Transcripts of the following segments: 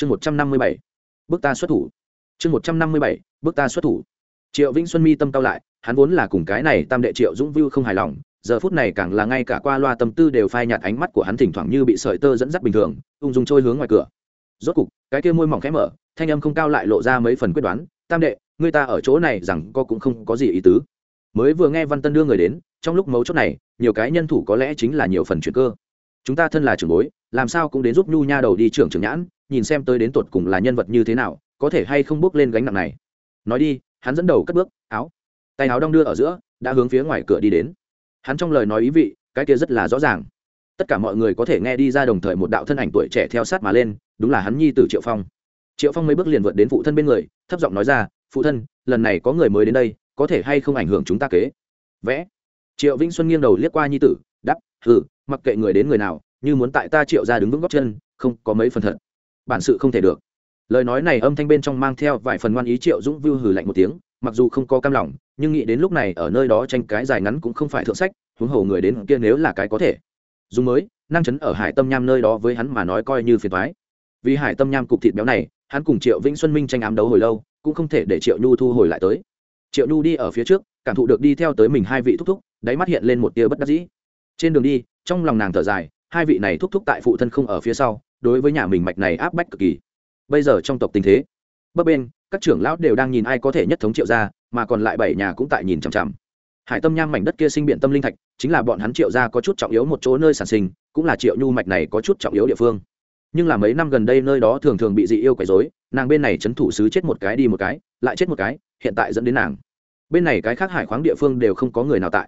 chương một trăm năm mươi bảy bước ta xuất thủ. Chương một trăm năm mươi bảy bước ta xuất thủ. Triệu vĩnh xuân mi tâm cao lại, hắn vốn là cùng cái này tam đệ triệu dũng vưu không hài lòng, giờ phút này càng là ngay cả qua loa tâm tư đều phai nhạt ánh mắt của hắn thỉnh thoảng như bị sợi tơ dẫn dắt bình thường, ung dung trôi hướng ngoài cửa. Rốt cục, cái kia môi mỏng khẽ mở, thanh âm không cao lại lộ ra mấy phần quyết đoán, tam đệ, người ta ở chỗ này rằng co cũng không có gì ý tứ. Mới vừa nghe văn tân đưa người đến, trong lúc mấu chốt này, nhiều cái nhân thủ có lẽ chính là nhiều phần chuyện cơ chúng ta thân là trưởng bối, làm sao cũng đến giúp nhu nha đầu đi trưởng trưởng nhãn, nhìn xem tới đến tột cùng là nhân vật như thế nào, có thể hay không bước lên gánh nặng này. Nói đi, hắn dẫn đầu cất bước, áo, tay áo đong đưa ở giữa, đã hướng phía ngoài cửa đi đến. Hắn trong lời nói ý vị, cái kia rất là rõ ràng. Tất cả mọi người có thể nghe đi ra đồng thời một đạo thân ảnh tuổi trẻ theo sát mà lên, đúng là hắn nhi t triệu phong. Triệu phong mấy bước liền vượt đến phụ thân bên người, thấp giọng nói ra, phụ thân, lần này có người mới đến đây, có thể hay không ảnh hưởng chúng ta kế? Vẽ. Triệu vĩnh xuân nghiêng đầu liếc qua nhi tử đắp ừ mặc kệ người đến người nào, như muốn tại ta triệu ra đứng vững góc chân, không có mấy phần thật. Bản sự không thể được. Lời nói này âm thanh bên trong mang theo vài phần ngoan ý triệu dũng vưu hử lạnh một tiếng, mặc dù không có cam lòng, nhưng nghĩ đến lúc này ở nơi đó tranh cái dài ngắn cũng không phải thượng sách, huống hồ người đến kia nếu là cái có thể. Dùng mới, năng chấn ở hải tâm nham nơi đó với hắn mà nói coi như phiền thoái vì hải tâm nham cục thịt béo này, hắn cùng triệu vĩnh xuân minh tranh ám đấu hồi lâu, cũng không thể để triệu nhu thu hồi lại tới. Triệu nhu đi ở phía trước, cảm thụ được đi theo tới mình hai vị thúc thúc, đáy mắt hiện lên một tia bất đắc dĩ. Trên đường đi trong lòng nàng thở dài, hai vị này thúc thúc tại phụ thân không ở phía sau, đối với nhà mình mạch này áp bách cực kỳ. Bây giờ trong tộc tình thế, bấp bên các trưởng lão đều đang nhìn ai có thể nhất thống triệu gia, mà còn lại bảy nhà cũng tại nhìn chằm chằm. Hải tâm nham mảnh đất kia sinh biện tâm linh thạch, chính là bọn hắn triệu gia có chút trọng yếu một chỗ nơi sản sinh, cũng là triệu nhu mạch này có chút trọng yếu địa phương. Nhưng là mấy năm gần đây nơi đó thường thường bị dị yêu quấy rối, nàng bên này c h ấ n thủ sứ chết một cái đi một cái, lại chết một cái, hiện tại dẫn đến nàng. Bên này cái khác hải khoáng địa phương đều không có người nào tại.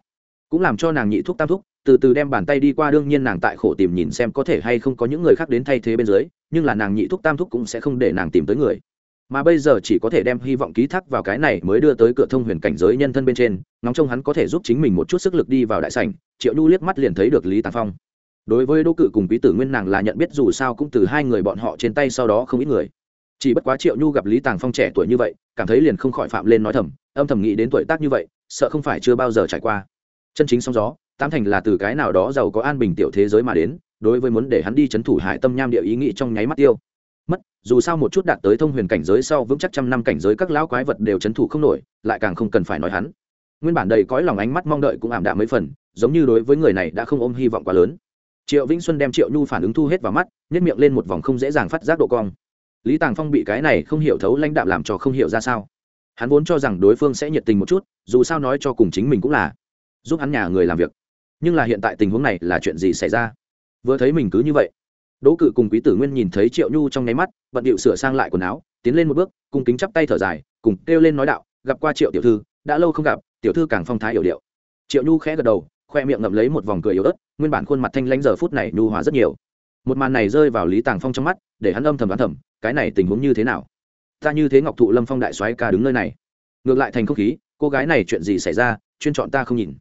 Cũng làm cho nàng nhị thuốc tam thuốc từ từ đem bàn tay đi qua, đương nhiên nàng tại khổ tìm nhìn xem có thể hay không có những người khác đến thay thế bên dưới, nhưng là nàng nhị thúc tam thúc cũng sẽ không để nàng tìm tới người. Mà bây giờ chỉ có thể đem hy vọng ký thác vào cái này mới đưa tới cửa thông huyền cảnh giới nhân thân bên trên, ngóng trông hắn có thể giúp chính mình một chút sức lực đi vào đại sảnh, triệu nhu liếc mắt liền thấy được lý tàng phong. Đối với đỗ cự cùng quý tử nguyên nàng là nhận biết dù sao cũng từ hai người bọn họ trên tay sau đó không ít người. Chỉ bất quá triệu nhu gặp lý tàng phong trẻ tuổi như vậy, cảm thấy liền không khỏi phạm lên nói thầm, âm thầm nghĩ đến tuổi tác như vậy, sợ không phải chưa bao giờ trải qua. Chân chính sóng gió tam thành là từ cái nào đó giàu có an bình tiểu thế giới mà đến, đối với muốn để hắn đi c h ấ n thủ hải tâm nham địa ý nghĩ trong nháy mắt tiêu. Mất, dù sao một chút đạt tới thông huyền cảnh giới sau vững chắc trăm năm cảnh giới các lão quái vật đều c h ấ n thủ không nổi, lại càng không cần phải nói hắn. Nguyên bản đầy cõi lòng ánh mắt mong đợi cũng ảm đạm mấy phần, giống như đối với người này đã không ôm hy vọng quá lớn. Triệu vĩnh xuân đem triệu nhu phản ứng thu hết vào mắt nhét miệng lên một vòng không dễ dàng phát giác độ cong. Lý tàng phong bị cái này không hiểu thấu lãnh đạm làm cho không hiểu ra sao. Hắn vốn cho rằng đối phương sẽ nhiệt tình một chút, dù sao nói cho cùng chính mình cũng là giúp hắn nhà người làm việc nhưng là hiện tại tình huống này là chuyện gì xảy ra? Vừa thấy mình cứ như vậy, đỗ cự cùng quý tử nguyên nhìn thấy triệu nhu trong nháy mắt, bận điệu sửa sang lại quần áo, tiến lên một bước cùng kính chắp tay thở dài, cùng kêu lên nói đạo, gặp qua triệu tiểu thư, đã lâu không gặp, tiểu thư càng phong thái hiểu điệu. Triệu nhu khẽ gật đầu, khoe miệng ngậm lấy một vòng cười yếu ớt, nguyên bản khuôn mặt thanh lãnh giờ phút này nhu hòa rất nhiều. Một màn này rơi vào lý tàng phong trong mắt, để hắn âm thầm đoán thầm, cái này tình huống như thế nào? Ta như thế ngọc thụ lâm phong đại soái ca đứng nơi này. Ngược lại thành không khí, cô gái này chuyện gì xảy ra, chuyên chọn ta không nhìn.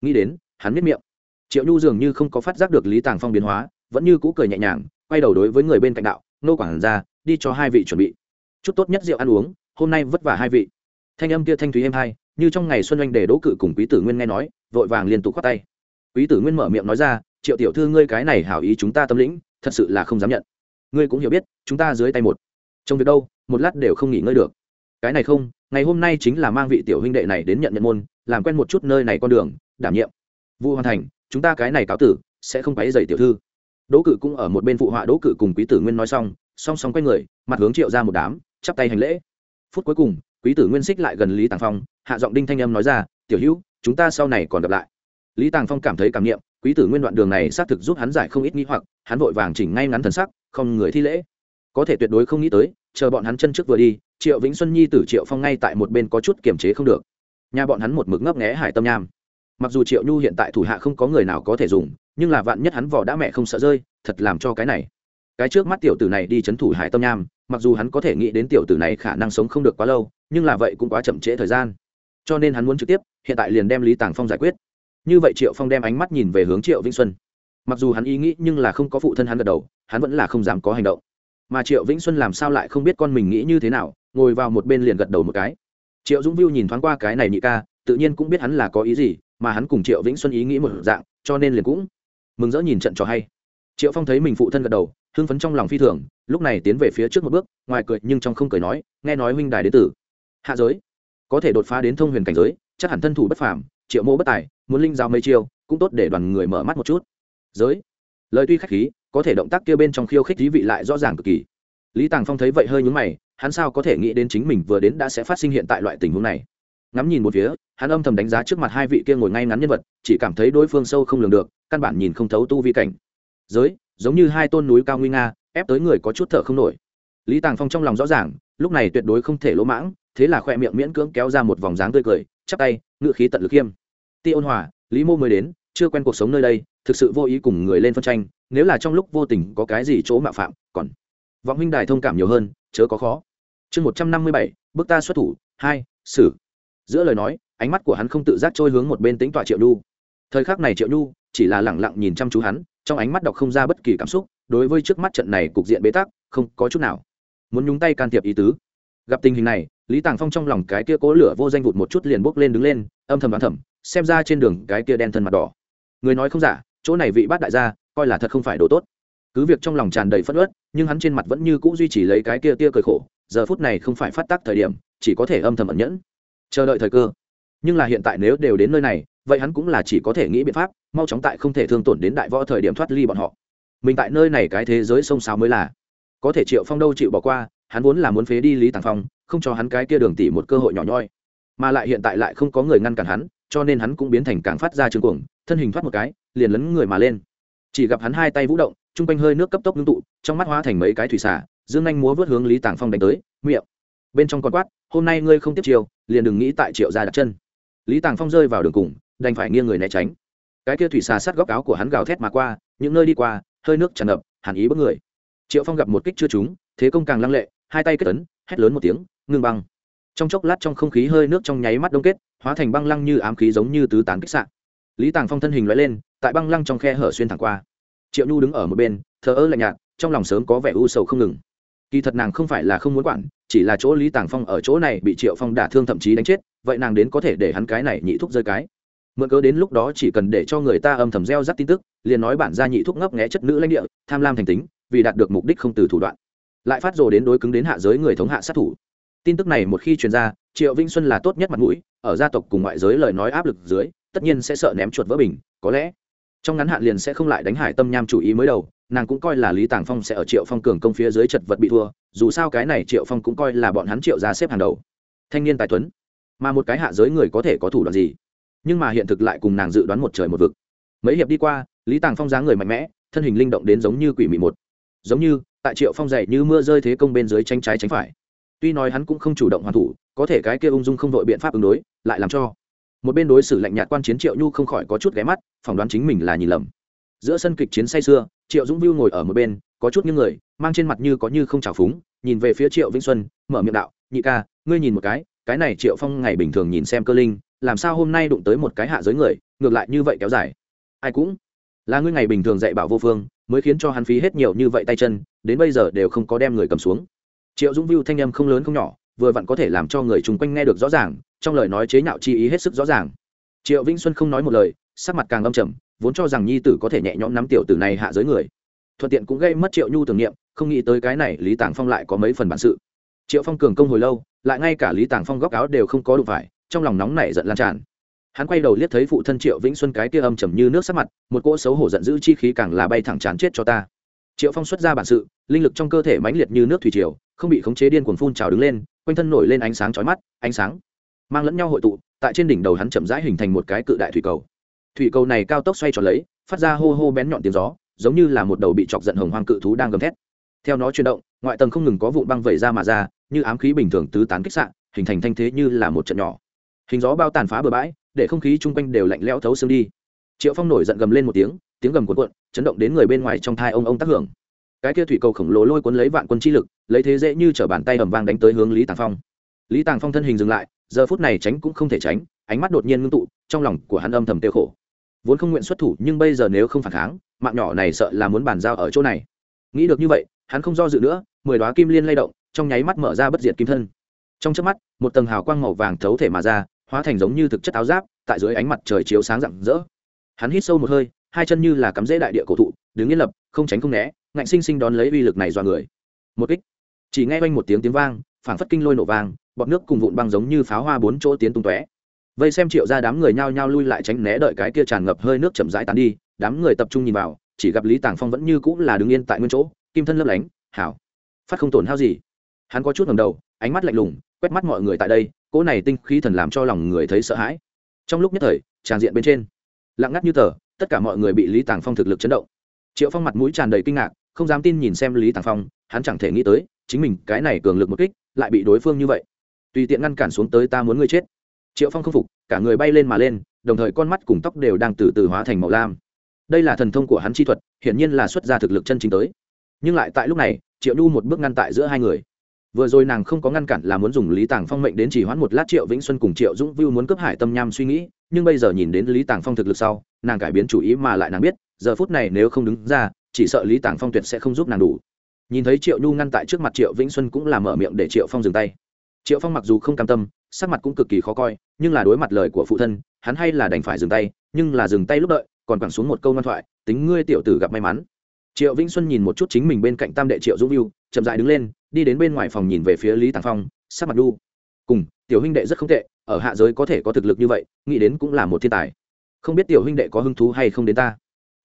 Nghĩ đến hắn biết miệng. Triệu nhu dường như không có phát giác được lý tàng phong biến hóa, vẫn như cũ cười nhẹ nhàng, quay đầu đối với người bên cạnh đạo nô quản ra, đi cho hai vị chuẩn bị. Chút tốt nhất rượu ăn uống, hôm nay vất vả hai vị. Thanh âm kia thanh thúy êm hai như trong ngày xuân oanh để đỗ cự cùng quý tử nguyên nghe nói, vội vàng liên tục khoát tay. Quý tử nguyên mở miệng nói ra, triệu tiểu thư ngươi cái này hảo ý chúng ta tâm lĩnh, thật sự là không dám nhận. Ngươi cũng hiểu biết, chúng ta dưới tay một. Trong việc đâu, một lát đều không nghỉ ngơi được. Cái này không, ngày hôm nay chính là mang vị tiểu huynh đệ này đến nhận nhận môn, làm quen một chút nơi này con đường, đảm nhiệm vu hoàn thành, chúng ta cái này cáo tử, sẽ không quấy dày tiểu thư. Đỗ cự cũng ở một bên phụ họa đỗ cự cùng quý tử nguyên nói xong, song song quay người, mặt hướng triệu ra một đám, chắp tay hành lễ. Phút cuối cùng, quý tử nguyên xích lại gần lý tàng phong, hạ giọng đinh thanh âm nói ra, tiểu hữu, chúng ta sau này còn gặp lại. Lý tàng phong cảm thấy cảm nghiệm, quý tử nguyên đoạn đường này xác thực giúp hắn giải không ít nghĩ hoặc, hắn vội vàng chỉnh ngay ngắn thần sắc, không người thi lễ. Có thể tuyệt đối không nghĩ tới, chờ bọn hắn chân trước vừa đi, triệu vĩnh xuân nhi tử triệu phong ngay tại một bên có chút kiềm chế không được. Nhà bọn hắn một mực ngấp nghé hải tâm nham mặc dù triệu nhu hiện tại thủ hạ không có người nào có thể dùng, nhưng là vạn nhất hắn vỏ đã mẹ không sợ rơi, thật làm cho cái này. Cái trước mắt tiểu tử này đi c h ấ n thủ hải tâm nham, mặc dù hắn có thể nghĩ đến tiểu tử này khả năng sống không được quá lâu, nhưng là vậy cũng quá chậm trễ thời gian. Cho nên hắn muốn trực tiếp, hiện tại liền đem lý tàng phong giải quyết. Như vậy triệu phong đem ánh mắt nhìn về hướng triệu vĩnh xuân. Mặc dù hắn ý nghĩ nhưng là không có phụ thân hắn gật đầu, hắn vẫn là không dám có hành động. Mà triệu vĩnh xuân làm sao lại không biết con mình nghĩ như thế nào, ngồi vào một bên liền gật đầu một cái. Triệu dũng viu nhìn thoáng qua cái này nhị ca, tự nhiên cũng biết hắn là có ý gì mà hắn cùng triệu vĩnh xuân ý nghĩ một dạng, cho nên liền cũng mừng rỡ nhìn trận trò hay. Triệu phong thấy mình phụ thân gật đầu, hưng phấn trong lòng phi thường, lúc này tiến về phía trước một bước, ngoài cười nhưng trong không cười nói, nghe nói huynh đài đế tử hạ giới, có thể đột phá đến thông huyền cảnh giới, chắc hẳn thân thủ bất phàm, triệu mô bất tài, muốn linh giao mấy chiêu, cũng tốt để đoàn người mở mắt một chút. Giới, lời tuy khách khí, có thể động tác kia bên trong khiêu khích thí vị lại rõ ràng cực kỳ. Lý tàng phong thấy vậy hơi nhúng mày, hắn sao có thể nghĩ đến chính mình vừa đến đã sẽ phát sinh hiện tại loại tình huống này? Ngắm nhìn một phía, hắn âm thầm đánh giá trước mặt hai vị kia ngồi ngay ngắn nhân vật, chỉ cảm thấy đối phương sâu không lường được, căn bản nhìn không thấu tu vi cảnh. Giới, giống như hai tôn núi cao nguy nga, ép tới người có chút thở không nổi. Lý tàng phong trong lòng rõ ràng, lúc này tuyệt đối không thể lỗ mãng, thế là khoe miệng miễn cưỡng kéo ra một vòng dáng tươi cười, chắp tay ngự khí tận lực khiêm ti ôn hòa, lý mô mới đến, chưa quen cuộc sống nơi đây, thực sự vô ý cùng người lên phân tranh, nếu là trong lúc vô tình có cái gì chỗ mạo phạm, còn vọng huynh đài thông cảm nhiều hơn, chớ có khó. Chương một trăm năm mươi bảy bước ta xuất thủ, hai, xử giữa lời nói, ánh mắt của hắn không tự giác trôi hướng một bên tính tọa triệu nhu. Thời khắc này triệu nhu chỉ là lẳng lặng nhìn chăm chú hắn, trong ánh mắt đọc không ra bất kỳ cảm xúc, đối với trước mắt trận này cục diện bế tắc, không có chút nào. Muốn nhúng tay can thiệp ý tứ. Gặp tình hình này, lý tàng phong trong lòng cái kia cố lửa vô danh vụt một chút liền bốc lên đứng lên, âm thầm đoán thầm, xem ra trên đường cái kia đen thân mặt đỏ. Người nói không giả, chỗ này vị bát đại gia, coi là thật không phải đồ tốt. Cứ việc trong lòng tràn đầy phất ớt nhưng hắn trên mặt vẫn như cũ duy trì lấy cái kia tia cười khổ, giờ phút này không phải phát tác thời điểm, chỉ có thể âm thầm ẩn nhẫn chờ đợi thời cơ. Nhưng là hiện tại nếu đều đến nơi này, vậy hắn cũng là chỉ có thể nghĩ biện pháp, mau chóng tại không thể thương tổn đến đại võ thời điểm thoát ly bọn họ. Mình tại nơi này cái thế giới sông sáo mới là. Có thể triệu phong đâu chịu bỏ qua, hắn vốn là muốn phế đi lý tàng phong, không cho hắn cái kia đường tỉ một cơ hội nhỏ nhoi. Mà lại hiện tại lại không có người ngăn cản hắn, cho nên hắn cũng biến thành càng phát ra trường cuồng, thân hình thoát một cái, liền lấn người mà lên. Chỉ gặp hắn hai tay vũ động chung quanh hơi nước cấp tốc ngưng tụ, trong mắt hóa thành mấy cái thủy xả, dương anh múa vớt hướng lý tàng phong đánh tới, miệng. Bên trong con quát hôm nay ngươi không tiếp chiều liền đừng nghĩ tại triệu ra đặt chân. Lý tàng phong rơi vào đường cùng, đành phải nghiêng người né tránh. Cái kia thủy xà sát góc áo của hắn gào thét mà qua, những nơi đi qua, hơi nước tràn ngập, hàn ý bất người. Triệu phong gặp một kích chưa trúng, thế công càng lăng lệ, hai tay kết tấn hét lớn một tiếng, ngưng băng. Trong chốc lát trong không khí hơi nước trong nháy mắt đông kết, hóa thành băng lăng như ám khí giống như tứ tán kích sạn lý tàng phong thân hình loại lên, tại băng lăng trong khe hở xuyên thẳng qua. Triệu nhu đứng ở một bên, thờ ơ lạnh nhạt, trong lòng sớm có vẻ u sầu không ngừng kỳ thật nàng không phải là không muốn quản, chỉ là chỗ lý tàng phong ở chỗ này bị triệu phong đả thương thậm chí đánh chết, vậy nàng đến có thể để hắn cái này nhị thúc rơi cái. Mượn cớ đến lúc đó chỉ cần để cho người ta âm thầm gieo rắc tin tức, liền nói bản ra nhị thúc ngấp nghé chất nữ lãnh địa, tham lam thành tính, vì đạt được mục đích không từ thủ đoạn. Lại phát rồ đến đối cứng đến hạ giới người thống hạ sát thủ. Tin tức này một khi truyền ra, triệu vĩnh xuân là tốt nhất mặt mũi, ở gia tộc cùng ngoại giới lời nói áp lực dưới, tất nhiên sẽ sợ ném chuột vỡ bình, có lẽ. Trong ngắn hạn liền sẽ không lại đánh hải tâm nham chủ ý mới đầu nàng cũng coi là lý tàng phong sẽ ở triệu phong cường công phía dưới chật vật bị thua, dù sao cái này triệu phong cũng coi là bọn hắn triệu ra xếp hàng đầu. Thanh niên tài tuấn, mà một cái hạ giới người có thể có thủ đoạn gì? Nhưng mà hiện thực lại cùng nàng dự đoán một trời một vực. Mấy hiệp đi qua, lý tàng phong dáng người mạnh mẽ, thân hình linh động đến giống như quỷ mị một. Giống như, tại triệu phong dậy như mưa rơi thế công bên dưới tranh trái tránh phải. Tuy nói hắn cũng không chủ động hoàn thủ, có thể cái kia ung dung không đội biện pháp ứng đối, lại làm cho một bên đối xử lạnh nhạt quan chiến triệu nhu không khỏi có chút ghé mắt, phỏng đoán chính mình là nhìn lầm giữa sân kịch chiến say xưa triệu dũng viu ngồi ở một bên, có chút những người, mang trên mặt như có như không trào phúng, nhìn về phía triệu vĩnh xuân, mở miệng đạo, nhị ca, ngươi nhìn một cái cái này triệu phong ngày bình thường nhìn xem cơ linh, làm sao hôm nay đụng tới một cái hạ giới người, ngược lại như vậy kéo dài? Ai cũng, là ngươi ngày bình thường dạy bảo vô phương, mới khiến cho hắn phí hết nhiều như vậy tay chân, đến bây giờ đều không có đem người cầm xuống. Triệu dũng viu thanh âm không lớn không nhỏ, vừa vặn có thể làm cho người chung quanh nghe được rõ ràng, trong lời nói chế nhạo chi ý hết sức rõ ràng. Triệu vĩnh xuân không nói một lời, sắc mặt càng âm trầm vốn cho rằng nhi tử có thể nhẹ nhõm nắm tiểu tử này hạ giới người. Thuận tiện cũng gây mất triệu nhu tưởng niệm, không nghĩ tới cái này lý tàng phong lại có mấy phần bản sự. Triệu phong cường công hồi lâu, lại ngay cả lý tàng phong góc áo đều không có đủ phải, trong lòng nóng nảy giận lan tràn. Hắn quay đầu liếc thấy phụ thân triệu vĩnh xuân cái kia âm trầm như nước sắc mặt, một cỗ xấu hổ giận dữ chi khí càng là bay thẳng chán chết cho ta. Triệu phong xuất ra bản sự, linh lực trong cơ thể mãnh liệt như nước thủy triều, không bị khống chế điên cuồng phun trào đứng lên, quanh thân nổi lên ánh sáng chói mắt, ánh sáng mang lẫn nhau hội tụ, tại trên đỉnh đầu hắn chậm rãi hình thành một cái cự đại thủy cầu thủy cầu này cao tốc xoay tròn lấy, phát ra hô hô bén nhọn tiếng gió, giống như là một đầu bị chọc giận hồng hoang cự thú đang gầm thét. Theo nó chuyển động, ngoại tầng không ngừng có vụ băng vẩy ra mà ra, như ám khí bình thường tứ tán kích sạn hình thành thanh thế như là một trận nhỏ. Hình gió bao tàn phá bừa bãi, để không khí chung quanh đều lạnh lẽo thấu xương đi. Triệu phong nổi giận gầm lên một tiếng tiếng gầm cuộn cuộn, chấn động đến người bên ngoài trong thai ông ông tác hưởng. Cái kia thủy cầu khổng lồ lôi cuốn lấy vạn quân chi lực, lấy thế dễ như t bàn tay ầm vang đánh tới hướng lý tàng phong. Lý tàng phong thân hình dừng lại, giờ phút này tránh cũng không thể tránh, ánh mắt đột nhiên ngưng tụ, trong lòng của hắn âm thầm tiêu khổ vốn không nguyện xuất thủ nhưng bây giờ nếu không phản kháng, mạng nhỏ này sợ là muốn bàn giao ở chỗ này. Nghĩ được như vậy, hắn không do dự nữa, mười đoá kim liên lay động, trong nháy mắt mở ra bất diệt kim thân. Trong chớp mắt, một tầng hào quang màu vàng thấu thể mà ra, hóa thành giống như thực chất áo giáp, tại dưới ánh mặt trời chiếu sáng rạng rỡ. Hắn hít sâu một hơi, hai chân như là cắm rễ đại địa cổ thụ, đứng yên lập, không tránh không né, ngạnh sinh sinh đón lấy uy lực này dọa người. Một kích. Chỉ nghe quanh một tiếng tiếng vang, phảng phất kinh lôi nổ vang bọt nước cùng vụn băng giống như pháo hoa bốn chỗ tiến tung tóe vây xem triệu ra đám người nhao nhao lui lại tránh né đợi cái kia tràn ngập hơi nước chậm rãi tán đi, đám người tập trung nhìn vào, chỉ gặp lý tàng phong vẫn như cũng là đứng yên tại nguyên chỗ, kim thân lấp lánh, hảo. Phát không tổn hao gì. Hắn có chút ngầm đầu, ánh mắt lạnh lùng, quét mắt mọi người tại đây, cỗ này tinh khí thần làm cho lòng người thấy sợ hãi. Trong lúc nhất thời, tràn diện bên trên. Lặng ngắt như tờ, tất cả mọi người bị lý tàng phong thực lực chấn động. Triệu phong mặt mũi tràn đầy kinh ngạc, không dám tin nhìn xem lý tàng phong, hắn chẳng thể nghĩ tới, chính mình cái này cường lực một kích, lại bị đối phương như vậy. Tùy tiện ngăn cản xuống tới ta muốn ngươi chết triệu phong không phục, cả người bay lên mà lên, đồng thời con mắt cùng tóc đều đang từ từ hóa thành màu lam. Đây là thần thông của hắn chi thuật, hiển nhiên là xuất ra thực lực chân chính tới. Nhưng lại tại lúc này, triệu nhu một bước ngăn tại giữa hai người. Vừa rồi nàng không có ngăn cản là muốn dùng lý tàng phong mệnh đến chỉ hoãn một lát triệu vĩnh xuân cùng triệu dũng vưu muốn cướp hải tâm nham suy nghĩ, nhưng bây giờ nhìn đến lý tàng phong thực lực sau, nàng cải biến chủ ý mà lại nàng biết, giờ phút này nếu không đứng ra, chỉ sợ lý tàng phong tuyệt sẽ không giúp nàng đủ. Nhìn thấy triệu nhu ngăn tại trước mặt triệu vĩnh xuân cũng là mở miệng để triệu phong dừng tay triệu phong mặc dù không cam tâm, sắc mặt cũng cực kỳ khó coi, nhưng là đối mặt lời của phụ thân, hắn hay là đành phải dừng tay, nhưng là dừng tay lúc đợi, còn quẳng xuống một câu ngoan thoại, tính ngươi tiểu tử gặp may mắn. Triệu vĩnh xuân nhìn một chút chính mình bên cạnh tam đệ triệu dũng mưu chậm dại đứng lên, đi đến bên ngoài phòng nhìn về phía lý tàng phong, sắc mặt đu. Cùng, tiểu huynh đệ rất không tệ, ở hạ giới có thể có thực lực như vậy, nghĩ đến cũng là một thiên tài. Không biết tiểu huynh đệ có hứng thú hay không đến ta?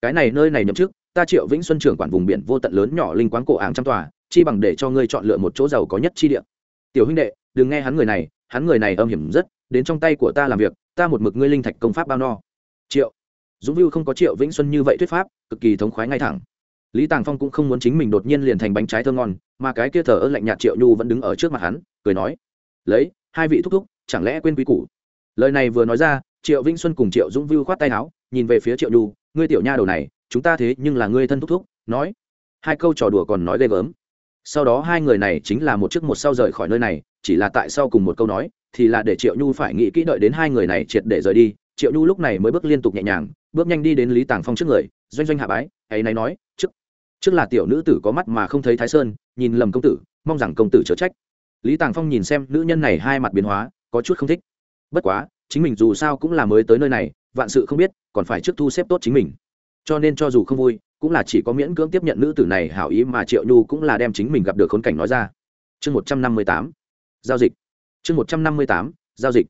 Cái này nơi này nhậm chức, ta triệu vĩnh xuân trưởng quản vùng biển vô tận lớn nhỏ linh quán cổ áng trăm tòa, chi bằng để cho ngươi chọn lựa một chỗ giàu có nhất chi địa tiểu huynh đệ, đừng nghe hắn người này, hắn người này âm hiểm rất, đến trong tay của ta làm việc, ta một mực ngươi linh thạch công pháp bao no. Triệu. Dũng viu không có triệu vĩnh xuân như vậy thuyết pháp, cực kỳ thống khoái ngay thẳng. Lý tàng phong cũng không muốn chính mình đột nhiên liền thành bánh trái thơ ngon, mà cái kia thờ ơ lạnh nhạt triệu nhu vẫn đứng ở trước mặt hắn, cười nói, lấy, hai vị thúc thúc, chẳng lẽ quên quý củ? Lời này vừa nói ra, triệu vĩnh xuân cùng triệu dũng viu khoát tay áo, nhìn về phía triệu nhu, ngươi tiểu nha đầu này, chúng ta thế nhưng là ngươi thân thúc thúc, nói. Hai câu trò đùa còn nói ghê gớm sau đó hai người này chính là một chiếc một sau rời khỏi nơi này, chỉ là tại sau cùng một câu nói, thì là để triệu nhu phải nghĩ kỹ đợi đến hai người này triệt để rời đi. Triệu nhu lúc này mới bước liên tục nhẹ nhàng, bước nhanh đi đến lý tàng phong trước người, doanh doanh hạ bái ấy này nói, trước trước là tiểu nữ tử có mắt mà không thấy thái sơn, nhìn lầm công tử, mong rằng công tử chớ trách. Lý tàng phong nhìn xem nữ nhân này hai mặt biến hóa, có chút không thích. Bất quá, chính mình dù sao cũng là mới tới nơi này, vạn sự không biết, còn phải trước thu xếp tốt chính mình. Cho nên cho dù không vui cũng là chỉ có miễn cưỡng tiếp nhận nữ tử này hảo ý mà triệu nhu cũng là đem chính mình gặp được khốn cảnh nói ra. Chương một trăm năm mươi tám, giao dịch. Chương một trăm năm mươi tám, giao dịch.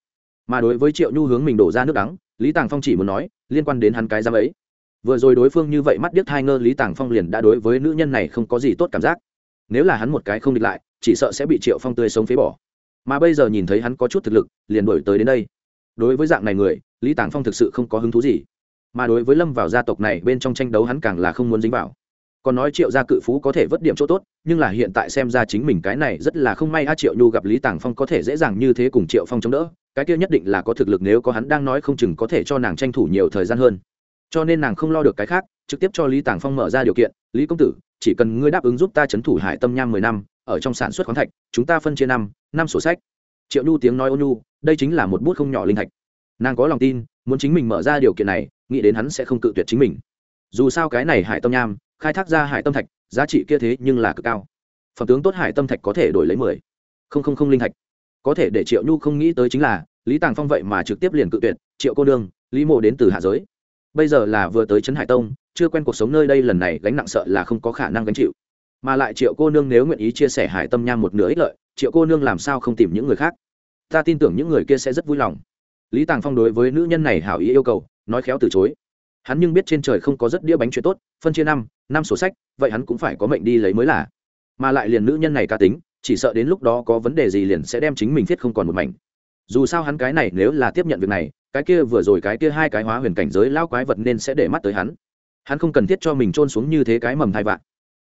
Mà đối với triệu nhu hướng mình đổ ra nước đắng, lý tàng phong chỉ muốn nói, liên quan đến hắn cái giam ấy. Vừa rồi đối phương như vậy mắt điếc hai ngơ, lý tàng phong liền đã đối với nữ nhân này không có gì tốt cảm giác. Nếu là hắn một cái không địch lại, chỉ sợ sẽ bị triệu phong tươi sống phế bỏ. Mà bây giờ nhìn thấy hắn có chút thực lực, liền đổi tới đến đây. Đối với dạng này người, lý tàng phong thực sự không có hứng thú gì mà đối với lâm vào gia tộc này bên trong tranh đấu hắn càng là không muốn dính vào. Còn nói triệu gia cự phú có thể vớt điểm chỗ tốt, nhưng là hiện tại xem ra chính mình cái này rất là không may a, triệu nhu gặp lý tàng phong có thể dễ dàng như thế cùng triệu phong chống đỡ, cái kia nhất định là có thực lực nếu có hắn đang nói không chừng có thể cho nàng tranh thủ nhiều thời gian hơn. Cho nên nàng không lo được cái khác, trực tiếp cho lý tàng phong mở ra điều kiện, lý công tử, chỉ cần ngươi đáp ứng giúp ta c h ấ n thủ hải tâm nham mười năm, ở trong sản xuất khoáng thạch, chúng ta phân chia năm năm sổ sách. Triệu nhu tiếng nói ô nhu, đây chính là một bút không nhỏ linh thạch nàng có lòng tin, muốn chính mình mở ra điều kiện này, nghĩ đến hắn sẽ không cự tuyệt chính mình. Dù sao cái này hải tâm nham, khai thác ra hải tâm thạch, giá trị kia thế nhưng là cực cao. Phẩm tướng tốt hải tâm thạch có thể đổi lấy mười. Không không không linh thạch. Có thể để triệu nhu không nghĩ tới chính là, lý tàng phong vậy mà trực tiếp liền cự tuyệt, triệu cô đương lý mộ đến từ hạ giới. Bây giờ là vừa tới trấn hải tông, chưa quen cuộc sống nơi đây lần này gánh nặng sợ là không có khả năng gánh chịu. Mà lại triệu cô nương nếu nguyện ý chia sẻ hải tâm nham một nửa ích lợi, triệu cô nương làm sao không tìm những người khác? Ta tin tưởng những người kia sẽ rất vui lòng lý tàng phong đối với nữ nhân này hảo ý yêu cầu, nói khéo từ chối. Hắn nhưng biết trên trời không có rất đĩa bánh chuyện tốt, phân chia năm năm sổ sách, vậy hắn cũng phải có mệnh đi lấy mới là. Mà lại liền nữ nhân này cá tính, chỉ sợ đến lúc đó có vấn đề gì liền sẽ đem chính mình thiết không còn một mảnh. Dù sao hắn cái này nếu là tiếp nhận việc này, cái kia vừa rồi cái kia hai cái hóa huyền cảnh giới lao quái vật nên sẽ để mắt tới hắn. Hắn không cần thiết cho mình trôn xuống như thế cái mầm thai vạn.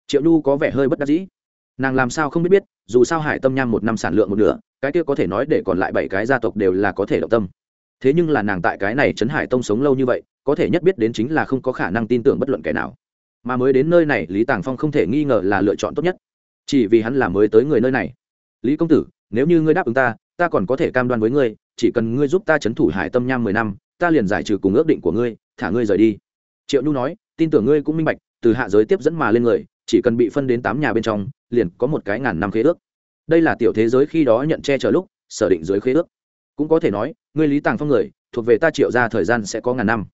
Triệu nhu có vẻ hơi bất đắc dĩ. Nàng làm sao không biết biết, dù sao hải tâm nham một năm sản lượng một nửa, cái kia có thể nói để còn lại bảy cái gia tộc đều là có thể động tâm thế nhưng là nàng tại cái này trấn hải tông sống lâu như vậy, có thể nhất biết đến chính là không có khả năng tin tưởng bất luận kẻ nào. Mà mới đến nơi này, lý tàng phong không thể nghi ngờ là lựa chọn tốt nhất. Chỉ vì hắn là mới tới người nơi này. Lý công tử, nếu như ngươi đáp ứng ta ta còn có thể cam đoan với ngươi, chỉ cần ngươi giúp ta chấn thủ hải tâm nham mười năm, ta liền giải trừ cùng ước định của ngươi, thả ngươi rời đi. Triệu nhu nói, tin tưởng ngươi cũng minh bạch, từ hạ giới tiếp dẫn mà lên người, chỉ cần bị phân đến tám nhà bên trong, liền có một cái ngàn năm khế ước. Đây là tiểu thế giới khi đó nhận che chở lúc, sở định dưới khế ước cũng có thể nói, ngươi lý tàng phong người, thuộc về ta triệu ra thời gian sẽ có ngàn năm.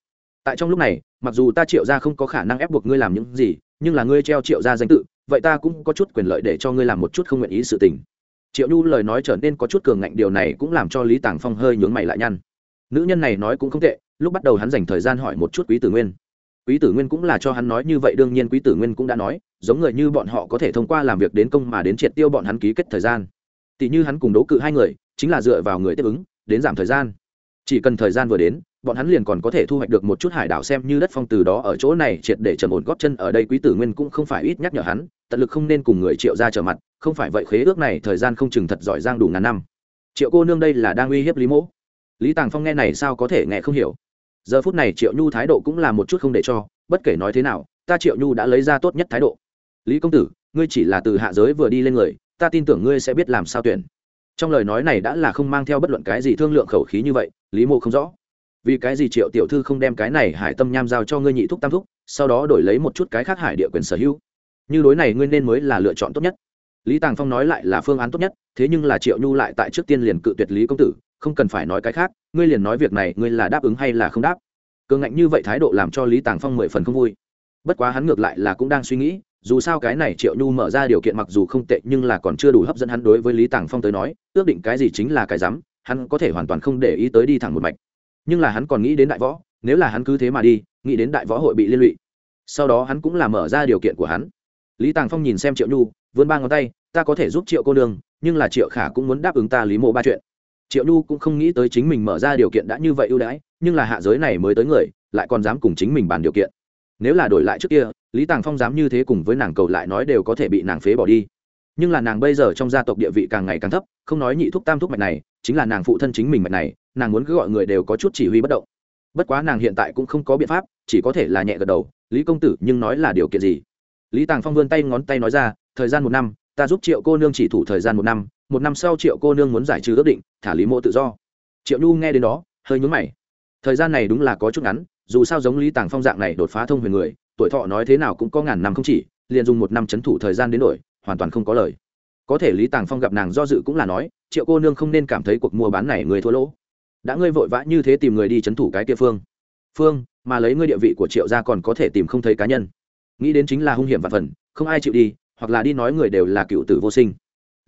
Tại trong lúc này, mặc dù ta triệu ra không có khả năng ép buộc ngươi làm những gì, nhưng là ngươi treo triệu ra danh tự, vậy ta cũng có chút quyền lợi để cho ngươi làm một chút không nguyện ý sự tình. Triệu nhu lời nói trở nên có chút cường ngạnh, điều này cũng làm cho lý tàng phong hơi nhướng mày lại nhăn. Nữ nhân này nói cũng không tệ, lúc bắt đầu hắn dành thời gian hỏi một chút quý tử nguyên. Quý tử nguyên cũng là cho hắn nói như vậy, đương nhiên quý tử nguyên cũng đã nói, giống người như bọn họ có thể thông qua làm việc đến công mà đến triệt tiêu bọn hắn ký kết thời gian. Tỷ như hắn cùng đấu cự hai người, chính là dựa vào người tiếp ứng đến giảm thời gian. Chỉ cần thời gian vừa đến, bọn hắn liền còn có thể thu hoạch được một chút hải đảo xem như đất phong từ đó ở chỗ này triệt để trầm ổn góp chân ở đây quý tử nguyên cũng không phải ít nhắc nhở hắn, tận lực không nên cùng người triệu ra trở mặt, không phải vậy khế ước này thời gian không chừng thật giỏi giang đủ ngàn năm. Triệu cô nương đây là đang uy hiếp lý mỗ. Lý tàng phong nghe này sao có thể nghe không hiểu. Giờ phút này triệu nhu thái độ cũng là một chút không để cho, bất kể nói thế nào, ta triệu nhu đã lấy ra tốt nhất thái độ. Lý công tử, ngươi chỉ là từ hạ giới vừa đi lên người, ta tin tưởng ngươi sẽ biết làm sao tuyển trong lời nói này đã là không mang theo bất luận cái gì thương lượng khẩu khí như vậy, lý mộ không rõ. Vì cái gì triệu tiểu thư không đem cái này hải tâm nham giao cho ngươi nhị thúc tam thúc, sau đó đổi lấy một chút cái khác hải địa quyền sở hữu? Như đối này ngươi nên mới là lựa chọn tốt nhất. Lý tàng phong nói lại là phương án tốt nhất, thế nhưng là triệu nhu lại tại trước tiên liền cự tuyệt lý công tử, không cần phải nói cái khác, ngươi liền nói việc này ngươi là đáp ứng hay là không đáp. Cường ngạnh như vậy thái độ làm cho lý tàng phong mười phần không vui. Bất quá hắn ngược lại là cũng đang suy nghĩ dù sao cái này triệu nhu mở ra điều kiện mặc dù không tệ nhưng là còn chưa đủ hấp dẫn hắn đối với lý tàng phong tới nói, ước định cái gì chính là cái rắm, hắn có thể hoàn toàn không để ý tới đi thẳng một mạch. Nhưng là hắn còn nghĩ đến đại võ, nếu là hắn cứ thế mà đi, nghĩ đến đại võ hội bị liên lụy. Sau đó hắn cũng là mở ra điều kiện của hắn. Lý tàng phong nhìn xem triệu nhu, vươn ba ngón tay, ta có thể giúp triệu cô nương, nhưng là triệu khả cũng muốn đáp ứng ta lý mộ ba chuyện. Triệu nhu cũng không nghĩ tới chính mình mở ra điều kiện đã như vậy ưu đãi, nhưng là hạ giới này mới tới người, lại còn dám cùng chính mình bàn điều kiện nếu là đổi lại trước kia, lý tàng phong dám như thế cùng với nàng cầu lại nói đều có thể bị nàng phế bỏ đi. Nhưng là nàng bây giờ trong gia tộc địa vị càng ngày càng thấp, không nói nhị thúc tam thúc mạch này, chính là nàng phụ thân chính mình mạch này, nàng muốn cứ gọi người đều có chút chỉ huy bất động. Bất quá nàng hiện tại cũng không có biện pháp, chỉ có thể là nhẹ gật đầu, lý công tử, nhưng nói là điều kiện gì? Lý tàng phong vươn tay ngón tay nói ra, thời gian một năm, ta giúp triệu cô nương chỉ thủ thời gian một năm một năm sau triệu cô nương muốn giải trừ ước định, thả lý mộ tự do. Triệu nhu nghe đến đó, hơi nhúng mày. Thời gian này đúng là có chút ngắn dù sao giống lý tàng phong dạng này đột phá thông huyền người, tuổi thọ nói thế nào cũng có ngàn năm không chỉ, liền dùng một năm c h ấ n thủ thời gian đến đổi, hoàn toàn không có lời. Có thể lý tàng phong gặp nàng do dự cũng là nói, triệu cô nương không nên cảm thấy cuộc mua bán này người thua lỗ. Đã ngươi vội vã như thế tìm người đi c h ấ n thủ cái kia phương. Phương, mà lấy ngươi địa vị của triệu gia còn có thể tìm không thấy cá nhân. Nghĩ đến chính là hung hiểm và phần, không ai chịu đi, hoặc là đi nói người đều là cựu tử vô sinh.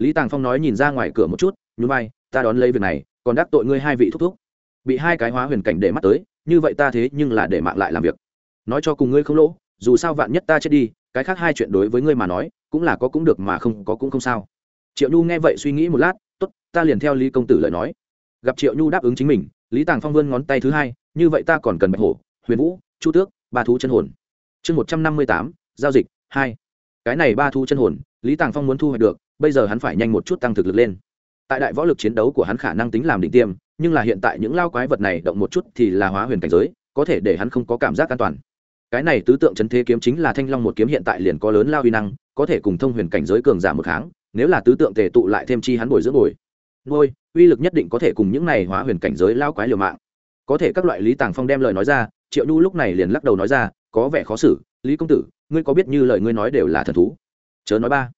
Lý tàng phong nói nhìn ra ngoài cửa một chút, nhún vai, ta đón lấy việc này, còn đắc tội ngươi hai vị thúc thúc. Bị hai cái hóa huyền cảnh để mắt tới như vậy ta thế nhưng là để mạng lại làm việc. Nói cho cùng ngươi không lỗ, dù sao vạn nhất ta chết đi, cái khác hai chuyện đối với ngươi mà nói, cũng là có cũng được mà không có cũng không sao. Triệu nhu nghe vậy suy nghĩ một lát t ố t ta liền theo lý công tử lời nói. Gặp triệu nhu đáp ứng chính mình, lý tàng phong vươn ngón tay thứ hai, như vậy ta còn cần bạch hổ, huyền vũ, chu tước, ba thú chân hồn. Chương một trăm năm mươi tám, giao dịch, hai. Cái này ba thú chân hồn, lý tàng phong muốn thu hoạch được, bây giờ hắn phải nhanh một chút tăng thực lực lên. Tại đại võ lực chiến đấu của hắn khả năng tính làm định tiêm nhưng là hiện tại những lao quái vật này động một chút thì là hóa huyền cảnh giới, có thể để hắn không có cảm giác an toàn. Cái này tứ tượng chấn thế kiếm chính là thanh long một kiếm hiện tại liền có lớn lao uy năng, có thể cùng thông huyền cảnh giới cường giả một tháng nếu là tứ tượng tề tụ lại thêm chi hắn bồi dưỡng bồi. Nuôi, uy lực nhất định có thể cùng những này hóa huyền cảnh giới lao quái liều mạng. Có thể các loại lý tàng phong đem lời nói ra, triệu nhu lúc này liền lắc đầu nói ra, có vẻ khó xử, lý công tử, ngươi có biết như lời ngươi nói đều là thần thú? Chớ nói ba.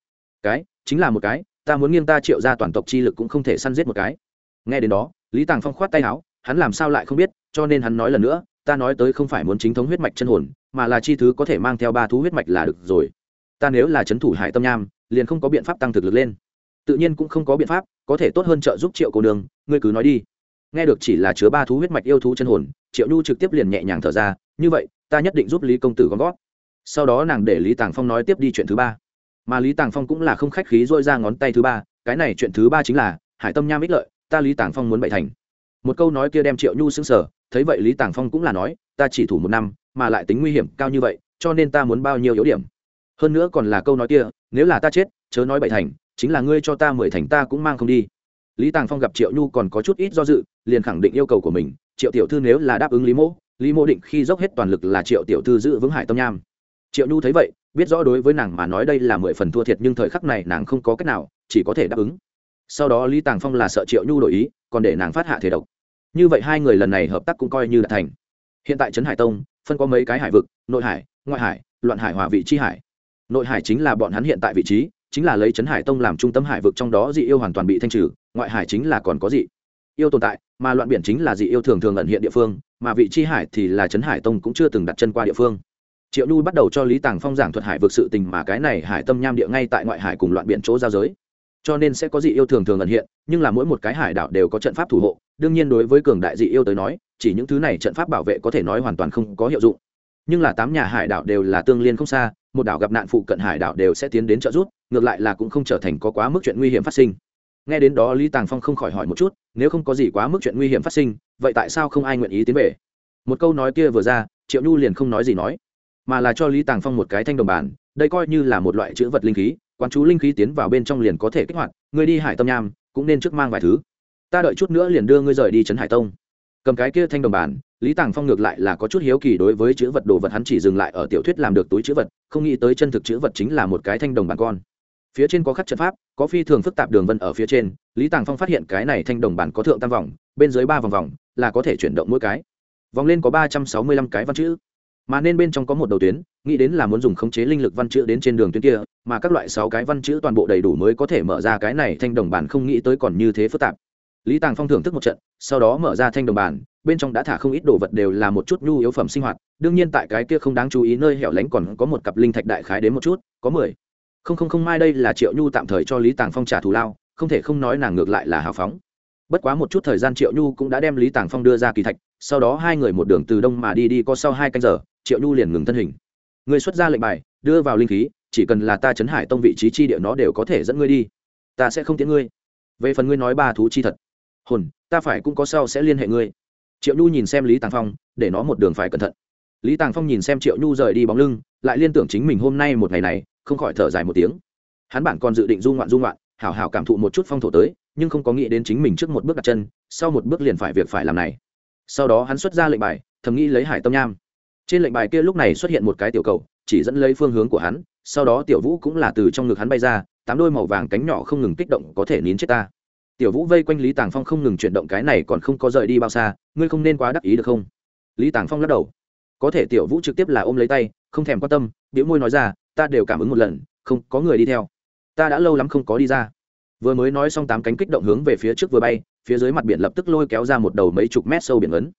Cái, chính là một cái, ta muốn nghiêng ta triệu ra toàn tộc chi lực cũng không thể săn giết một cái. Nghe đến đó lý tàng phong khoát tay áo, hắn làm sao lại không biết, cho nên hắn nói lần nữa, ta nói tới không phải muốn chính thống huyết mạch chân hồn, mà là chi thứ có thể mang theo ba thú huyết mạch là được rồi. Ta nếu là c h ấ n thủ hải tâm nham, liền không có biện pháp tăng thực lực lên. Tự nhiên cũng không có biện pháp, có thể tốt hơn trợ giúp triệu cô đường ngươi cứ nói đi. Nghe được chỉ là chứa ba thú huyết mạch yêu thú chân hồn, triệu nhu trực tiếp liền nhẹ nhàng thở ra, như vậy, ta nhất định giúp lý công tử gom gót sau đó nàng để lý tàng phong nói tiếp đi chuyện thứ ba. Mà lý tàng phong cũng là không khách khí dôi ra ngón tay thứ ba, cái này chuyện thứ ba chính là hải tâm nham ích lợi ta lý tàng phong muốn bậy thành. Một câu nói kia đem triệu nhu xứng sở thấy vậy lý tàng phong cũng là nói, ta chỉ thủ một năm, mà lại tính nguy hiểm cao như vậy, cho nên ta muốn bao nhiêu yếu điểm. Hơn nữa còn là câu nói kia, nếu là ta chết, chớ nói bảy thành, chính là ngươi cho ta mười thành ta cũng mang không đi. Lý tàng phong gặp triệu nhu còn có chút ít do dự, liền khẳng định yêu cầu của mình, triệu tiểu thư nếu là đáp ứng lý mỗ lý mô định khi dốc hết toàn lực là triệu tiểu thư giữ vững hải tâm nham. Triệu nhu thấy vậy, biết rõ đối với nàng mà nói đây là mười phần thua thiệt nhưng thời khắc này nàng không có cách nào, chỉ có thể đáp ứng sau đó lý tàng phong là sợ triệu nhu đổi ý, còn để nàng phát hạ thể độc. Như vậy hai người lần này hợp tác cũng coi như đã thành. Hiện tại trấn hải tông, phân có mấy cái hải vực, nội hải, ngoại hải, loạn hải hòa vị chi hải. Nội hải chính là bọn hắn hiện tại vị trí, chính là lấy trấn hải tông làm trung tâm hải vực trong đó dị yêu hoàn toàn bị thanh trừ, ngoại hải chính là còn có dị yêu tồn tại, mà loạn biển chính là dị yêu thường thường ẩn hiện địa phương, mà vị chi hải thì là trấn hải tông cũng chưa từng đặt chân qua địa phương. Triệu nhu bắt đầu cho lý tàng phong giảng thuật hải vực sự tình mà cái này hải tâm nham địa ngay tại ngoại hải cùng loạn biển chỗ giao giới cho nên sẽ có dị yêu thường thường ẩn hiện, nhưng là mỗi một cái hải đảo đều có trận pháp thủ hộ, đương nhiên đối với cường đại dị yêu tới nói, chỉ những thứ này trận pháp bảo vệ có thể nói hoàn toàn không có hiệu dụng. Nhưng là tám nhà hải đảo đều là tương liên không xa, một đảo gặp nạn phụ cận hải đảo đều sẽ tiến đến trợ giúp, ngược lại là cũng không trở thành có quá mức chuyện nguy hiểm phát sinh. Nghe đến đó lý tàng phong không khỏi hỏi một chút, nếu không có gì quá mức chuyện nguy hiểm phát sinh, vậy tại sao không ai nguyện ý tiến về? Một câu nói kia vừa ra, triệu nhu liền không nói gì nói, mà là cho lý tàng phong một cái thanh đồng bản đây coi như là một loại chữ vật linh khí quán chú linh khí tiến vào bên trong liền có thể kích hoạt người đi hải tâm nham, cũng nên trước mang vài thứ. Ta đợi chút nữa liền đưa ngươi rời đi trấn hải tông. Cầm cái kia thanh đồng bản, lý tàng phong ngược lại là có chút hiếu kỳ đối với chữ vật đồ vật hắn chỉ dừng lại ở tiểu thuyết làm được túi chữ vật, không nghĩ tới chân thực chữ vật chính là một cái thanh đồng bản con. Phía trên có khắc trận pháp, có phi thường phức tạp đường vân ở phía trên, lý tàng phong phát hiện cái này thanh đồng bản có thượng tam vòng, bên dưới ba vòng vòng là có thể chuyển động mỗi cái. Vòng lên có ba trăm sáu mươi lăm cái văn chữ mà nên bên trong có một đầu tuyến, nghĩ đến là muốn dùng khống chế linh lực văn chữ đến trên đường tuyến kia, mà các loại sáu cái văn chữ toàn bộ đầy đủ mới có thể mở ra cái này thanh đồng bản không nghĩ tới còn như thế phức tạp. Lý tàng phong thưởng thức một trận, sau đó mở ra thanh đồng bản, bên trong đã thả không ít đồ vật đều là một chút nhu yếu phẩm sinh hoạt, đương nhiên tại cái kia không đáng chú ý nơi hẻo lánh còn có một cặp linh thạch đại khái đến một chút, có mười. Không không không, mai đây là triệu nhu tạm thời cho lý tàng phong trả thù lao, không thể không nói nàng ngược lại là hào phóng bất quá một chút thời gian triệu nhu cũng đã đem lý tàng phong đưa ra kỳ thạch, sau đó hai người một đường từ đông mà đi đi có sau hai canh giờ, triệu nhu liền ngừng thân hình. Người xuất ra lệnh bài, đưa vào linh khí, chỉ cần là ta chấn hải tông vị trí chi địa nó đều có thể dẫn ngươi đi. Ta sẽ không tiễn ngươi. Về phần ngươi nói ba thú chi thật, hồn, ta phải cũng có sau sẽ liên hệ ngươi. Triệu nhu nhìn xem lý tàng phong, để nó một đường phải cẩn thận. Lý tàng phong nhìn xem triệu nhu rời đi bóng lưng, lại liên tưởng chính mình hôm nay một ngày này, không khỏi thở dài một tiếng. Hắn bản còn dự định du ngoạn du ngoạn, hảo hảo cảm thụ một chút phong thổ tới nhưng không có nghĩ đến chính mình trước một bước đặt chân, sau một bước liền phải việc phải làm này. Sau đó hắn xuất ra lệnh bài, thầm nghĩ lấy hải tâm nham. Trên lệnh bài kia lúc này xuất hiện một cái tiểu cầu, chỉ dẫn lấy phương hướng của hắn, sau đó tiểu vũ cũng là từ trong ngực hắn bay ra, tám đôi màu vàng cánh nhỏ không ngừng kích động có thể nín chết ta. Tiểu vũ vây quanh lý tàng phong không ngừng chuyển động cái này còn không có rời đi bao xa, ngươi không nên quá đắc ý được không? Lý tàng phong lắc đầu. Có thể tiểu vũ trực tiếp là ôm lấy tay, không thèm quan tâm biểu môi nói ra, ta đều cảm ứng một lần, không có người đi theo. Ta đã lâu lắm không có đi ra vừa mới nói xong tám cánh kích động hướng về phía trước vừa bay, phía dưới mặt biển lập tức lôi kéo ra một đầu mấy chục mét sâu biển ấn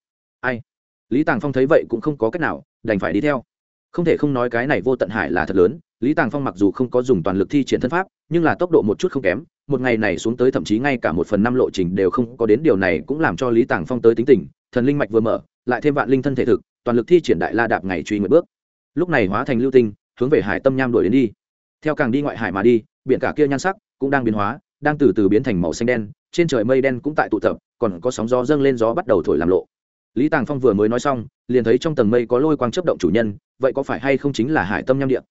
ai? Lý tàng phong thấy vậy cũng không có cách nào, đành phải đi theo. Không thể không nói cái này vô tận hải là thật lớn, lý tàng phong mặc dù không có dùng toàn lực thi triển thân pháp, nhưng là tốc độ một chút không kém, một ngày này xuống tới thậm chí ngay cả một phần năm lộ trình đều không có đến, điều này cũng làm cho lý tàng phong tới tính tình, thần linh mạch vừa mở, lại thêm vạn linh thân thể thực, toàn lực thi triển đại la đạp ngày truy một bước. Lúc này hóa thành lưu tinh, hướng về hải tâm nham đuổi đến đi. Theo càng đi ngoại hải mà đi, biển cả kia nhan sắc cũng đang biến hóa đang từ từ biến thành màu xanh đen, trên trời mây đen cũng tại tụ tập, còn có sóng gió dâng lên gió bắt đầu thổi làm lộ. Lý tàng phong vừa mới nói xong, liền thấy trong tầng mây có lôi quang chấp động chủ nhân, vậy có phải hay không chính là hải tâm nham điện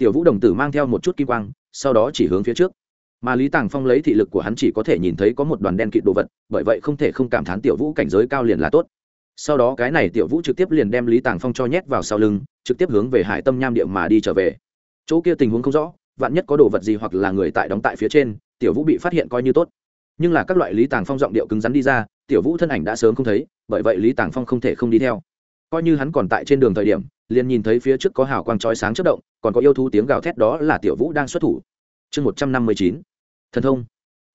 tiểu vũ đồng tử mang theo một chút kim quang, sau đó chỉ hướng phía trước. Mà lý tàng phong lấy thị lực của hắn chỉ có thể nhìn thấy có một đoàn đen kịt đồ vật, bởi vậy không thể không cảm thán tiểu vũ cảnh giới cao liền là tốt. Sau đó cái này tiểu vũ trực tiếp liền đem lý tàng phong cho nhét vào sau lưng, trực tiếp hướng về hải tâm nham địa mà đi trở về. Chỗ kia tình huống không rõ, vạn nhất có đồ vật gì hoặc là người tại đóng tại phía trên tiểu vũ bị phát hiện coi như tốt. Nhưng là các loại lý tàng phong giọng điệu cứng rắn đi ra, tiểu vũ thân ảnh đã sớm không thấy, bởi vậy lý tàng phong không thể không đi theo. Coi như hắn còn tại trên đường thời điểm, liền nhìn thấy phía trước có hào quang trói sáng chất động, còn có yêu thú tiếng gào thét đó là tiểu vũ đang xuất thủ. Chương một trăm năm mươi chín, thần thông.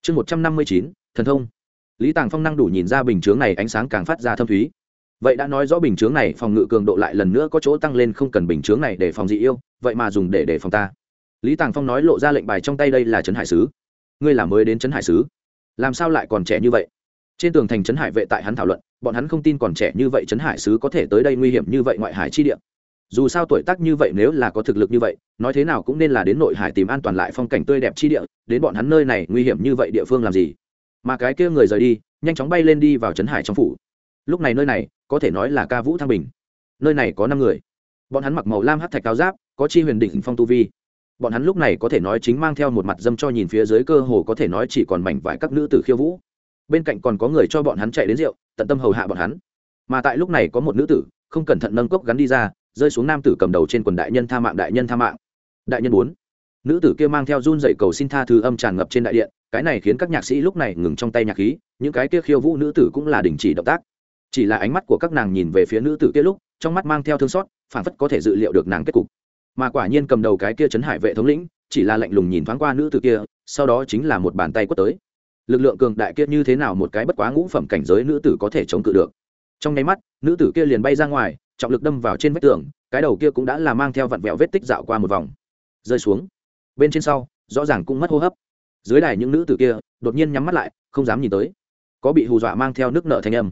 Chương một trăm năm mươi chín, thần thông. Lý tàng phong năng đủ nhìn ra bình chướng này ánh sáng càng phát ra thâm thúy. Vậy đã nói rõ bình chướng này phòng ngự cường độ lại lần nữa có chỗ tăng lên không cần bình chướng này để phòng dị yêu, vậy mà dùng để để phòng ta. Lý tàng phong nói lộ ra lệnh bài trong tay đây là trấn hải sứ ngươi là mới đến trấn hải sứ. Làm sao lại còn trẻ như vậy? Trên tường thành trấn hải vệ tại hắn thảo luận, bọn hắn không tin còn trẻ như vậy trấn hải sứ có thể tới đây nguy hiểm như vậy ngoại hải chi địa. Dù sao tuổi tác như vậy nếu là có thực lực như vậy, nói thế nào cũng nên là đến nội hải tìm an toàn lại phong cảnh tươi đẹp chi địa, đến bọn hắn nơi này nguy hiểm như vậy địa phương làm gì? Mà cái kia người rời đi, nhanh chóng bay lên đi vào trấn hải trong phủ. Lúc này nơi này, có thể nói là ca vũ thăng bình. Nơi này có năm người. Bọn hắn mặc màu lam hát thạch cao giáp, có chi huyền đỉnh phong tu vi bọn hắn lúc này có thể nói chính mang theo một mặt dâm cho nhìn phía dưới cơ hồ có thể nói chỉ còn mảnh vải các nữ tử khiêu vũ. Bên cạnh còn có người cho bọn hắn chạy đến rượu, tận tâm hầu hạ bọn hắn. Mà tại lúc này có một nữ tử, không cẩn thận nâng cốc gắn đi ra, rơi xuống nam tử cầm đầu trên quần đại nhân tha mạng, đại nhân tha mạng. Đại nhân bốn nữ tử kia mang theo run dậy cầu xin tha thứ âm tràn ngập trên đại điện, cái này khiến các nhạc sĩ lúc này ngừng trong tay nhạc khí, những cái kia khiêu vũ nữ tử cũng là đình chỉ động tác. Chỉ là ánh mắt của các nàng nhìn về phía nữ tử kia lúc, trong mắt mang theo thương xót phản phất có thể dự liệu được nàng kết cục mà quả nhiên cầm đầu cái kia chấn hải vệ thống lĩnh, chỉ là lạnh lùng nhìn thoáng qua nữ tử kia, sau đó chính là một bàn tay quất tới. Lực lượng cường đại kia như thế nào một cái bất quá ngũ phẩm cảnh giới nữ tử có thể chống cự được. Trong nháy mắt, nữ tử kia liền bay ra ngoài, trọng lực đâm vào trên vách tường, cái đầu kia cũng đã là mang theo vặn vẹo vết tích dạo qua một vòng. Rơi xuống. Bên trên sau, rõ ràng cũng mất hô hấp. Dưới đài những nữ tử kia, đột nhiên nhắm mắt lại, không dám nhìn tới. Có bị hù dọa mang theo nước nợ thanh âm.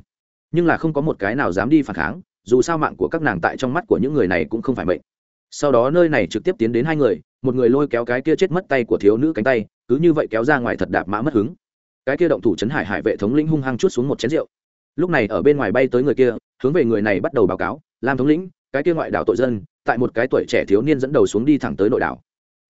Nhưng là không có một cái nào dám đi phản kháng, dù sao mạng của các nàng tại trong mắt của những người này cũng không phải mệnh sau đó nơi này trực tiếp tiến đến hai người, một người lôi kéo cái kia chết mất tay của thiếu nữ cánh tay, cứ như vậy kéo ra ngoài thật đạp mã mất hứng. Cái kia động thủ chấn hải hải vệ thống lĩnh hung hăng chút xuống một chén rượu. Lúc này ở bên ngoài bay tới người kia, hướng về người này bắt đầu báo cáo làm thống lĩnh, cái kia ngoại đảo tội dân, tại một cái tuổi trẻ thiếu niên dẫn đầu xuống đi thẳng tới nội đảo.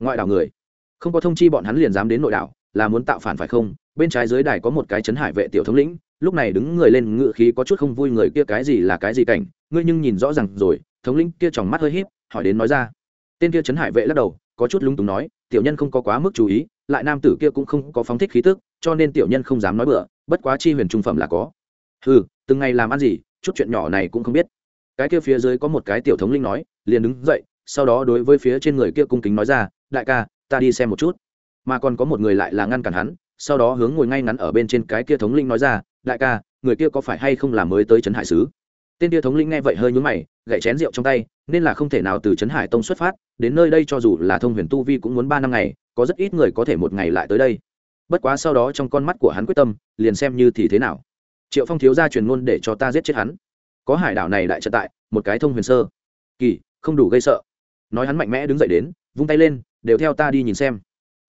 Ngoại đảo người. Không có thông chi bọn hắn liền dám đến nội đảo, là muốn tạo phản phải không? Bên trái dưới đài có một cái chấn hải vệ tiểu thống lĩnh, lúc này đứng người lên ngự khí có chút không vui người kia cái gì là cái gì cảnh, ngươi nhưng nhìn rõ ràng rồi thống lĩnh kia tròng mắt hơi híp hỏi đến nói ra. Tên kia chấn hải vệ lắc đầu có chút lung túng nói tiểu nhân không có quá mức chú ý lại nam tử kia cũng không có phóng thích khí tức cho nên tiểu nhân không dám nói bừa bất quá chi huyền trung phẩm là có. Hừ, từng ngày làm ăn gì chút chuyện nhỏ này cũng không biết. Cái kia phía dưới có một cái tiểu thống linh nói liền đứng dậy sau đó đối với phía trên người kia cung kính nói ra đại ca ta đi xem một chút. Mà còn có một người lại là ngăn cản hắn sau đó hướng ngồi ngay ngắn ở bên trên cái kia thống linh nói ra đại ca người kia có phải hay không là mới tới trấn hải sứ? Tên tia thống linh nghe vậy hơi nhúng mày, gậy chén rượu trong tay, nên là không thể nào từ trấn hải tông xuất phát, đến nơi đây cho dù là thông huyền tu vi cũng muốn ba năm ngày, có rất ít người có thể một ngày lại tới đây. Bất quá sau đó trong con mắt của hắn quyết tâm, liền xem như thì thế nào. Triệu phong thiếu ra truyền ngôn để cho ta giết chết hắn. Có hải đảo này đại trợ tại, một cái thông huyền sơ. Kỳ, không đủ gây sợ. Nói hắn mạnh mẽ đứng dậy đến, vung tay lên, đều theo ta đi nhìn xem.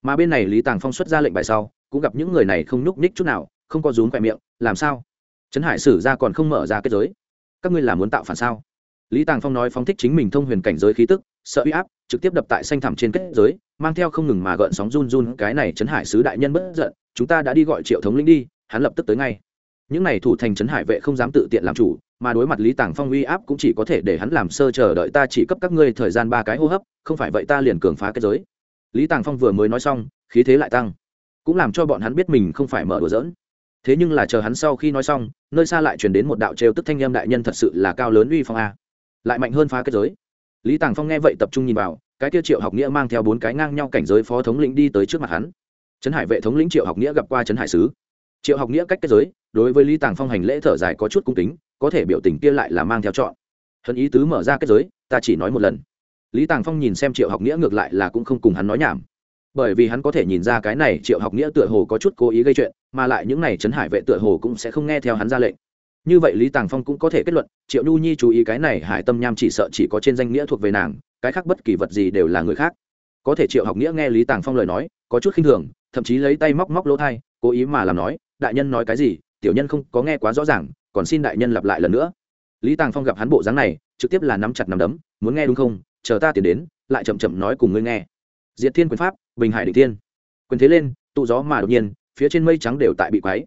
Mà bên này lý tàng phong xuất ra lệnh bài sau, cũng gặp những người này không nhúc nhích chút nào, không có rúm khỏe miệng, làm sao? Trấn hải sử ra còn không mở ra kết giới các ngươi là muốn tạo phản sao? Lý tàng phong nói phóng thích chính mình thông huyền cảnh giới khí tức, sợ uy áp, trực tiếp đập tại xanh thẳm trên kết giới, mang theo không ngừng mà gợn sóng run run, cái này chấn hải sứ đại nhân bất giận, chúng ta đã đi gọi triệu thống lĩnh đi, hắn lập tức tới ngay. Những này thủ thành trấn hải vệ không dám tự tiện làm chủ, mà đối mặt lý tàng phong uy áp cũng chỉ có thể để hắn làm sơ chờ đợi ta chỉ cấp các ngươi thời gian ba cái hô hấp, không phải vậy ta liền cường phá kết giới. Lý tàng phong vừa mới nói xong, khí thế lại tăng, cũng làm cho bọn hắn biết mình không phải mở đùa dỡn thế nhưng là chờ hắn sau khi nói xong, nơi xa lại chuyển đến một đạo trêu tức thanh em đại nhân thật sự là cao lớn uy phong a. Lại mạnh hơn phá kết giới. Lý tàng phong nghe vậy tập trung nhìn vào, cái tiêu triệu học nghĩa mang theo bốn cái ngang nhau cảnh giới phó thống lĩnh đi tới trước mặt hắn. Trấn hải vệ thống lĩnh triệu học nghĩa gặp qua trấn hải sứ. Triệu học nghĩa cách kết giới, đối với lý tàng phong hành lễ thở dài có chút cung kính, có thể biểu tình kia lại là mang theo chọn. Hận ý tứ mở ra kết giới, ta chỉ nói một lần. Lý tàng phong nhìn xem triệu học nghĩa ngược lại là cũng không cùng hắn nói nhảm. Bởi vì hắn có thể nhìn ra cái này triệu học nghĩa tựa hồ có chút cố ý gây chuyện mà lại những này trấn hải vệ tựa hồ cũng sẽ không nghe theo hắn ra lệnh. Như vậy lý tàng phong cũng có thể kết luận, triệu nhu nhi chú ý cái này hải tâm nham chỉ sợ chỉ có trên danh nghĩa thuộc về nàng, cái khác bất kỳ vật gì đều là người khác. Có thể triệu học nghĩa nghe lý tàng phong lời nói, có chút khinh thường, thậm chí lấy tay móc móc lỗ thai, cố ý mà làm nói, đại nhân nói cái gì, tiểu nhân không có nghe quá rõ ràng, còn xin đại nhân lặp lại lần nữa. Lý tàng phong gặp hắn bộ dáng này, trực tiếp là nắm chặt nắm đấm, muốn nghe đúng không? Chờ ta tiến đến, lại chậm chậm nói cùng ngươi nghe. Diệt thiên quyền pháp, bình hải định thiên. Quyền thế lên, tụ gió mà đột nhiên phía trên mây trắng đều tại bị quáy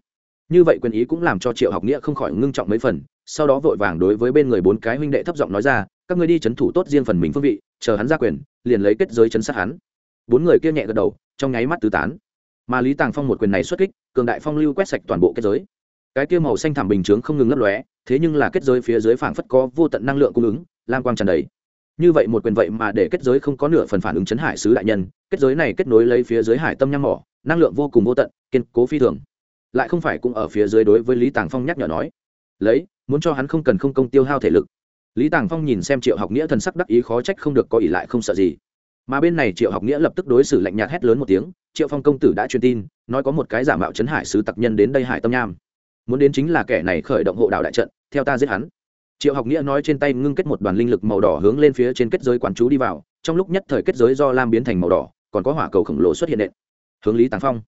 như vậy quyền ý cũng làm cho triệu học nghĩa không khỏi ngưng trọng mấy phần, sau đó vội vàng đối với bên người bốn cái huynh đệ thấp giọng nói ra, các ngươi đi c h ấ n thủ tốt riêng phần mình phương vị, chờ hắn ra quyền, liền lấy kết giới chấn sát hắn. Bốn người kia nhẹ gật đầu, trong nháy mắt tứ tán. Mà lý tàng phong một quyền này xuất kích, cường đại phong lưu quét sạch toàn bộ kết giới. Cái kia màu xanh thảm bình chướng không ngừng lấp lóe, thế nhưng là kết giới phía dưới phảng phất có vô tận năng lượng cung ứng, lam quang tràn đầy như vậy một quyền vậy mà để kết giới không có nửa phần phản ứng chấn hải sứ đại nhân, kết giới này kết nối lấy phía dưới hải tâm nham mỏ, năng lượng vô cùng vô tận, kiên cố phi thường. Lại không phải cũng ở phía dưới đối với lý tàng phong nhắc nhở nói. Lấy, muốn cho hắn không cần không công tiêu hao thể lực. Lý tàng phong nhìn xem triệu học nghĩa thần sắc đắc ý khó trách không được có ỷ lại không sợ gì. Mà bên này triệu học nghĩa lập tức đối xử lạnh nhạt hét lớn một tiếng, triệu phong công tử đã truyền tin, nói có một cái giả mạo chấn hải sứ tặc nhân đến đây hải tâm nham. Muốn đến chính là kẻ này khởi động hộ đạo đại trận, theo ta giết hắn triệu học nghĩa nói trên tay ngưng kết một đoàn linh lực màu đỏ hướng lên phía trên kết giới quán chú đi vào, trong lúc nhất thời kết giới do lam biến thành màu đỏ, còn có hỏa cầu khổng lồ xuất hiện nện. Hướng lý tàng phong.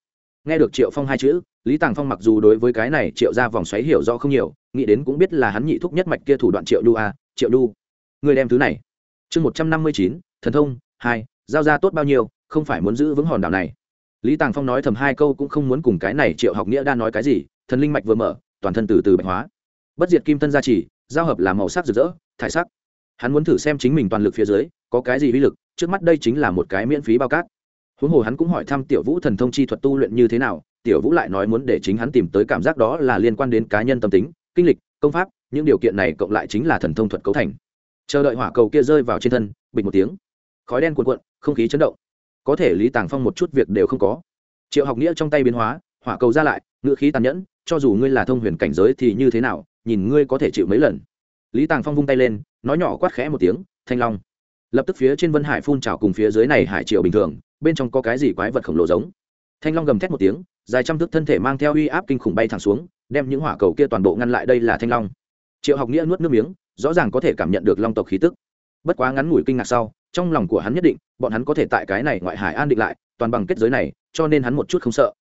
Nghe được triệu phong hai chữ, lý tàng phong mặc dù đối với cái này triệu ra vòng xoáy hiểu rõ không nhiều, nghĩ đến cũng biết là hắn nhị thúc nhất mạch kia thủ đoạn triệu đu a à, triệu đu người đem thứ này. Chương một trăm năm mươi chín, thần thông, hai, giao ra tốt bao nhiêu, không phải muốn giữ vững hòn đảo này. Lý tàng phong nói thầm hai câu cũng không muốn cùng cái này triệu học nghĩa đa nói cái gì, thần linh mạch vừa mở, toàn thân từ từ bạch hóa. Bất diệt kim thân gia trì giao hợp là màu sắc rực rỡ, thải sắc. Hắn muốn thử xem chính mình toàn lực phía dưới, có cái gì uy lực, trước mắt đây chính là một cái miễn phí bao cát. Huống hồ hắn cũng hỏi thăm tiểu vũ thần thông chi thuật tu luyện như thế nào, tiểu vũ lại nói muốn để chính hắn tìm tới cảm giác đó là liên quan đến cá nhân tâm tính, kinh lịch, công pháp, những điều kiện này cộng lại chính là thần thông thuật cấu thành. Chờ đợi hỏa cầu kia rơi vào trên thân, bình một tiếng. Khói đen cuồn cuộn, không khí chấn động. Có thể lý tàng phong một chút việc đều không có. Triệu học nghĩa trong tay biến hóa, hỏa cầu ra lại ngựa khí tàn nhẫn, cho dù ngươi là thông huyền cảnh giới thì như thế nào nhìn ngươi có thể chịu mấy lần. Lý tàng phong vung tay lên, nói nhỏ quát khẽ một tiếng, thanh long. Lập tức phía trên vân hải phun trào cùng phía dưới này hải triều bình thường, bên trong có cái gì quái vật khổng lồ giống. Thanh long gầm thét một tiếng, dài trăm thước thân thể mang theo uy áp kinh khủng bay thẳng xuống, đem những hỏa cầu kia toàn bộ ngăn lại đây là thanh long. Triệu học nghĩa nuốt nước miếng, rõ ràng có thể cảm nhận được long tộc khí tức. Bất quá ngắn ngủi kinh ngạc sau, trong lòng của hắn nhất định, bọn hắn có thể tại cái này ngoại hải an định lại, toàn bằng kết giới này, cho nên hắn một chút không sợ.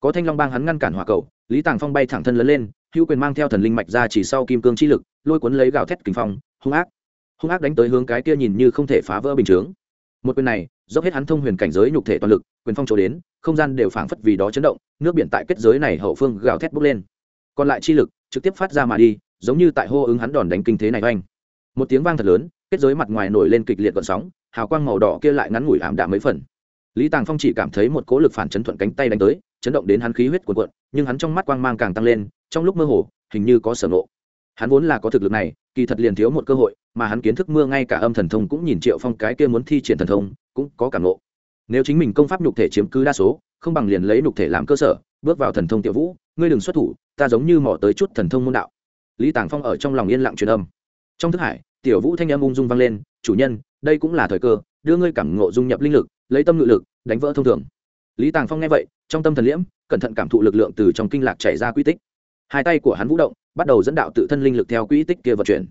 Có thanh long bang hắn ngăn cản hỏa cầu, lý tàng phong bay thẳng thân lớn lên hữu quyền mang theo thần linh mạch ra chỉ sau kim cương chi lực, lôi cuốn lấy gào thét kinh phong, hung ác. Hung ác đánh tới hướng cái kia nhìn như không thể phá vỡ bình chướng. Một quyền này, dốc hết hắn thông huyền cảnh giới nhục thể toàn lực, quyền phong chỗ đến, không gian đều phảng phất vì đó chấn động, nước biển tại kết giới này hậu phương gào thét bốc lên. Còn lại chi lực, trực tiếp phát ra mà đi, giống như tại hô ứng hắn đòn đánh kinh thế này oanh. Một tiếng vang thật lớn, kết giới mặt ngoài nổi lên kịch liệt gọn sóng, hào quang màu đỏ kia lại ngắn ngủi ảm đạm mấy phần. Lý tàng phong chỉ cảm thấy một cỗ lực phản chấn thuận cánh tay đánh tới, chấn động đến hắn khí huyết cuộn cuộn, nhưng hắn trong mắt quang mang càng tăng lên trong lúc mơ hồ, hình như có sở ngộ. Hắn vốn là có thực lực này, kỳ thật liền thiếu một cơ hội, mà hắn kiến thức mưa ngay cả âm thần thông cũng nhìn triệu phong cái kia muốn thi triển thần thông, cũng có cảm ngộ. Nếu chính mình công pháp nhục thể chiếm cứ đa số, không bằng liền lấy nhục thể làm cơ sở, bước vào thần thông tiểu vũ, ngươi đừng xuất thủ, ta giống như mỏ tới chút thần thông môn đạo. Lý tàng phong ở trong lòng yên lặng truyền âm. Trong thức hải, tiểu vũ thanh âm ung dung vang lên, chủ nhân, đây cũng là thời cơ, đưa ngươi cảm ngộ dung nhập linh lực, lấy tâm ngự lực, đánh vỡ thông thường. Lý tàng phong nghe vậy, trong tâm thần liễm, cẩn thận cảm thụ lực lượng từ trong kinh lạc chảy ra quy tích hai tay của hắn vũ động, bắt đầu dẫn đạo tự thân linh lực theo quỹ tích kia vận chuyển.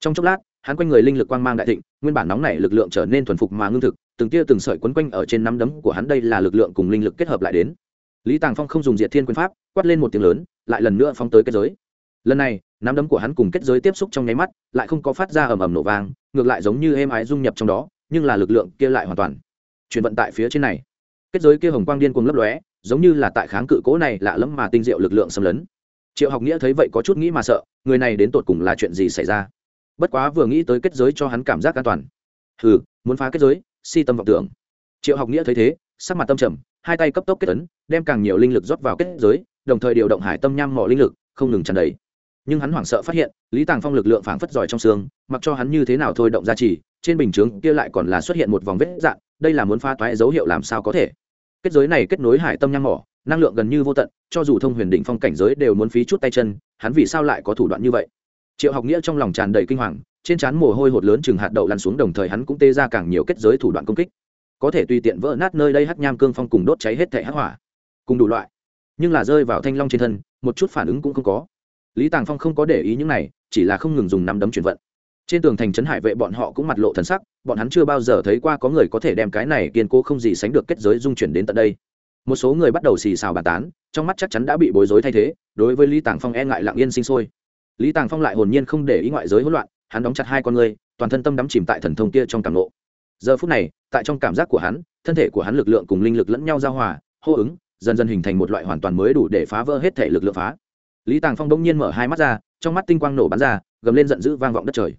Trong chốc lát, hắn quanh người linh lực quang mang đại thịnh, nguyên bản nóng nảy lực lượng trở nên thuần phục mà ngưng thực, từng tia từng sợi quấn quanh ở trên nắm đấm của hắn đây là lực lượng cùng linh lực kết hợp lại đến. Lý tàng phong không dùng diệt thiên quyền pháp, quát lên một tiếng lớn, lại lần nữa phóng tới kết giới. Lần này, nắm đấm của hắn cùng kết giới tiếp xúc trong nháy mắt, lại không có phát ra ầm ầm nổ vang, ngược lại giống như êm ái dung nhập trong đó, nhưng là lực lượng kia lại hoàn toàn chuyển vận tại phía trên này. Kết giới kia hồng quang điên cuồng lấp lóe, giống như là tại kháng cự cố này lạ lẫm mà tinh diệu lực lượng xâm lấn triệu học nghĩa thấy vậy có chút nghĩ mà sợ, người này đến tột cùng là chuyện gì xảy ra? Bất quá vừa nghĩ tới kết giới cho hắn cảm giác an toàn. Hừ, muốn phá kết giới, si tâm vọng tưởng. Triệu học nghĩa thấy thế, sắc mặt tâm trầm, hai tay cấp tốc kết tấn đem càng nhiều linh lực rót vào kết giới, đồng thời điều động hải tâm nham mỏ linh lực, không ngừng tràn đầy. Nhưng hắn hoảng sợ phát hiện, lý tàng phong lực lượng phảng phất giỏi trong xương, mặc cho hắn như thế nào thôi động ra chỉ, trên bình chướng kia lại còn là xuất hiện một vòng vết dạn đây là muốn pha toái dấu hiệu làm sao có thể? Kết giới này kết nối hải tâm nham mỏ năng lượng gần như vô tận, cho dù thông huyền đỉnh phong cảnh giới đều muốn phí chút tay chân, hắn vì sao lại có thủ đoạn như vậy? Triệu học nghĩa trong lòng tràn đầy kinh hoàng, trên trán mồ hôi hột lớn chừng hạt đậu lăn xuống đồng thời hắn cũng tê ra càng nhiều kết giới thủ đoạn công kích. Có thể tùy tiện vỡ nát nơi đây hắc nham cương phong cùng đốt cháy hết thể hắc hỏa, cùng đủ loại. Nhưng là rơi vào thanh long trên thân, một chút phản ứng cũng không có. Lý tàng phong không có để ý những này, chỉ là không ngừng dùng nắm đấm chuyển vận. Trên tường thành trấn hải vệ bọn họ cũng mặt lộ thần sắc, bọn hắn chưa bao giờ thấy qua có người có thể đem cái này kiên cố không gì sánh được kết giới dung chuyển đến tận đây một số người bắt đầu xì xào bàn tán, trong mắt chắc chắn đã bị bối rối thay thế, đối với lý tàng phong e ngại lặng yên sinh sôi. Lý tàng phong lại hồn nhiên không để ý ngoại giới hỗn loạn, hắn đóng chặt hai con người, toàn thân tâm đắm chìm tại thần thông kia trong cảm lộ giờ phút này, tại trong cảm giác của hắn, thân thể của hắn lực lượng cùng linh lực lẫn nhau giao hòa, hô ứng, dần dần hình thành một loại hoàn toàn mới đủ để phá vỡ hết thể lực lượng phá. Lý tàng phong đông nhiên mở hai mắt ra, trong mắt tinh quang nổ bắn ra, gầm lên giận dữ vang vọng đất trời.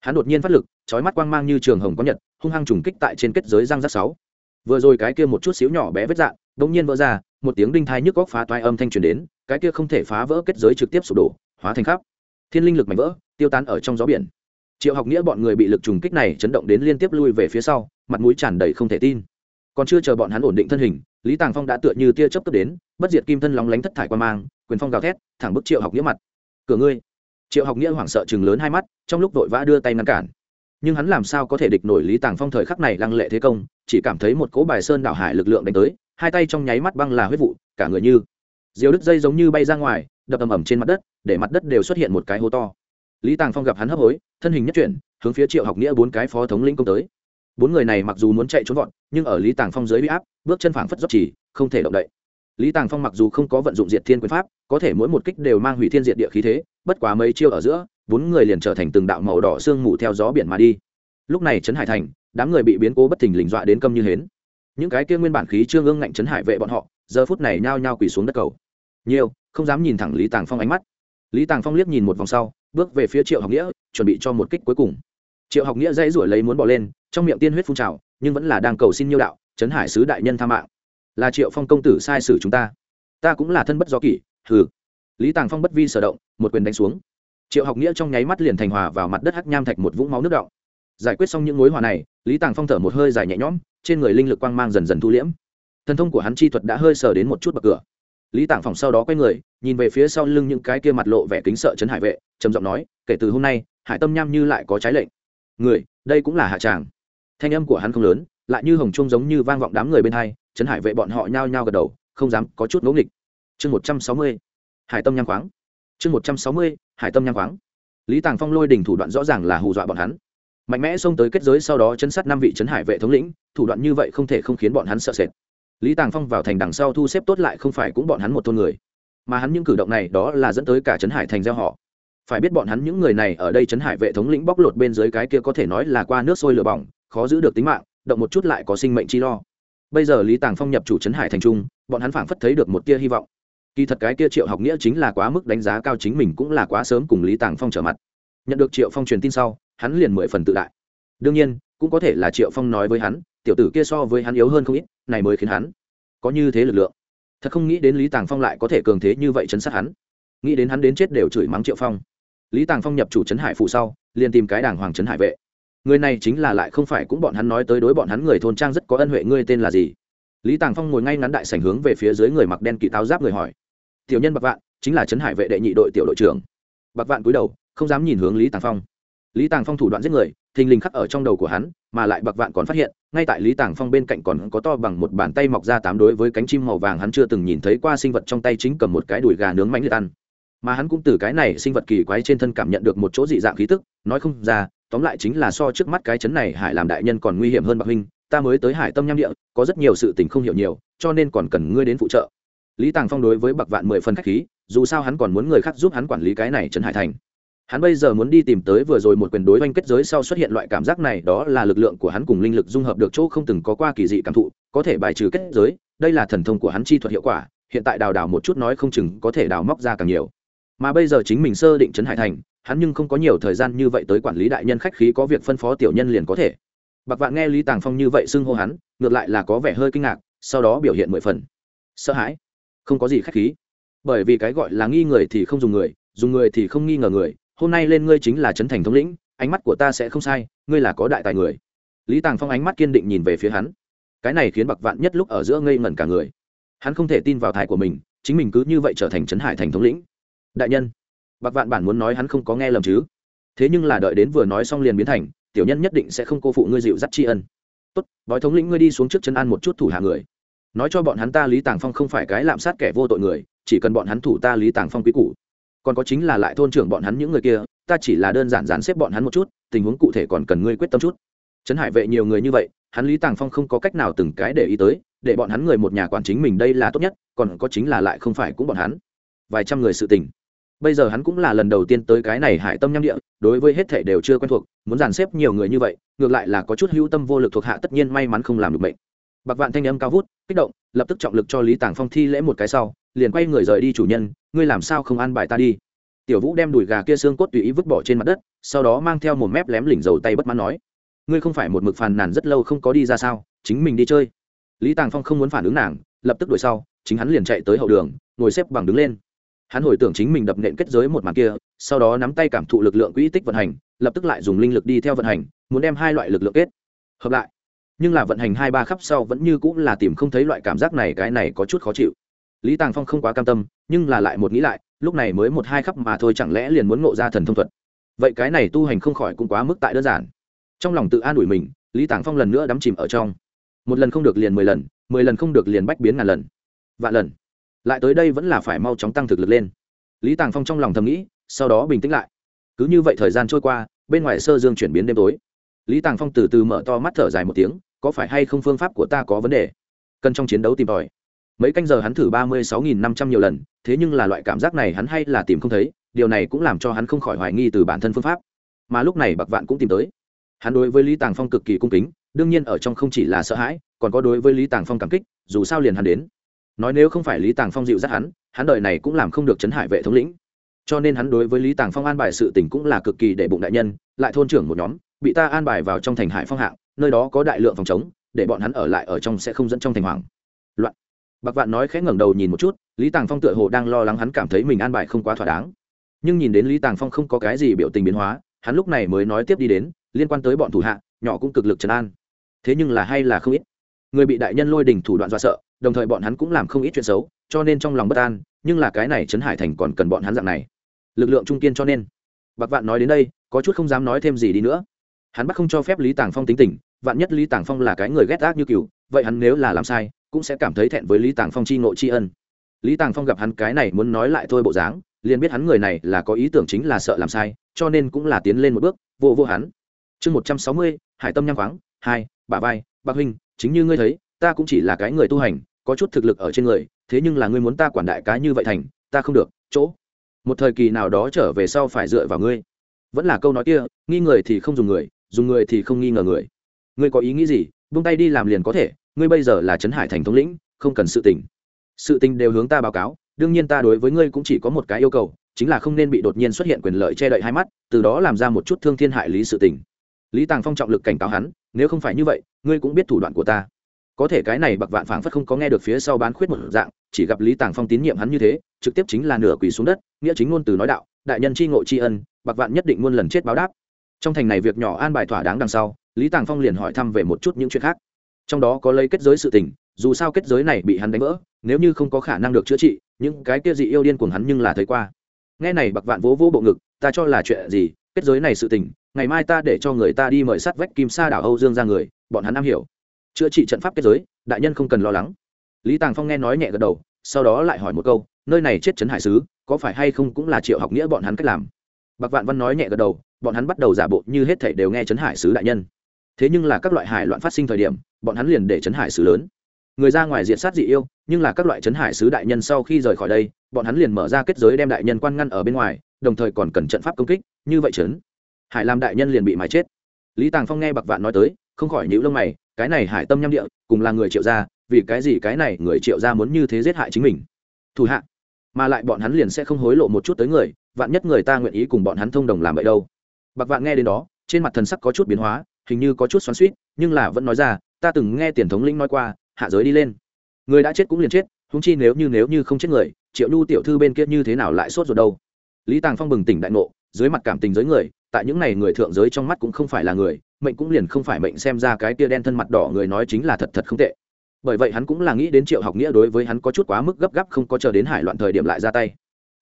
Hắn đột nhiên phát lực trói mắt quang mang như trường hồng có nhật, hung hăng trùng kích tại trên kết giới răng rác sáu. Vừa rồi cái kia một chút xíu nhỏ bé vết dạn đông nhiên vỡ ra, một tiếng đinh thai nhức góc phá toai âm thanh truyền đến, cái kia không thể phá vỡ kết giới trực tiếp sụp đổ, hóa thành khắp. Thiên linh lực mạnh vỡ, tiêu tán ở trong gió biển. Triệu học nghĩa bọn người bị lực trùng kích này chấn động đến liên tiếp lui về phía sau, mặt mũi tràn đầy không thể tin. Còn chưa chờ bọn hắn ổn định thân hình, lý tàng phong đã tựa như tia chớp cấp đến, bất diệt kim thân lóng lánh thất thải qua mang, quyền phong gào thét, thẳng bức triệu học nghĩa mặt. Cửa ngươi. Triệu học nghĩa hoảng sợ chừng lớn hai mắt, trong lúc vội vã đưa tay ngăn cản. Nhưng hắn làm sao có thể địch nổi lý tàng phong thời khắc này lăng lệ thế công, chỉ cảm thấy một cỗ bài sơn đảo hải lực lượng đánh tới hai tay trong nháy mắt băng là huyết vụ, cả người như diều đứt dây giống như bay ra ngoài, đập ầm ầm trên mặt đất, để mặt đất đều xuất hiện một cái hố to. Lý tàng phong gặp hắn hấp hối, thân hình nhất chuyển, hướng phía triệu học nghĩa bốn cái phó thống lĩnh công tới. Bốn người này mặc dù muốn chạy trốn vọt, nhưng ở lý tàng phong dưới huy áp, bước chân phảng phất dốc chỉ, không thể động đậy. Lý tàng phong mặc dù không có vận dụng diệt thiên quyền pháp, có thể mỗi một kích đều mang hủy thiên diệt địa khí thế, bất quá mấy chiêu ở giữa, bốn người liền trở thành từng đạo màu đỏ sương mù theo gió biển mà đi. Lúc này trấn hải thành, đám người bị biến cố bất thình lình dọa đến câm như hến những cái kia nguyên bản khí trương ương ngạnh trấn hải vệ bọn họ, giờ phút này nhao nhao quỳ xuống đất cầu. Nhiều, không dám nhìn thẳng lý tàng phong ánh mắt. Lý tàng phong liếc nhìn một vòng sau, bước về phía triệu học nghĩa, chuẩn bị cho một kích cuối cùng. Triệu học nghĩa dãy ruổi lấy muốn bỏ lên, trong miệng tiên huyết phun trào, nhưng vẫn là đang cầu xin nhiêu đạo trấn hải sứ đại nhân tha mạng. Là triệu phong công tử sai sử chúng ta. Ta cũng là thân bất do kỷ, hừ. Lý tàng phong bất vi sở động, một quyền đánh xuống. Triệu học nghĩa trong nháy mắt liền thành hòa vào mặt đất hắc nham thạch một vũng máu nước động giải quyết xong những mối hòa này, lý tàng phong thở một hơi dài nhẹ nhõm trên người linh lực quang mang dần dần thu liễm. Thần thông của hắn chi thuật đã hơi sờ đến một chút bậc cửa. Lý Tảng phòng sau đó quay người, nhìn về phía sau lưng những cái kia mặt lộ vẻ kính sợ trấn hải vệ, trầm giọng nói, kể từ hôm nay, hải tâm nham như lại có trái lệnh. Người, đây cũng là hạ tràng. Thanh âm của hắn không lớn, lại như hồng trung giống như vang vọng đám người bên hai trấn hải vệ bọn họ nhao nhao gật đầu, không dám có chút ngỗ nghịch. Chương một trăm sáu mươi, hải tâm nham khoáng. Chương một trăm sáu mươi, hải tâm nham khoáng. Lý tàng phong lôi đình thủ đoạn rõ ràng là hù dọa bọn hắn mạnh mẽ xông tới kết giới sau đó chấn sát năm vị chấn hải vệ thống lĩnh, thủ đoạn như vậy không thể không khiến bọn hắn sợ sệt. Lý tàng phong vào thành đằng sau thu xếp tốt lại không phải cũng bọn hắn một thôn người, mà hắn những cử động này đó là dẫn tới cả trấn hải thành gieo họ. Phải biết bọn hắn những người này ở đây trấn hải vệ thống lĩnh bóc lột bên dưới cái kia có thể nói là qua nước sôi lửa bỏng, khó giữ được tính mạng, động một chút lại có sinh mệnh chi lo. Bây giờ lý tàng phong nhập chủ trấn hải thành trung, bọn hắn phảng phất thấy được một tia hy vọng. Kỳ thật cái kia triệu học nghĩa chính là quá mức đánh giá cao chính mình cũng là quá sớm cùng lý tàng phong trở mặt. Nhận được triệu phong truyền tin sau hắn liền mười phần tự đại. Đương nhiên, cũng có thể là triệu phong nói với hắn, tiểu tử kia so với hắn yếu hơn không ít, này mới khiến hắn có như thế lực lượng. Thật không nghĩ đến lý tàng phong lại có thể cường thế như vậy chấn sát hắn. Nghĩ đến hắn đến chết đều chửi mắng triệu phong. Lý tàng phong nhập chủ trấn hải phụ sau, liền tìm cái đảng hoàng trấn hải vệ. Người này chính là lại không phải cũng bọn hắn nói tới đối bọn hắn người thôn trang rất có ân huệ, ngươi tên là gì? Lý tàng phong ngồi ngay ngắn đại sảnh hướng về phía dưới người mặc đen kỵ táo giáp người hỏi. Tiểu nhân bạc vạn, chính là trấn hải vệ đệ nhị đội tiểu đội trưởng. Bạc vạn cúi đầu, không dám nhìn hướng lý tàng phong lý tàng phong thủ đoạn giết người, thình lình khắc ở trong đầu của hắn, mà lại bạc vạn còn phát hiện, ngay tại lý tàng phong bên cạnh còn có to bằng một bàn tay mọc ra tám đối với cánh chim màu vàng hắn chưa từng nhìn thấy qua sinh vật trong tay chính cầm một cái đùi gà nướng mánh liệt ăn. Mà hắn cũng từ cái này sinh vật kỳ quái trên thân cảm nhận được một chỗ dị dạng khí tức, nói không ra, tóm lại chính là so trước mắt cái chấn này hải làm đại nhân còn nguy hiểm hơn bạc huynh, ta mới tới hải tâm nham địa, có rất nhiều sự tình không hiểu nhiều, cho nên còn cần ngươi đến phụ trợ. Lý tàng phong đối với bạc vạn mười phần khách khí, dù sao hắn còn muốn người khác giúp hắn quản lý cái này trấn hải thành hắn bây giờ muốn đi tìm tới vừa rồi một quyền đối oanh kết giới sau xuất hiện loại cảm giác này, đó là lực lượng của hắn cùng linh lực dung hợp được chỗ không từng có qua kỳ dị cảm thụ, có thể bài trừ kết giới, đây là thần thông của hắn chi thuật hiệu quả, hiện tại đào đào một chút nói không chừng có thể đào móc ra càng nhiều. Mà bây giờ chính mình sơ định trấn hải thành, hắn nhưng không có nhiều thời gian như vậy tới quản lý đại nhân khách khí có việc phân phó tiểu nhân liền có thể. Bạc vạn nghe lý tàng phong như vậy xưng hô hắn, ngược lại là có vẻ hơi kinh ngạc, sau đó biểu hiện mười phần. Sợ hãi. Không có gì khách khí. Bởi vì cái gọi là nghi người thì không dùng người dùng người thì không nghi ngờ người hôm nay lên ngươi chính là trấn thành thống lĩnh, ánh mắt của ta sẽ không sai, ngươi là có đại tài người. Lý tàng phong ánh mắt kiên định nhìn về phía hắn. Cái này khiến bạc vạn nhất lúc ở giữa ngây ngẩn cả người. Hắn không thể tin vào thai của mình, chính mình cứ như vậy trở thành trấn hải thành thống lĩnh. Đại nhân, bạc vạn bản muốn nói hắn không có nghe lầm chứ? Thế nhưng là đợi đến vừa nói xong liền biến thành, tiểu nhân nhất định sẽ không cô phụ ngươi dịu dắt tri ân. Tốt, bói thống lĩnh ngươi đi xuống trước chân ăn một chút thủ hạ người. Nói cho bọn hắn ta lý tàng phong không phải cái lạm sát kẻ vô tội người, chỉ cần bọn hắn thủ ta lý tàng phong quý cũ còn có chính là lại thôn trưởng bọn hắn những người kia, ta chỉ là đơn giản dán xếp bọn hắn một chút, tình huống cụ thể còn cần ngươi quyết tâm chút. Trấn hải vệ nhiều người như vậy, hắn lý tàng phong không có cách nào từng cái để ý tới, để bọn hắn người một nhà quản chính mình đây là tốt nhất, còn có chính là lại không phải cũng bọn hắn. Vài trăm người sự tình. Bây giờ hắn cũng là lần đầu tiên tới cái này hải tâm nham địa, đối với hết thể đều chưa quen thuộc, muốn dàn xếp nhiều người như vậy, ngược lại là có chút hữu tâm vô lực thuộc hạ tất nhiên may mắn không làm được bệnh bạc vạn thanh âm cao vút, kích động, lập tức trọng lực cho lý tàng phong thi lễ một cái sau, liền quay người rời đi chủ nhân ngươi làm sao không ăn bài ta đi? Tiểu vũ đem đùi gà kia xương cốt tùy ý vứt bỏ trên mặt đất, sau đó mang theo một mép lém lỉnh dầu tay bất mãn nói, ngươi không phải một mực phàn nàn rất lâu không có đi ra sao? Chính mình đi chơi. Lý tàng phong không muốn phản ứng nàng, lập tức đuổi sau, chính hắn liền chạy tới hậu đường, ngồi xếp bằng đứng lên. Hắn hồi tưởng chính mình đập nện kết giới một màn kia, sau đó nắm tay cảm thụ lực lượng quỹ tích vận hành, lập tức lại dùng linh lực đi theo vận hành, muốn đem hai loại lực lượng kết hợp lại. Nhưng là vận hành hai ba khắp sau vẫn như cũng là tìm không thấy loại cảm giác này, cái này có chút khó chịu lý tàng phong không quá cam tâm, nhưng là lại một nghĩ lại, lúc này mới một hai khắp mà thôi chẳng lẽ liền muốn ngộ ra thần thông thuật. Vậy cái này tu hành không khỏi cũng quá mức tại đơn giản. Trong lòng tự an ủi mình, lý tàng phong lần nữa đắm chìm ở trong. Một lần không được liền mười lần mười lần không được liền bách biến ngàn lần, vạn lần. Lại tới đây vẫn là phải mau chóng tăng thực lực lên. Lý tàng phong trong lòng thầm nghĩ, sau đó bình tĩnh lại. Cứ như vậy thời gian trôi qua, bên ngoài sơ dương chuyển biến đêm tối. Lý tàng phong từ từ mở to mắt thở dài một tiếng, có phải hay không phương pháp của ta có vấn đề? Cần trong chiến đấu tìm tòi mấy canh giờ hắn thử ba mươi sáu nghìn năm trăm nhiều lần, thế nhưng là loại cảm giác này hắn hay là tìm không thấy, điều này cũng làm cho hắn không khỏi hoài nghi từ bản thân phương pháp. Mà lúc này bạc vạn cũng tìm tới. Hắn đối với lý tàng phong cực kỳ cung kính, đương nhiên ở trong không chỉ là sợ hãi, còn có đối với lý tàng phong cảm kích, dù sao liền hắn đến. Nói nếu không phải lý tàng phong dịu dắt hắn hắn đời này cũng làm không được chấn hải vệ thống lĩnh. Cho nên hắn đối với lý tàng phong an bài sự tình cũng là cực kỳ để bụng đại nhân, lại thôn trưởng một nhóm, bị ta an bài vào trong thành hải phong hạng, nơi đó có đại lượng phòng chống để bọn hắn ở lại ở trong sẽ không dẫn trong thành hoàng bạc vạn nói khẽ ngẩng đầu nhìn một chút, lý tàng phong tựa hồ đang lo lắng hắn cảm thấy mình an bài không quá thỏa đáng. Nhưng nhìn đến lý tàng phong không có cái gì biểu tình biến hóa, hắn lúc này mới nói tiếp đi đến, liên quan tới bọn thủ hạ, nhỏ cũng cực lực trấn an. Thế nhưng là hay là không ít. Người bị đại nhân lôi đình thủ đoạn dọa sợ, đồng thời bọn hắn cũng làm không ít chuyện xấu, cho nên trong lòng bất an, nhưng là cái này trấn hải thành còn cần bọn hắn dạng này. Lực lượng trung kiên cho nên. Bạc vạn nói đến đây, có chút không dám nói thêm gì đi nữa. Hắn bắt không cho phép lý tàng phong tính tình, vạn nhất lý tàng phong là cái người ghét ác như cừu, vậy hắn nếu là làm sai cũng sẽ cảm thấy thẹn với lý tàng phong chi ngộ tri ân. Lý tàng phong gặp hắn cái này muốn nói lại thôi bộ dáng, liền biết hắn người này là có ý tưởng chính là sợ làm sai, cho nên cũng là tiến lên một bước, vô vô hắn. Chương một trăm sáu mươi, hải tâm nham khoáng, hai bà vai bạc huynh, chính như ngươi thấy, ta cũng chỉ là cái người tu hành, có chút thực lực ở trên người, thế nhưng là ngươi muốn ta quản đại cá như vậy thành, ta không được, chỗ. Một thời kỳ nào đó trở về sau phải dựa vào ngươi. Vẫn là câu nói kia, nghi người thì không dùng người dùng người thì không nghi ngờ người. Ngươi có ý nghĩ gì, buông tay đi làm liền có thể ngươi bây giờ là trấn hải thành thống lĩnh, không cần sự tình. Sự tình đều hướng ta báo cáo, đương nhiên ta đối với ngươi cũng chỉ có một cái yêu cầu, chính là không nên bị đột nhiên xuất hiện quyền lợi che đậy hai mắt, từ đó làm ra một chút thương thiên hại lý sự tình. Lý tàng phong trọng lực cảnh cáo hắn, nếu không phải như vậy, ngươi cũng biết thủ đoạn của ta. Có thể cái này bạc vạn phảng phất không có nghe được phía sau bán khuyết một dạng, chỉ gặp lý tàng phong tín nhiệm hắn như thế, trực tiếp chính là nửa quỳ xuống đất, nghĩa chính ngôn từ nói đạo, đại nhân c h i ngộ tri ân, bạc vạn nhất định muôn lần chết báo đáp. Trong thành này việc nhỏ an bài thỏa đáng đằng sau, lý tàng phong liền hỏi thăm về một chút những chuyện khác trong đó có lấy kết giới sự tình, dù sao kết giới này bị hắn đánh vỡ, nếu như không có khả năng được chữa trị, những cái kia dị yêu điên của hắn nhưng là thấy qua. Nghe này, bạc vạn vỗ vỗ bộ ngực, ta cho là chuyện gì? Kết giới này sự tình, ngày mai ta để cho người ta đi mời sát vách kim sa đảo âu dương ra người, bọn hắn am hiểu. Chữa trị trận pháp kết giới, đại nhân không cần lo lắng. Lý tàng phong nghe nói nhẹ gật đầu, sau đó lại hỏi một câu, nơi này chết trấn hải sứ, có phải hay không cũng là triệu học nghĩa bọn hắn cách làm? Bạc vạn văn nói nhẹ gật đầu, bọn hắn bắt đầu giả bộ như hết thảy đều nghe trấn hải sứ đại nhân thế nhưng là các loại hải loạn phát sinh thời điểm, bọn hắn liền để trấn hải sứ lớn. Người ra ngoài diện sát dị yêu, nhưng là các loại trấn hải sứ đại nhân sau khi rời khỏi đây, bọn hắn liền mở ra kết giới đem đại nhân quan ngăn ở bên ngoài, đồng thời còn cần trận pháp công kích, như vậy trấn hải làm đại nhân liền bị mái chết. Lý tàng phong nghe bạc vạn nói tới, không khỏi nhữ lông mày, cái này hải tâm nham địa, cùng là người triệu gia, vì cái gì cái này người triệu gia muốn như thế giết hại chính mình? Thủ hạ, mà lại bọn hắn liền sẽ không hối lộ một chút tới người, vạn nhất người ta nguyện ý cùng bọn hắn thông đồng làm vậy đâu. Bạc vạn nghe đến đó, trên mặt thần sắc có chút biến hóa hình như có chút xoắn suýt nhưng là vẫn nói ra, ta từng nghe tiền thống lĩnh nói qua, hạ giới đi lên. Người đã chết cũng liền chết húng chi nếu như nếu như không chết người, triệu nhu tiểu thư bên kia như thế nào lại sốt ruột đâu? Lý tàng phong bừng tỉnh đại ngộ, dưới mặt cảm tình giới người, tại những n à y người thượng giới trong mắt cũng không phải là người, mệnh cũng liền không phải mệnh, xem ra cái tia đen thân mặt đỏ người nói chính là thật thật không tệ. Bởi vậy hắn cũng là nghĩ đến triệu học nghĩa đối với hắn có chút quá mức gấp gáp, không có chờ đến hải loạn thời điểm lại ra tay.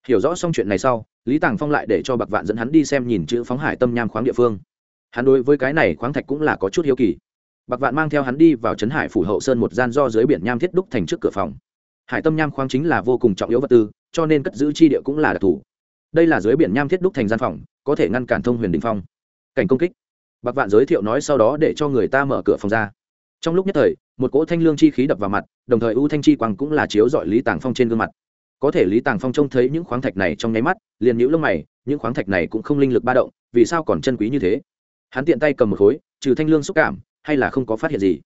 Hiểu rõ xong chuyện này sau, lý tàng phong lại để cho bạc vạn dẫn hắn đi xem nhìn chữ phóng hải tâm nham khoáng địa phương hắn đối với cái này khoáng thạch cũng là có chút hiếu kỳ. Bạc vạn mang theo hắn đi vào trấn hải phủ hậu sơn một gian do dưới biển nham thiết đúc thành trước cửa phòng. Hải tâm nham khoáng chính là vô cùng trọng yếu vật tư, cho nên cất giữ chi địa cũng là đặc thù. Đây là dưới biển nham thiết đúc thành gian phòng, có thể ngăn cản thông huyền đình phong. Cảnh công kích. Bạc vạn giới thiệu nói sau đó để cho người ta mở cửa phòng ra. Trong lúc nhất thời, một cỗ thanh lương chi khí đập vào mặt, đồng thời ưu thanh chi quang cũng là chiếu dọi lý tàng phong trên gương mặt. Có thể lý tàng phong trông thấy những khoáng thạch này trong nháy mắt, liền nhũ lông mày, những khoáng thạch này cũng không linh lực ba động, vì sao còn chân quý như thế? Hắn tiện tay cầm một khối, trừ thanh lương xúc cảm, hay là không có phát hiện gì.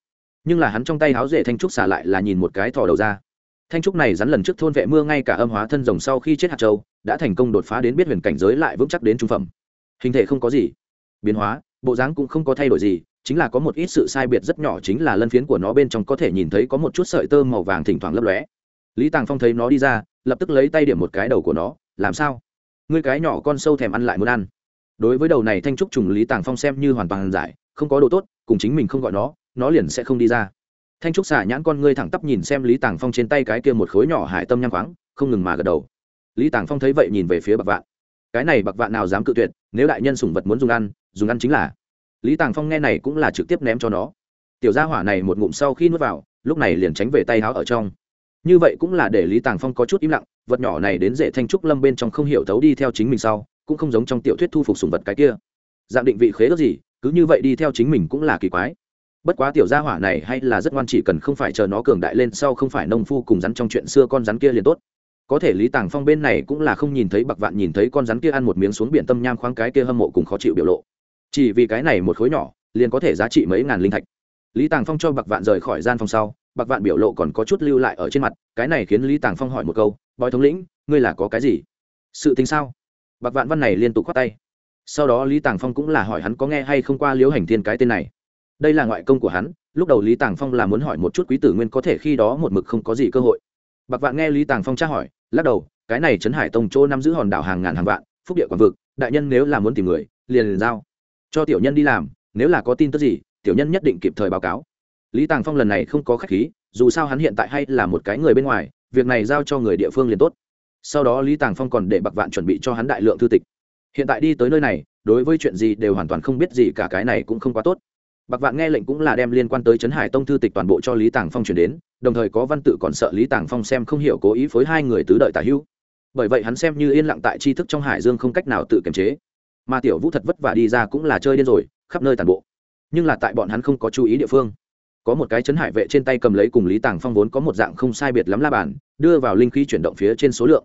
Nhưng là hắn trong tay háo rể thanh trúc xả lại là nhìn một cái thò đầu ra. Thanh trúc này rắn lần trước thôn vệ mưa ngay cả âm hóa thân rồng sau khi chết hạt châu, đã thành công đột phá đến biết huyền cảnh giới lại vững chắc đến trung phẩm. Hình thể không có gì. Biến hóa, bộ dáng cũng không có thay đổi gì, chính là có một ít sự sai biệt rất nhỏ chính là lân phiến của nó bên trong có thể nhìn thấy có một chút sợi tơ màu vàng thỉnh thoảng lấp lóe. Lý tàng phong thấy nó đi ra, lập tức lấy tay điểm một cái đầu của nó, làm sao? Ngươi cái nhỏ con sâu thèm ăn lại muốn ăn đối với đầu này thanh trúc trùng lý tàng phong xem như hoàn toàn giải, không có đồ tốt, cùng chính mình không gọi nó nó liền sẽ không đi ra. Thanh trúc xả nhãn con ngươi thẳng tắp nhìn xem lý tàng phong trên tay cái kia một khối nhỏ hải tâm nhang khoáng, không ngừng mà gật đầu. Lý tàng phong thấy vậy nhìn về phía bạc vạn. Cái này bạc vạn nào dám cự tuyệt, nếu đại nhân sủng vật muốn dùng ăn dùng ăn chính là. Lý tàng phong nghe này cũng là trực tiếp ném cho nó. Tiểu gia hỏa này một ngụm sau khi nuốt vào, lúc này liền tránh về tay háo ở trong. Như vậy cũng là để lý tàng phong có chút im lặng, vật nhỏ này đến dễ thanh trúc lâm bên trong không hiểu thấu đi theo chính mình sau cũng không giống trong tiểu thuyết thu phục sùng vật cái kia. Dạng định vị khế ước gì, cứ như vậy đi theo chính mình cũng là kỳ quái. Bất quá tiểu gia hỏa này hay là rất ngoan chỉ cần không phải chờ nó cường đại lên sau không phải nông phu cùng rắn trong chuyện xưa con rắn kia liền tốt. Có thể lý tàng phong bên này cũng là không nhìn thấy bạc vạn nhìn thấy con rắn kia ăn một miếng xuống biển tâm nham khoáng cái kia hâm mộ cùng khó chịu biểu lộ. Chỉ vì cái này một khối nhỏ, liền có thể giá trị mấy ngàn linh thạch. Lý tàng phong cho bạc vạn rời khỏi gian phòng sau, bạc vạn biểu lộ còn có chút lưu lại ở trên mặt, cái này khiến lý tàng phong hỏi một câu, bói thống lĩnh, ngươi là có cái gì? Sự tính sao? Bạc vạn văn này liên tục khoát tay. Sau đó lý tàng phong cũng là hỏi hắn có nghe hay không qua liễu hành thiên cái tên này. Đây là ngoại công của hắn, lúc đầu lý tàng phong là muốn hỏi một chút quý tử nguyên có thể khi đó một mực không có gì cơ hội. Bạc vạn nghe lý tàng phong tra hỏi, lắc đầu, cái này trấn hải tông chỗ nắm giữ hòn đảo hàng ngàn hàng vạn, phúc địa quảng vực, đại nhân nếu là muốn tìm người, liền liền giao. Cho tiểu nhân đi làm, nếu là có tin tức gì, tiểu nhân nhất định kịp thời báo cáo. Lý tàng phong lần này không có khách khí, dù sao hắn hiện tại hay là một cái người bên ngoài, việc này giao cho người địa phương liền tốt sau đó lý tàng phong còn để bạc vạn chuẩn bị cho hắn đại lượng thư tịch. Hiện tại đi tới nơi này, đối với chuyện gì đều hoàn toàn không biết gì cả, cái này cũng không quá tốt. Bạc vạn nghe lệnh cũng là đem liên quan tới trấn hải tông thư tịch toàn bộ cho lý tàng phong chuyển đến, đồng thời có văn tự còn sợ lý tàng phong xem không hiểu cố ý phối hai người tứ đợi tả hữu. Bởi vậy hắn xem như yên lặng tại tri thức trong hải dương không cách nào tự kiềm chế. Mà tiểu vũ thật vất vả đi ra cũng là chơi điên rồi, khắp nơi tàn bộ. Nhưng là tại bọn hắn không có chú ý địa phương. Có một cái chấn hải vệ trên tay cầm lấy cùng lý tàng phong vốn có một dạng không sai biệt lắm la bàn đưa vào linh khí chuyển động phía trên số lượng.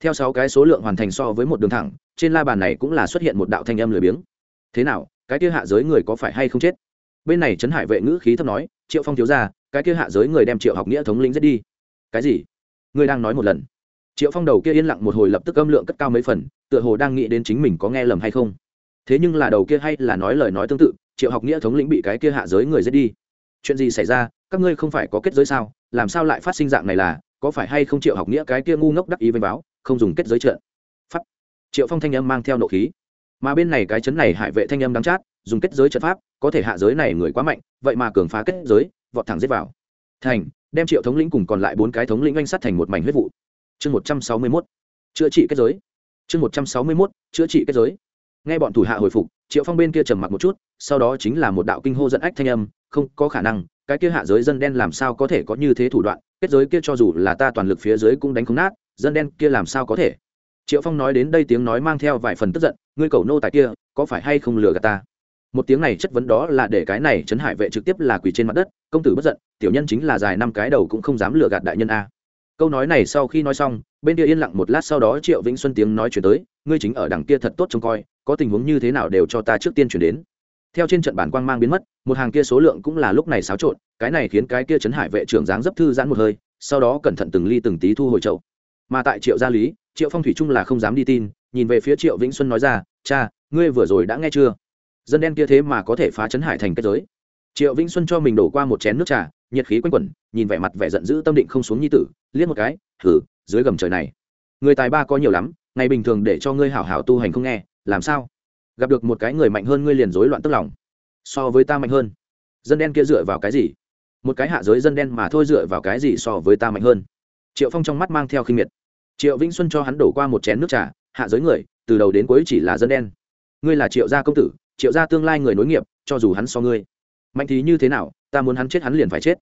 Theo sáu cái số lượng hoàn thành so với một đường thẳng, trên la bàn này cũng là xuất hiện một đạo thanh âm lười biếng. Thế nào, cái kia hạ giới người có phải hay không chết? Bên này trấn hải vệ ngữ khí thấp nói, triệu phong thiếu ra cái kia hạ giới người đem triệu học nghĩa thống lĩnh giết đi. Cái gì? Ngươi đang nói một lần? Triệu phong đầu kia yên lặng một hồi lập tức âm lượng cất cao mấy phần, tựa hồ đang nghĩ đến chính mình có nghe lầm hay không. Thế nhưng là đầu kia hay là nói lời nói tương tự, triệu học nghĩa thống lĩnh bị cái kia hạ giới người giết đi. Chuyện gì xảy ra? Các ngươi không phải có kết giới sao? Làm sao lại phát sinh dạng này là? Có phải hay không triệu học nghĩa cái kia ngu ngốc đắc ý vênh báo, không dùng kết giới trợn pháp. Triệu phong thanh âm mang theo nộ khí. Mà bên này cái chấn này hại vệ thanh âm đắng chát, dùng kết giới trận pháp, có thể hạ giới này người quá mạnh, vậy mà cường phá kết giới, vọt thẳng giết vào. Thành, đem triệu thống lĩnh cùng còn lại bốn cái thống lĩnh oanh sát thành một mảnh huyết vụ. Chương một trăm sáu mươi mốt. Chữa trị kết giới. Chương một trăm sáu mươi mốt, chữa trị kết giới. Nghe bọn thủ hạ hồi phục, triệu phong bên kia trầm mặc một chút, sau đó chính là một đạo kinh hô dẫn ách thanh âm, không có khả năng, cái kia hạ giới dân đen làm sao có thể có như thế thủ đoạn kết giới kia cho dù là ta toàn lực phía dưới cũng đánh không nát, dân đen kia làm sao có thể? Triệu phong nói đến đây tiếng nói mang theo vài phần tức giận, ngươi cầu nô tài kia, có phải hay không lừa gạt ta? Một tiếng này chất vấn đó là để cái này chấn hải vệ trực tiếp là quỳ trên mặt đất, công tử bất giận, tiểu nhân chính là dài năm cái đầu cũng không dám lừa gạt đại nhân a. Câu nói này sau khi nói xong, bên kia yên lặng một lát sau đó triệu vĩnh xuân tiếng nói chuyển tới, ngươi chính ở đằng kia thật tốt trông coi, có tình huống như thế nào đều cho ta trước tiên chuyển đến theo trên trận bản quang mang biến mất, một hàng kia số lượng cũng là lúc này xáo trộn, cái này khiến cái kia chấn hải vệ trưởng dáng dấp thư giãn một hơi, sau đó cẩn thận từng ly từng tí thu hồi chậu. Mà tại triệu gia lý, triệu phong thủy trung là không dám đi tin, nhìn về phía triệu vĩnh xuân nói ra, cha, ngươi vừa rồi đã nghe chưa? Dân đen kia thế mà có thể phá chấn hải thành kết giới. Triệu vĩnh xuân cho mình đổ qua một chén nước trà, nhiệt khí quanh quẩn, nhìn vẻ mặt vẻ giận dữ tâm định không xuống nhi tử, liếc một cái thử dưới gầm trời này, người tài ba có nhiều lắm, ngày bình thường để cho ngươi hảo hảo tu hành không nghe, làm sao? Gặp được một cái người mạnh hơn ngươi liền rối loạn tức lòng. So với ta mạnh hơn. Dân đen kia dựa vào cái gì? Một cái hạ giới dân đen mà thôi dựa vào cái gì so với ta mạnh hơn? Triệu phong trong mắt mang theo khinh miệt. Triệu vĩnh xuân cho hắn đổ qua một chén nước trà, hạ giới người, từ đầu đến cuối chỉ là dân đen. Ngươi là triệu gia công tử, triệu gia tương lai người nối nghiệp, cho dù hắn so ngươi mạnh thì như thế nào, ta muốn hắn chết hắn liền phải chết.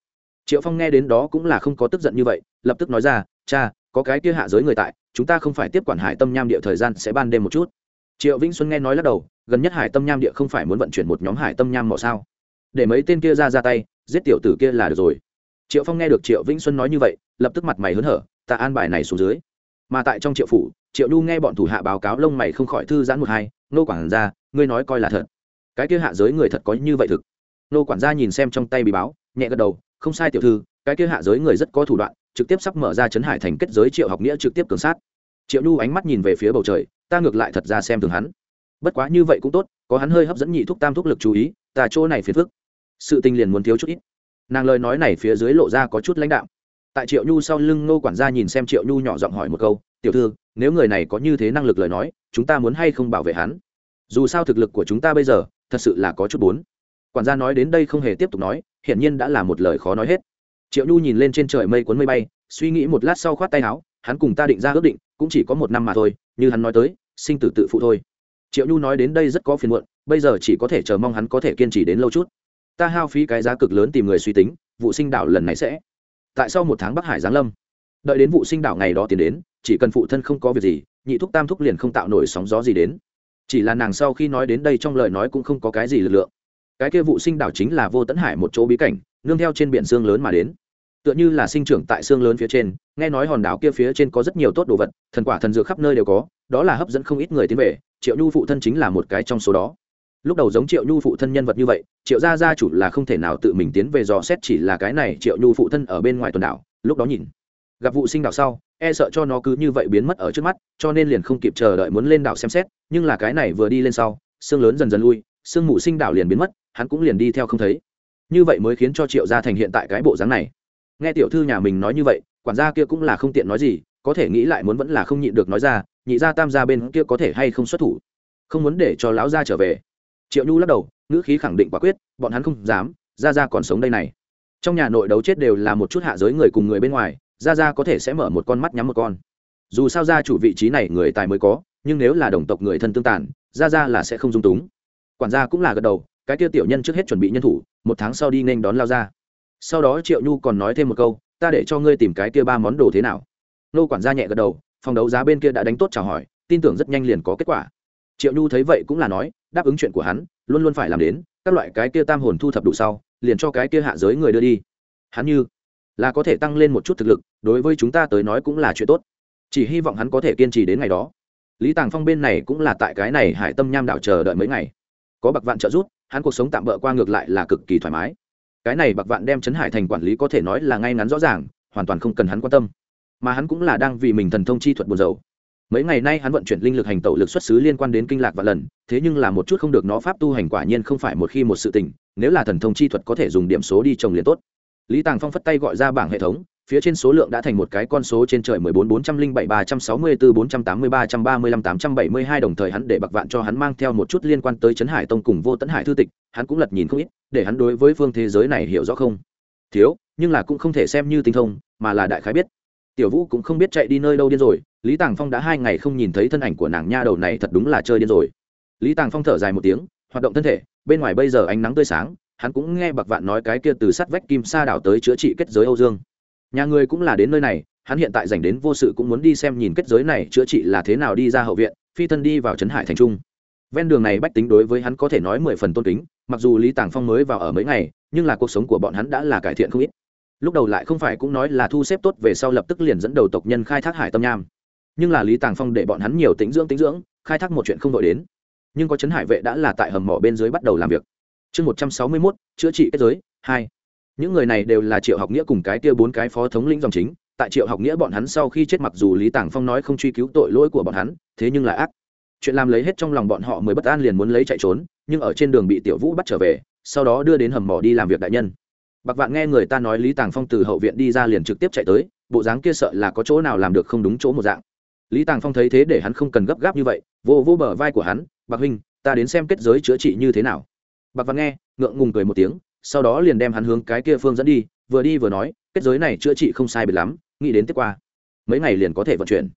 Triệu phong nghe đến đó cũng là không có tức giận như vậy, lập tức nói ra, cha, có cái kia hạ giới người tại, chúng ta không phải tiếp quản hải tâm nham địa thời gian sẽ ban đêm một chút triệu vĩnh xuân nghe nói lắc đầu, gần nhất hải tâm nham địa không phải muốn vận chuyển một nhóm hải tâm nham mỏ sao? Để mấy tên kia ra ra tay, giết tiểu tử kia là được rồi. Triệu phong nghe được triệu vĩnh xuân nói như vậy, lập tức mặt mày hớn hở, ta an bài này xuống dưới. Mà tại trong triệu phủ, triệu nhu nghe bọn thủ hạ báo cáo lông mày không khỏi thư giãn một hai, nô quản gia, ngươi nói coi là thật. Cái kia hạ giới người thật có như vậy thực. Nô quản gia nhìn xem trong tay bị báo, nhẹ gật đầu, không sai tiểu thư, cái kia hạ giới người rất có thủ đoạn, trực tiếp sắp mở ra chấn hải thành kết giới triệu học nghĩa trực tiếp cường sát triệu nhu ánh mắt nhìn về phía bầu trời, ta ngược lại thật ra xem thường hắn. Bất quá như vậy cũng tốt, có hắn hơi hấp dẫn nhị thúc tam thúc lực chú ý, ta chỗ này phiền phức. Sự tình liền muốn thiếu chút ít. Nàng lời nói này phía dưới lộ ra có chút lãnh đạo tại triệu nhu sau lưng ngô quản gia nhìn xem triệu nhu nhỏ giọng hỏi một câu, tiểu thư, nếu người này có như thế năng lực lời nói, chúng ta muốn hay không bảo vệ hắn? Dù sao thực lực của chúng ta bây giờ, thật sự là có chút bốn. Quản gia nói đến đây không hề tiếp tục nói, hiển nhiên đã là một lời khó nói hết. Triệu nhu nhìn lên trên trời mây cuốn mây bay, suy nghĩ một lát sau khoát tay áo hắn cùng ta định ra ước định, cũng chỉ có một năm mà thôi, như hắn nói tới, sinh tử tự phụ thôi. Triệu nhu nói đến đây rất có phiền muộn, bây giờ chỉ có thể chờ mong hắn có thể kiên trì đến lâu chút. Ta hao phí cái giá cực lớn tìm người suy tính, vụ sinh đảo lần này sẽ. Tại sau một tháng bắc hải giáng lâm, đợi đến vụ sinh đảo ngày đó tiến đến, chỉ cần phụ thân không có việc gì, nhị thúc tam thúc liền không tạo nổi sóng gió gì đến. Chỉ là nàng sau khi nói đến đây trong lời nói cũng không có cái gì lực lượng. Cái kia vụ sinh đảo chính là vô tấn hải một chỗ bí cảnh, nương theo trên biển xương lớn mà đến tựa như là sinh trưởng tại xương lớn phía trên, nghe nói hòn đảo kia phía trên có rất nhiều tốt đồ vật, thần quả thần dược khắp nơi đều có, đó là hấp dẫn không ít người tiến về, triệu nhu phụ thân chính là một cái trong số đó. Lúc đầu giống triệu nhu phụ thân nhân vật như vậy, triệu gia gia chủ là không thể nào tự mình tiến về dò xét chỉ là cái này triệu nhu phụ thân ở bên ngoài tuần đảo, lúc đó nhìn, gặp vụ sinh đảo sau e sợ cho nó cứ như vậy biến mất ở trước mắt, cho nên liền không kịp chờ đợi muốn lên đảo xem xét, nhưng là cái này vừa đi lên sau, xương lớn dần dần lui, xương mù sinh đảo liền biến mất, hắn cũng liền đi theo không thấy. Như vậy mới khiến cho triệu gia thành hiện tại cái bộ dáng này nghe tiểu thư nhà mình nói như vậy, quản gia kia cũng là không tiện nói gì, có thể nghĩ lại muốn vẫn là không nhịn được nói ra, nhị gia tam gia bên kia có thể hay không xuất thủ? Không muốn để cho lão gia trở về. Triệu nhu lắc đầu, ngữ khí khẳng định quả quyết, bọn hắn không dám, Gia gia còn sống đây này. Trong nhà nội đấu chết đều là một chút hạ giới người cùng người bên ngoài, gia gia có thể sẽ mở một con mắt nhắm một con. Dù sao gia chủ vị trí này người tài mới có, nhưng nếu là đồng tộc người thân tương tàn, gia gia là sẽ không dung túng. Quản gia cũng là gật đầu, cái tiêu tiểu nhân trước hết chuẩn bị nhân thủ, một tháng sau đi nên đón lao ra sau đó triệu nhu còn nói thêm một câu, ta để cho ngươi tìm cái kia ba món đồ thế nào? Nô quản gia nhẹ gật đầu, phòng đấu giá bên kia đã đánh tốt chào hỏi, tin tưởng rất nhanh liền có kết quả. Triệu nhu thấy vậy cũng là nói, đáp ứng chuyện của hắn, luôn luôn phải làm đến, các loại cái kia tam hồn thu thập đủ sau, liền cho cái kia hạ giới người đưa đi. Hắn như là có thể tăng lên một chút thực lực, đối với chúng ta tới nói cũng là chuyện tốt. Chỉ hy vọng hắn có thể kiên trì đến ngày đó. Lý tàng phong bên này cũng là tại cái này hải tâm nham đảo chờ đợi mấy ngày. Có bạc vạn trợ giúp, hắn cuộc sống tạm bỡ qua ngược lại là cực kỳ thoải mái cái này bạc vạn đem chấn hải thành quản lý có thể nói là ngay ngắn rõ ràng, hoàn toàn không cần hắn quan tâm. Mà hắn cũng là đang vì mình thần thông chi thuật buồn dầu mấy ngày nay hắn vận chuyển linh lực hành tẩu lực xuất xứ liên quan đến kinh lạc và lần, thế nhưng là một chút không được nó pháp tu hành quả nhiên không phải một khi một sự tình, nếu là thần thông chi thuật có thể dùng điểm số đi trồng liền tốt. Lý tàng phong phất tay gọi ra bảng hệ thống phía trên số lượng đã thành một cái con số trên trời mười bốn bốn trăm linh bảy ba trăm sáu mươi bốn trăm tám mươi ba trăm ba mươi lăm tám trăm bảy mươi hai đồng thời hắn để bạc vạn cho hắn mang theo một chút liên quan tới trấn hải tông cùng vô tấn hải thư tịch, hắn cũng lật nhìn không ít, để hắn đối với phương thế giới này hiểu rõ không? Thiếu, nhưng là cũng không thể xem như tinh thông, mà là đại khái biết. Tiểu vũ cũng không biết chạy đi nơi đâu điên rồi, lý tàng phong đã hai ngày không nhìn thấy thân ảnh của nàng nha đầu này thật đúng là chơi điên rồi. Lý tàng phong thở dài một tiếng, hoạt động thân thể, bên ngoài bây giờ ánh nắng tươi sáng, hắn cũng nghe bạc vạn nói cái kia từ sắt vách kim sa đảo tới chữa trị kết giới âu dương nhà người cũng là đến nơi này, hắn hiện tại dành đến vô sự cũng muốn đi xem nhìn kết giới này chữa trị là thế nào đi ra hậu viện, phi thân đi vào trấn hải thành trung. Ven đường này bách tính đối với hắn có thể nói mười phần tôn kính, mặc dù lý tàng phong mới vào ở mấy ngày, nhưng là cuộc sống của bọn hắn đã là cải thiện không ít. Lúc đầu lại không phải cũng nói là thu xếp tốt về sau lập tức liền dẫn đầu tộc nhân khai thác hải tâm nham. Nhưng là lý tàng phong để bọn hắn nhiều tính dưỡng tính dưỡng, khai thác một chuyện không đội đến. Nhưng có chấn hải vệ đã là tại hầm mỏ bên dưới bắt đầu làm việc. Chương một trăm sáu mươi mốt, chữa trị kết giới, hai những người này đều là triệu học nghĩa cùng cái kia bốn cái phó thống lĩnh dòng chính. Tại triệu học nghĩa bọn hắn sau khi chết mặc dù lý tàng phong nói không truy cứu tội lỗi của bọn hắn, thế nhưng là ác. Chuyện làm lấy hết trong lòng bọn họ mới bất an liền muốn lấy chạy trốn, nhưng ở trên đường bị tiểu vũ bắt trở về, sau đó đưa đến hầm mỏ đi làm việc đại nhân. Bạc vạn nghe người ta nói lý tàng phong từ hậu viện đi ra liền trực tiếp chạy tới, bộ dáng kia sợ là có chỗ nào làm được không đúng chỗ một dạng. Lý tàng phong thấy thế để hắn không cần gấp gáp như vậy, vô vô bờ vai của hắn, bạc huynh, ta đến xem kết giới chữa trị như thế nào. Bạc vạn nghe, ngượng ngùng cười một tiếng sau đó liền đem hắn hướng cái kia phương dẫn đi, vừa đi vừa nói, kết giới này chữa trị không sai biệt lắm, nghĩ đến tiếp qua, mấy ngày liền có thể vận chuyển.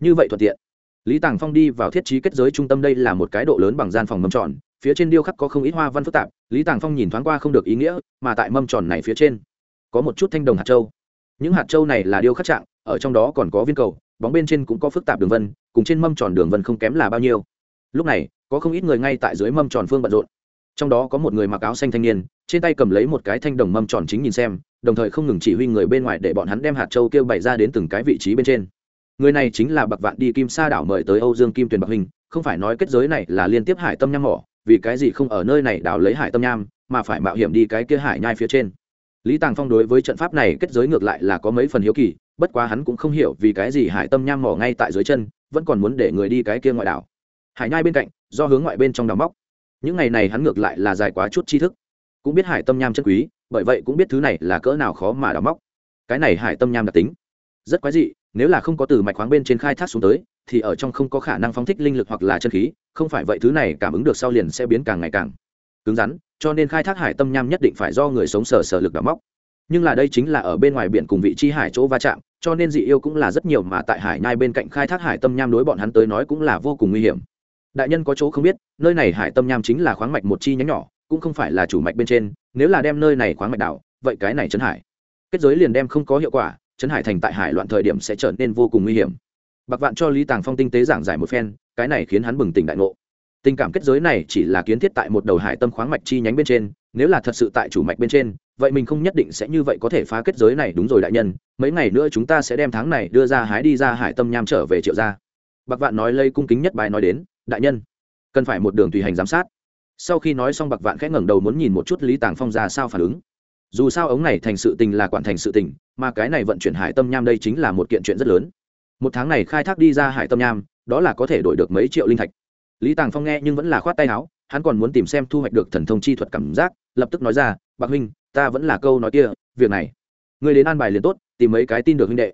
Như vậy thuận tiện. Lý tàng phong đi vào thiết trí kết giới trung tâm đây là một cái độ lớn bằng gian phòng mâm tròn, phía trên điêu khắc có không ít hoa văn phức tạp, lý tàng phong nhìn thoáng qua không được ý nghĩa, mà tại mâm tròn này phía trên, có một chút thanh đồng hạt châu. Những hạt châu này là điêu khắc trạng, ở trong đó còn có viên cầu, bóng bên trên cũng có phức tạp đường vân, cùng trên mâm tròn đường vân không kém là bao nhiêu. Lúc này, có không ít người ngay tại dưới mâm tròn phương bận rộn trong đó có một người mặc áo xanh thanh niên, trên tay cầm lấy một cái thanh đồng mâm tròn chính nhìn xem, đồng thời không ngừng chỉ huy người bên ngoài để bọn hắn đem hạt châu kêu bày ra đến từng cái vị trí bên trên. Người này chính là bạc vạn đi kim sa đảo mời tới âu dương kim tuyền bạc hình không phải nói kết giới này là liên tiếp hải tâm nham mỏ, vì cái gì không ở nơi này đảo lấy hải tâm nham, mà phải mạo hiểm đi cái kia hải nhai phía trên. Lý tàng phong đối với trận pháp này kết giới ngược lại là có mấy phần hiếu kỳ, bất quá hắn cũng không hiểu vì cái gì hải tâm nham mỏ ngay tại dưới chân, vẫn còn muốn để người đi cái kia ngoại đảo. Hải nhai bên cạnh, do hướng ngoại bên trong đào móc những ngày này hắn ngược lại là dài quá chút tri thức. Cũng biết hải tâm nham chân quý, bởi vậy cũng biết thứ này là cỡ nào khó mà đào móc. Cái này hải tâm nham đặc tính, rất quái dị, nếu là không có từ mạch khoáng bên trên khai thác xuống tới, thì ở trong không có khả năng phóng thích linh lực hoặc là chân khí, không phải vậy thứ này cảm ứng được sau liền sẽ biến càng ngày càng cứng rắn, cho nên khai thác hải tâm nham nhất định phải do người sống sờ sờ lực đào móc. Nhưng là đây chính là ở bên ngoài biển cùng vị trí hải chỗ va chạm, cho nên dị yêu cũng là rất nhiều mà tại hải nhai bên cạnh khai thác hải tâm nham đối bọn hắn tới nói cũng là vô cùng nguy hiểm đại nhân có chỗ không biết, nơi này hải tâm nham chính là khoáng mạch một chi nhánh nhỏ, cũng không phải là chủ mạch bên trên, nếu là đem nơi này khoáng mạch đảo, vậy cái này Trấn hải. Kết giới liền đem không có hiệu quả, Trấn hải thành tại hải loạn thời điểm sẽ trở nên vô cùng nguy hiểm. Bạc vạn cho lý tàng phong tinh tế giảng giải một phen, cái này khiến hắn bừng tỉnh đại ngộ. Tình cảm kết giới này chỉ là kiến thiết tại một đầu hải tâm khoáng mạch chi nhánh bên trên, nếu là thật sự tại chủ mạch bên trên, vậy mình không nhất định sẽ như vậy có thể phá kết giới này, đúng rồi đại nhân, mấy ngày nữa chúng ta sẽ đem tháng này đưa ra hái đi ra hải tâm nham trở về triệu gia. Bạc vạn nói lây cung kính nhất bài nói đến đại nhân, cần phải một đường tùy hành giám sát. Sau khi nói xong, bạc vạn khẽ ngẩng đầu muốn nhìn một chút lý tàng phong ra sao phản ứng. Dù sao ống này thành sự tình là quản thành sự tình, mà cái này vận chuyển hải tâm nham đây chính là một kiện chuyện rất lớn. Một tháng này khai thác đi ra hải tâm nham, đó là có thể đổi được mấy triệu linh thạch. Lý tàng phong nghe nhưng vẫn là khoát tay áo, hắn còn muốn tìm xem thu hoạch được thần thông chi thuật cảm giác, lập tức nói ra, bạc huynh, ta vẫn là câu nói kia, việc này người đến an bài liền tốt, tìm mấy cái tin được huynh đệ.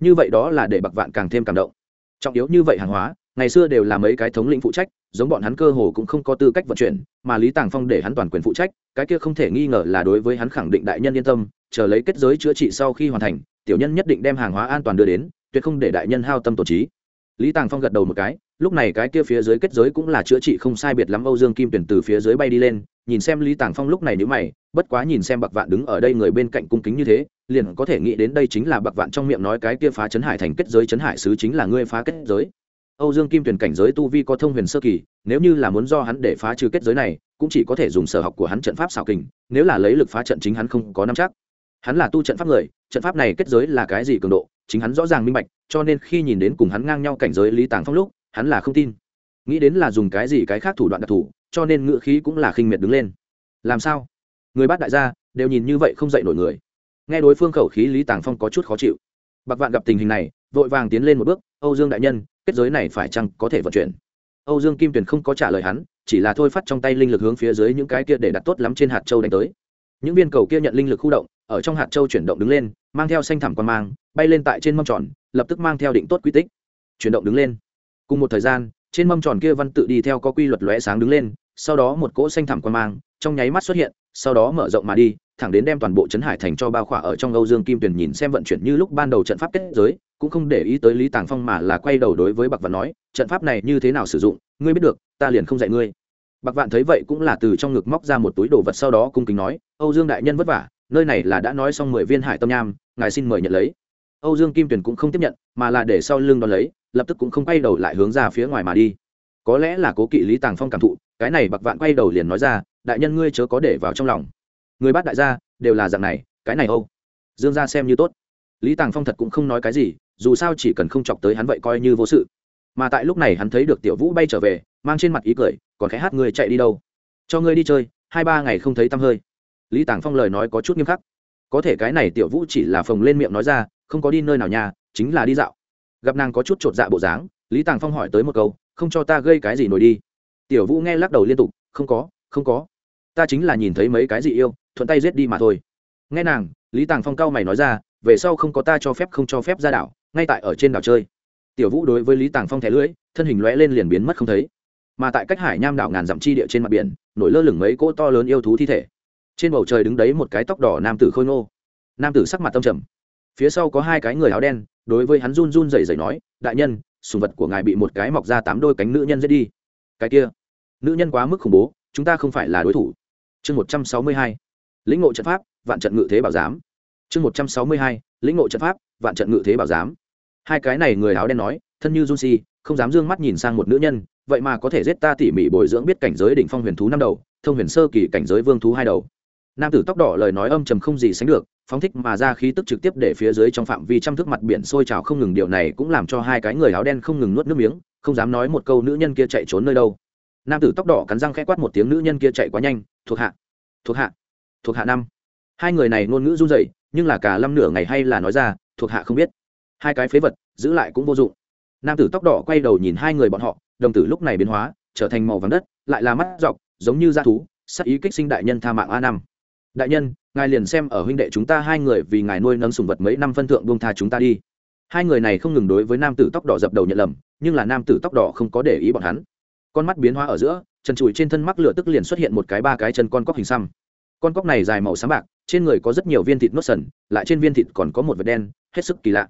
Như vậy đó là để bạc vạn càng thêm cảm động. Trọng yếu như vậy hàng hóa ngày xưa đều là mấy cái thống lĩnh phụ trách, giống bọn hắn cơ hồ cũng không có tư cách vận chuyển, mà lý tàng phong để hắn toàn quyền phụ trách, cái kia không thể nghi ngờ là đối với hắn khẳng định đại nhân yên tâm, chờ lấy kết giới chữa trị sau khi hoàn thành, tiểu nhân nhất định đem hàng hóa an toàn đưa đến, tuyệt không để đại nhân hao tâm tổ trí. Lý tàng phong gật đầu một cái, lúc này cái kia phía dưới kết giới cũng là chữa trị không sai biệt lắm âu dương kim tuyển từ phía dưới bay đi lên, nhìn xem lý tàng phong lúc này nhữ mày, bất quá nhìn xem bạc vạn đứng ở đây người bên cạnh cung kính như thế, liền có thể nghĩ đến đây chính là bạc vạn trong miệng nói cái kia phá chấn hải thành kết giới chấn hải sứ chính là ngươi phá kết giới âu dương kim tuyển cảnh giới tu vi có thông huyền sơ kỳ nếu như là muốn do hắn để phá trừ kết giới này cũng chỉ có thể dùng sở học của hắn trận pháp xảo kình nếu là lấy lực phá trận chính hắn không có nắm chắc. Hắn là tu trận pháp người trận pháp này kết giới là cái gì cường độ chính hắn rõ ràng minh bạch cho nên khi nhìn đến cùng hắn ngang nhau cảnh giới lý tàng phong lúc hắn là không tin. Nghĩ đến là dùng cái gì cái khác thủ đoạn đặc thủ, cho nên ngựa khí cũng là khinh miệt đứng lên. Làm sao? Người bắt đại gia đều nhìn như vậy không dậy nổi người. Nghe đối phương khẩu khí lý tàng phong có chút khó chịu. Bạc vạn gặp tình hình này vội vàng tiến lên một bước âu dương đại nhân kết giới này phải chăng có thể vận chuyển? Âu dương kim tuyền không có trả lời hắn, chỉ là thôi phát trong tay linh lực hướng phía dưới những cái kia để đặt tốt lắm trên hạt châu đánh tới. Những viên cầu kia nhận linh lực khu động, ở trong hạt châu chuyển động đứng lên, mang theo xanh thảm quan mang, bay lên tại trên mâm tròn, lập tức mang theo định tốt quy tích. Chuyển động đứng lên. Cùng một thời gian, trên mâm tròn kia văn tự đi theo có quy luật lóe sáng đứng lên, sau đó một cỗ xanh thảm quan mang, trong nháy mắt xuất hiện, sau đó mở rộng mà đi, thẳng đến đem toàn bộ trấn hải thành cho bao khỏa ở trong âu dương kim tuyền nhìn xem vận chuyển như lúc ban đầu trận pháp kết giới cũng không để ý tới lý tàng phong mà là quay đầu đối với bạc vạn nói, trận pháp này như thế nào sử dụng, ngươi biết được, ta liền không dạy ngươi. Bạc vạn thấy vậy cũng là từ trong ngực móc ra một túi đồ vật sau đó cung kính nói, âu dương đại nhân vất vả, nơi này là đã nói xong mười viên hải tâm nham, ngài xin mời nhận lấy. Âu dương kim tuyền cũng không tiếp nhận, mà là để sau lưng đón lấy, lập tức cũng không quay đầu lại hướng ra phía ngoài mà đi. Có lẽ là cố kỵ lý tàng phong cảm thụ, cái này bạc vạn quay đầu liền nói ra, đại nhân ngươi chớ có để vào trong lòng. Người bắt đại gia, đều là dạng này, cái này âu. Dương gia xem như tốt lý tàng phong thật cũng không nói cái gì, dù sao chỉ cần không chọc tới hắn vậy coi như vô sự. Mà tại lúc này hắn thấy được tiểu vũ bay trở về, mang trên mặt ý cười, còn khẽ hát người chạy đi đâu? Cho ngươi đi chơi, hai ba ngày không thấy tăm hơi. Lý tàng phong lời nói có chút nghiêm khắc. Có thể cái này tiểu vũ chỉ là phồng lên miệng nói ra, không có đi nơi nào nhà chính là đi dạo. Gặp nàng có chút t r ộ t dạ bộ dáng, lý tàng phong hỏi tới một câu, không cho ta gây cái gì nổi đi. Tiểu vũ nghe lắc đầu liên tục, không có không có. Ta chính là nhìn thấy mấy cái gì yêu, thuận tay giết đi mà thôi. Nghe nàng, lý tàng phong cao mày nói ra về sau không có ta cho phép không cho phép ra đảo, ngay tại ở trên đảo chơi. Tiểu vũ đối với lý tàng phong thẻ lưỡi, thân hình lõe lên liền biến mất không thấy. Mà tại cách hải nham đảo ngàn dặm chi địa trên mặt biển, nổi lơ lửng mấy cỗ to lớn yêu thú thi thể. Trên bầu trời đứng đấy một cái tóc đỏ nam tử khôi ngô. Nam tử sắc mặt tâm trầm. Phía sau có hai cái người áo đen, đối với hắn run run rẩy rẩy nói, đại nhân, sùng vật của ngài bị một cái mọc ra tám đôi cánh nữ nhân giết đi. Cái kia, nữ nhân quá mức khủng bố, chúng ta không phải là đối thủ. Chương một trăm sáu mươi hai, lĩnh ngộ trận pháp, vạn trận ngự thế bảo giám chương một trăm sáu mươi hai, lĩnh ngộ trận pháp, vạn trận ngự thế bảo giám. Hai cái này người áo đen nói, thân như jun si không dám d ư ơ n g mắt nhìn sang một nữ nhân, vậy mà có thể giết ta tỉ mỉ bồi dưỡng biết cảnh giới đỉnh phong huyền thú năm đầu, thông huyền sơ kỳ cảnh giới vương thú hai đầu. Nam tử tóc đỏ lời nói âm trầm không gì sánh được, phóng thích mà ra khí tức trực tiếp để phía dưới trong phạm vi trăm thước mặt biển sôi trào không ngừng, điều này cũng làm cho hai cái người áo đen không ngừng nuốt nước miếng, không dám nói một câu nữ nhân kia chạy trốn nơi đâu. Nam tử tóc đỏ cắn răng khẽ quát một tiếng, nữ nhân kia chạy quá nhanh, thuộc hạ thuộc hạ thuộc hạ năm. Hai người này ngôn ngữ run rẩy nhưng là cả lâm nửa ngày hay là nói ra, thuộc hạ không biết. Hai cái phế vật, giữ lại cũng vô dụng. Nam tử tóc đỏ quay đầu nhìn hai người bọn họ, đồng tử lúc này biến hóa, trở thành màu vàng đất, lại là mắt dọc, giống như da thú, sắc ý kích sinh đại nhân tha mạng a năm. Đại nhân, ngài liền xem ở huynh đệ chúng ta hai người vì ngài nuôi nấng sùng vật mấy năm phân thượng buông tha chúng ta đi. Hai người này không ngừng đối với nam tử tóc đỏ dập đầu nhận lầm, nhưng là nam tử tóc đỏ không có để ý bọn hắn. Con mắt biến hóa ở giữa, chân trụi trên thân mắc lửa tức liền xuất hiện một cái ba cái chân con cóc hình xăm. Con cóc này dài màu sáng bạc trên người có rất nhiều viên thịt nốt sần, lại trên viên thịt còn có một vật đen, hết sức kỳ lạ.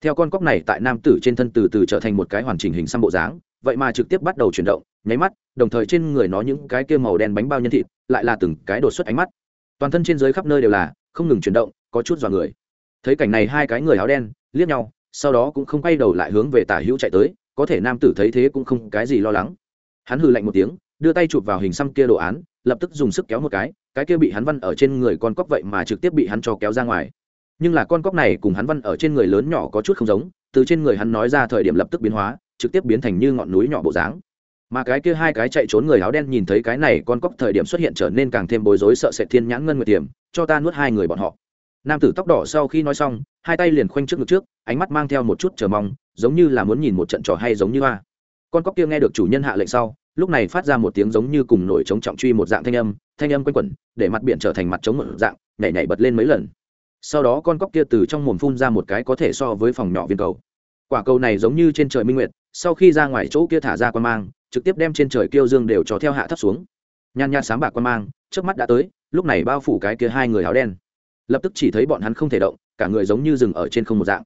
Theo con cóc này tại nam tử trên thân từ từ trở thành một cái hoàn chỉnh hình xăm bộ dáng, vậy mà trực tiếp bắt đầu chuyển động, nháy mắt, đồng thời trên người nó những cái kia màu đen bánh bao nhân thịt lại là từng cái đột xuất ánh mắt. Toàn thân trên dưới khắp nơi đều là không ngừng chuyển động, có chút dọa người. Thấy cảnh này hai cái người áo đen liếc nhau, sau đó cũng không quay đầu lại hướng về tả hữu chạy tới, có thể nam tử thấy thế cũng không cái gì lo lắng. Hắn hừ lạnh một tiếng, đưa tay chụp vào hình xăm kia đồ án lập tức dùng sức kéo một cái cái kia bị hắn văn ở trên người con cóc vậy mà trực tiếp bị hắn cho kéo ra ngoài. Nhưng là con cóc này cùng hắn văn ở trên người lớn nhỏ có chút không giống, từ trên người hắn nói ra thời điểm lập tức biến hóa, trực tiếp biến thành như ngọn núi nhỏ bộ dáng. Mà cái kia hai cái chạy trốn người áo đen nhìn thấy cái này con cóc thời điểm xuất hiện trở nên càng thêm bối rối sợ sệt thiên nhãn ngân nguyệt tiềm, cho ta nuốt hai người bọn họ. Nam tử tóc đỏ sau khi nói xong, hai tay liền khoanh trước ngực trước, ánh mắt mang theo một chút chờ mong, giống như là muốn nhìn một trận trò hay giống như hoa con cóc kia nghe được chủ nhân hạ lệnh sau, lúc này phát ra một tiếng giống như cùng nổi chống trọng truy một dạng thanh âm thanh âm quanh quẩn, để mặt biển trở thành mặt trống một dạng, nhảy nhảy bật lên mấy lần. Sau đó con cóc kia từ trong mồm phun ra một cái có thể so với phòng nhỏ viên cầu. Quả cầu này giống như trên trời minh nguyệt, sau khi ra ngoài chỗ kia thả ra quan mang, trực tiếp đem trên trời kiêu dương đều cho theo hạ thấp xuống. Nhàn nhạt sáng bạc quan mang trước mắt đã tới, lúc này bao phủ cái kia hai người áo đen. Lập tức chỉ thấy bọn hắn không thể động, cả người giống như rừng ở trên không một dạng.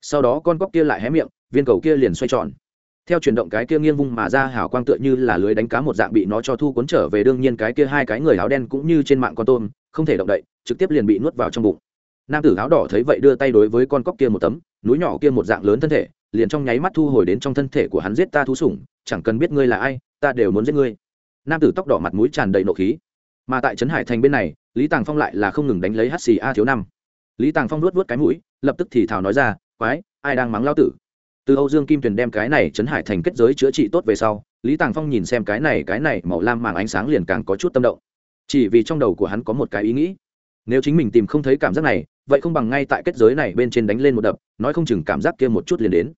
Sau đó con cóc kia lại hé miệng, viên cầu kia liền xoay tròn theo chuyển động cái kia nghiêng vung mà ra hảo quang tựa như là lưới đánh cá một dạng bị nó cho thu cuốn trở về đương nhiên cái kia hai cái người áo đen cũng như trên mạng con tôm, không thể động đậy, trực tiếp liền bị nuốt vào trong bụng. Nam tử áo đỏ thấy vậy đưa tay đối với con cóc kia một tấm, núi nhỏ kia một dạng lớn thân thể, liền trong nháy mắt thu hồi đến trong thân thể của hắn giết ta thú sủng, chẳng cần biết ngươi là ai, ta đều muốn giết ngươi. Nam tử tóc đỏ mặt mũi tràn đầy nộ khí. Mà tại trấn hải thành bên này, lý tàng phong lại là không ngừng đánh lấy hắt xì a thiếu năm. Lý tàng phong nuốt vớt cái mũi, lập tức thì thào nói ra, quái, ai đang mắng lao tử? Từ âu dương kim tuyền đem cái này chấn hải thành kết giới chữa trị tốt về sau, lý tàng phong nhìn xem cái này cái này màu lam màng ánh sáng liền càng có chút tâm động. Chỉ vì trong đầu của hắn có một cái ý nghĩ. Nếu chính mình tìm không thấy cảm giác này, vậy không bằng ngay tại kết giới này bên trên đánh lên một đập, nói không chừng cảm giác kia một chút liền đến.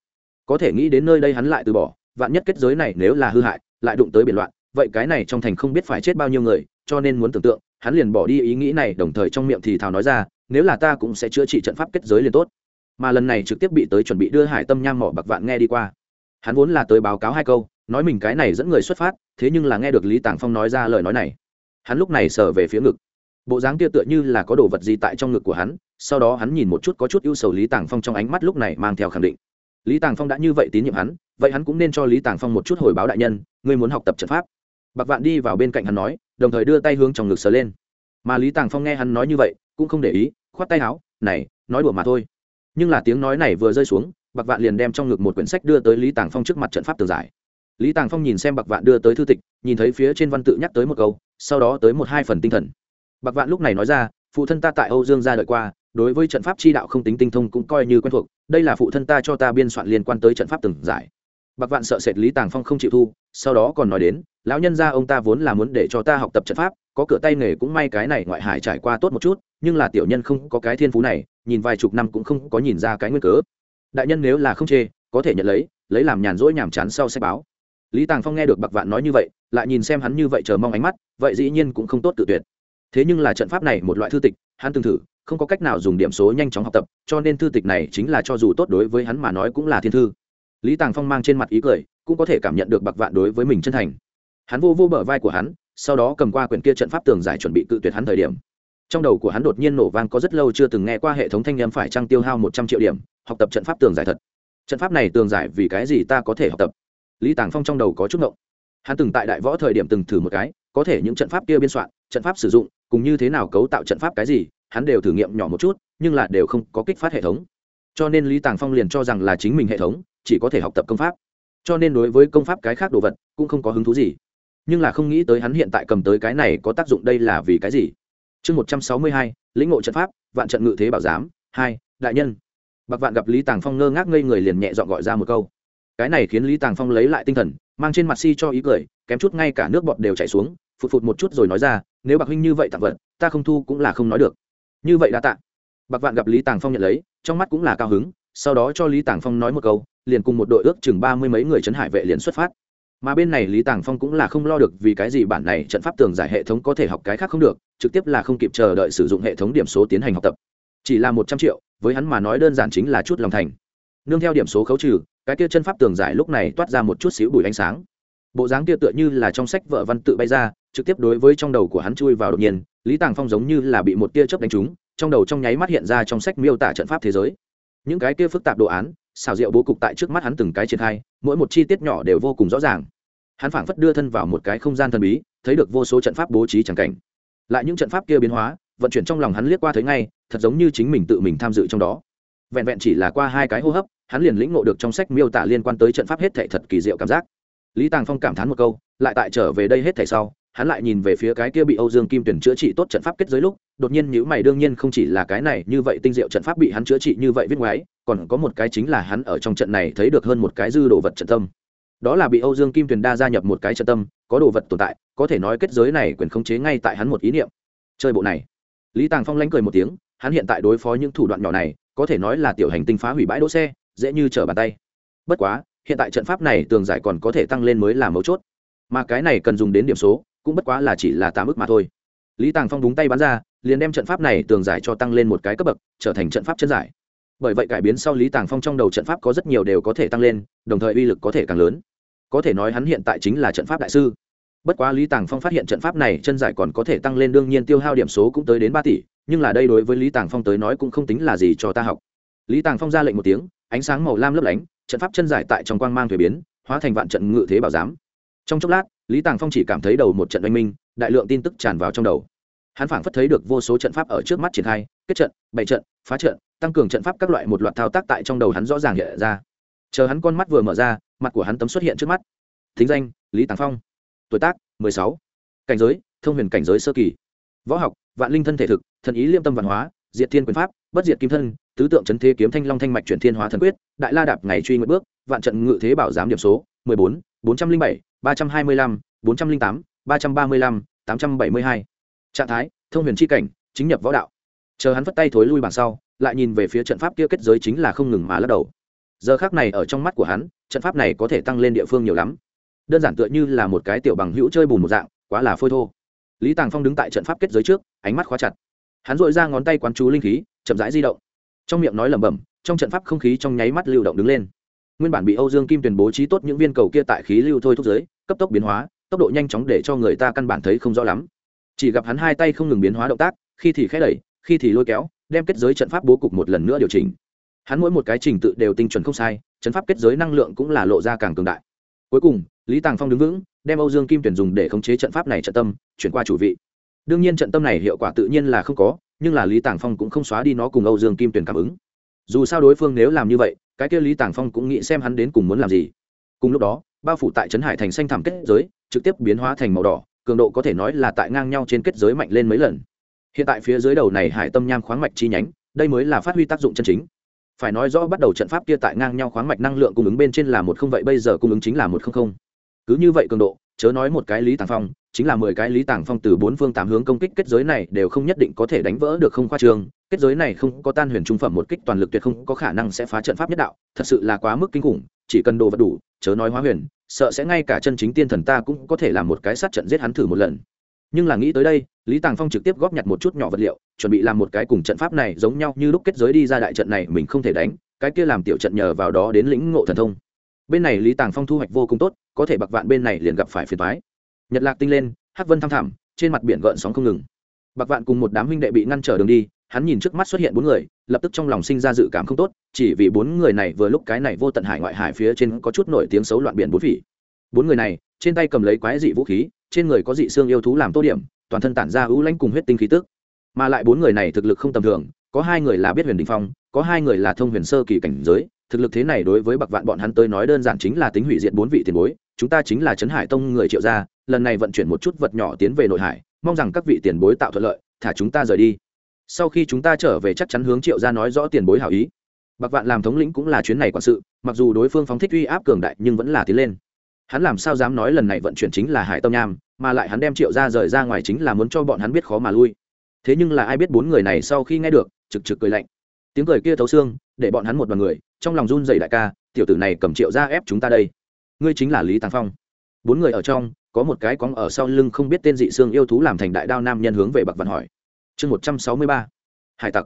Có thể nghĩ đến nơi đây hắn lại từ bỏ, vạn nhất kết giới này nếu là hư hại, lại đụng tới biển loạn, vậy cái này trong thành không biết phải chết bao nhiêu người, cho nên muốn tưởng tượng, hắn liền bỏ đi ý nghĩ này, đồng thời trong miệng thì thào nói ra, nếu là ta cũng sẽ chữa trị trận pháp kết giới liền tốt mà lần này trực tiếp bị tới chuẩn bị đưa hải tâm nham mỏ bạc vạn nghe đi qua. Hắn vốn là tới báo cáo hai câu, nói mình cái này dẫn người xuất phát, thế nhưng là nghe được lý tàng phong nói ra lời nói này. Hắn lúc này sờ về phía ngực. Bộ dáng kia tựa như là có đồ vật gì tại trong ngực của hắn, sau đó hắn nhìn một chút có chút ưu sầu lý tàng phong trong ánh mắt lúc này mang theo khẳng định. Lý tàng phong đã như vậy tín nhiệm hắn, vậy hắn cũng nên cho lý tàng phong một chút hồi báo đại nhân, ngươi muốn học tập trận pháp. Bạc vạn đi vào bên cạnh hắn nói, đồng thời đưa tay hướng trong ngực sờ lên. Mà lý tàng phong nghe hắn nói như vậy, cũng không để ý, khoát tay áo, này, nói đùa mà thôi nhưng là tiếng nói này vừa rơi xuống, bạc vạn liền đem trong ngực một quyển sách đưa tới lý tàng phong trước mặt trận pháp tường giải. Lý tàng phong nhìn xem bạc vạn đưa tới thư tịch, nhìn thấy phía trên văn tự nhắc tới một câu, sau đó tới một hai phần tinh thần. Bạc vạn lúc này nói ra, phụ thân ta tại âu dương ra đợi qua, đối với trận pháp chi đạo không tính tinh thông cũng coi như quen thuộc, đây là phụ thân ta cho ta biên soạn liên quan tới trận pháp từng giải. Bạc vạn sợ sệt lý tàng phong không chịu thu, sau đó còn nói đến, lão nhân gia ông ta vốn là muốn để cho ta học tập trận pháp, có cửa tay nghề cũng may cái này ngoại hải trải qua tốt một chút, nhưng là tiểu nhân không có cái thiên phú này nhìn vài chục năm cũng không có nhìn ra cái nguyên cớ. Đại nhân nếu là không chê, có thể nhận lấy lấy làm nhàn rỗi nhàm chán sau sẽ báo. Lý tàng phong nghe được bạc vạn nói như vậy, lại nhìn xem hắn như vậy chờ mong ánh mắt, vậy dĩ nhiên cũng không tốt tự tuyệt. Thế nhưng là trận pháp này một loại thư tịch, hắn từng thử, không có cách nào dùng điểm số nhanh chóng học tập, cho nên thư tịch này chính là cho dù tốt đối với hắn mà nói cũng là thiên thư. Lý tàng phong mang trên mặt ý cười, cũng có thể cảm nhận được bạc vạn đối với mình chân thành. Hắn vô vô bờ vai của hắn, sau đó cầm qua quyển kia trận pháp tường giải chuẩn bị cự tuyệt hắn thời điểm trong đầu của hắn đột nhiên nổ vang có rất lâu chưa từng nghe qua hệ thống thanh âm phải trăng tiêu hao một trăm triệu điểm, học tập trận pháp tường giải thật. Trận pháp này tường giải vì cái gì ta có thể học tập? Lý tàng phong trong đầu có chút ngộng. Hắn từng tại đại võ thời điểm từng thử một cái, có thể những trận pháp kia biên soạn, trận pháp sử dụng, cùng như thế nào cấu tạo trận pháp cái gì, hắn đều thử nghiệm nhỏ một chút, nhưng là đều không có kích phát hệ thống. Cho nên lý tàng phong liền cho rằng là chính mình hệ thống, chỉ có thể học tập công pháp. Cho nên đối với công pháp cái khác đồ vật, cũng không có hứng thú gì. Nhưng là không nghĩ tới hắn hiện tại cầm tới cái này có tác dụng đây là vì cái gì? Chương một trăm sáu mươi hai, lĩnh ngộ trận pháp, vạn trận ngự thế bảo giám, hai, đại nhân. Bạc vạn gặp lý tàng phong ngơ ngác ngây người liền nhẹ dọn gọi ra một câu. Cái này khiến lý tàng phong lấy lại tinh thần, mang trên mặt si cho ý cười, kém chút ngay cả nước bọt đều chảy xuống, phụt phụt một chút rồi nói ra, nếu bạc huynh như vậy tặng vật, ta không thu cũng là không nói được. Như vậy đã tạ. Bạc vạn gặp lý tàng phong nhận lấy, trong mắt cũng là cao hứng, sau đó cho lý tàng phong nói một câu, liền cùng một đội ước chừng ba mươi mấy người chấn hải vệ liền xuất phát mà bên này lý tàng phong cũng là không lo được vì cái gì bản này trận pháp tường giải hệ thống có thể học cái khác không được, trực tiếp là không kịp chờ đợi sử dụng hệ thống điểm số tiến hành học tập. Chỉ là một trăm triệu, với hắn mà nói đơn giản chính là chút lòng thành. Nương theo điểm số khấu trừ, cái kia chân pháp tường giải lúc này toát ra một chút xíu bụi ánh sáng. Bộ dáng kia tựa như là trong sách vợ văn tự bay ra, trực tiếp đối với trong đầu của hắn chui vào đột nhiên, lý tàng phong giống như là bị một tia chớp đánh trúng, trong đầu trong nháy mắt hiện ra trong sách miêu tả trận pháp thế giới. Những cái kia phức tạp đồ án xào rượu bố cục tại trước mắt hắn từng cái triển khai, mỗi một chi tiết nhỏ đều vô cùng rõ ràng. Hắn phảng phất đưa thân vào một cái không gian thần bí, thấy được vô số trận pháp bố trí c cảnh. Lại những trận pháp kia biến hóa, vận chuyển trong lòng hắn liếc qua thấy ngay, thật giống như chính mình tự mình tham dự trong đó. Vẹn vẹn chỉ là qua hai cái hô hấp, hắn liền lĩnh ngộ được trong sách miêu tả liên quan tới trận pháp hết thể thật kỳ diệu cảm giác. Lý tàng phong cảm thán một câu, lại tại trở về đây hết thể sau hắn lại nhìn về phía cái kia bị âu dương kim tuyển chữa trị tốt trận pháp kết giới lúc, đột nhiên nhíu mày, đương nhiên không chỉ là cái này, như vậy tinh diệu trận pháp bị hắn chữa trị như vậy viết ngoái, còn có một cái chính là hắn ở trong trận này thấy được hơn một cái dư đồ vật trận tâm. Đó là bị âu dương kim tuyền đa gia nhập một cái trận tâm, có đồ vật tồn tại, có thể nói kết giới này quyền khống chế ngay tại hắn một ý niệm. Chơi bộ này. Lý tàng phong lánh cười một tiếng, hắn hiện tại đối phó những thủ đoạn nhỏ này, có thể nói là tiểu hành tinh phá hủy bãi đỗ xe, dễ như trở bàn tay. Bất quá, hiện tại trận pháp này tường giải còn có thể tăng lên mới là mấu chốt. Mà cái này cần dùng đến điểm số cũng bất quá là chỉ là tám ức mà thôi. Lý tàng phong búng tay bắn ra, liền đem trận pháp này tường giải cho tăng lên một cái cấp bậc, trở thành trận pháp chân giải. Bởi vậy cải biến sau lý tàng phong trong đầu trận pháp có rất nhiều đều có thể tăng lên, đồng thời uy lực có thể càng lớn. Có thể nói hắn hiện tại chính là trận pháp đại sư. Bất quá lý tàng phong phát hiện trận pháp này chân giải còn có thể tăng lên đương nhiên tiêu hao điểm số cũng tới đến ba tỷ, nhưng là đây đối với lý tàng phong tới nói cũng không tính là gì cho ta học. Lý tàng phong ra lệnh một tiếng, ánh sáng màu lam lấp lánh, trận pháp chân giải tại trong quang mang thuế biến, hóa thành vạn trận ngự thế bảo giám. Trong chốc lát lý tàng phong chỉ cảm thấy đầu một trận oanh minh, đại lượng tin tức tràn vào trong đầu. Hắn phảng phất thấy được vô số trận pháp ở trước mắt triển khai, kết trận, bày trận, phá trận, tăng cường trận pháp các loại một loạt thao tác tại trong đầu hắn rõ ràng hiện ra. Chờ hắn con mắt vừa mở ra, mặt của hắn tấm xuất hiện trước mắt. Thính danh, lý tàng phong. Tuổi tác, mười sáu. Cảnh giới, thông huyền cảnh giới sơ kỳ. Võ học, vạn linh thân thể thực, thần ý liêm tâm văn hóa, diệt thiên quyền pháp, bất diệt kim thân, tứ tượng chấn thế kiếm thanh long thanh mạch chuyển thiên hóa thần quyết, đại la đạp ngày truy nguyện bước, vạn trận ngự thế bảo giám điểm số, mười bốn bốn trăm linh bảy ba trăm hai mươi lăm, bốn trăm linh tám, ba trăm ba mươi lăm, tám trăm bảy mươi hai. Trạng thái, thông huyền c h i cảnh, chính nhập võ đạo. Chờ hắn vất tay thối lui bàn sau, lại nhìn về phía trận pháp kia kết giới chính là không ngừng mà lắc đầu. Giờ khác này ở trong mắt của hắn, trận pháp này có thể tăng lên địa phương nhiều lắm. Đơn giản tựa như là một cái tiểu bằng hữu chơi bùn một dạng, quá là phôi thô. Lý tàng phong đứng tại trận pháp kết giới trước, ánh mắt khóa chặt. Hắn dội ra ngón tay quán chú linh khí, chậm rãi di động. Trong miệng nói lẩm bẩm, trong trận pháp không khí trong nháy mắt lưu động đứng lên. Nguyên bản bị âu dương kim tuyển bố trí tốt những viên cầu kia tại khí lưu thôi thúc giới cấp tốc biến hóa, tốc độ nhanh chóng để cho người ta căn bản thấy không rõ lắm. Chỉ gặp hắn hai tay không ngừng biến hóa động tác, khi thì khé đẩy, khi thì lôi kéo, đem kết giới trận pháp bố cục một lần nữa điều chỉnh. Hắn mỗi một cái trình tự đều tinh chuẩn không sai, trận pháp kết giới năng lượng cũng là lộ ra càng cường đại. Cuối cùng, lý tàng phong đứng vững, đem âu dương kim tuyển dùng để khống chế trận pháp này trận tâm, chuyển qua chủ vị. Đương nhiên trận tâm này hiệu quả tự nhiên là không có, nhưng là lý tàng phong cũng không xóa đi nó cùng âu dương kim tuyển cảm ứng. Dù sao đối phương nếu làm như vậy, cái kia lý tàng phong cũng nghĩ xem hắn đến cùng muốn làm gì cùng lúc đó, bao phủ tại trấn hải thành xanh thảm kết giới, trực tiếp biến hóa thành màu đỏ, cường độ có thể nói là tại ngang nhau trên kết giới mạnh lên mấy lần. Hiện tại phía dưới đầu này hải tâm nham khoáng mạch chi nhánh, đây mới là phát huy tác dụng chân chính. Phải nói rõ bắt đầu trận pháp kia tại ngang nhau khoáng mạch năng lượng cung ứng bên trên là một không vậy, bây giờ cung ứng chính là một không không. Cứ như vậy cường độ, chớ nói một cái lý tàng phong, chính là mười cái lý tàng phong từ bốn phương tám hướng công kích kết giới này đều không nhất định có thể đánh vỡ được không khoa trương kết giới này không có tan huyền trung phẩm một kích toàn lực tuyệt không có khả năng sẽ phá trận pháp nhất đạo, thật sự là quá mức kinh khủng, chỉ cần đồ vật đủ, chớ nói hóa huyền, sợ sẽ ngay cả chân chính tiên thần ta cũng có thể làm một cái sát trận giết hắn thử một lần. Nhưng là nghĩ tới đây, lý tàng phong trực tiếp góp nhặt một chút nhỏ vật liệu, chuẩn bị làm một cái cùng trận pháp này giống nhau như lúc kết giới đi ra đại trận này mình không thể đánh, cái kia làm tiểu trận nhờ vào đó đến lĩnh ngộ thần thông. Bên này lý tàng phong thu hoạch vô cùng tốt, có thể bạc vạn bên này liền gặp phải phiền thoái nhật lạc tinh lên, hắc vân thăm thẳm, trên mặt biển gợn sóng không ngừng. Bạc vạn cùng một đám huynh đệ bị ngăn trở đường đi hắn nhìn trước mắt xuất hiện bốn người, lập tức trong lòng sinh ra dự cảm không tốt, chỉ vì bốn người này vừa lúc cái này vô tận hải ngoại hải phía trên có chút nổi tiếng xấu loạn biển bốn vị. Bốn người này, trên tay cầm lấy quái dị vũ khí, trên người có dị xương yêu thú làm tô điểm, toàn thân tản ra hữu lãnh cùng huyết tinh khí tức. Mà lại bốn người này thực lực không tầm thường, có hai người là biết huyền đình phong, có hai người là thông huyền sơ kỳ cảnh giới, thực lực thế này đối với bậc vạn bọn hắn tới nói đơn giản chính là tính hủy diệt bốn vị tiền bối, chúng ta chính là trấn hải tông người triệu gia, lần này vận chuyển một chút vật nhỏ tiến về nội hải, mong rằng các vị tiền bối tạo thuận lợi, thả chúng ta rời đi sau khi chúng ta trở về chắc chắn hướng triệu gia nói rõ tiền bối hảo ý. Bậc vạn làm thống lĩnh cũng là chuyến này quản sự, mặc dù đối phương phóng thích uy áp cường đại nhưng vẫn là tiến lên. Hắn làm sao dám nói lần này vận chuyển chính là hải tâm nham, mà lại hắn đem triệu gia rời ra ngoài chính là muốn cho bọn hắn biết khó mà lui. Thế nhưng là ai biết bốn người này sau khi nghe được, trực trực cười lạnh. Tiếng cười kia thấu xương, để bọn hắn một đoàn người, trong lòng run dày đại ca, tiểu tử này cầm triệu ra ép chúng ta đây. Ngươi chính là lý tàng phong. Bốn người ở trong, có một cái cóng ở sau lưng không biết tên dị xương yêu thú làm thành đại đao nam nhân hướng về bậc vạn hỏi chương một trăm sáu mươi ba, hải tặc.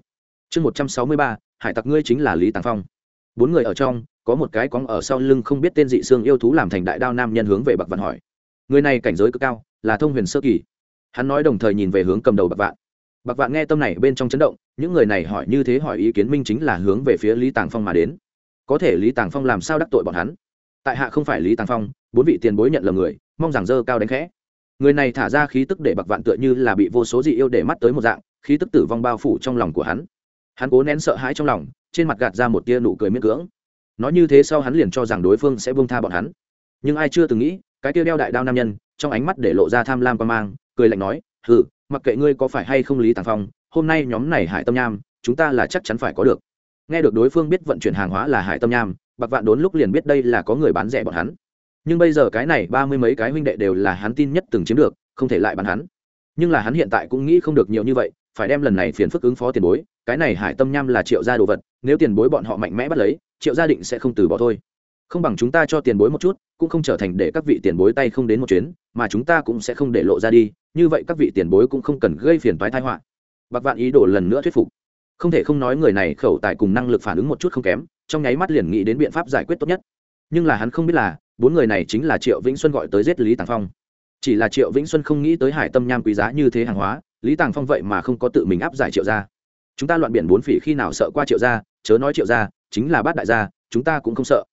Chương một trăm sáu mươi ba, hải tặc ngươi chính là lý tàng phong. Bốn người ở trong, có một cái cóng ở sau lưng không biết tên dị xương yêu thú làm thành đại đao nam nhân hướng về bậc vạn hỏi. Người này cảnh giới cực cao, là thông huyền sơ kỳ. Hắn nói đồng thời nhìn về hướng cầm đầu bậc vạn. Bậc vạn nghe tâm này bên trong chấn động, những người này hỏi như thế hỏi ý kiến minh chính là hướng về phía lý tàng phong mà đến. Có thể lý tàng phong làm sao đắc tội bọn hắn? Tại hạ không phải lý tàng phong, bốn vị tiền bối nhận là người, mong rằng dơ cao đánh khẽ người này thả ra khí tức để bạc vạn tựa như là bị vô số dị yêu để mắt tới một dạng, khí tức tử vong bao phủ trong lòng của hắn. Hắn cố nén sợ hãi trong lòng, trên mặt gạt ra một tia nụ cười miễn cưỡng. Nói như thế sau hắn liền cho rằng đối phương sẽ buông tha bọn hắn. Nhưng ai chưa từng nghĩ, cái tia đeo đại đao nam nhân, trong ánh mắt để lộ ra tham lam quan mang, cười lạnh nói, hừ, mặc kệ ngươi có phải hay không lý tàng phong, hôm nay nhóm này hải tâm nham, chúng ta là chắc chắn phải có được. Nghe được đối phương biết vận chuyển hàng hóa là hải tâm nham, bạc vạn đốn lúc liền biết đây là có người bán rẻ bọn hắn nhưng bây giờ cái này ba mươi mấy cái huynh đệ đều là hắn tin nhất từng chiếm được, không thể lại bắn hắn. Nhưng là hắn hiện tại cũng nghĩ không được nhiều như vậy, phải đem lần này phiền phức ứng phó tiền bối, cái này hải tâm nham là triệu gia đồ vật, nếu tiền bối bọn họ mạnh mẽ bắt lấy, triệu gia định sẽ không từ bỏ thôi. Không bằng chúng ta cho tiền bối một chút, cũng không trở thành để các vị tiền bối tay không đến một chuyến, mà chúng ta cũng sẽ không để lộ ra đi, như vậy các vị tiền bối cũng không cần gây phiền toái thái họa. Bạc vạn ý đồ lần nữa thuyết phục. Không thể không nói người này khẩu tài cùng năng lực phản ứng một chút không kém, trong nháy mắt liền nghĩ đến biện pháp giải quyết tốt nhất. Nhưng là hắn không biết là bốn người này chính là triệu vĩnh xuân gọi tới giết lý tàng phong chỉ là triệu vĩnh xuân không nghĩ tới hải tâm nham quý giá như thế hàng hóa lý tàng phong vậy mà không có tự mình áp giải triệu gia chúng ta loạn biển bốn phỉ khi nào sợ qua triệu gia chớ nói triệu gia chính là bát đại gia chúng ta cũng không sợ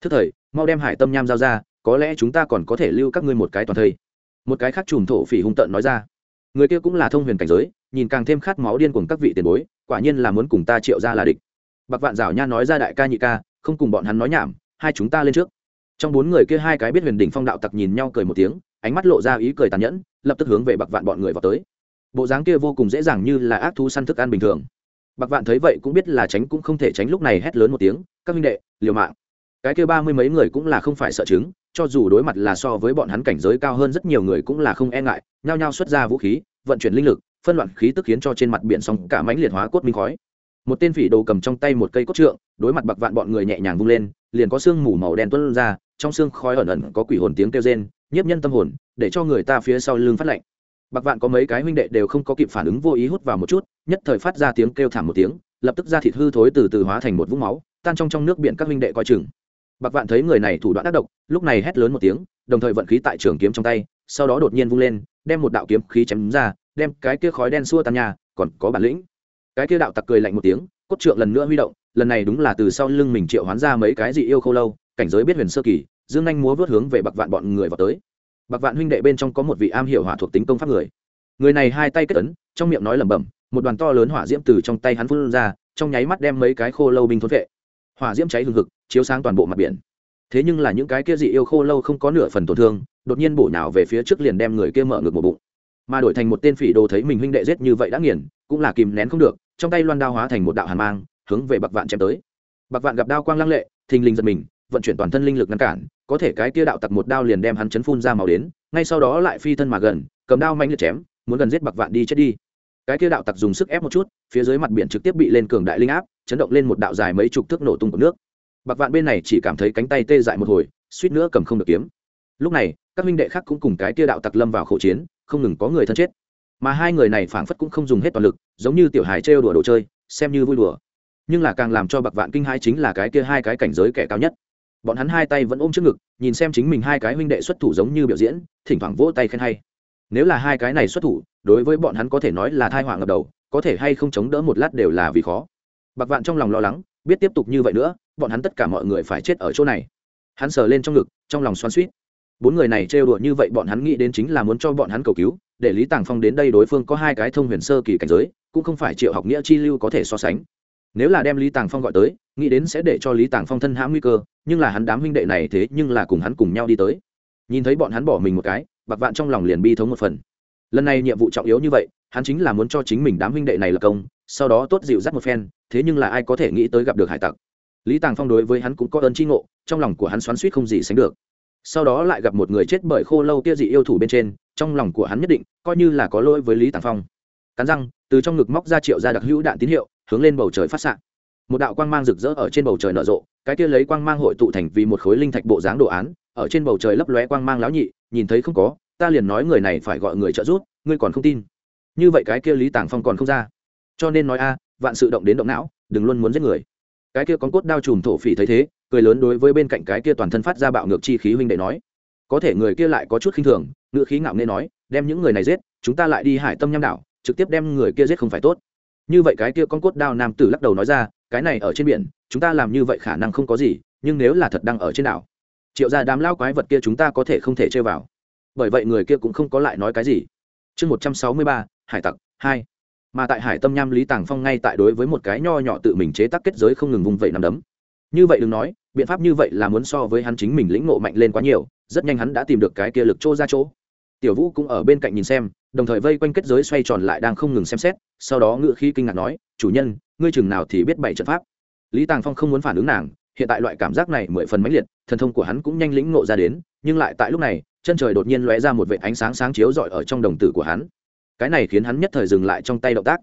thức thời mau đem hải tâm nham giao ra có lẽ chúng ta còn có thể lưu các ngươi một cái toàn thây một cái khác chùm thổ phỉ hung tợn nói ra người kia cũng là thông huyền cảnh giới nhìn càng thêm khát máu điên cùng các vị tiền bối quả nhiên là muốn cùng ta triệu ra là địch bạc vạn rảo nha nói ra đại ca nhị ca không cùng bọn hắn nói nhảm hai chúng ta lên trước trong bốn người kia hai cái biết huyền đỉnh phong đạo tặc nhìn nhau cười một tiếng, ánh mắt lộ ra ý cười tàn nhẫn, lập tức hướng về bạc vạn bọn người vào tới. Bộ dáng kia vô cùng dễ dàng như là ác thú săn thức ăn bình thường. Bạc vạn thấy vậy cũng biết là tránh cũng không thể tránh lúc này hét lớn một tiếng, các minh đệ, liều mạng. Cái kia ba mươi mấy người cũng là không phải sợ chứng, cho dù đối mặt là so với bọn hắn cảnh giới cao hơn rất nhiều người cũng là không e ngại, nhao nhao xuất ra vũ khí, vận chuyển linh lực, phân loạn khí tức khiến cho trên mặt biển sóng cả mãnh liệt hóa cốt minh khói một tên phỉ đồ cầm trong tay một cây cốt trượng, đối mặt bạc vạn bọn người nhẹ nhàng vung lên, liền có sương mù màu đen tuôn ra, trong xương khói ẩn ẩn có quỷ hồn tiếng kêu rên, nhiếp nhân tâm hồn, để cho người ta phía sau lưng phát lạnh. Bạc vạn có mấy cái huynh đệ đều không có kịp phản ứng vô ý hút vào một chút, nhất thời phát ra tiếng kêu thảm một tiếng, lập tức ra thịt hư thối từ từ hóa thành một vũng máu, tan trong trong nước biển các huynh đệ coi chừng. Bạc vạn thấy người này thủ đoạn ác độc, lúc này hét lớn một tiếng, đồng thời vận khí tại trường kiếm trong tay, sau đó đột nhiên vung lên, đem một đạo kiếm khí chém ra, đem cái kia khói đen xua tan nhà, còn có bản lĩnh cái kia đạo tặc cười lạnh một tiếng, cốt trượng lần nữa huy động, lần này đúng là từ sau lưng mình triệu hoán ra mấy cái dị yêu khô lâu, cảnh giới biết huyền sơ kỳ, dương anh múa vớt hướng về bạc vạn bọn người vào tới. Bạc vạn huynh đệ bên trong có một vị am hiểu hỏa thuộc tính công pháp người. Người này hai tay kết ấn, trong miệng nói lẩm bẩm, một đoàn to lớn hỏa diễm từ trong tay hắn phun ra, trong nháy mắt đem mấy cái khô lâu binh thốn vệ. Hỏa diễm cháy hừng hực, chiếu sáng toàn bộ mặt biển. Thế nhưng là những cái kia dị yêu khô lâu không có nửa phần tổn thương, đột nhiên bổ nhào về phía trước liền đem người kia mở ngược một bụng. Mà đổi thành một tên phỉ đồ thấy mình huynh đệ giết như vậy đã nghiền, cũng là kìm nén không được trong tay loan đao hóa thành một đạo hàn mang, hướng về bạc vạn chém tới. Bạc vạn gặp đao quang lăng lệ, thình lình giật mình, vận chuyển toàn thân linh lực ngăn cản, có thể cái tia đạo tặc một đao liền đem hắn chấn phun ra màu đến, ngay sau đó lại phi thân mà gần, cầm đao mạnh liệt chém, muốn gần giết bạc vạn đi chết đi. Cái tia đạo tặc dùng sức ép một chút, phía dưới mặt biển trực tiếp bị lên cường đại linh áp, chấn động lên một đạo dài mấy chục thước nổ tung của nước. Bạc vạn bên này chỉ cảm thấy cánh tay tê dại một hồi, suýt nữa cầm không được kiếm. Lúc này, các minh đệ khác cũng cùng cái tia đạo tặc lâm vào khẩu chiến, không ngừng có người thân chết mà hai người này phảng phất cũng không dùng hết toàn lực, giống như tiểu hài trêu đùa đồ chơi, xem như vui đùa. Nhưng là càng làm cho bạc vạn kinh hai chính là cái kia hai cái cảnh giới kẻ cao nhất. Bọn hắn hai tay vẫn ôm trước ngực, nhìn xem chính mình hai cái huynh đệ xuất thủ giống như biểu diễn, thỉnh thoảng vỗ tay khen hay. Nếu là hai cái này xuất thủ, đối với bọn hắn có thể nói là thai họa ngập đầu, có thể hay không chống đỡ một lát đều là vì khó. Bạc vạn trong lòng lo lắng, biết tiếp tục như vậy nữa, bọn hắn tất cả mọi người phải chết ở chỗ này. Hắn sờ lên trong ngực, trong lòng xoan suýt bốn người này trêu đùa như vậy bọn hắn nghĩ đến chính là muốn cho bọn hắn cầu cứu để lý tàng phong đến đây đối phương có hai cái thông huyền sơ kỳ cảnh giới, cũng không phải triệu học nghĩa chi lưu có thể so sánh. Nếu là đem lý tàng phong gọi tới, nghĩ đến sẽ để cho lý tàng phong thân hãm nguy cơ, nhưng là hắn đám huynh đệ này thế nhưng là cùng hắn cùng nhau đi tới. Nhìn thấy bọn hắn bỏ mình một cái, bạc vạn trong lòng liền bi thống một phần. Lần này nhiệm vụ trọng yếu như vậy, hắn chính là muốn cho chính mình đám huynh đệ này là công, sau đó tốt dịu dắt một phen, thế nhưng là ai có thể nghĩ tới gặp được hải tặc. Lý tàng phong đối với hắn cũng có ơn tri ngộ, trong lòng của hắn xoắn suýt không gì sánh được sau đó lại gặp một người chết bởi khô lâu kia dị yêu thủ bên trên, trong lòng của hắn nhất định, coi như là có lỗi với lý tàng phong. Cắn răng, từ trong ngực móc ra triệu ra đặc hữu đạn tín hiệu, hướng lên bầu trời phát s một đạo quang mang rực rỡ ở trên bầu trời nở rộ, cái kia lấy quang mang hội tụ thành vì một khối linh thạch bộ dáng đồ án, ở trên bầu trời lấp lóe quang mang láo nhị, nhìn thấy không có, ta liền nói người này phải gọi người trợ giúp, ngươi còn không tin. Như vậy cái kia lý tàng phong còn không ra. Cho nên nói a, vạn sự động đến động não, đừng luôn muốn giết người. Cái kia con cốt đao chùm thổ phỉ thấy thế cười lớn đối với bên cạnh cái kia toàn thân phát ra bạo ngược chi khí huynh đệ nói, có thể người kia lại có chút khinh thường ngựa khí ngạo nghê nói, đem những người này giết, chúng ta lại đi hải tâm nham đảo, trực tiếp đem người kia giết không phải tốt. Như vậy cái kia con cốt đao nam tử lắc đầu nói ra, cái này ở trên biển, chúng ta làm như vậy khả năng không có gì, nhưng nếu là thật đang ở trên đảo, triệu ra đám lao quái vật kia chúng ta có thể không thể chơi vào. Bởi vậy người kia cũng không có lại nói cái gì. Chương một trăm sáu mươi ba, hải tặc hai. Mà tại hải tâm nham lý tàng phong ngay tại đối với một cái nho nhỏ tự mình chế tác kết giới không ngừng vùng vẫy nằm đấm như vậy đừng nói, biện pháp như vậy là muốn so với hắn chính mình lĩnh ngộ mạnh lên quá nhiều, rất nhanh hắn đã tìm được cái kia lực chỗ ra chỗ. Tiểu vũ cũng ở bên cạnh nhìn xem, đồng thời vây quanh kết giới xoay tròn lại đang không ngừng xem xét, sau đó ngự khi kinh ngạc nói, chủ nhân, ngươi chừng nào thì biết bảy trận pháp? Lý tàng phong không muốn phản ứng nàng, hiện tại loại cảm giác này mười phần mãnh liệt, thần thông của hắn cũng nhanh lĩnh ngộ ra đến, nhưng lại tại lúc này, chân trời đột nhiên lóe ra một vệ ánh sáng sáng chiếu rọi ở trong đồng tử của hắn. Cái này khiến hắn nhất thời dừng lại trong tay động tác.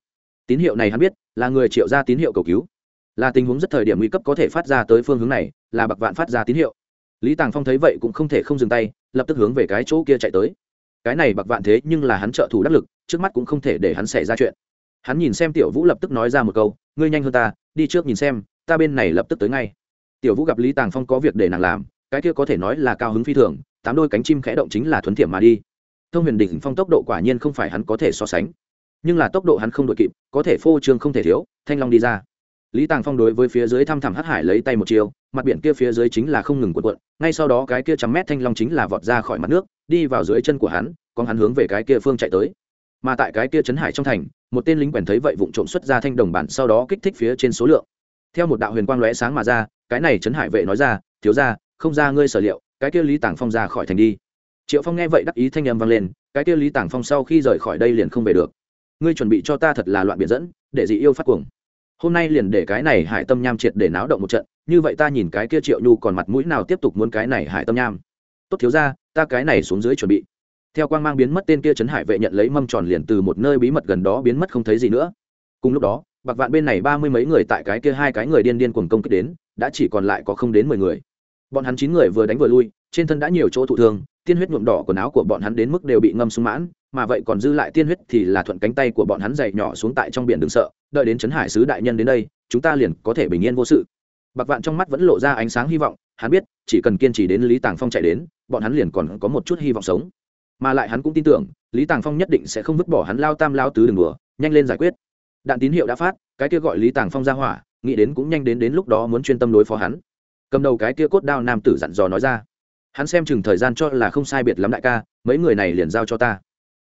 Tín hiệu này hắn biết, là người triệu ra tín hiệu cầu cứu là tình huống rất thời điểm nguy cấp có thể phát ra tới phương hướng này, là bạc vạn phát ra tín hiệu. Lý tàng phong thấy vậy cũng không thể không dừng tay, lập tức hướng về cái chỗ kia chạy tới. Cái này bạc vạn thế nhưng là hắn trợ thủ đắc lực, trước mắt cũng không thể để hắn xảy ra chuyện. Hắn nhìn xem tiểu vũ lập tức nói ra một câu, ngươi nhanh hơn ta, đi trước nhìn xem, ta bên này lập tức tới ngay. Tiểu vũ gặp lý tàng phong có việc để nàng làm, cái kia có thể nói là cao hứng phi thường, tám đôi cánh chim khẽ động chính là thuấn thiểm mà đi. Thông huyền đỉnh phong tốc độ quả nhiên không phải hắn có thể so sánh, nhưng là tốc độ hắn không đội kịp, có thể phô trương không thể thiếu, thanh long đi ra lý tàng phong đối với phía dưới thăm thẳm hắc hải lấy tay một chiều mặt biển kia phía dưới chính là không ngừng cuộn cuộn, ngay sau đó cái kia trăm mét thanh long chính là vọt ra khỏi mặt nước, đi vào dưới chân của hắn, còn hắn hướng về cái kia phương chạy tới. Mà tại cái kia trấn hải trong thành, một tên lính quèn thấy vậy vụng trộm xuất ra thanh đồng bản, sau đó kích thích phía trên số lượng. Theo một đạo huyền quang lóe sáng mà ra, cái này trấn hải vệ nói ra, thiếu ra không ra ngươi sở liệu, cái kia lý tàng phong ra khỏi thành đi. Triệu phong nghe vậy đắc ý thanh âm vang lên, cái kia lý tàng phong sau khi rời khỏi đây liền không về được. Ngươi chuẩn bị cho ta thật là loạn biển dẫn, để dị yêu phát cuồng hôm nay liền để cái này hải tâm nham triệt để náo động một trận, như vậy ta nhìn cái kia triệu nhu còn mặt mũi nào tiếp tục muốn cái này hải tâm nham? Tốt thiếu ra ta cái này xuống dưới chuẩn bị. Theo quang mang biến mất tên kia trấn hải vệ nhận lấy mâm tròn liền từ một nơi bí mật gần đó biến mất không thấy gì nữa. Cùng lúc đó, bạc vạn bên này ba mươi mấy người tại cái kia hai cái người điên điên cuồng công kích đến, đã chỉ còn lại có không đến mười người. Bọn hắn chín người vừa đánh vừa lui, trên thân đã nhiều chỗ thụ thương, tiên huyết nhuộm đỏ quần áo của bọn hắn đến mức đều bị ngâm súng mãn mà vậy còn dư lại tiên huyết thì là thuận cánh tay của bọn hắn dày nhỏ xuống tại trong biển đừng sợ, đợi đến trấn hải sứ đại nhân đến đây, chúng ta liền có thể bình yên vô sự. Bạc vạn trong mắt vẫn lộ ra ánh sáng hy vọng, hắn biết, chỉ cần kiên trì đến lý tàng phong chạy đến, bọn hắn liền còn có một chút hy vọng sống. Mà lại hắn cũng tin tưởng, lý tàng phong nhất định sẽ không vứt bỏ hắn lao tam lao tứ đường đùa, nhanh lên giải quyết. Đạn tín hiệu đã phát, cái kia gọi lý tàng phong ra hỏa, nghĩ đến cũng nhanh đến đến lúc đó muốn chuyên tâm đối phó hắn. Cầm đầu cái kia cốt đao nam tử dặn dò nói ra. Hắn xem chừng thời gian cho là không sai biệt lắm đại ca, mấy người này liền giao cho ta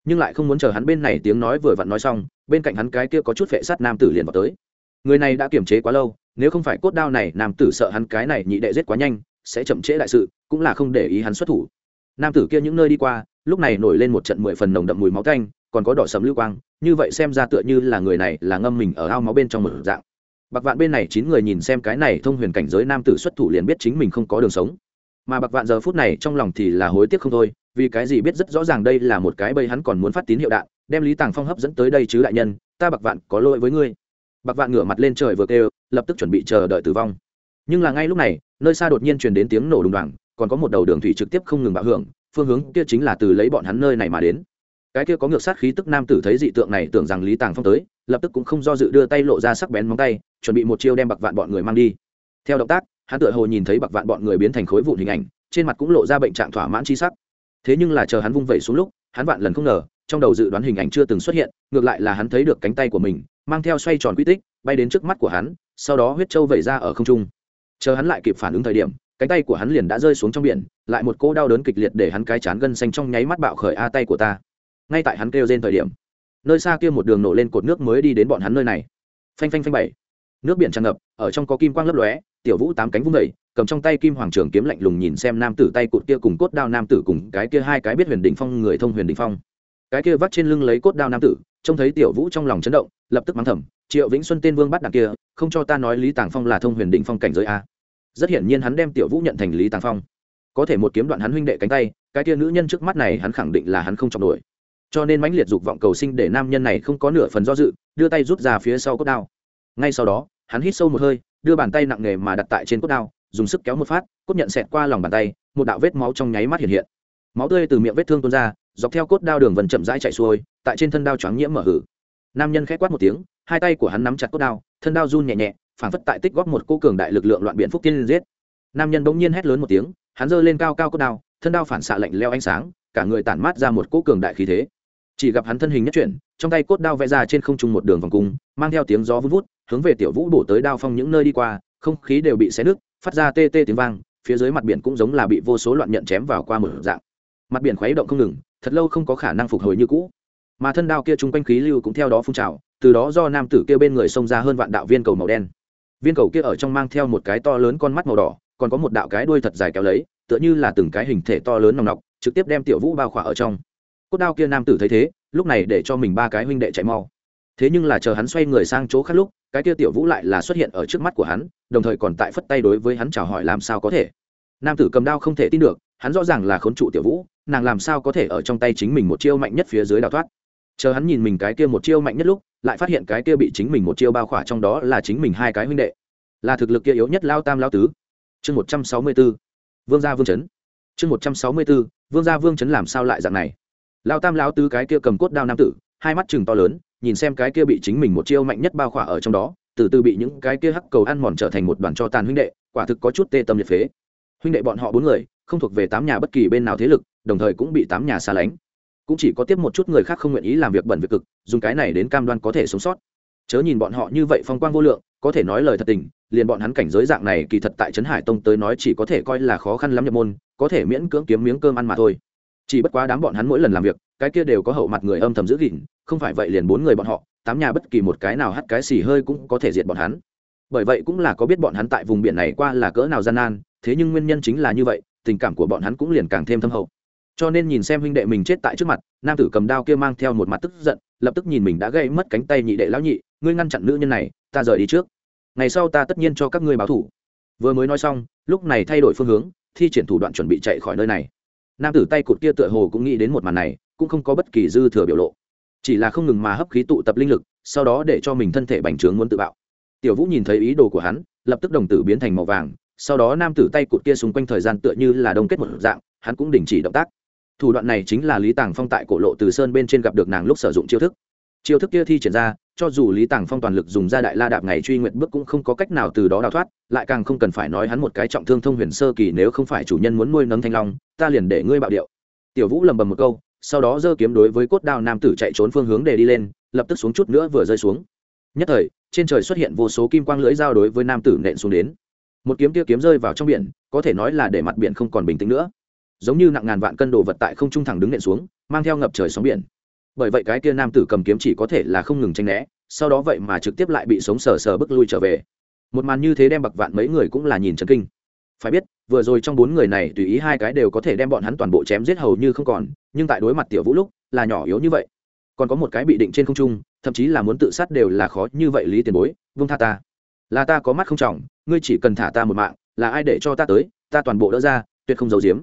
nhưng lại không muốn chờ hắn bên này tiếng nói vừa vặn nói xong, bên cạnh hắn cái kia có chút vệ sắt nam tử liền vào tới. Người này đã kiềm chế quá lâu, nếu không phải cốt đao này, nam tử sợ hắn cái này nhị đệ giết quá nhanh, sẽ chậm trễ đại sự, cũng là không để ý hắn xuất thủ. Nam tử kia những nơi đi qua, lúc này nổi lên một trận mười phần nồng đậm mùi máu canh còn có đỏ sầm lưu quang, như vậy xem ra tựa như là người này là ngâm mình ở ao máu bên trong một dạng. Bạc vạn bên này chín người nhìn xem cái này thông huyền cảnh giới nam tử xuất thủ liền biết chính mình không có đường sống. Mà bạc vạn giờ phút này trong lòng thì là hối tiếc không thôi vì cái gì biết rất rõ ràng đây là một cái bây hắn còn muốn phát tín hiệu đạn, đem lý tàng phong hấp dẫn tới đây chứ đại nhân, ta bạc vạn có lỗi với ngươi. Bạc vạn ngửa mặt lên trời vừa kêu, lập tức chuẩn bị chờ đợi tử vong. Nhưng là ngay lúc này, nơi xa đột nhiên truyền đến tiếng nổ đùng đoàng, còn có một đầu đường thủy trực tiếp không ngừng bạo hưởng, phương hướng kia chính là từ lấy bọn hắn nơi này mà đến. Cái kia có ngược sát khí tức nam tử thấy dị tượng này tưởng rằng lý tàng phong tới, lập tức cũng không do dự đưa tay lộ ra sắc bén móng tay, chuẩn bị một chiêu đem bạc vạn bọn người mang đi. Theo động tác, hắn tựa hồ nhìn thấy bạc vạn bọn người biến thành khối vụn hình ảnh, trên mặt cũng lộ ra bệnh trạng thỏa mãn chi sắc thế nhưng là chờ hắn vung vẩy xuống lúc, hắn vạn lần không ngờ, trong đầu dự đoán hình ảnh chưa từng xuất hiện, ngược lại là hắn thấy được cánh tay của mình, mang theo xoay tròn quy tích, bay đến trước mắt của hắn, sau đó huyết trâu vẩy ra ở không trung. Chờ hắn lại kịp phản ứng thời điểm, cánh tay của hắn liền đã rơi xuống trong biển, lại một cỗ đau đớn kịch liệt để hắn cái chán gân xanh trong nháy mắt bạo khởi a tay của ta. Ngay tại hắn kêu trên thời điểm, nơi xa kia một đường nổ lên cột nước mới đi đến bọn hắn nơi này. Phanh phanh phanh bảy. Nước biển tràn ngập, ở trong có kim quang lấp lóe, tiểu vũ tám cánh vung vẩy cầm trong tay kim hoàng trường kiếm lạnh lùng nhìn xem nam tử tay cụt kia cùng cốt đao nam tử cùng cái kia hai cái biết huyền đỉnh phong, người thông huyền đỉnh phong. Cái kia vắt trên lưng lấy cốt đao nam tử, trông thấy tiểu vũ trong lòng chấn động, lập tức mắng thầm, triệu vĩnh xuân tên vương bắt đằng kia, không cho ta nói lý tàng phong là thông huyền đỉnh phong cảnh giới a. Rất hiển nhiên hắn đem tiểu vũ nhận thành lý tàng phong. Có thể một kiếm đoạn hắn huynh đệ cánh tay, cái kia nữ nhân trước mắt này hắn khẳng định là hắn không chọc nổi. Cho nên mãnh liệt dục vọng cầu sinh để nam nhân này không có nửa phần do dự, đưa tay rút ra phía sau cốt đao. Ngay sau đó, hắn hít sâu một hơi, đưa bàn tay nặng nề mà đặt tại trên cốt đao dùng sức kéo một phát, cốt nhận xẹt qua lòng bàn tay, một đạo vết máu trong nháy mắt hiện hiện. Máu tươi từ miệng vết thương tuôn ra, dọc theo cốt đao đường vần chậm rãi chạy xuôi, tại trên thân đao choáng nhiễm mở hử. Nam nhân khẽ quát một tiếng, hai tay của hắn nắm chặt cốt đao, thân đao run nhẹ nhẹ, phảng phất tại tích góp một cô cường đại lực lượng loạn biện phúc tiên giết. Nam nhân bỗng nhiên hét lớn một tiếng, hắn giơ lên cao cao cốt đao, thân đao phản xạ lạnh leo ánh sáng, cả người tản mát ra một cỗ cường đại khí thế. Chỉ gặp hắn thân hình nhất chuyển, trong tay cốt đao vẽ ra trên không trung một đường vòng cung, mang theo tiếng gió vút vút, hướng về tiểu vũ bổ tới đao phong những nơi đi qua, không khí đều bị xé nứt phát ra tê tê tiếng vang, phía dưới mặt biển cũng giống là bị vô số loạn nhận chém vào qua một dạng. Mặt biển khuấy động không ngừng, thật lâu không có khả năng phục hồi như cũ. Mà thân đao kia chung quanh khí lưu cũng theo đó phun trào, từ đó do nam tử kia bên người xông ra hơn vạn đạo viên cầu màu đen. Viên cầu kia ở trong mang theo một cái to lớn con mắt màu đỏ, còn có một đạo cái đuôi thật dài kéo lấy, tựa như là từng cái hình thể to lớn nòng nọc, trực tiếp đem tiểu vũ bao khỏa ở trong. Cốt đao kia nam tử thấy thế, lúc này để cho mình ba cái huynh đệ chạy mau thế nhưng là chờ hắn xoay người sang chỗ khác lúc, cái kia tiểu vũ lại là xuất hiện ở trước mắt của hắn, đồng thời còn tại phất tay đối với hắn chào hỏi làm sao có thể. Nam tử cầm đao không thể tin được, hắn rõ ràng là khốn trụ tiểu vũ, nàng làm sao có thể ở trong tay chính mình một chiêu mạnh nhất phía dưới đào thoát. Chờ hắn nhìn mình cái kia một chiêu mạnh nhất lúc, lại phát hiện cái kia bị chính mình một chiêu bao khỏa trong đó là chính mình hai cái huynh đệ. Là thực lực kia yếu nhất lao tam lao tứ. Chương một trăm sáu mươi b ố vương gia vương chấn. Chương một trăm sáu mươi b ố vương gia vương chấn làm sao lại dạng này? Lao tam lao tứ cái kia cầm cốt đao nam tử, hai mắt chừng to lớn nhìn xem cái kia bị chính mình một chiêu mạnh nhất bao khỏa ở trong đó, từ từ bị những cái kia hắc cầu ăn mòn trở thành một đoàn cho tàn huynh đệ, quả thực có chút tê tâm liệt phế. Huynh đệ bọn họ bốn người, không thuộc về tám nhà bất kỳ bên nào thế lực, đồng thời cũng bị tám nhà xa lánh. Cũng chỉ có tiếp một chút người khác không nguyện ý làm việc bẩn việc cực, dùng cái này đến cam đoan có thể sống sót. Chớ nhìn bọn họ như vậy phong quang vô lượng, có thể nói lời thật tình, liền bọn hắn cảnh giới dạng này kỳ thật tại trấn hải tông tới nói chỉ có thể coi là khó khăn lắm nhập môn, có thể miễn cưỡng kiếm miếng cơm ăn mà thôi. Chỉ bất quá đám bọn hắn mỗi lần làm việc cái kia đều có hậu mặt người âm thầm giữ gìn, không phải vậy liền bốn người bọn họ, tám nhà bất kỳ một cái nào hắt cái xì hơi cũng có thể diệt bọn hắn. Bởi vậy cũng là có biết bọn hắn tại vùng biển này qua là cỡ nào gian nan, thế nhưng nguyên nhân chính là như vậy, tình cảm của bọn hắn cũng liền càng thêm thâm hậu. Cho nên nhìn xem huynh đệ mình chết tại trước mặt, nam tử cầm đao kia mang theo một mặt tức giận, lập tức nhìn mình đã gây mất cánh tay nhị đệ lão nhị, ngươi ngăn chặn nữ nhân này, ta rời đi trước. Ngày sau ta tất nhiên cho các ngươi báo thủ. Vừa mới nói xong, lúc này thay đổi phương hướng, thi triển thủ đoạn chuẩn bị chạy khỏi nơi này. Nam tử tay cụt kia tựa hồ cũng nghĩ đến một màn này cũng không có bất kỳ dư thừa biểu lộ. Chỉ là không ngừng mà hấp khí tụ tập linh lực, sau đó để cho mình thân thể bành trướng muốn tự bạo. Tiểu vũ nhìn thấy ý đồ của hắn, lập tức đồng tử biến thành màu vàng, sau đó nam tử tay cụt kia xung quanh thời gian tựa như là đông kết một dạng, hắn cũng đình chỉ động tác. Thủ đoạn này chính là lý tàng phong tại cổ lộ từ sơn bên trên gặp được nàng lúc sử dụng chiêu thức. Chiêu thức kia thi triển ra, cho dù lý tàng phong toàn lực dùng ra đại la đạp ngày truy nguyện bước cũng không có cách nào từ đó đào thoát, lại càng không cần phải nói hắn một cái trọng thương thông huyền sơ kỳ nếu không phải chủ nhân muốn nuôi nấng thanh long, ta liền để ngươi bạo điệu. Tiểu vũ lầm bầm một câu sau đó giơ kiếm đối với cốt đao nam tử chạy trốn phương hướng để đi lên, lập tức xuống chút nữa vừa rơi xuống. Nhất thời, trên trời xuất hiện vô số kim quang lưỡi dao đối với nam tử nện xuống đến. Một kiếm kia kiếm rơi vào trong biển, có thể nói là để mặt biển không còn bình tĩnh nữa. Giống như nặng ngàn vạn cân đồ vật tại không trung thẳng đứng nện xuống, mang theo ngập trời sóng biển. Bởi vậy cái kia nam tử cầm kiếm chỉ có thể là không ngừng tranh né, sau đó vậy mà trực tiếp lại bị sống sờ sờ bức lui trở về. Một màn như thế đem bạc vạn mấy người cũng là nhìn chân kinh phải biết, vừa rồi trong bốn người này tùy ý hai cái đều có thể đem bọn hắn toàn bộ chém giết hầu như không còn, nhưng tại đối mặt tiểu vũ lúc, là nhỏ yếu như vậy. Còn có một cái bị định trên không trung, thậm chí là muốn tự sát đều là khó như vậy lý tiền bối, vung tha ta. Là ta có mắt không trọng, ngươi chỉ cần thả ta một mạng, là ai để cho ta tới, ta toàn bộ đỡ ra, tuyệt không giấu giếm.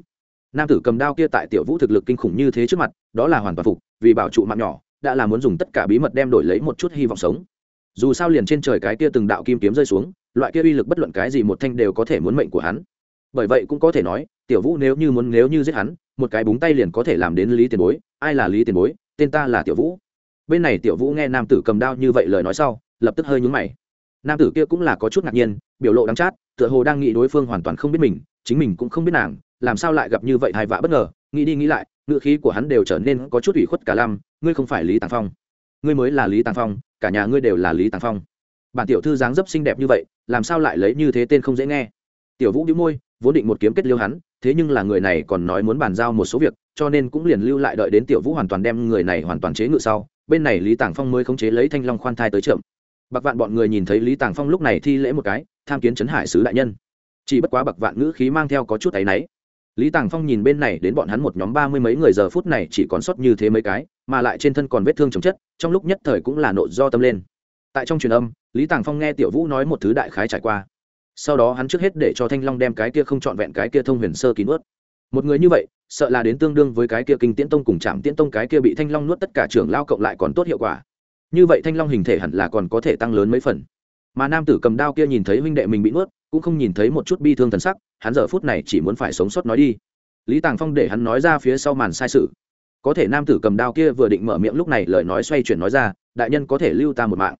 Nam tử cầm đao kia tại tiểu vũ thực lực kinh khủng như thế trước mặt, đó là hoàn toàn phục, vì bảo trụ mạng nhỏ, đã là muốn dùng tất cả bí mật đem đổi lấy một chút hy vọng sống. Dù sao liền trên trời cái kia từng đạo kim kiếm rơi xuống, loại kia uy lực bất luận cái gì một thanh đều có thể muốn mệnh của hắn bởi vậy cũng có thể nói, tiểu vũ nếu như muốn nếu như giết hắn, một cái búng tay liền có thể làm đến lý tiền bối. Ai là lý tiền bối? Tên ta là tiểu vũ. Bên này tiểu vũ nghe nam tử cầm đao như vậy lời nói sau, lập tức hơi nhúng mày. Nam tử kia cũng là có chút ngạc nhiên, biểu lộ đắng chát, tựa hồ đang nghĩ đối phương hoàn toàn không biết mình, chính mình cũng không biết nàng, làm sao lại gặp như vậy hai vạ bất ngờ. Nghĩ đi nghĩ lại ngựa khí của hắn đều trở nên có chút ủy khuất cả lam ngươi không phải lý tàng phong. Ngươi mới là lý tàng phong, cả nhà ngươi đều là lý tàng phong. Bản tiểu thư dáng dấp xinh đẹp như vậy, làm sao lại lấy như thế tên không dễ nghe? Tiểu vũ đĩu môi vốn định một kiếm kết liêu hắn, thế nhưng là người này còn nói muốn bàn giao một số việc, cho nên cũng liền lưu lại đợi đến tiểu vũ hoàn toàn đem người này hoàn toàn chế ngự sau, bên này lý tàng phong mới khống chế lấy thanh long khoan thai tới trượm bạc vạn bọn người nhìn thấy lý tàng phong lúc này thi lễ một cái, tham kiến trấn hải sứ đại nhân. Chỉ bất quá bạc vạn ngữ khí mang theo có chút áy náy. Lý tàng phong nhìn bên này đến bọn hắn một nhóm ba mươi mấy người giờ phút này chỉ còn sót như thế mấy cái, mà lại trên thân còn vết thương chồng chất, trong lúc nhất thời cũng là nộ do tâm lên. Tại trong truyền âm, lý tàng phong nghe tiểu vũ nói một thứ đại khái trải qua sau đó hắn trước hết để cho thanh long đem cái kia không trọn vẹn cái kia thông huyền sơ kín ướt một người như vậy, sợ là đến tương đương với cái kia kinh tiễn tông cùng trạm tiễn tông cái kia bị thanh long nuốt tất cả trưởng lao cộng lại còn tốt hiệu quả. Như vậy thanh long hình thể hẳn là còn có thể tăng lớn mấy phần. Mà nam tử cầm đao kia nhìn thấy huynh đệ mình bị nuốt, cũng không nhìn thấy một chút bi thương thần sắc, hắn giờ phút này chỉ muốn phải sống sót nói đi. Lý tàng phong để hắn nói ra phía sau màn sai sự. Có thể nam tử cầm đao kia vừa định mở miệng lúc này lời nói xoay chuyển nói ra, đại nhân có thể lưu ta một mạng.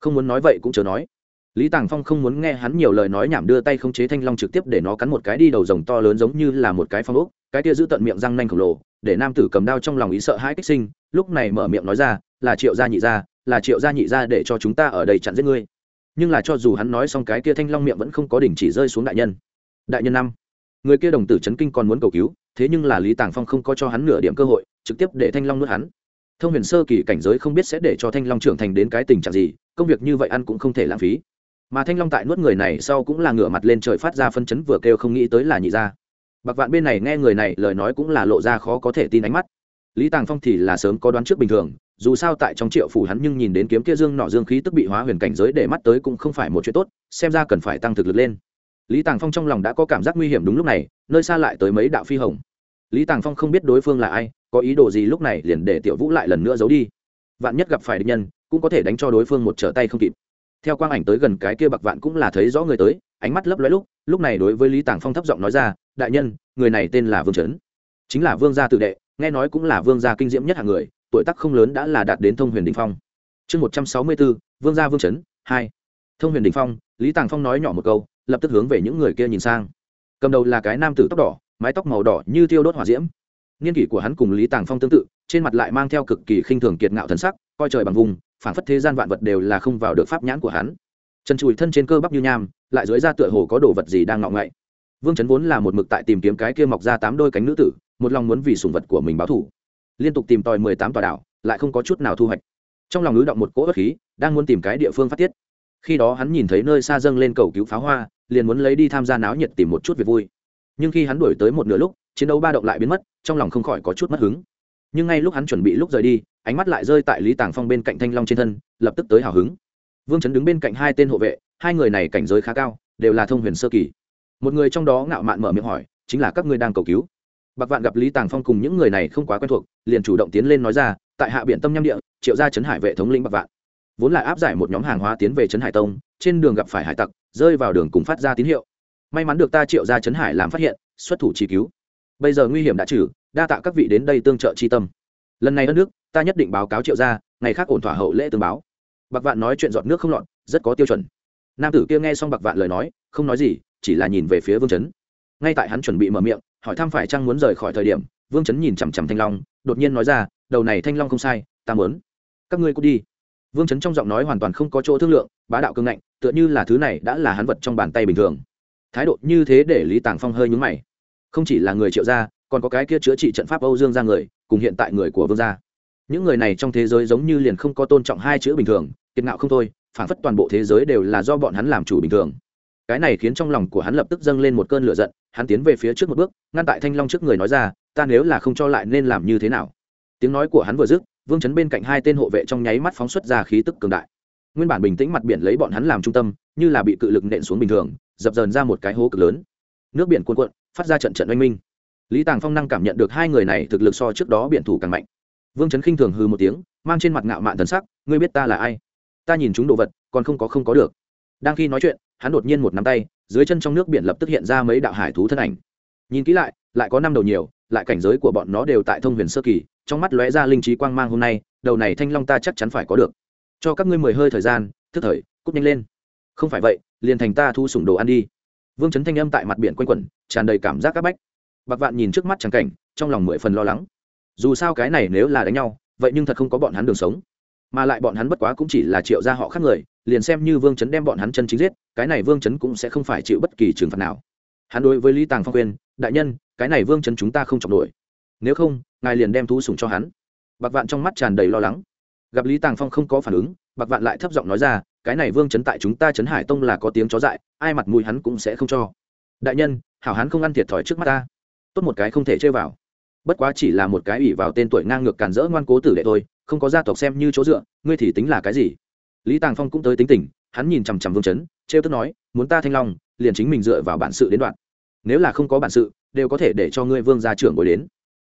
Không muốn nói vậy cũng chờ nói lý tàng phong không muốn nghe hắn nhiều lời nói nhảm đưa tay không chế thanh long trực tiếp để nó cắn một cái đi đầu rồng to lớn giống như là một cái phong ốc, cái kia giữ tận miệng răng nanh khổng lồ, để nam tử cầm đao trong lòng ý sợ hãi kích sinh, lúc này mở miệng nói ra, là triệu gia nhị gia, là triệu gia nhị gia để cho chúng ta ở đây chặn giết ngươi. Nhưng là cho dù hắn nói xong cái kia thanh long miệng vẫn không có đỉnh chỉ rơi xuống đại nhân. Đại nhân năm, người kia đồng tử c kinh còn muốn cầu cứu, thế nhưng là lý tàng phong không có cho hắn nửa điểm cơ hội, trực tiếp để thanh long nuốt hắn. Thông huyền sơ kỳ cảnh giới không biết sẽ để cho thanh long trưởng thành đến cái tình trạng gì, công việc như vậy ăn cũng không thể lãng phí mà thanh long tại nuốt người này sau cũng là ngửa mặt lên trời phát ra phân chấn vừa kêu không nghĩ tới là nhị ra bạc vạn bên này nghe người này lời nói cũng là lộ ra khó có thể tin ánh mắt. Lý tàng phong thì là sớm có đoán trước bình thường, dù sao tại trong triệu phủ hắn nhưng nhìn đến kiếm kia dương nọ dương khí tức bị hóa huyền cảnh giới để mắt tới cũng không phải một chuyện tốt, xem ra cần phải tăng thực lực lên. Lý tàng phong trong lòng đã có cảm giác nguy hiểm đúng lúc này, nơi xa lại tới mấy đạo phi hồng. Lý tàng phong không biết đối phương là ai, có ý đồ gì lúc này liền để tiểu vũ lại lần nữa giấu đi. Vạn nhất gặp phải địch nhân, cũng có thể đánh cho đối phương một trở tay không kịp theo quang ảnh tới gần cái kia bạc vạn cũng là thấy rõ người tới, ánh mắt lấp lóe lúc lúc này đối với lý tàng phong thấp giọng nói ra, đại nhân, người này tên là vương trấn. Chính là vương gia tự đệ, nghe nói cũng là vương gia kinh diễm nhất hạng người, tuổi tác không lớn đã là đạt đến thông huyền đình phong. Chương một trăm sáu mươi bốn, vương gia vương trấn, hai. Thông huyền đình phong, lý tàng phong nói nhỏ một câu, lập tức hướng về những người kia nhìn sang. Cầm đầu là cái nam tử tóc đỏ, mái tóc màu đỏ như tiêu đốt hỏa diễm. Niên kỷ của hắn cùng lý tàng phong tương tự, trên mặt lại mang theo cực kỳ khinh thường kiệt ngạo thần sắc, coi trời bằng vùng phản phất thế gian vạn vật đều là không vào được pháp nhãn của hắn. Chân chùi thân trên cơ bắp như nham, lại dưới ra tựa hồ có đồ vật gì đang ngọ ngậy. Vương chấn vốn là một mực tại tìm kiếm cái kia mọc ra tám đôi cánh nữ tử, một lòng muốn vì sùng vật của mình báo thủ liên tục tìm tòi mười tám tòa đảo, lại không có chút nào thu hoạch. Trong lòng ứ động một cỗ bất khí, đang muốn tìm cái địa phương phát tiết. Khi đó hắn nhìn thấy nơi xa dâng lên cầu cứu pháo hoa, liền muốn lấy đi tham gia náo nhiệt tìm một chút việc vui. Nhưng khi hắn đuổi tới một nửa lúc, chiến đấu ba động lại biến mất, trong lòng không khỏi có chút mất hứng nhưng ngay lúc hắn chuẩn bị lúc rời đi, ánh mắt lại rơi tại lý tàng phong bên cạnh thanh long trên thân, lập tức tới hào hứng. Vương chấn đứng bên cạnh hai tên hộ vệ, hai người này cảnh giới khá cao, đều là thông huyền sơ kỳ. Một người trong đó ngạo mạn mở miệng hỏi, chính là các ngươi đang cầu cứu? Bạc vạn gặp lý tàng phong cùng những người này không quá quen thuộc, liền chủ động tiến lên nói ra, tại hạ biển tâm nham địa, triệu gia trấn hải vệ thống lĩnh bạc vạn. Vốn là áp giải một nhóm hàng hóa tiến về trấn hải tông, trên đường gặp phải hải tặc, rơi vào đường cùng phát ra tín hiệu. May mắn được ta triệu gia trấn hải làm phát hiện, xuất thủ chỉ cứu. Bây giờ nguy hiểm đã trừ đa tạ các vị đến đây tương trợ chi tâm. Lần này đất nước, ta nhất định báo cáo triệu gia, ngày khác ổn thỏa hậu lễ tương báo. Bạc vạn nói chuyện giọt nước không lọt, rất có tiêu chuẩn. Nam tử kia nghe xong bạc vạn lời nói, không nói gì, chỉ là nhìn về phía vương chấn. Ngay tại hắn chuẩn bị mở miệng, hỏi thăm phải chăng muốn rời khỏi thời điểm, vương chấn nhìn chằm chằm thanh long, đột nhiên nói ra, đầu này thanh long không sai, ta muốn. Các ngươi cút đi. Vương chấn trong giọng nói hoàn toàn không có chỗ thương lượng, bá đạo cương ngạnh, tựa như là thứ này đã là hắn vật trong bàn tay bình thường. Thái độ như thế để lý tàng phong hơi nhúng mày. Không chỉ là người triệu gia còn có cái kia chữa trị trận pháp âu dương ra người, cùng hiện tại người của vương gia. Những người này trong thế giới giống như liền không có tôn trọng hai chữ bình thường, kiệt ngạo không thôi, phản phất toàn bộ thế giới đều là do bọn hắn làm chủ bình thường. Cái này khiến trong lòng của hắn lập tức dâng lên một cơn lửa giận, hắn tiến về phía trước một bước, ngăn tại thanh long trước người nói ra, ta nếu là không cho lại nên làm như thế nào? Tiếng nói của hắn vừa dứt, vương chấn bên cạnh hai tên hộ vệ trong nháy mắt phóng xuất ra khí tức cường đại. Nguyên bản bình tĩnh mặt biển lấy bọn hắn làm trung tâm, như là bị cự lực nện xuống bình thường, dập dờn ra một cái hố cực lớn. Nước biển cuồn cuộn, phát ra trận trận oanh minh lý tàng phong năng cảm nhận được hai người này thực lực so trước đó biển thủ càng mạnh. Vương chấn khinh thường hư một tiếng, mang trên mặt ngạo mạn thần sắc, ngươi biết ta là ai? Ta nhìn chúng đồ vật, còn không có không có được. Đang khi nói chuyện, hắn đột nhiên một nắm tay, dưới chân trong nước biển lập tức hiện ra mấy đạo hải thú thân ảnh. Nhìn kỹ lại lại có năm đầu nhiều, lại cảnh giới của bọn nó đều tại thông huyền sơ kỳ, trong mắt lóe ra linh trí quang mang hôm nay, đầu này thanh long ta chắc chắn phải có được. Cho các ngươi mười hơi thời gian, thức thời cúp nhanh lên. Không phải vậy, liền thành ta thu sủng đồ ăn đi. Vương chấn thanh âm tại mặt biển quanh quẩn, tràn đầy cảm giác c áp bách bạc vạn nhìn trước mắt trắng cảnh, trong lòng mười phần lo lắng. Dù sao cái này nếu là đánh nhau, vậy nhưng thật không có bọn hắn đường sống. Mà lại bọn hắn bất quá cũng chỉ là triệu gia họ khác người, liền xem như vương chấn đem bọn hắn chân chính giết, cái này vương chấn cũng sẽ không phải chịu bất kỳ trừng phạt nào. Hắn đối với lý tàng phong khuyên, đại nhân, cái này vương chấn chúng ta không chọc nổi. Nếu không, ngài liền đem thú sủng cho hắn. Bạc vạn trong mắt tràn đầy lo lắng. Gặp lý tàng phong không có phản ứng, bạc vạn lại thấp giọng nói ra, cái này vương chấn tại chúng ta chấn hải tông là có tiếng chó dại, ai mặt mũi hắn cũng sẽ không cho. Đại nhân, hảo hắn không ăn thiệt thòi trước mắt ta tốt một cái không thể chơi vào. Bất quá chỉ là một cái ủy vào tên tuổi ngang ngược cản rỡ ngoan cố tử đệ thôi, không có gia tộc xem như chỗ dựa, ngươi thì tính là cái gì? Lý tàng phong cũng tới tính tình, hắn nhìn chằm chằm vương chấn, trêu tức nói, muốn ta thanh long, liền chính mình dựa vào bản sự đến đoạn. Nếu là không có bản sự, đều có thể để cho ngươi vương gia trưởng bồi đến.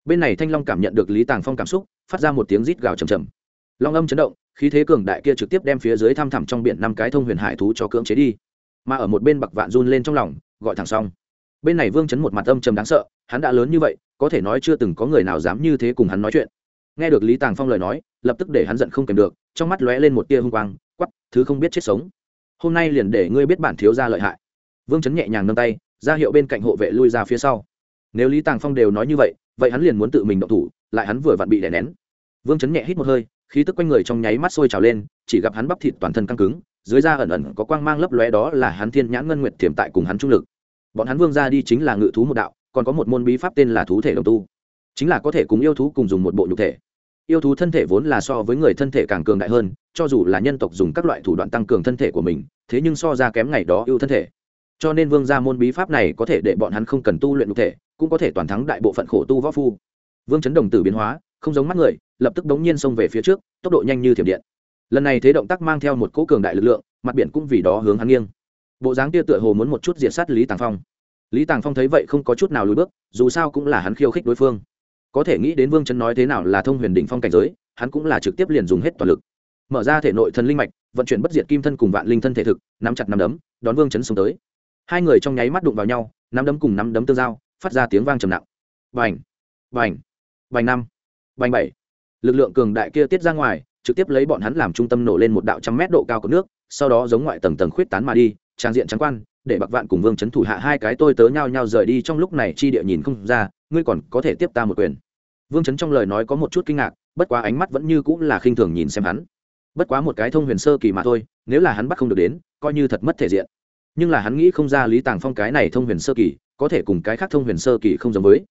Bên này thanh long cảm nhận được lý tàng phong cảm xúc, phát ra một tiếng rít gào trầm trầm. Long âm chấn động, khí thế cường đại kia trực tiếp đem phía dưới thăm thẳm trong biển năm cái thông huyền hải thú cho cưỡng chế đi. Mà ở một bên bạc vạn run lên trong lòng, gọi thẳng xong bên này vương chấn một mặt âm trầm đáng sợ, hắn đã lớn như vậy, có thể nói chưa từng có người nào dám như thế cùng hắn nói chuyện. Nghe được lý tàng phong lời nói, lập tức để hắn giận không kèm được, trong mắt lóe lên một tia hung quang quắp thứ không biết chết sống. Hôm nay liền để ngươi biết bản thiếu ra lợi hại. Vương chấn nhẹ nhàng nâng tay, ra hiệu bên cạnh hộ vệ lui ra phía sau. Nếu lý tàng phong đều nói như vậy vậy hắn liền muốn tự mình động thủ, lại hắn vừa vặn bị đè nén. Vương chấn nhẹ hít một hơi, khí tức quanh người trong nháy mắt sôi trào lên, chỉ gặp hắn bắp thịt toàn thân căng cứng, dưới da ẩn ẩn có quang mang lấp lóe đó là hắn thiên nhãn ngân nguyệt tiềm tại cùng hắn trung lực bọn hắn vương ra đi chính là ngự thú một đạo, còn có một môn bí pháp tên là thú thể đồng tu. Chính là có thể cùng yêu thú cùng dùng một bộ nhục thể. Yêu thú thân thể vốn là so với người thân thể càng cường đại hơn, cho dù là nhân tộc dùng các loại thủ đoạn tăng cường thân thể của mình, thế nhưng so ra kém ngày đó yêu thân thể. Cho nên vương gia môn bí pháp này có thể để bọn hắn không cần tu luyện nhục thể, cũng có thể toàn thắng đại bộ phận khổ tu võ phu. Vương chấn đồng tử biến hóa, không giống mắt người, lập tức đống nhiên xông về phía trước, tốc độ nhanh như thiểm điện. Lần này thế động tác mang theo một cỗ cường đại lực lượng, mặt biển cũng vì đó hướng hắn nghiêng bộ dáng kia tựa hồ muốn một chút diệt sát lý tàng phong. Lý tàng phong thấy vậy không có chút nào lùi bước, dù sao cũng là hắn khiêu khích đối phương. Có thể nghĩ đến vương chấn nói thế nào là thông huyền đỉnh phong cảnh giới, hắn cũng là trực tiếp liền dùng hết toàn lực. Mở ra thể nội thần linh mạch, vận chuyển bất diệt kim thân cùng vạn linh thân thể thực, nắm chặt nắm đấm, đón vương chấn xuống tới. Hai người trong nháy mắt đụng vào nhau, nắm đấm cùng nắm đấm tương giao, phát ra tiếng vang trầm nặng. Vành vành vành năm! Vành bảy! Lực lượng cường đại kia tiết ra ngoài, trực tiếp lấy bọn hắn làm trung tâm nổ lên một đạo trăm mét độ cao của nước, sau đó giống ngoại tầng tầng khuyết tán mà đi trang diện trắng quan, để bạc vạn cùng vương chấn thủ hạ hai cái tôi tớ nhau nhau rời đi trong lúc này chi địa nhìn không ra, ngươi còn có thể tiếp ta một quyền. Vương chấn trong lời nói có một chút kinh ngạc, bất quá ánh mắt vẫn như cũng là khinh thường nhìn xem hắn. Bất quá một cái thông huyền sơ kỳ mà thôi, nếu là hắn bắt không được đến, coi như thật mất thể diện. Nhưng là hắn nghĩ không ra lý tàng phong cái này thông huyền sơ kỳ, có thể cùng cái khác thông huyền sơ kỳ không giống với.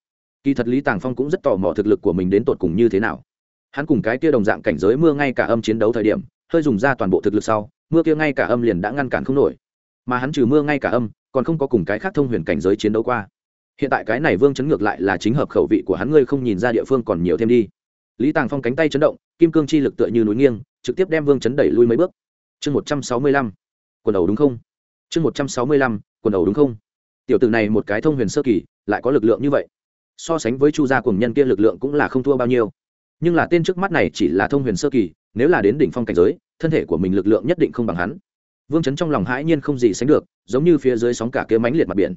Kỳ thật lý tàng phong cũng rất tò mò thực lực của mình đến tột cùng như thế nào. Hắn cùng cái kia đồng dạng cảnh giới mưa ngay cả âm chiến đấu thời điểm, hơi dùng ra toàn bộ thực lực sau, mưa kia ngay cả âm liền đã ngăn cản không nổi mà hắn trừ mưa ngay cả âm, còn không có cùng cái khác thông huyền cảnh giới chiến đấu qua. Hiện tại cái này vương chấn ngược lại là chính hợp khẩu vị của hắn, ngươi không nhìn ra địa phương còn nhiều thêm đi. Lý tàng phong cánh tay chấn động, kim cương chi lực tựa như núi nghiêng, trực tiếp đem vương chấn đẩy lui mấy bước. Chương một trăm sáu mươi lăm, quần đầu đúng không? Chương một trăm sáu mươi lăm, quần đầu đúng không? Tiểu t ử này một cái thông huyền sơ kỳ, lại có lực lượng như vậy. So sánh với chu gia cùng nhân kia lực lượng cũng là không thua bao nhiêu. Nhưng là tên trước mắt này chỉ là thông huyền sơ kỳ, nếu là đến đỉnh phong cảnh giới, thân thể của mình lực lượng nhất định không bằng hắn vương chấn trong lòng hãi nhiên không gì sánh được, giống như phía dưới sóng cả kia mánh liệt mặt biển.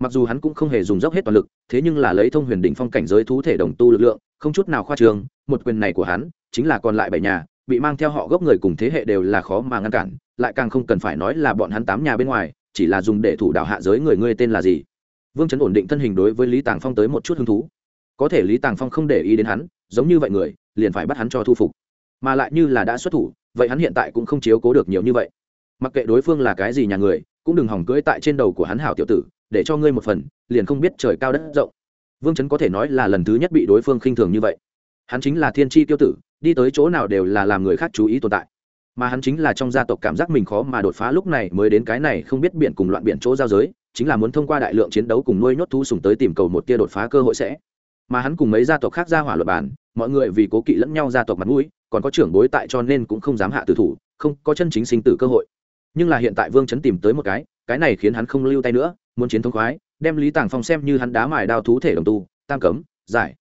Mặc dù hắn cũng không hề dùng dốc hết toàn lực, thế nhưng là lấy thông huyền đỉnh phong cảnh giới thú thể đồng tu lực lượng, không chút nào khoa trường một quyền này của hắn, chính là còn lại bảy nhà, bị mang theo họ gốc người cùng thế hệ đều là khó mà ngăn cản, lại càng không cần phải nói là bọn hắn tám nhà bên ngoài, chỉ là dùng để thủ đạo hạ giới người ngươi tên là gì. Vương chấn ổn định thân hình đối với lý tàng phong tới một chút hứng thú. Có thể lý tàng phong không để ý đến hắn, giống như vậy người, liền phải bắt hắn cho thu phục. Mà lại như là đã xuất thủ, vậy hắn hiện tại cũng không chiếu cố được nhiều như vậy mặc kệ đối phương là cái gì nhà người, cũng đừng hỏng cưỡi tại trên đầu của hắn hảo tiểu tử, để cho ngươi một phần, liền không biết trời cao đất rộng. Vương chấn có thể nói là lần thứ nhất bị đối phương khinh thường như vậy. Hắn chính là thiên tri tiêu tử, đi tới chỗ nào đều là làm người khác chú ý tồn tại. Mà hắn chính là trong gia tộc cảm giác mình khó mà đột phá lúc này mới đến cái này không biết biển cùng loạn biển chỗ giao giới, chính là muốn thông qua đại lượng chiến đấu cùng nuôi nhốt thu sùng tới tìm cầu một tia đột phá cơ hội sẽ. Mà hắn cùng mấy gia tộc khác ra hỏa luật bản, mọi người vì cố kỵ lẫn nhau gia tộc mặt mũi, còn có trưởng bối tại cho nên cũng không dám hạ tử thủ, không có chân chính sinh tử cơ hội nhưng là hiện tại vương chấn tìm tới một cái cái này khiến hắn không lưu tay nữa, muốn chiến thống khoái, đem lý tàng phong xem như hắn đá mài đao thú thể đồng tu, tam cấm, giải.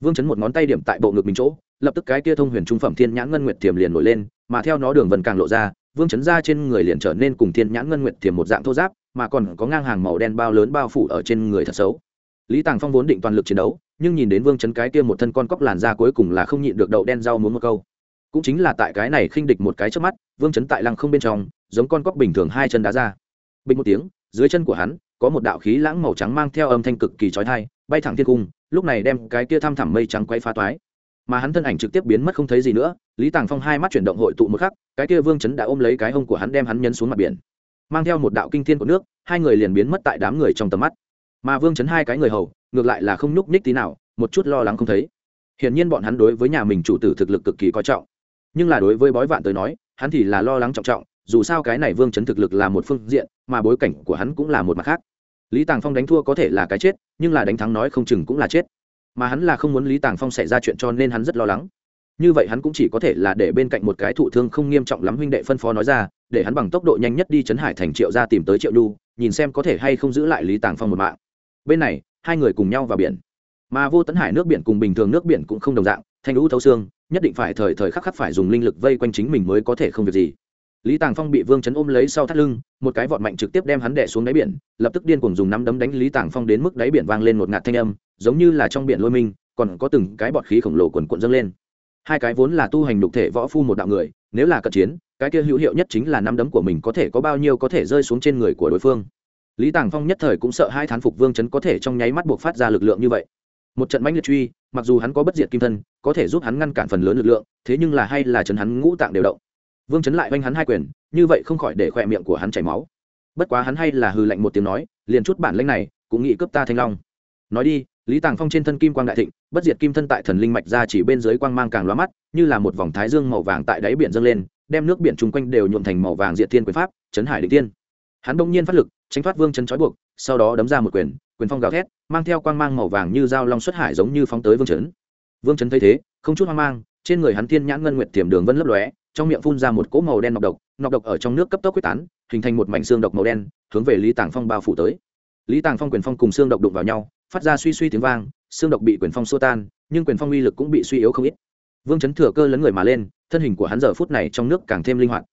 Vương chấn một ngón tay điểm tại bộ ngực mình chỗ, lập tức cái kia thông huyền trung phẩm thiên nhãn ngân nguyệt thiềm liền nổi lên, mà theo nó đường vần càng lộ ra, vương chấn ra trên người liền trở nên cùng thiên nhãn ngân nguyệt thiềm một dạng thô giáp, mà còn có ngang hàng màu đen bao lớn bao phủ ở trên người thật xấu. Lý tàng phong vốn định toàn lực chiến đấu, nhưng nhìn đến vương chấn cái kia một thân con cóc làn da cuối cùng là không nhịn được đậu đen rau muốn một câu. Cũng chính là tại cái này khinh địch một cái trước mắt, vương chấn tại lăng không bên trong giống con cóc bình thường hai chân đá ra. Bình một tiếng, dưới chân của hắn, có một đạo khí lãng màu trắng mang theo âm thanh cực kỳ trói thai bay thẳng thiên cung, lúc này đem cái kia thăm thẳm mây trắng quay phá toái. Mà hắn thân ảnh trực tiếp biến mất không thấy gì nữa, lý tàng phong hai mắt chuyển động hội tụ một khắc, cái kia vương chấn đã ôm lấy cái hông của hắn đem hắn nhấn xuống mặt biển. Mang theo một đạo kinh thiên của nước, hai người liền biến mất tại đám người trong tầm mắt. Mà vương chấn hai cái người hầu, ngược lại là không nhúc nhích tí nào, một chút lo lắng không thấy. Hiển nhiên bọn hắn đối với nhà mình chủ tử thực lực cực kỳ coi trọng. Nhưng là đối với bói vạn tới nói, hắn thì là lo lắng trọng trọng dù sao cái này vương chấn thực lực là một phương diện, mà bối cảnh của hắn cũng là một mặt khác. Lý tàng phong đánh thua có thể là cái chết, nhưng là đánh thắng nói không chừng cũng là chết. Mà hắn là không muốn lý tàng phong xảy ra chuyện cho nên hắn rất lo lắng. Như vậy hắn cũng chỉ có thể là để bên cạnh một cái thụ thương không nghiêm trọng lắm huynh đệ phân phó nói ra, để hắn bằng tốc độ nhanh nhất đi chấn hải thành triệu ra tìm tới triệu đu nhìn xem có thể hay không giữ lại lý tàng phong một mạng. Bên này, hai người cùng nhau vào biển. Mà vô tấn hải nước biển cùng bình thường nước biển cũng không đồng dạng, thanh lũ thấu xương, nhất định phải thời thời khắc khắc phải dùng linh lực vây quanh chính mình mới có thể không việc gì lý tàng phong bị vương chấn ôm lấy sau thắt lưng, một cái vọt mạnh trực tiếp đem hắn đẻ xuống đáy biển, lập tức điên cuồng dùng nắm đấm đánh lý tàng phong đến mức đáy biển vang lên một ngạt thanh âm, giống như là trong biển lôi minh, còn có từng cái bọt khí khổng lồ quần cuộn dâng lên. Hai cái vốn là tu hành đục thể võ phu một đạo người, nếu là cận chiến, cái kia hữu hiệu nhất chính là nắm đấm của mình có thể có bao nhiêu có thể rơi xuống trên người của đối phương. Lý tàng phong nhất thời cũng sợ hai thán phục vương chấn có thể trong nháy mắt buộc phát ra lực lượng như vậy. Một trận mãnh liệt truy, mặc dù hắn có bất diệt kim thân, có thể giúp hắn ngăn cản phần lớn lực lượng, thế nhưng là hay là chấn hắn ngũ tạng đều động vương chấn lại oanh hắn hai quyền, như vậy không khỏi để khỏe miệng của hắn chảy máu. Bất quá hắn hay là hư lạnh một tiếng nói, liền chút bản lanh này, cũng nghĩ cướp ta thanh long. Nói đi, lý tàng phong trên thân kim quang đại thịnh, bất diệt kim thân tại thần linh mạch ra chỉ bên dưới quang mang càng loa mắt, như là một vòng thái dương màu vàng tại đáy biển dâng lên, đem nước biển chung quanh đều nhuộm thành màu vàng diệt thiên quyền pháp, chấn hải định tiên hắn đông nhiên phát lực, tránh thoát vương chấn trói buộc, sau đó đấm ra một quyền quyền phong gào thét, mang theo quang mang màu vàng như dao long xuất hải giống như phóng tới vương chấn. Vương chấn thấy thế, không chút hoang mang, trên người hắn thiên nhãn ngân nguyệt tiềm đường vân lấp lóe trong miệng phun ra một cỗ màu đen nọc độc nọc độc ở trong nước cấp tốc quyết tán, hình thành một mảnh xương độc màu đen, hướng về lý tàng phong bao phủ tới. Lý tàng phong quyền phong cùng xương độc đụng vào nhau, phát ra suy suy tiếng vang, xương độc bị quyền phong xua tan, nhưng quyền phong uy lực cũng bị suy yếu không ít. Vương chấn thừa cơ lấn người mà lên, thân hình của hắn giờ phút này trong nước càng thêm linh hoạt.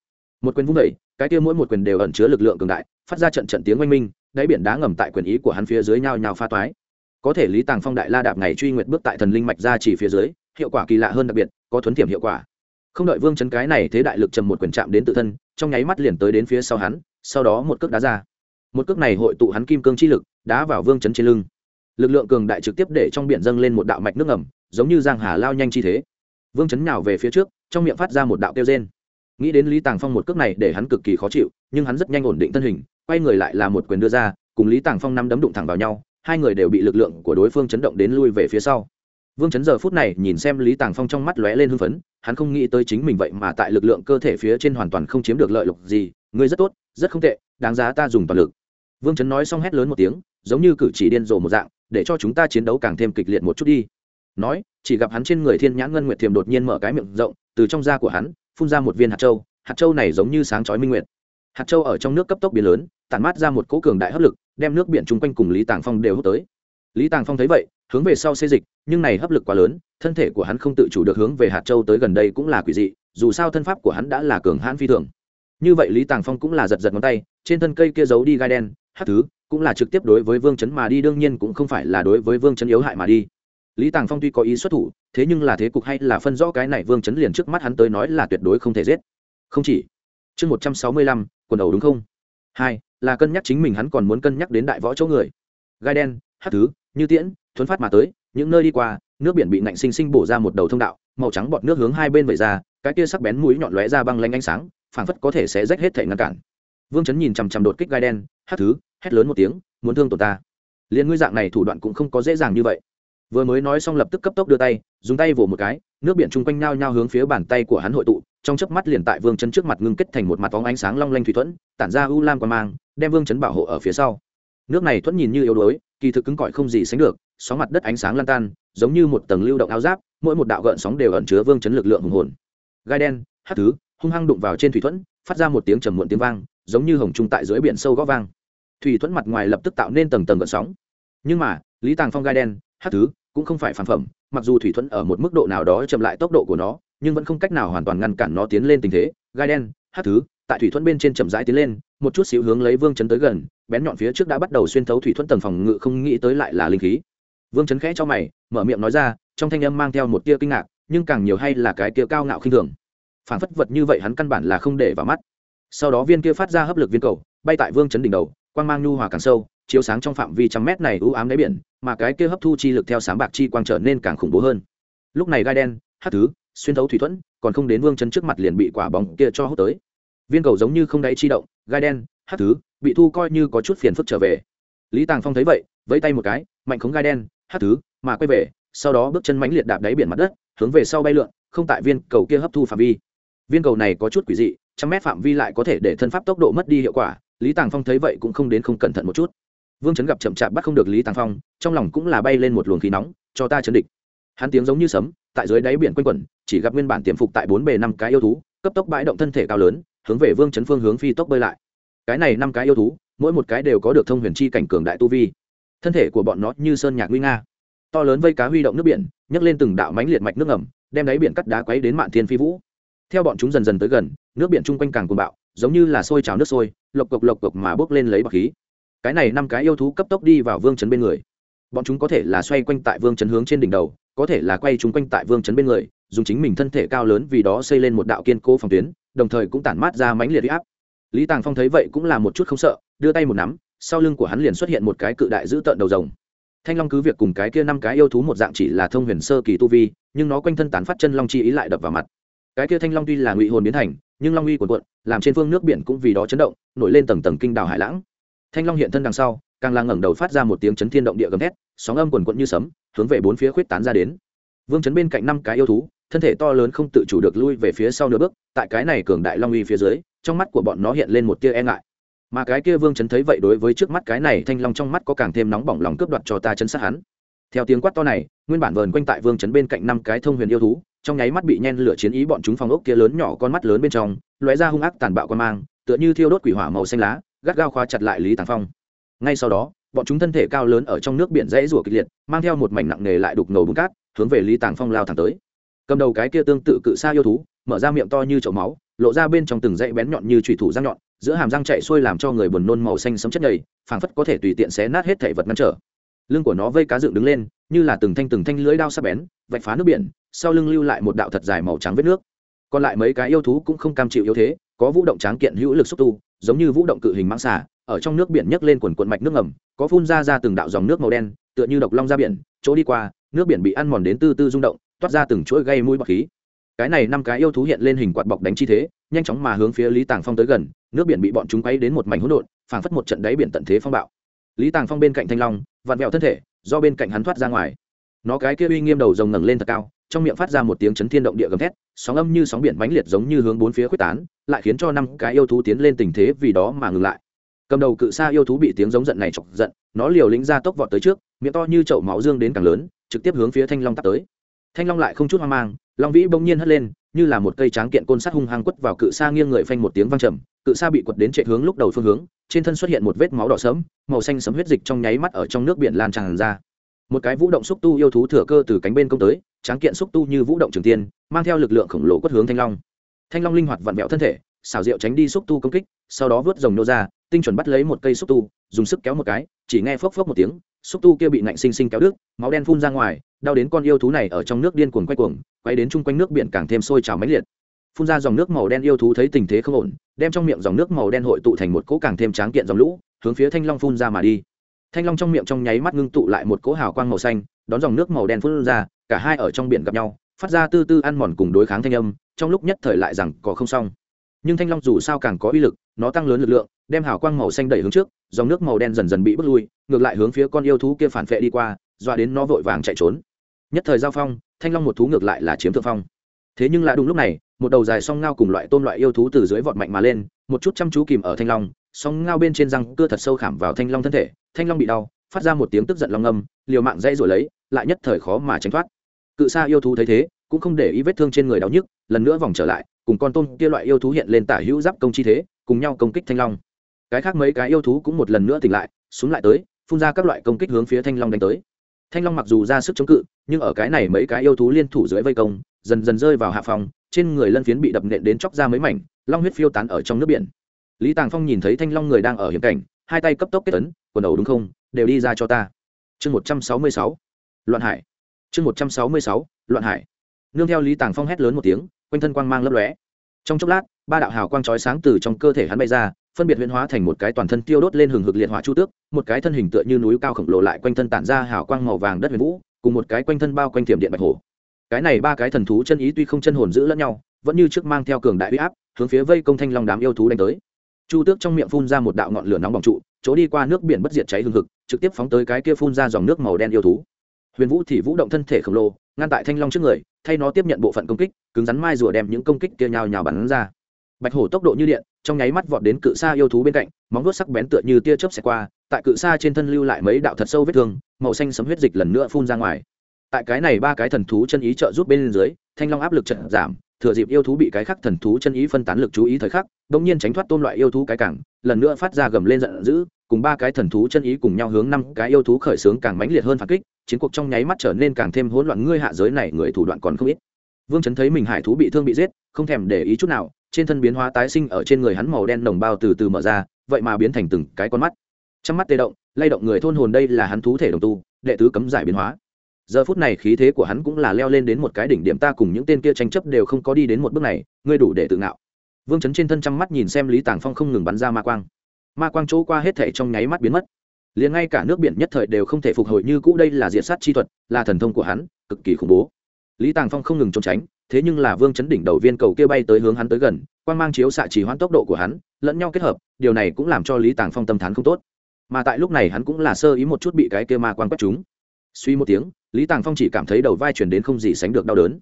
Một quyền vung đẩy cái kia mỗi một quyền đều ẩn chứa lực lượng cường đại, phát ra trận trận tiếng oanh minh, đáy biển đá ngầm tại quyền ý của hắn phía dưới nhau nhào pha toái. Có thể lý tàng phong đại la đạp ngày truy nguyệt bước tại thần linh mạch ra chỉ phía dưới, hiệu quả kỳ lạ hơn đặc biệt, có thuấn thiểm hiệu quả không đợi vương chấn cái này thế đại lực trầm một quyền chạm đến tự thân, trong nháy mắt liền tới đến phía sau hắn, sau đó một cước đá ra. Một cước này hội tụ hắn kim cương chi lực, đá vào vương chấn trên lưng. Lực lượng cường đại trực tiếp để trong biển dâng lên một đạo mạch nước ngầm, giống như giang hà lao nhanh chi thế. Vương chấn nhào về phía trước, trong miệng phát ra một đạo kêu rên. Nghĩ đến lý tàng phong một cước này để hắn cực kỳ khó chịu, nhưng hắn rất nhanh ổn định thân hình, quay người lại là một quyền đưa ra, cùng lý tàng phong năm đấm đụng thẳng vào nhau, hai người đều bị lực lượng của đối phương chấn động đến lui về phía sau vương chấn giờ phút này nhìn xem lý tàng phong trong mắt lóe lên hưng phấn, hắn không nghĩ tới chính mình vậy mà tại lực lượng cơ thể phía trên hoàn toàn không chiếm được lợi lộc gì ngươi rất tốt, rất không tệ, đáng giá ta dùng toàn lực. Vương chấn nói xong hét lớn một tiếng, giống như cử chỉ điên rồ một dạng, để cho chúng ta chiến đấu càng thêm kịch liệt một chút đi. Nói, chỉ gặp hắn trên người thiên nhãn ngân nguyệt thiềm đột nhiên mở cái miệng rộng, từ trong da của hắn, phun ra một viên hạt châu hạt châu này giống như sáng chói minh nguyệt. Hạt châu ở trong nước cấp tốc biến lớn, tản mát ra một cỗ cường đại hấp lực, đem nước biển chung quanh cùng lý tàng phong đều hút tới lý tàng phong thấy vậy, hướng về sau xê dịch, nhưng này hấp lực quá lớn, thân thể của hắn không tự chủ được hướng về hạt châu tới gần đây cũng là quỷ dị, dù sao thân pháp của hắn đã là cường hãn phi thường. Như vậy lý tàng phong cũng là giật giật ngón tay, trên thân cây kia giấu đi gai đen hát thứ, cũng là trực tiếp đối với vương chấn mà đi, đương nhiên cũng không phải là đối với vương chấn yếu hại mà đi. Lý tàng phong tuy có ý xuất thủ, thế nhưng là thế cục hay là phân rõ cái này vương chấn liền trước mắt hắn tới nói là tuyệt đối không thể giết. Không chỉ, chương một trăm sáu mươi lăm, quần đầu đúng không? Hai, là cân nhắc chính mình hắn còn muốn cân nhắc đến đại võ chỗ người. Gai đen hát thứ, như tiễn, thuấn phát mà tới, những nơi đi qua, nước biển bị nạnh sinh sinh bổ ra một đầu thông đạo, màu trắng bọt nước hướng hai bên vẩy ra, cái kia sắc bén mũi nhọn lóe ra băng lanh ánh sáng, phảng phất có thể sẽ rách hết thể ngăn cản. Vương chấn nhìn chằm chằm đột kích gai đen, hát thứ, hét lớn một tiếng, muốn thương tổn ta. Liền ngươi dạng này thủ đoạn cũng không có dễ dàng như vậy. Vừa mới nói xong lập tức cấp tốc đưa tay, dùng tay vỗ một cái, nước biển chung quanh nao nhao hướng phía bàn tay của hắn hội tụ, trong chớp mắt liền tại vương chấn trước mặt ngưng kết thành một mặt bóng ánh sáng long lanh thủy thuẫn, tản ra u lam qua mang, đem vương chấn bảo hộ ở phía sau. Nước này thuẫn nhìn như yếu đuối kỳ thực cứng cỏi không gì sánh được, sóng mặt đất ánh sáng lan tan, giống như một tầng lưu động áo giáp, mỗi một đạo gợn sóng đều ẩn chứa vương chấn lực lượng hùng hồn. Gai đen hát thứ, hung hăng đụng vào trên thủy thuẫn, phát ra một tiếng trầm muộn tiếng vang, giống như hồng trung tại dưới biển sâu gó vang. Thủy thuẫn mặt ngoài lập tức tạo nên tầng tầng gợn sóng. Nhưng mà, lý tàng phong gai đen hát thứ, cũng không phải phản phẩm, mặc dù thủy thuẫn ở một mức độ nào đó chậm lại tốc độ của nó, nhưng vẫn không cách nào hoàn toàn ngăn cản nó tiến lên tình thế. Gai đen hát thứ, tại thủy thuẫn bên trên chậm rãi tiến lên, một chút xíu hướng lấy vương chấn tới gần bén nhọn phía trước đã bắt đầu xuyên thấu thủy thuẫn tầng phòng ngự không nghĩ tới lại là linh khí. Vương chấn khẽ cho mày, mở miệng nói ra, trong thanh âm mang theo một tia kinh ngạc, nhưng càng nhiều hay là cái tia cao ngạo khinh thường. Phản phất vật như vậy hắn căn bản là không để vào mắt. Sau đó viên kia phát ra hấp lực viên cầu, bay tại vương chấn đỉnh đầu, quang mang nhu hòa càng sâu, chiếu sáng trong phạm vi trăm mét này u ám đáy biển, mà cái kia hấp thu chi lực theo sáng bạc chi quang trở nên càng khủng bố hơn. Lúc này gai đen hát thứ, xuyên thấu thủy thuẫn, còn không đến vương chấn trước mặt liền bị quả bóng kia cho hút tới. Viên cầu giống như không đáy chi động, gai đen hát thứ bị thu coi như có chút phiền phức trở về. Lý tàng phong thấy vậy, vẫy tay một cái, mạnh khống gai đen, hát thứ, mà quay về, sau đó bước chân mánh liệt đạp đáy biển mặt đất, hướng về sau bay lượn, không tại viên cầu kia hấp thu phạm vi. Viên cầu này có chút quỷ dị, trăm mét phạm vi lại có thể để thân pháp tốc độ mất đi hiệu quả, lý tàng phong thấy vậy cũng không đến không cẩn thận một chút. Vương chấn gặp chậm chạp bắt không được lý tàng phong, trong lòng cũng là bay lên một luồng khí nóng, cho ta chấn địch. Hắn tiếng giống như sấm, tại dưới đáy biển quanh quẩn, chỉ gặp nguyên bản tiềm phục tại bốn bề năm cái yêu thú, cấp tốc bãi động thân thể cao lớn, hướng về vương chấn phương hướng phi tốc bơi lại cái này năm cái yêu thú, mỗi một cái đều có được thông huyền chi cảnh cường đại tu vi. Thân thể của bọn nó như sơn nhạc nguy nga. To lớn vây cá huy động nước biển, nhấc lên từng đạo mánh liệt mạch nước ngầm, đem đáy biển cắt đá quấy đến mạn thiên phi vũ. Theo bọn chúng dần dần tới gần, nước biển chung quanh càng cuồng bạo, giống như là sôi trào nước sôi, lộc cộc lộc cộc mà bốc lên lấy bọc khí. Cái này năm cái yêu thú cấp tốc đi vào vương chấn bên người. Bọn chúng có thể là xoay quanh tại vương chấn hướng trên đỉnh đầu, có thể là quay chúng quanh tại vương chấn bên người, dùng chính mình thân thể cao lớn vì đó xây lên một đạo kiên cố phòng tuyến, đồng thời cũng tản mát ra mãnh liệt huy áp lý tàng phong thấy vậy cũng là một chút không sợ, đưa tay một nắm, sau lưng của hắn liền xuất hiện một cái cự đại dữ tợn đầu rồng. Thanh long cứ việc cùng cái kia năm cái yêu thú một dạng chỉ là thông huyền sơ kỳ tu vi, nhưng nó quanh thân tán phát chân long chi ý lại đập vào mặt. Cái kia thanh long tuy là ngụy hồn biến thành, nhưng long uy cuồn cuộn, làm trên phương nước biển cũng vì đó chấn động, nổi lên tầng tầng kinh đảo hải lãng. Thanh long hiện thân đằng sau, càng là ngẩng đầu phát ra một tiếng chấn thiên động địa gầm thét, sóng âm quần quận như sấm, hướng về bốn phía khuyết tán ra đến. Vương chấn bên cạnh năm cái yêu thú, thân thể to lớn không tự chủ được lui về phía sau nửa bước, tại cái này cường đại long uy phía dưới trong mắt của bọn nó hiện lên một tia e ngại. Mà cái kia vương chấn thấy vậy đối với trước mắt cái này thanh long trong mắt có càng thêm nóng bỏng lòng cướp đoạt cho ta chấn sát hắn. Theo tiếng quát to này, nguyên bản vờn quanh tại vương chấn bên cạnh năm cái thông huyền yêu thú, trong nháy mắt bị nhen lửa chiến ý bọn chúng phòng ốc kia lớn nhỏ con mắt lớn bên trong, lóe ra hung ác tàn bạo quan mang, tựa như thiêu đốt quỷ hỏa màu xanh lá, gắt gao khóa chặt lại lý tàng phong. Ngay sau đó, bọn chúng thân thể cao lớn ở trong nước biển rẽ rủa kịch liệt, mang theo một mảnh nặng nề lại đục ngầu bùn cát, hướng về lý tàng phong lao thẳng tới. Cầm đầu cái kia tương tự cự xa yêu thú, mở ra miệng to như chậu máu lộ ra bên trong từng dãy bén nhọn như trùy thủ răng nhọn, giữa hàm răng chạy xuôi làm cho người buồn nôn màu xanh sấm chất nhầy, phảng phất có thể tùy tiện xé nát hết thể vật ngăn trở. Lưng của nó vây cá dựng đứng lên, như là từng thanh từng thanh lưỡi đao sắc bén, vạch phá nước biển, sau lưng lưu lại một đạo thật dài màu trắng vết nước. Còn lại mấy cái yêu thú cũng không cam chịu yếu thế, có vũ động tráng kiện hữu lực xúc tu, giống như vũ động cự hình mãng xà, ở trong nước biển nhấc lên quần quần mạch nước ngầm, có phun ra ra từng đạo dòng nước màu đen, tựa như độc long ra biển, chỗ đi qua, nước biển bị ăn mòn đến tư tư rung động, toát ra từng chuỗi gây mũi bọc khí cái này năm cái yêu thú hiện lên hình quạt bọc đánh chi thế, nhanh chóng mà hướng phía lý tàng phong tới gần, nước biển bị bọn chúng quay đến một mảnh hỗn độn, phảng phất một trận đáy biển tận thế phong bạo. Lý tàng phong bên cạnh thanh long, vặn vẹo thân thể, do bên cạnh hắn thoát ra ngoài. Nó cái kia uy nghiêm đầu rồng ngẩng lên thật cao, trong miệng phát ra một tiếng chấn thiên động địa gầm thét, sóng âm như sóng biển mãnh liệt giống như hướng bốn phía quyết tán, lại khiến cho năm cái yêu thú tiến lên tình thế vì đó mà ngừng lại. Cầm đầu cự xa yêu thú bị tiếng giống giận này chọc giận, nó liều lĩnh ra tốc vọt tới trước, miệng to như chậu máu dương đến càng lớn, trực tiếp hướng phía thanh long tắt tới. Thanh long lại không chút hoang mang long vĩ bỗng nhiên hất lên như là một cây tráng kiện côn sắt hung hăng quất vào cự Sa nghiêng người phanh một tiếng vang trầm cự Sa bị quật đến chạy hướng lúc đầu phương hướng trên thân xuất hiện một vết máu đỏ sẫm, màu xanh sấm huyết dịch trong nháy mắt ở trong nước biển lan tràn ra. Một cái vũ động xúc tu yêu thú thừa cơ từ cánh bên công tới tráng kiện xúc tu như vũ động trường tiên mang theo lực lượng khổng lồ quất hướng thanh long. Thanh long linh hoạt vặn vẹo thân thể xảo diệu tránh đi xúc tu công kích sau đó vớt rồng nô ra tinh chuẩn bắt lấy một cây xúc tu dùng sức kéo một cái chỉ nghe phốc phốc một tiếng xúc tu kia bị nạnh sinh sinh kéo đứt máu đen phun ra ngoài đau đến con yêu thú này ở trong nước điên cuồng quay cuồng, quay đến chung quanh nước biển càng thêm sôi trào mãnh liệt. Phun ra dòng nước màu đen yêu thú thấy tình thế không ổn, đem trong miệng dòng nước màu đen hội tụ thành một cỗ càng thêm tráng kiện dòng lũ, hướng phía thanh long phun ra mà đi. Thanh long trong miệng trong nháy mắt ngưng tụ lại một cỗ hào quang màu xanh, đón dòng nước màu đen phun ra, cả hai ở trong biển gặp nhau, phát ra tư tư ăn mòn cùng đối kháng thanh âm, trong lúc nhất thời lại rằng có không xong. Nhưng thanh long dù sao càng có uy lực, nó tăng lớn lực lượng, đem hào quang màu xanh đẩy hướng trước, dòng nước màu đen dần dần bị bước lui, ngược lại hướng phía con yêu thú kia phản vệ đi qua dọa đến nó vội vàng chạy trốn. Nhất thời giao phong, thanh long một thú ngược lại là chiếm thượng phong. Thế nhưng lại đúng lúc này, một đầu dài song ngao cùng loại tôm loại yêu thú từ dưới vọt mạnh mà lên, một chút chăm chú kìm ở thanh long, song ngao bên trên răng cưa thật sâu khảm vào thanh long thân thể, thanh long bị đau, phát ra một tiếng tức giận long âm liều mạng dây rồi lấy, lại nhất thời khó mà tránh thoát. Cự xa yêu thú thấy thế, cũng không để ý vết thương trên người đau nhức, lần nữa vòng trở lại, cùng con tôm kia loại yêu thú hiện lên tả hữu giáp công chi thế, cùng nhau công kích thanh long. Cái khác mấy cái yêu thú cũng một lần nữa tỉnh lại xuống lại tới, phun ra các loại công kích hướng phía thanh long đánh tới thanh long mặc dù ra sức chống cự, nhưng ở cái này mấy cái yêu thú liên thủ dưới vây công, dần dần rơi vào hạ phòng, trên người lân phiến bị đập nện đến chóc ra mấy mảnh, long huyết phiêu tán ở trong nước biển. Lý tàng phong nhìn thấy thanh long người đang ở hiểm cảnh, hai tay cấp tốc kết tấn quần đầu đúng không? Đều đi ra cho ta. Chương một trăm sáu mươi sáu. Loạn hải. Chương một trăm sáu mươi sáu. Loạn hải. Nương theo lý tàng phong hét lớn một tiếng, quanh thân quang mang lấp lóe. Trong chốc lát, ba đạo hào quang chói sáng từ trong cơ thể hắn bay ra phân biệt huyễn hóa thành một cái toàn thân tiêu đốt lên hừng hực liệt hỏa chu tước, một cái thân hình tựa như núi cao khổng lồ lại quanh thân tản ra hào quang màu vàng đất huyền vũ, cùng một cái quanh thân bao quanh thiểm điện bạch hổ. Cái này ba cái thần thú chân ý tuy không chân hồn giữ lẫn nhau, vẫn như trước mang theo cường đại uy áp, hướng phía vây công thanh long đám yêu thú đánh tới. Chu tước trong miệng phun ra một đạo ngọn lửa nóng bỏng trụ, chỗ đi qua nước biển bất diệt cháy hừng hực, trực tiếp phóng tới cái kia phun ra dòng nước màu đen yêu thú. Huyền vũ thì vũ động thân thể khổng lồ, ngăn tại thanh long trước người, thay nó tiếp nhận bộ phận công kích, cứng rắn mai rùa đem những công kích kia nhào nhào bắn ra bạch hổ tốc độ như điện, trong nháy mắt vọt đến cự xa yêu thú bên cạnh, móng vuốt sắc bén tựa như tia chớp xẹt qua, tại cự xa trên thân lưu lại mấy đạo thật sâu vết thương, màu xanh sấm huyết dịch lần nữa phun ra ngoài. Tại cái này ba cái thần thú chân ý trợ giúp bên dưới, thanh long áp lực trận giảm, thừa dịp yêu thú bị cái khắc thần thú chân ý phân tán lực chú ý thời khắc bỗng nhiên tránh thoát tôm loại yêu thú cái cảng, lần nữa phát ra gầm lên giận dữ, cùng ba cái thần thú chân ý cùng nhau hướng năm cái yêu thú khởi xướng càng mãnh liệt hơn phản kích, chiến cuộc trong nháy mắt trở nên càng thêm hỗn loạn, ngươi hạ giới này người thủ đoạn còn không ít. Vương chấn thấy mình hải thú bị thương bị giết, không thèm để ý chút nào trên thân biến hóa tái sinh ở trên người hắn màu đen nồng bao từ từ mở ra, vậy mà biến thành từng cái con mắt. Trong mắt tê động, lay động người thôn hồn đây là hắn thú thể đồng tu, đệ tứ cấm giải biến hóa. Giờ phút này khí thế của hắn cũng là leo lên đến một cái đỉnh điểm, ta cùng những tên kia tranh chấp đều không có đi đến một bước này, ngươi đủ để tự ngạo. Vương chấn trên thân trăm mắt nhìn xem lý tàng phong không ngừng bắn ra ma quang. Ma quang chỗ qua hết thể trong nháy mắt biến mất. Liền ngay cả nước biển nhất thời đều không thể phục hồi như cũ, đây là diện sát chi thuật, là thần thông của hắn, cực kỳ khủng bố. Lý tàng phong không ngừng trốn tránh thế nhưng là vương chấn đỉnh đầu viên cầu kia bay tới hướng hắn tới gần, quang mang chiếu xạ chỉ hoãn tốc độ của hắn, lẫn nhau kết hợp, điều này cũng làm cho lý tàng phong tâm thán không tốt. Mà tại lúc này hắn cũng là sơ ý một chút bị cái kia ma quang quất chúng suy một tiếng, lý tàng phong chỉ cảm thấy đầu vai chuyển đến không gì sánh được đau đớn.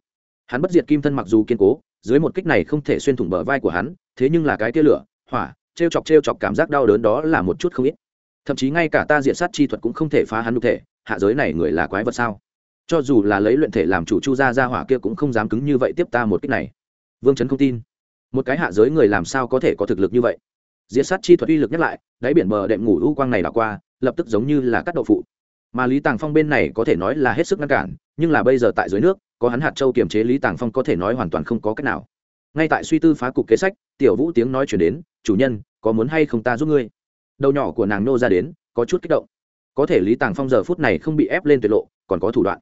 Hắn bất diệt kim thân mặc dù kiên cố, dưới một kích này không thể xuyên thủng bờ vai của hắn, thế nhưng là cái kia lửa, hỏa t r e o chọc t r e o chọc cảm giác đau đớn đó là một chút không ít. Thậm chí ngay cả ta diện sát chi thuật cũng không thể phá hắn đục thể, hạ giới này người là quái vật sao? Cho dù là lấy luyện thể làm chủ chu gia gia hỏa kia cũng không dám cứng như vậy tiếp ta một kích này. Vương trấn không tin. Một cái hạ giới người làm sao có thể có thực lực như vậy? Diễn sát chi thuật uy lực nhắc lại, đáy biển bờ đệm ngủ u quang này đã qua, lập tức giống như là cắt đậu phụ. Mà lý tàng phong bên này có thể nói là hết sức ngăn cản, nhưng là bây giờ tại dưới nước, có hắn hạt châu kiềm chế lý tàng phong có thể nói hoàn toàn không có cách nào. Ngay tại suy tư phá cục kế sách, tiểu vũ tiếng nói chuyển đến, chủ nhân, có muốn hay không ta giúp ngươi? Đầu nhỏ của nàng nô ra đến, có chút kích động. Có thể lý tàng phong giờ phút này không bị ép lên tuyệt lộ, còn có thủ đoạn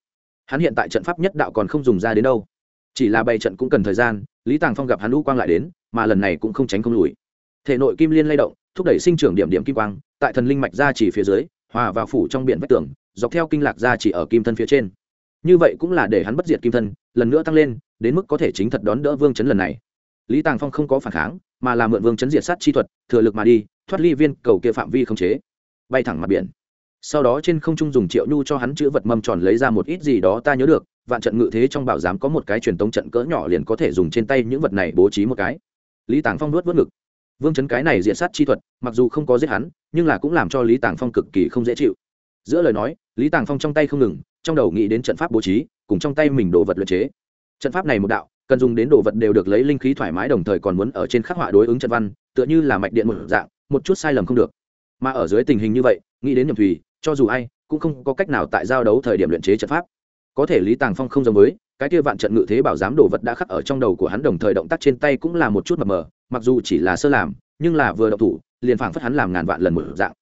hắn hiện tại trận pháp nhất đạo còn không dùng ra đến đâu. Chỉ là bày trận cũng cần thời gian, lý tàng phong gặp hắn lũ quang lại đến, mà lần này cũng không tránh không lùi. Thể nội kim liên lay động, thúc đẩy sinh trưởng điểm điểm kim quang, tại thần linh mạch ra chỉ phía dưới, hòa vào phủ trong biển vách tường, dọc theo kinh lạc ra chỉ ở kim thân phía trên. Như vậy cũng là để hắn bất diệt kim thân, lần nữa tăng lên, đến mức có thể chính thật đón đỡ vương chấn lần này. Lý tàng phong không có phản kháng, mà là mượn vương chấn diệt sát chi thuật, thừa lực mà đi, thoát ly viên cầu kia phạm vi không chế. Bay thẳng mặt biển sau đó trên không trung dùng triệu nhu cho hắn chữ vật mâm tròn lấy ra một ít gì đó ta nhớ được, vạn trận ngự thế trong bảo giám có một cái truyền tống trận cỡ nhỏ liền có thể dùng trên tay những vật này bố trí một cái. Lý tàng phong nuốt vớt ngực. Vương chấn cái này diện sát chi thuật, mặc dù không có giết hắn, nhưng là cũng làm cho lý tàng phong cực kỳ không dễ chịu. Giữa lời nói, lý tàng phong trong tay không ngừng, trong đầu nghĩ đến trận pháp bố trí, cùng trong tay mình đồ vật luyện chế. Trận pháp này một đạo, cần dùng đến đồ vật đều được lấy linh khí thoải mái đồng thời còn muốn ở trên khắc họa đối ứng trận văn, tựa như là mạch điện một dạng, một chút sai lầm không được. Mà ở dưới tình hình như vậy, nghĩ đến nhầm thùy cho dù ai, cũng không có cách nào tại giao đấu thời điểm luyện chế trận pháp. Có thể lý tàng phong không giống với, cái kia vạn trận ngự thế bảo giám đồ vật đã khắc ở trong đầu của hắn đồng thời động tác trên tay cũng là một chút mập mờ, mặc dù chỉ là sơ làm, nhưng là vừa động thủ, liền phảng phất hắn làm ngàn vạn lần một dạng.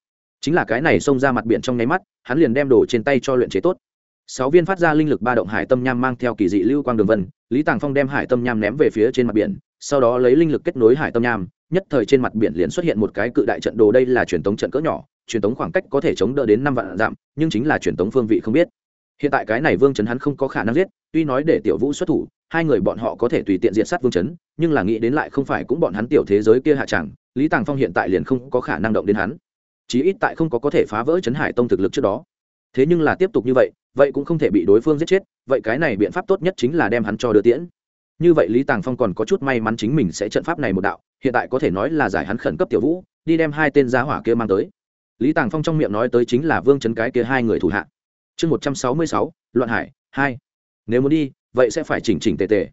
Chính là cái này xông ra mặt biển trong nháy mắt, hắn liền đem đồ trên tay cho luyện chế tốt. Sáu viên phát ra linh lực ba động hải tâm nham mang theo kỳ dị lưu quang đường vân, lý tàng phong đem hải tâm nham ném về phía trên mặt biển, sau đó lấy linh lực kết nối hải tâm nham nhất thời trên mặt biển liền xuất hiện một cái cự đại trận đồ, đây là truyền tống trận cỡ nhỏ, truyền tống khoảng cách có thể chống đỡ đến năm vạn dặm, nhưng chính là truyền tống phương vị không biết. Hiện tại cái này vương chấn hắn không có khả năng giết, tuy nói để tiểu vũ xuất thủ, hai người bọn họ có thể tùy tiện diện sát vương chấn, nhưng là nghĩ đến lại không phải cũng bọn hắn tiểu thế giới kia hạ chẳng, lý tàng phong hiện tại liền không có khả năng động đến hắn. Chí ít tại không có có thể phá vỡ chấn hải tông thực lực trước đó. Thế nhưng là tiếp tục như vậy vậy cũng không thể bị đối phương giết chết, vậy cái này biện pháp tốt nhất chính là đem hắn cho đưa tiễn. Như vậy lý tàng phong còn có chút may mắn chính mình sẽ trận pháp này một đạo hiện tại có thể nói là giải hắn khẩn cấp tiểu vũ, đi đem hai tên giá hỏa kia mang tới. Lý tàng phong trong miệng nói tới chính là vương chấn cái kia hai người thủ hạ. Chương một trăm sáu mươi sáu, loạn hải, hai. Nếu muốn đi, vậy sẽ phải chỉnh chỉnh tề tề.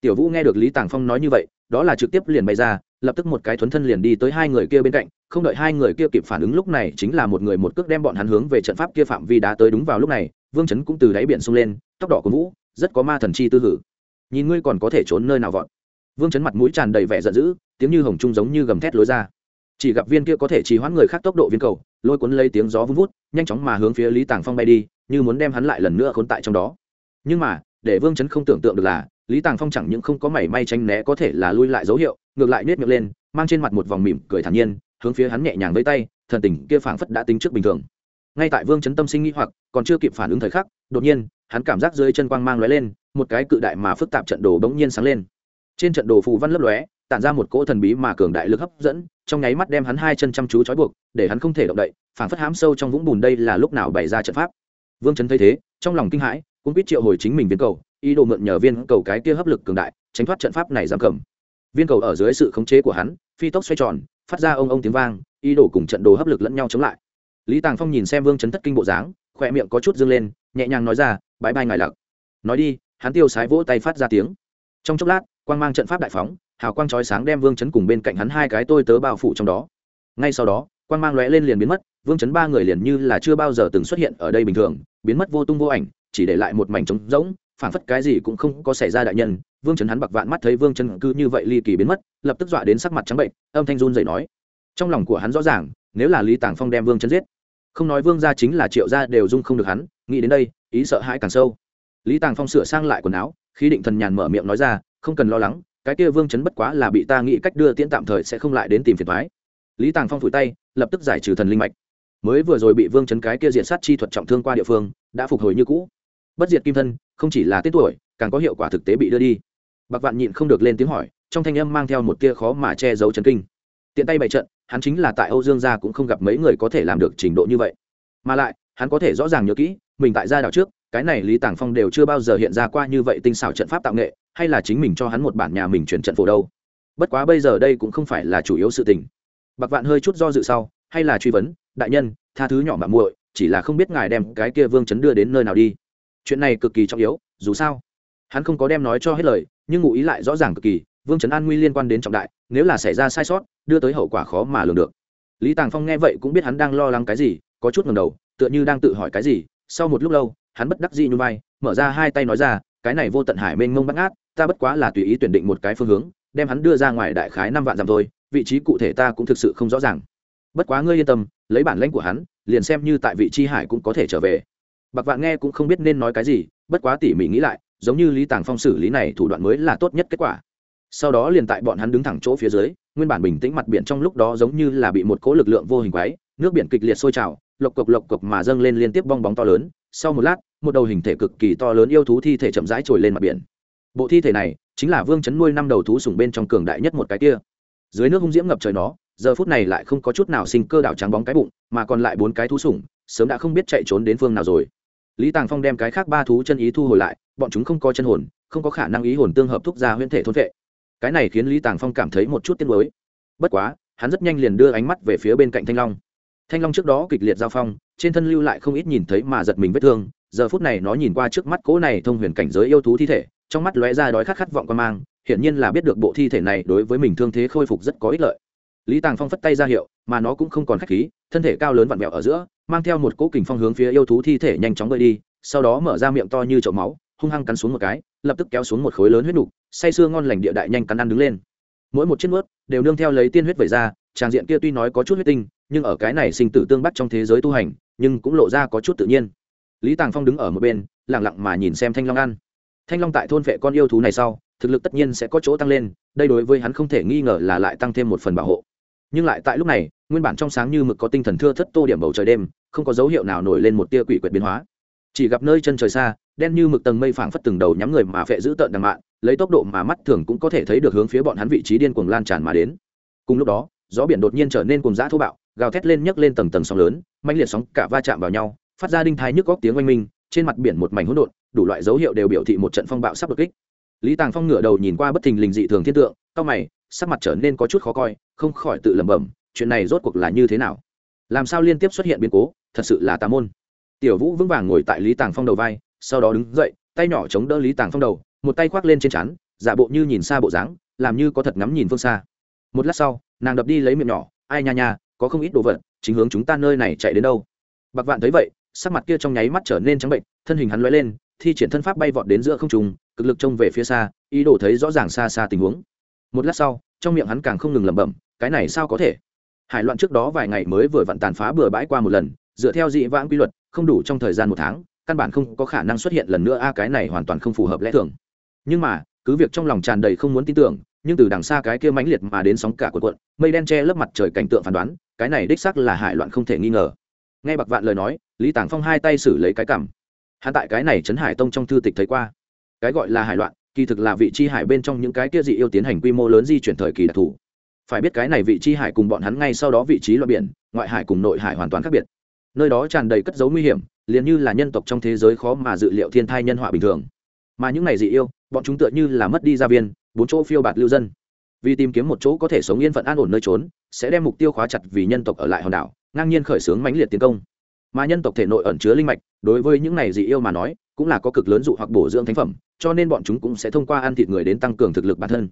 Tiểu vũ nghe được lý tàng phong nói như vậy, đó là trực tiếp liền bay ra, lập tức một cái thuấn thân liền đi tới hai người kia bên cạnh, không đợi hai người kia kịp phản ứng lúc này chính là một người một cước đem bọn hắn hướng về trận pháp kia phạm vi đá tới đúng vào lúc này, vương chấn cũng từ đáy biển sung lên tóc đỏ của vũ, rất có ma thần chi tư hử. Nhìn ngươi còn có thể trốn nơi nào vọt. Vương chấn mặt mũi tràn đầy vẻ giận dữ tiếng như hồng trung giống như gầm thét lối ra. Chỉ gặp viên kia có thể trì hoãn người khác tốc độ viên cầu, lôi cuốn lấy tiếng gió vun vút, nhanh chóng mà hướng phía lý tàng phong bay đi, như muốn đem hắn lại lần nữa khốn tại trong đó. Nhưng mà, để vương chấn không tưởng tượng được là, lý tàng phong chẳng những không có mảy may tranh né có thể là lui lại dấu hiệu, ngược lại nết miệng lên, mang trên mặt một vòng mỉm cười thản nhiên, hướng phía hắn nhẹ nhàng với tay, thần tình kia phảng phất đã tính trước bình thường. Ngay tại vương chấn tâm sinh nghĩ hoặc, còn chưa kịp phản ứng thời khắc, đột nhiên, hắn cảm giác dưới chân quang mang lóe lên, một cái cự đại mà phức tạp trận đồ bỗng nhiên sáng lên. Trên trận đồ phù văn lấp lóe tản ra một cỗ thần bí mà cường đại lực hấp dẫn, trong nháy mắt đem hắn hai chân chăm chú trói buộc, để hắn không thể động đậy, phảng phất hám sâu trong vũng bùn đây là lúc nào bày ra trận pháp. Vương trấn thấy thế, trong lòng kinh hãi, cũng biết triệu hồi chính mình viên cầu, ý đồ mượn nhờ viên cầu cái kia hấp lực cường đại, tránh thoát trận pháp này giam cầm. Viên cầu ở dưới sự khống chế của hắn, phi tốc xoay tròn, phát ra ông ông tiếng vang, ý đồ cùng trận đồ hấp lực lẫn nhau chống lại. Lý tàng phong nhìn xem vương trấn thất kinh bộ dáng, khỏe miệng có chút dâng lên, nhẹ nhàng nói ra bãi bay ngài lặc. Nói đi, hắn tiêu sái vỗ tay phát ra tiếng. Trong chốc lát, quang mang trận pháp đại phóng hào quang chói sáng đem vương chấn cùng bên cạnh hắn hai cái tôi tớ bao phủ trong đó. Ngay sau đó, quang mang lóe lên liền biến mất, vương chấn ba người liền như là chưa bao giờ từng xuất hiện ở đây bình thường, biến mất vô tung vô ảnh, chỉ để lại một mảnh trống rỗng, phảng phất cái gì cũng không có xảy ra đại nhân. Vương chấn hắn bạc vạn mắt thấy vương chấn cứ như vậy ly kỳ biến mất, lập tức dọa đến sắc mặt trắng bệnh, âm thanh run dậy nói. Trong lòng của hắn rõ ràng, nếu là lý tàng phong đem vương chấn giết, không nói vương gia chính là triệu gia đều dung không được hắn, nghĩ đến đây, ý sợ hãi càng sâu. Lý tàng phong sửa sang lại quần áo khi định thần nhàn mở miệng nói ra, không cần lo lắng cái kia vương chấn bất quá là bị ta nghĩ cách đưa tiễn tạm thời sẽ không lại đến tìm phiền thoái. Lý tàng phong phủi tay, lập tức giải trừ thần linh mạch. Mới vừa rồi bị vương chấn cái kia diện sát chi thuật trọng thương qua địa phương, đã phục hồi như cũ. Bất diệt kim thân, không chỉ là tết tuổi, càng có hiệu quả thực tế bị đưa đi. Bạc vạn nhịn không được lên tiếng hỏi, trong thanh âm mang theo một tia khó mà che giấu chấn kinh. Tiện tay bày trận, hắn chính là tại âu dương gia cũng không gặp mấy người có thể làm được trình độ như vậy. Mà lại, hắn có thể rõ ràng nhớ kỹ, mình tại gia đảo trước cái này lý tàng phong đều chưa bao giờ hiện ra qua như vậy tinh xảo trận pháp tạo nghệ, hay là chính mình cho hắn một bản nhà mình chuyển trận phổ đâu? Bất quá bây giờ đây cũng không phải là chủ yếu sự tình. Bạc vạn hơi chút do dự sau, hay là truy vấn, đại nhân, tha thứ nhỏ mà muội, chỉ là không biết ngài đem cái kia vương chấn đưa đến nơi nào đi. Chuyện này cực kỳ trọng yếu, dù sao, hắn không có đem nói cho hết lời, nhưng ngụ ý lại rõ ràng cực kỳ, vương trấn an nguy liên quan đến trọng đại, nếu là xảy ra sai sót, đưa tới hậu quả khó mà lường được. Lý tàng phong nghe vậy cũng biết hắn đang lo lắng cái gì, có chút ngầm đầu, tựa như đang tự hỏi cái gì, sau một lúc lâu hắn bất đắc dĩ nhún vai, mở ra hai tay nói ra, cái này vô tận hải mênh mông bắt ngát, ta bất quá là tùy ý tuyển định một cái phương hướng, đem hắn đưa ra ngoài đại khái năm vạn dặm thôi, vị trí cụ thể ta cũng thực sự không rõ ràng. Bất quá ngươi yên tâm, lấy bản lãnh của hắn, liền xem như tại vị trí hải cũng có thể trở về. Bạc vạn nghe cũng không biết nên nói cái gì, bất quá tỉ mỉ nghĩ lại, giống như lý tàng phong xử lý này thủ đoạn mới là tốt nhất kết quả. Sau đó liền tại bọn hắn đứng thẳng chỗ phía dưới, nguyên bản bình tĩnh mặt biển trong lúc đó giống như là bị một cỗ lực lượng vô hình quái nước biển kịch liệt sôi trào, lộc cộc lộc cộc mà dâng lên liên tiếp bong bóng to lớn sau một lát, một đầu hình thể cực kỳ to lớn yêu thú thi thể chậm rãi trồi lên mặt biển. Bộ thi thể này chính là vương chấn nuôi năm đầu thú sùng bên trong cường đại nhất một cái kia. Dưới nước hung diễm ngập trời nó, giờ phút này lại không có chút nào sinh cơ đảo trắng bóng cái bụng, mà còn lại bốn cái thú sủng, sớm đã không biết chạy trốn đến phương nào rồi. Lý tàng phong đem cái khác ba thú chân ý thu hồi lại, bọn chúng không có chân hồn, không có khả năng ý hồn tương hợp thúc ra huyễn thể thôn vệ. Cái này khiến lý tàng phong cảm thấy một chút tiếc nuối. Bất quá, hắn rất nhanh liền đưa ánh mắt về phía bên cạnh thanh long thanh long trước đó kịch liệt giao phong, trên thân lưu lại không ít nhìn thấy mà giật mình vết thương, giờ phút này nó nhìn qua trước mắt cỗ này thông huyền cảnh giới yêu thú thi thể, trong mắt lóe ra đói khát khát vọng quan mang, hiển nhiên là biết được bộ thi thể này đối với mình thương thế khôi phục rất có ích lợi. Lý tàng phong phất tay ra hiệu, mà nó cũng không còn khách khí, thân thể cao lớn vặn vẹo ở giữa, mang theo một cỗ kình phong hướng phía yêu thú thi thể nhanh chóng bơi đi, sau đó mở ra miệng to như chậu máu, hung hăng cắn xuống một cái, lập tức kéo xuống một khối lớn huyết nục, say sưa ngon lành địa đại nhanh cắn ăn đứng lên. Mỗi một chiếc nuốt đều nương theo lấy tiên huyết vẩy ra, tràng diện kia tuy nói có chút huyết tinh nhưng ở cái này sinh tử tương bắt trong thế giới tu hành, nhưng cũng lộ ra có chút tự nhiên. Lý tàng phong đứng ở một bên lẳng lặng mà nhìn xem thanh long ăn thanh long tại thôn vệ con yêu thú này sau, thực lực tất nhiên sẽ có chỗ tăng lên, đây đối với hắn không thể nghi ngờ là lại tăng thêm một phần bảo hộ. Nhưng lại tại lúc này, nguyên bản trong sáng như mực có tinh thần thưa thất tô điểm bầu trời đêm, không có dấu hiệu nào nổi lên một tia quỷ quyệt biến hóa. Chỉ gặp nơi chân trời xa, đen như mực tầng mây phảng phất từng đầu nhắm người mà phệ giữ tợn đằng mạn, lấy tốc độ mà mắt thường cũng có thể thấy được hướng phía bọn hắn vị trí điên cuồng lan tràn mà đến. Cùng lúc đó gió biển đột nhiên trở nên cuồng dã thô bạo, gào thét lên nhấc lên tầng tầng sóng lớn mạnh liệt sóng cả va chạm vào nhau, phát ra đinh thai nhức góc tiếng oanh minh, trên mặt biển một mảnh hỗn độn, đủ loại dấu hiệu đều biểu thị một trận phong bạo sắp đột kích. Lý tàng phong ngửa đầu nhìn qua bất thình lình dị thường thiên tượng cao mày, sắc mặt trở nên có chút khó coi, không khỏi tự lẩm bẩm, chuyện này rốt cuộc là như thế nào? Làm sao liên tiếp xuất hiện biến cố, thật sự là tà môn. Tiểu vũ vững vàng ngồi tại lý tàng phong đầu vai, sau đó đứng dậy, tay nhỏ chống đỡ lý tàng phong đầu, một tay khoác lên trên chắn giả bộ như nhìn xa bộ dáng, làm như có thật ngắm nhìn phương xa. Một lát sau nàng đập đi lấy miệng nhỏ, ai nha nha, có không ít đồ vật, chính hướng chúng ta nơi này chạy đến đâu. Bạc vạn thấy vậy, sắc mặt kia trong nháy mắt trở nên trắng bệnh, thân hình hắn lóe lên, thi triển thân pháp bay vọt đến giữa không trùng cực lực trông về phía xa, ý đồ thấy rõ ràng xa xa tình huống. Một lát sau, trong miệng hắn càng không ngừng lẩm bẩm, cái này sao có thể? Hải loạn trước đó vài ngày mới vừa vặn tàn phá bừa bãi qua một lần, dựa theo dị vãng quy luật, không đủ trong thời gian một tháng, căn bản không có khả năng xuất hiện lần nữa, a, cái này hoàn toàn không phù hợp lẽ thường. Nhưng mà, cứ việc trong lòng tràn đầy không muốn tin tưởng nhưng từ đằng xa cái kia mãnh liệt mà đến sóng cả cuộn cuộn, mây đen che lấp mặt trời cảnh tượng phán đoán, cái này đích xác là hải loạn không thể nghi ngờ. Nghe bạc vạn lời nói, lý tàng phong hai tay xử lấy cái cảm hắn tại cái này trấn hải tông trong thư tịch thấy qua. Cái gọi là hải loạn, kỳ thực là vị chi hải bên trong những cái kia dị yêu tiến hành quy mô lớn di chuyển thời kỳ đặc thù. Phải biết cái này vị chi hải cùng bọn hắn ngay sau đó vị trí loạn biển, ngoại hải cùng nội hải hoàn toàn khác biệt. Nơi đó tràn đầy cất dấu nguy hiểm, liền như là nhân tộc trong thế giới khó mà dự liệu thiên thai nhân họa bình thường. Mà những này dị yêu, bọn chúng tựa như là mất đi gia viên bốn chỗ phiêu bạt lưu dân. Vì tìm kiếm một chỗ có thể sống yên phận an ổn nơi trốn, sẽ đem mục tiêu khóa chặt vì nhân tộc ở lại hòn đảo, ngang nhiên khởi xướng mãnh liệt tiến công. Mà nhân tộc thể nội ẩn chứa linh mạch, đối với những này dị yêu mà nói, cũng là có cực lớn dụ hoặc bổ dưỡng thánh phẩm, cho nên bọn chúng cũng sẽ thông qua ăn thịt người đến tăng cường thực lực bản thân.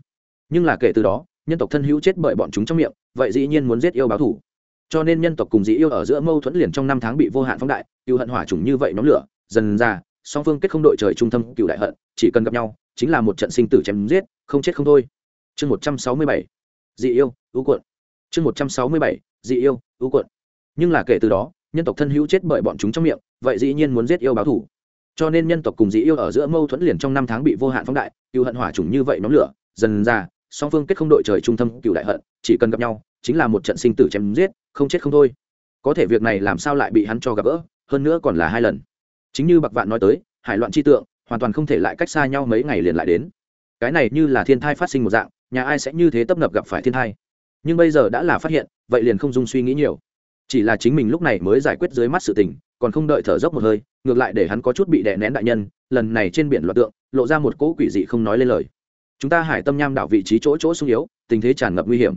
Nhưng là kể từ đó, nhân tộc thân hữu chết bởi bọn chúng trong miệng, vậy dĩ nhiên muốn giết yêu báo thủ. Cho nên nhân tộc cùng dị yêu ở giữa mâu thuẫn liền trong năm tháng bị vô hạn phóng đại, cựu hận hỏa trùng như vậy nóng lửa, dần ra, song phương kết không đội trời trung tâm cựu đại hận, chỉ cần gặp nhau, chính là một trận sinh tử chém giết không chết không thôi. Chương một trăm sáu mươi bảy, dị yêu, ưu quận. Chương một trăm sáu mươi bảy, dị yêu, ưu quận. Nhưng là kể từ đó, nhân tộc thân hữu chết bởi bọn chúng trong miệng, vậy dĩ nhiên muốn giết yêu báo thủ. Cho nên nhân tộc cùng dị yêu ở giữa mâu thuẫn liền trong năm tháng bị vô hạn phóng đại, cựu hận hỏa trùng như vậy nóng lửa, dần ra, song phương kết không đội trời trung tâm cựu đại hận, chỉ cần gặp nhau, chính là một trận sinh tử chém giết, không chết không thôi. Có thể việc này làm sao lại bị hắn cho gặp gỡ, hơn nữa còn là hai lần. Chính như bạc vạn nói tới, hải loạn chi tượng, hoàn toàn không thể lại cách xa nhau mấy ngày liền lại đến cái này như là thiên thai phát sinh một dạng, nhà ai sẽ như thế tấp nập gặp phải thiên thai. Nhưng bây giờ đã là phát hiện, vậy liền không dung suy nghĩ nhiều. Chỉ là chính mình lúc này mới giải quyết dưới mắt sự tình, còn không đợi thở dốc một hơi, ngược lại để hắn có chút bị đè nén đại nhân, lần này trên biển loạt tượng, lộ ra một cỗ quỷ dị không nói lên lời. Chúng ta hải tâm nham đảo vị trí chỗ chỗ sung yếu, tình thế tràn ngập nguy hiểm.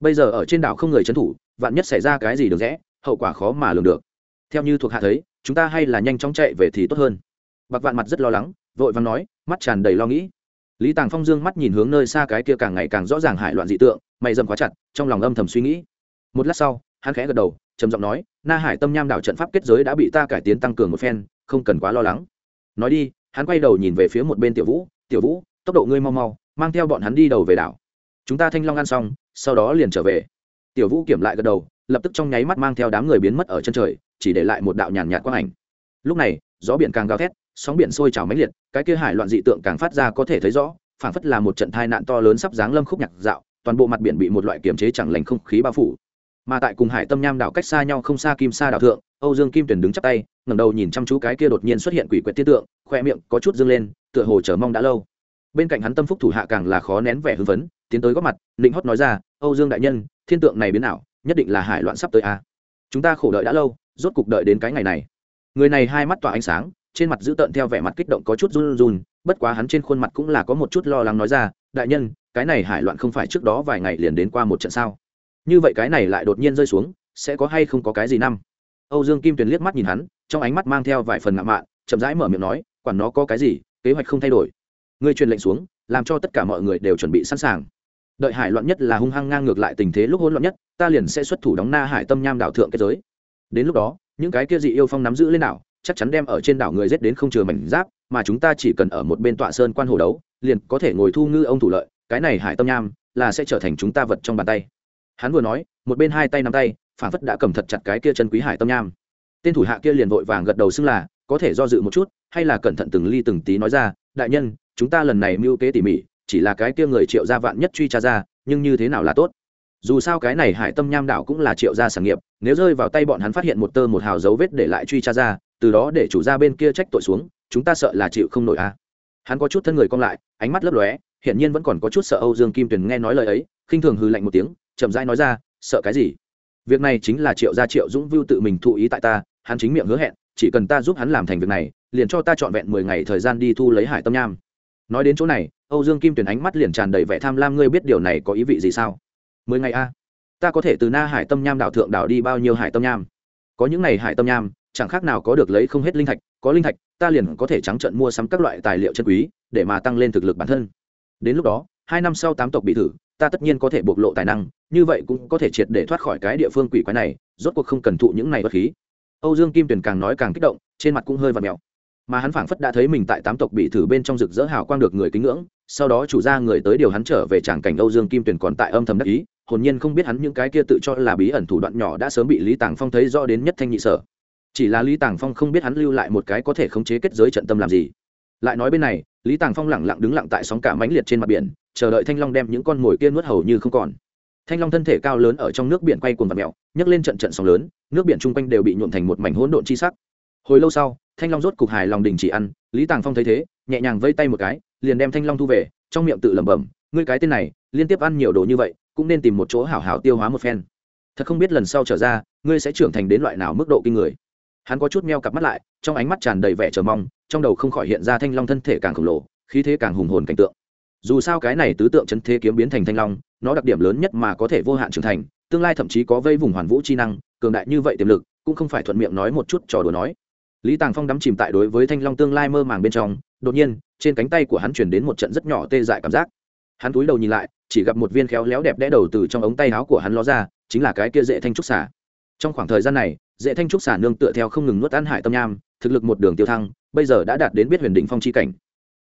Bây giờ ở trên đảo không người trấn thủ, vạn nhất xảy ra cái gì được rẽ, hậu quả khó mà lường được. Theo như thuộc hạ thấy, chúng ta hay là nhanh chóng chạy về thì tốt hơn. Bạc vạn mặt rất lo lắng, vội vàng nói, mắt tràn đầy lo nghĩ lý tàng phong dương mắt nhìn hướng nơi xa cái kia càng ngày càng rõ ràng hải loạn dị tượng, mày dầm quá chặt, trong lòng âm thầm suy nghĩ. Một lát sau, hắn khẽ gật đầu, trầm giọng nói, na hải tâm nham đảo trận pháp kết giới đã bị ta cải tiến tăng cường một phen, không cần quá lo lắng. Nói đi, hắn quay đầu nhìn về phía một bên tiểu vũ tiểu vũ, tốc độ ngươi mau mau, mang theo bọn hắn đi đầu về đảo. Chúng ta thanh long ăn xong, sau đó liền trở về. Tiểu vũ kiểm lại gật đầu, lập tức trong nháy mắt mang theo đám người biến mất ở chân trời, chỉ để lại một đạo nhàn nhạt quang ảnh. Lúc này, gió biển càng gào thét sóng biển sôi trào mãnh liệt, cái kia hải loạn dị tượng càng phát ra có thể thấy rõ, phảng phất là một trận tai nạn to lớn sắp giáng lâm khúc nhạc dạo, toàn bộ mặt biển bị một loại kiềm chế chẳng lành không khí bao phủ. Mà tại cùng hải tâm nham đảo cách xa nhau không xa kim sa đảo thượng, âu dương kim tuyển đứng chắp tay, ngẩng đầu nhìn chăm chú cái kia đột nhiên xuất hiện quỷ quyệt tiết tượng, khoe miệng có chút dâng lên, tựa hồ chờ mong đã lâu. Bên cạnh hắn tâm phúc thủ hạ càng là khó nén vẻ hưng phấn, tiến tới góp mặt định hót nói ra, âu dương đại nhân, thiên tượng này biến ảo, nhất định là hải loạn sắp tới a. À. chúng ta khổ đợi đã lâu, rốt cục đợi đến cái ngày này. Người này hai mắt tỏa ánh sáng trên mặt giữ tợn theo vẻ mặt kích động có chút run run, bất quá hắn trên khuôn mặt cũng là có một chút lo lắng nói ra, đại nhân, cái này hải loạn không phải trước đó vài ngày liền đến qua một trận sao? Như vậy cái này lại đột nhiên rơi xuống, sẽ có hay không có cái gì năm? Âu dương kim tuyền liếc mắt nhìn hắn, trong ánh mắt mang theo vài phần ngạo mạn, chậm rãi mở miệng nói, quản nó có cái gì, kế hoạch không thay đổi. Ngươi truyền lệnh xuống, làm cho tất cả mọi người đều chuẩn bị sẵn sàng. Đợi hải loạn nhất là hung hăng ngang ngược lại tình thế lúc hỗn loạn nhất, ta liền sẽ xuất thủ đóng na hải tâm nham đảo thượng kết giới. Đến lúc đó, những cái kia dị yêu phong nắm giữ lên đảo chắc chắn đem ở trên đảo người giết đến không chừa mảnh giáp, mà chúng ta chỉ cần ở một bên tọa sơn quan hồ đấu, liền có thể ngồi thu ngư ông thủ lợi, cái này hải tâm nham, là sẽ trở thành chúng ta vật trong bàn tay. Hắn vừa nói, một bên hai tay nắm tay, phản phất đã cầm thật chặt cái kia chân quý hải tâm nham. Tên thủ hạ kia liền vội vàng gật đầu xưng là, có thể do dự một chút, hay là cẩn thận từng ly từng tí nói ra, đại nhân, chúng ta lần này mưu kế tỉ mỉ, chỉ là cái kia người triệu gia vạn nhất truy tra ra, nhưng như thế nào là tốt dù sao cái này hải tâm nham đảo cũng là triệu gia sản nghiệp, nếu rơi vào tay bọn hắn phát hiện một tơ một hào dấu vết để lại truy tra ra từ đó để chủ gia bên kia trách tội xuống, chúng ta sợ là chịu không nổi a à. hắn có chút thân người cong lại, ánh mắt lấp lóe, hiển nhiên vẫn còn có chút sợ âu dương kim tuyền nghe nói lời ấy, khinh thường hư lạnh một tiếng, chậm rãi nói ra, sợ cái gì? Việc này chính là triệu gia triệu dũng vưu tự mình thụ ý tại ta, hắn chính miệng hứa hẹn, chỉ cần ta giúp hắn làm thành việc này, liền cho ta trọn vẹn mười ngày thời gian đi thu lấy hải tâm nham. Nói đến chỗ này, âu dương kim Tuyền ánh mắt liền tràn đầy vẻ tham lam, ngươi biết điều này có ý vị gì sao? Mười ngày a ta có thể từ na hải tâm nham đảo thượng đảo đi bao nhiêu hải tâm nham? Có những ngày hải tâm nham chẳng khác nào có được lấy không hết linh thạch, có linh thạch, ta liền có thể trắng trận mua sắm các loại tài liệu chân quý, để mà tăng lên thực lực bản thân. Đến lúc đó, hai năm sau tám tộc bị thử, ta tất nhiên có thể bộc lộ tài năng, như vậy cũng có thể triệt để thoát khỏi cái địa phương quỷ quái này, rốt cuộc không cần thụ những này bất khí. Âu dương kim tuyền càng nói càng kích động, trên mặt cũng hơi và mèo. Mà hắn phảng phất đã thấy mình tại tám tộc bị thử bên trong rực rỡ hào quang được người kính ngưỡng, sau đó chủ gia người tới điều hắn trở về tràng cảnh âu dương kim tuyền còn tại âm thầm đắc ý, hồn nhiên không biết hắn những cái kia tự cho là bí ẩn thủ đoạn nhỏ đã sớm bị lý tàng phong thấy rõ đến nhất thanh nhị sở chỉ là lý tàng phong không biết hắn lưu lại một cái có thể khống chế kết giới trận tâm làm gì. Lại nói bên này, lý tàng phong lẳng lặng đứng lặng tại sóng cả mãnh liệt trên mặt biển, chờ đợi thanh long đem những con mồi kia nuốt hầu như không còn. Thanh long thân thể cao lớn ở trong nước biển quay cuồng và mẹo nhấc lên trận trận sóng lớn, nước biển chung quanh đều bị nhuộn thành một mảnh hỗn độn chi sắc. Hồi lâu sau, thanh long rốt cục hài lòng đình chỉ ăn, lý tàng phong thấy thế, nhẹ nhàng vây tay một cái, liền đem thanh long thu về, trong miệng tự lẩm bẩm, ngươi cái tên này, liên tiếp ăn nhiều đồ như vậy, cũng nên tìm một chỗ hảo hảo tiêu hóa một phen. Thật không biết lần sau trở ra, ngươi sẽ trưởng thành đến loại nào mức độ kinh người hắn có chút meo cặp mắt lại, trong ánh mắt tràn đầy vẻ chờ mong, trong đầu không khỏi hiện ra thanh long thân thể càng khổng lồ, khí thế càng hùng hồn cảnh tượng. Dù sao cái này tứ tượng chân thế kiếm biến thành thanh long, nó đặc điểm lớn nhất mà có thể vô hạn trưởng thành, tương lai thậm chí có vây vùng hoàn vũ chi năng, cường đại như vậy tiềm lực, cũng không phải thuận miệng nói một chút trò đùa nói. Lý tàng phong đắm chìm tại đối với thanh long tương lai mơ màng bên trong, đột nhiên, trên cánh tay của hắn chuyển đến một trận rất nhỏ tê dại cảm giác. Hắn túi đầu nhìn lại, chỉ gặp một viên khéo léo đẹp đẽ đầu từ trong ống tay áo của hắn ló ra, chính là cái kia dễ thanh trúc xả trong khoảng thời gian này, dễ thanh trúc xả nương tựa theo không ngừng nuốt ăn hải tâm nham, thực lực một đường tiêu thăng, bây giờ đã đạt đến biết huyền đỉnh phong chi cảnh.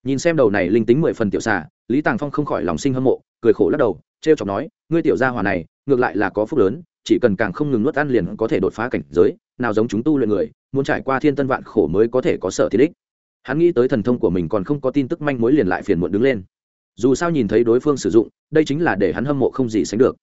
Nhìn xem đầu này linh tính mười phần tiểu xả lý tàng phong không khỏi lòng sinh hâm mộ, cười khổ lắc đầu t r e o chọc nói, ngươi tiểu gia hỏa này, ngược lại là có phúc lớn, chỉ cần càng không ngừng nuốt ăn liền có thể đột phá cảnh giới, nào giống chúng tu luyện người, muốn trải qua thiên tân vạn khổ mới có thể có sở thiết đích. Hắn nghĩ tới thần thông của mình còn không có tin tức manh mối liền lại phiền muộn đứng lên. Dù sao nhìn thấy đối phương sử dụng, đây chính là để hắn hâm mộ không gì sánh được.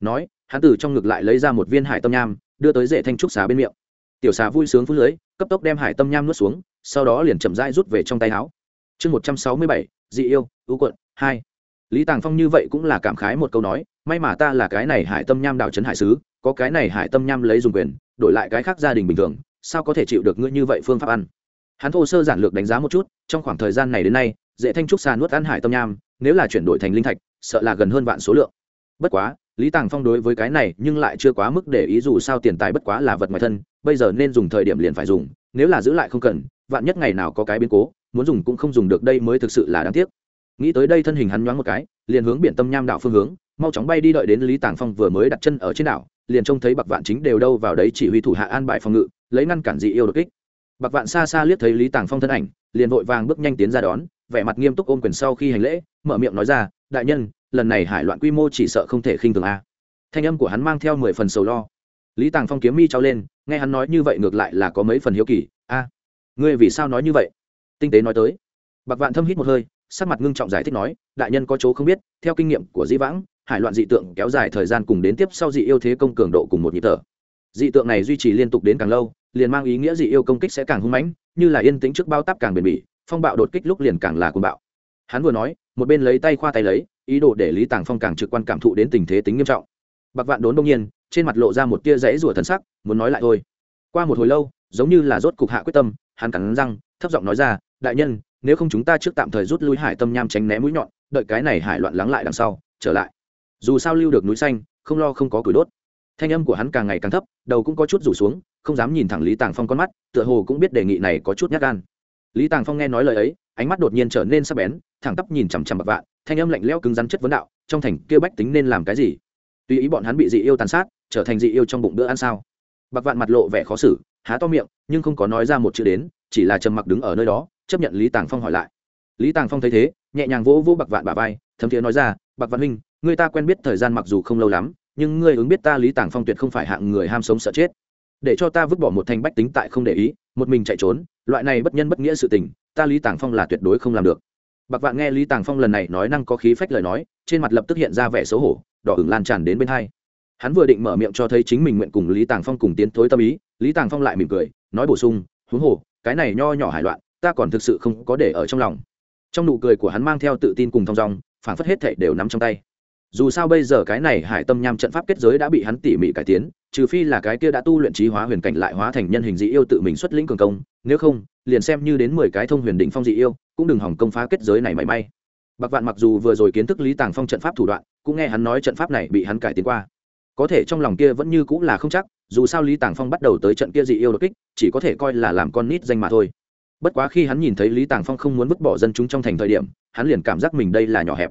Nói, hắn từ trong ngực lại lấy ra một viên hải tâm nham đưa tới dễ thanh trúc xà bên miệng. Tiểu xà vui sướng phú lưới, cấp tốc đem hải tâm nham nuốt xuống, sau đó liền chậm rãi rút về trong tay áo. Chương một trăm sáu mươi bảy, dị yêu, ưu quận, hai. Lý tàng phong như vậy cũng là cảm khái một câu nói, may mà ta là cái này hải tâm nham đào trấn hải sứ, có cái này hải tâm nham lấy dùng quyền, đổi lại cái khác gia đình bình thường, sao có thể chịu được ngươi như vậy phương pháp ăn? Hắn thô sơ giản lược đánh giá một chút, trong khoảng thời gian này đến nay dễ thanh trúc xà nuốt ăn hải tâm nham, nếu là chuyển đổi thành linh thạch, sợ là gần hơn vạn số lượng. Bất quá lý tàng phong đối với cái này nhưng lại chưa quá mức để ý dù sao tiền tài bất quá là vật ngoài thân, bây giờ nên dùng thời điểm liền phải dùng, nếu là giữ lại không cần, vạn nhất ngày nào có cái biến cố, muốn dùng cũng không dùng được đây mới thực sự là đáng tiếc. Nghĩ tới đây thân hình hắn nhoáng một cái, liền hướng biển tâm nham đảo phương hướng, mau chóng bay đi đợi đến lý tàng phong vừa mới đặt chân ở trên đảo, liền trông thấy bạc vạn chính đều đâu vào đấy chỉ huy thủ hạ an bài phòng ngự, lấy ngăn cản dị yêu đột kích. Bạc vạn xa xa liếc thấy lý tàng phong thân ảnh, liền vội vàng bước nhanh tiến ra đón, vẻ mặt nghiêm túc ôm quyền sau khi hành lễ, mở miệng nói ra, đại nhân lần này hải loạn quy mô chỉ sợ không thể khinh thường a. Thanh âm của hắn mang theo mười phần sầu lo. Lý tàng phong kiếm mi trao lên, nghe hắn nói như vậy ngược lại là có mấy phần hiếu kỳ, a, ngươi vì sao nói như vậy? Tinh tế nói tới. Bạc vạn thâm hít một hơi, sắc mặt ngưng trọng giải thích nói, đại nhân có chỗ không biết, theo kinh nghiệm của di vãng, hải loạn dị tượng kéo dài thời gian cùng đến tiếp sau dị yêu thế công cường độ cùng một nhịp thở. Dị tượng này duy trì liên tục đến càng lâu, liền mang ý nghĩa dị yêu công kích sẽ càng hung mãnh, như là yên tĩnh trước bao tắp càng bền bỉ, phong bạo đột kích lúc liền càng là cuồng bạo. Hắn vừa nói, một bên lấy tay khoa tay lấy ý đồ để lý tàng phong càng trực quan cảm thụ đến tình thế tính nghiêm trọng. Bạc vạn đốn đông nhiên, trên mặt lộ ra một tia rẫy rủa thần sắc, muốn nói lại thôi. Qua một hồi lâu, giống như là rốt cục hạ quyết tâm, hắn cắn răng, thấp giọng nói ra, đại nhân, nếu không chúng ta trước tạm thời rút lui hải tâm nham tránh né mũi nhọn, đợi cái này hải loạn lắng lại đằng sau, trở lại. Dù sao lưu được núi xanh, không lo không có củi đốt. Thanh âm của hắn càng ngày càng thấp, đầu cũng có chút rủ xuống, không dám nhìn thẳng lý tàng phong con mắt, tựa hồ cũng biết đề nghị này có chút nhát gan. Lý tàng phong nghe nói lời ấy ánh mắt đột nhiên trở nên sắc bén, thẳng tắp nhìn chằm chằm bạc vạn, thanh âm lạnh lẽo cứng rắn chất vấn đạo, trong thành kia bách tính nên làm cái gì? Tùy ý bọn hắn bị dị yêu tàn sát, trở thành dị yêu trong bụng bữa ăn sao? Bạc vạn mặt lộ vẻ khó xử, há to miệng, nhưng không có nói ra một chữ đến, chỉ là trầm mặc đứng ở nơi đó, chấp nhận lý tàng phong hỏi lại. Lý tàng phong thấy thế, nhẹ nhàng vỗ vỗ bạc vạn bà vai, thấm thiế nói ra, bạc vạn huynh, người ta quen biết thời gian mặc dù không lâu lắm, nhưng ngươi ứng biết ta lý tàng phong tuyệt không phải hạng người ham sống sợ chết. Để cho ta vứt bỏ một thành bách tính tại không để ý, một mình chạy trốn, loại này bất nhân bất nghĩa sự tình ta lý tàng phong là tuyệt đối không làm được bạc vạn nghe lý tàng phong lần này nói năng có khí phách lời nói trên mặt lập tức hiện ra vẻ xấu hổ đỏ ửng lan tràn đến bên hai hắn vừa định mở miệng cho thấy chính mình nguyện cùng lý tàng phong cùng tiến thối tâm ý lý tàng phong lại mỉm cười nói bổ sung huống hồ cái này nho nhỏ hải loạn ta còn thực sự không có để ở trong lòng trong nụ cười của hắn mang theo tự tin cùng thong dong phản phất hết thảy đều nắm trong tay dù sao bây giờ cái này hải tâm nham trận pháp kết giới đã bị hắn tỉ mỉ cải tiến, trừ phi là cái kia đã tu luyện trí hóa huyền cảnh lại hóa thành nhân hình dị yêu tự mình xuất lĩnh cường công, nếu không, liền xem như đến mười cái thông huyền đỉnh phong dị yêu, cũng đừng hỏng công phá kết giới này mảy may. Bạc vạn mặc dù vừa rồi kiến thức lý tàng phong trận pháp thủ đoạn, cũng nghe hắn nói trận pháp này bị hắn cải tiến qua. Có thể trong lòng kia vẫn như cũng là không chắc, dù sao lý tàng phong bắt đầu tới trận kia dị yêu đột kích, chỉ có thể coi là làm con nít danh mà thôi. Bất quá khi hắn nhìn thấy lý tàng phong không muốn vứt bỏ dân chúng trong thành thời điểm, hắn liền cảm giác mình đây là nhỏ hẹp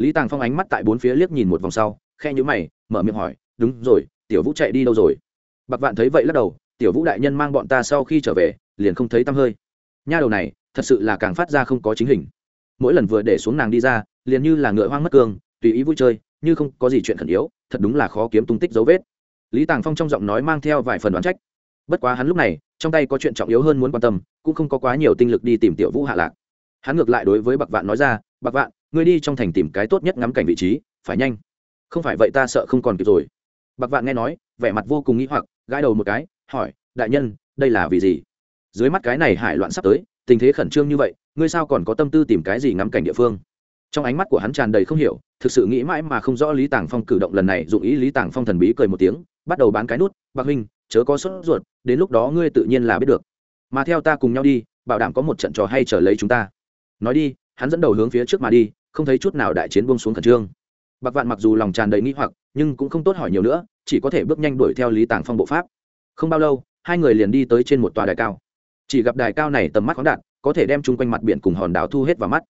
lý tàng phong ánh mắt tại bốn phía liếc nhìn một vòng sau, khe nhữ mày, mở miệng hỏi, đúng rồi, tiểu vũ chạy đi đâu rồi? Bạc vạn thấy vậy lắc đầu, tiểu vũ đại nhân mang bọn ta sau khi trở về, liền không thấy tăm hơi. Nha đầu này, thật sự là càng phát ra không có chính hình. Mỗi lần vừa để xuống nàng đi ra, liền như là ngựa hoang mất cương, tùy ý vui chơi, như không có gì chuyện khẩn yếu, thật đúng là khó kiếm tung tích dấu vết. Lý tàng phong trong giọng nói mang theo vài phần đoán trách. Bất quá hắn lúc này, trong tay có chuyện trọng yếu hơn muốn quan tâm, cũng không có quá nhiều tinh lực đi tìm tiểu vũ hạ lạc. Hắn ngược lại đối với bạc vạn nói ra, bạc vạn ngươi đi trong thành tìm cái tốt nhất ngắm cảnh vị trí, phải nhanh. Không phải vậy ta sợ không còn kịp rồi. Bạc vạn nghe nói, vẻ mặt vô cùng nghĩ hoặc, gãi đầu một cái, hỏi, đại nhân, đây là vì gì? Dưới mắt cái này hải loạn sắp tới, tình thế khẩn trương như vậy, ngươi sao còn có tâm tư tìm cái gì ngắm cảnh địa phương? Trong ánh mắt của hắn tràn đầy không hiểu, thực sự nghĩ mãi mà không rõ lý tàng phong cử động lần này dụng ý lý tàng phong thần bí cười một tiếng, bắt đầu bán cái nút, bạc huynh, chớ có sốt ruột, đến lúc đó ngươi tự nhiên là biết được. Mà theo ta cùng nhau đi, bảo đảm có một trận trò hay trở lấy chúng ta. Nói đi, hắn dẫn đầu hướng phía trước mà đi không thấy chút nào đại chiến buông xuống khẩn trương. Bạc vạn mặc dù lòng tràn đầy nghĩ hoặc, nhưng cũng không tốt hỏi nhiều nữa, chỉ có thể bước nhanh đuổi theo lý tàng phong bộ pháp. Không bao lâu, hai người liền đi tới trên một tòa đài cao. Chỉ gặp đài cao này tầm mắt khoáng đạt, có thể đem chung quanh mặt biển cùng hòn đảo thu hết vào mắt.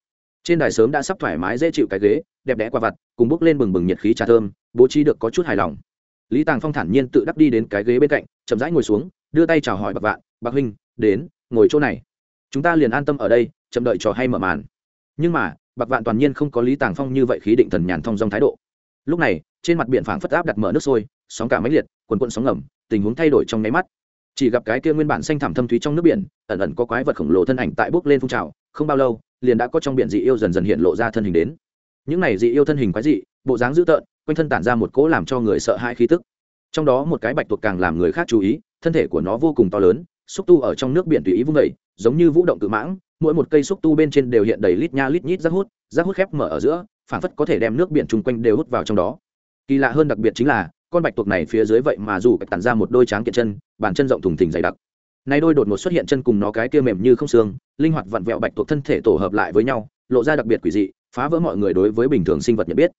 Trên đài sớm đã sắp thoải mái dễ chịu cái ghế, đẹp đẽ qua vặt, cùng bước lên bừng bừng nhiệt khí trà thơm, bố trí được có chút hài lòng. Lý tàng phong thản nhiên tự đắp đi đến cái ghế bên cạnh, chậm rãi ngồi xuống, đưa tay chào hỏi bạc vạn, bạc huynh, đến, ngồi chỗ này. Chúng ta liền an tâm ở đây, chậm đợi trò hay mở màn. Nhưng mà bạc vạn toàn nhiên không có lý tàng phong như vậy khí định thần nhàn thong dong thái độ. Lúc này, trên mặt biển phảng phất áp đặt mở nước sôi, sóng cả máy liệt, quần quận sóng ngầm, tình huống thay đổi trong nháy mắt. Chỉ gặp cái kia nguyên bản xanh thẳm thâm thúy trong nước biển, ẩn ẩn có quái vật khổng lồ thân ảnh tại bước lên phun trào, không bao lâu, liền đã có trong biển dị yêu dần dần hiện lộ ra thân hình đến. Những này dị yêu thân hình quái dị, bộ dáng dữ tợn, quanh thân tản ra một cỗ làm cho người sợ hãi khí tức. Trong đó một cái bạch tuộc càng làm người khác chú ý, thân thể của nó vô cùng to lớn, xúc tu ở trong nước biển tùy ý vung vẩy giống như vũ động cự mãng mỗi một cây xúc tu bên trên đều hiện đầy lít nha lít nhít rác hút rác hút khép mở ở giữa phản phất có thể đem nước biển chung quanh đều hút vào trong đó. Kỳ lạ hơn đặc biệt chính là, con bạch tuộc này phía dưới vậy mà dù bạch tàn ra một đôi tráng kiện chân, bàn chân rộng thùng thình dày đặc. Nay đôi đột ngột xuất hiện chân cùng nó cái kia mềm như không xương, linh hoạt vặn vẹo bạch tuộc thân thể tổ hợp lại với nhau, lộ ra đặc biệt quỷ dị, phá vỡ mọi người đối với bình thường sinh vật nhận biết.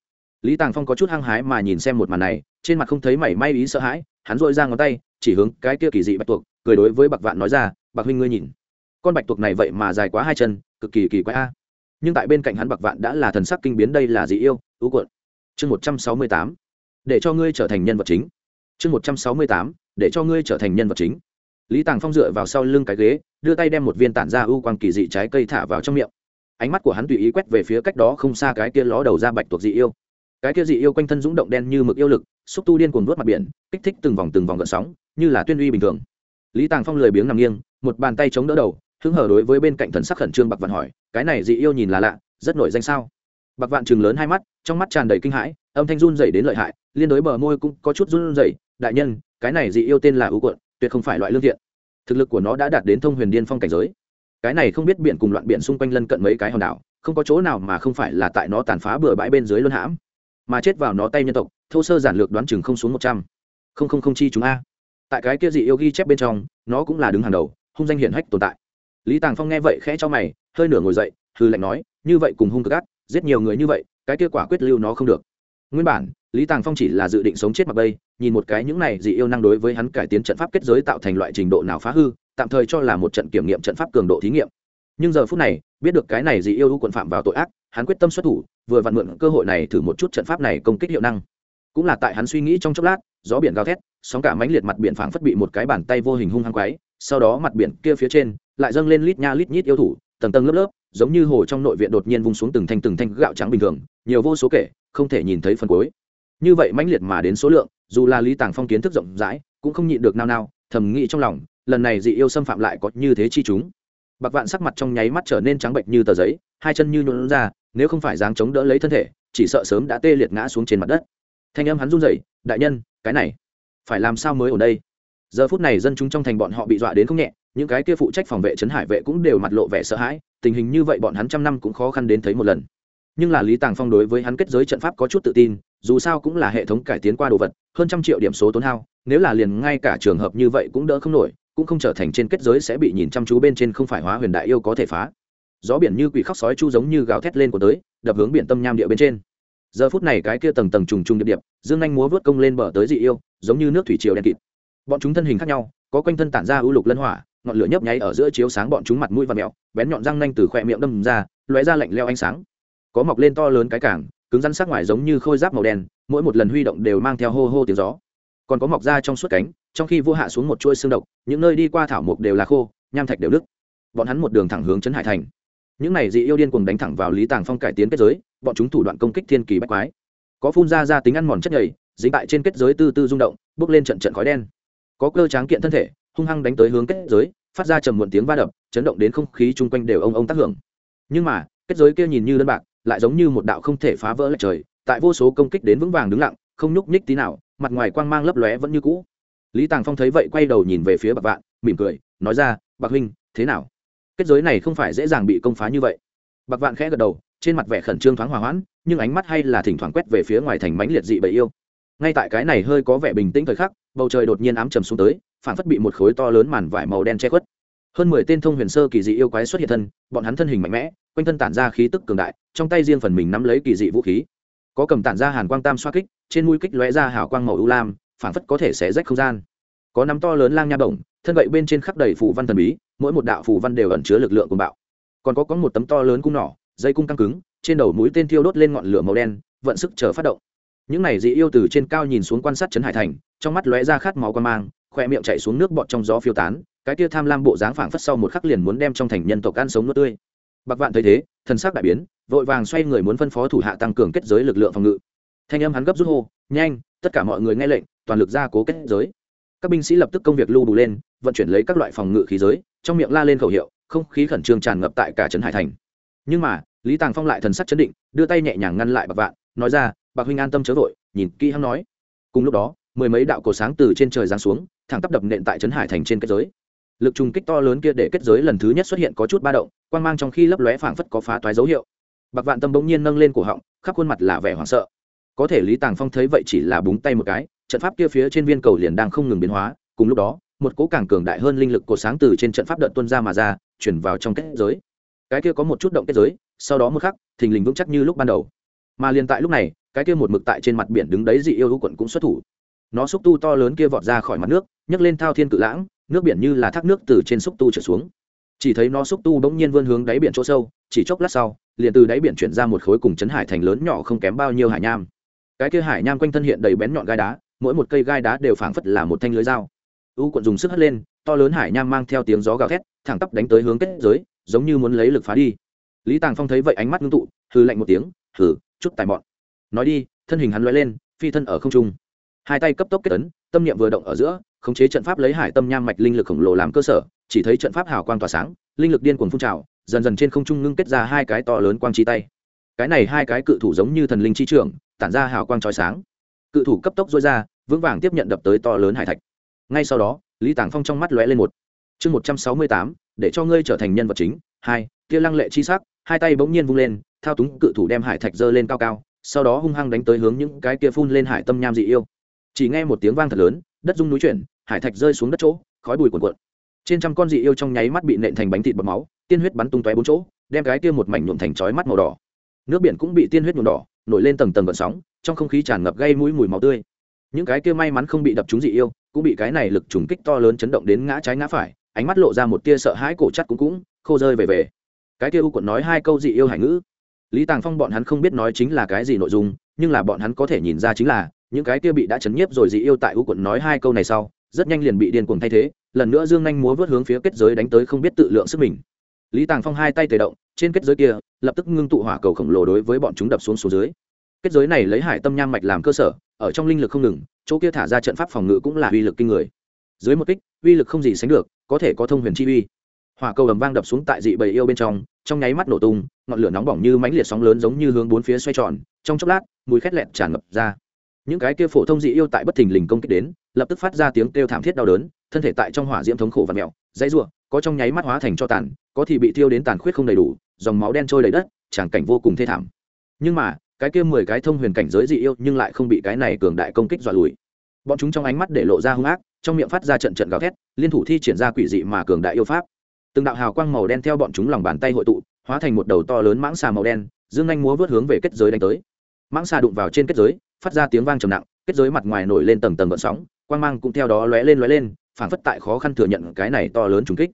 Lý tàng phong có chút hăng hái mà nhìn xem một màn này, trên mặt không thấy mảy may ý sợ hãi, hắn dội ra ngón tay, chỉ hướng cái kia kỳ dị bạch tuộc, cười đối với bạc vạn nói ra, bạc huynh ngươi nhìn con bạch tuộc này vậy mà dài quá hai chân, cực kỳ kỳ quái a. Nhưng tại bên cạnh hắn bạc vạn đã là thần sắc kinh biến đây là dị yêu ú cuộn. Chương một trăm sáu mươi tám. Để cho ngươi trở thành nhân vật chính. Chương một trăm sáu mươi tám. Để cho ngươi trở thành nhân vật chính. Lý tàng phong dựa vào sau lưng cái ghế, đưa tay đem một viên tản ra ưu quang kỳ dị trái cây thả vào trong miệng. Ánh mắt của hắn tùy ý quét về phía cách đó không xa cái kia ló đầu ra bạch tuộc dị yêu. Cái kia dị yêu quanh thân rúng động đen như mực yêu lực, xúc tu điên cuồng vớt mặt biển, kích thích từng vòng từng vòng gợn sóng, như là tuyên uy bình thường. Lý tàng phong lười biếng nằm nghiêng, một bàn tay chống đỡ đầu hứng hở đối với bên cạnh thần sắc khẩn trương bạc vạn hỏi, cái này dị yêu nhìn là lạ, rất nổi danh sao? Bạc vạn chừng lớn hai mắt, trong mắt tràn đầy kinh hãi, âm thanh run dày đến lợi hại, liên đối bờ môi cũng có chút run dày đại nhân, cái này dị yêu tên là ưu quận, tuyệt không phải loại lương thiện. Thực lực của nó đã đạt đến thông huyền điên phong cảnh giới. Cái này không biết biển cùng loạn biển xung quanh lân cận mấy cái hòn đảo, không có chỗ nào mà không phải là tại nó tàn phá bừa bãi bên dưới luân hãm. Mà chết vào nó tay nhân tộc, thô sơ giản lược đoán chừng không xuống một trăm. Không không không chi chúng a. Tại cái kia dị yêu ghi chép bên trong, nó cũng là đứng hàng đầu, hung danh hiển hách tồn tại lý tàng phong nghe vậy khẽ cho mày, hơi nửa ngồi dậy hư lệnh nói, như vậy cùng hung cực ác, giết nhiều người như vậy, cái kết quả quyết lưu nó không được. Nguyên bản, lý tàng phong chỉ là dự định sống chết mặc bây nhìn một cái những này dị yêu năng đối với hắn cải tiến trận pháp kết giới tạo thành loại trình độ nào phá hư, tạm thời cho là một trận kiểm nghiệm trận pháp cường độ thí nghiệm. Nhưng giờ phút này, biết được cái này dị yêu quận phạm vào tội ác, hắn quyết tâm xuất thủ, vừa vặn mượn cơ hội này thử một chút trận pháp này công kích hiệu năng. Cũng là tại hắn suy nghĩ trong chốc lát, gió biển gào thét, sóng cả mánh liệt mặt biển phảng phất bị một cái bàn tay vô hình hung hăng quái sau đó mặt biển kia phía trên lại dâng lên lít nha lít nhít yêu thủ, tầng tầng lớp lớp, giống như hồ trong nội viện đột nhiên vung xuống từng thanh từng thanh gạo trắng bình thường, nhiều vô số kể, không thể nhìn thấy phần cuối. Như vậy mãnh liệt mà đến số lượng, dù là lý tàng phong kiến thức rộng rãi, cũng không nhịn được nao nao, thầm nghĩ trong lòng, lần này dị yêu xâm phạm lại có như thế chi chúng. Bạc vạn sắc mặt trong nháy mắt trở nên trắng bệnh như tờ giấy, hai chân như nhuộn ra, nếu không phải dáng chống đỡ lấy thân thể, chỉ sợ sớm đã tê liệt ngã xuống trên mặt đất. Thanh âm hắn run rẩy, đại nhân, cái này, phải làm sao mới ở đây? Giờ phút này dân chúng trong thành bọn họ bị dọa đến không nhẹ, những cái kia phụ trách phòng vệ trấn hải vệ cũng đều mặt lộ vẻ sợ hãi, tình hình như vậy bọn hắn trăm năm cũng khó khăn đến thấy một lần. Nhưng là lý tàng phong đối với hắn kết giới trận pháp có chút tự tin, dù sao cũng là hệ thống cải tiến qua đồ vật, hơn trăm triệu điểm số tốn hao, nếu là liền ngay cả trường hợp như vậy cũng đỡ không nổi, cũng không trở thành trên kết giới sẽ bị nhìn chăm chú bên trên không phải hóa huyền đại yêu có thể phá. Gió biển như quỷ khóc sói chu giống như gào thét lên của tới, đập hướng biển tâm nham địa bên trên. Giờ phút này cái kia tầng tầng trùng trùng điệp điệp, dương anh múa vớt công lên bờ tới dị yêu, giống như nước thủy triều đen kịt bọn chúng thân hình khác nhau, có quanh thân tản ra ưu lục lân hỏa, ngọn lửa nhấp nháy ở giữa chiếu sáng bọn chúng mặt mũi và mẹo, bén nhọn răng nanh từ khỏe miệng đâm ra, lóe ra lạnh leo ánh sáng. Có mọc lên to lớn cái cảng, cứng rắn sắc ngoài giống như khôi giáp màu đen, mỗi một lần huy động đều mang theo hô hô tiếng gió. Còn có mọc ra trong suốt cánh, trong khi vô hạ xuống một chuôi xương độc, những nơi đi qua thảo mộc đều là khô, nham thạch đều đứt bọn hắn một đường thẳng hướng chấn hải thành. Những này dị yêu điên cùng đánh thẳng vào lý tàng phong cải tiến kết giới, bọn chúng thủ đoạn công kích thiên kỳ bách quái. Có phun ra ra tính ăn mòn chất nhầy, dính tại trên kết giới tư tư rung động, bước lên trận trận khói đen có cơ tráng kiện thân thể, hung hăng đánh tới hướng kết giới, phát ra trầm muộn tiếng va đập, chấn động đến không khí chung quanh đều ông ông tác hưởng. Nhưng mà, kết giới kia nhìn như đơn bạc, lại giống như một đạo không thể phá vỡ lại trời, tại vô số công kích đến vững vàng đứng lặng, không nhúc nhích tí nào, mặt ngoài quang mang lấp lóe vẫn như cũ. Lý tàng phong thấy vậy quay đầu nhìn về phía bạc vạn, mỉm cười, nói ra, bạc huynh, thế nào? Kết giới này không phải dễ dàng bị công phá như vậy. Bạc vạn khẽ gật đầu, trên mặt vẻ khẩn trương thoáng hòa hoãn, nhưng ánh mắt hay là thỉnh thoảng quét về phía ngoài thành mánh liệt dị bầy yêu ngay tại cái này hơi có vẻ bình tĩnh thời khắc, bầu trời đột nhiên ám trầm xuống tới phản phất bị một khối to lớn màn vải màu đen che khuất. Hơn mười tên thông huyền sơ kỳ dị yêu quái xuất hiện thân, bọn hắn thân hình mạnh mẽ, quanh thân tản ra khí tức cường đại, trong tay riêng phần mình nắm lấy kỳ dị vũ khí. Có cầm tản ra hàn quang tam xoa kích, trên mũi kích lóe ra hào quang màu ưu lam phản phất có thể xé rách không gian. Có nắm to lớn lang nha bổng thân gậy bên trên khắp đầy phù văn thần bí, mỗi một đạo phù văn đều ẩn chứa lực lượng cuồng bạo. Còn có có một tấm to lớn cung nỏ, dây cung căng cứng, trên đầu mũi tên thiêu đốt lên ngọn lửa màu đen, vận sức chờ phát động những này dị yêu từ trên cao nhìn xuống quan sát trấn hải thành, trong mắt lóe ra khát máu quan mang khoe miệng chạy xuống nước bọt trong gió phiêu tán, cái kia tham lam bộ dáng phảng phất sau một khắc liền muốn đem trong thành nhân tộc ăn sống nuốt tươi. Bạc vạn thấy thế, thần sắc đại biến, vội vàng xoay người muốn phân phó thủ hạ tăng cường kết giới lực lượng phòng ngự. Thanh âm hắn gấp rút hô, nhanh, tất cả mọi người nghe lệnh, toàn lực ra cố kết giới. Các binh sĩ lập tức công việc lưu đủ lên, vận chuyển lấy các loại phòng ngự khí giới, trong miệng la lên khẩu hiệu, không khí khẩn trương tràn ngập tại cả trấn hải thành. Nhưng mà, lý tàng phong lại thần sắc chấn định, đưa tay nhẹ nhàng ngăn lại bạc vạn, nói ra bạc huynh an tâm chớ vội, nhìn kỹ hắn nói. Cùng lúc đó, mười mấy đạo cổ sáng từ trên trời giáng xuống, thẳng tắp đập nện tại trấn hải thành trên kết giới. Lực trùng kích to lớn kia để kết giới lần thứ nhất xuất hiện có chút ba động quan g mang trong khi lấp lóe phảng phất có phá toái dấu hiệu. Bạc vạn tâm bỗng nhiên nâng lên cổ họng, khắp khuôn mặt là vẻ hoảng sợ. Có thể lý tàng phong thấy vậy chỉ là búng tay một cái, trận pháp kia phía trên viên cầu liền đang không ngừng biến hóa, cùng lúc đó, một cỗ càng cường đại hơn linh lực cổ sáng từ trên trận pháp đợt tuân ra mà ra, chuyển vào trong kết giới. Cái kia có một chút động kết giới, sau đó một khắc, thình lình vững chắc như lúc ban đầu. Mà liền tại lúc này cái kia một mực tại trên mặt biển đứng đấy dị yêu hữu quận cũng xuất thủ. Nó xúc tu to lớn kia vọt ra khỏi mặt nước, nhấc lên thao thiên cự lãng, nước biển như là thác nước từ trên xúc tu trở xuống. Chỉ thấy nó xúc tu bỗng nhiên vươn hướng đáy biển chỗ sâu, chỉ chốc lát sau, liền từ đáy biển chuyển ra một khối cùng chấn hải thành lớn nhỏ không kém bao nhiêu hải nham. Cái kia hải nham quanh thân hiện đầy bén nhọn gai đá, mỗi một cây gai đá đều phảng phất là một thanh lưới dao. U quận dùng sức hất lên, to lớn hải nham mang theo tiếng gió gào thét, thẳng tắp đánh tới hướng kết giới, giống như muốn lấy lực phá đi. Lý tàng phong thấy vậy ánh mắt ngưng tụ, hừ lạnh một tiếng, hừ, chút tài mọn nói đi, thân hình hắn lóe lên, phi thân ở không trung. Hai tay cấp tốc kết ấn, tâm niệm vừa động ở giữa, khống chế trận pháp lấy hải tâm nham mạch linh lực khổng lồ làm cơ sở, chỉ thấy trận pháp hào quang tỏa sáng, linh lực điên cuồng phun trào, dần dần trên không trung ngưng kết ra hai cái to lớn quang chi tay. Cái này hai cái cự thủ giống như thần linh chi trưởng, tản ra hào quang trói sáng. Cự thủ cấp tốc dối ra, vững vàng tiếp nhận đập tới to lớn hải thạch. Ngay sau đó, lý tàng phong trong mắt lóe lên một chương một trăm sáu mươi tám, để cho ngươi trở thành nhân vật chính. Hai tia lăng lệ chi sắc, hai tay bỗng nhiên vung lên, thao túng cự thủ đem hải thạch dơ lên cao cao sau đó hung hăng đánh tới hướng những cái kia phun lên hải tâm nham dị yêu. Chỉ nghe một tiếng vang thật lớn, đất rung núi chuyển, hải thạch rơi xuống đất chỗ, khói bùi cuồn cuộn. Trên trăm con dị yêu trong nháy mắt bị nện thành bánh thịt bọt máu, tiên huyết bắn tung tóe bốn chỗ, đem cái kia một mảnh nhuộm thành chói mắt màu đỏ. Nước biển cũng bị tiên huyết nhuộm đỏ, nổi lên tầng tầng gợn sóng, trong không khí tràn ngập gây mũi mùi máu tươi. Những cái kia may mắn không bị đập trúng dị yêu, cũng bị cái này lực trùng kích to lớn chấn động đến ngã trái ngã phải, ánh mắt lộ ra một tia sợ hãi cổ chắt cũng cũng, khô rơi về về. Cái kia u quận nói hai câu dị yêu hải ngữ lý tàng phong bọn hắn không biết nói chính là cái gì nội dung, nhưng là bọn hắn có thể nhìn ra chính là, những cái kia bị đã chấn nhiếp rồi dị yêu tại u quận nói hai câu này sau, rất nhanh liền bị điên cuồng thay thế, lần nữa dương nhanh múa vớt hướng phía kết giới đánh tới không biết tự lượng sức mình. Lý tàng phong hai tay tề động, trên kết giới kia, lập tức ngưng tụ hỏa cầu khổng lồ đối với bọn chúng đập xuống xuống dưới. Kết giới này lấy hải tâm nham mạch làm cơ sở, ở trong linh lực không ngừng, chỗ kia thả ra trận pháp phòng ngự cũng là uy lực kinh người. Dưới một kích, uy lực không gì sánh được, có thể có thông huyền chi uy hỏa cầu ầm vang đập xuống tại dị bầy yêu bên trong trong nháy mắt nổ tung, ngọn lửa nóng bỏng như mánh liệt sóng lớn giống như hướng bốn phía xoay tròn, trong chốc lát, mùi khét lẹt tràn ngập ra. Những cái kia phổ thông dị yêu tại bất thình lình công kích đến, lập tức phát ra tiếng kêu thảm thiết đau đớn, thân thể tại trong hỏa diễm thống khổ và mèo dãy ruộng có trong nháy mắt hóa thành cho tàn, có thì bị thiêu đến tàn khuyết không đầy đủ, dòng máu đen trôi đầy đất tràn cảnh vô cùng thê thảm. Nhưng mà, cái kia mười cái thông huyền cảnh giới dị yêu nhưng lại không bị cái này cường đại công kích dọa lùi. Bọn chúng trong ánh mắt để lộ ra hung ác, trong miệng phát ra trận trận gào thét, liên thủ thi triển ra quỷ dị mà cường đại yêu pháp từng đạo hào quang màu đen theo bọn chúng lòng bàn tay hội tụ, hóa thành một đầu to lớn mãng xà màu đen, dương anh múa vớt hướng về kết giới đánh tới. Mãng xà đụng vào trên kết giới, phát ra tiếng vang trầm nặng, kết giới mặt ngoài nổi lên tầng tầng gợn sóng, quang mang cũng theo đó lóe lên lóe lên phản phất tại khó khăn thừa nhận cái này to lớn trùng kích.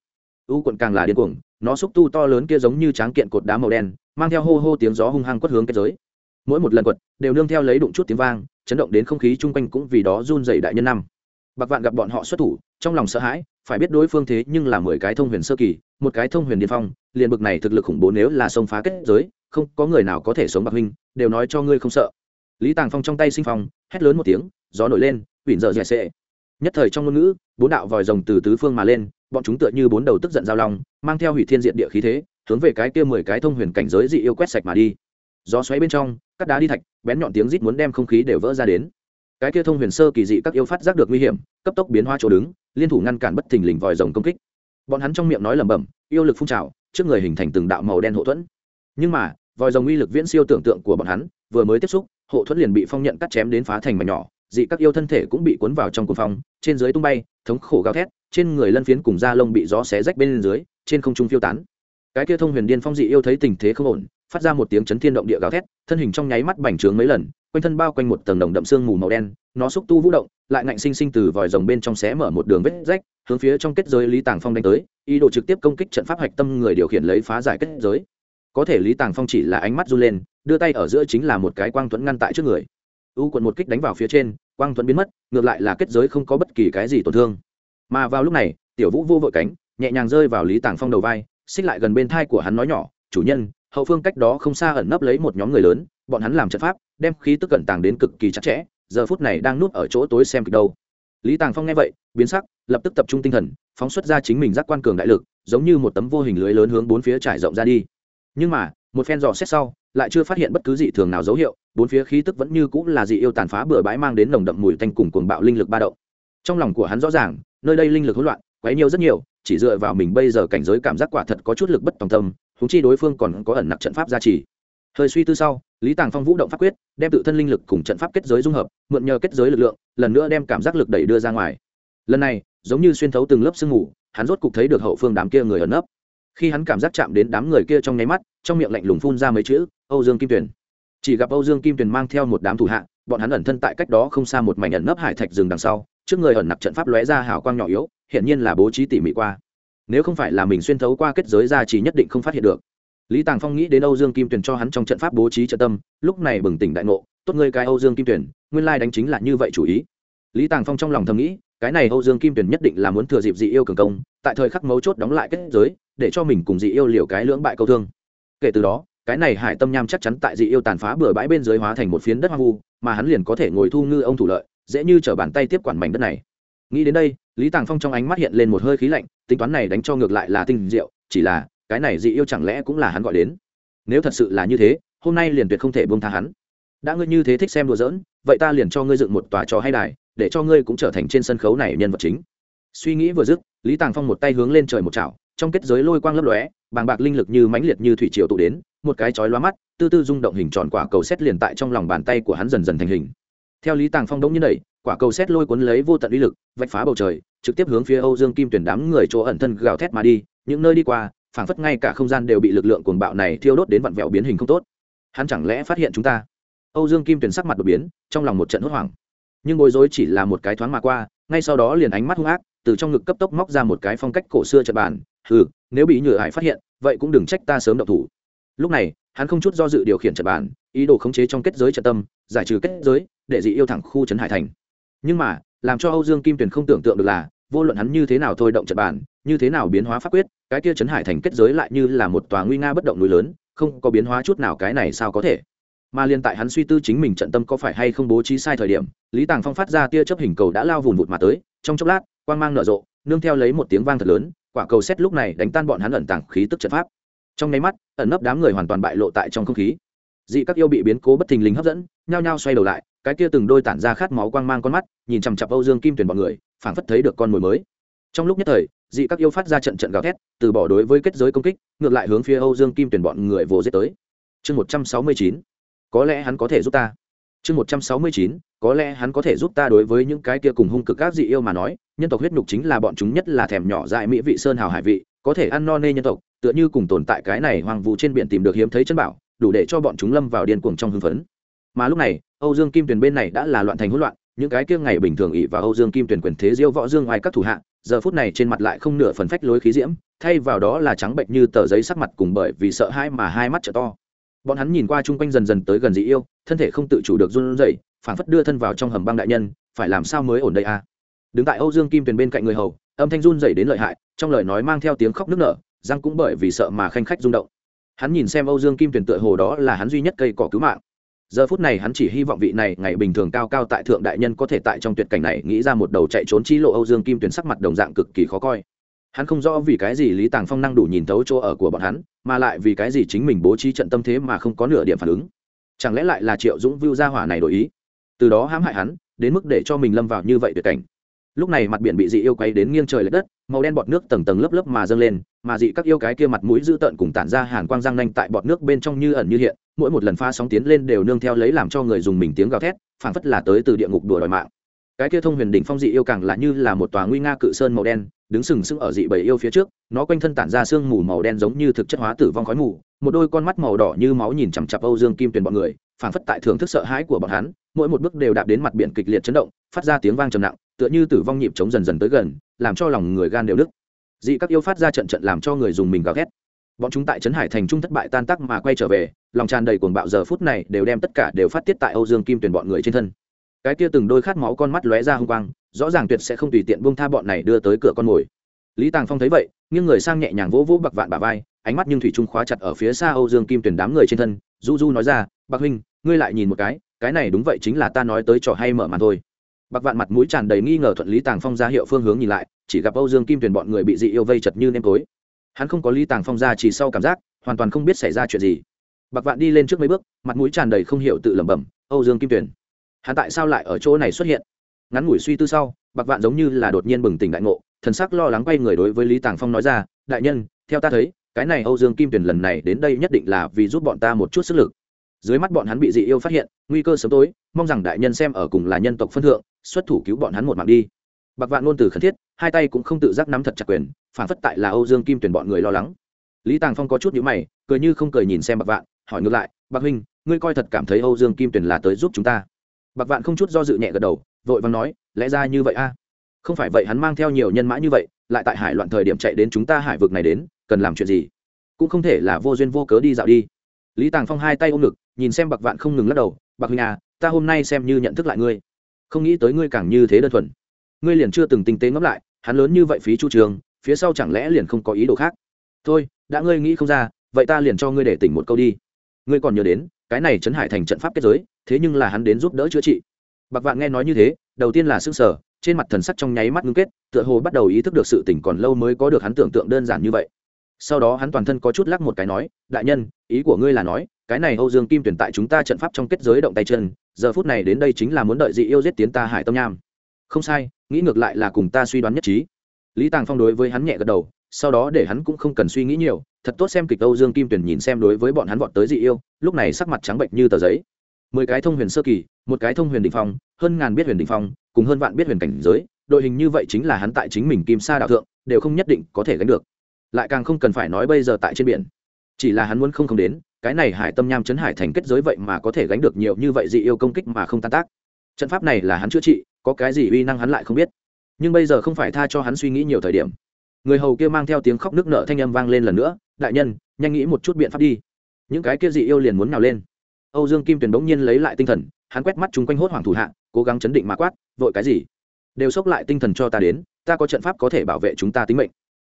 U quận càng là điên cuồng, nó xúc tu to lớn kia giống như tráng kiện cột đá màu đen, mang theo hô hô tiếng gió hung hăng quất hướng kết giới. Mỗi một lần quật, đều nương theo lấy đụng chút tiếng vang, chấn động đến không khí chung quanh cũng vì đó run dày đại nhân năm. Bạc vạn gặp bọn họ xuất thủ, trong lòng sợ hãi phải biết đối phương thế nhưng là mười cái thông huyền sơ kỳ, một cái thông huyền điên phong, liền bực này thực lực khủng bố nếu là xông phá kết giới, không có người nào có thể sống bạc huynh, đều nói cho ngươi không sợ. Lý tàng phong trong tay sinh phong, hét lớn một tiếng, gió nổi lên ủy dợ dẹ sệ. Nhất thời trong ngôn ngữ, bốn đạo vòi rồng từ tứ phương mà lên, bọn chúng tựa như bốn đầu tức giận giao long, mang theo hủy thiên diện địa khí thế, hướng về cái kia mười cái thông huyền cảnh giới dị yêu quét sạch mà đi. Gió xoáy bên trong, cắt đá đi thạch, bén nhọn tiếng rít muốn đem không khí đều vỡ ra đến cái kia thông huyền sơ kỳ dị các yêu phát giác được nguy hiểm, cấp tốc biến hoa chỗ đứng, liên thủ ngăn cản bất thình lình vòi rồng công kích. Bọn hắn trong miệng nói lẩm bẩm, yêu lực phun trào, trước người hình thành từng đạo màu đen hộ thuẫn. Nhưng mà, vòi rồng uy lực viễn siêu tưởng tượng của bọn hắn, vừa mới tiếp xúc, hộ thuẫn liền bị phong nhận cắt chém đến phá thành mảnh nhỏ, dị các yêu thân thể cũng bị cuốn vào trong cuồng phong, trên dưới tung bay, thống khổ gào thét, trên người lân phiến cùng da lông bị gió xé rách bên dưới, trên không trung phiêu tán. Cái kia thông huyền điên phong dị yêu thấy tình thế không ổn, phát ra một tiếng chấn thiên động địa gào thét, thân hình trong nháy mắt bành trướng mấy lần quanh thân bao quanh một tầng đồng đậm sương mù màu đen, nó xúc tu vũ động, lại ngạnh sinh sinh từ vòi rồng bên trong xé mở một đường vết rách, hướng phía trong kết giới lý tàng phong đánh tới, ý đồ trực tiếp công kích trận pháp hạch tâm người điều khiển lấy phá giải kết giới. Có thể lý tàng phong chỉ là ánh mắt run lên, đưa tay ở giữa chính là một cái quang thuẫn ngăn tại trước người. U quận một kích đánh vào phía trên, quang thuẫn biến mất, ngược lại là kết giới không có bất kỳ cái gì tổn thương. Mà vào lúc này, tiểu vũ vô vội cánh, nhẹ nhàng rơi vào lý tàng phong đầu vai, xích lại gần bên thai của hắn nói nhỏ, chủ nhân, hậu phương cách đó không xa ẩn nấp lấy một nhóm người lớn, bọn hắn làm trận pháp đem khí tức cẩn tàng đến cực kỳ chặt chẽ, giờ phút này đang núp ở chỗ tối xem kịch đâu. Lý tàng phong nghe vậy, biến sắc, lập tức tập trung tinh thần, phóng xuất ra chính mình giác quan cường đại lực, giống như một tấm vô hình lưới lớn hướng bốn phía trải rộng ra đi. Nhưng mà, một phen dò xét sau, lại chưa phát hiện bất cứ dị thường nào dấu hiệu, bốn phía khí tức vẫn như cũng là dị yêu tàn phá bừa bãi mang đến nồng đậm mùi tanh cùng cuồng bạo linh lực ba động. Trong lòng của hắn rõ ràng, nơi đây linh lực hỗn loạn, quấy nhiều rất nhiều, chỉ dựa vào mình bây giờ cảnh giới cảm giác quả thật có chút lực bất tòng tâm húng chi đối phương còn có ẩn nặc trận pháp gia trì hơi suy tư sau, lý tàng phong vũ động pháp quyết, đem tự thân linh lực cùng trận pháp kết giới dung hợp, mượn nhờ kết giới lực lượng, lần nữa đem cảm giác lực đẩy đưa ra ngoài. Lần này, giống như xuyên thấu từng lớp sương mù, hắn rốt cục thấy được hậu phương đám kia người ẩn nấp. Khi hắn cảm giác chạm đến đám người kia trong nháy mắt, trong miệng lạnh lùng phun ra mấy chữ, âu dương kim tuyền. Chỉ gặp âu dương kim tuyền mang theo một đám thủ hạ, bọn hắn ẩn thân tại cách đó không xa một mảnh ẩn nấp hải thạch rừng đằng sau, trước người ẩn nặc trận pháp lóe ra hào quang nhỏ yếu hiện nhiên là bố trí tỉ mỉ qua. Nếu không phải là mình xuyên thấu qua kết giới ra chỉ nhất định không phát hiện được lý tàng phong nghĩ đến âu dương kim tuyền cho hắn trong trận pháp bố trí trận tâm, lúc này bừng tỉnh đại ngộ, tốt ngươi cái âu dương kim tuyền, nguyên lai đánh chính là như vậy chủ ý. Lý tàng phong trong lòng thầm nghĩ, cái này âu dương kim tuyền nhất định là muốn thừa dịp dị yêu cường công, tại thời khắc mấu chốt đóng lại kết giới, để cho mình cùng dị yêu liều cái lưỡng bại câu thương. Kể từ đó, cái này hải tâm nham chắc chắn tại dị yêu tàn phá bừa bãi bên dưới hóa thành một phiến đất hoang vu, mà hắn liền có thể ngồi thu ngư ông thủ lợi, dễ như chở bàn tay tiếp quản mảnh đất này. Nghĩ đến đây, lý tàng phong trong ánh mắt hiện lên một hơi khí lạnh, tính toán này đánh cho ngược lại là tinh diệu, chỉ là cái này dị yêu chẳng lẽ cũng là hắn gọi đến? Nếu thật sự là như thế, hôm nay liền tuyệt không thể buông tha hắn. Đã ngươi như thế thích xem đùa giỡn, vậy ta liền cho ngươi dựng một tòa trò hay đài, để cho ngươi cũng trở thành trên sân khấu này nhân vật chính. Suy nghĩ vừa dứt, lý tàng phong một tay hướng lên trời một chảo, trong kết giới lôi quang lấp lóe, bàng bạc linh lực như mãnh liệt như thủy triều tụ đến, một cái chói lóa mắt, tư tư rung động hình tròn quả cầu xét liền tại trong lòng bàn tay của hắn dần dần thành hình. Theo lý tàng phong đống như đẩy, quả cầu xét lôi cuốn lấy vô tận uy lực, vạch phá bầu trời, trực tiếp hướng phía âu dương kim tuyển đám người chỗ ẩn thân gào thét mà đi, những nơi đi qua phảng phất ngay cả không gian đều bị lực lượng cuồng bạo này thiêu đốt đến vặn vẹo biến hình không tốt. Hắn chẳng lẽ phát hiện chúng ta? Âu dương kim tuyển sắc mặt đột biến, trong lòng một trận hốt hoảng. Nhưng bối rối chỉ là một cái thoáng mà qua, ngay sau đó liền ánh mắt hung ác, từ trong ngực cấp tốc móc ra một cái phong cách cổ xưa trật bàn. Ừ nếu bị nhựa hải phát hiện, vậy cũng đừng trách ta sớm động thủ. Lúc này, hắn không chút do dự điều khiển trận bàn, ý đồ khống chế trong kết giới trận tâm, giải trừ kết giới, để dị yêu thẳng khu trấn hải thành. Nhưng mà, làm cho âu dương kim tuyền không tưởng tượng được là, vô luận hắn như thế nào thôi động trận bàn, như thế nào biến hóa pháp quyết cái kia trấn hải thành kết giới lại như là một tòa nguy nga bất động núi lớn, không có biến hóa chút nào cái này sao có thể? Mà liên tại hắn suy tư chính mình trận tâm có phải hay không bố trí sai thời điểm, lý tàng phong phát ra tia chấp hình cầu đã lao vùn vụt mà tới, trong chốc lát, quang mang nở rộ, nương theo lấy một tiếng vang thật lớn, quả cầu xét lúc này đánh tan bọn hắn ẩn tàng khí tức trận pháp. Trong nháy mắt, ẩn nấp đám người hoàn toàn bại lộ tại trong không khí. Dị các yêu bị biến cố bất thình lình hấp dẫn, nhao nhao xoay đầu lại, cái kia từng đôi tản ra khát máu quang mang con mắt, nhìn chằm chặp âu dương kim tuyển bọn người, phảng phất thấy được con mồi mới. Trong lúc nhất thời dị các yêu phát ra trận trận gào thét, từ bỏ đối với kết giới công kích, ngược lại hướng phía âu dương kim tuyển bọn người vồ giết tới. Chương một trăm sáu mươi chín, có lẽ hắn có thể giúp ta. Chương một trăm sáu mươi chín, có lẽ hắn có thể giúp ta đối với những cái kia cùng hung cực các dị yêu mà nói, nhân tộc huyết nhục chính là bọn chúng nhất là thèm nhỏ dại mỹ vị sơn hào hải vị, có thể ăn no nê nhân tộc, tựa như cùng tồn tại cái này hoàng vụ trên biển tìm được hiếm thấy chân bảo, đủ để cho bọn chúng lâm vào điên cuồng trong hưng phấn. Mà lúc này, âu dương kim tuyền bên này đã là loạn thành hỗn loạn những cái kia ngày bình thường ỵ và âu dương kim tuyển quyền thế diêu võ dương ngoài các thủ hạ, giờ phút này trên mặt lại không nửa phần phách lối khí diễm, thay vào đó là trắng bệnh như tờ giấy sắc mặt cùng bởi vì sợ hãi mà hai mắt trở to. Bọn hắn nhìn qua chung quanh dần dần tới gần dị yêu, thân thể không tự chủ được run rẩy phản phất đưa thân vào trong hầm băng đại nhân, phải làm sao mới ổn đây à? Đứng tại âu dương kim tuyền bên cạnh người hầu, âm thanh run rẩy đến lợi hại, trong lời nói mang theo tiếng khóc nức nở, răng cũng bởi vì sợ mà khanh khách rung động. Hắn nhìn xem âu dương kim tuyền tựa hồ đó là hắn duy nhất cây cỏ cứu mạng giờ phút này hắn chỉ hy vọng vị này ngày bình thường cao cao tại thượng đại nhân có thể tại trong tuyệt cảnh này nghĩ ra một đầu chạy trốn chi lộ âu dương kim tuyền sắc mặt đồng dạng cực kỳ khó coi. Hắn không rõ vì cái gì lý tàng phong năng đủ nhìn thấu chỗ ở của bọn hắn, mà lại vì cái gì chính mình bố trí trận tâm thế mà không có nửa điểm phản ứng. Chẳng lẽ lại là triệu dũng vưu gia hỏa này đổi ý? Từ đó hãm hại hắn, đến mức để cho mình lâm vào như vậy tuyệt cảnh. Lúc này mặt biển bị dị yêu quay đến nghiêng trời l ệ đất, màu đen bọt nước tầng tầng lớp lớp mà dâng lên, mà dị các yêu cái kia mặt mũi dữ tợn cùng tản ra hàn quang răng nanh tại bọt nước bên trong như ẩn như hiện mỗi một lần pha sóng tiến lên đều nương theo lấy làm cho người dùng mình tiếng gào thét, phảng phất là tới từ địa ngục đùa đòi mạng. Cái kia thông huyền đỉnh phong dị yêu càng là như là một tòa nguy nga cự sơn màu đen, đứng sừng sững ở dị bầy yêu phía trước, nó quanh thân tản ra sương mù màu đen giống như thực chất hóa tử vong khói mù, một đôi con mắt màu đỏ như máu nhìn chằm chặp âu dương kim tuyền bọn người, phảng phất tại thưởng thức sợ hãi của bọn hắn, mỗi một bước đều đạp đến mặt biển kịch liệt chấn động, phát ra tiếng vang trầm nặng, tựa như tử vong nhịp chống dần dần tới gần, làm cho lòng người gan đều đứt dị các yêu phát ra trận trận làm cho người dùng mình gào thét bọn chúng tại trấn hải thành trung thất bại tan tác mà quay trở về, lòng tràn đầy cuồng bạo giờ phút này đều đem tất cả đều phát tiết tại âu dương kim tuyển bọn người trên thân. Cái kia từng đôi khát máu con mắt lóe ra hung quang, rõ ràng tuyệt sẽ không tùy tiện buông tha bọn này đưa tới cửa con mồi. Lý tàng phong thấy vậy, nghiêng người sang nhẹ nhàng vỗ vỗ bạc vạn bà vai, ánh mắt nhưng thủy trung khóa chặt ở phía xa âu dương kim tuyển đám người trên thân, du du nói ra, bạc huynh, ngươi lại nhìn một cái cái này đúng vậy chính là ta nói tới trò hay mở màn thôi. Bạc vạn mặt mũi tràn đầy nghi ngờ thuận lý tàng phong ra hiệu phương hướng nhìn lại, chỉ gặp âu dương kim tuyển bọn người bị dị yêu vây chật như nêm tối hắn không có lý tàng phong ra chỉ sau cảm giác, hoàn toàn không biết xảy ra chuyện gì. Bạc vạn đi lên trước mấy bước, mặt mũi tràn đầy không hiểu tự lẩm bẩm, âu dương kim tuyển hắn tại sao lại ở chỗ này xuất hiện? Ngắn ngủi suy tư sau, bạc vạn giống như là đột nhiên bừng tỉnh đại ngộ, thần sắc lo lắng quay người đối với lý tàng phong nói ra, đại nhân, theo ta thấy, cái này âu dương kim tuyển lần này đến đây nhất định là vì giúp bọn ta một chút sức lực. Dưới mắt bọn hắn bị dị yêu phát hiện, nguy cơ sớm tối, mong rằng đại nhân xem ở cùng là nhân tộc phân thượng, xuất thủ cứu bọn hắn một mạng đi. Bạc vạn ngôn từ khẩn thiết, hai tay cũng không tự giác nắm thật chặt quyền phản phất tại là âu dương kim tuyển bọn người lo lắng. Lý tàng phong có chút nhữ mày, cười như không cười nhìn xem bạc vạn, hỏi ngược lại, bạc huynh, ngươi coi thật cảm thấy âu dương kim tuyển là tới giúp chúng ta? Bạc vạn không chút do dự nhẹ gật đầu, vội vàng nói, lẽ ra như vậy a? Không phải vậy hắn mang theo nhiều nhân mã như vậy, lại tại hải loạn thời điểm chạy đến chúng ta hải vực này đến, cần làm chuyện gì? Cũng không thể là vô duyên vô cớ đi dạo đi. Lý tàng phong hai tay ôm ngực, nhìn xem bạc vạn không ngừng lắc đầu, bạc huynh à ta hôm nay xem như nhận thức lại ngươi. Không nghĩ tới ngươi càng như thế đơn thuần. Ngươi liền chưa từng tinh tế ngẫm lại, hắn lớn như vậy phí chu trường phía sau chẳng lẽ liền không có ý đồ khác? Thôi, đã ngươi nghĩ không ra, vậy ta liền cho ngươi để tỉnh một câu đi. Ngươi còn nhớ đến, cái này trấn hải thành trận pháp kết giới, thế nhưng là hắn đến giúp đỡ chữa trị. Bạc vạn nghe nói như thế, đầu tiên là s ư n g sở trên mặt thần sắc trong nháy mắt ngưng kết, tựa hồ bắt đầu ý thức được sự tỉnh còn lâu mới có được hắn tưởng tượng đơn giản như vậy. Sau đó hắn toàn thân có chút lắc một cái nói, đại nhân, ý của ngươi là nói, cái này âu dương kim tuyển tại chúng ta trận pháp trong kết giới động tay chân, giờ phút này đến đây chính là muốn đợi dị yêu giết tiến ta hải tâm nham. Không sai, nghĩ ngược lại là cùng ta suy đoán nhất trí lý tàng phong đối với hắn nhẹ gật đầu, sau đó để hắn cũng không cần suy nghĩ nhiều, thật tốt xem kịch âu dương kim tuyển nhìn xem đối với bọn hắn vọt tới dị yêu, lúc này sắc mặt trắng bệnh như tờ giấy. Mười cái thông huyền sơ kỳ, một cái thông huyền đình phong, hơn ngàn biết huyền đình phong, cùng hơn vạn biết huyền cảnh giới, đội hình như vậy chính là hắn tại chính mình kim sa đạo thượng, đều không nhất định có thể gánh được. Lại càng không cần phải nói bây giờ tại trên biển. Chỉ là hắn muốn không không đến, cái này hải tâm nham chấn hải thành kết giới vậy mà có thể gánh được nhiều như vậy dị yêu công kích mà không tan tác. Trận pháp này là hắn chữa trị, có cái gì uy năng hắn lại không biết nhưng bây giờ không phải tha cho hắn suy nghĩ nhiều thời điểm. Người hầu kia mang theo tiếng khóc nước nợ thanh âm vang lên lần nữa, đại nhân, nhanh nghĩ một chút biện pháp đi. Những cái kia dị yêu liền muốn nào lên. Âu dương kim tuyền bỗng nhiên lấy lại tinh thần, hắn quét mắt chung quanh hốt hoảng thủ hạ, cố gắng chấn định mà quát, vội cái gì? Đều xốc lại tinh thần cho ta đến, ta có trận pháp có thể bảo vệ chúng ta tính mệnh.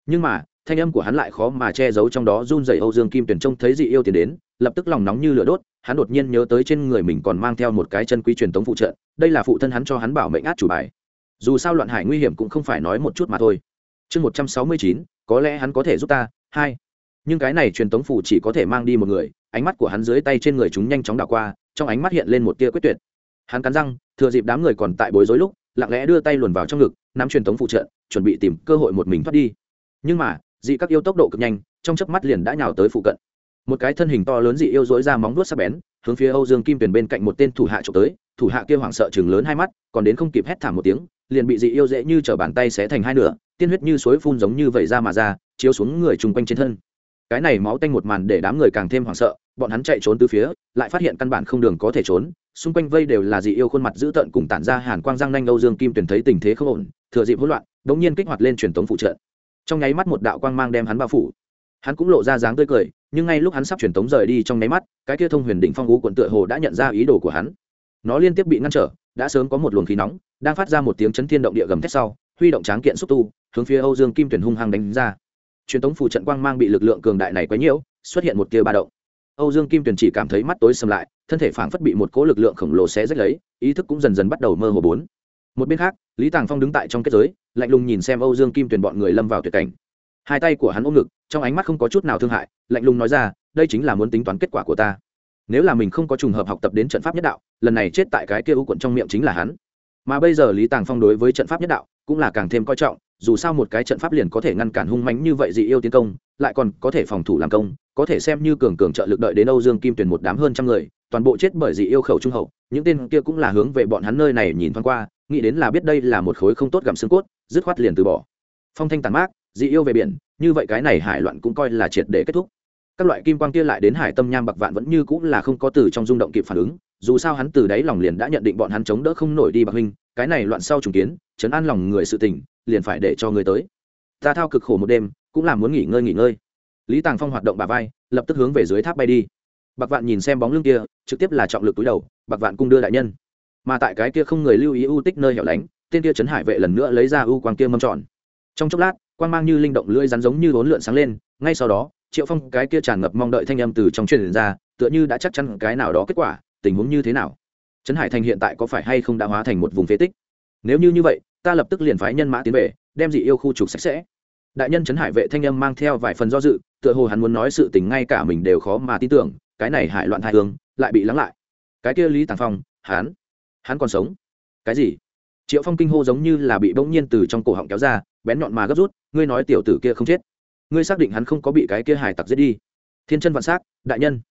Nhưng mà, thanh âm của hắn lại khó mà che giấu trong đó run dày âu dương kim Tuyền trông thấy dị yêu tiền đến, lập tức lòng nóng như lửa đốt, hắn đột nhiên nhớ tới trên người mình còn mang theo một cái chân quý truyền tống phụ trợ, đây là phụ thân hắn cho hắn bảo mệnh át chủ bài dù sao loạn hải nguy hiểm cũng không phải nói một chút mà thôi. Chương một trăm sáu mươi chín, có lẽ hắn có thể giúp ta, hai. Nhưng cái này truyền tống phụ chỉ có thể mang đi một người, ánh mắt của hắn dưới tay trên người chúng nhanh chóng đảo qua, trong ánh mắt hiện lên một tia quyết tuyệt. Hắn cắn răng, thừa dịp đám người còn tại bối rối lúc, lặng lẽ đưa tay luồn vào trong ngực, nắm truyền tống phụ trợ chuẩn bị tìm cơ hội một mình thoát đi. Nhưng mà, dị các yêu tốc độ cực nhanh, trong chớp mắt liền đã nhào tới phụ cận. Một cái thân hình to lớn dị yêu dối ra móng vuốt sắc bén, hướng phía âu dương kim tuyền bên cạnh một tên thủ hạ trộm tới, thủ hạ kia hoảng sợ chừng lớn hai mắt, còn đến không kịp hét thảm một tiếng liền bị dị yêu dễ như chở bàn tay xé thành hai nửa, tiên huyết như suối phun giống như vậy ra mà ra, chiếu xuống người chung quanh trên thân. Cái này máu tanh một màn để đám người càng thêm hoảng sợ, bọn hắn chạy trốn từ phía, lại phát hiện căn bản không đường có thể trốn, xung quanh vây đều là dị yêu khuôn mặt dữ tợn cùng tản ra hàn quang răng nanh âu dương kim tuyển thấy tình thế không ổn, thừa dịp hỗn loạn, đống nhiên kích hoạt lên truyền tống phụ trợ. Trong nháy mắt một đạo quang mang đem hắn bao phủ. Hắn cũng lộ ra dáng tươi cười, nhưng ngay lúc hắn sắp truyền tống rời đi trong nháy mắt, cái kia thông huyền đỉnh phong ú quận tựa hồ đã nhận ra ý đồ của hắn. Nó liên tiếp bị ngăn trở đã sớm có một luồng khí nóng, đang phát ra một tiếng chấn thiên động địa gầm thét sau, huy động tráng kiện xúc tu, hướng phía âu dương kim tuyển hung hăng đánh ra. Truyền thống phù trận quang mang bị lực lượng cường đại này quấy nhiễu, xuất hiện một tia ba động. Âu dương kim tuyển chỉ cảm thấy mắt tối sầm lại, thân thể phảng phất bị một cỗ lực lượng khổng lồ xé rách lấy, ý thức cũng dần dần bắt đầu mơ hồ bốn. Một bên khác, lý tàng phong đứng tại trong kết giới, lạnh lùng nhìn xem âu dương kim tuyển bọn người lâm vào tuyệt cảnh. Hai tay của hắn ôm ngực, trong ánh mắt không có chút nào thương hại, lạnh lùng nói ra, đây chính là muốn tính toán kết quả của ta nếu là mình không có trùng hợp học tập đến trận pháp nhất đạo, lần này chết tại cái kia u quận trong miệng chính là hắn. Mà bây giờ lý tàng phong đối với trận pháp nhất đạo cũng là càng thêm coi trọng, dù sao một cái trận pháp liền có thể ngăn cản hung mánh như vậy dị yêu tiến công, lại còn có thể phòng thủ làm công, có thể xem như cường cường trợ lực đợi đến âu dương kim tuyển một đám hơn trăm người, toàn bộ chết bởi dị yêu khẩu trung hậu, những tên kia cũng là hướng về bọn hắn nơi này nhìn thoáng qua, nghĩ đến là biết đây là một khối không tốt gặm xương cốt, dứt khoát liền từ bỏ. Phong thanh tàn mát, dị yêu về biển, như vậy cái này hải loạn cũng coi là triệt để kết thúc các loại kim quang kia lại đến hải tâm nham bạc vạn vẫn như cũng là không có từ trong rung động kịp phản ứng, dù sao hắn từ đáy lòng liền đã nhận định bọn hắn chống đỡ không nổi đi bạc huynh, cái này loạn sau trùng kiến chấn an lòng người sự tỉnh liền phải để cho người tới. Ta thao cực khổ một đêm, cũng là muốn nghỉ ngơi nghỉ ngơi. Lý tàng phong hoạt động bà vai, lập tức hướng về dưới tháp bay đi. Bạc vạn nhìn xem bóng lưng kia, trực tiếp là trọng lực túi đầu, bạc vạn cung đưa đại nhân. Mà tại cái kia không người lưu ý ưu tích nơi hẻo lánh, tên kia chấn hải vệ lần nữa lấy ra ưu quang kia mâm tròn. Trong chốc lát, quang mang như linh động lưỡi rắn giống như vốn lượn sáng lên, ngay sau đó triệu phong cái kia tràn ngập mong đợi thanh âm từ trong truyền ra, tựa như đã chắc chắn cái nào đó kết quả, tình huống như thế nào? Trấn hải thành hiện tại có phải hay không đã hóa thành một vùng phế tích? Nếu như như vậy, ta lập tức liền phái nhân mã tiến về, đem dị yêu khu trục sạch sẽ. Đại nhân trấn hải vệ thanh âm mang theo vài phần do dự, tựa hồ hắn muốn nói sự tình ngay cả mình đều khó mà tin tưởng, cái này hại loạn hai hương, lại bị lắng lại. Cái kia lý tàng phong, hắn hắn còn sống? Cái gì? Triệu phong kinh hô giống như là bị bỗng nhiên từ trong cổ họng kéo ra, bén nhọn mà gấp rút, ngươi nói tiểu tử kia không chết ngươi xác định hắn không có bị cái kia hải tặc giết đi. Thiên chân vạn s á c đại nhân.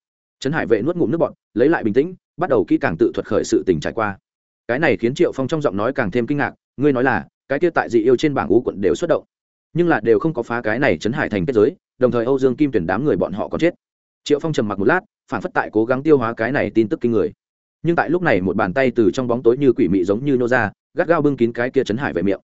Trấn hải vệ nuốt ngụm nước bọn lấy lại bình tĩnh, bắt đầu kỹ càng tự thuật khởi sự tình trải qua. Cái này khiến triệu phong trong giọng nói càng thêm kinh ngạc, ngươi nói là, cái kia tại dị yêu trên bảng ú quận đều xuất động. Nhưng là đều không có phá cái này chấn hải thành kết giới, đồng thời âu dương kim tuyển đám người bọn họ có chết. Triệu phong trầm mặc một lát, phản phất tại cố gắng tiêu hóa cái này tin tức kinh người. Nhưng tại lúc này một bàn tay từ trong bóng tối như quỷ mị giống như nô ra, gắt gao bưng kín cái kia chấn hải vệ miệng.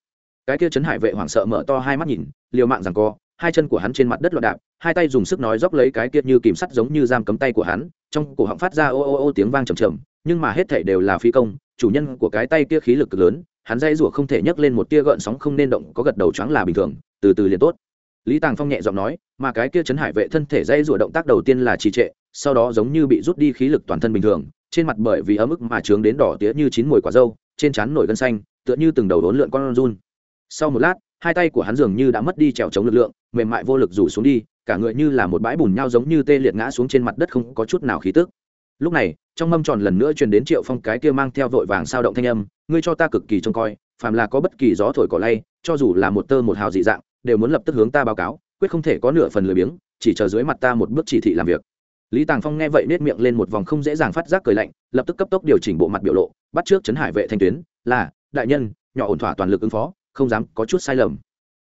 Cái kia chấn hải vệ hoảng sợ mở to hai mắt nhìn, liều mạng rằng co hai chân của hắn trên mặt đất loạn đạp, hai tay dùng sức nói dốc lấy cái kia như kìm sắt giống như giam cấm tay của hắn, trong cổ họng phát ra ô ô ô tiếng vang trầm trầm, nhưng mà hết thảy đều là phi công, chủ nhân của cái tay kia khí lực cực lớn, hắn dây rủa không thể nhấc lên một tia gợn sóng không nên động, có gật đầu choáng là bình thường, từ từ liền tốt. Lý tàng phong nhẹ giọng nói, mà cái kia chấn hải vệ thân thể dây rủa động tác đầu tiên là trì trệ, sau đó giống như bị rút đi khí lực toàn thân bình thường, trên mặt bởi vì ấm ức mà trướng đến đỏ tía như chín mùi quả dâu, trên trán nổi gân xanh, tựa như từng đầu đốn lượn con run. Sau một lát, hai tay của hắn dường như đã mất đi trèo chống lực lượng mềm mại vô lực rủ xuống đi, cả người như là một bãi bùn nhau giống như tê liệt ngã xuống trên mặt đất không có chút nào khí tức. Lúc này, trong mâm tròn lần nữa truyền đến triệu phong cái kia mang theo vội vàng sao động thanh âm, ngươi cho ta cực kỳ trông coi, phàm là có bất kỳ gió thổi cỏ lay, cho dù là một tơ một hào dị dạng, đều muốn lập tức hướng ta báo cáo, quyết không thể có nửa phần lười biếng, chỉ chờ dưới mặt ta một bước chỉ thị làm việc. Lý tàng phong nghe vậy nết miệng lên một vòng không dễ dàng phát giác cười lạnh, lập tức cấp tốc điều chỉnh bộ mặt biểu lộ, bắt trước chấn hải vệ thanh tuyến, là, đại nhân, nhỏ ổn thỏa toàn lực ứng phó, không dám có chút sai lầm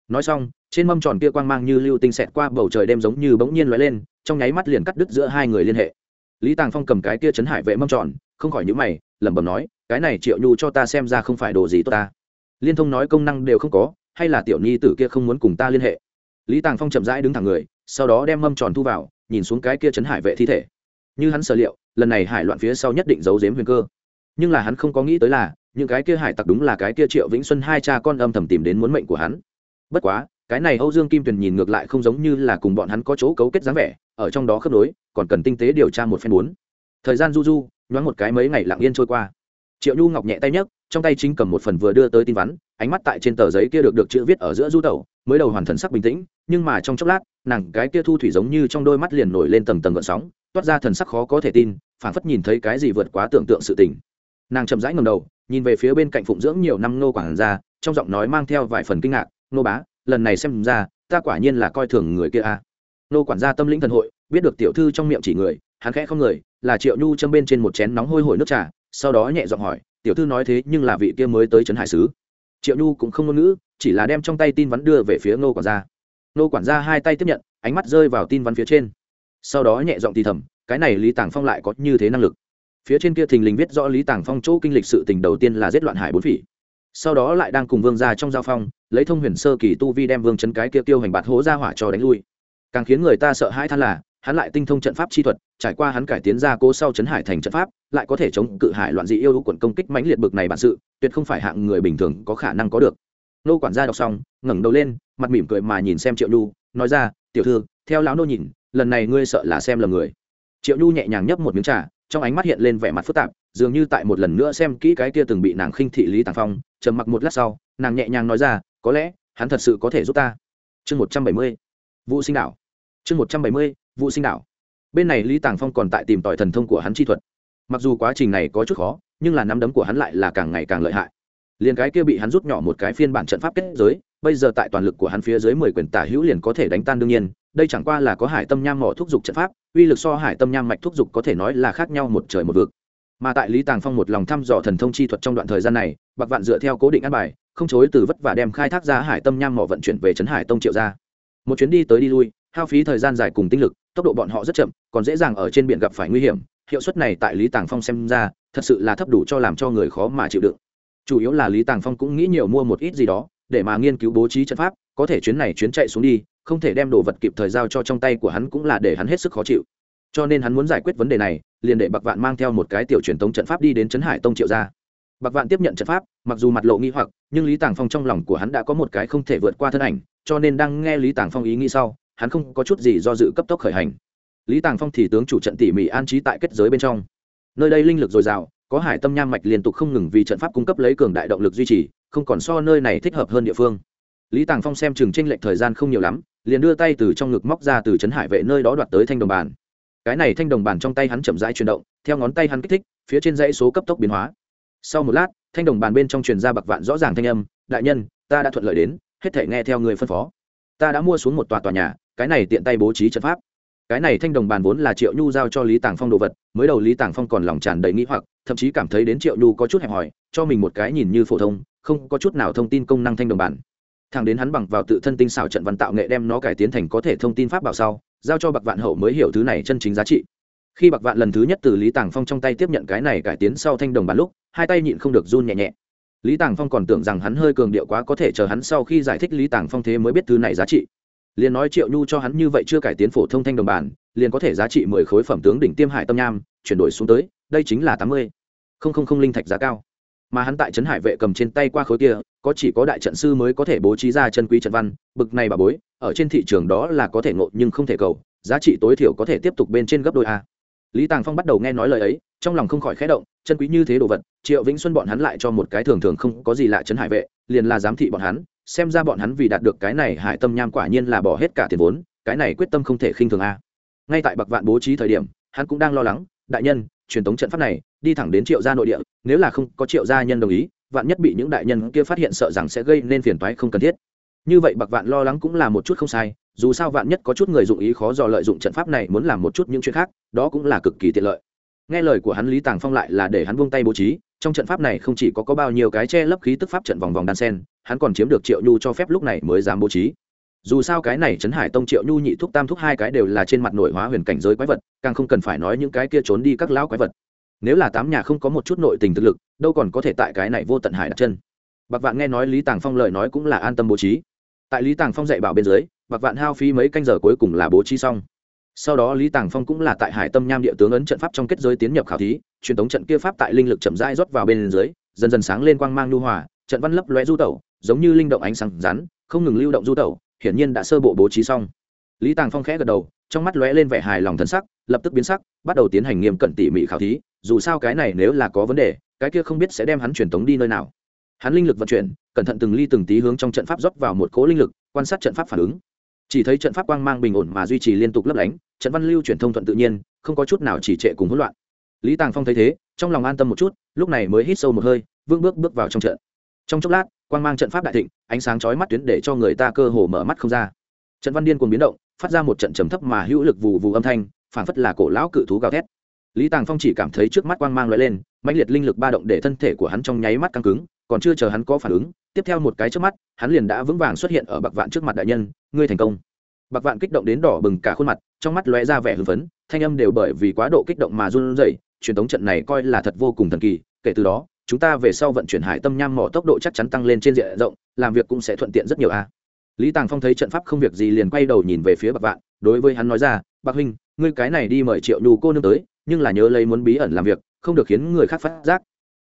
nói xong, trên mâm tròn kia quang mang như lưu tinh xẹt qua bầu trời đêm giống như bỗng nhiên lóe lên, trong nháy mắt liền cắt đứt giữa hai người liên hệ. Lý tàng phong cầm cái kia chấn hải vệ mâm tròn, không khỏi nhữ mày, lẩm bẩm nói, cái này triệu nhu cho ta xem ra không phải đồ gì tốt ta. Liên thông nói công năng đều không có, hay là tiểu nhi tử kia không muốn cùng ta liên hệ. Lý tàng phong chậm rãi đứng thẳng người, sau đó đem mâm tròn thu vào, nhìn xuống cái kia chấn hải vệ thi thể. Như hắn sở liệu, lần này hải loạn phía sau nhất định giấu giếm huyền cơ. Nhưng là hắn không có nghĩ tới là, những cái kia hải tặc đúng là cái kia triệu vĩnh xuân hai cha con âm thầm tìm đến muốn mệnh của hắn bất quá, cái này âu dương kim tuyền nhìn ngược lại không giống như là cùng bọn hắn có chỗ cấu kết dáng vẻ, ở trong đó khớp nối, còn cần tinh tế điều tra một phen bốn. Thời gian du du, nhoáng một cái mấy ngày lặng yên trôi qua. Triệu nhu ngọc nhẹ tay nhấc, trong tay chính cầm một phần vừa đưa tới tin vắn, ánh mắt tại trên tờ giấy kia được được chữ viết ở giữa du tẩu, mới đầu hoàn thần sắc bình tĩnh, nhưng mà trong chốc lát, nàng cái kia thu thủy giống như trong đôi mắt liền nổi lên tầng tầng gợn sóng, toát ra thần sắc khó có thể tin, phảng phất nhìn thấy cái gì vượt quá tưởng tượng sự tình. Nàng chậm rãi ngầm đầu, nhìn về phía bên cạnh phụng dưỡng nhiều năm nô quản gia, trong giọng nói mang theo vài phần kinh ngạc nô bá, lần này xem ra, ta quả nhiên là coi thường người kia a nô quản gia tâm lĩnh thần hội, biết được tiểu thư trong miệng chỉ người, hắn khẽ không người, là triệu nhu châm bên trên một chén nóng hôi hổi nước trà, sau đó nhẹ giọng hỏi, tiểu thư nói thế nhưng là vị kia mới tới trấn hải sứ. Triệu nhu cũng không ngôn ngữ, chỉ là đem trong tay tin vắn đưa về phía nô quản gia. Nô quản gia hai tay tiếp nhận, ánh mắt rơi vào tin vắn phía trên. Sau đó nhẹ giọng thì thầm, cái này lý tàng phong lại có như thế năng lực. Phía trên kia thình lình viết rõ lý tàng phong chỗ kinh lịch sự tình đầu tiên là giết loạn hải bốn phỉ sau đó lại đang cùng vương gia trong giao phong, lấy thông huyền sơ kỳ tu vi đem vương chấn cái kia tiêu hành bạt hố ra hỏa cho đánh lui. Càng khiến người ta sợ hãi than là, hắn lại tinh thông trận pháp chi thuật, trải qua hắn cải tiến ra cố sau chấn hải thành trận pháp, lại có thể chống cự hải loạn dị yêu quận công kích mãnh liệt bực này bản sự, tuyệt không phải hạng người bình thường có khả năng có được. Nô quản gia đọc xong, ngẩng đầu lên, mặt mỉm cười mà nhìn xem triệu nhu, nói ra, tiểu thư, theo lão nô nhìn, lần này ngươi sợ là xem lầm người. Triệu nhu nhẹ nhàng nhấp một miếng trà trong ánh mắt hiện lên vẻ mặt phức tạp, dường như tại một lần nữa xem kỹ cái kia từng bị nàng khinh thị lý tàng phong, trầm mặc một lát sau, nàng nhẹ nhàng nói ra, có lẽ, hắn thật sự có thể giúp ta. Chương một trăm bảy mươi vụ sinh đảo. Chương một trăm bảy mươi vụ sinh đảo. Bên này lý tàng phong còn tại tìm tòi thần thông của hắn chi thuật. Mặc dù quá trình này có chút khó, nhưng là nắm đấm của hắn lại là càng ngày càng lợi hại. Liền cái kia bị hắn rút nhỏ một cái phiên bản trận pháp kết giới, bây giờ tại toàn lực của hắn phía dưới mười quyền tả hữu liền có thể đánh tan đương nhiên, đây chẳng qua là có hải tâm nham mỏ thúc giục trận pháp uy lực so hải tâm nham mạch thúc giục có thể nói là khác nhau một trời một vực. Mà tại lý tàng phong một lòng thăm dò thần thông chi thuật trong đoạn thời gian này, bạc vạn dựa theo cố định ăn bài, không chối từ vất vả đem khai thác ra hải tâm nham mỏ vận chuyển về trấn hải tông triệu ra một chuyến đi tới đi lui, hao phí thời gian dài cùng tinh lực, tốc độ bọn họ rất chậm, còn dễ dàng ở trên biển gặp phải nguy hiểm, hiệu suất này tại lý tàng phong xem ra, thật sự là thấp đủ cho làm cho người khó mà chịu đựng. Chủ yếu là lý tàng phong cũng nghĩ nhiều mua một ít gì đó, để mà nghiên cứu bố trí trận pháp, có thể chuyến này chuyến chạy xuống đi không thể đem đồ vật kịp thời giao cho trong tay của hắn cũng là để hắn hết sức khó chịu. Cho nên hắn muốn giải quyết vấn đề này, liền để bạc vạn mang theo một cái tiểu truyền tống trận pháp đi đến trấn hải tông triệu gia. Bạc vạn tiếp nhận trận pháp, mặc dù mặt lộ nghi hoặc, nhưng lý tàng phong trong lòng của hắn đã có một cái không thể vượt qua thân ảnh, cho nên đang nghe lý tàng phong ý nghĩ sau, hắn không có chút gì do dự cấp tốc khởi hành. Lý tàng phong thì tướng chủ trận tỉ mỉ an trí tại kết giới bên trong. Nơi đây linh lực dồi dào, có hải tâm nham mạch liên tục không ngừng vì trận pháp cung cấp lấy cường đại động lực duy trì, không còn so nơi này thích hợp hơn địa phương. Lý tàng phong xem chừng tranh lệch thời gian không nhiều lắm liền đưa tay từ trong ngực móc ra từ trấn hải vệ nơi đó đoạt tới thanh đồng bàn. Cái này thanh đồng bàn trong tay hắn chậm rãi chuyển động, theo ngón tay hắn kích thích, phía trên dãy số cấp tốc biến hóa. Sau một lát, thanh đồng bàn bên trong truyền ra bạc vạn rõ ràng thanh âm, đại nhân, ta đã thuận lợi đến, hết thể nghe theo người phân phó. Ta đã mua xuống một tòa tòa nhà, cái này tiện tay bố trí trận pháp. Cái này thanh đồng bàn vốn là triệu nhu giao cho lý tàng phong đồ vật, mới đầu lý tàng phong còn lòng tràn đầy nghĩ hoặc, thậm chí cảm thấy đến triệu nhu có chút hẹp hòi, cho mình một cái nhìn như phổ thông, không có chút nào thông tin công năng thanh đồng bàn thằng đến hắn bằng vào tự thân tinh xảo trận văn tạo nghệ đem nó cải tiến thành có thể thông tin pháp bảo sau, giao cho bạc vạn hậu mới hiểu thứ này chân chính giá trị. Khi bạc vạn lần thứ nhất từ lý tàng phong trong tay tiếp nhận cái này cải tiến sau thanh đồng bàn lúc, hai tay nhịn không được run nhẹ nhẹ. Lý tàng phong còn tưởng rằng hắn hơi cường điệu quá có thể chờ hắn sau khi giải thích lý tàng phong thế mới biết thứ này giá trị. Liền nói triệu nhu cho hắn như vậy chưa cải tiến phổ thông thanh đồng bản, liền có thể giá trị mười khối phẩm tướng đỉnh tiêm hải tâm nham, chuyển đổi xuống tới, đây chính là tám mươi không không không linh thạch giá cao. Mà hắn tại trấn hải vệ cầm trên tay qua khối kia có chỉ có đại trận sư mới có thể bố trí ra chân quý trận văn, bực này bà bối, ở trên thị trường đó là có thể ngộ nhưng không thể cầu, giá trị tối thiểu có thể tiếp tục bên trên gấp đôi a. Lý tàng phong bắt đầu nghe nói lời ấy, trong lòng không khỏi khẽ động, chân quý như thế đồ vật, triệu vĩnh xuân bọn hắn lại cho một cái thường thường không có gì lạ chấn hải vệ, liền là giám thị bọn hắn, xem ra bọn hắn vì đạt được cái này hải tâm nham quả nhiên là bỏ hết cả tiền vốn, cái này quyết tâm không thể khinh thường a. Ngay tại bạc vạn bố trí thời điểm, hắn cũng đang lo lắng, đại nhân, truyền thống trận pháp này, đi thẳng đến triệu gia nội địa, nếu là không có triệu gia nhân đồng ý vạn nhất bị những đại nhân kia phát hiện sợ rằng sẽ gây nên phiền toái không cần thiết. Như vậy bạc vạn lo lắng cũng là một chút không sai, dù sao vạn nhất có chút người dụng ý khó dò lợi dụng trận pháp này muốn làm một chút những chuyện khác, đó cũng là cực kỳ tiện lợi. Nghe lời của hắn lý tàng phong lại là để hắn buông tay bố trí, trong trận pháp này không chỉ có có bao nhiêu cái che lấp khí tức pháp trận vòng vòng đan sen, hắn còn chiếm được triệu nhu cho phép lúc này mới dám bố trí. Dù sao cái này trấn hải tông triệu nhu nhị thúc tam thúc hai cái đều là trên mặt nội hóa huyền cảnh giới quái vật, càng không cần phải nói những cái kia trốn đi các lão quái vật nếu là tám nhà không có một chút nội tình thực lực, đâu còn có thể tại cái này vô tận hải đặt chân. Bạc vạn nghe nói lý tàng phong lời nói cũng là an tâm bố trí. Tại lý tàng phong dạy bảo bên dưới, bạc vạn hao phí mấy canh giờ cuối cùng là bố trí xong. Sau đó lý tàng phong cũng là tại hải tâm nham địa tướng ấn trận pháp trong kết giới tiến nhập khảo thí, truyền thống trận kia pháp tại linh lực chậm rãi rót vào bên dưới, dần dần sáng lên quang mang lưu hòa, trận văn lấp lóe du tẩu, giống như linh động ánh sáng rắn, không ngừng lưu động du tẩu, hiển nhiên đã sơ bộ bố trí xong. Lý tàng phong khẽ gật đầu, trong mắt lóe lên vẻ hài lòng thân sắc, lập tức biến sắc, bắt đầu tiến hành nghiêm cẩn tỉ mỉ khảo thí dù sao cái này nếu là có vấn đề, cái kia không biết sẽ đem hắn truyền tống đi nơi nào. Hắn linh lực vận chuyển, cẩn thận từng ly từng tí hướng trong trận pháp rót vào một cố linh lực, quan sát trận pháp phản ứng. Chỉ thấy trận pháp quang mang bình ổn mà duy trì liên tục lấp lánh, trận văn lưu truyền thông thuận tự nhiên, không có chút nào chỉ trệ cùng hỗn loạn. Lý tàng phong thấy thế, trong lòng an tâm một chút, lúc này mới hít sâu một hơi vương bước bước vào trong trận. Trong chốc lát, quang mang trận pháp đại thịnh, ánh sáng chói mắt tuyến để cho người ta cơ hồ mở mắt không ra. Trận văn điên cuồng biến động, phát ra một trận trầm thấp mà hữu lực vù vù âm thanh, phảng phất là cổ lão cự thú gào thét lý tàng phong chỉ cảm thấy trước mắt quang mang lóe lên, mãnh liệt linh lực ba động để thân thể của hắn trong nháy mắt căng cứng, còn chưa chờ hắn có phản ứng, tiếp theo một cái trước mắt, hắn liền đã vững vàng xuất hiện ở bạc vạn trước mặt đại nhân, ngươi thành công. Bạc vạn kích động đến đỏ bừng cả khuôn mặt, trong mắt lóe ra vẻ hưng phấn, thanh âm đều bởi vì quá độ kích động mà run rẩy, truyền thống trận này coi là thật vô cùng thần kỳ, kể từ đó, chúng ta về sau vận chuyển hải tâm nham mỏ tốc độ chắc chắn tăng lên trên diện rộng, làm việc cũng sẽ thuận tiện rất nhiều a. Lý tàng phong thấy trận pháp không việc gì liền quay đầu nhìn về phía bạc vạn, đối với hắn nói ra, bạc huynh, ngươi cái này đi mời triệu nhu cô nương tới nhưng là nhớ lấy muốn bí ẩn làm việc, không được khiến người khác phát giác.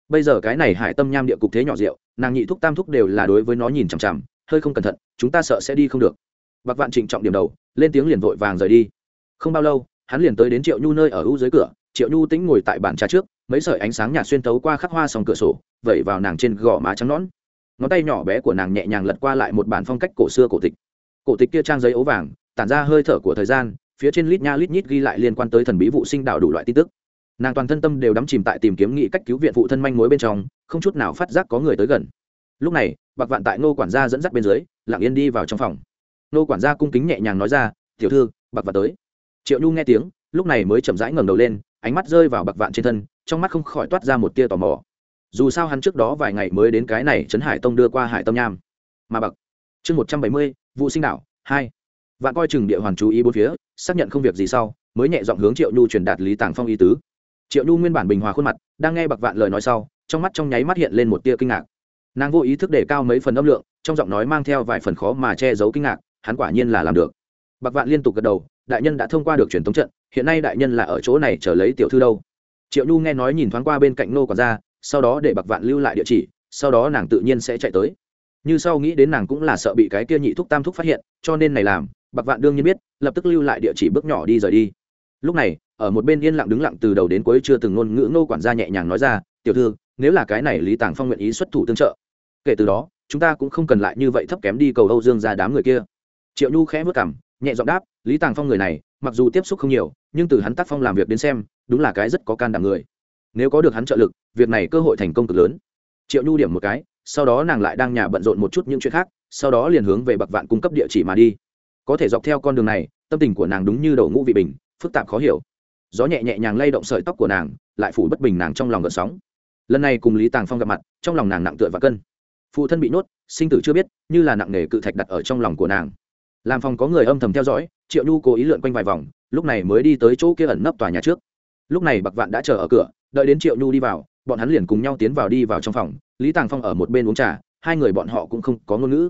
Bây giờ cái này hải tâm nham địa cục thế nhỏ rượu, nàng nhị thúc tam thúc đều là đối với nó nhìn chằm chằm, hơi không cẩn thận, chúng ta sợ sẽ đi không được. Bạc vạn trịnh trọng điểm đầu, lên tiếng liền vội vàng rời đi. Không bao lâu, hắn liền tới đến triệu nhu nơi ở u dưới cửa, triệu nhu tĩnh ngồi tại bàn trà trước, mấy sợi ánh sáng nhạt xuyên tấu qua khắc hoa sòng cửa sổ, vẩy vào nàng trên gò má trắng nõn. Ngón tay nhỏ bé của nàng nhẹ nhàng lật qua lại một bản phong cách cổ xưa cổ tịch. Cổ tịch kia trang giấy ấu vàng, tản ra hơi thở của thời gian phía trên lít nha lít nhít ghi lại liên quan tới thần bí vụ sinh đạo đủ loại tin tức. Nàng toàn thân tâm đều đắm chìm tại tìm kiếm nghị cách cứu viện phụ thân manh mối bên trong, không chút nào phát giác có người tới gần. Lúc này, bạc vạn tại nô quản gia dẫn dắt bên dưới, lặng yên đi vào trong phòng. Nô quản gia cung kính nhẹ nhàng nói ra, tiểu thư, bạc vạn tới. Triệu nhu nghe tiếng, lúc này mới chậm rãi ngẩng đầu lên, ánh mắt rơi vào bạc vạn trên thân, trong mắt không khỏi toát ra một tia tò mò. Dù sao hắn trước đó vài ngày mới đến cái này trấn hải tông đưa qua hải tâm nham. Mà bạc, chương một trăm bảy mươi, vụ sinh đạo hai. Vạn coi chừng địa hoàn chú ý bốn phía xác nhận không việc gì sau, mới nhẹ giọng hướng triệu nhu truyền đạt lý tàng phong ý tứ. Triệu nhu nguyên bản bình hòa khuôn mặt, đang nghe bạc vạn lời nói sau, trong mắt trong nháy mắt hiện lên một tia kinh ngạc. Nàng vô ý thức để cao mấy phần âm lượng, trong giọng nói mang theo vài phần khó mà che giấu kinh ngạc, hắn quả nhiên là làm được. Bạc vạn liên tục gật đầu, đại nhân đã thông qua được truyền thống trận, hiện nay đại nhân là ở chỗ này chờ lấy tiểu thư đâu. Triệu nhu nghe nói nhìn thoáng qua bên cạnh nô còn gia, sau đó để bạc vạn lưu lại địa chỉ, sau đó nàng tự nhiên sẽ chạy tới. Như sau nghĩ đến nàng cũng là sợ bị cái kia nhị thúc tam thúc phát hiện, cho nên này làm, bạc vạn đương nhiên biết lập tức lưu lại địa chỉ bước nhỏ đi rời đi. Lúc này, ở một bên yên lặng đứng lặng từ đầu đến cuối chưa từng ngôn ngữ nô quản gia nhẹ nhàng nói ra, tiểu thư, nếu là cái này lý tàng phong nguyện ý xuất thủ tương trợ, kể từ đó, chúng ta cũng không cần lại như vậy thấp kém đi cầu âu dương ra đám người kia. Triệu nhu khẽ vất cảm nhẹ giọng đáp, lý tàng phong người này, mặc dù tiếp xúc không nhiều, nhưng từ hắn tác phong làm việc đến xem, đúng là cái rất có can đảm người. Nếu có được hắn trợ lực, việc này cơ hội thành công cực lớn. Triệu nhu điểm một cái, sau đó nàng lại đang nhà bận rộn một chút những chuyện khác, sau đó liền hướng về bậc vạn cung cấp địa chỉ mà đi có thể dọc theo con đường này, tâm tình của nàng đúng như đầu ngũ vị bình, phức tạp khó hiểu. Gió nhẹ nhẹ nhàng lay động sợi tóc của nàng, lại phủ bất bình nàng trong lòng gợn sóng. Lần này cùng lý tàng phong gặp mặt, trong lòng nàng nặng tựa và cân. Phụ thân bị nhốt, sinh tử chưa biết, như là nặng nề cự thạch đặt ở trong lòng của nàng. Làm phòng có người âm thầm theo dõi, triệu nhu cố ý lượn quanh vài vòng, lúc này mới đi tới chỗ kia ẩn nấp tòa nhà trước. Lúc này bạc vạn đã chờ ở cửa, đợi đến triệu nhu đi vào, bọn hắn liền cùng nhau tiến vào đi vào trong phòng. Lý tàng phong ở một bên uống trà, hai người bọn họ cũng không có ngôn ngữ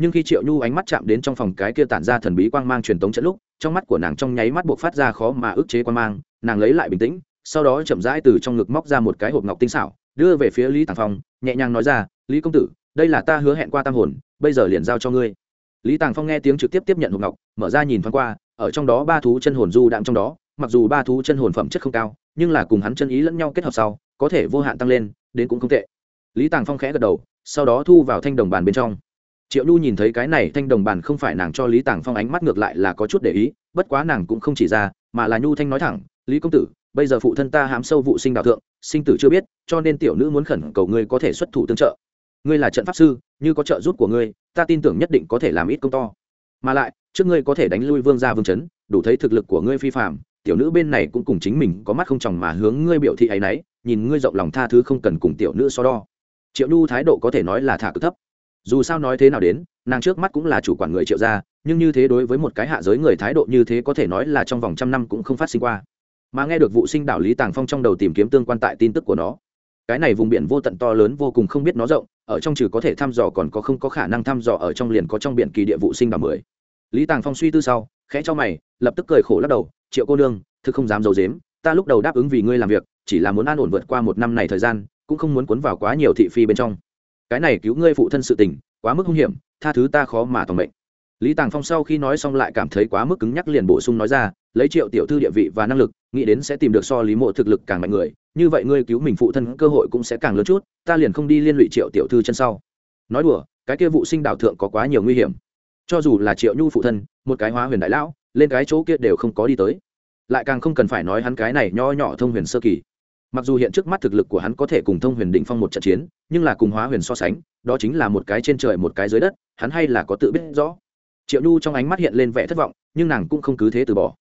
nhưng khi triệu nhu ánh mắt chạm đến trong phòng cái kia tản ra thần bí quang mang truyền tống trận lúc, trong mắt của nàng trong nháy mắt buộc phát ra khó mà ức chế quang mang, nàng lấy lại bình tĩnh, sau đó chậm rãi từ trong ngực móc ra một cái hộp ngọc tinh xảo, đưa về phía lý tàng phong, nhẹ nhàng nói ra, lý công tử, đây là ta hứa hẹn qua tam hồn, bây giờ liền giao cho ngươi. Lý tàng phong nghe tiếng trực tiếp tiếp nhận hộp ngọc, mở ra nhìn thoáng qua, ở trong đó ba thú chân hồn du đạm trong đó, mặc dù ba thú chân hồn phẩm chất không cao, nhưng là cùng hắn chân ý lẫn nhau kết hợp sau, có thể vô hạn tăng lên, đến cũng không tệ. Lý tàng phong khẽ gật đầu, sau đó thu vào thanh đồng bàn bên trong triệu nhu nhìn thấy cái này thanh đồng bàn không phải nàng cho lý tàng phong ánh mắt ngược lại là có chút để ý, bất quá nàng cũng không chỉ ra, mà là nhu thanh nói thẳng, lý công tử, bây giờ phụ thân ta hám sâu vụ sinh đạo thượng, sinh tử chưa biết, cho nên tiểu nữ muốn khẩn cầu ngươi có thể xuất thủ tương trợ. Ngươi là trận pháp sư, như có trợ giúp của ngươi, ta tin tưởng nhất định có thể làm ít công to. Mà lại, trước ngươi có thể đánh lui vương gia vương chấn, đủ thấy thực lực của ngươi phi phạm tiểu nữ bên này cũng cùng chính mình có mắt không chồng mà hướng ngươi biểu thị ấy nấy, nhìn ngươi rộng lòng tha thứ không cần cùng tiểu nữ so đo. Triệu nhu thái độ có thể nói là thả cực thấp dù sao nói thế nào đến, nàng trước mắt cũng là chủ quản người triệu gia, nhưng như thế đối với một cái hạ giới người thái độ như thế có thể nói là trong vòng trăm năm cũng không phát sinh qua. Mà nghe được vụ sinh đảo lý tàng phong trong đầu tìm kiếm tương quan tại tin tức của nó, cái này vùng biển vô tận to lớn vô cùng không biết nó rộng, ở trong trừ có thể thăm dò còn có không có khả năng thăm dò ở trong liền có trong biển kỳ địa vụ sinh đảo mười. Lý tàng phong suy tư sau, khẽ cho mày, lập tức cười khổ lắc đầu, triệu cô nương, thực không dám d i ấ u dếm ta lúc đầu đáp ứng vì ngươi làm việc, chỉ là muốn an ổn vượt qua một năm này thời gian, cũng không muốn cuốn vào quá nhiều thị phi bên trong cái này cứu ngươi phụ thân sự tình, quá mức hung hiểm, tha thứ ta khó mà tòng mệnh. Lý tàng phong sau khi nói xong lại cảm thấy quá mức cứng nhắc liền bổ sung nói ra, lấy triệu tiểu thư địa vị và năng lực, nghĩ đến sẽ tìm được so lý mộ thực lực càng mạnh người, như vậy ngươi cứu mình phụ thân cơ hội cũng sẽ càng lớn chút, ta liền không đi liên lụy triệu tiểu thư chân sau. Nói đùa, cái kia vụ sinh đảo thượng có quá nhiều nguy hiểm. Cho dù là triệu nhu phụ thân, một cái hóa huyền đại lão, lên cái chỗ kia đều không có đi tới. Lại càng không cần phải nói hắn cái này nho nhỏ thông huyền sơ kỳ mặc dù hiện trước mắt thực lực của hắn có thể cùng thông huyền định phong một trận chiến, nhưng là cùng hóa huyền so sánh, đó chính là một cái trên trời một cái dưới đất, hắn hay là có tự biết rõ. Triệu nhu trong ánh mắt hiện lên vẻ thất vọng, nhưng nàng cũng không cứ thế từ bỏ.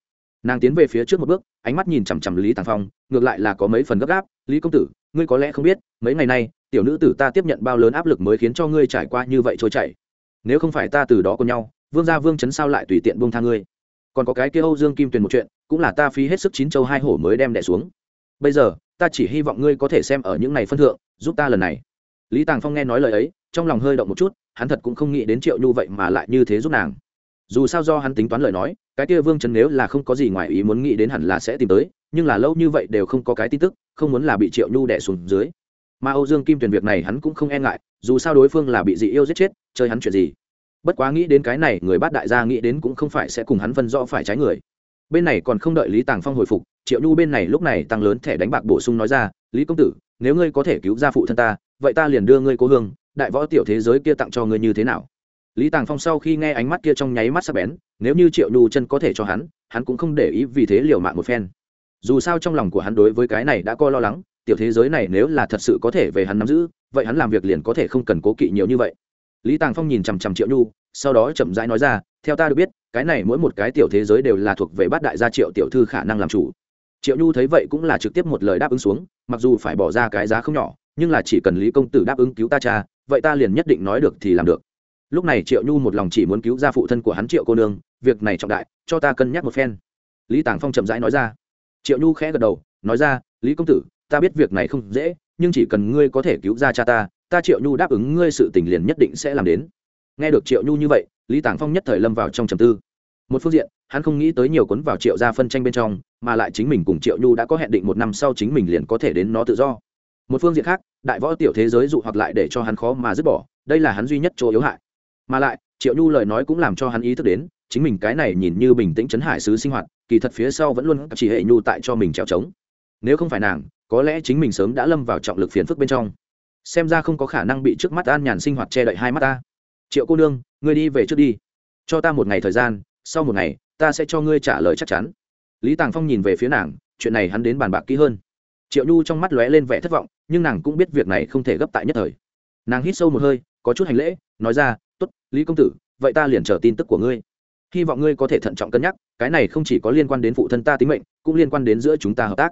Nàng tiến về phía trước một bước, ánh mắt nhìn chằm chằm lý tàng phong, ngược lại là có mấy phần gấp gáp, lý công tử, ngươi có lẽ không biết, mấy ngày nay, tiểu nữ tử ta tiếp nhận bao lớn áp lực mới khiến cho ngươi trải qua như vậy trôi chảy. Nếu không phải ta từ đó cùng nhau, vương gia vương chấn sao lại tùy tiện buông tha ngươi? Còn có cái kia âu dương kim tuyền một chuyện, cũng là ta phí hết sức chín châu hai hổ mới đem đẻ xuống bây giờ, ta chỉ hy vọng ngươi có thể xem ở những ngày phân thượng, giúp ta lần này. Lý tàng phong nghe nói lời ấy, trong lòng hơi động một chút, hắn thật cũng không nghĩ đến triệu nhu vậy mà lại như thế giúp nàng. Dù sao do hắn tính toán lời nói, cái kia vương trần nếu là không có gì ngoài ý muốn nghĩ đến hẳn là sẽ tìm tới, nhưng là lâu như vậy đều không có cái tin tức, không muốn là bị triệu nhu đẻ xuống dưới. Mà âu dương kim tuyển việc này hắn cũng không e ngại, dù sao đối phương là bị dị yêu giết chết, chơi hắn chuyện gì. Bất quá nghĩ đến cái này, người bắt đại gia nghĩ đến cũng không phải sẽ cùng hắn phân rõ phải trái người bên này còn không đợi lý tàng phong hồi phục triệu nhu bên này lúc này tăng lớn thẻ đánh bạc bổ sung nói ra lý công tử nếu ngươi có thể cứu ra phụ thân ta vậy ta liền đưa ngươi cố hương đại võ tiểu thế giới kia tặng cho ngươi như thế nào lý tàng phong sau khi nghe ánh mắt kia trong nháy mắt sắp bén nếu như triệu nhu chân có thể cho hắn hắn cũng không để ý vì thế liều mạng một phen dù sao trong lòng của hắn đối với cái này đã coi lo lắng tiểu thế giới này nếu là thật sự có thể về hắn nắm giữ vậy hắn làm việc liền có thể không cần cố kỵ nhiều như vậy lý tàng phong nhìn chằm chằm triệu nhu, sau đó chậm rãi nói ra, theo ta được biết, cái này mỗi một cái tiểu thế giới đều là thuộc về bát đại gia triệu tiểu thư khả năng làm chủ. Triệu nhu thấy vậy cũng là trực tiếp một lời đáp ứng xuống, mặc dù phải bỏ ra cái giá không nhỏ, nhưng là chỉ cần lý công tử đáp ứng cứu ta cha, vậy ta liền nhất định nói được thì làm được. Lúc này triệu nhu một lòng chỉ muốn cứu ra phụ thân của hắn triệu cô nương, việc này trọng đại, cho ta cân nhắc một phen. Lý tàng phong chậm rãi nói ra. Triệu nhu khẽ gật đầu, nói ra, lý công tử, ta biết việc này không dễ, nhưng chỉ cần ngươi có thể cứu ra cha ta ta triệu nhu đáp ứng ngươi sự tình liền nhất định sẽ làm đến. Nghe được triệu nhu như vậy, lý tàng phong nhất thời lâm vào trong trầm tư. Một phương diện, hắn không nghĩ tới nhiều cuốn vào triệu gia phân tranh bên trong, mà lại chính mình cùng triệu nhu đã có hẹn định một năm sau chính mình liền có thể đến nó tự do. Một phương diện khác, đại võ tiểu thế giới dụ hoặc lại để cho hắn khó mà dứt bỏ, đây là hắn duy nhất chỗ yếu hại. Mà lại, triệu nhu lời nói cũng làm cho hắn ý thức đến, chính mình cái này nhìn như bình tĩnh chấn hải sứ sinh hoạt, kỳ thật phía sau vẫn luôn chỉ hệ nhu tại cho mình trèo trống. Nếu không phải nàng, có lẽ chính mình sớm đã lâm vào trọng lực phiền phức bên trong xem ra không có khả năng bị trước mắt an nhàn sinh hoạt che đậy hai mắt ta. Triệu cô nương, ngươi đi về trước đi. Cho ta một ngày thời gian, sau một ngày, ta sẽ cho ngươi trả lời chắc chắn. Lý tàng phong nhìn về phía nàng, chuyện này hắn đến bàn bạc kỹ hơn. Triệu nhu trong mắt lóe lên vẻ thất vọng, nhưng nàng cũng biết việc này không thể gấp tại nhất thời. Nàng hít sâu một hơi, có chút hành lễ, nói ra t ố t lý công tử, vậy ta liền chờ tin tức của ngươi. Hy vọng ngươi có thể thận trọng cân nhắc, cái này không chỉ có liên quan đến phụ thân ta tính mệnh, cũng liên quan đến giữa chúng ta hợp tác.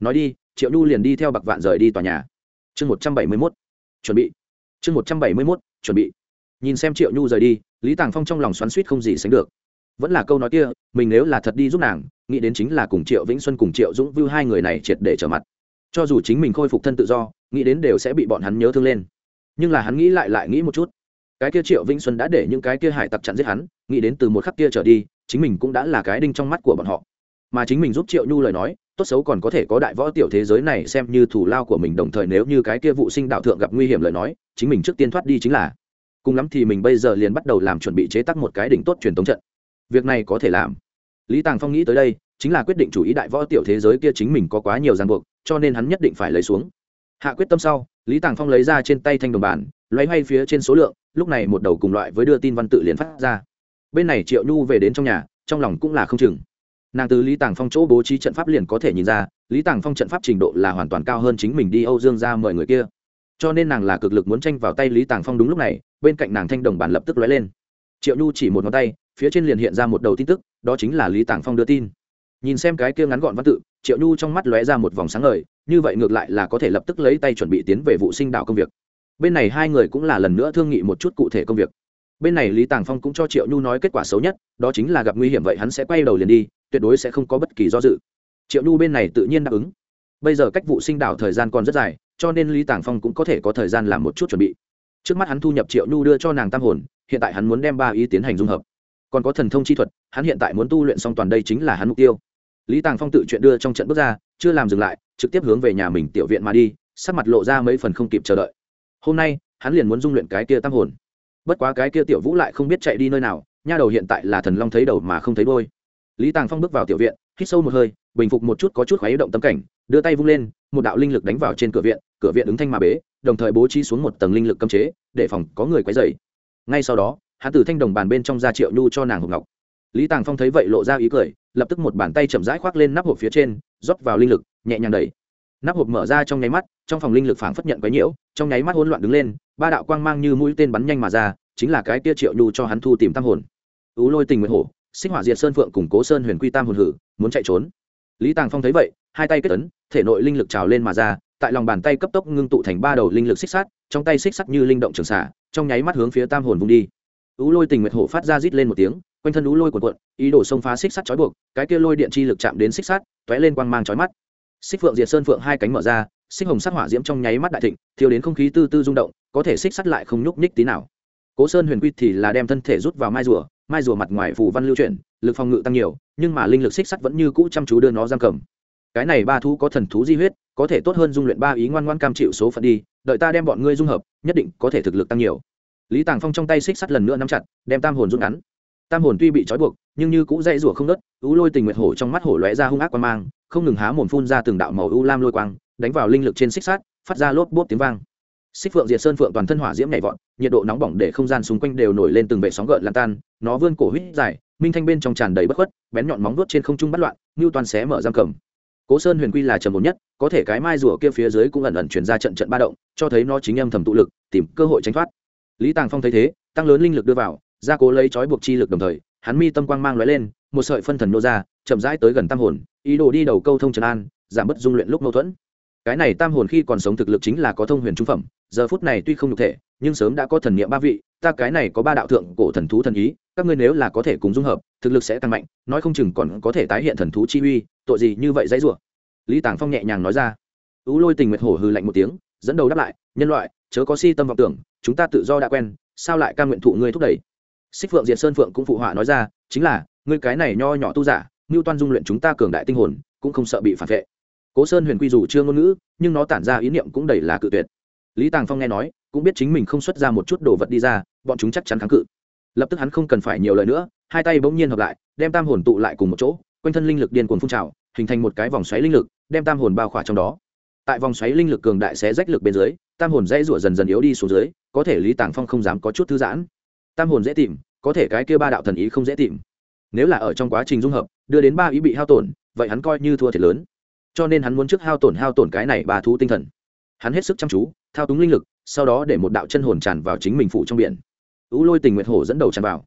Nói đi, triệu nhu liền đi theo bạc vạn rời đi tòa nhà chương một trăm bảy mươi mốt, chuẩn bị. Chương một trăm bảy mươi mốt, chuẩn bị. Nhìn xem triệu nhu rời đi, lý tàng phong trong lòng xoắn suýt không gì sánh được. Vẫn là câu nói kia, mình nếu là thật đi giúp nàng, nghĩ đến chính là cùng triệu vĩnh xuân cùng triệu dũng vưu hai người này triệt để trở mặt. Cho dù chính mình khôi phục thân tự do, nghĩ đến đều sẽ bị bọn hắn nhớ thương lên. Nhưng là hắn nghĩ lại lại nghĩ một chút. Cái kia triệu vĩnh xuân đã để những cái kia hải tặc chặn giết hắn, nghĩ đến từ một khắc kia trở đi, chính mình cũng đã là cái đinh trong mắt của bọn họ. Mà chính mình giúp triệu nhu lời nói tốt xấu còn có thể có đại võ tiểu thế giới này xem như thủ lao của mình đồng thời nếu như cái kia vụ sinh đạo thượng gặp nguy hiểm lời nói, chính mình trước tiên thoát đi chính là. Cùng lắm thì mình bây giờ liền bắt đầu làm chuẩn bị chế tác một cái đỉnh tốt truyền thống trận. Việc này có thể làm. Lý tàng phong nghĩ tới đây, chính là quyết định chủ ý đại võ tiểu thế giới kia chính mình có quá nhiều ràng buộc, cho nên hắn nhất định phải lấy xuống. Hạ quyết tâm sau, lý tàng phong lấy ra trên tay thanh đồng bản, loay hoay phía trên số lượng, lúc này một đầu cùng loại với đưa tin văn tự liền phát ra. Bên này triệu nhu về đến trong nhà, trong lòng cũng là không chừng nàng từ lý tàng phong chỗ bố trí trận pháp liền có thể nhìn ra, lý tàng phong trận pháp trình độ là hoàn toàn cao hơn chính mình đi âu dương ra mời người kia. Cho nên nàng là cực lực muốn tranh vào tay lý tàng phong đúng lúc này, bên cạnh nàng thanh đồng bản lập tức lóe lên. Triệu nhu chỉ một ngón tay, phía trên liền hiện ra một đầu tin tức, đó chính là lý tàng phong đưa tin. Nhìn xem cái kia ngắn gọn văn tự, triệu nhu trong mắt lóe ra một vòng sáng ngời, như vậy ngược lại là có thể lập tức lấy tay chuẩn bị tiến về vụ sinh đạo công việc. Bên này hai người cũng là lần nữa thương nghị một chút cụ thể công việc bên này lý tàng phong cũng cho triệu nhu nói kết quả xấu nhất, đó chính là gặp nguy hiểm vậy hắn sẽ quay đầu liền đi, tuyệt đối sẽ không có bất kỳ do dự. Triệu nhu bên này tự nhiên đáp ứng. Bây giờ cách vụ sinh đảo thời gian còn rất dài, cho nên lý tàng phong cũng có thể có thời gian làm một chút chuẩn bị. Trước mắt hắn thu nhập triệu nhu đưa cho nàng tam hồn, hiện tại hắn muốn đem ba ý tiến hành dung hợp. Còn có thần thông chi thuật, hắn hiện tại muốn tu luyện xong toàn đây chính là hắn mục tiêu. Lý tàng phong tự chuyện đưa trong trận bước ra, chưa làm dừng lại, trực tiếp hướng về nhà mình tiểu viện mà đi, sắc mặt lộ ra mấy phần không kịp chờ đợi. Hôm nay, hắn liền muốn dung luyện cái kia tam hồn bất quá cái kia tiểu vũ lại không biết chạy đi nơi nào, nha đầu hiện tại là thần long thấy đầu mà không thấy đôi lý tàng phong bước vào tiểu viện, hít sâu một hơi, bình phục một chút có chút khoáy động tâm cảnh, đưa tay vung lên, một đạo linh lực đánh vào trên cửa viện cửa viện ứng thanh mà bế, đồng thời bố trí xuống một tầng linh lực cấm chế, để phòng có người quấy dày ngay sau đó hắn tử thanh đồng bàn bên trong ra triệu nhu cho nàng hộp ngọc. Lý tàng phong thấy vậy lộ ra ý cười, lập tức một bàn tay chậm rãi khoác lên nắp hộp phía trên, rót vào linh lực, nhẹ nhàng đẩy. Nắp hộp mở ra trong nháy mắt, trong phòng linh lực phảng phất nhận quấy nhiễu, trong nháy mắt hỗn loạn đứng lên ba đạo quang mang như mũi tên bắn nhanh mà ra, chính là cái kia triệu nhu cho hắn thu tìm tam hồn. Ú lôi tình nguyện hổ, xích hỏa diệt sơn phượng củng cố sơn huyền quy tam hồn hử, muốn chạy trốn. Lý tàng phong thấy vậy, hai tay kết ấn, thể nội linh lực trào lên mà ra, tại lòng bàn tay cấp tốc ngưng tụ thành ba đầu linh lực xích sắt, trong tay xích sắt như linh động trường xả, trong nháy mắt hướng phía tam hồn vung đi. Ú lôi tình nguyệt hổ phát ra rít lên một tiếng, quanh thân ú lôi cuộn cuộn, ý đồ xông phá xích sắt trói buộc, cái kia lôi điện chi lực chạm đến xích sắt t lên quang mang trói mắt. Xích phượng diệt sơn phượng hai cánh mở ra, xích hồng sắc hỏa diễm trong nháy mắt đại thịnh thiếu đến không khí tư tư rung động có thể xích sắt lại không nhúc nhích tí nào. Cố sơn huyền quy thì là đem thân thể rút vào mai rùa mai rùa mặt ngoài phù văn lưu chuyển, lực phòng ngự tăng nhiều, nhưng mà linh lực xích sắt vẫn như cũ chăm chú đưa nó giam cầm. Cái này ba thú có thần thú di huyết, có thể tốt hơn dung luyện ba ý ngoan ngoan cam chịu số phận đi, đợi ta đem bọn ngươi dung hợp, nhất định có thể thực lực tăng nhiều. Lý tàng phong trong tay xích sắt lần nữa nắm chặt, đem tam hồn rút ngắn. Tam hồn tuy bị trói buộc, nhưng như cũ dãy rủa không nớt ú lôi tình nguyện hổ trong mắt hổ lóe ra hung ác quan mang, không ngừng há mồm phun ra từng đạo màu u lam lôi quang, đánh vào linh lực trên xích sắt, phát ra lốp bốp tiếng vang xích phượng diệt sơn phượng toàn thân hỏa diễm nhảy vọt, nhiệt độ nóng bỏng để không gian xung quanh đều nổi lên từng vệ sóng gợn lan tan, nó vươn cổ hít dài, minh thanh bên trong tràn đầy bất khuất, bén nhọn móng vuốt trên không trung bắt loạn, ngưu toàn xé mở giam cầm. Cố sơn huyền quy là trầm một nhất, có thể cái mai rùa kia phía dưới cũng ẩn ẩn chuyển ra trận trận ba động, cho thấy nó chính âm thầm tụ lực, tìm cơ hội tránh thoát. Lý tàng phong thấy thế, tăng lớn linh lực đưa vào ra cố lấy trói buộc chi lực đồng thời, hắn mi tâm quang mang lóe lên, một sợi phân thần nô ra, chậm rãi tới gần tam hồn, ý đồ đi đầu câu thông trần an, giảm bớt dung luyện lúc mâu thuẫn. Cái này tam hồn khi còn sống thực lực chính là có thông huyền trung phẩm giờ phút này tuy không nhục thể, nhưng sớm đã có thần niệm ba vị, ta cái này có ba đạo thượng cổ thần thú thần ý, các ngươi nếu là có thể cùng dung hợp, thực lực sẽ tăng mạnh, nói không chừng còn có thể tái hiện thần thú chi uy, tội gì như vậy dãy rủa? Lý tàng phong nhẹ nhàng nói ra. Tú lôi tình nguyệt hổ hư lạnh một tiếng, dẫn đầu đáp lại, nhân loại, chớ có si tâm vọng tưởng, chúng ta tự do đã quen, sao lại ca nguyện thụ ngươi thúc đẩy? Xích phượng diệt sơn phượng cũng phụ họa nói ra, chính là, ngươi cái này nho nhỏ tu giả, ngưu toan dung luyện chúng ta cường đại tinh hồn, cũng không sợ bị phản vệ. Cố sơn huyền quy dù chưa ngôn ngữ, nhưng nó tản ra ý niệm cũng đầy là cự tuyệt lý tàng phong nghe nói, cũng biết chính mình không xuất ra một chút đồ vật đi ra, bọn chúng chắc chắn kháng cự. Lập tức hắn không cần phải nhiều lời nữa, hai tay bỗng nhiên hợp lại, đem tam hồn tụ lại cùng một chỗ, quanh thân linh lực điên cuồng phun trào, hình thành một cái vòng xoáy linh lực, đem tam hồn bao khỏa trong đó. Tại vòng xoáy linh lực cường đại sẽ rách lực bên dưới, tam hồn dễ rủa dần dần yếu đi xuống dưới, có thể lý tàng phong không dám có chút thư giãn. Tam hồn dễ tìm, có thể cái kia ba đạo thần ý không dễ tìm. Nếu là ở trong quá trình dung hợp, đưa đến ba ý bị hao tổn, vậy hắn coi như thua thiệt lớn. Cho nên hắn muốn trước hao tổn hao tổn cái này ba thú tinh thần. Hắn hết sức chăm chú thao túng linh lực, sau đó để một đạo chân hồn tràn vào chính mình phủ trong biển. Ú lôi tình nguyệt hổ dẫn đầu tràn vào.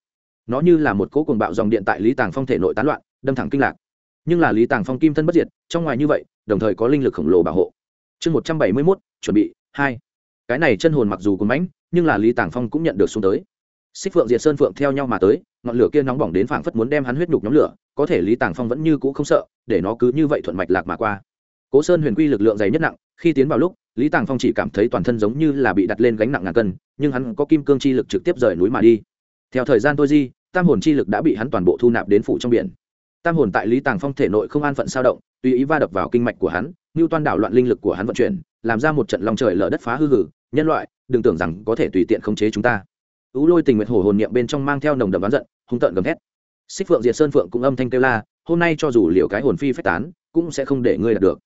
Nó như là một cỗ cuồng bạo dòng điện tại lý tàng phong thể nội tán loạn, đâm thẳng kinh lạc. Nhưng là lý tàng phong kim thân bất diệt, trong ngoài như vậy, đồng thời có linh lực khổng lồ bảo hộ. Chương một trăm bảy mươi mốt, chuẩn bị, hai. Cái này chân hồn mặc dù còn mãnh, nhưng là lý tàng phong cũng nhận được xuống tới. Xích phượng diệt sơn phượng theo nhau mà tới, ngọn lửa kia nóng bỏng đến phảng phất muốn đem hắn huyết nhục nhóm lửa, có thể lý tàng phong vẫn như cũ không sợ, để nó cứ như vậy thuận mạch lạc mà qua. Cố sơn huyền quy lực lượng dày nhất nặng, khi tiến vào lúc lý tàng phong chỉ cảm thấy toàn thân giống như là bị đặt lên gánh nặng ngàn cân, nhưng hắn có kim cương chi lực trực tiếp rời núi mà đi. Theo thời gian tôi di tam hồn chi lực đã bị hắn toàn bộ thu nạp đến phụ trong biển. Tam hồn tại lý tàng phong thể nội không an phận sao động, tùy ý va đập vào kinh mạch của hắn, như Toàn đảo loạn linh lực của hắn vận chuyển, làm ra một trận lòng trời lở đất phá hư hử. Nhân loại, đừng tưởng rằng có thể tùy tiện khống chế chúng ta. Ú lôi tình nguyệt hổ hồn niệm bên trong mang theo nồng đậm bán giận, hung tợn gầm thét. Xích phượng diệt sơn phượng cũng âm thanh kêu la, hôm nay cho dù liều cái hồn phi phách tán, cũng sẽ không để ngươi đạt được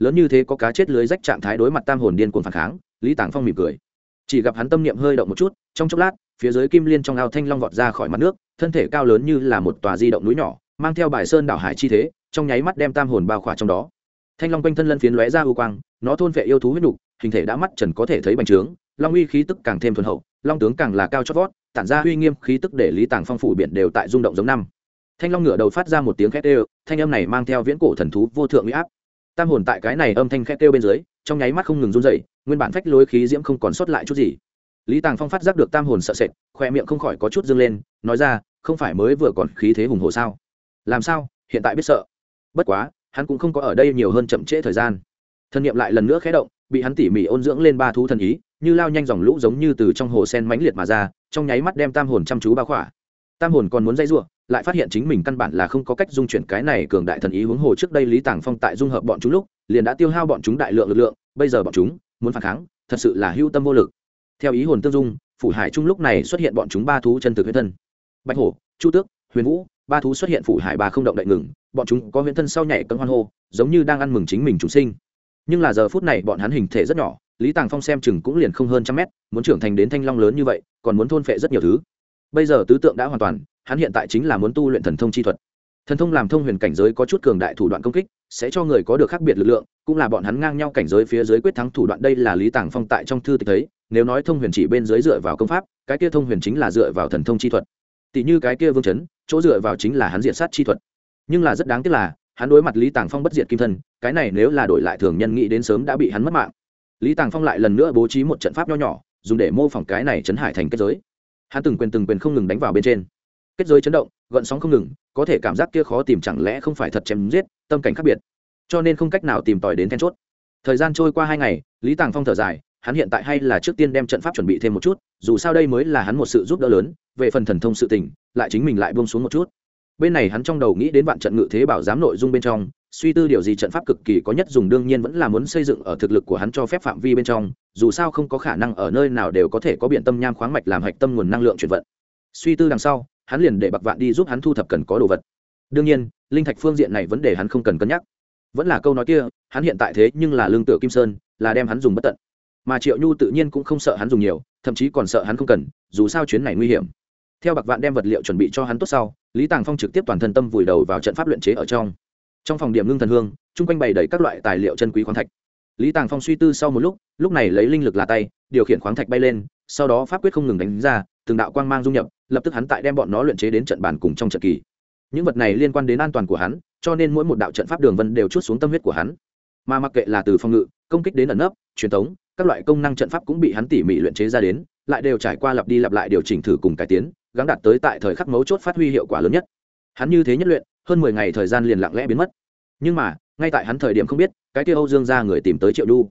lớn như thế có cá chết lưới rách trạng thái đối mặt tam hồn điên cuồng phản kháng, lý tàng phong mỉm cười. Chỉ gặp hắn tâm niệm hơi động một chút, trong chốc lát, phía dưới kim liên trong ao thanh long vọt ra khỏi mặt nước, thân thể cao lớn như là một tòa di động núi nhỏ, mang theo bài sơn đảo hải chi thế, trong nháy mắt đem tam hồn bao khỏa trong đó. Thanh long quanh thân lân phiến lóe ra ưu quang, nó thôn vệ yêu thú huyết đục hình thể đã mắt trần có thể thấy bành trướng, long uy khí tức càng thêm thuần hậu, long tướng càng là cao chót vót, tản ra uy nghiêm khí tức để lý tàng phong phủ biển đều tại rung động giống năm. Thanh long ngửa đầu phát ra một tiếng khét ê thanh âm này mang theo viễn cổ thần thú vô thượng uy áp tam hồn tại cái này âm thanh khét kêu bên dưới, trong nháy mắt không ngừng run dậy nguyên bản phách lối khí diễm không còn sót lại chút gì. Lý tàng phong phát giác được tam hồn sợ sệt, khoe miệng không khỏi có chút dâng lên, nói ra, không phải mới vừa còn khí thế hùng hồ sao? Làm sao? Hiện tại biết sợ. Bất quá, hắn cũng không có ở đây nhiều hơn chậm trễ thời gian. Thân nhiệm lại lần nữa khé động, bị hắn tỉ mỉ ôn dưỡng lên ba thú thần ý, như lao nhanh dòng lũ giống như từ trong hồ sen mãnh liệt mà ra, trong nháy mắt đem tam hồn chăm chú bao khỏa. Tam hồn còn muốn dây giụa lại phát hiện chính mình căn bản là không có cách dung chuyển cái này cường đại thần ý huống hồ trước đây lý tàng phong tại dung hợp bọn chúng lúc, liền đã tiêu hao bọn chúng đại lượng lực lượng, bây giờ bọn chúng muốn phản kháng, thật sự là hưu tâm vô lực. Theo ý hồn tương dung, phủ hải trung lúc này xuất hiện bọn chúng ba thú chân thực huyết thân. Bạch hổ, chu tước, huyền vũ, ba thú xuất hiện phủ hải ba không động đại ngừng, bọn chúng có huyễn thân sau nhảy cân hoan hô, giống như đang ăn mừng chính mình chúng sinh. Nhưng là giờ phút này bọn hắn hình thể rất nhỏ, lý tàng phong xem chừng cũng liền không hơn trăm mét, muốn trưởng thành đến thanh long lớn như vậy, còn muốn thôn phệ rất nhiều thứ bây giờ tứ tượng đã hoàn toàn, hắn hiện tại chính là muốn tu luyện thần thông chi thuật. Thần thông làm thông huyền cảnh giới có chút cường đại thủ đoạn công kích, sẽ cho người có được khác biệt lực lượng, cũng là bọn hắn ngang nhau cảnh giới phía dưới quyết thắng thủ đoạn. Đây là lý tàng phong tại trong thư tịch thấy, nếu nói thông huyền chỉ bên dưới dựa vào công pháp, cái kia thông huyền chính là dựa vào thần thông chi thuật. Tỷ như cái kia vương chấn, chỗ dựa vào chính là hắn diện sát chi thuật. Nhưng là rất đáng tiếc là, hắn đối mặt lý tàng phong bất diệt kim thân, cái này nếu là đổi lại thường nhân nghĩ đến sớm đã bị hắn mất mạng. Lý tàng phong lại lần nữa bố trí một trận pháp nho nhỏ, dùng để mô phỏng cái này chấn hải thành kết giới hắn từng quyền từng quyền không ngừng đánh vào bên trên. Kết giới chấn động gợn sóng không ngừng, có thể cảm giác kia khó tìm chẳng lẽ không phải thật chém giết, tâm cảnh khác biệt. Cho nên không cách nào tìm tòi đến then chốt. Thời gian trôi qua hai ngày, lý tàng phong thở dài, hắn hiện tại hay là trước tiên đem trận pháp chuẩn bị thêm một chút, dù sao đây mới là hắn một sự giúp đỡ lớn, về phần thần thông sự tình, lại chính mình lại buông xuống một chút. Bên này hắn trong đầu nghĩ đến vạn trận ngự thế bảo giám nội dung bên trong suy tư điều gì trận pháp cực kỳ có nhất dùng đương nhiên vẫn là muốn xây dựng ở thực lực của hắn cho phép phạm vi bên trong, dù sao không có khả năng ở nơi nào đều có thể có biện tâm nham khoáng mạch làm hạch tâm nguồn năng lượng chuyển vận. Suy tư đằng sau, hắn liền để bạc vạn đi giúp hắn thu thập cần có đồ vật. Đương nhiên, linh thạch phương diện này vấn đề hắn không cần cân nhắc. Vẫn là câu nói kia, hắn hiện tại thế nhưng là lương tựa kim sơn, là đem hắn dùng bất tận. Mà triệu nhu tự nhiên cũng không sợ hắn dùng nhiều, thậm chí còn sợ hắn không cần, dù sao chuyến này nguy hiểm. Theo bạc vạn đem vật liệu chuẩn bị cho hắn tốt sau, lý tàng phong trực tiếp toàn thân tâm vùi đầu vào trận pháp luyện chế ở trong trong phòng điểm ngưng thần hương, chung quanh bày đầy các loại tài liệu chân quý khoáng thạch. Lý tàng phong suy tư sau một lúc lúc này lấy linh lực là tay, điều khiển khoáng thạch bay lên, sau đó pháp quyết không ngừng đánh ra, từng đạo quang mang dung nhập, lập tức hắn tại đem bọn nó luyện chế đến trận bàn cùng trong trận kỳ. Những vật này liên quan đến an toàn của hắn, cho nên mỗi một đạo trận pháp đường vân đều chút xuống tâm huyết của hắn. Mà mặc kệ là từ phòng ngự, công kích đến ẩn nấp, truyền thống, các loại công năng trận pháp cũng bị hắn tỉ mỉ luyện chế ra đến, lại đều trải qua lặp đi lặp lại điều chỉnh thử cùng cải tiến, gắng đạt tới tại thời khắc mấu chốt phát huy hiệu quả lớn nhất. Hắn như thế nhất luyện hơn mười ngày thời gian liền lặng lẽ biến mất. Nhưng mà, ngay tại hắn thời điểm không biết, cái kia âu dương ra người tìm tới triệu đu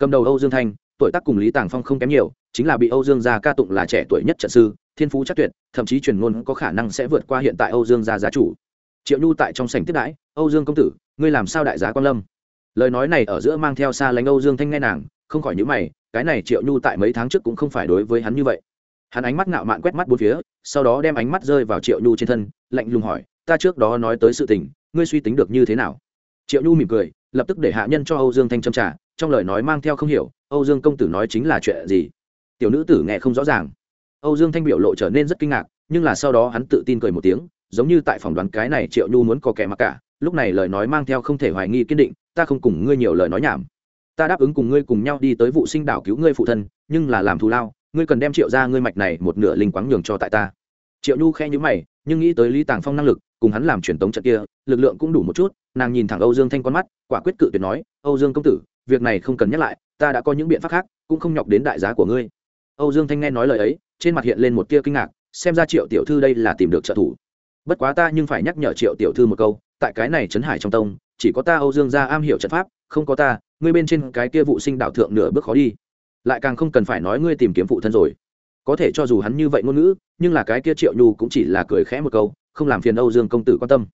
cầm đầu âu dương thanh, tuổi tác cùng lý tàng phong không kém nhiều, chính là bị âu dương gia ca tụng là trẻ tuổi nhất trận sư, thiên phú chắc tuyệt, thậm chí truyền ngôn có khả năng sẽ vượt qua hiện tại âu dương gia giá chủ. Triệu nhu tại trong sảnh tiếp đãi, âu dương công tử, ngươi làm sao đại giá quan lâm? Lời nói này ở giữa mang theo xa lánh âu dương thanh nghe nàng, không khỏi nhữ mày, cái này triệu nhu tại mấy tháng trước cũng không phải đối với hắn như vậy. Hắn ánh mắt ngạo mạn quét mắt bốn phía, sau đó đem ánh mắt rơi vào triệu nhu trên thân, lạnh lùng hỏi ta trước đó nói tới sự tình, ngươi suy tính được như thế nào? Triệu nhu mỉm cười, lập tức để hạ nhân cho âu dương thanh châm trả, trong lời nói mang theo không hiểu, âu dương công tử nói chính là chuyện gì? Tiểu nữ tử nghe không rõ ràng. Âu dương thanh biểu lộ trở nên rất kinh ngạc, nhưng là sau đó hắn tự tin cười một tiếng, giống như tại phỏng đoán cái này triệu nhu muốn có kẻ mặc cả, lúc này lời nói mang theo không thể hoài nghi kiên định, ta không cùng ngươi nhiều lời nói nhảm. Ta đáp ứng cùng ngươi cùng nhau đi tới vụ sinh đảo cứu ngươi phụ thân, nhưng là làm thù lao, ngươi cần đem triệu ra ngươi mạch này một nửa linh quáng nhường cho tại ta. Triệu nhu khe nhữ mày, nhưng nghĩ tới lý tàng phong năng lực cùng hắn làm truyền tống trận kia, lực lượng cũng đủ một chút, nàng nhìn thẳng âu dương thanh con mắt, quả quyết cự tuyệt nói, âu dương công tử, việc này không cần nhắc lại, ta đã có những biện pháp khác, cũng không nhọc đến đại giá của ngươi. Âu dương thanh nghe nói lời ấy, trên mặt hiện lên một tia kinh ngạc, xem ra triệu tiểu thư đây là tìm được trợ thủ. Bất quá ta nhưng phải nhắc nhở triệu tiểu thư một câu, tại cái này trấn hải trong tông, chỉ có ta âu dương gia am hiểu trận pháp, không có ta, ngươi bên trên cái kia vụ sinh đạo thượng nửa bước khó đi. Lại càng không cần phải nói ngươi tìm kiếm phụ thân rồi. Có thể cho dù hắn như vậy ngôn ngữ, nhưng là cái kia triệu nhu cũng chỉ là cười khẽ một câu không làm phiền âu dương công tử quan tâm.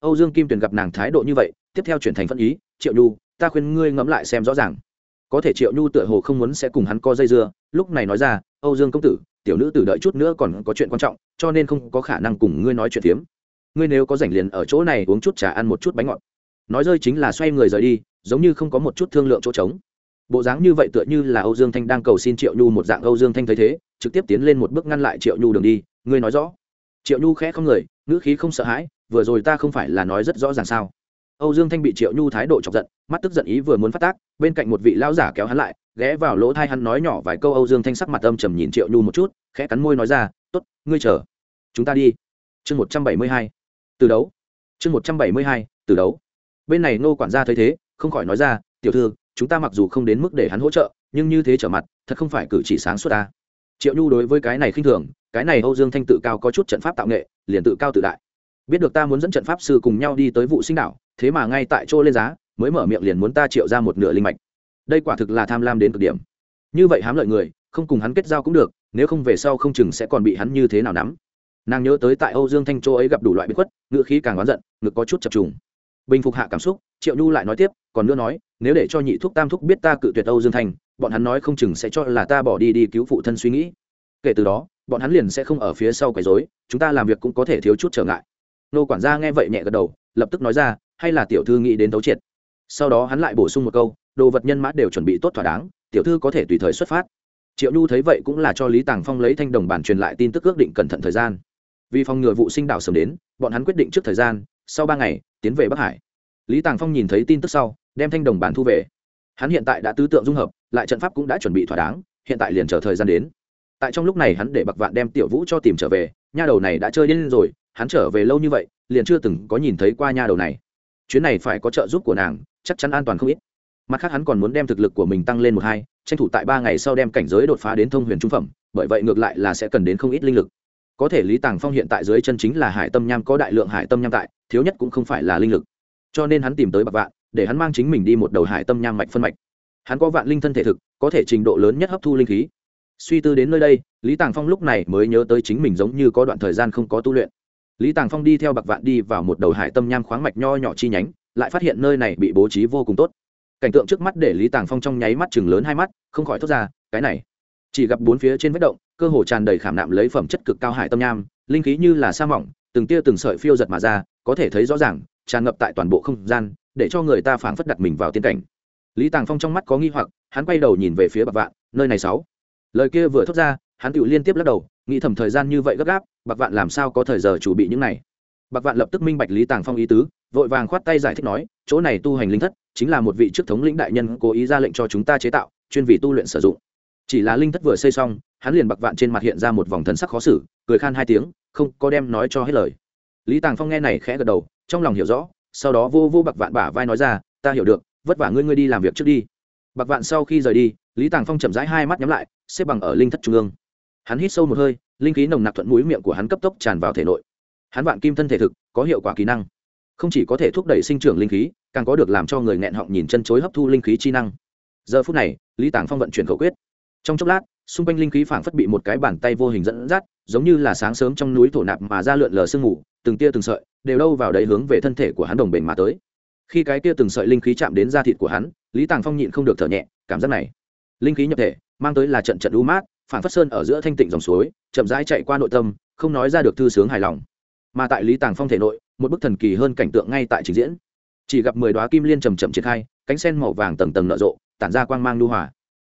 Âu dương kim tuyền gặp nàng thái độ như vậy, tiếp theo chuyển thành phân ý, triệu nhu, ta khuyên ngươi ngẫm lại xem rõ ràng. Có thể triệu nhu tựa hồ không muốn sẽ cùng hắn co dây dưa. Lúc này nói ra, âu dương công tử, tiểu nữ tử đợi chút nữa còn có chuyện quan trọng, cho nên không có khả năng cùng ngươi nói chuyện phiếm. Ngươi nếu có rảnh liền ở chỗ này uống chút trà ăn một chút bánh ngọt. Nói rơi chính là xoay người rời đi, giống như không có một chút thương lượng chỗ trống. Bộ dáng như vậy tựa như là âu dương thanh đang cầu xin triệu nhu một dạng âu dương thanh thấy thế, trực tiếp tiến lên một bước ngăn lại triệu nhu đường đi, ngươi nói rõ triệu nhu khẽ không người, ngữ khí không sợ hãi, vừa rồi ta không phải là nói rất rõ ràng sao? Âu dương thanh bị triệu nhu thái độ chọc giận, mắt tức giận ý vừa muốn phát tác, bên cạnh một vị lão giả kéo hắn lại, ghé vào lỗ thai hắn nói nhỏ vài câu âu dương thanh sắc mặt âm trầm nhìn triệu nhu một chút, khẽ cắn môi nói ra t ố t ngươi chờ. Chúng ta đi. Chương một trăm bảy mươi hai. Từ đấu. Chương một trăm bảy mươi hai, từ đấu. Bên này nô quản gia thấy thế, không khỏi nói ra, tiểu thư, chúng ta mặc dù không đến mức để hắn hỗ trợ, nhưng như thế trở mặt, thật không phải cử chỉ sáng suốt ta. Triệu nhu đối với cái này khinh thường cái này âu dương thanh tự cao có chút trận pháp tạo nghệ, liền tự cao tự đại. Biết được ta muốn dẫn trận pháp sư cùng nhau đi tới vụ sinh đảo, thế mà ngay tại chỗ lên giá, mới mở miệng liền muốn ta triệu ra một nửa linh mạch. Đây quả thực là tham lam đến cực điểm. Như vậy hám lợi người, không cùng hắn kết giao cũng được, nếu không về sau không chừng sẽ còn bị hắn như thế nào nắm. Nàng nhớ tới tại âu dương thanh châu ấy gặp đủ loại bí khuất ngựa khí càng oán giận, ngực có chút chập trùng. Bình phục hạ cảm xúc, triệu nhu lại nói tiếp, còn nữa nói, nếu để cho nhị thúc tam thúc biết ta cự tuyệt âu dương thanh, bọn hắn nói không chừng sẽ cho là ta bỏ đi đi cứu phụ thân suy nghĩ. Kể từ đó bọn hắn liền sẽ không ở phía sau quấy rối, chúng ta làm việc cũng có thể thiếu chút trở ngại. Nô quản gia nghe vậy nhẹ gật đầu, lập tức nói ra, hay là tiểu thư nghĩ đến tấu triệt. Sau đó hắn lại bổ sung một câu, đồ vật nhân mã đều chuẩn bị tốt thỏa đáng, tiểu thư có thể tùy thời xuất phát. Triệu nhu thấy vậy cũng là cho lý tàng phong lấy thanh đồng bản truyền lại tin tức ước định cẩn thận thời gian. Vì phòng ngừa vụ sinh đảo sớm đến, bọn hắn quyết định trước thời gian, sau ba ngày, tiến về bắc hải. Lý tàng phong nhìn thấy tin tức sau, đem thanh đồng bản thu về. Hắn hiện tại đã tứ tượng dung hợp, lại trận pháp cũng đã chuẩn bị thỏa đáng, hiện tại liền chờ thời gian đến tại trong lúc này hắn để bạc vạn đem tiểu vũ cho tìm trở về, nha đầu này đã chơi điên rồi, hắn trở về lâu như vậy, liền chưa từng có nhìn thấy qua nha đầu này. Chuyến này phải có trợ giúp của nàng, chắc chắn an toàn không ít. Mặt khác hắn còn muốn đem thực lực của mình tăng lên một hai, tranh thủ tại ba ngày sau đem cảnh giới đột phá đến thông huyền trung phẩm, bởi vậy ngược lại là sẽ cần đến không ít linh lực. Có thể lý tàng phong hiện tại dưới chân chính là hải tâm nham, có đại lượng hải tâm nham tại, thiếu nhất cũng không phải là linh lực. Cho nên hắn tìm tới bạc vạn, để hắn mang chính mình đi một đầu hải tâm nham mạch phân mạch. Hắn có vạn linh thân thể thực, có thể trình độ lớn nhất hấp thu linh khí suy tư đến nơi đây, lý tàng phong lúc này mới nhớ tới chính mình giống như có đoạn thời gian không có tu luyện. Lý tàng phong đi theo bạc vạn đi vào một đầu hải tâm nham khoáng mạch nho nhỏ chi nhánh, lại phát hiện nơi này bị bố trí vô cùng tốt. Cảnh tượng trước mắt để lý tàng phong trong nháy mắt chừng lớn hai mắt, không khỏi thốt ra, cái này, chỉ gặp bốn phía trên vết động, cơ hồ tràn đầy khảm nạm lấy phẩm chất cực cao hải tâm nham, linh khí như là sa mỏng, từng tia từng sợi phiêu giật mà ra, có thể thấy rõ ràng, tràn ngập tại toàn bộ không gian, để cho người ta phảng phất đặt mình vào tiên cảnh. Lý tàng phong trong mắt có nghi hoặc, hắn quay đầu nhìn về phía bạc vạn, nơi này sáu lời kia vừa thốt ra, hắn tự liên tiếp lắc đầu, nghĩ thầm thời gian như vậy gấp gáp, bạc vạn làm sao có thời giờ chuẩn bị những này? Bạc vạn lập tức minh bạch lý tàng phong ý tứ, vội vàng khoát tay giải thích nói, chỗ này tu hành linh thất, chính là một vị chức thống lĩnh đại nhân cố ý ra lệnh cho chúng ta chế tạo, chuyên vì tu luyện sử dụng. Chỉ là linh thất vừa xây xong, hắn liền bạc vạn trên mặt hiện ra một vòng thần sắc khó xử, cười khan hai tiếng, không có đem nói cho hết lời. Lý tàng phong nghe này khẽ gật đầu, trong lòng hiểu rõ, sau đó vô vô bạc vạn bả vai nói ra, ta hiểu được, vất vả ngươi ngươi đi làm việc trước đi. Bạc vạn sau khi rời đi, lý tàng phong chậm rãi hai mắt nhắm lại xếp bằng ở linh thất trung ương. Hắn hít sâu một hơi, linh khí nồng nặc thuận mũi miệng của hắn cấp tốc tràn vào thể nội. Hắn vạn kim thân thể thực, có hiệu quả kỹ năng. Không chỉ có thể thúc đẩy sinh trưởng linh khí, càng có được làm cho người nghẹn họng nhìn chân chối hấp thu linh khí chi năng. Giờ phút này, lý tàng phong vận chuyển khẩu quyết. Trong chốc lát, xung quanh linh khí phảng phất bị một cái bàn tay vô hình dẫn dắt, giống như là sáng sớm trong núi thổ nạp mà ra lượn lờ sương mù, từng tia từng sợi đều đâu vào đấy hướng về thân thể của hắn đồng bền mà tới. Khi cái tia từng sợi linh khí chạm đến da thịt của hắn, lý tàng phong nhịn không được thở nhẹ, cảm giác này linh khí nhập thể, mang tới là trận trận u mát phản phất sơn ở giữa thanh tịnh dòng suối, chậm rãi chạy qua nội tâm, không nói ra được thư sướng hài lòng. Mà tại lý tàng phong thể nội, một bức thần kỳ hơn cảnh tượng ngay tại trình diễn. Chỉ gặp mười đoá kim liên trầm trầm triển khai, cánh sen màu vàng tầng tầng nở rộ, tản ra quang mang lưu hòa.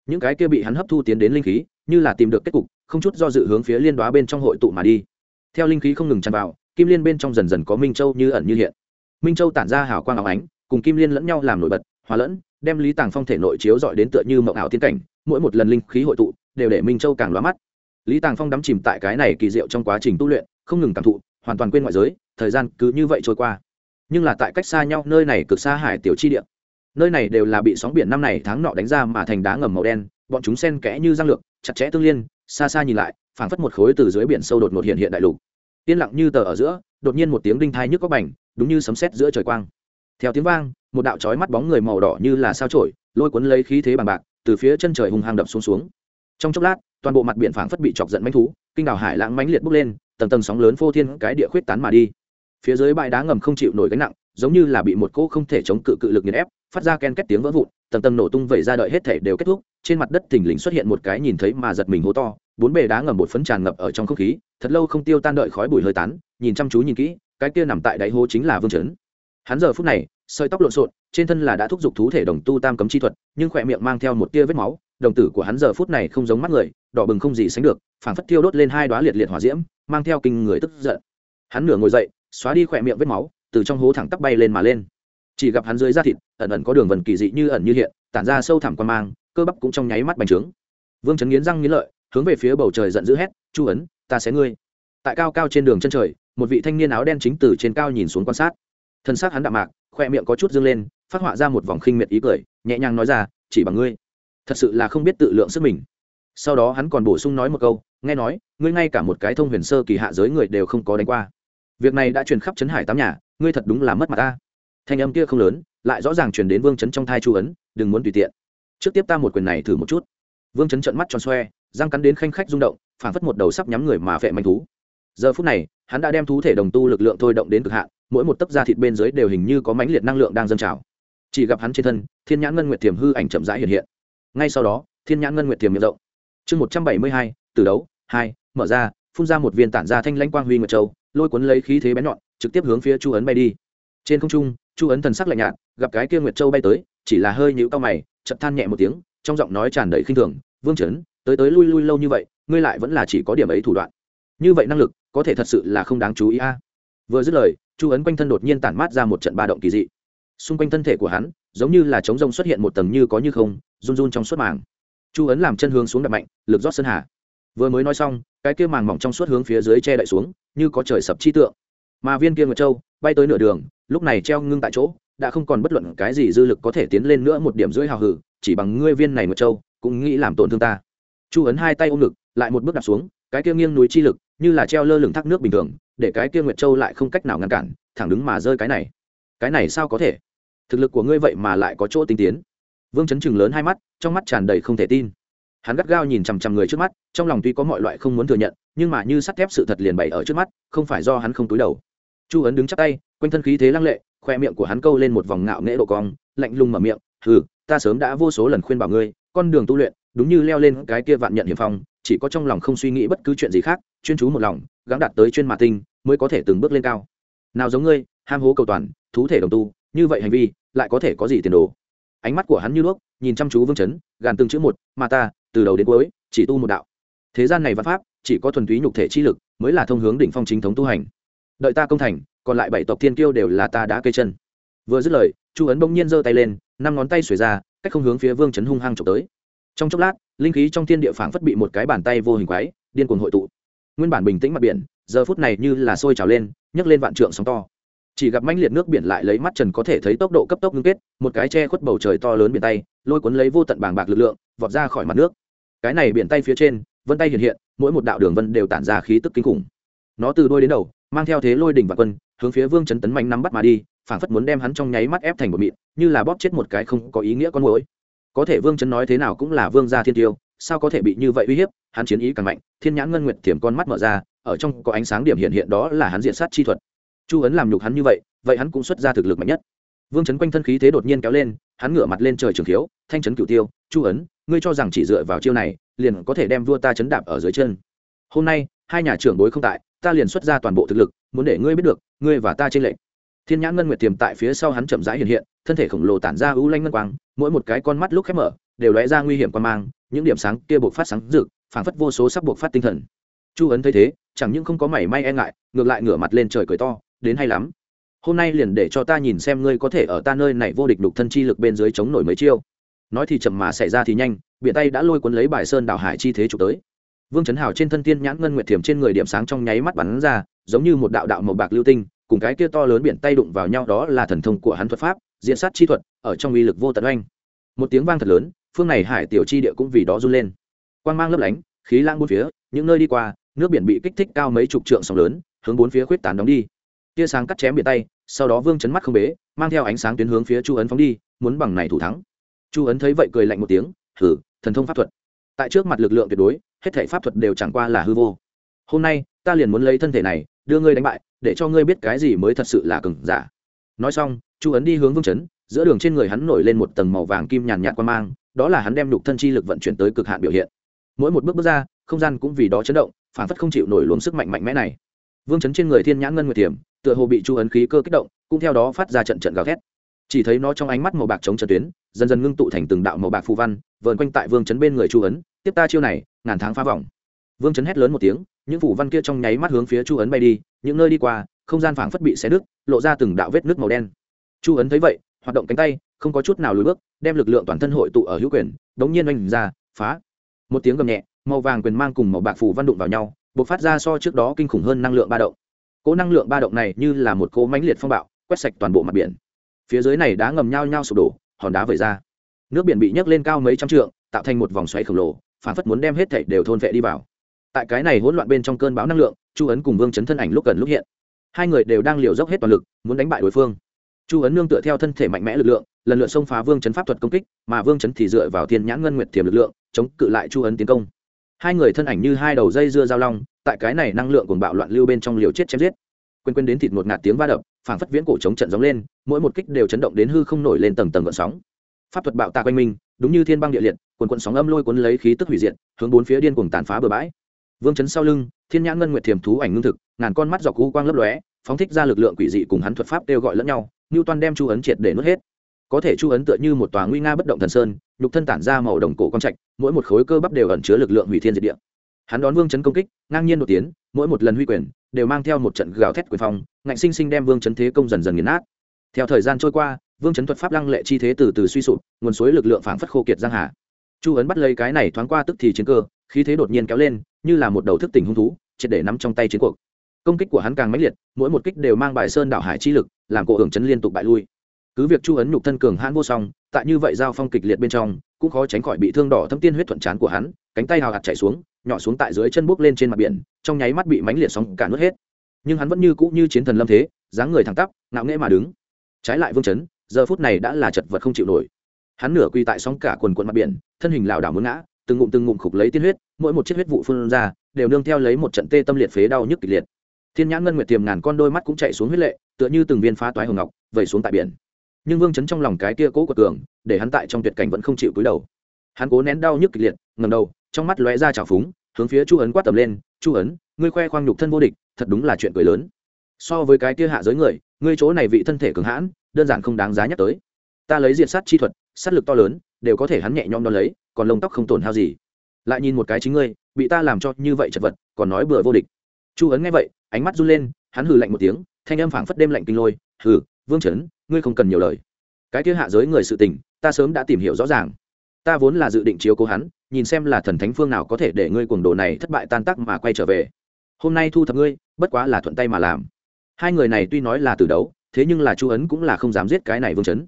Những cái kia bị hắn hấp thu tiến đến linh khí, như là tìm được kết cục, không chút do dự hướng phía liên đoá bên trong hội tụ mà đi. Theo linh khí không ngừng tràn vào, kim liên bên trong dần dần có minh châu như ẩn như hiện. Minh châu tản ra hào quang áo ánh, cùng kim liên lẫn nhau làm nổi bật, hòa lẫn đem lý tàng phong thể nội chiếu dọi đến tựa như mộng ảo tiên cảnh, mỗi một lần linh khí hội tụ, đều để minh châu càng lóa mắt. Lý tàng phong đắm chìm tại cái này kỳ diệu trong quá trình tu luyện, không ngừng cảm thụ, hoàn toàn quên ngoại giới, thời gian cứ như vậy trôi qua. Nhưng là tại cách xa nhau, nơi này cực xa hải tiểu chi địa. Nơi này đều là bị sóng biển năm này tháng nọ đánh ra mà thành đá ngầm màu đen, bọn chúng sen kẽ như răng lược, chặt chẽ tương liên, xa xa nhìn lại, phảng phất một khối từ dưới biển sâu đột ngột hiện hiện đại lục. Yên lặng như tờ ở giữa, đột nhiên một tiếng đinh thai nhức có bành, đúng như sấm sét giữa trời quang. Theo tiếng vang một đạo chói mắt bóng người màu đỏ như là sao trổi lôi cuốn lấy khí thế bằng bạc, từ phía chân trời hung hăng đập xuống xuống. Trong chốc lát, toàn bộ mặt biển phảng phất bị chọc giận manh thú, kinh đảo hải lãng mãnh liệt bốc lên, tầng tầng sóng lớn phô thiên cái địa khuyết tán mà đi. Phía dưới bãi đá ngầm không chịu nổi gánh nặng, giống như là bị một cỗ không thể chống cự cự lực nghiền ép, phát ra ken két tiếng vỡ vụn, tầng tầng nổ tung vẩy ra đợi hết thể đều kết thúc, trên mặt đất thình lình xuất hiện một cái nhìn thấy mà giật mình hố to, bốn bề đá ngầm một phấn tràn ngập ở trong không khí, thật lâu không tiêu tan đợi khói bụi hơi tán, nhìn chăm chú nhìn kỹ, cái kia nằm tại đáy hố chính là vương chấn hắn giờ phút này sợi tóc lộn xộn, trên thân là đã thúc giục thú thể đồng tu tam cấm chi thuật, nhưng khỏe miệng mang theo một tia vết máu, đồng tử của hắn giờ phút này không giống mắt người, đỏ bừng không gì sánh được, phảng phất tiêu đốt lên hai đoá liệt liệt hỏa diễm, mang theo kinh người tức giận. Hắn nửa ngồi dậy, xóa đi khỏe miệng vết máu, từ trong hố thẳng tắp bay lên mà lên. Chỉ gặp hắn dưới da thịt, ẩn ẩn có đường vần kỳ dị như ẩn như hiện, tản ra sâu thẳm quan mang, cơ bắp cũng trong nháy mắt bành trướng. Vương chấn nghiến răng nghiến lợi, hướng về phía bầu trời giận dữ hét, chu ấn, ta sẽ ngươi. Tại cao cao trên đường chân trời, một vị thanh niên áo đen chính từ trên cao nhìn xuống quan sát. Thân xác hắn đạm mạc khoe miệng có chút dương lên, phát họa ra một vòng khinh miệt ý cười, nhẹ nhàng nói ra, chỉ bằng ngươi, thật sự là không biết tự lượng sức mình. Sau đó hắn còn bổ sung nói một câu, nghe nói, ngươi ngay cả một cái thông huyền sơ kỳ hạ giới người đều không có đánh qua. Việc này đã truyền khắp chấn hải tám nhà, ngươi thật đúng là mất mặt ta. Thanh âm kia không lớn, lại rõ ràng truyền đến vương chấn trong thai chu ấn, đừng muốn tùy tiện. Trước tiếp ta một quyền này thử một chút. Vương chấn trợn mắt tròn xoe, răng cắn đến khanh khách rung động phản phất một đầu sắp nhắm người mà phệ manh thú. Giờ phút này, hắn đã đem thú thể đồng tu lực lượng thôi động đến cực hạn mỗi một tấc da thịt bên dưới đều hình như có mãnh liệt năng lượng đang dâng trào. Chỉ gặp hắn trên thân, thiên nhãn ngân nguyệt tiềm hư ảnh chậm rãi hiện hiện. Ngay sau đó, thiên nhãn ngân nguyệt tiềm miệng rộng. Chương một trăm bảy mươi hai từ đấu, hai, mở ra, phun ra một viên tản ra thanh lãnh quang huy nguyệt châu, lôi cuốn lấy khí thế bén nhọn, trực tiếp hướng phía chu ấn bay đi. Trên không trung, chu ấn thần sắc lạnh nhạt, gặp cái kia nguyệt châu bay tới, chỉ là hơi nhũ cao mày, chợt than nhẹ một tiếng, trong giọng nói tràn đầy khinh thường, vương trấn tới tới lui lui lâu như vậy, ngươi lại vẫn là chỉ có điểm ấy thủ đoạn. Như vậy năng lực, có thể thật sự là không đáng chú ý a. Vừa dứt lời chu ấn quanh thân đột nhiên tản mát ra một trận ba động kỳ dị. Xung quanh thân thể của hắn, giống như là trống rông xuất hiện một tầng như có như không, run run trong suốt màng. Chu ấn làm chân hướng xuống đập mạnh, lực rót sơn hà. Vừa mới nói xong, cái kia màng mỏng trong suốt hướng phía dưới che đậy xuống, như có trời sập chi tượng. Mà viên kia ngựa châu, bay tới nửa đường, lúc này treo ngưng tại chỗ, đã không còn bất luận cái gì dư lực có thể tiến lên nữa một điểm rưỡi hào hử, chỉ bằng ngươi viên này ngựa châu, cũng nghĩ làm tổn thương ta. Chu ấn hai tay ôm ngực, lại một bước đặt xuống, cái kia nghiêng núi chi lực như là treo lơ lửng thác nước bình thường, để cái kia nguyệt châu lại không cách nào ngăn cản, thẳng đứng mà rơi cái này. Cái này sao có thể? Thực lực của ngươi vậy mà lại có chỗ tinh tiến. Vương chấn chừng lớn hai mắt, trong mắt tràn đầy không thể tin. Hắn gắt gao nhìn chằm chằm người trước mắt, trong lòng tuy có mọi loại không muốn thừa nhận, nhưng mà như sắt thép sự thật liền bày ở trước mắt, không phải do hắn không túi đầu. Chu ấn đứng chắc tay, quanh thân khí thế lăng lệ, khoe miệng của hắn câu lên một vòng ngạo nghễ độ cong, lạnh lùng mở miệng, hừ, ta sớm đã vô số lần khuyên bảo ngươi, con đường tu luyện, đúng như leo lên cái kia vạn nhận hiểm phong chỉ có trong lòng không suy nghĩ bất cứ chuyện gì khác, chuyên chú một lòng, gắng đạt tới chuyên mạ tinh, mới có thể từng bước lên cao. Nào giống ngươi, ham hố cầu toàn, thú thể đồng tu, như vậy hành vi, lại có thể có gì tiền đồ? Ánh mắt của hắn như đuốc, nhìn chăm chú vương chấn, gàn từng chữ một, mà ta, từ đầu đến cuối, chỉ tu một đạo. Thế gian này văn pháp, chỉ có thuần túy nhục thể chi lực, mới là thông hướng đỉnh phong chính thống tu hành. Đợi ta công thành, còn lại bảy tộc thiên kiêu đều là ta đã cây chân. Vừa dứt lời, chu ấn bỗng nhiên giơ tay lên, năm ngón tay xuề ra, cách không hướng phía vương chấn hung hăng trộm tới trong chốc lát, linh khí trong thiên địa phảng phất bị một cái bàn tay vô hình quái, điên cuồng hội tụ. Nguyên bản bình tĩnh mặt biển, giờ phút này như là sôi trào lên, nhấc lên vạn trượng sóng to. Chỉ gặp mãnh liệt nước biển lại lấy mắt trần có thể thấy tốc độ cấp tốc ngưng kết, một cái che khuất bầu trời to lớn biển tay, lôi cuốn lấy vô tận bàng bạc lực lượng, vọt ra khỏi mặt nước. Cái này biển tay phía trên, vân tay hiện hiện, mỗi một đạo đường vân đều tản ra khí tức kinh khủng. Nó từ đôi đến đầu, mang theo thế lôi đỉnh và quân, hướng phía vương trấn tấn mạnh nắm bắt mà đi, phảng phất muốn đem hắn trong nháy mắt ép thành một mịn, như là bóp chết một cái không có ý nghĩa con mối có thể vương chấn nói thế nào cũng là vương gia thiên tiêu, sao có thể bị như vậy uy hiếp? Hắn chiến ý càng mạnh, thiên nhãn ngân nguyệt thiểm con mắt mở ra, ở trong có ánh sáng điểm hiện hiện đó là hắn diện sát chi thuật. Chu ấn làm nhục hắn như vậy vậy hắn cũng xuất ra thực lực mạnh nhất. Vương chấn quanh thân khí thế đột nhiên kéo lên, hắn ngửa mặt lên trời trường thiếu thanh chấn cửu tiêu, chu ấn, ngươi cho rằng chỉ dựa vào chiêu này, liền có thể đem vua ta chấn đạp ở dưới chân. Hôm nay, hai nhà trưởng bối không tại, ta liền xuất ra toàn bộ thực lực, muốn để ngươi biết được, ngươi và ta trên lệnh thiên nhãn ngân nguyệt tiềm tại phía sau hắn chậm rãi hiện hiện, thân thể khổng lồ tản ra ưu lanh ngân quang, mỗi một cái con mắt lúc khép mở, đều lóe ra nguy hiểm quan mang, những điểm sáng kia buộc phát sáng rực, phảng phất vô số sắp buộc phát tinh thần. Chu ấn thấy thế, chẳng những không có mảy may e ngại, ngược lại ngửa mặt lên trời cười to, đến hay lắm. Hôm nay liền để cho ta nhìn xem ngươi có thể ở ta nơi này vô địch đục thân chi lực bên dưới chống nổi mấy chiêu. Nói thì chậm mà xảy ra thì nhanh biện tay đã lôi cuốn lấy bài sơn đảo hải chi thế chụp tới. Vương trấn hào trên thân tiên nhãn ngân nguyệt thiểm trên người điểm sáng trong nháy mắt bắn ra, giống như một đạo đạo màu bạc lưu tinh cùng cái kia to lớn biển tay đụng vào nhau đó là thần thông của hắn thuật pháp diện sát chi thuật, ở trong uy lực vô tận oanh. Một tiếng vang thật lớn, phương này hải tiểu chi địa cũng vì đó run lên. Quang mang lấp lánh, khí lang bốn phía, những nơi đi qua, nước biển bị kích thích cao mấy chục trượng sóng lớn, hướng bốn phía khuyết tán đóng đi. Tia sáng cắt chém biển tay, sau đó vương chấn mắt không bế, mang theo ánh sáng tuyến hướng phía chu ấn phóng đi, muốn bằng này thủ thắng. Chu ấn thấy vậy cười lạnh một tiếng thử thần thông pháp thuật. Tại trước mặt lực lượng tuyệt đối, hết thể pháp thuật đều chẳng qua là hư vô. Hôm nay, ta liền muốn lấy thân thể này đưa ngươi đánh bại, để cho ngươi biết cái gì mới thật sự là cừng giả. Nói xong, chu ấn đi hướng vương chấn, giữa đường trên người hắn nổi lên một tầng màu vàng kim nhàn nhạt qua mang, đó là hắn đem nhục thân chi lực vận chuyển tới cực hạn biểu hiện. Mỗi một bước bước ra, không gian cũng vì đó chấn động, phản phất không chịu nổi luồng sức mạnh mạnh mẽ này. Vương chấn trên người thiên nhãn ngân nguyệt tiềm, tựa hồ bị chu ấn khí cơ kích động, cũng theo đó phát ra trận trận gào thét. Chỉ thấy nó trong ánh mắt màu bạc chống trận tuyến, dần dần ngưng tụ thành từng đạo màu bạc phù văn, vờn quanh tại vương chấn bên người chu ấn, tiếp ta chiêu này, ngàn tháng phá vòng vương chấn hét lớn một tiếng, những phủ văn kia trong nháy mắt hướng phía chu ấn bay đi, những nơi đi qua, không gian phảng phất bị xé nứt, lộ ra từng đạo vết nước màu đen. Chu ấn thấy vậy, hoạt động cánh tay, không có chút nào lùi bước, đem lực lượng toàn thân hội tụ ở hữu quyền, đống nhiên oanh ra, phá. Một tiếng gầm nhẹ, màu vàng quyền mang cùng màu bạc phủ văn đụng vào nhau, bộc phát ra so trước đó kinh khủng hơn năng lượng ba động. Cỗ năng lượng ba động này như là một cỗ mãnh liệt phong bạo, quét sạch toàn bộ mặt biển. Phía dưới này đá ngầm nhau nhau sụp đổ, hòn đá vẩy ra. Nước biển bị nhấc lên cao mấy trăm trượng, tạo thành một vòng xoáy khổng lồ phản phất muốn đem hết thảy đều thôn vệ đi vào tại cái này hỗn loạn bên trong cơn bão năng lượng, chu ấn cùng vương chấn thân ảnh lúc gần lúc hiện. Hai người đều đang liều dốc hết toàn lực, muốn đánh bại đối phương. Chu ấn nương tựa theo thân thể mạnh mẽ lực lượng, lần lượt xông phá vương chấn pháp thuật công kích, mà vương chấn thì dựa vào thiên nhãn ngân nguyệt thiềm lực lượng, chống cự lại chu ấn tiến công. Hai người thân ảnh như hai đầu dây dưa giao long, tại cái này năng lượng cùng bạo loạn lưu bên trong liều chết chém giết. Quên quên đến thịt một ngạt tiếng va đập, phảng phất viễn cổ chống trận gióng lên, mỗi một kích đều chấn động đến hư không nổi lên tầng tầng gợn sóng. Pháp thuật bạo tạc quanh minh đúng như thiên băng địa liệt quần quận sóng âm lôi cuốn lấy khí tức hủy diệt, hướng bốn phía điên cuồng tàn phá bừa bãi vương chấn sau lưng, thiên nhãn ngân nguyệt thiềm thú ảnh ngưng thực, ngàn con mắt dọc u quang lấp lóe, phóng thích ra lực lượng quỷ dị cùng hắn thuật pháp kêu gọi lẫn nhau, ngưu toan đem chu ấn triệt để nuốt hết. Có thể chu ấn tựa như một tòa nguy nga bất động thần sơn, nhục thân tản ra màu đồng cổ quang trạch, mỗi một khối cơ bắp đều ẩn chứa lực lượng hủy thiên diệt địa. Hắn đón vương chấn công kích, ngang nhiên đột tiến, mỗi một lần huy quyền, đều mang theo một trận gào thét quyền phong, ngạnh sinh sinh đem vương chấn thế công dần dần nghiền nát. Theo thời gian trôi qua, vương chấn thuật pháp lăng lệ chi thế từ từ suy sụp, nguồn suối lực lượng phảng phất khô kiệt giang hà. Chu ấn bắt lấy cái này thoáng qua tức thì chiến cơ, khí thế đột nhiên kéo lên như là một đầu thức tỉnh hung thú, triệt để nắm trong tay chiến cuộc. Công kích của hắn càng mãnh liệt, mỗi một kích đều mang bài sơn đảo hải chi lực, làm cổ hưởng chấn liên tục bại lui. Cứ việc chu ấn nhục thân cường hãn vô song, tại như vậy giao phong kịch liệt bên trong, cũng khó tránh khỏi bị thương đỏ thâm tiên huyết thuận chán của hắn, cánh tay hào hạt chảy xuống, nhỏ xuống tại dưới chân bốc lên trên mặt biển, trong nháy mắt bị mánh liệt sóng cả nước hết. Nhưng hắn vẫn như cũ như chiến thần lâm thế, dáng người thẳng tắp, ngạo nghễ mà đứng. Trái lại vương chấn, giờ phút này đã là chật vật không chịu nổi. Hắn nửa quy tại sóng cả quần quần mặt biển, thân hình lảo đảo muốn ngã, từng ngụm từng ngụm khục lấy tiên huyết mỗi một chiếc huyết vụ phun ra, đều nương theo lấy một trận tê tâm liệt phế đau nhức kịch liệt. Thiên nhãn ngân nguyệt tiềm ngàn con đôi mắt cũng chạy xuống huyết lệ, tựa như từng viên phá toái hồng ngọc, vẩy xuống tại biển. Nhưng vương chấn trong lòng cái kia cố của cường, để hắn tại trong tuyệt cảnh vẫn không chịu cúi đầu. Hắn cố nén đau nhức kịch liệt ngầm đầu, trong mắt lóe ra trào phúng, hướng phía chu ấn quát tầm lên, chu ấn, ngươi khoe khoang nhục thân vô địch, thật đúng là chuyện cười lớn. So với cái kia hạ giới người, ngươi chỗ này vị thân thể cường hãn, đơn giản không đáng giá nhắc tới. Ta lấy diện sát chi thuật, sát lực to lớn, đều có thể hắn nhẹ nhõm đo lấy, còn lông tóc không tổn hao gì lại nhìn một cái chính ngươi, bị ta làm cho như vậy chật vật, còn nói bừa vô địch. Chu ấn nghe vậy, ánh mắt run lên, hắn hừ lạnh một tiếng, thanh âm phảng phất đêm lạnh kinh lôi, hừ, vương trấn ngươi không cần nhiều lời. Cái kia hạ giới người sự tình, ta sớm đã tìm hiểu rõ ràng. Ta vốn là dự định chiếu cố hắn, nhìn xem là thần thánh phương nào có thể để ngươi cuồng đồ này thất bại tan tác mà quay trở về. Hôm nay thu thập ngươi, bất quá là thuận tay mà làm. Hai người này tuy nói là từ đấu, thế nhưng là chu ấn cũng là không dám giết cái này vương chấn.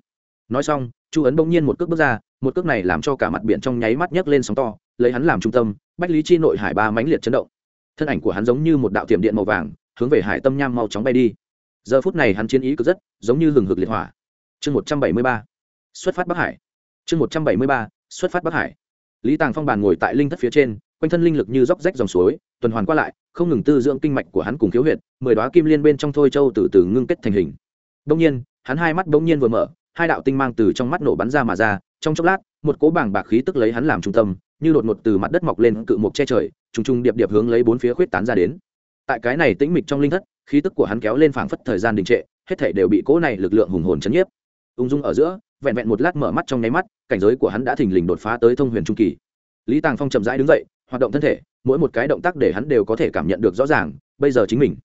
Nói xong, chu ấn bỗng nhiên một cước bước ra một cước này làm cho cả mặt biển trong nháy mắt nhấc lên sóng to, lấy hắn làm trung tâm, bách lý chi nội hải ba mãnh liệt chấn động. Thân ảnh của hắn giống như một đạo tiềm điện màu vàng, hướng về hải tâm nham mau chóng bay đi. Giờ phút này hắn chiến ý cực rất, giống như hừng hực liệt hỏa. Chương một trăm bảy mươi ba, xuất phát bắc hải. Chương một trăm bảy mươi ba, xuất phát bắc hải. Lý tàng phong bàn ngồi tại linh thất phía trên, quanh thân linh lực như róc rách dòng suối, tuần hoàn qua lại, không ngừng tư dưỡng kinh mạch của hắn cùng khiếu huyệt, mười đoá kim liên bên trong thôi châu từ từ ngưng kết thành hình. Đông nhiên, hắn hai mắt bỗng nhiên vừa mở, hai đạo tinh mang từ trong mắt nổ bắn ra mà ra trong chốc lát, một cỗ bảng bạc khí tức lấy hắn làm trung tâm, như đột ngột từ mặt đất mọc lên cự mục che trời, trùng trùng điệp điệp hướng lấy bốn phía khuyết tán ra đến. Tại cái này tĩnh mịch trong linh thất, khí tức của hắn kéo lên phảng phất thời gian đình trệ, hết thể đều bị cỗ này lực lượng hùng hồn chấn nhiếp. Ung dung ở giữa, vẹn vẹn một lát mở mắt trong nháy mắt, cảnh giới của hắn đã thình lình đột phá tới thông huyền trung kỳ. Lý tàng phong chậm rãi đứng dậy, hoạt động thân thể, mỗi một cái động tác để hắn đều có thể cảm nhận được rõ ràng, bây giờ chính mình.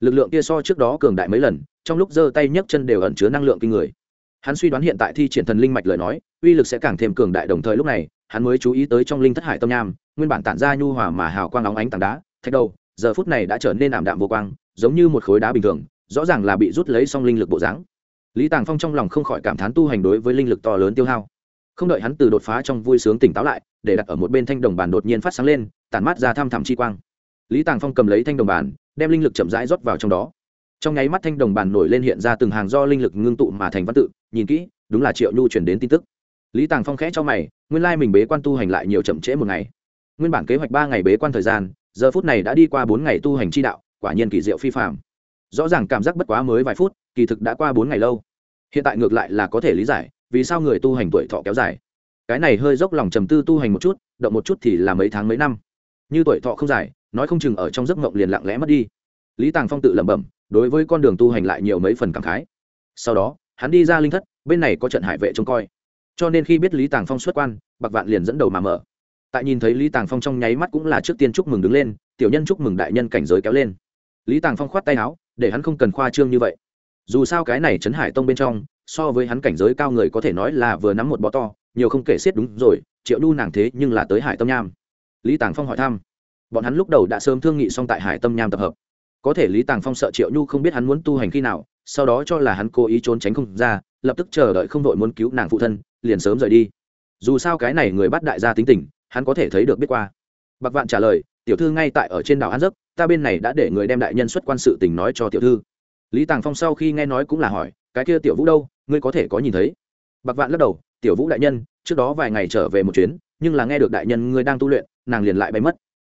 Lực lượng kia so trước đó cường đại mấy lần, trong lúc giơ tay nhấc chân đều ẩn chứa năng lượng kinh người hắn suy đoán hiện tại thi triển thần linh mạch lời nói, uy lực sẽ càng thêm cường đại đồng thời lúc này, hắn mới chú ý tới trong linh thất hải tâm nham, nguyên bản tản ra nhu hòa mà hào quang óng ánh tảng đá, thạch đầu, giờ phút này đã trở nên ảm đạm vô quang, giống như một khối đá bình thường, rõ ràng là bị rút lấy xong linh lực bộ dáng. Lý tàng phong trong lòng không khỏi cảm thán tu hành đối với linh lực to lớn tiêu hao. Không đợi hắn từ đột phá trong vui sướng tỉnh táo lại, để đặt ở một bên thanh đồng bàn đột nhiên phát sáng lên, tản mát ra thăm thẳm chi quang. Lý tàng phong cầm lấy thanh đồng bàn, đem linh lực chậm rãi rót vào trong đó trong nháy mắt thanh đồng bàn nổi lên hiện ra từng hàng do linh lực ngưng tụ mà thành văn tự, nhìn kỹ, đúng là triệu nhu chuyển đến tin tức. Lý tàng phong khẽ cho mày, nguyên lai mình bế quan tu hành lại nhiều chậm trễ một ngày. Nguyên bản kế hoạch ba ngày bế quan thời gian, giờ phút này đã đi qua bốn ngày tu hành chi đạo, quả nhiên kỳ diệu phi phạm rõ ràng cảm giác bất quá mới vài phút, kỳ thực đã qua bốn ngày lâu. Hiện tại ngược lại là có thể lý giải, vì sao người tu hành tuổi thọ kéo dài. Cái này hơi dốc lòng trầm tư tu hành một chút, động một chút thì là mấy tháng mấy năm. Như tuổi thọ không dài, nói không chừng ở trong giấc mộng liền lặng lẽ mất đi. Lý tàng phong tự lẩm bẩm đối với con đường tu hành lại nhiều mấy phần cảm khái. Sau đó, hắn đi ra linh thất, bên này có trận hải vệ trông coi. Cho nên khi biết lý tàng phong xuất quan, bạc vạn liền dẫn đầu mà mở. Tại nhìn thấy lý tàng phong trong nháy mắt cũng là trước tiên chúc mừng đứng lên, tiểu nhân chúc mừng đại nhân cảnh giới kéo lên. Lý tàng phong khoát tay áo, để hắn không cần khoa trương như vậy. Dù sao cái này trấn hải tông bên trong, so với hắn cảnh giới cao người có thể nói là vừa nắm một bó to, nhiều không kể xiết đúng rồi, triệu đu nàng thế nhưng là tới hải tâm nham. Lý tàng phong hỏi thăm. Bọn hắn lúc đầu đã sớm thương nghị xong tại hải tâm nham tập hợp có thể lý tàng phong sợ triệu nhu không biết hắn muốn tu hành khi nào, sau đó cho là hắn cố ý trốn tránh không ra, lập tức chờ đợi không đội muốn cứu nàng phụ thân, liền sớm rời đi. Dù sao cái này người bắt đại gia tính tình, hắn có thể thấy được biết qua. Bạc vạn trả lời, tiểu thư ngay tại ở trên đảo an giấc, ta bên này đã để người đem đại nhân xuất quan sự tình nói cho tiểu thư. Lý tàng phong sau khi nghe nói cũng là hỏi, cái kia tiểu vũ đâu, ngươi có thể có nhìn thấy? Bạc vạn lắc đầu, tiểu vũ đại nhân, trước đó vài ngày trở về một chuyến, nhưng là nghe được đại nhân ngươi đang tu luyện, nàng liền lại bay mất.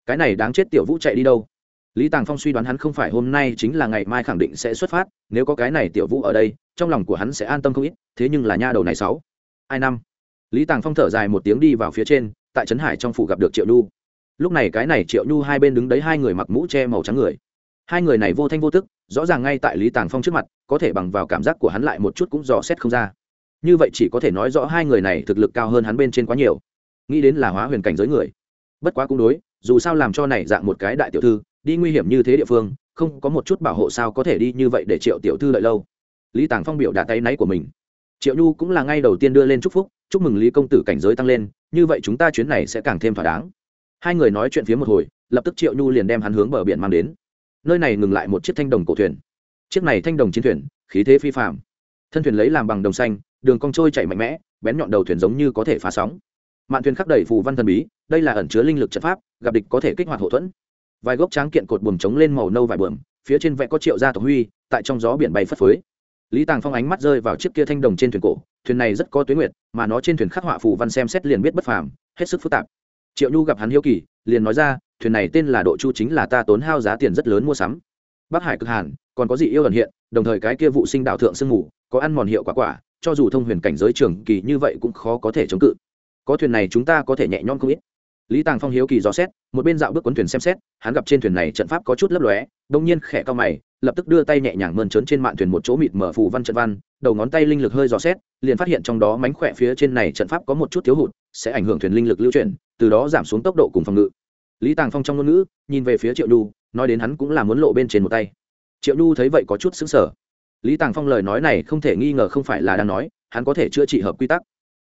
Cái này đáng chết tiểu vũ chạy đi đâu? Lý tàng phong suy đoán hắn không phải hôm nay chính là ngày mai khẳng định sẽ xuất phát, nếu có cái này tiểu vũ ở đây, trong lòng của hắn sẽ an tâm không ít, thế nhưng là nha đầu này sáu hai năm? Lý tàng phong thở dài một tiếng đi vào phía trên, tại trấn hải trong phủ gặp được triệu nhu. Lúc này cái này triệu nhu hai bên đứng đấy hai người mặc mũ che màu trắng người. Hai người này vô thanh vô tức, rõ ràng ngay tại lý tàng phong trước mặt, có thể bằng vào cảm giác của hắn lại một chút cũng dò xét không ra. Như vậy chỉ có thể nói rõ hai người này thực lực cao hơn hắn bên trên quá nhiều. Nghĩ đến là hóa huyền cảnh giới người. Bất quá cũng đối, dù sao làm cho này dạng một cái đại tiểu thư đi nguy hiểm như thế địa phương, không có một chút bảo hộ sao có thể đi như vậy để triệu tiểu thư đợi lâu? Lý tàng phong biểu đạt tay náy của mình. Triệu nhu cũng là ngay đầu tiên đưa lên chúc phúc, chúc mừng lý công tử cảnh giới tăng lên, như vậy chúng ta chuyến này sẽ càng thêm thỏa đáng. Hai người nói chuyện phía một hồi, lập tức triệu nhu liền đem hắn hướng bờ biển mang đến. Nơi này ngừng lại một chiếc thanh đồng cổ thuyền. Chiếc này thanh đồng chiến thuyền, khí thế phi phạm thân thuyền lấy làm bằng đồng xanh, đường cong trôi chạy mạnh mẽ, bén nhọn đầu thuyền giống như có thể phá sóng. Mạn thuyền khắc đầy phù văn thần bí, đây là ẩn chứa linh lực trận pháp, gặp địch có thể kích hoạt hậu thuẫn vài gốc tráng kiện cột buồm trống lên màu nâu vải buồm, phía trên vẽ có triệu gia tộc huy, tại trong gió biển bay phất phới. Lý tàng phong ánh mắt rơi vào chiếc kia thanh đồng trên thuyền cổ, thuyền này rất có tuyến nguyệt, mà nó trên thuyền khắc họa phù văn xem xét liền biết bất phàm, hết sức phức tạp. Triệu nhu gặp hắn hiếu kỳ, liền nói ra, thuyền này tên là độ chu chính là ta tốn hao giá tiền rất lớn mua sắm. Bắc hải cực hàn, còn có dị yêu ẩn hiện, đồng thời cái kia vụ sinh đạo thượng sương mù, có ăn mòn hiệu quả quả, cho dù thông huyền cảnh giới trường kỳ như vậy cũng khó có thể chống cự. Có thuyền này chúng ta có thể nhẹ nhõm không ít lý tàng phong hiếu kỳ dò xét, một bên dạo bước quấn thuyền xem xét, hắn gặp trên thuyền này trận pháp có chút lấp lóe đông nhiên khẽ cao mày, lập tức đưa tay nhẹ nhàng mơn trớn trên mạn thuyền một chỗ mịt mở phù văn trận văn, đầu ngón tay linh lực hơi dò xét, liền phát hiện trong đó mánh khỏe phía trên này trận pháp có một chút thiếu hụt, sẽ ảnh hưởng thuyền linh lực lưu chuyển, từ đó giảm xuống tốc độ cùng phòng ngự. Lý tàng phong trong ngôn ngữ, nhìn về phía triệu nhu, nói đến hắn cũng là muốn lộ bên trên một tay. Triệu nhu thấy vậy có chút xứng sở lý tàng phong lời nói này không thể nghi ngờ không phải là đang nói, hắn có thể chữa trị hợp quy tắc.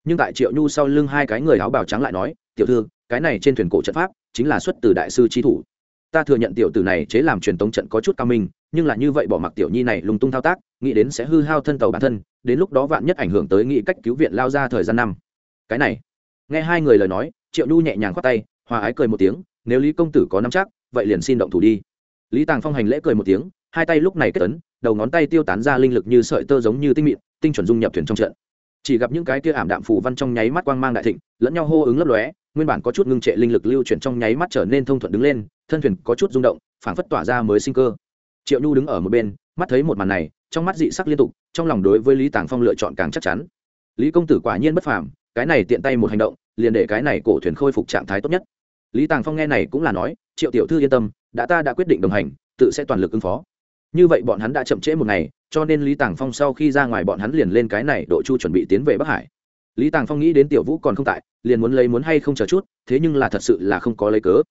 Nhưng tại triệu nhu sau lưng hai cái người áo bào trắng lại nói, tiểu thư cái này trên thuyền cổ trận pháp chính là xuất từ đại sư trí thủ. Ta thừa nhận tiểu tử này chế làm truyền tống trận có chút cao minh, nhưng là như vậy bỏ mặc tiểu nhi này lung tung thao tác, nghĩ đến sẽ hư hao thân tàu bản thân, đến lúc đó vạn nhất ảnh hưởng tới nghĩ cách cứu viện lao ra thời gian năm. Cái này, nghe hai người lời nói, triệu nhu nhẹ nhàng khoát tay, hòa ái cười một tiếng, nếu lý công tử có nắm chắc, vậy liền xin động thủ đi. Lý tàng phong hành lễ cười một tiếng, hai tay lúc này kết tấn đầu ngón tay tiêu tán ra linh lực như sợi tơ giống như tinh mịn, tinh chuẩn dung nhập thuyền trong trận. Chỉ gặp những cái kia ảm đạm phù văn trong nháy mắt quang mang đại thịnh, lẫn nhau hô ứng lấp lóe nguyên bản có chút ngưng trệ linh lực lưu chuyển trong nháy mắt trở nên thông thuận đứng lên, thân thuyền có chút rung động, phảng phất tỏa ra mới sinh cơ. Triệu nhu đứng ở một bên, mắt thấy một màn này, trong mắt dị sắc liên tục, trong lòng đối với lý tàng phong lựa chọn càng chắc chắn. Lý công tử quả nhiên bất phàm, cái này tiện tay một hành động, liền để cái này cổ thuyền khôi phục trạng thái tốt nhất. Lý tàng phong nghe này cũng là nói, triệu tiểu thư yên tâm, đã ta đã quyết định đồng hành, tự sẽ toàn lực ứng phó. Như vậy bọn hắn đã chậm trễ một ngày, cho nên lý tàng phong sau khi ra ngoài bọn hắn liền lên cái này độ chu chuẩn bị tiến về bắc hải lý tàng phong nghĩ đến tiểu vũ còn không tại, liền muốn lấy muốn hay không chờ chút, thế nhưng là thật sự là không có lấy cớ.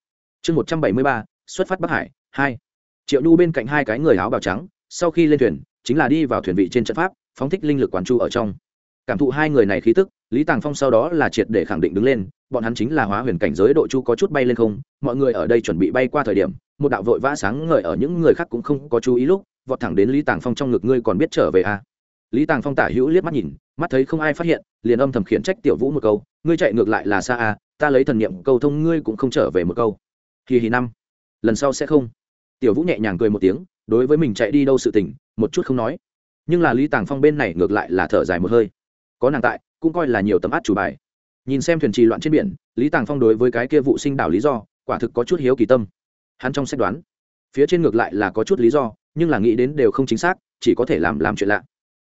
Chương một trăm bảy mươi ba, xuất phát bắc hải, hai. Triệu nhu bên cạnh hai cái người áo bào trắng, sau khi lên thuyền, chính là đi vào thuyền vị trên trận pháp, phóng thích linh lực quán chu ở trong. Cảm thụ hai người này khí tức, lý tàng phong sau đó là triệt để khẳng định đứng lên, bọn hắn chính là hóa huyền cảnh giới độ chu có chút bay lên không, mọi người ở đây chuẩn bị bay qua thời điểm, một đạo vội vã sáng ngời ở những người khác cũng không có chú ý lúc, vọt thẳng đến lý tàng phong trong ngực, ngươi còn biết trở về à lý tàng phong tả hữu liếc mắt nhìn mắt thấy không ai phát hiện liền âm thầm khiển trách tiểu vũ một câu ngươi chạy ngược lại là xa à, ta lấy thần niệm câu thông ngươi cũng không trở về một câu. Kỳ hì năm lần sau sẽ không. Tiểu vũ nhẹ nhàng cười một tiếng đối với mình chạy đi đâu sự tình một chút không nói. Nhưng là lý tàng phong bên này ngược lại là thở dài một hơi. Có nàng tại cũng coi là nhiều tấm át chủ bài. Nhìn xem thuyền trì loạn trên biển lý tàng phong đối với cái kia vụ sinh đảo lý do quả thực có chút hiếu kỳ tâm. Hắn trong xét đoán phía trên ngược lại là có chút lý do nhưng là nghĩ đến đều không chính xác chỉ có thể làm làm chuyện lạ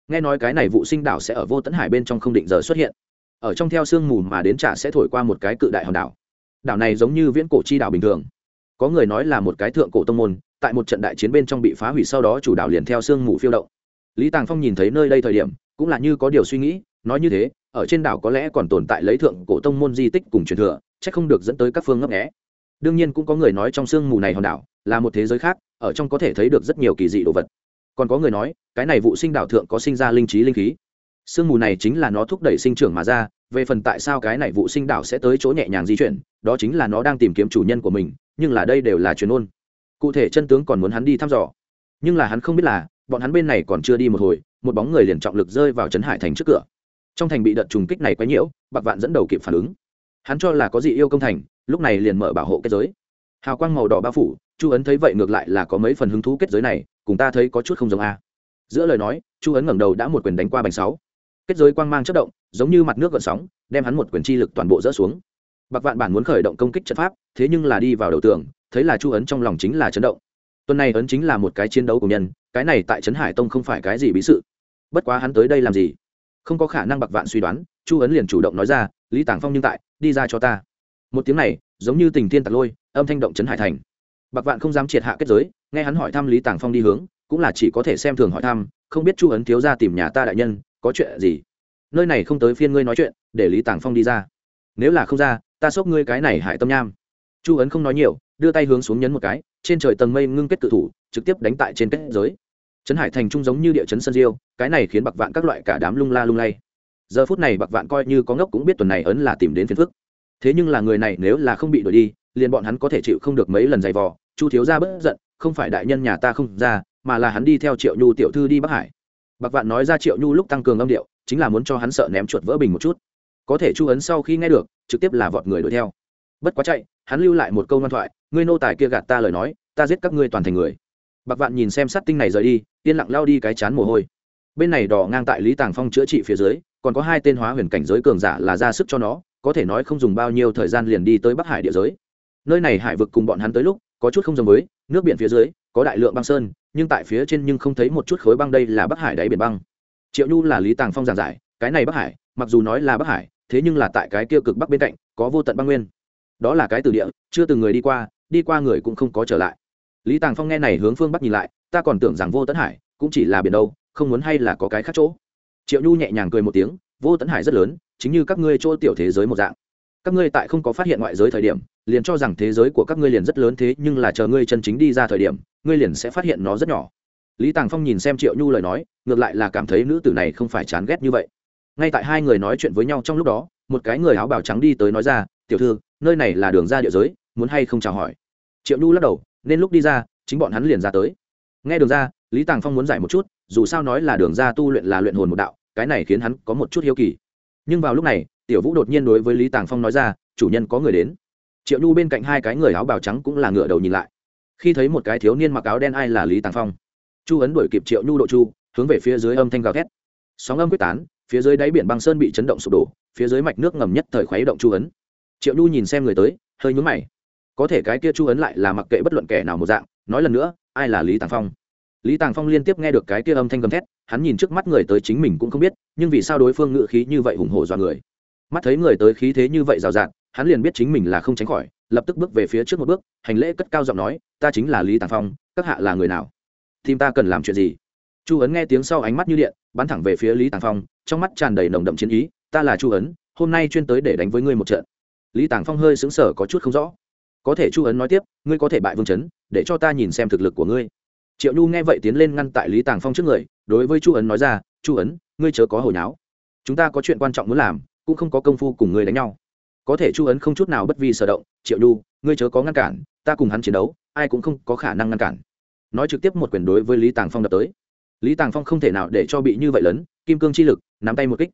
nghe nói cái này vụ sinh đảo sẽ ở vô tấn hải bên trong không định giờ xuất hiện. Ở trong theo sương mù mà đến trả sẽ thổi qua một cái cự đại hòn đảo. Đảo này giống như viễn cổ chi đảo bình thường. Có người nói là một cái thượng cổ tông môn, tại một trận đại chiến bên trong bị phá hủy sau đó chủ đảo liền theo sương mù phiêu động. Lý tàng phong nhìn thấy nơi đây thời điểm, cũng là như có điều suy nghĩ, nói như thế, ở trên đảo có lẽ còn tồn tại lấy thượng cổ tông môn di tích cùng truyền thừa, chắc không được dẫn tới các phương ngấp nghé. Đương nhiên cũng có người nói trong sương mù này hòn đảo là một thế giới khác, ở trong có thể thấy được rất nhiều kỳ dị đồ vật còn có người nói, cái này vụ sinh đảo thượng có sinh ra linh trí linh khí. Sương mù này chính là nó thúc đẩy sinh trưởng mà ra, về phần tại sao cái này vụ sinh đảo sẽ tới chỗ nhẹ nhàng di chuyển, đó chính là nó đang tìm kiếm chủ nhân của mình, nhưng là đây đều là truyền ôn. Cụ thể chân tướng còn muốn hắn đi thăm dò. Nhưng là hắn không biết là, bọn hắn bên này còn chưa đi một hồi, một bóng người liền trọng lực rơi vào trấn hải thành trước cửa. Trong thành bị đợt trùng kích này quấy nhiễu, bạc vạn dẫn đầu kịp phản ứng. Hắn cho là có gì yêu công thành, lúc này liền mở bảo hộ kết giới. Hào quang màu đỏ bao phủ, chu ấn thấy vậy ngược lại là có mấy phần hứng thú kết giới này cùng ta thấy có chút không giống a. Giữa lời nói, chu ấn ngẩng đầu đã một quyền đánh qua bành sáu. Kết giới quang mang chất động, giống như mặt nước gợn sóng, đem hắn một quyền chi lực toàn bộ rỡ xuống. Bạc vạn bản muốn khởi động công kích trận pháp, thế nhưng là đi vào đầu tường, thấy là chu ấn trong lòng chính là chấn động. Tuần này ấn chính là một cái chiến đấu của nhân, cái này tại trấn hải tông không phải cái gì bí sự. Bất quá hắn tới đây làm gì? Không có khả năng bạc vạn suy đoán, chu ấn liền chủ động nói ra, lý tàng phong nhưng tại, đi ra cho ta. Một tiếng này, giống như tình thiên tạc lôi, âm thanh động trấn hải thành bạc vạn không dám triệt hạ kết giới, nghe hắn hỏi thăm lý tàng phong đi hướng, cũng là chỉ có thể xem thường hỏi thăm, không biết chu ấn thiếu ra tìm nhà ta đại nhân, có chuyện gì? Nơi này không tới phiên ngươi nói chuyện, để lý tàng phong đi ra. Nếu là không ra, ta xốc ngươi cái này hại tâm nham. Chu ấn không nói nhiều, đưa tay hướng xuống nhấn một cái, trên trời tầng mây ngưng kết tự thủ, trực tiếp đánh tại trên kết giới. Trấn hải thành trung giống như địa chấn sân diêu, cái này khiến bạc vạn các loại cả đám lung la lung lay. Giờ phút này bạc vạn coi như có ngốc cũng biết tuần này ấn là tìm đến phiền phức. Thế nhưng là người này nếu là không bị đuổi đi liền bọn hắn có thể chịu không được mấy lần giày vò, chu thiếu gia bất giận, không phải đại nhân nhà ta không ra, mà là hắn đi theo triệu nhu tiểu thư đi bắc hải. Bạc vạn nói ra triệu nhu lúc tăng cường âm điệu, chính là muốn cho hắn sợ ném chuột vỡ bình một chút. Có thể chu ấn sau khi nghe được, trực tiếp là vọt người đuổi theo. Bất quá chạy, hắn lưu lại một câu ngoan thoại, ngươi nô tài kia gạt ta lời nói, ta giết các ngươi toàn thành người. Bạc vạn nhìn xem sát tinh này rời đi, yên lặng lao đi cái chán mồ hôi. Bên này đỏ ngang tại lý tàng phong chữa trị phía dưới, còn có hai tên hóa huyền cảnh giới cường giả là ra sức cho nó, có thể nói không dùng bao nhiêu thời gian liền đi tới bắc hải địa giới nơi này hải vực cùng bọn hắn tới lúc, có chút không giống với, nước biển phía dưới, có đại lượng băng sơn, nhưng tại phía trên nhưng không thấy một chút khối băng đây là bắc hải đáy biển băng. Triệu nhu là lý tàng phong giảng giải, cái này bắc hải, mặc dù nói là bắc hải, thế nhưng là tại cái kia cực bắc bên cạnh, có vô tận băng nguyên. Đó là cái từ địa, chưa từng người đi qua đi qua người cũng không có trở lại. Lý tàng phong nghe này hướng phương bắc nhìn lại, ta còn tưởng rằng vô tấn hải, cũng chỉ là biển đâu, không muốn hay là có cái khác chỗ. Triệu nhu nhẹ nhàng cười một tiếng, vô tấn hải rất lớn, chính như các ngươi chỗ tiểu thế giới một dạng các ngươi tại không có phát hiện ngoại giới thời điểm, liền cho rằng thế giới của các ngươi liền rất lớn thế, nhưng là chờ ngươi chân chính đi ra thời điểm, ngươi liền sẽ phát hiện nó rất nhỏ. Lý tàng phong nhìn xem triệu nhu lời nói, ngược lại là cảm thấy nữ tử này không phải chán ghét như vậy. Ngay tại hai người nói chuyện với nhau trong lúc đó, một cái người áo bào trắng đi tới nói ra, tiểu thư, nơi này là đường ra địa giới, muốn hay không chào hỏi? Triệu nhu lắc đầu, nên lúc đi ra, chính bọn hắn liền ra tới. Nghe đường ra, lý tàng phong muốn giải một chút, dù sao nói là đường ra tu luyện là luyện hồn một đạo, cái này khiến hắn có một chút hiếu kỳ. Nhưng vào lúc này tiểu vũ đột nhiên đối với lý tàng phong nói ra, chủ nhân có người đến. Triệu nhu bên cạnh hai cái người áo bào trắng cũng là ngựa đầu nhìn lại. Khi thấy một cái thiếu niên mặc áo đen ai là lý tàng phong, chu ấn đuổi kịp triệu nhu độ chu, hướng về phía dưới âm thanh gào thét. Sóng âm quyết tán, phía dưới đáy biển băng sơn bị chấn động sụp đổ, phía dưới mạch nước ngầm nhất thời khuấy động chu ấn. Triệu nhu nhìn xem người tới, hơi nhúm mày. Có thể cái kia chu ấn lại là mặc kệ bất luận kẻ nào một dạng, nói lần nữa, ai là lý tàng phong? Lý tàng phong liên tiếp nghe được cái kia âm thanh gầm thét, hắn nhìn trước mắt người tới chính mình cũng không biết, nhưng vì sao đối phương ngự khí như vậy hùng hổ dọa người mắt thấy người tới khí thế như vậy rào rạt, hắn liền biết chính mình là không tránh khỏi, lập tức bước về phía trước một bước, hành lễ cất cao giọng nói, ta chính là lý tàng phong, các hạ là người nào? Thì ta cần làm chuyện gì? Chu ấn nghe tiếng sau ánh mắt như điện, bắn thẳng về phía lý tàng phong, trong mắt tràn đầy nồng đậm chiến ý, ta là chu ấn, hôm nay chuyên tới để đánh với ngươi một trận. Lý tàng phong hơi xứng sở có chút không rõ. Có thể, chu ấn nói tiếp, ngươi có thể bại vương chấn, để cho ta nhìn xem thực lực của ngươi. Triệu nhu nghe vậy tiến lên ngăn tại lý tàng phong trước người, đối với chu ấn nói ra, chu ấn, ngươi chớ có hồi náo. Chúng ta có chuyện quan trọng muốn làm cũng không có công phu cùng ngươi đánh nhau. Có thể chu ấn không chút nào bất vi sở động, triệu nhu, ngươi chớ có ngăn cản, ta cùng hắn chiến đấu, ai cũng không có khả năng ngăn cản. Nói trực tiếp một quyền đối với lý tàng phong đập tới. Lý tàng phong không thể nào để cho bị như vậy lớn, kim cương chi lực, nắm tay một kích.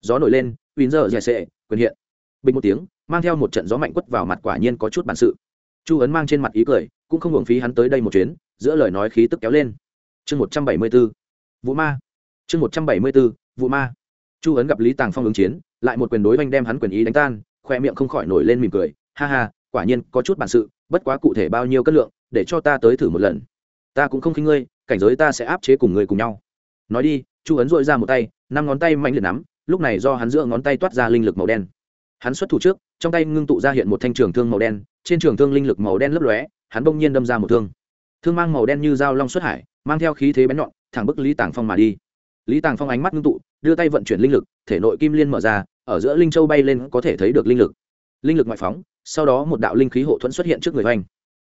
Gió nổi lên, uyên giờ dẻ sệ, quyền hiện. Bình một tiếng, mang theo một trận gió mạnh quất vào mặt quả nhiên có chút bản sự. Chu ấn mang trên mặt ý cười, cũng không hưởng phí hắn tới đây một chuyến, giữa lời nói khí tức kéo lên. Chương một trăm bảy mươi b ố vụ ma. Chương một trăm bảy mươi b ố vụ ma. Chu ấn gặp lý tàng phong ứng chiến lại một quyền đối oanh đem hắn quyền ý đánh tan, khoe miệng không khỏi nổi lên mỉm cười. Ha ha, quả nhiên có chút bản sự, bất quá cụ thể bao nhiêu cất lượng, để cho ta tới thử một lần. Ta cũng không khinh ngươi, cảnh giới ta sẽ áp chế cùng ngươi cùng nhau. Nói đi, chu ấn dội ra một tay, năm ngón tay mạnh liệt nắm, lúc này do hắn giữa ngón tay toát ra linh lực màu đen. Hắn xuất thủ trước, trong tay ngưng tụ ra hiện một thanh trường thương màu đen, trên trường thương linh lực màu đen lấp lóe, hắn bỗng nhiên đâm ra một thương. Thương mang màu đen như dao long xuất hải, mang theo khí thế bén nhọn, thẳng bức lý tàng phong mà đi. Lý tàng phong ánh mắt ngưng tụ đưa tay vận chuyển linh lực thể nội kim liên mở ra ở giữa linh châu bay lên có thể thấy được linh lực. Linh lực ngoại phóng sau đó một đạo linh khí hộ thuẫn xuất hiện trước người hoành,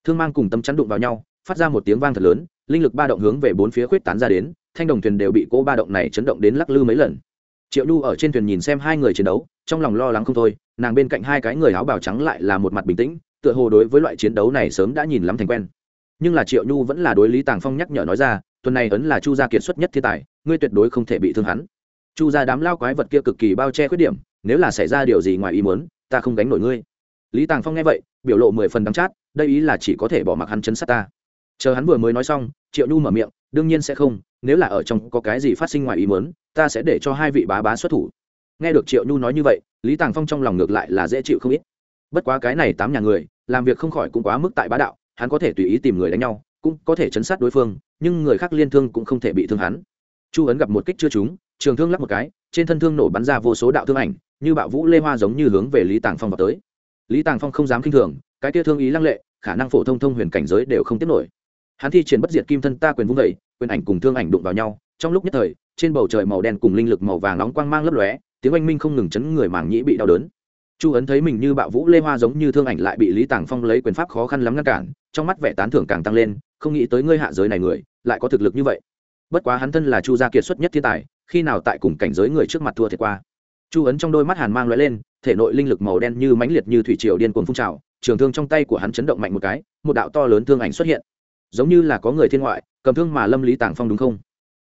thương mang cùng tâm chắn đụng vào nhau phát ra một tiếng vang thật lớn linh lực ba động hướng về bốn phía khuyết tán ra đến thanh đồng thuyền đều bị cỗ ba động này chấn động đến lắc lư mấy lần. Triệu nhu ở trên thuyền nhìn xem hai người chiến đấu trong lòng lo lắng không thôi nàng bên cạnh hai cái người áo bào trắng lại là một mặt bình tĩnh tựa hồ đối với loại chiến đấu này sớm đã nhìn lắm thành quen. Nhưng là triệu nhu vẫn là đối lý tàng phong nhắc nhở nói ra tuần này ấn là chu gia kiệt xuất nhất thiên tài ngươi tuyệt đối không thể bị thương hắn chu ra đám lao quái vật kia cực kỳ bao che khuyết điểm, nếu là xảy ra điều gì ngoài ý muốn, ta không gánh nổi ngươi. Lý tàng phong nghe vậy, biểu lộ mười phần đắng chát, đây ý là chỉ có thể bỏ mặc hắn chấn sát ta. Chờ hắn vừa mới nói xong, triệu nhu mở miệng, đương nhiên sẽ không, nếu là ở trong có cái gì phát sinh ngoài ý muốn, ta sẽ để cho hai vị bá bá xuất thủ. Nghe được triệu nhu nói như vậy, lý tàng phong trong lòng ngược lại là dễ chịu không ít. Bất quá cái này tám nhà người, làm việc không khỏi cũng quá mức tại bá đạo, hắn có thể tùy ý tìm người đánh nhau, cũng có thể chấn sát đối phương, nhưng người khác liên thương cũng không thể bị thương hắn. Chu ấn gặp một kích chưa trúng trường thương lắp một cái, trên thân thương nổ bắn ra vô số đạo thương ảnh, như bạo vũ lê hoa giống như hướng về lý tàng phong vào tới. Lý tàng phong không dám k i n h thường, cái tia thương ý lăng lệ, khả năng phổ thông thông huyền cảnh giới đều không tiếp nổi. Hắn thi triển bất diệt kim thân ta quyền vung vẩy quyền ảnh cùng thương ảnh đụng vào nhau, trong lúc nhất thời, trên bầu trời màu đen cùng linh lực màu vàng nóng quang mang lấp lóe, tiếng oanh minh không ngừng chấn người màng nhĩ bị đau đớn. Chu ấn thấy mình như bạo vũ lê hoa giống như thương ảnh lại bị lý tàng phong lấy quyền pháp khó khăn lắm ngăn cản, trong mắt vẻ tán thưởng càng tăng lên, không nghĩ tới ngươi hạ giới này người, lại có thực lực như vậy. Bất quá hắn thân là chu gia kiệt xuất nhất thiên tài khi nào tại cùng cảnh giới người trước mặt thua thiệt qua. Chu ấn trong đôi mắt hàn mang lóe lên, thể nội linh lực màu đen như mãnh liệt như thủy triều điên cuồng phun trào, trường thương trong tay của hắn chấn động mạnh một cái, một đạo to lớn thương ảnh xuất hiện. Giống như là có người thiên ngoại, cầm thương mà lâm lý tàng phong đúng không?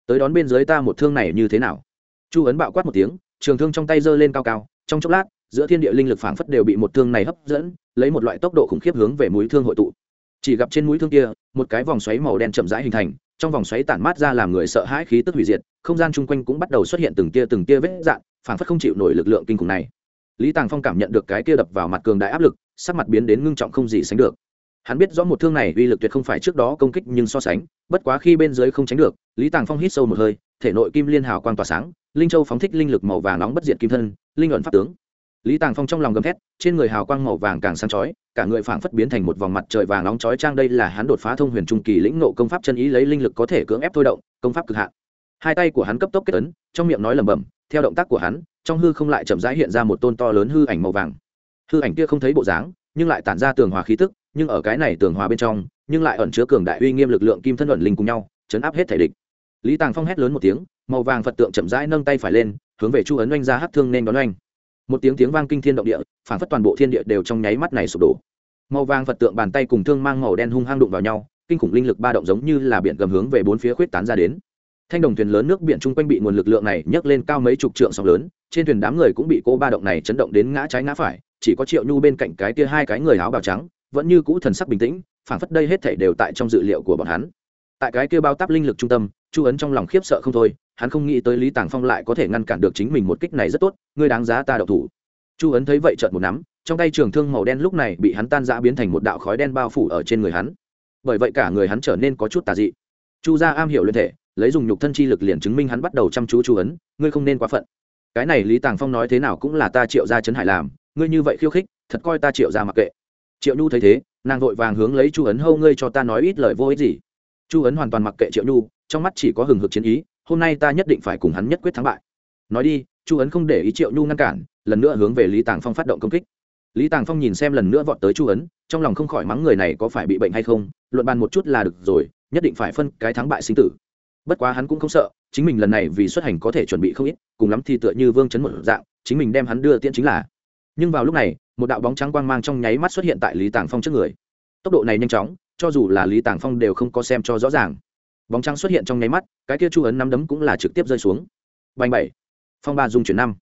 Tới đón bên dưới ta một thương này như thế nào? Chu ấn bạo quát một tiếng, trường thương trong tay giơ lên cao cao, trong chốc lát, giữa thiên địa linh lực phảng phất đều bị một thương này hấp dẫn, lấy một loại tốc độ khủng khiếp hướng về mũi thương hội tụ. Chỉ gặp trên mũi thương kia, một cái vòng xoáy màu đen chậm rãi hình thành trong vòng xoáy tản mát ra làm người sợ hãi khí tức hủy diệt, không gian chung quanh cũng bắt đầu xuất hiện từng tia từng tia vết dạn phản phất không chịu nổi lực lượng kinh khủng này. Lý tàng phong cảm nhận được cái kia đập vào mặt cường đại áp lực, sắc mặt biến đến ngưng trọng không gì sánh được. Hắn biết rõ một thương này uy lực tuyệt không phải trước đó công kích nhưng so sánh, bất quá khi bên dưới không tránh được, lý tàng phong hít sâu một hơi, thể nội kim liên hào quang tỏa sáng, linh châu phóng thích linh lực màu vàng nóng bất diệt kim thân, linh luận pháp tướng lý tàng phong trong lòng gầm thét, trên người hào quang màu vàng càng sáng chói, cả người phảng phất biến thành một vòng mặt trời vàng nóng chói trang đây là hắn đột phá thông huyền trung kỳ lĩnh nộ công pháp chân ý, lấy linh lực có thể cưỡng ép thôi động, công pháp cực hạn. Hai tay của hắn cấp tốc kết ấn, trong miệng nói lẩm bẩm, theo động tác của hắn, trong hư không lại chậm rãi hiện ra một tôn to lớn hư ảnh màu vàng. Hư ảnh kia không thấy bộ dáng, nhưng lại tản ra tường hòa khí tức, nhưng ở cái này tường hòa bên trong, nhưng lại ẩn chứa cường đại uy nghiêm lực lượng kim thân luận linh cùng nhau, chấn áp hết thể địch. Lý tàng phong hét lớn một tiếng, màu vàng phật tượng chậm rãi nâng tay phải lên, hướng về chu ấn oanh ra hát thương nên đón oanh một tiếng tiếng vang kinh thiên động địa phản phất toàn bộ thiên địa đều trong nháy mắt này sụp đổ. Màu vàng phật tượng bàn tay cùng thương mang màu đen hung hăng đụng vào nhau, kinh khủng linh lực ba động giống như là biển gầm hướng về bốn phía khuyết tán ra đến. Thanh đồng thuyền lớn nước biển chung quanh bị nguồn lực lượng này nhấc lên cao mấy chục trượng sóng lớn, trên thuyền đám người cũng bị cô ba động này chấn động đến ngã trái ngã phải, chỉ có triệu nhu bên cạnh cái kia hai cái người áo bào trắng, vẫn như cũ thần sắc bình tĩnh, phảng phất đây hết thảy đều tại trong dự liệu của bọn hắn. Tại cái kia bao táp linh lực trung tâm, chu ấn trong lòng khiếp sợ không thôi hắn không nghĩ tới lý tàng phong lại có thể ngăn cản được chính mình một kích này rất tốt, ngươi đáng giá ta đậu thủ. Chu ấn thấy vậy trợn một nắm, trong tay trường thương màu đen lúc này bị hắn tan giã biến thành một đạo khói đen bao phủ ở trên người hắn. Bởi vậy cả người hắn trở nên có chút tà dị. Chu gia am hiểu luyện thể, lấy dùng nhục thân chi lực liền chứng minh hắn bắt đầu chăm chú chu ấn, ngươi không nên quá phận. Cái này lý tàng phong nói thế nào cũng là ta triệu gia trấn hải làm, ngươi như vậy khiêu khích, thật coi ta triệu gia mặc kệ. Triệu nhu thấy thế, nàng vội vàng hướng lấy chu ấn hâu ngươi cho ta nói ít lời vô ích gì. Chu ấn hoàn toàn mặc kệ triệu nhu, trong mắt chỉ có hừng hực chiến ý hôm nay ta nhất định phải cùng hắn nhất quyết thắng bại. Nói đi, chu ấn không để ý triệu nhu ngăn cản, lần nữa hướng về lý tàng phong phát động công kích. Lý tàng phong nhìn xem lần nữa vọt tới chu ấn, trong lòng không khỏi mắng người này có phải bị bệnh hay không, luận bàn một chút là được rồi, nhất định phải phân cái thắng bại sinh tử. Bất quá hắn cũng không sợ, chính mình lần này vì xuất hành có thể chuẩn bị không ít, cùng lắm thì tựa như vương chấn một dạng, chính mình đem hắn đưa tiễn chính là. Nhưng vào lúc này, một đạo bóng trắng quang mang trong nháy mắt xuất hiện tại lý tàng phong trước người. Tốc độ này nhanh chóng, cho dù là lý tàng phong đều không có xem cho rõ ràng bóng trắng xuất hiện trong nháy mắt, cái kia chu ấn năm đấm cũng là trực tiếp rơi xuống. Bành bảy. Phong ba dung chuyển năm.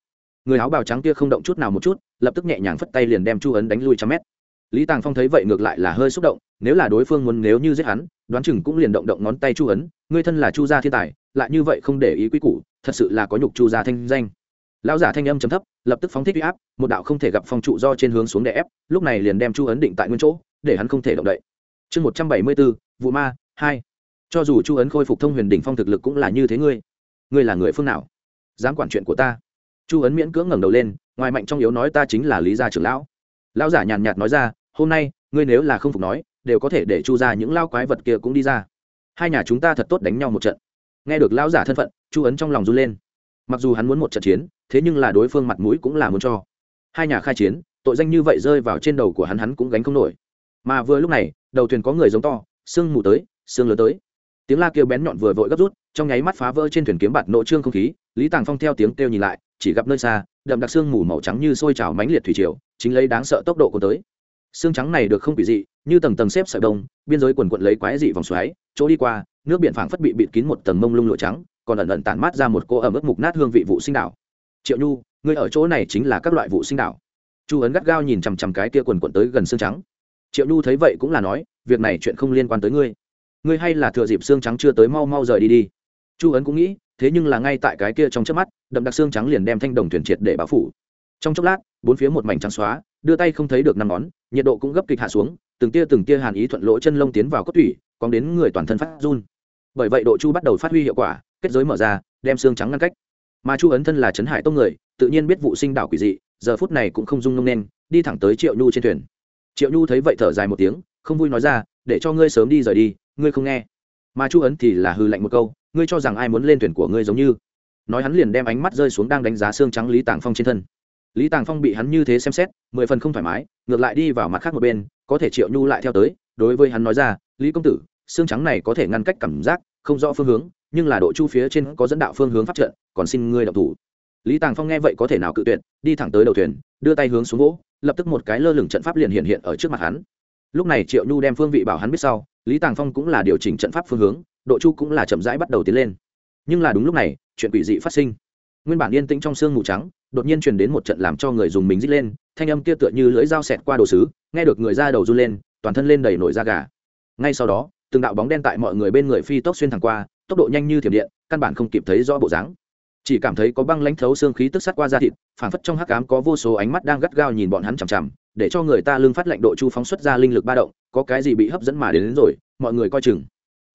Người áo bào trắng kia không động chút nào một chút, lập tức nhẹ nhàng phất tay liền đem chu ấn đánh lui trăm mét. Lý tàng phong thấy vậy ngược lại là hơi xúc động, nếu là đối phương muốn nếu như giết hắn, đoán chừng cũng liền động động ngón tay chu ấn, người thân là chu gia thiên tài, lại như vậy không để ý quy củ, thật sự là có nhục chu gia thanh danh. Lão giả thanh âm chấm thấp, lập tức phóng thích huy áp, một đạo không thể gặp phong trụ do trên hướng xuống đè ép, lúc này liền đem chu ấn định tại nguyên chỗ, để hắn không thể động đậy. Chương một trăm bảy mươi bốn vụ ma, hai cho dù chu ấn khôi phục thông huyền đỉnh phong thực lực cũng là như thế ngươi. Ngươi là người phương nào? Dám quản chuyện của ta? Chu ấn miễn cưỡng ngẩng đầu lên, ngoài mạnh trong yếu nói ta chính là lý gia trưởng lão. Lão giả nhàn nhạt nói ra, hôm nay, ngươi nếu là không phục nói, đều có thể để chu ra những lao quái vật kia cũng đi ra. Hai nhà chúng ta thật tốt đánh nhau một trận. Nghe được lão giả thân phận, chu ấn trong lòng run lên. Mặc dù hắn muốn một trận chiến, thế nhưng là đối phương mặt mũi cũng là muốn cho. Hai nhà khai chiến, tội danh như vậy rơi vào trên đầu của hắn hắn cũng gánh không nổi. Mà vừa lúc này, đầu thuyền có người giống to, sương mù tới, sương lớn tới tiếng la kêu bén nhọn vừa vội gấp rút, trong nháy mắt phá vỡ trên thuyền kiếm bạt nộ trương không khí, lý tàng phong theo tiếng kêu nhìn lại, chỉ gặp nơi xa, đậm đặc sương mù màu trắng như sôi trào mánh liệt thủy triều, chính lấy đáng sợ tốc độ của tới. Xương trắng này được không bị dị, như tầng tầng xếp sợi đông biên giới quần quận lấy quái dị vòng xoáy, chỗ đi qua, nước biển phảng phất bị bịt kín một tầng mông lung lụa trắng, còn ẩn ẩn tản mát ra một cô ẩm ướt mục nát hương vị vụ sinh đảo. Triệu nhu, ngươi ở chỗ này chính là các loại vụ sinh đảo. Chu ấn gắt gao nhìn chằm chằm cái kia quần quận tới gần xương trắng. Triệu nhu thấy vậy cũng là nói, việc này chuyện không liên quan tới ngươi ngươi hay là thừa dịp xương trắng chưa tới mau mau rời đi đi. Chu ấn cũng nghĩ, thế nhưng là ngay tại cái kia trong chớp mắt, đậm đặc xương trắng liền đem thanh đồng thuyền triệt để báo phủ. Trong chốc lát, bốn phía một mảnh trắng xóa, đưa tay không thấy được năm ngón, nhiệt độ cũng gấp kịch hạ xuống, từng tia từng tia hàn ý thuận lỗ chân lông tiến vào cốt thủy còn đến người toàn thân phát run. Bởi vậy độ chu bắt đầu phát huy hiệu quả, kết giới mở ra, đem xương trắng ngăn cách. Mà chu ấn thân là trấn hải tông người, tự nhiên biết vụ sinh đảo quỷ dị, giờ phút này cũng không dung nông nên, đi thẳng tới triệu nhu trên thuyền. Triệu nhu thấy vậy thở dài một tiếng, không vui nói ra, để cho ngươi sớm đi rời đi ngươi không nghe. Mà chu ấn thì là hư lạnh một câu, ngươi cho rằng ai muốn lên thuyền của ngươi giống như. Nói hắn liền đem ánh mắt rơi xuống đang đánh giá xương trắng lý tàng phong trên thân. Lý tàng phong bị hắn như thế xem xét, mười phần không thoải mái, ngược lại đi vào mặt khác một bên, có thể triệu nhu lại theo tới, đối với hắn nói ra, lý công tử, xương trắng này có thể ngăn cách cảm giác, không rõ phương hướng, nhưng là độ chu phía trên có dẫn đạo phương hướng phát trận, còn xin ngươi đọc thủ. Lý tàng phong nghe vậy có thể nào cự tuyệt, đi thẳng tới đầu thuyền, đưa tay hướng xuống gỗ, lập tức một cái lơ lửng trận pháp liền hiện hiện ở trước mặt hắn. Lúc này triệu nhu đem phương vị bảo hắn biết sau lý tàng phong cũng là điều chỉnh trận pháp phương hướng, độ chu cũng là chậm rãi bắt đầu tiến lên. Nhưng là đúng lúc này, chuyện quỷ dị phát sinh. Nguyên bản yên tĩnh trong sương mù trắng, đột nhiên truyền đến một trận làm cho người dùng mình rít lên, thanh âm kia tựa như lưỡi dao xẹt qua đồ sứ, nghe được người ra đầu run lên, toàn thân lên đầy nổi da gà. Ngay sau đó, từng đạo bóng đen tại mọi người bên người phi tốc xuyên thẳng qua, tốc độ nhanh như thiểm điện, căn bản không kịp thấy rõ bộ dáng. Chỉ cảm thấy có băng lãnh thấu xương khí tức sắt qua da thịt, phảng phất trong hắc ám có vô số ánh mắt đang gắt gao nhìn bọn hắn chằm chằm để cho người ta lương phát lệnh độ chu phóng xuất ra linh lực ba động có cái gì bị hấp dẫn mà đến, đến rồi mọi người coi chừng.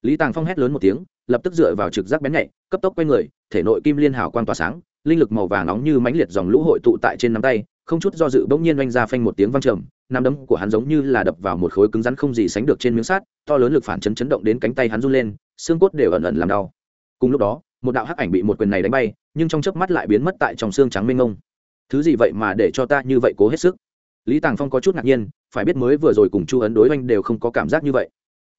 Lý tàng phong hét lớn một tiếng lập tức dựa vào trực giác bén nhạy cấp tốc quay người thể nội kim liên hào quang tỏa sáng linh lực màu vàng nóng như mãnh liệt dòng lũ hội tụ tại trên nắm tay không chút do dự bỗng nhiên oanh ra phanh một tiếng vang trầm nắm đấm của hắn giống như là đập vào một khối cứng rắn không gì sánh được trên miếng sắt to lớn lực phản chấn chấn động đến cánh tay hắn run lên xương cốt đều ẩn ẩn làm đau. Cùng lúc đó một đạo hắc ảnh bị một quyền này đánh bay nhưng trong chớp mắt lại biến mất tại trong xương trắng mênh mông. Thứ gì vậy mà để cho ta như vậy cố hết sức? Lý tàng phong có chút ngạc nhiên, phải biết mới vừa rồi cùng chu ấn đối oanh đều không có cảm giác như vậy.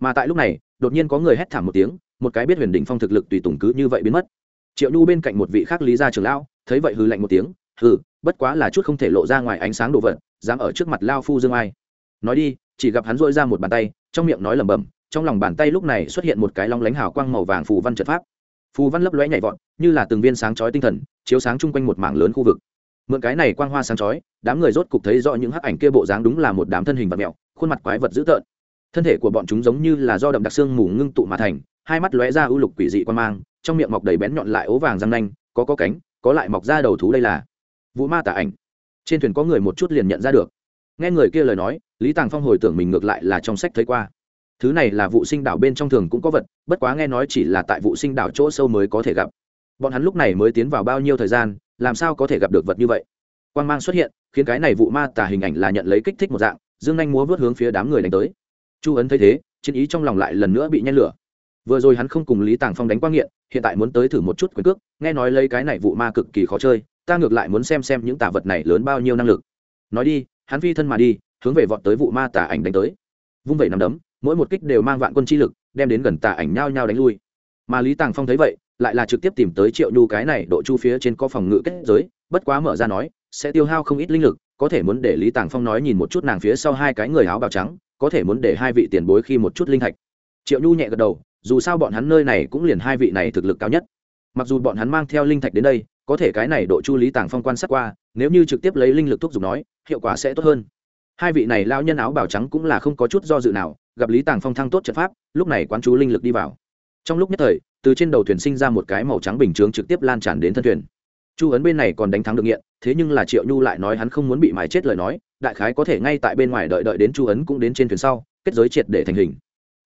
Mà tại lúc này, đột nhiên có người hét thảm một tiếng, một cái biết huyền đỉnh phong thực lực tùy tùng cứ như vậy biến mất. Triệu nhu bên cạnh một vị khác lý gia trường lão, thấy vậy hư lạnh một tiếng, hừ, bất quá là chút không thể lộ ra ngoài ánh sáng đồ vật, dám ở trước mặt lao phu dương ai? Nói đi, chỉ gặp hắn dội ra một bàn tay, trong miệng nói lẩm bẩm, trong lòng bàn tay lúc này xuất hiện một cái long lánh hào quang màu vàng phù văn trận pháp. Phù văn lấp lóe nhảy vọt, như là từng viên sáng chói tinh thần, chiếu sáng chung quanh một mảng lớn khu vực mượn cái này quang hoa sáng chói, đám người rốt cục thấy rõ những hắc ảnh kia bộ dáng đúng là một đám thân hình vật mèo khuôn mặt quái vật dữ tợn. Thân thể của bọn chúng giống như là do đậm đặc xương mù ngưng tụ mà thành, hai mắt lóe ra ưu lục quỷ dị quan mang, trong miệng mọc đầy bén nhọn lại ố vàng răng nanh, có có cánh, có lại mọc ra đầu thú đây là vũ ma tả ảnh. Trên thuyền có người một chút liền nhận ra được. Nghe người kia lời nói, lý tàng phong hồi tưởng mình ngược lại là trong sách thấy qua. Thứ này là vụ sinh đảo bên trong thường cũng có vật, bất quá nghe nói chỉ là tại vụ sinh đảo chỗ sâu mới có thể gặp. Bọn hắn lúc này mới tiến vào bao nhiêu thời gian làm sao có thể gặp được vật như vậy? Quan g mang xuất hiện, khiến cái này vụ ma tả hình ảnh là nhận lấy kích thích một dạng, dương anh múa vớt hướng phía đám người đánh tới. Chu ấn thấy thế, chiến ý trong lòng lại lần nữa bị nhen lửa. Vừa rồi hắn không cùng lý tàng phong đánh quang nghiện, hiện tại muốn tới thử một chút quyền cước, nghe nói lấy cái này vụ ma cực kỳ khó chơi, ta ngược lại muốn xem xem những tả vật này lớn bao nhiêu năng lực. Nói đi, hắn phi thân mà đi, hướng về vọt tới vụ ma tả ảnh đánh tới. Vung vẩy nằm đấm, mỗi một kích đều mang vạn quân chi lực, đem đến gần tà ảnh nhao nhao đánh lui. Mà lý tàng phong thấy vậy lại là trực tiếp tìm tới triệu nhu cái này, độ chu phía trên có phòng ngự kết giới, bất quá mở ra nói, sẽ tiêu hao không ít linh lực, có thể muốn để lý tàng phong nói nhìn một chút nàng phía sau hai cái người áo bào trắng, có thể muốn để hai vị tiền bối khi một chút linh thạch. Triệu nhu nhẹ gật đầu, dù sao bọn hắn nơi này cũng liền hai vị này thực lực cao nhất. Mặc dù bọn hắn mang theo linh thạch đến đây, có thể cái này độ chu lý tàng phong quan sát qua, nếu như trực tiếp lấy linh lực thuốc dùng nói, hiệu quả sẽ tốt hơn. Hai vị này lao nhân áo bào trắng cũng là không có chút do dự nào, gặp lý tàng phong thăng tốt trận pháp, lúc này quán chú linh lực đi vào trong lúc nhất thời, từ trên đầu thuyền sinh ra một cái màu trắng bình chướng trực tiếp lan tràn đến thân thuyền. Chu ấn bên này còn đánh thắng được nghiện, thế nhưng là triệu nhu lại nói hắn không muốn bị mài chết lời nói, đại khái có thể ngay tại bên ngoài đợi đợi đến chu ấn cũng đến trên thuyền sau, kết giới triệt để thành hình.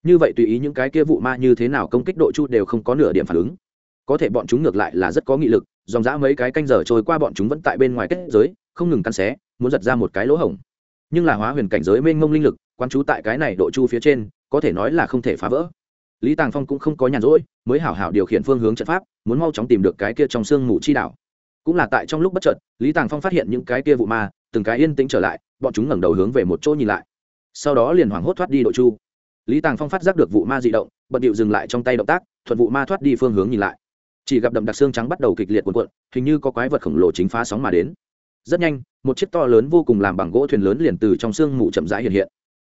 Như vậy tùy ý những cái kia vụ ma như thế nào công kích độ chu đều không có nửa điểm phản ứng. Có thể bọn chúng ngược lại là rất có nghị lực, dòng dã mấy cái canh giờ trôi qua bọn chúng vẫn tại bên ngoài kết giới, không ngừng căn xé, muốn giật ra một cái lỗ hổng. Nhưng là hóa huyền cảnh giới mênh mông linh lực, quan trú tại cái này độ chu phía trên, có thể nói là không thể phá vỡ lý tàng phong cũng không có nhàn rỗi, mới hảo hảo điều khiển phương hướng trận pháp, muốn mau chóng tìm được cái kia trong sương mù chi đảo. Cũng là tại trong lúc bất chợt, lý tàng phong phát hiện những cái kia vụ ma, từng cái yên tĩnh trở lại, bọn chúng ngẩng đầu hướng về một chỗ nhìn lại. Sau đó liền hoảng hốt thoát đi đội chu. Lý tàng phong phát giác được vụ ma di động, bận điệu dừng lại trong tay động tác, thuận vụ ma thoát đi phương hướng nhìn lại. Chỉ gặp đậm đặc xương trắng bắt đầu kịch liệt cuộn cuộn, hình như có quái vật khổng lồ chính phá sóng mà đến. Rất nhanh, một chiếc to lớn vô cùng làm bằng gỗ thuyền lớn liền từ trong sương mù chậm rãi hiện hiện.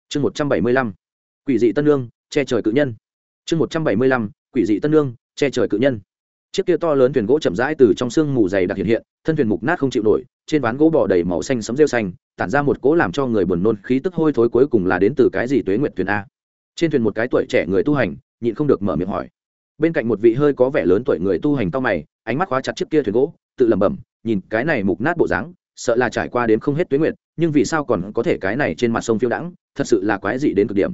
Chương một trăm bảy mươi lăm. Quỷ dị tân lương, che trời cự nhân chương một trăm bảy mươi lăm, quỷ dị tân lương che trời cự nhân. Chiếc kia to lớn thuyền gỗ chậm rãi từ trong sương mù dày đặc hiện hiện, thân thuyền mục nát không chịu nổi, trên ván gỗ bỏ đầy màu xanh sấm rêu xanh, tản ra một cỗ làm cho người buồn nôn khí tức hôi thối cuối cùng là đến từ cái gì tuế nguyện thuyền a. Trên thuyền một cái tuổi trẻ người tu hành, nhịn không được mở miệng hỏi. Bên cạnh một vị hơi có vẻ lớn tuổi người tu hành to mày, ánh mắt khóa chặt chiếc kia thuyền gỗ, tự lẩm bẩm, nhìn cái này mục nát bộ dáng, sợ là trải qua đến không hết tuế nguyện nhưng vì sao còn có thể cái này trên mặt sông phiêu đãng, thật sự là quái dị đến cực điểm.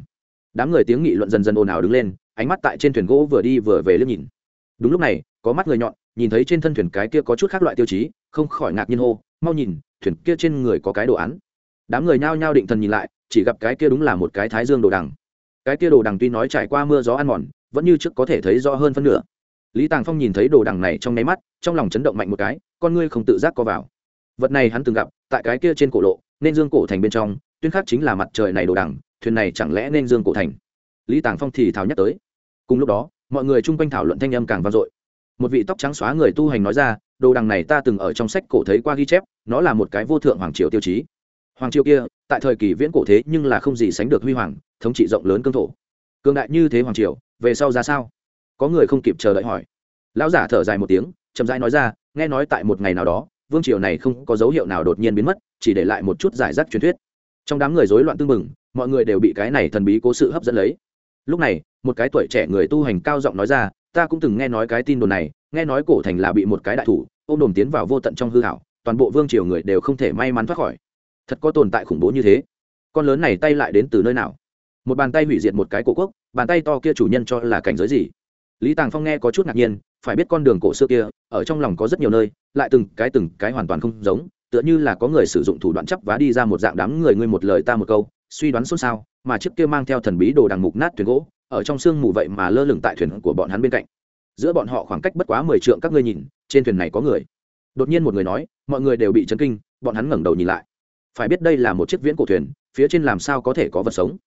Đám người tiếng nghị luận dần dần ồn ào đứng lên ánh mắt tại trên thuyền gỗ vừa đi vừa về liếc nhìn. Đúng lúc này, có mắt người nhọn, nhìn thấy trên thân thuyền cái kia có chút khác loại tiêu chí, không khỏi ngạc nhiên hô, mau nhìn, thuyền kia trên người có cái đồ án. Đám người nhao nhao định thần nhìn lại, chỉ gặp cái kia đúng là một cái thái dương đồ đằng. Cái kia đồ đằng tuy nói trải qua mưa gió ăn mòn, vẫn như trước có thể thấy rõ hơn phân nửa. Lý tàng phong nhìn thấy đồ đằng này trong nháy mắt, trong lòng chấn động mạnh một cái, con ngươi không tự giác co vào. Vật này hắn từng gặp, tại cái kia trên cổ lộ, nên dương cổ thành bên trong, tuyên khắc chính là mặt trời này đồ đằng, thuyền này chẳng lẽ nên dương cổ thành? Lý tàng phong thì thào nhắc tới cùng lúc đó, mọi người chung quanh thảo luận thanh âm càng vang dội. Một vị tóc trắng xóa người tu hành nói ra, đồ đằng này ta từng ở trong sách cổ thấy qua ghi chép, nó là một cái vô thượng hoàng triều tiêu chí. Hoàng triều kia, tại thời kỳ viễn cổ thế nhưng là không gì sánh được huy hoàng, thống trị rộng lớn cương thổ. Cương đại như thế hoàng triều, về sau ra sao? Có người không kịp chờ đợi hỏi. Lão giả thở dài một tiếng, chậm rãi nói ra, nghe nói tại một ngày nào đó, vương triều này không có dấu hiệu nào đột nhiên biến mất, chỉ để lại một chút giải rác truyền thuyết. Trong đám người rối loạn tương mừng mọi người đều bị cái này thần bí cố sự hấp dẫn lấy. Lúc này một cái tuổi trẻ người tu hành cao giọng nói ra, ta cũng từng nghe nói cái tin đồn này, nghe nói cổ thành là bị một cái đại thủ, ôm đồm tiến vào vô tận trong hư hảo, toàn bộ vương triều người đều không thể may mắn thoát khỏi. Thật có tồn tại khủng bố như thế. Con lớn này tay lại đến từ nơi nào? Một bàn tay hủy diệt một cái cổ quốc, bàn tay to kia chủ nhân cho là cảnh giới gì? Lý tàng phong nghe có chút ngạc nhiên, phải biết con đường cổ xưa kia, ở trong lòng có rất nhiều nơi, lại từng cái từng cái hoàn toàn không giống, tựa như là có người sử dụng thủ đoạn chấp vá đi ra một dạng đám người ngươi một lời ta một câu, suy đoán xôn xao, mà trước kia mang theo thần bí đồ đằng mục nát thuyền gỗ ở trong sương mù vậy mà lơ lửng tại thuyền của bọn hắn bên cạnh. Giữa bọn họ khoảng cách bất quá mười trượng các ngươi nhìn, trên thuyền này có người. Đột nhiên một người nói, mọi người đều bị chấn kinh, bọn hắn ngẩng đầu nhìn lại. Phải biết đây là một chiếc viễn cổ thuyền, phía trên làm sao có thể có vật sống?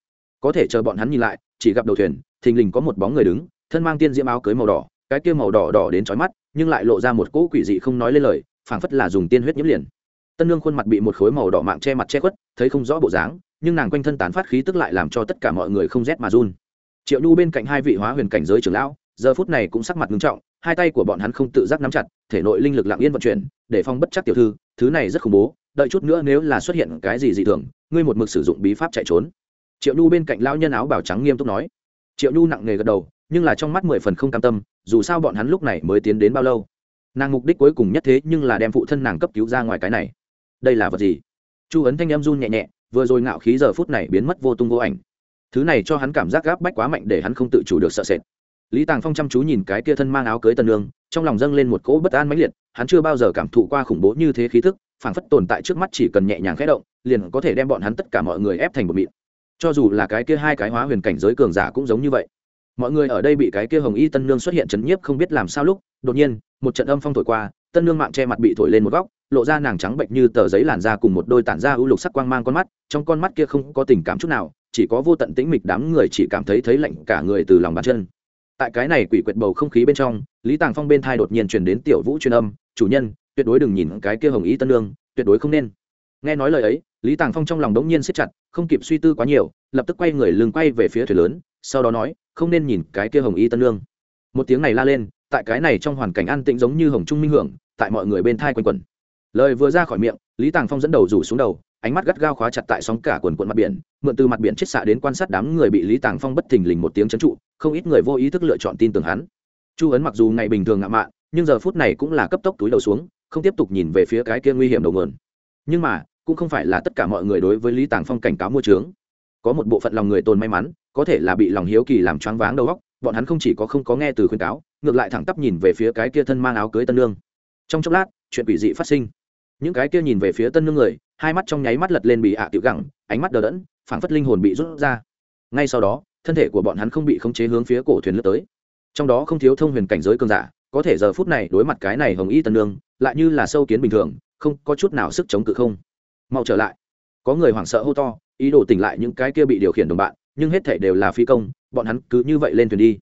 Có thể chờ bọn hắn nhìn lại, chỉ gặp đầu thuyền, thình lình có một bóng người đứng, thân mang tiên diễm áo cưới màu đỏ, cái kia màu đỏ đỏ đến chói mắt, nhưng lại lộ ra một cỗ quỷ dị không nói lên lời, phảng phất là dùng tiên huyết nhiễm liền. Tân nương khuôn mặt bị một khối màu đỏ mạng che mặt che khuất, thấy không rõ bộ dáng, nhưng nàng quanh thân tán phát khí tức lại làm cho tất cả mọi người không rét mà run triệu nhu bên cạnh hai vị hóa huyền cảnh giới trưởng lão, giờ phút này cũng sắc mặt nghiêm trọng, hai tay của bọn hắn không tự giác nắm chặt, thể nội linh lực lặng yên vận chuyển, để phong bất chắc tiểu thư, thứ này rất khủng bố, đợi chút nữa nếu là xuất hiện cái gì dị thường, ngươi một mực sử dụng bí pháp chạy trốn. Triệu nhu bên cạnh lão nhân áo bảo trắng nghiêm túc nói. Triệu nhu nặng nề gật đầu, nhưng là trong mắt mười phần không cam tâm, dù sao bọn hắn lúc này mới tiến đến bao lâu? Nàng mục đích cuối cùng nhất thế nhưng là đem phụ thân nàng cấp cứu ra ngoài cái này. Đây là vật gì? Chu ấn thanh em run nhẹ nhẹ, vừa rồi ngạo khí giờ phút này biến mất vô tung vô ảnh thứ này cho hắn cảm giác gáp bách quá mạnh để hắn không tự chủ được sợ sệt. Lý tàng phong chăm chú nhìn cái kia thân mang áo cưới tân lương trong lòng dâng lên một cỗ bất an mãnh liệt, hắn chưa bao giờ cảm thụ qua khủng bố như thế khí thức, phảng phất tồn tại trước mắt chỉ cần nhẹ nhàng khẽ động, liền có thể đem bọn hắn tất cả mọi người ép thành một mịn. Cho dù là cái kia hai cái hóa huyền cảnh giới cường giả cũng giống như vậy. Mọi người ở đây bị cái kia hồng y tân nương xuất hiện chấn nhiếp không biết làm sao lúc, đột nhiên, một trận âm phong thổi qua, tân nương mạng che mặt bị thổi lên một góc lộ ra nàng trắng bệnh như tờ giấy làn da cùng một đôi tản da ưu lục sắc quang mang con mắt, trong con mắt kia không có tình cảm chút nào, chỉ có vô tận tĩnh mịch đám người chỉ cảm thấy thấy lạnh cả người từ lòng bàn chân. Tại cái này quỷ quyệt bầu không khí bên trong, lý tàng phong bên thai đột nhiên truyền đến tiểu vũ truyền âm, chủ nhân, tuyệt đối đừng nhìn cái kia hồng ý tân lương tuyệt đối không nên. Nghe nói lời ấy, lý tàng phong trong lòng đống nhiên siết chặt, không kịp suy tư quá nhiều, lập tức quay người lưng quay về phía thuyền lớn, sau đó nói, không nên nhìn cái kia hồng y tân lương một tiếng này la lên, tại cái này trong hoàn cảnh an tĩnh giống như hồng trung minh hưởng, tại mọi người bên thai quanh quẩn lời vừa ra khỏi miệng, lý tàng phong dẫn đầu rủ xuống đầu, ánh mắt gắt gao khóa chặt tại sóng cả quần quận mặt biển, mượn từ mặt biển chết xạ đến quan sát đám người bị lý tàng phong bất thình lình một tiếng c trụ, không ít người vô ý thức lựa chọn tin tưởng hắn. Chu ấn mặc dù ngày bình thường ngạo mạn, nhưng giờ phút này cũng là cấp tốc túi đầu xuống, không tiếp tục nhìn về phía cái kia nguy hiểm đầu mượn. Nhưng mà, cũng không phải là tất cả mọi người đối với lý tàng phong cảnh cáo mua trướng có một bộ phận lòng người tồn may mắn, có thể là bị lòng hiếu kỳ làm choáng váng đầu óc, bọn hắn không chỉ có không có nghe từ khuyên cáo, ngược lại thẳng tắp nhìn về phía cái kia thân mang áo cưới tân lương. Trong chốc lát, chuyện quỷ dị phát sinh những cái kia nhìn về phía tân nương người, hai mắt trong nháy mắt lật lên bị ạ tiểu gẳng, ánh mắt đờ đẫn, phảng phất linh hồn bị rút ra. Ngay sau đó, thân thể của bọn hắn không bị khống chế hướng phía cổ thuyền lướt tới. Trong đó không thiếu thông huyền cảnh giới cường giả, có thể giờ phút này đối mặt cái này hồng y tân nương, lại như là sâu kiến bình thường, không có chút nào sức chống cự không. Mau trở lại. Có người hoảng sợ hô to, ý đồ tỉnh lại những cái kia bị điều khiển đồng bạn, nhưng hết thể đều là phi công, bọn hắn cứ như vậy lên thuyền đi.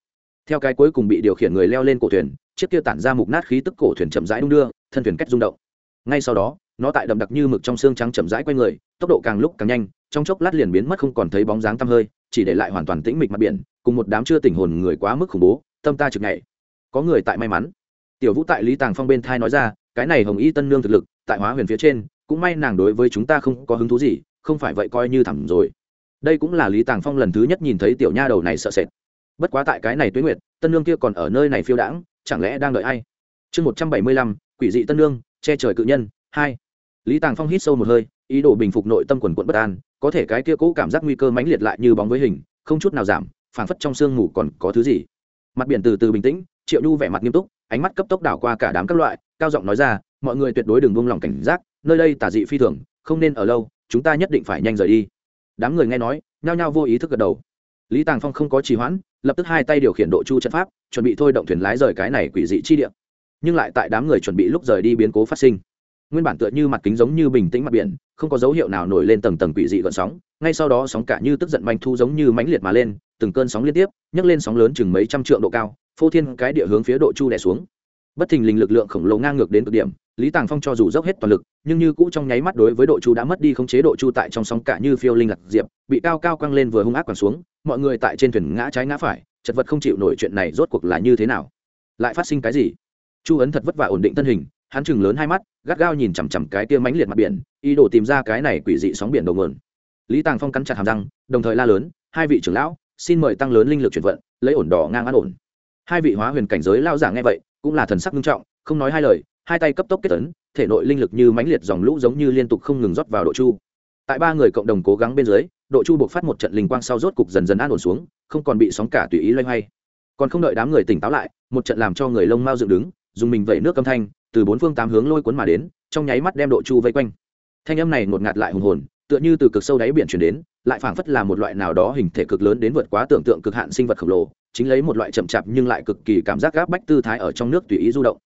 Theo cái cuối cùng bị điều khiển người leo lên cổ thuyền, chiếc kia tản ra mục nát khí tức cổ thuyền chậm rãi đung đưa, thân thuyền cách rung động ngay sau đó, nó tại đậm đặc như mực trong xương trắng chậm rãi quay người, tốc độ càng lúc càng nhanh, trong chốc lát liền biến mất không còn thấy bóng dáng tăm hơi, chỉ để lại hoàn toàn tĩnh mịch mặt biển, cùng một đám chưa tỉnh hồn người quá mức khủng bố, tâm ta trực nhảy. Có người tại may mắn. Tiểu vũ tại lý tàng phong bên thai nói ra, cái này hồng y tân nương thực lực, tại hóa huyền phía trên, cũng may nàng đối với chúng ta không có hứng thú gì, không phải vậy coi như thẳm rồi. Đây cũng là lý tàng phong lần thứ nhất nhìn thấy tiểu nha đầu này sợ sệt. Bất quá tại cái này tuyến nguyệt, tân nương kia còn ở nơi này phiêu đãng, chẳng lẽ đang đợi ai? Chương một trăm bảy mươi lăm, quỷ dị tân nương che trời cự nhân, hai. Lý tàng phong hít sâu một hơi, ý đồ bình phục nội tâm quần quận bất an, có thể cái kia cũ cảm giác nguy cơ mãnh liệt lại như bóng với hình, không chút nào giảm, phảng phất trong sương mù còn có thứ gì. Mặt biển từ từ bình tĩnh, triệu nhu vẻ mặt nghiêm túc, ánh mắt cấp tốc đảo qua cả đám các loại, cao giọng nói ra, mọi người tuyệt đối đừng buông lỏng cảnh giác, nơi đây tả dị phi thường, không nên ở lâu, chúng ta nhất định phải nhanh rời đi. Đám người nghe nói, nhao nhao vô ý thức gật đầu. Lý tàng phong không có trì hoãn, lập tức hai tay điều khiển độ chu trận pháp, chuẩn bị thôi động thuyền lái rời cái này quỷ dị chi địa nhưng lại tại đám người chuẩn bị lúc rời đi biến cố phát sinh. Nguyên bản tựa như mặt kính giống như bình tĩnh mặt biển, không có dấu hiệu nào nổi lên tầng tầng quỷ dị gợn sóng, ngay sau đó sóng cả như tức giận manh thu giống như mãnh liệt mà lên, từng cơn sóng liên tiếp, nhấc lên sóng lớn chừng mấy trăm trượng độ cao, phô thiên cái địa hướng phía độ chu đè xuống. Bất thình lình lực lượng khổng lồ ngang ngược đến cực điểm, lý tàng phong cho dù dốc hết toàn lực, nhưng như cũ trong nháy mắt đối với độ chu đã mất đi không chế độ chu tại trong sóng cả như phiêu linh lạc diệp, bị cao cao quăng lên vừa hung ác quẳng xuống, mọi người tại trên thuyền ngã trái ngã phải, chật vật không chịu nổi chuyện này rốt cuộc là như thế nào? Lại phát sinh cái gì? Chu ấn thật vất vả ổn định thân hình, hắn chừng lớn hai mắt, gắt gao nhìn chằm chằm cái tia mãnh liệt mặt biển, ý đồ tìm ra cái này quỷ dị sóng biển đầu nguồn. Lý tàng phong cắn chặt hàm răng, đồng thời la lớn, hai vị trưởng lão, xin mời tăng lớn linh lực chuyển vận, lấy ổn đỏ ngang an ổn. Hai vị hóa huyền cảnh giới lao giả nghe vậy, cũng là thần sắc nghiêm trọng, không nói hai lời, hai tay cấp tốc kết tấn thể nội linh lực như mãnh liệt dòng lũ giống như liên tục không ngừng rót vào độ chu. Tại ba người cộng đồng cố gắng bên dưới, độ chu buộc phát một trận linh quang sau rốt cục dần dần an ổn xuống, không còn bị sóng cả tùy ý loay hoay. Còn không đợi đám người tỉnh táo lại, một trận làm cho người lông mau dựng đứng dùng mình vẩy nước âm thanh, từ bốn phương tám hướng lôi cuốn mà đến, trong nháy mắt đem độ chu vây quanh. Thanh âm này ngột ngạt lại hùng hồn, tựa như từ cực sâu đáy biển chuyển đến, lại phảng phất là một loại nào đó hình thể cực lớn đến vượt quá tưởng tượng cực hạn sinh vật khổng lồ, chính lấy một loại chậm chạp nhưng lại cực kỳ cảm giác gáp bách tư thái ở trong nước tùy ý du động.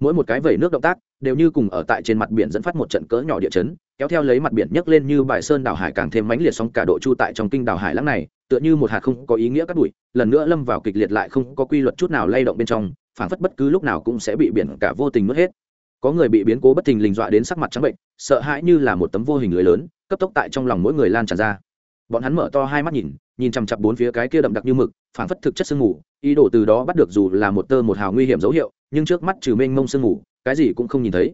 Mỗi một cái vẩy nước động tác, đều như cùng ở tại trên mặt biển dẫn phát một trận cỡ nhỏ địa chấn, kéo theo lấy mặt biển nhấc lên như bài sơn đảo hải càng thêm mãnh liệt sóng cả độ chu tại trong kinh đảo hải lãng này, tựa như một hạt không có ý nghĩa cắt đuổi lần nữa lâm vào kịch liệt lại không có quy luật chút nào lay động bên trong phảng phất bất cứ lúc nào cũng sẽ bị biển cả vô tình mất hết. Có người bị biến cố bất thình lình dọa đến sắc mặt trắng bệnh, sợ hãi như là một tấm vô hình lưới lớn, cấp tốc tại trong lòng mỗi người lan tràn ra. Bọn hắn mở to hai mắt nhìn nhìn chằm chặp bốn phía cái kia đậm đặc như mực, phảng phất thực chất sương mù, ý đồ từ đó bắt được dù là một tơ một hào nguy hiểm dấu hiệu, nhưng trước mắt trừ mênh mông sương mù, cái gì cũng không nhìn thấy.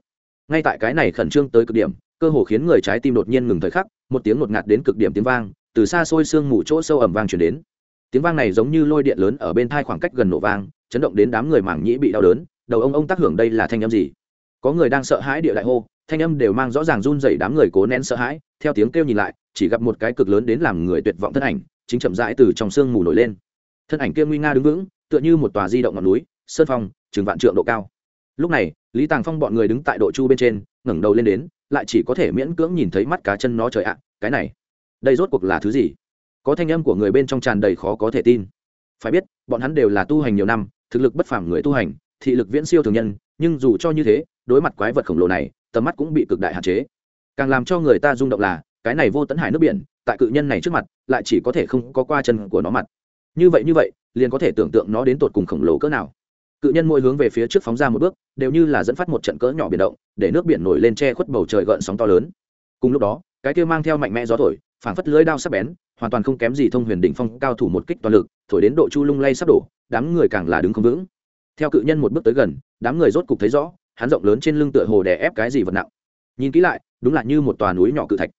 Ngay tại cái này khẩn trương tới cực điểm, cơ hồ khiến người trái tim đột nhiên ngừng thời khắc, một tiếng ngột ngạt đến cực điểm tiếng vang, từ xa xôi sương mù chỗ sâu ẩm vang chuyển đến. Tiếng vang này giống như lôi điện lớn ở bên thai khoảng cách gần nổ vang chấn động đến đám người mảng nhĩ bị đau đớn, đầu ông ông tác hưởng đây là thanh âm gì? Có người đang sợ hãi địa đại hô, thanh âm đều mang rõ ràng run dày đám người cố nén sợ hãi, theo tiếng kêu nhìn lại, chỉ gặp một cái cực lớn đến làm người tuyệt vọng thân ảnh, chính chậm rãi từ trong sương mù nổi lên. Thân ảnh kia nguy nga đứng vững, tựa như một tòa di động ngọn núi, sơn phong chừng vạn trượng độ cao. Lúc này, lý tàng phong bọn người đứng tại độ chu bên trên, ngẩng đầu lên đến, lại chỉ có thể miễn cưỡng nhìn thấy mắt cá chân nó trời ạ, cái này, đây rốt cuộc là thứ gì? Có thanh âm của người bên trong tràn đầy khó có thể tin. Phải biết, bọn hắn đều là tu hành nhiều năm thực lực bất phàm người tu hành, thị lực viễn siêu thường nhân, nhưng dù cho như thế, đối mặt quái vật khổng lồ này, tầm mắt cũng bị cực đại hạn chế. Càng làm cho người ta rung động là, cái này vô tấn hải nước biển, tại cự nhân này trước mặt, lại chỉ có thể không có qua chân của nó mặt. Như vậy như vậy, liền có thể tưởng tượng nó đến tột cùng khổng lồ cỡ nào. Cự nhân mỗi hướng về phía trước phóng ra một bước, đều như là dẫn phát một trận cỡ nhỏ biển động, để nước biển nổi lên che khuất bầu trời gợn sóng to lớn. Cùng lúc đó, cái kia mang theo mạnh mẽ gió thổi, phảng phất lưới đao sắc bén hoàn toàn không kém gì thông huyền đỉnh phong cao thủ một kích toàn lực, thổi đến độ chu lung lay sắp đổ, đám người càng là đứng không vững. Theo cự nhân một bước tới gần, đám người rốt cục thấy rõ, hắn rộng lớn trên lưng tựa hồ đè ép cái gì vật nặng. Nhìn kỹ lại, đúng là như một tòa núi nhỏ cự thạch.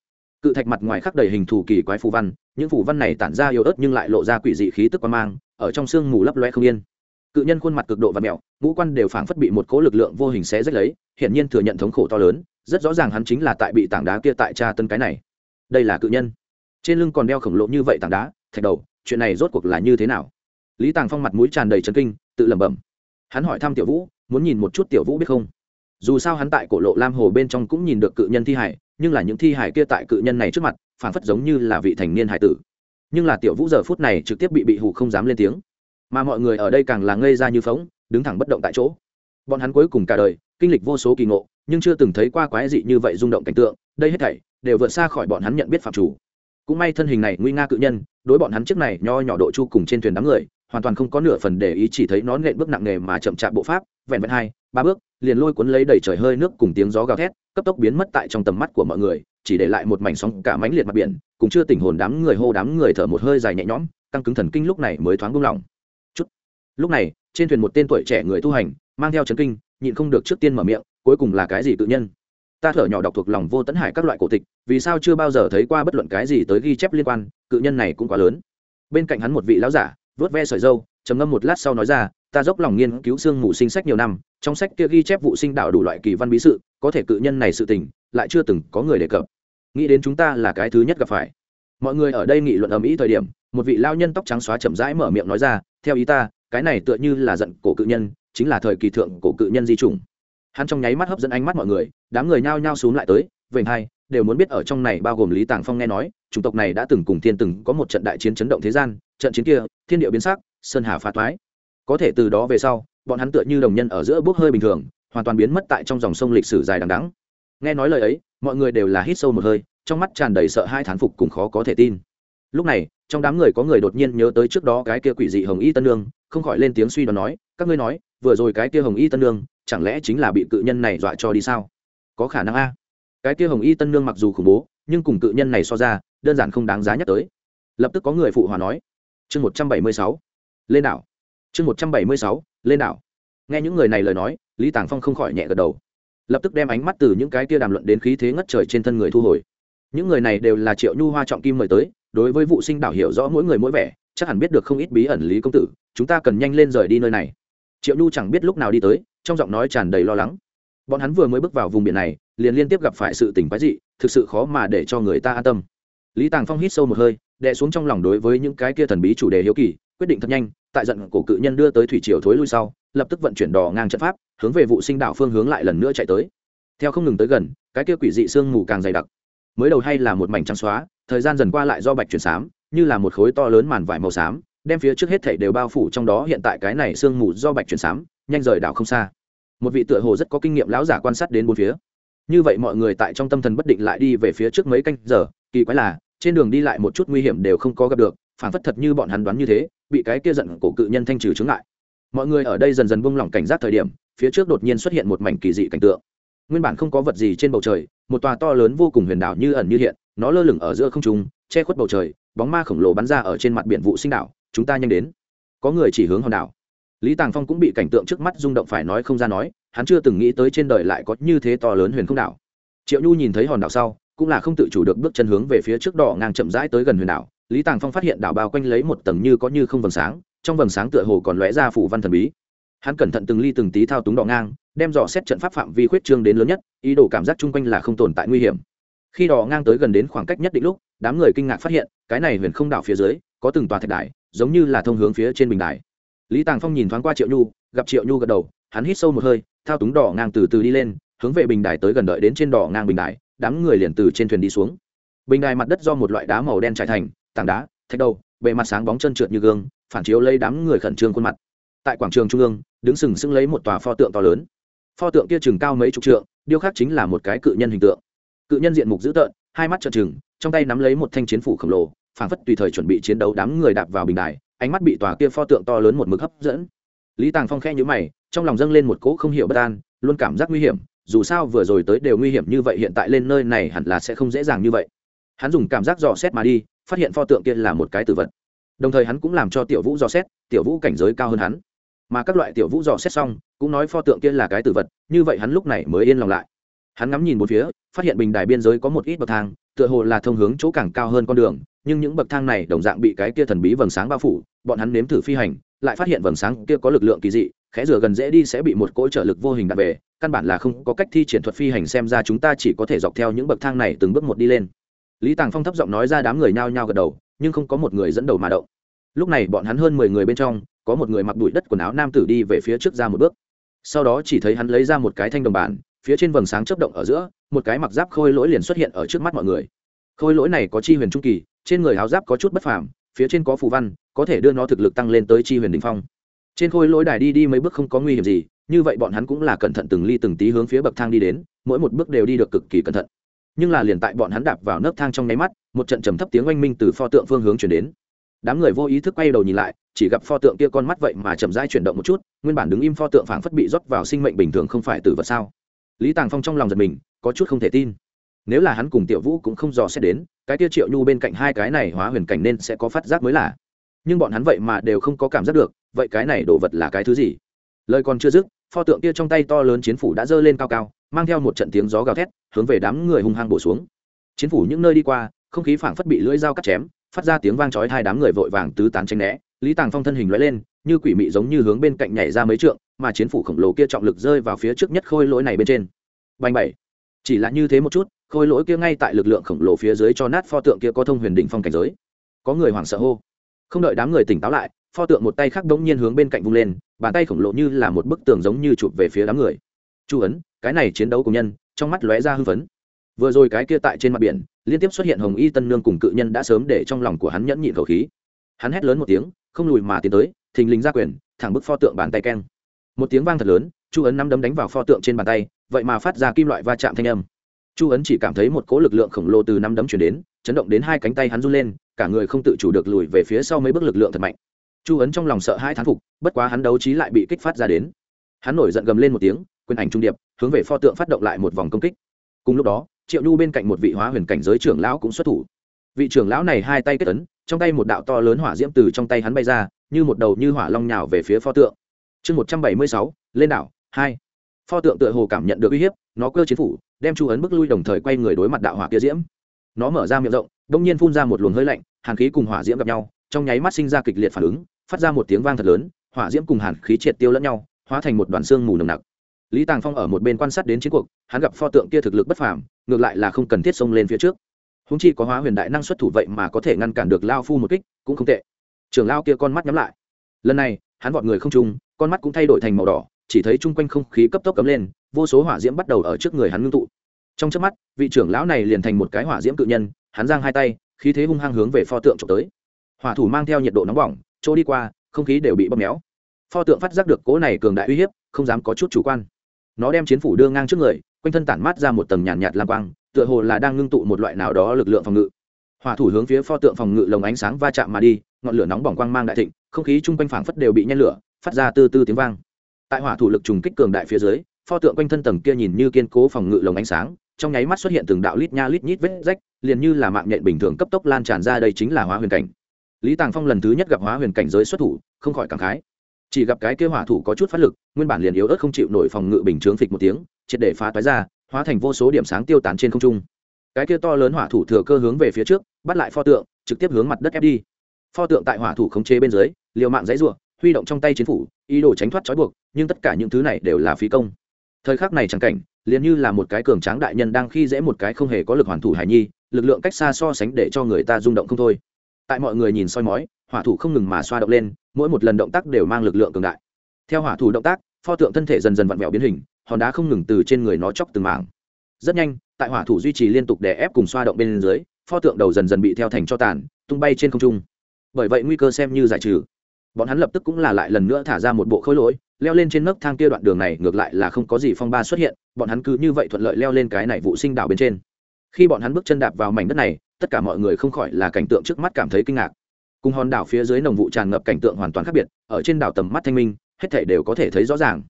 Cự thạch mặt ngoài khắc đầy hình thù kỳ quái phù văn, những phù văn này tản ra yếu ớt nhưng lại lộ ra quỷ dị khí tức quan mang, ở trong sương mù lấp loe không yên. Cự nhân khuôn mặt cực độ và mẹo, ngũ quan đều phảng phất bị một cố lực lượng vô hình xé rách lấy, hiển nhiên thừa nhận thống khổ to lớn, rất rõ ràng hắn chính là tại bị tảng đá kia tại tra tân cái này. Đây là cự nhân trên lưng còn đeo khổng lồ như vậy tảng đá, thạch đầu, chuyện này rốt cuộc là như thế nào? Lý tàng phong mặt mũi tràn đầy trấn kinh, tự lẩm bẩm. Hắn hỏi thăm tiểu vũ, muốn nhìn một chút tiểu vũ biết không? Dù sao hắn tại cổ lộ lam hồ bên trong cũng nhìn được cự nhân thi hải, nhưng là những thi hải kia tại cự nhân này trước mặt, phảng phất giống như là vị thành niên hải tử. Nhưng là tiểu vũ giờ phút này trực tiếp bị bị hủ không dám lên tiếng. Mà mọi người ở đây càng là ngây ra như phóng, đứng thẳng bất động tại chỗ. Bọn hắn cuối cùng cả đời, kinh lịch vô số kỳ ngộ, nhưng chưa từng thấy qua quái dị như vậy rung động cảnh tượng, đây hết thảy đều vượt xa khỏi bọn hắn nhận biết phạm chủ cũng may thân hình này nguy nga cự nhân, đối bọn hắn trước này nho nhỏ độ chu cùng trên thuyền đám người, hoàn toàn không có nửa phần để ý, chỉ thấy nó nện bước nặng nề mà chậm chạp bộ pháp, vẹn vẹn hai, ba bước, liền lôi cuốn lấy đầy trời hơi nước cùng tiếng gió gào thét, cấp tốc biến mất tại trong tầm mắt của mọi người, chỉ để lại một mảnh sóng cả mánh liệt mặt biển cũng chưa tỉnh hồn đám người hô đám người thở một hơi dài nhẹ nhõm, căng cứng thần kinh lúc này mới thoáng buông lỏng. Chút. Lúc này, trên thuyền một tên tuổi trẻ người tu hành, mang theo chấn kinh, nhịn không được trước tiên mở miệng, cuối cùng là cái gì tự nhân? Ta thở nhỏ đọc thuộc lòng vô tấn hải các loại cổ tịch, vì sao chưa bao giờ thấy qua bất luận cái gì tới ghi chép liên quan, cự nhân này cũng quá lớn. Bên cạnh hắn một vị lão giả, vớt ve sợi dâu, trầm ngâm một lát sau nói ra, ta dốc lòng nghiên cứu xương mù sinh sách nhiều năm, trong sách kia ghi chép vụ sinh đạo đủ loại kỳ văn bí sự, có thể cự nhân này sự tình, lại chưa từng có người đề cập. Nghĩ đến chúng ta là cái thứ nhất gặp phải. Mọi người ở đây nghị luận ầm ĩ thời điểm, một vị lao nhân tóc trắng xóa chậm rãi mở miệng nói ra, theo ý ta, cái này tựa như là giận cổ cự nhân, chính là thời kỳ thượng cổ cự nhân di chủng. Hắn trong nháy mắt hấp dẫn ánh mắt mọi người đám người nhao nhao xuống lại tới vậy hai, đều muốn biết ở trong này bao gồm lý tàng phong nghe nói, chủng tộc này đã từng cùng thiên từng có một trận đại chiến chấn động thế gian, trận chiến kia, thiên địa biến sắc, sơn hà phá toái. Có thể từ đó về sau, bọn hắn tựa như đồng nhân ở giữa bước hơi bình thường, hoàn toàn biến mất tại trong dòng sông lịch sử dài đằng đẵng. Nghe nói lời ấy, mọi người đều là hít sâu một hơi, trong mắt tràn đầy sợ hai thán phục cùng khó có thể tin. Lúc này, trong đám người có người đột nhiên nhớ tới trước đó cái kia quỷ dị hồng y tân lương không khỏi lên tiếng suy đoán nói, các ngươi nói, vừa rồi cái kia hồng y tân lương chẳng lẽ chính là bị cự nhân này dọa cho đi sao? Có khả năng a. Cái kia hồng y tân nương mặc dù khủng bố, nhưng cùng cự nhân này so ra, đơn giản không đáng giá nhắc tới. Lập tức có người phụ hòa nói. Chương một trăm bảy mươi sáu. Lên đảo. Chương một trăm bảy mươi sáu. Lên đảo. Nghe những người này lời nói, lý tàng phong không khỏi nhẹ gật đầu. Lập tức đem ánh mắt từ những cái kia đàm luận đến khí thế ngất trời trên thân người thu hồi. Những người này đều là triệu nhu hoa trọng kim mời tới, đối với vụ sinh đảo hiểu rõ mỗi người mỗi vẻ, chắc hẳn biết được không ít bí ẩn lý công tử, chúng ta cần nhanh lên rời đi nơi này. Triệu nhu chẳng biết lúc nào đi tới, trong giọng nói tràn đầy lo lắng bọn hắn vừa mới bước vào vùng biển này, liền liên tiếp gặp phải sự tình quái dị, thực sự khó mà để cho người ta an tâm. Lý tàng phong hít sâu một hơi, đè xuống trong lòng đối với những cái kia thần bí chủ đề hiếu kỳ, quyết định thật nhanh, tại giận cổ cự nhân đưa tới thủy triều thối lui sau, lập tức vận chuyển đò ngang trận pháp, hướng về vụ sinh đảo phương hướng lại lần nữa chạy tới. Theo không ngừng tới gần, cái kia quỷ dị sương mù càng dày đặc. Mới đầu hay là một mảnh trắng xóa, thời gian dần qua lại do bạch chuyển xám, như là một khối to lớn màn vải màu xám, đem phía trước hết thảy đều bao phủ trong đó, hiện tại cái này sương mù do bạch chuyển xám, nhanh rời đảo không xa một vị tựa hồ rất có kinh nghiệm lão giả quan sát đến bốn phía. Như vậy mọi người tại trong tâm thần bất định lại đi về phía trước mấy canh giờ, kỳ quái là, trên đường đi lại một chút nguy hiểm đều không có gặp được phản phất thật như bọn hắn đoán như thế, bị cái kia giận cổ cự nhân thanh trừ chướng lại mọi người ở đây dần dần buông lỏng cảnh giác thời điểm, phía trước đột nhiên xuất hiện một mảnh kỳ dị cảnh tượng. Nguyên bản không có vật gì trên bầu trời, một tòa to lớn vô cùng huyền đảo như ẩn như hiện, nó lơ lửng ở giữa không trung, che khuất bầu trời, bóng ma khổng lồ bắn ra ở trên mặt biển vụ sinh đảo, chúng ta nhanh đến. Có người chỉ hướng hòn đảo lý tàng phong cũng bị cảnh tượng trước mắt rung động phải nói không ra nói, hắn chưa từng nghĩ tới trên đời lại có như thế to lớn huyền không đảo. Triệu nhu nhìn thấy hòn đảo sau, cũng là không tự chủ được bước chân hướng về phía trước đỏ ngang chậm rãi tới gần huyền đảo. Lý tàng phong phát hiện đảo bao quanh lấy một tầng như có như không vầng sáng, trong vầng sáng tựa hồ còn lóe ra phủ văn thần bí. Hắn cẩn thận từng ly từng tí thao túng đỏ ngang, đem dò xét trận pháp phạm vi khuyết trương đến lớn nhất, ý đồ cảm giác chung quanh là không tồn tại nguy hiểm. Khi đỏ ngang tới gần đến khoảng cách nhất định lúc, đám người kinh ngạc phát hiện, cái này huyền không đảo phía dưới, có từng tòa thạch đài, giống như là thông hướng phía trên bình đài lý tàng phong nhìn thoáng qua triệu nhu, gặp triệu nhu gật đầu, hắn hít sâu một hơi, thao túng đỏ ngang từ từ đi lên, hướng về bình đài tới gần đợi đến trên đỏ ngang bình đài, đám người liền từ trên thuyền đi xuống. Bình đài mặt đất do một loại đá màu đen trải thành, tảng đá, thạch đầu, bề mặt sáng bóng chân trượt như gương, phản chiếu lấy đám người khẩn trương khuôn mặt. Tại quảng trường trung ương, đứng sừng sững lấy một tòa pho tượng to lớn. Pho tượng kia chừng cao mấy chục trượng điêu khắc chính là một cái cự nhân hình tượng. Cự nhân diện mục dữ tợn, hai mắt trợn trừng, trong tay nắm lấy một thanh chiến phủ khổng lồ, phảng phất tùy thời chuẩn bị chiến đấu đám người đạp vào bình đài ánh mắt bị tòa kia pho tượng to lớn một mực hấp dẫn. Lý tàng phong khe nhữ mày, trong lòng dâng lên một cỗ không hiểu bất an, luôn cảm giác nguy hiểm, dù sao vừa rồi tới đều nguy hiểm như vậy hiện tại lên nơi này hẳn là sẽ không dễ dàng như vậy. Hắn dùng cảm giác dò xét mà đi, phát hiện pho tượng kia là một cái tử vật. Đồng thời hắn cũng làm cho tiểu vũ dò xét, tiểu vũ cảnh giới cao hơn hắn. Mà các loại tiểu vũ dò xét xong, cũng nói pho tượng kia là cái tử vật, như vậy hắn lúc này mới yên lòng lại. Hắn ngắm nhìn một phía, phát hiện bình đài biên giới có một ít bậc thang, tựa hồ là thông hướng chỗ càng cao hơn con đường, nhưng những bậc thang này đồng dạng bị cái kia thần bí vầng sáng bao phủ bọn hắn nếm thử phi hành, lại phát hiện vầng sáng kia có lực lượng kỳ dị, khẽ rửa gần dễ đi sẽ bị một cỗ trợ lực vô hình đặt về, căn bản là không có cách thi triển thuật phi hành xem ra chúng ta chỉ có thể dọc theo những bậc thang này từng bước một đi lên. Lý tàng phong thấp giọng nói ra đám người nhao nhao gật đầu, nhưng không có một người dẫn đầu mà động. Lúc này bọn hắn hơn mười người bên trong, có một người mặc bụi đất quần áo nam tử đi về phía trước ra một bước. Sau đó chỉ thấy hắn lấy ra một cái thanh đồng bản, phía trên vầng sáng chấp động ở giữa, một cái mặc giáp khôi lỗi liền xuất hiện ở trước mắt mọi người. Khôi lỗi này có chi huyền trung kỳ, trên người áo giáp có chút bất phàm phía trên có phù văn, có thể đưa nó thực lực tăng lên tới chi huyền đình phong. Trên khôi lỗi đài đi đi mấy bước không có nguy hiểm gì, như vậy bọn hắn cũng là cẩn thận từng ly từng tí hướng phía bậc thang đi đến, mỗi một bước đều đi được cực kỳ cẩn thận. Nhưng là liền tại bọn hắn đạp vào nấc thang trong nháy mắt, một trận trầm thấp tiếng oanh minh từ pho tượng phương hướng chuyển đến. Đám người vô ý thức quay đầu nhìn lại, chỉ gặp pho tượng kia con mắt vậy mà chậm rãi chuyển động một chút, nguyên bản đứng im pho tượng phảng phất bị rót vào sinh mệnh bình thường không phải từ vật sao? Lý tàng phong trong lòng giật mình, có chút không thể tin nếu là hắn cùng tiểu vũ cũng không dò xét đến, cái tiêu triệu nhu bên cạnh hai cái này hóa huyền cảnh nên sẽ có phát giác mới là nhưng bọn hắn vậy mà đều không có cảm giác được, vậy cái này đồ vật là cái thứ gì? Lời còn chưa dứt, pho tượng kia trong tay to lớn chiến phủ đã dơ lên cao cao, mang theo một trận tiếng gió gào thét, hướng về đám người hung hăng bổ xuống. Chiến phủ những nơi đi qua, không khí phảng phất bị lưỡi dao cắt chém, phát ra tiếng vang chói hai đám người vội vàng tứ tán tranh né. Lý tàng phong thân hình lóe lên, như quỷ mị giống như hướng bên cạnh nhảy ra mấy trượng, mà chiến phủ khổng lồ kia trọng lực rơi vào phía trước nhất khôi lỗi này bên trên. Bành bảy. Chỉ là như thế một chút khôi lỗi kia ngay tại lực lượng khổng lồ phía dưới cho nát pho tượng kia có thông huyền đỉnh phong cảnh giới. Có người hoảng sợ hô. Không đợi đám người tỉnh táo lại, pho tượng một tay khác đống nhiên hướng bên cạnh vung lên, bàn tay khổng lồ như là một bức tường giống như chụp về phía đám người. Chu ấn, cái này chiến đấu của nhân, trong mắt lóe ra hưng phấn. Vừa rồi cái kia tại trên mặt biển, liên tiếp xuất hiện hồng y tân nương cùng cự nhân đã sớm để trong lòng của hắn nhẫn nhịn khẩu khí. Hắn hét lớn một tiếng, không lùi mà tiến tới, thình lình ra quyền, thẳng bức pho tượng bàn tay keng. Một tiếng vang thật lớn, chu ấn năm đấm đánh vào pho tượng trên bàn tay, vậy mà phát ra kim loại va chạm thanh âm chu ấn chỉ cảm thấy một cỗ lực lượng khổng lồ từ năm đấm chuyển đến, chấn động đến hai cánh tay hắn run lên, cả người không tự chủ được lùi về phía sau mấy bước lực lượng thật mạnh. Chu ấn trong lòng sợ hai thán phục, bất quá hắn đấu trí lại bị kích phát ra đến. Hắn nổi giận gầm lên một tiếng, quyền ảnh trung điệp, hướng về pho tượng phát động lại một vòng công kích. Cùng lúc đó, triệu nhu bên cạnh một vị hóa huyền cảnh giới trưởng lão cũng xuất thủ. Vị trưởng lão này hai tay kết tấn trong tay một đạo to lớn hỏa diễm từ trong tay hắn bay ra, như một đầu như hỏa long nhào về phía pho tượng. Chương một trăm bảy mươi sáu, lên đảo, hai. Pho tượng tựa hồ cảm nhận được uy hiếp, nó cơ chiến phủ đem chu ấn bước lui đồng thời quay người đối mặt đạo hỏa kia diễm. Nó mở ra miệng rộng, đông nhiên phun ra một luồng hơi lạnh, hàn khí cùng hỏa diễm gặp nhau, trong nháy mắt sinh ra kịch liệt phản ứng, phát ra một tiếng vang thật lớn, hỏa diễm cùng hàn khí triệt tiêu lẫn nhau, hóa thành một đoàn xương mù nồng nặc. Lý tàng phong ở một bên quan sát đến chiến cuộc, hắn gặp pho tượng kia thực lực bất phàm, ngược lại là không cần thiết xông lên phía trước. Húng chi có hóa huyền đại năng xuất thủ vậy mà có thể ngăn cản được lao phu một kích, cũng không tệ. Trưởng lao kia con mắt nhắm lại. Lần này, hắn vọt người không trung, con mắt cũng thay đổi thành màu đỏ chỉ thấy chung quanh không khí cấp tốc cấm lên vô số hỏa diễm bắt đầu ở trước người hắn ngưng tụ. Trong trước mắt vị trưởng lão này liền thành một cái hỏa diễm cự nhân hắn giang hai tay khí thế hung hăng hướng về pho tượng trộm tới. Hỏa thủ mang theo nhiệt độ nóng bỏng chỗ đi qua không khí đều bị bóp méo. Pho tượng phát giác được cỗ này cường đại uy hiếp không dám có chút chủ quan. Nó đem chiến phủ đưa ngang trước người quanh thân tản mát ra một tầng nhàn nhạt, nhạt lam quang tựa hồ là đang ngưng tụ một loại nào đó lực lượng phòng ngự. Hỏa thủ hướng phía pho tượng phòng ngự lồng ánh sáng va chạm mà đi ngọn lửa nóng bỏng quang mang đại thịnh không khí chung quanh phảng phất đều bị nhen lửa phát ra từ từ tiếng vang tại hỏa thủ lực trùng kích cường đại phía dưới, pho tượng quanh thân tầng kia nhìn như kiên cố phòng ngự lồng ánh sáng, trong nháy mắt xuất hiện từng đạo lít nha lít nhít vết rách, liền như là mạng nhện bình thường cấp tốc lan tràn ra đây chính là hóa huyền cảnh. Lý tàng phong lần thứ nhất gặp hóa huyền cảnh giới xuất thủ, không khỏi cảm khái. Chỉ gặp cái kia hỏa thủ có chút phát lực, nguyên bản liền yếu ớt không chịu nổi phòng ngự bình chướng phịch một tiếng, triệt để phá toái ra, hóa thành vô số điểm sáng tiêu tán trên không trung. Cái kia to lớn hỏa thủ thừa cơ hướng về phía trước, bắt lại pho tượng, trực tiếp hướng mặt đất ép đi. Pho tượng tại hỏa thủ khống chế bên dưới, liều mạng dãy ruộng huy động trong tay chiến phủ, ý đồ tránh thoát trói buộc, nhưng tất cả những thứ này đều là phí công. Thời khắc này chẳng cảnh, liền như là một cái cường tráng đại nhân đang khi dễ một cái không hề có lực hoàn thủ hải nhi, lực lượng cách xa so sánh để cho người ta rung động không thôi. Tại mọi người nhìn soi mói, hỏa thủ không ngừng mà xoa động lên, mỗi một lần động tác đều mang lực lượng cường đại. Theo hỏa thủ động tác, pho tượng thân thể dần dần vặn vẹo biến hình, hòn đá không ngừng từ trên người nó chóc từng mảng. Rất nhanh, tại hỏa thủ duy trì liên tục đè ép cùng xoa động bên dưới, pho tượng đầu dần dần bị theo thành cho tàn, tung bay trên không trung. Bởi vậy nguy cơ xem như giải trừ bọn hắn lập tức cũng là lại lần nữa thả ra một bộ khối lỗi, leo lên trên nấc thang kia đoạn đường này, ngược lại là không có gì phong ba xuất hiện, bọn hắn cứ như vậy thuận lợi leo lên cái này vụ sinh đảo bên trên. Khi bọn hắn bước chân đạp vào mảnh đất này, tất cả mọi người không khỏi là cảnh tượng trước mắt cảm thấy kinh ngạc. Cùng hòn đảo phía dưới nồng vụ tràn ngập cảnh tượng hoàn toàn khác biệt, ở trên đảo tầm mắt thanh minh, hết thể đều có thể thấy rõ ràng.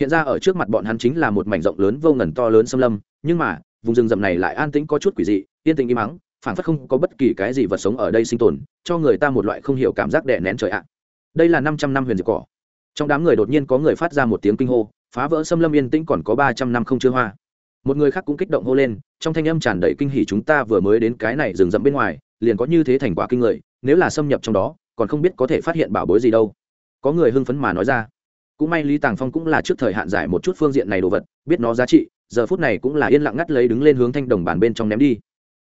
Hiện ra ở trước mặt bọn hắn chính là một mảnh rộng lớn vô ngần to lớn xâm lâm, nhưng mà, vùng rừng rậm này lại an tĩnh có chút quỷ dị, yên tĩnh im mắng phản phất không có bất kỳ cái gì vật sống ở đây sinh tồn, cho người ta một loại không hiểu cảm giác đè nén trời ạ đây là năm trăm năm huyền diệp cỏ. Trong đám người đột nhiên có người phát ra một tiếng kinh hô, phá vỡ xâm lâm yên tĩnh còn có ba trăm năm không chưa hoa. Một người khác cũng kích động hô lên, trong thanh âm tràn đầy kinh hỉ chúng ta vừa mới đến cái này rừng rậm bên ngoài, liền có như thế thành quả kinh người, nếu là xâm nhập trong đó, còn không biết có thể phát hiện bảo bối gì đâu. Có người hưng phấn mà nói ra. Cũng may lý tàng phong cũng là trước thời hạn giải một chút phương diện này đồ vật, biết nó giá trị, giờ phút này cũng là yên lặng ngắt lấy đứng lên hướng thanh đồng bàn bên trong ném đi.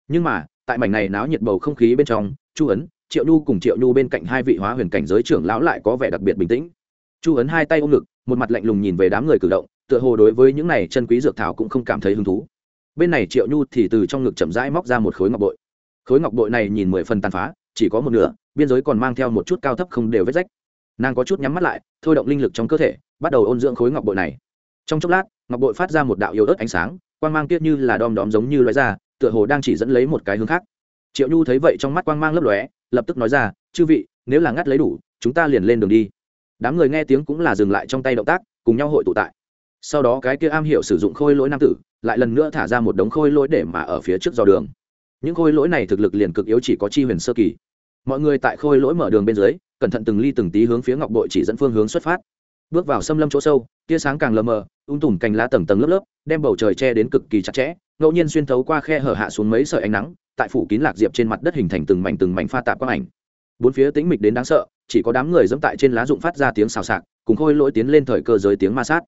Nhưng mà, tại mảnh này náo nhiệt bầu không khí bên trong, chu ấn triệu nhu cùng triệu nhu bên cạnh hai vị hóa huyền cảnh giới trưởng lão lại có vẻ đặc biệt bình tĩnh. Chu ấn hai tay ôm ngực, một mặt lạnh lùng nhìn về đám người cử động, tựa hồ đối với những này chân quý dược thảo cũng không cảm thấy hứng thú. Bên này triệu nhu thì từ trong ngực chậm rãi móc ra một khối ngọc bội. Khối ngọc bội này nhìn mười phần tàn phá, chỉ có một nửa, biên giới còn mang theo một chút cao thấp không đều vết rách. Nàng có chút nhắm mắt lại, thôi động linh lực trong cơ thể, bắt đầu ôn dưỡng khối ngọc bội này. Trong chốc lát, ngọc bội phát ra một đạo yếu ớt ánh sáng, quang mang tiết như là đom đóm giống như loại da tựa hồ đang chỉ dẫn lấy một cái hướng khác triệu nhu thấy vậy trong mắt quang mang lấp lóe, lập tức nói ra, chư vị, nếu là ngắt lấy đủ, chúng ta liền lên đường đi. Đám người nghe tiếng cũng là dừng lại trong tay động tác, cùng nhau hội tụ tại. Sau đó cái kia am hiểu sử dụng khôi lỗi nam tử, lại lần nữa thả ra một đống khôi lỗi để mà ở phía trước dò đường. Những khôi lỗi này thực lực liền cực yếu chỉ có chi huyền sơ kỳ. Mọi người tại khôi lỗi mở đường bên dưới, cẩn thận từng ly từng tí hướng phía ngọc bội chỉ dẫn phương hướng xuất phát. Bước vào xâm lâm chỗ sâu, tia sáng càng lờ mờ, ung tùm cành lá tầng tầng lớp lớp, đem bầu trời che đến cực kỳ chặt chẽ, ngẫu nhiên xuyên thấu qua khe hở hạ xuống mấy sợi ánh nắng tại phủ kín lạc diệp trên mặt đất hình thành từng mảnh từng mảnh pha tạp quang ảnh. Bốn phía tĩnh mịch đến đáng sợ, chỉ có đám người dẫm tại trên lá rụng phát ra tiếng xào xạc, cùng khôi lỗi tiến lên thời cơ giới tiếng ma sát.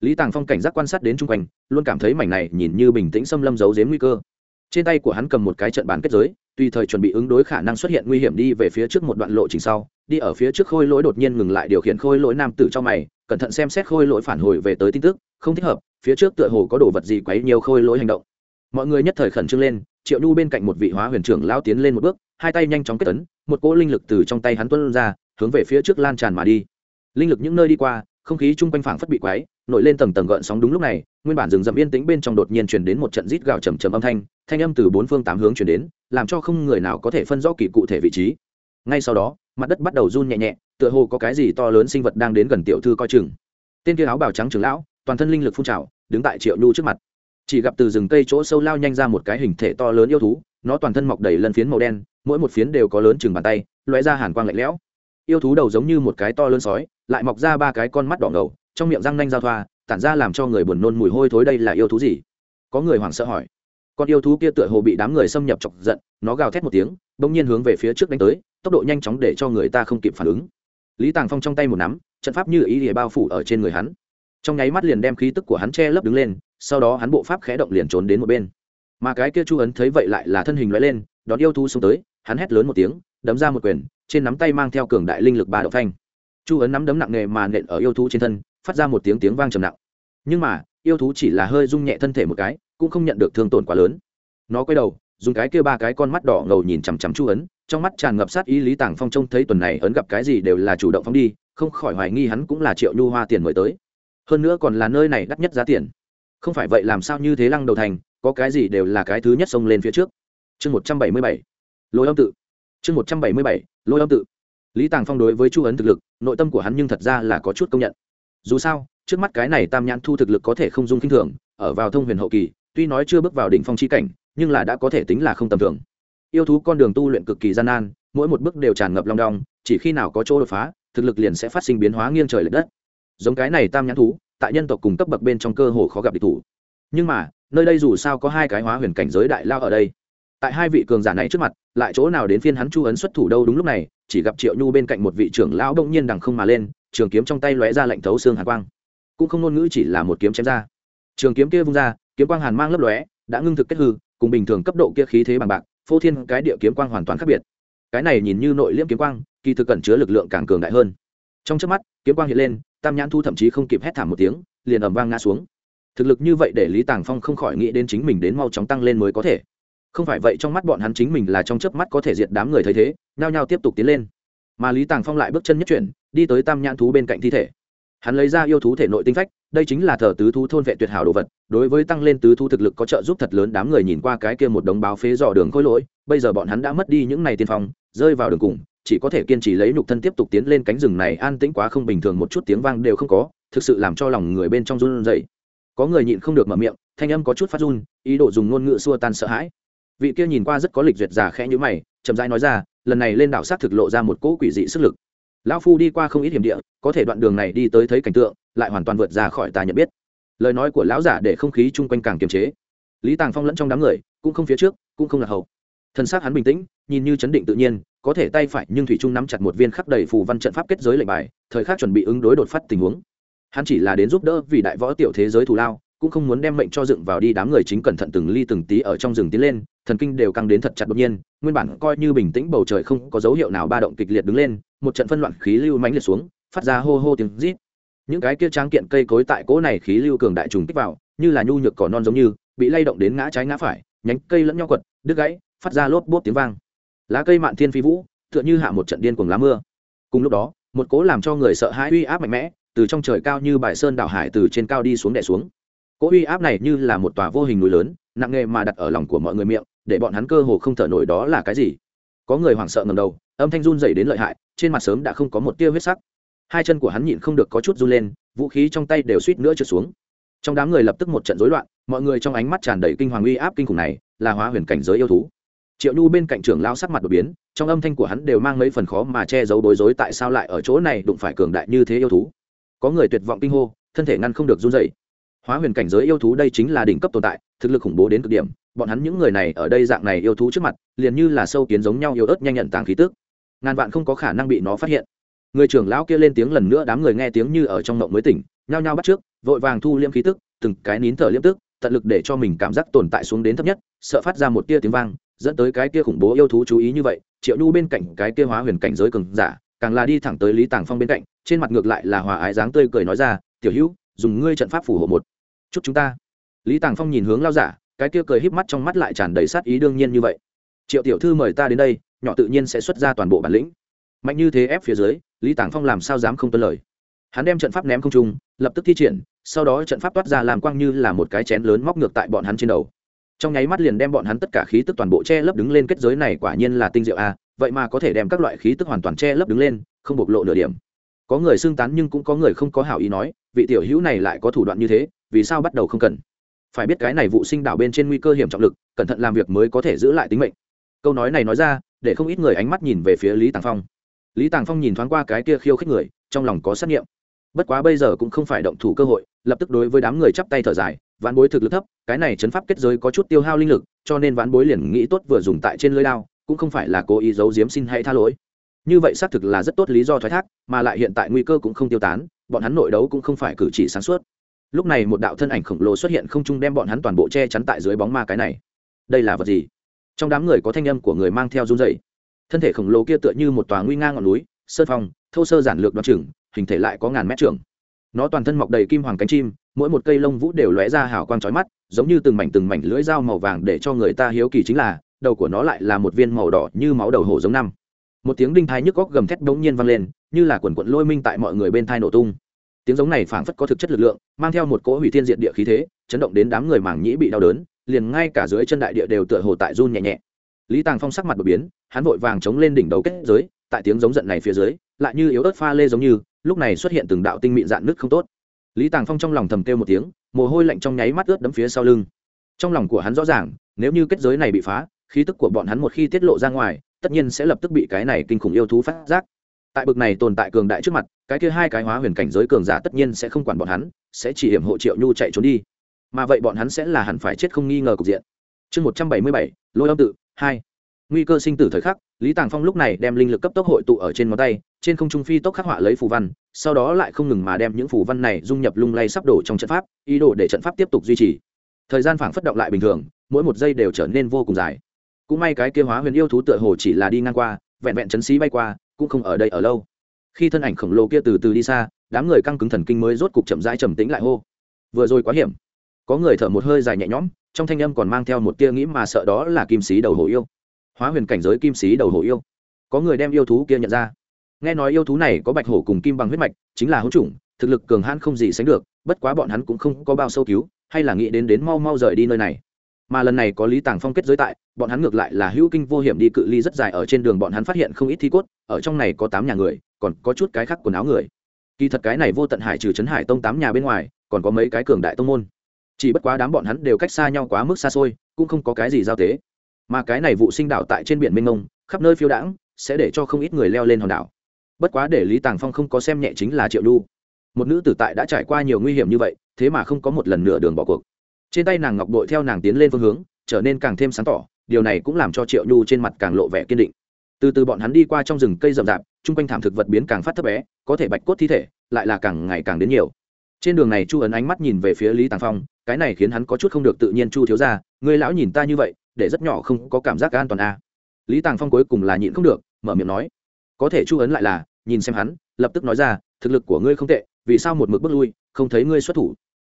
Lý tàng phong cảnh giác quan sát đến chung quanh, luôn cảm thấy mảnh này nhìn như bình tĩnh xâm lâm giấu giếm nguy cơ. Trên tay của hắn cầm một cái trận bàn kết giới, tùy thời chuẩn bị ứng đối khả năng xuất hiện nguy hiểm đi về phía trước một đoạn lộ trình sau, đi ở phía trước khôi lỗi đột nhiên ngừng lại điều khiển khôi lỗi nam tử cho mày, cẩn thận xem xét khôi lỗi phản hồi về tới tin tức, không thích hợp, phía trước tựa hồ có đồ vật gì quấy nhiều khôi lỗi hành động mọi người nhất thời khẩn trương lên, triệu nhu bên cạnh một vị hóa huyền trưởng lao tiến lên một bước, hai tay nhanh chóng kết tấn một cỗ linh lực từ trong tay hắn tuân ra, hướng về phía trước lan tràn mà đi. Linh lực những nơi đi qua, không khí chung quanh phảng phất bị quái nổi lên tầng tầng gợn sóng đúng lúc này, nguyên bản rừng rậm yên tĩnh bên trong đột nhiên truyền đến một trận rít gào trầm trầm âm thanh thanh âm từ bốn phương tám hướng truyền đến, làm cho không người nào có thể phân rõ kỳ cụ thể vị trí. Ngay sau đó, mặt đất bắt đầu run nhẹ nhẹ, tựa hồ có cái gì to lớn sinh vật đang đến gần tiểu thư coi chừng. Tên kia áo bào trắng trưởng lão, toàn thân linh lực phun trào, đứng tại triệu nhu trước mặt chỉ gặp từ rừng cây chỗ sâu lao nhanh ra một cái hình thể to lớn yêu thú, nó toàn thân mọc đầy lân phiến màu đen, mỗi một phiến đều có lớn chừng bàn tay loé ra hàn quang lạnh lẽo. Yêu thú đầu giống như một cái to lớn sói, lại mọc ra ba cái con mắt đỏ ngầu, trong miệng răng nanh giao thoa, tản ra làm cho người buồn nôn mùi hôi thối đây là yêu thú gì? Có người hoảng sợ hỏi. Con yêu thú kia tựa hồ bị đám người xâm nhập chọc giận, nó gào thét một tiếng, bỗng nhiên hướng về phía trước đánh tới, tốc độ nhanh chóng để cho người ta không kịp phản ứng. Lý tàng phong trong tay một nắm, trận pháp như ý địa bao phủ ở trên người hắn. Trong nháy mắt liền đem khí tức của hắn che lấp đứng lên sau đó hắn bộ pháp khẽ động liền trốn đến một bên. Mà cái kia chu ấn thấy vậy lại là thân hình loại lên, đón yêu thú xuống tới, hắn hét lớn một tiếng, đấm ra một quyền, trên nắm tay mang theo cường đại linh lực ba đậu thanh. Chu ấn nắm đấm nặng nề mà nện ở yêu thú trên thân, phát ra một tiếng tiếng vang trầm nặng. Nhưng mà, yêu thú chỉ là hơi rung nhẹ thân thể một cái, cũng không nhận được thương tổn quá lớn. Nó quay đầu, dùng cái kia ba cái con mắt đỏ ngầu nhìn chằm chằm chu ấn, trong mắt tràn ngập sát ý lý tàng phong trông thấy tuần này ấn gặp cái gì đều là chủ động phong đi, không khỏi hoài nghi hắn cũng là triệu nhu hoa tiền mới tới. Hơn nữa còn là nơi này đắt nhất giá tiền không phải vậy làm sao như thế lăng đầu thành, có cái gì đều là cái thứ nhất xông lên phía trước. Chương một trăm bảy mươi bảy. Lôi âm tự. Chương một trăm bảy mươi bảy, lôi âm tự. Lý tàng phong đối với chu ấn thực lực, nội tâm của hắn nhưng thật ra là có chút công nhận. Dù sao, trước mắt cái này tam nhãn thu thực lực có thể không dung k i n h thường, ở vào thông huyền hậu kỳ, tuy nói chưa bước vào đỉnh phong c h i cảnh, nhưng là đã có thể tính là không tầm thường. Yêu thú con đường tu luyện cực kỳ gian nan, mỗi một bước đều tràn ngập long đong, chỉ khi nào có chỗ đột phá, thực lực liền sẽ phát sinh biến hóa nghiêng trời l ệ đất. Giống cái này tam nhãn thú tại nhân tộc cùng cấp bậc bên trong cơ hồ khó gặp địch thủ. Nhưng mà, nơi đây dù sao có hai cái hóa huyền cảnh giới đại lao ở đây. Tại hai vị cường giả này trước mặt, lại chỗ nào đến phiên hắn chu ấn xuất thủ đâu đúng lúc này, chỉ gặp triệu nhu bên cạnh một vị trưởng lão đông nhiên đằng không mà lên, trường kiếm trong tay lóe ra lệnh thấu xương hàn quang. Cũng không ngôn ngữ chỉ là một kiếm chém ra. Trường kiếm kia vung ra, kiếm quang hàn mang lấp lóe, đã ngưng thực kết hư, cùng bình thường cấp độ kia khí thế bằng bạc, phô thiên cái địa kiếm quang hoàn toàn khác biệt. Cái này nhìn như nội liễm kiếm quang, kỳ thực cẩn chứa lực lượng càng cường đại hơn. Trong trước mắt, kiếm quang hiện lên tam nhãn thu thậm chí không kịp hét thảm một tiếng, liền ầm vang ngã xuống. Thực lực như vậy để lý tàng phong không khỏi nghĩ đến chính mình đến mau chóng tăng lên mới có thể. Không phải vậy trong mắt bọn hắn chính mình là trong chớp mắt có thể diệt đám người thấy thế, nhao nhao tiếp tục tiến lên. Mà lý tàng phong lại bước chân nhất chuyển, đi tới tam nhãn thú bên cạnh thi thể. Hắn lấy ra yêu thú thể nội tinh phách, đây chính là thờ tứ thú thôn vệ tuyệt hảo đồ vật, đối với tăng lên tứ thú thực lực có trợ giúp thật lớn đám người nhìn qua cái kia một đống báo phế dò đường khôi lỗi, bây giờ bọn hắn đã mất đi những này tiên phong, rơi vào đường cùng chỉ có thể kiên trì lấy nhục thân tiếp tục tiến lên cánh rừng này an tĩnh quá không bình thường một chút tiếng vang đều không có, thực sự làm cho lòng người bên trong run rẩy. Có người nhịn không được mở miệng, thanh âm có chút phát run, ý đồ dùng ngôn ngữ xua tan sợ hãi. Vị kia nhìn qua rất có lịch duyệt giả khẽ như mày, chậm rãi nói ra, lần này lên đảo sát thực lộ ra một cỗ quỷ dị sức lực. Lão phu đi qua không ít hiểm địa, có thể đoạn đường này đi tới thấy cảnh tượng, lại hoàn toàn vượt ra khỏi ta nhận biết. Lời nói của lão giả để không khí chung quanh càng kiềm chế. Lý tàng phong lẫn trong đám người, cũng không phía trước, cũng không là hậu. Thân xác hắn bình tĩnh, nhìn như chấn định tự nhiên có thể tay phải nhưng thủy trung nắm chặt một viên khắc đầy phù văn trận pháp kết giới lệnh bài, thời khắc chuẩn bị ứng đối đột phát tình huống. Hắn chỉ là đến giúp đỡ vì đại võ tiểu thế giới thù lao, cũng không muốn đem mệnh cho dựng vào đi đám người chính cẩn thận từng ly từng tí ở trong rừng tiến lên, thần kinh đều căng đến thật chặt đột nhiên, nguyên bản coi như bình tĩnh bầu trời không có dấu hiệu nào ba động kịch liệt đứng lên, một trận phân loạn khí lưu mãnh liệt xuống, phát ra hô hô tiếng rít. Những cái kia tráng kiện cây cối tại cỗ này khí lưu cường đại trùng kích vào, như là nhu nhược cỏ non giống như, bị lay động đến ngã trái ngã phải, nhánh cây lẫn nhau quật, đứt gãy, phát ra lốp bốp tiếng vang lá cây mạn thiên phi vũ, tựa như hạ một trận điên cuồng lá mưa. Cùng lúc đó, một cố làm cho người sợ hãi uy áp mạnh mẽ, từ trong trời cao như bài sơn đảo hải từ trên cao đi xuống đè xuống. Cỗ uy áp này như là một tòa vô hình núi lớn, nặng nghề mà đặt ở lòng của mọi người miệng, để bọn hắn cơ hồ không thở nổi đó là cái gì? Có người hoảng sợ ngầm đầu, âm thanh run dày đến lợi hại, trên mặt sớm đã không có một tia huyết sắc. Hai chân của hắn nhịn không được có chút run lên, vũ khí trong tay đều suýt nữa trượt xuống. Trong đám người lập tức một trận rối loạn, mọi người trong ánh mắt tràn đầy kinh hoàng uy áp kinh khủng này, là hóa huyền cảnh giới yêu thú triệu nhu bên cạnh trưởng lao sắc mặt đột biến, trong âm thanh của hắn đều mang mấy phần khó mà che giấu bối rối tại sao lại ở chỗ này đụng phải cường đại như thế yêu thú. Có người tuyệt vọng kinh hô, thân thể ngăn không được run dậy hóa huyền cảnh giới yêu thú đây chính là đỉnh cấp tồn tại, thực lực khủng bố đến cực điểm, bọn hắn những người này ở đây dạng này yêu thú trước mặt, liền như là sâu kiến giống nhau yêu ớt nhanh nhận tàng khí tức. Ngàn vạn không có khả năng bị nó phát hiện. Người trưởng lão kia lên tiếng lần nữa đám người nghe tiếng như ở trong mộng mới tỉnh, nhao nhao bắt trước, vội vàng thu liêm khí tức, từng cái nín thở liêm tức, tận lực để cho mình cảm giác tồn tại xuống đến thấp nhất, sợ phát ra một tia tiếng vang dẫn tới cái kia khủng bố yêu thú chú ý như vậy, triệu nhu bên cạnh cái kia hóa huyền cảnh giới cường giả, càng là đi thẳng tới lý tàng phong bên cạnh, trên mặt ngược lại là hòa ái dáng tươi cười nói ra, tiểu hữu, dùng ngươi trận pháp phủ hộ một chút chúng ta. Lý tàng phong nhìn hướng lao giả, cái kia cười híp mắt trong mắt lại tràn đầy sát ý đương nhiên như vậy. Triệu tiểu thư mời ta đến đây, nhỏ tự nhiên sẽ xuất ra toàn bộ bản lĩnh. Mạnh như thế ép phía dưới, lý tàng phong làm sao dám không tuân lời. Hắn đem trận pháp ném không trung, lập tức thi triển, sau đó trận pháp toát ra làm quang như là một cái chén lớn móc ngược tại bọn hắn trên đầu trong nháy mắt liền đem bọn hắn tất cả khí tức toàn bộ che lấp đứng lên, kết giới này quả nhiên là tinh diệu a vậy mà có thể đem các loại khí tức hoàn toàn che lấp đứng lên, không bộc lộ nửa điểm. Có người xưng tán nhưng cũng có người không có hảo ý nói, vị tiểu hữu này lại có thủ đoạn như thế, vì sao bắt đầu không cần? Phải biết cái này vụ sinh đảo bên trên nguy cơ hiểm trọng lực, cẩn thận làm việc mới có thể giữ lại tính mệnh. Câu nói này nói ra, để không ít người ánh mắt nhìn về phía lý tàng phong. Lý tàng phong nhìn thoáng qua cái kia khiêu khích người, trong lòng có xét nghiệm. Bất quá bây giờ cũng không phải động thủ cơ hội, lập tức đối với đám người chắp tay thở dài ván bối thực lực thấp, cái này chấn pháp kết giới có chút tiêu hao linh lực, cho nên ván bối liền nghĩ tốt vừa dùng tại trên lưới đao, cũng không phải là cố ý giấu giếm xin hãy tha lỗi. Như vậy xác thực là rất tốt lý do thoái thác, mà lại hiện tại nguy cơ cũng không tiêu tán, bọn hắn nội đấu cũng không phải cử chỉ sáng suốt. Lúc này một đạo thân ảnh khổng lồ xuất hiện không trung đem bọn hắn toàn bộ che chắn tại dưới bóng ma cái này. Đây là vật gì? Trong đám người có thanh âm của người mang theo run dày thân thể khổng lồ kia tựa như một tòa nguy nga ngọn núi, sơn phong, thô sơ giản lược đoan trừng hình thể lại có ngàn mét trưởng nó toàn thân mọc đầy kim hoàng cánh chim mỗi một cây lông vũ đều lóe ra hào quang chói mắt, giống như từng mảnh từng mảnh lưỡi dao màu vàng để cho người ta hiếu kỳ chính là, đầu của nó lại là một viên màu đỏ như máu đầu hổ giống năm. Một tiếng đinh thai nhức góc gầm thét bỗng nhiên vang lên, như là quần quận lôi minh tại mọi người bên thai nổ tung. Tiếng giống này phảng phất có thực chất lực lượng, mang theo một cỗ hủy thiên diện địa khí thế, chấn động đến đám người mảng nhĩ bị đau đớn, liền ngay cả dưới chân đại địa đều tựa hồ tại run nhẹ nhẹ. Lý tàng phong sắc mặt đột biến, hắn vội vàng chống lên đỉnh đầu kết giới, tại tiếng giống giận này phía dưới, lại như yếu ớt pha lê giống như, lúc này xuất hiện từng đạo tinh mịn dạn nước không tốt lý tàng phong trong lòng thầm kêu một tiếng, mồ hôi lạnh trong nháy mắt ướt đấm phía sau lưng. Trong lòng của hắn rõ ràng, nếu như kết giới này bị phá, khí tức của bọn hắn một khi tiết lộ ra ngoài, tất nhiên sẽ lập tức bị cái này kinh khủng yêu thú phát giác. Tại bực này tồn tại cường đại trước mặt, cái kia hai cái hóa huyền cảnh giới cường giả tất nhiên sẽ không quản bọn hắn, sẽ chỉ hiểm hộ triệu nhu chạy trốn đi. Mà vậy bọn hắn sẽ là hẳn phải chết không nghi ngờ cục diện. Chương một trăm bảy mươi bảy, lôi âm tự, hai nguy cơ sinh tử thời khắc, lý tàng phong lúc này đem linh lực cấp tốc hội tụ ở trên ngón tay, trên không trung phi tốc khắc họa lấy phù văn, sau đó lại không ngừng mà đem những phù văn này dung nhập lung lay sắp đổ trong trận pháp, ý đồ để trận pháp tiếp tục duy trì. Thời gian phảng phất động lại bình thường, mỗi một giây đều trở nên vô cùng dài. Cũng may cái kia hóa huyền yêu thú tựa hồ chỉ là đi ngang qua, vẹn vẹn chấn xí bay qua, cũng không ở đây ở lâu. Khi thân ảnh khổng lồ kia từ từ đi xa, đám người căng cứng thần kinh mới rốt cục chậm rãi trầm tĩnh lại hô. Vừa rồi quá hiểm. Có người thở một hơi dài nhẹ nhõm, trong thanh âm còn mang theo một tia nghĩ mà sợ đó là kim sĩ đầu hổ yêu hóa huyền cảnh giới kim sĩ đầu hổ yêu. Có người đem yêu thú kia nhận ra. Nghe nói yêu thú này có bạch hổ cùng kim bằng huyết mạch, chính là hữu chủng, thực lực cường hãn không gì sánh được, bất quá bọn hắn cũng không có bao sâu cứu, hay là nghĩ đến đến mau mau rời đi nơi này. Mà lần này có lý tàng phong kết giới tại, bọn hắn ngược lại là hữu kinh vô hiểm đi cự ly rất dài ở trên đường bọn hắn phát hiện không ít thi cốt, ở trong này có tám nhà người, còn có chút cái khác quần áo người. Kỳ thật cái này vô tận hải trừ trấn hải tông tám nhà bên ngoài, còn có mấy cái cường đại tông môn. Chỉ bất quá đám bọn hắn đều cách xa nhau quá mức xa xôi, cũng không có cái gì giao tế mà cái này vụ sinh đảo tại trên biển mênh mông, khắp nơi phiêu đãng, sẽ để cho không ít người leo lên hòn đảo. Bất quá để lý tàng phong không có xem nhẹ chính là triệu nhu. Một nữ tử tại đã trải qua nhiều nguy hiểm như vậy, thế mà không có một lần nửa đường bỏ cuộc. Trên tay nàng ngọc bội theo nàng tiến lên phương hướng, trở nên càng thêm sáng tỏ, điều này cũng làm cho triệu nhu trên mặt càng lộ vẻ kiên định. Từ từ bọn hắn đi qua trong rừng cây rậm rạp, chung quanh thảm thực vật biến càng phát thấp bé, có thể bạch cốt thi thể, lại là càng ngày càng đến nhiều. Trên đường này chu ấn ánh mắt nhìn về phía lý tàng phong, cái này khiến hắn có chút không được tự nhiên chu thiếu ra người lão nhìn ta như vậy để rất nhỏ không có cảm giác an toàn a. À. lý tàng phong cuối cùng là nhịn không được, mở miệng nói, có thể chu ấn lại là, nhìn xem hắn, lập tức nói ra, thực lực của ngươi không tệ, vì sao một mực bước lui, không thấy ngươi xuất thủ?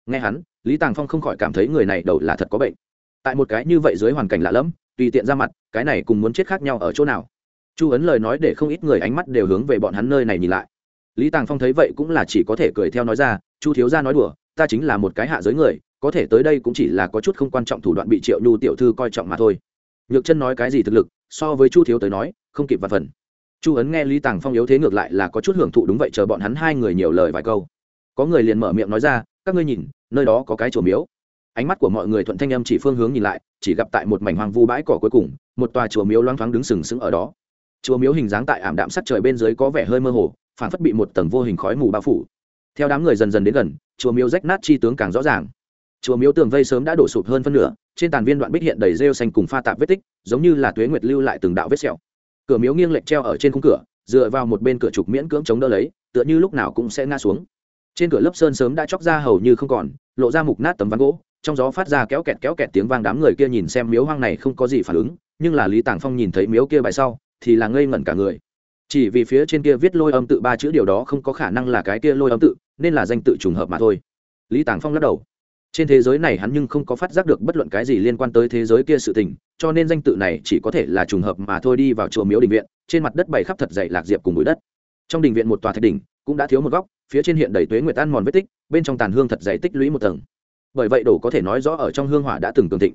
Nghe hắn, lý tàng phong không khỏi cảm thấy người này đầu là thật có bệnh. Tại một cái như vậy dưới hoàn cảnh lạ lẫm, tùy tiện ra mặt, cái này cùng muốn chết khác nhau ở chỗ nào? Chu ấn lời nói để không ít người ánh mắt đều hướng về bọn hắn nơi này nhìn lại. Lý tàng phong thấy vậy cũng là chỉ có thể cười theo nói ra, chu thiếu gia nói đùa, ta chính là một cái hạ giới người có thể tới đây cũng chỉ là có chút không quan trọng thủ đoạn bị triệu nhu tiểu thư coi trọng mà thôi. Nhược chân nói cái gì thực lực, so với chu thiếu tới nói, không kịp vặt phần. Chu ấn nghe lý tàng phong yếu thế ngược lại là có chút hưởng thụ đúng vậy chờ bọn hắn hai người nhiều lời vài câu. Có người liền mở miệng nói ra, các ngươi nhìn, nơi đó có cái chùa miếu. Ánh mắt của mọi người thuận thanh âm chỉ phương hướng nhìn lại, chỉ gặp tại một mảnh hoang vu bãi cỏ cuối cùng, một tòa chùa miếu loang thoáng đứng sừng sững ở đó. Chùa miếu hình dáng tại ảm đạm sắt trời bên dưới có vẻ hơi mơ hồ, phản phất bị một tầng vô hình khói mù bao phủ. Theo đám người dần dần đến gần, chùa miếu rách nát chi tướng càng rõ ràng chùa miếu tường vây sớm đã đổ sụp hơn phân nửa, trên tàn viên đoạn bích hiện đầy rêu xanh cùng pha tạp vết tích, giống như là tuế nguyệt lưu lại từng đạo vết sẹo. Cửa miếu nghiêng lệch treo ở trên khung cửa, dựa vào một bên cửa trục miễn cưỡng chống đỡ lấy, tựa như lúc nào cũng sẽ ngã xuống. Trên cửa lớp sơn sớm đã chóc ra hầu như không còn, lộ ra mục nát tấm ván gỗ, trong gió phát ra kéo kẹt kéo kẹt tiếng vang đám người kia nhìn xem miếu hoang này không có gì phản ứng, nhưng là lý tàng phong nhìn thấy miếu kia bài sau, thì là ngây ngẩn cả người. Chỉ vì phía trên kia viết lôi âm tự ba chữ điều đó không có khả năng là cái kia lôi âm tự, nên là danh tự trùng hợp mà thôi. Lý tàng phong lắc đầu trên thế giới này hắn nhưng không có phát giác được bất luận cái gì liên quan tới thế giới kia sự tình, cho nên danh tự này chỉ có thể là trùng hợp mà thôi đi vào chùa miếu đình viện, trên mặt đất bày khắp thật dày lạc diệp cùng bụi đất. Trong đình viện một tòa thạch đỉnh, cũng đã thiếu một góc, phía trên hiện đầy tuế nguyệt ăn mòn vết tích, bên trong tàn hương thật dày tích lũy một tầng. Bởi vậy đổ có thể nói rõ ở trong hương hỏa đã từng cường thịnh.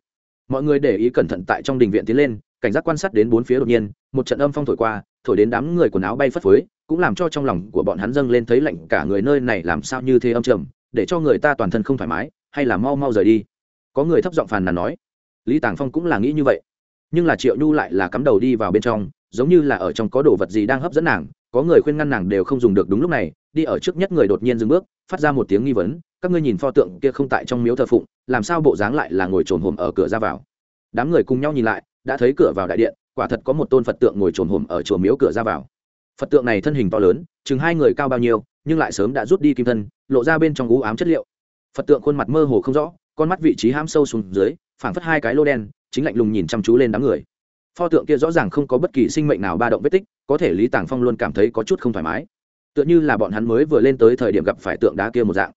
Mọi người để ý cẩn thận tại trong đình viện tiến lên, cảnh giác quan sát đến bốn phía đột nhiên, một trận âm phong thổi qua, thổi đến đám người quần áo bay phất phới, cũng làm cho trong lòng của bọn hắn dâng lên thấy lạnh cả người nơi này làm sao như thế âm trầm, để cho người ta toàn thân không thoải mái hay là mau mau rời đi? Có người thấp giọng phàn nàn nói. Lý tàng phong cũng là nghĩ như vậy. Nhưng là triệu nhu lại là cắm đầu đi vào bên trong, giống như là ở trong có đồ vật gì đang hấp dẫn nàng, có người khuyên ngăn nàng đều không dùng được đúng lúc này, đi ở trước nhất người đột nhiên dừng bước, phát ra một tiếng nghi vấn, các ngươi nhìn pho tượng kia không tại trong miếu thờ phụng, làm sao bộ dáng lại là ngồi trồn hồm ở cửa ra vào? Đám người cùng nhau nhìn lại, đã thấy cửa vào đại điện, quả thật có một tôn phật tượng ngồi trồn hồm ở chùa miếu cửa ra vào. Phật tượng này thân hình to lớn, chừng hai người cao bao nhiêu, nhưng lại sớm đã rút đi kim thân, lộ ra bên trong gú ám chất liệu phật tượng khuôn mặt mơ hồ không rõ, con mắt vị trí ham sâu xuống dưới, phảng phất hai cái lô đen, chính lạnh lùng nhìn chăm chú lên đám người. Pho tượng kia rõ ràng không có bất kỳ sinh mệnh nào ba động vết tích, có thể lý tàng phong luôn cảm thấy có chút không thoải mái. Tựa như là bọn hắn mới vừa lên tới thời điểm gặp phải tượng đá kia một dạng.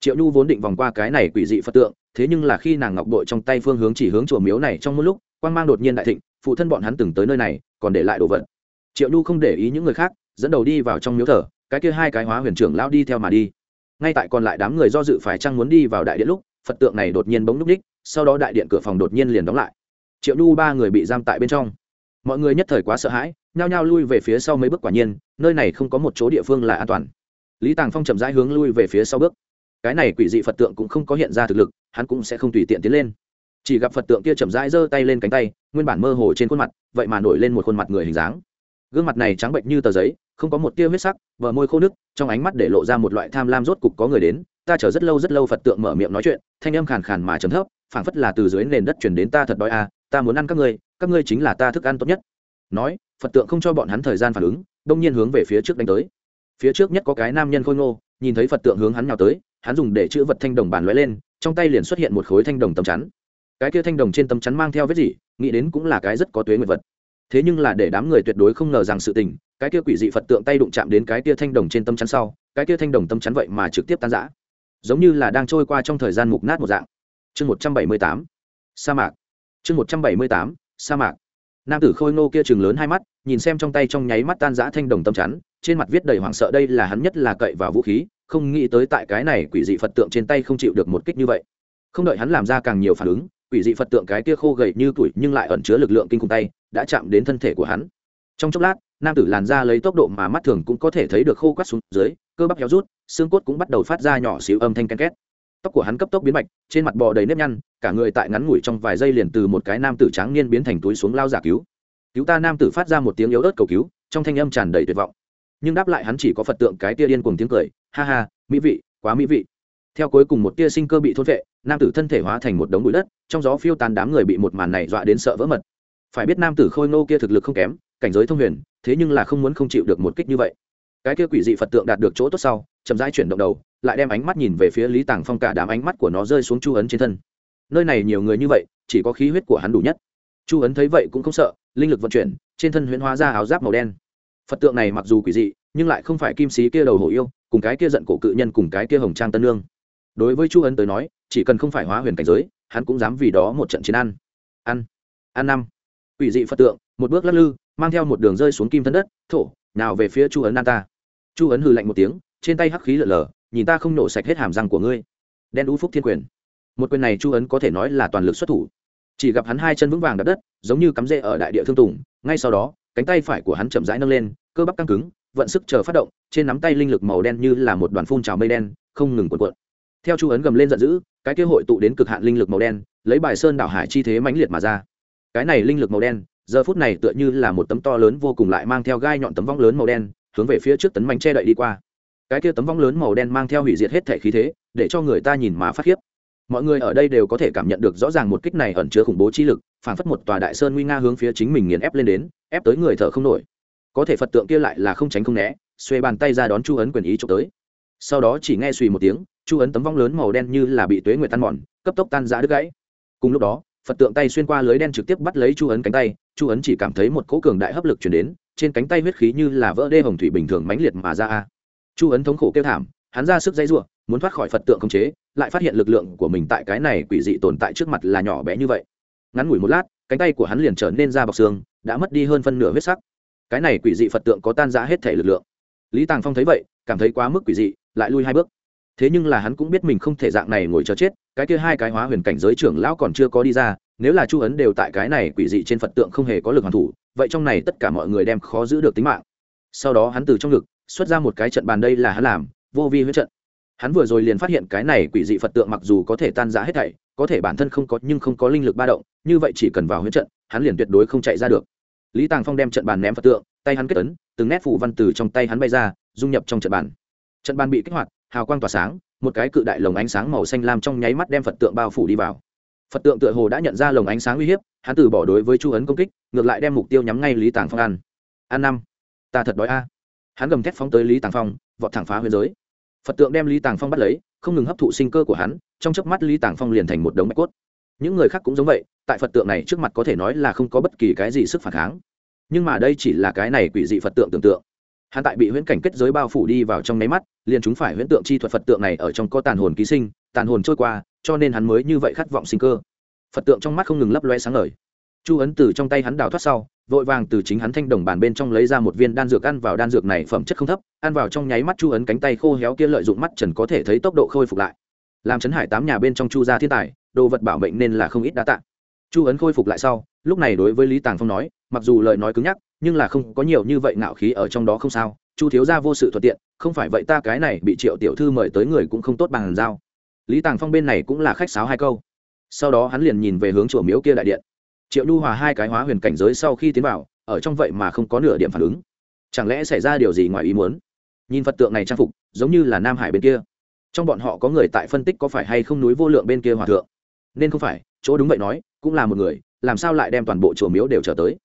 Triệu nhu vốn định vòng qua cái này quỷ dị phật tượng, thế nhưng là khi nàng ngọc bội trong tay phương hướng chỉ hướng chùa miếu này trong một lúc quan g mang đột nhiên đại thịnh, phụ thân bọn hắn từng tới nơi này, còn để lại đồ vật. Triệu nhu không để ý những người khác, dẫn đầu đi vào trong miếu thờ, cái kia hai cái hóa huyền trưởng lao đi theo mà đi ngay tại còn lại đám người do dự phải chăng muốn đi vào đại điện lúc, phật tượng này đột nhiên bỗng núp ních, sau đó đại điện cửa phòng đột nhiên liền đóng lại. Triệu nhu ba người bị giam tại bên trong. Mọi người nhất thời quá sợ hãi, nhao nhao lui về phía sau mấy bước quả nhiên, nơi này không có một chỗ địa phương là an toàn. Lý tàng phong chậm rãi hướng lui về phía sau bước. Cái này quỷ dị phật tượng cũng không có hiện ra thực lực, hắn cũng sẽ không tùy tiện tiến lên. Chỉ gặp phật tượng kia chậm rãi giơ tay lên cánh tay, nguyên bản mơ hồ trên khuôn mặt, vậy mà nổi lên một khuôn mặt người hình dáng. Gương mặt này trắng bệnh như tờ giấy không có một tia huyết sắc, bờ môi khô nước trong ánh mắt để lộ ra một loại tham lam rốt cục có người đến. Ta chờ rất lâu rất lâu phật tượng mở miệng nói chuyện, thanh âm khàn khàn mà chấm thấp, phảng phất là từ dưới nền đất chuyển đến ta thật đói à ta muốn ăn các ngươi các ngươi chính là ta thức ăn tốt nhất. Nói, phật tượng không cho bọn hắn thời gian phản ứng, đông nhiên hướng về phía trước đánh tới. Phía trước nhất có cái nam nhân khôi ngô, nhìn thấy phật tượng hướng hắn nhào tới, hắn dùng để chữ vật thanh đồng bàn lóe lên, trong tay liền xuất hiện một khối thanh đồng tấm chắn. Cái kia thanh đồng trên tấm chắn mang theo vết gì, nghĩ đến cũng là cái rất có tuế nguyệt vật. Thế nhưng là để đám người tuyệt đối không ngờ rằng sự tình cái kia quỷ dị phật tượng tay đụng chạm đến cái kia thanh đồng trên tâm chắn sau, cái kia thanh đồng tâm chắn vậy mà trực tiếp tan rã. Giống như là đang trôi qua trong thời gian mục nát một dạng. Chương một trăm bảy mươi tám, sa mạc. Chương một trăm bảy mươi tám, sa mạc. Nam tử khôi ngô kia chừng lớn hai mắt, nhìn xem trong tay trong nháy mắt tan rã thanh đồng tâm chắn, trên mặt viết đầy hoảng sợ đây là hắn nhất là cậy vào vũ khí, không nghĩ tới tại cái này quỷ dị phật tượng trên tay không chịu được một kích như vậy. Không đợi hắn làm ra càng nhiều phản ứng, quỷ dị phật tượng cái kia khô gầy như tuổi nhưng lại ẩn chứa lực lượng kinh khủng tay, đã chạm đến thân thể của hắn. Trong chốc lát nam tử làn ra lấy tốc độ mà mắt thường cũng có thể thấy được khô quắt xuống dưới, cơ bắp héo rút, xương cốt cũng bắt đầu phát ra nhỏ xíu âm thanh ken két. Tóc của hắn cấp tốc biến bạch trên mặt bò đầy nếp nhăn, cả người tại ngắn ngủi trong vài giây liền từ một cái nam tử tráng niên biến thành túi xuống lao giả cứu. Cứu ta nam tử phát ra một tiếng yếu ớt cầu cứu, trong thanh âm tràn đầy tuyệt vọng. Nhưng đáp lại hắn chỉ có phật tượng cái tia điên cùng tiếng cười, ha ha, mỹ vị, quá mỹ vị. Theo cuối cùng một tia sinh cơ bị thôn vệ, nam tử thân thể hóa thành một đống bụi đất, trong gió phiêu tan đám người bị một màn này dọa đến sợ vỡ mật. Phải biết nam tử khôi ngô kia thực lực không kém cảnh giới thông huyền, thế nhưng là không muốn không chịu được một kích như vậy. Cái kia quỷ dị phật tượng đạt được chỗ tốt sau, chậm rãi chuyển động đầu, lại đem ánh mắt nhìn về phía lý tàng phong cả đám ánh mắt của nó rơi xuống chu ấn trên thân. Nơi này nhiều người như vậy, chỉ có khí huyết của hắn đủ nhất. Chu ấn thấy vậy cũng không sợ, linh lực vận chuyển, trên thân huyễn hóa ra áo giáp màu đen. Phật tượng này mặc dù quỷ dị, nhưng lại không phải kim sĩ kia đầu hổ yêu, cùng cái kia giận cổ cự nhân cùng cái kia hồng trang tân lương đối với chu ấn tới nói, chỉ cần không phải hóa huyền cảnh giới, hắn cũng dám vì đó một trận chiến ăn. Ăn. Ăn năm. Quỷ dị phật tượng một bước lắc lư, mang theo một đường rơi xuống kim thân đất, thổ, nào về phía chu ấn an ta. Chu ấn hừ lạnh một tiếng, trên tay hắc khí lở lở, nhìn ta không nổ sạch hết hàm răng của ngươi. Đen ú phúc thiên quyền. Một quyền này chu ấn có thể nói là toàn lực xuất thủ. Chỉ gặp hắn hai chân vững vàng đập đất, giống như cắm rễ ở đại địa thương tùng, ngay sau đó, cánh tay phải của hắn chậm rãi nâng lên, cơ bắp căng cứng, vận sức chờ phát động, trên nắm tay linh lực màu đen như là một đoàn phun trào mây đen, không ngừng cuộn cuộn. Theo chu ấn gầm lên giận dữ, cái kế hội tụ đến cực hạn linh lực màu đen, lấy bài sơn đảo hải chi thế mãnh liệt mà ra. Cái này linh lực màu đen giờ phút này tựa như là một tấm to lớn vô cùng lại mang theo gai nhọn tấm vong lớn màu đen, hướng về phía trước tấn manh che đậy đi qua. Cái kia tấm vong lớn màu đen mang theo hủy diệt hết thể khí thế, để cho người ta nhìn mà phát khiếp. Mọi người ở đây đều có thể cảm nhận được rõ ràng một kích này ẩn chứa khủng bố chi lực, phản phất một tòa đại sơn nguy nga hướng phía chính mình nghiền ép lên đến, ép tới người thở không nổi. Có thể phật tượng kia lại là không tránh không né, xuê bàn tay ra đón chu ấn quyền ý trộm tới. Sau đó chỉ nghe suy một tiếng, chu ấn tấm vong lớn màu đen như là bị tuế nguyệt tan mòn, cấp tốc tan ra đứt gãy. Cùng lúc đó phật tượng tay xuyên qua lưới đen trực tiếp bắt lấy chu ấn cánh tay, chu ấn chỉ cảm thấy một cỗ cường đại hấp lực chuyển đến, trên cánh tay huyết khí như là vỡ đê hồng thủy bình thường mãnh liệt mà ra a. Chu ấn thống khổ kêu thảm, hắn ra sức dây r muốn thoát khỏi phật tượng khống chế, lại phát hiện lực lượng của mình tại cái này quỷ dị tồn tại trước mặt là nhỏ bé như vậy. Ngắn ngủi một lát, cánh tay của hắn liền trở nên ra bọc xương, đã mất đi hơn phân nửa huyết sắc. Cái này quỷ dị phật tượng có tan giã hết thể lực lượng. Lý tàng phong thấy vậy, cảm thấy quá mức quỷ dị, lại lui hai bước thế nhưng là hắn cũng biết mình không thể dạng này ngồi chờ chết, cái kia hai cái hóa huyền cảnh giới trưởng lão còn chưa có đi ra, nếu là chu ấn đều tại cái này quỷ dị trên phật tượng không hề có lực hoàn thủ, vậy trong này tất cả mọi người đem khó giữ được tính mạng. Sau đó hắn từ trong ngực, xuất ra một cái trận bàn đây là hắn làm, vô vi huyết trận. Hắn vừa rồi liền phát hiện cái này quỷ dị phật tượng mặc dù có thể tan giã hết thảy, có thể bản thân không có, nhưng không có linh lực ba động, như vậy chỉ cần vào huyết trận, hắn liền tuyệt đối không chạy ra được. Lý tàng phong đem trận bàn ném phật tượng, tay hắn kết ấn, từng nét phủ văn từ trong tay hắn bay ra, dung nhập trong trận bàn. Trận bàn bị kích hoạt hào quang tỏa sáng, một cái cự đại lồng ánh sáng màu xanh lam trong nháy mắt đem phật tượng bao phủ đi vào. Phật tượng tựa hồ đã nhận ra lồng ánh sáng uy hiếp, hắn từ bỏ đối với chu ấn công kích, ngược lại đem mục tiêu nhắm ngay lý tàng phong ăn. Ăn năm. Ta thật đói a. Hắn gầm thét phóng tới lý tàng phong, vọt thẳng phá huyền giới. Phật tượng đem lý tàng phong bắt lấy, không ngừng hấp thụ sinh cơ của hắn, trong chớp mắt lý tàng phong liền thành một đống bạch cốt. Những người khác cũng giống vậy, tại phật tượng này trước mặt có thể nói là không có bất kỳ cái gì sức phản kháng. Nhưng mà đây chỉ là cái này quỷ dị phật tượng tưởng tượng hắn tại bị huyễn cảnh kết giới bao phủ đi vào trong nháy mắt, liền chúng phải huyễn tượng chi thuật phật tượng này ở trong có tàn hồn ký sinh, tàn hồn trôi qua, cho nên hắn mới như vậy khát vọng sinh cơ. Phật tượng trong mắt không ngừng lấp loe sáng ngời. Chu ấn từ trong tay hắn đào thoát sau, vội vàng từ chính hắn thanh đồng bàn bên trong lấy ra một viên đan dược ăn vào đan dược này phẩm chất không thấp, ăn vào trong nháy mắt chu ấn cánh tay khô héo kia lợi dụng mắt trần có thể thấy tốc độ khôi phục lại. Làm chấn hải tám nhà bên trong chu gia thiên tài, đồ vật bảo mệnh nên là không ít đa tạ. Chu ấn khôi phục lại sau, lúc này đối với lý tàng phong nói, mặc dù lời nói cứng nhắc nhưng là không có nhiều như vậy ngạo khí ở trong đó không sao, chu thiếu gia vô sự thuận tiện, không phải vậy ta cái này bị triệu tiểu thư mời tới người cũng không tốt bằng giao. Lý tàng phong bên này cũng là khách sáo hai câu. Sau đó hắn liền nhìn về hướng chùa miếu kia đại điện. Triệu nhu hòa hai cái hóa huyền cảnh giới sau khi tiến vào, ở trong vậy mà không có nửa điểm phản ứng. Chẳng lẽ xảy ra điều gì ngoài ý muốn? Nhìn phật tượng này trang phục, giống như là nam hải bên kia. Trong bọn họ có người tại phân tích có phải hay không núi vô lượng bên kia hòa thượng. Nên không phải, chỗ đúng vậy nói, cũng là một người, làm sao lại đem toàn bộ chùa miếu đều trở tới?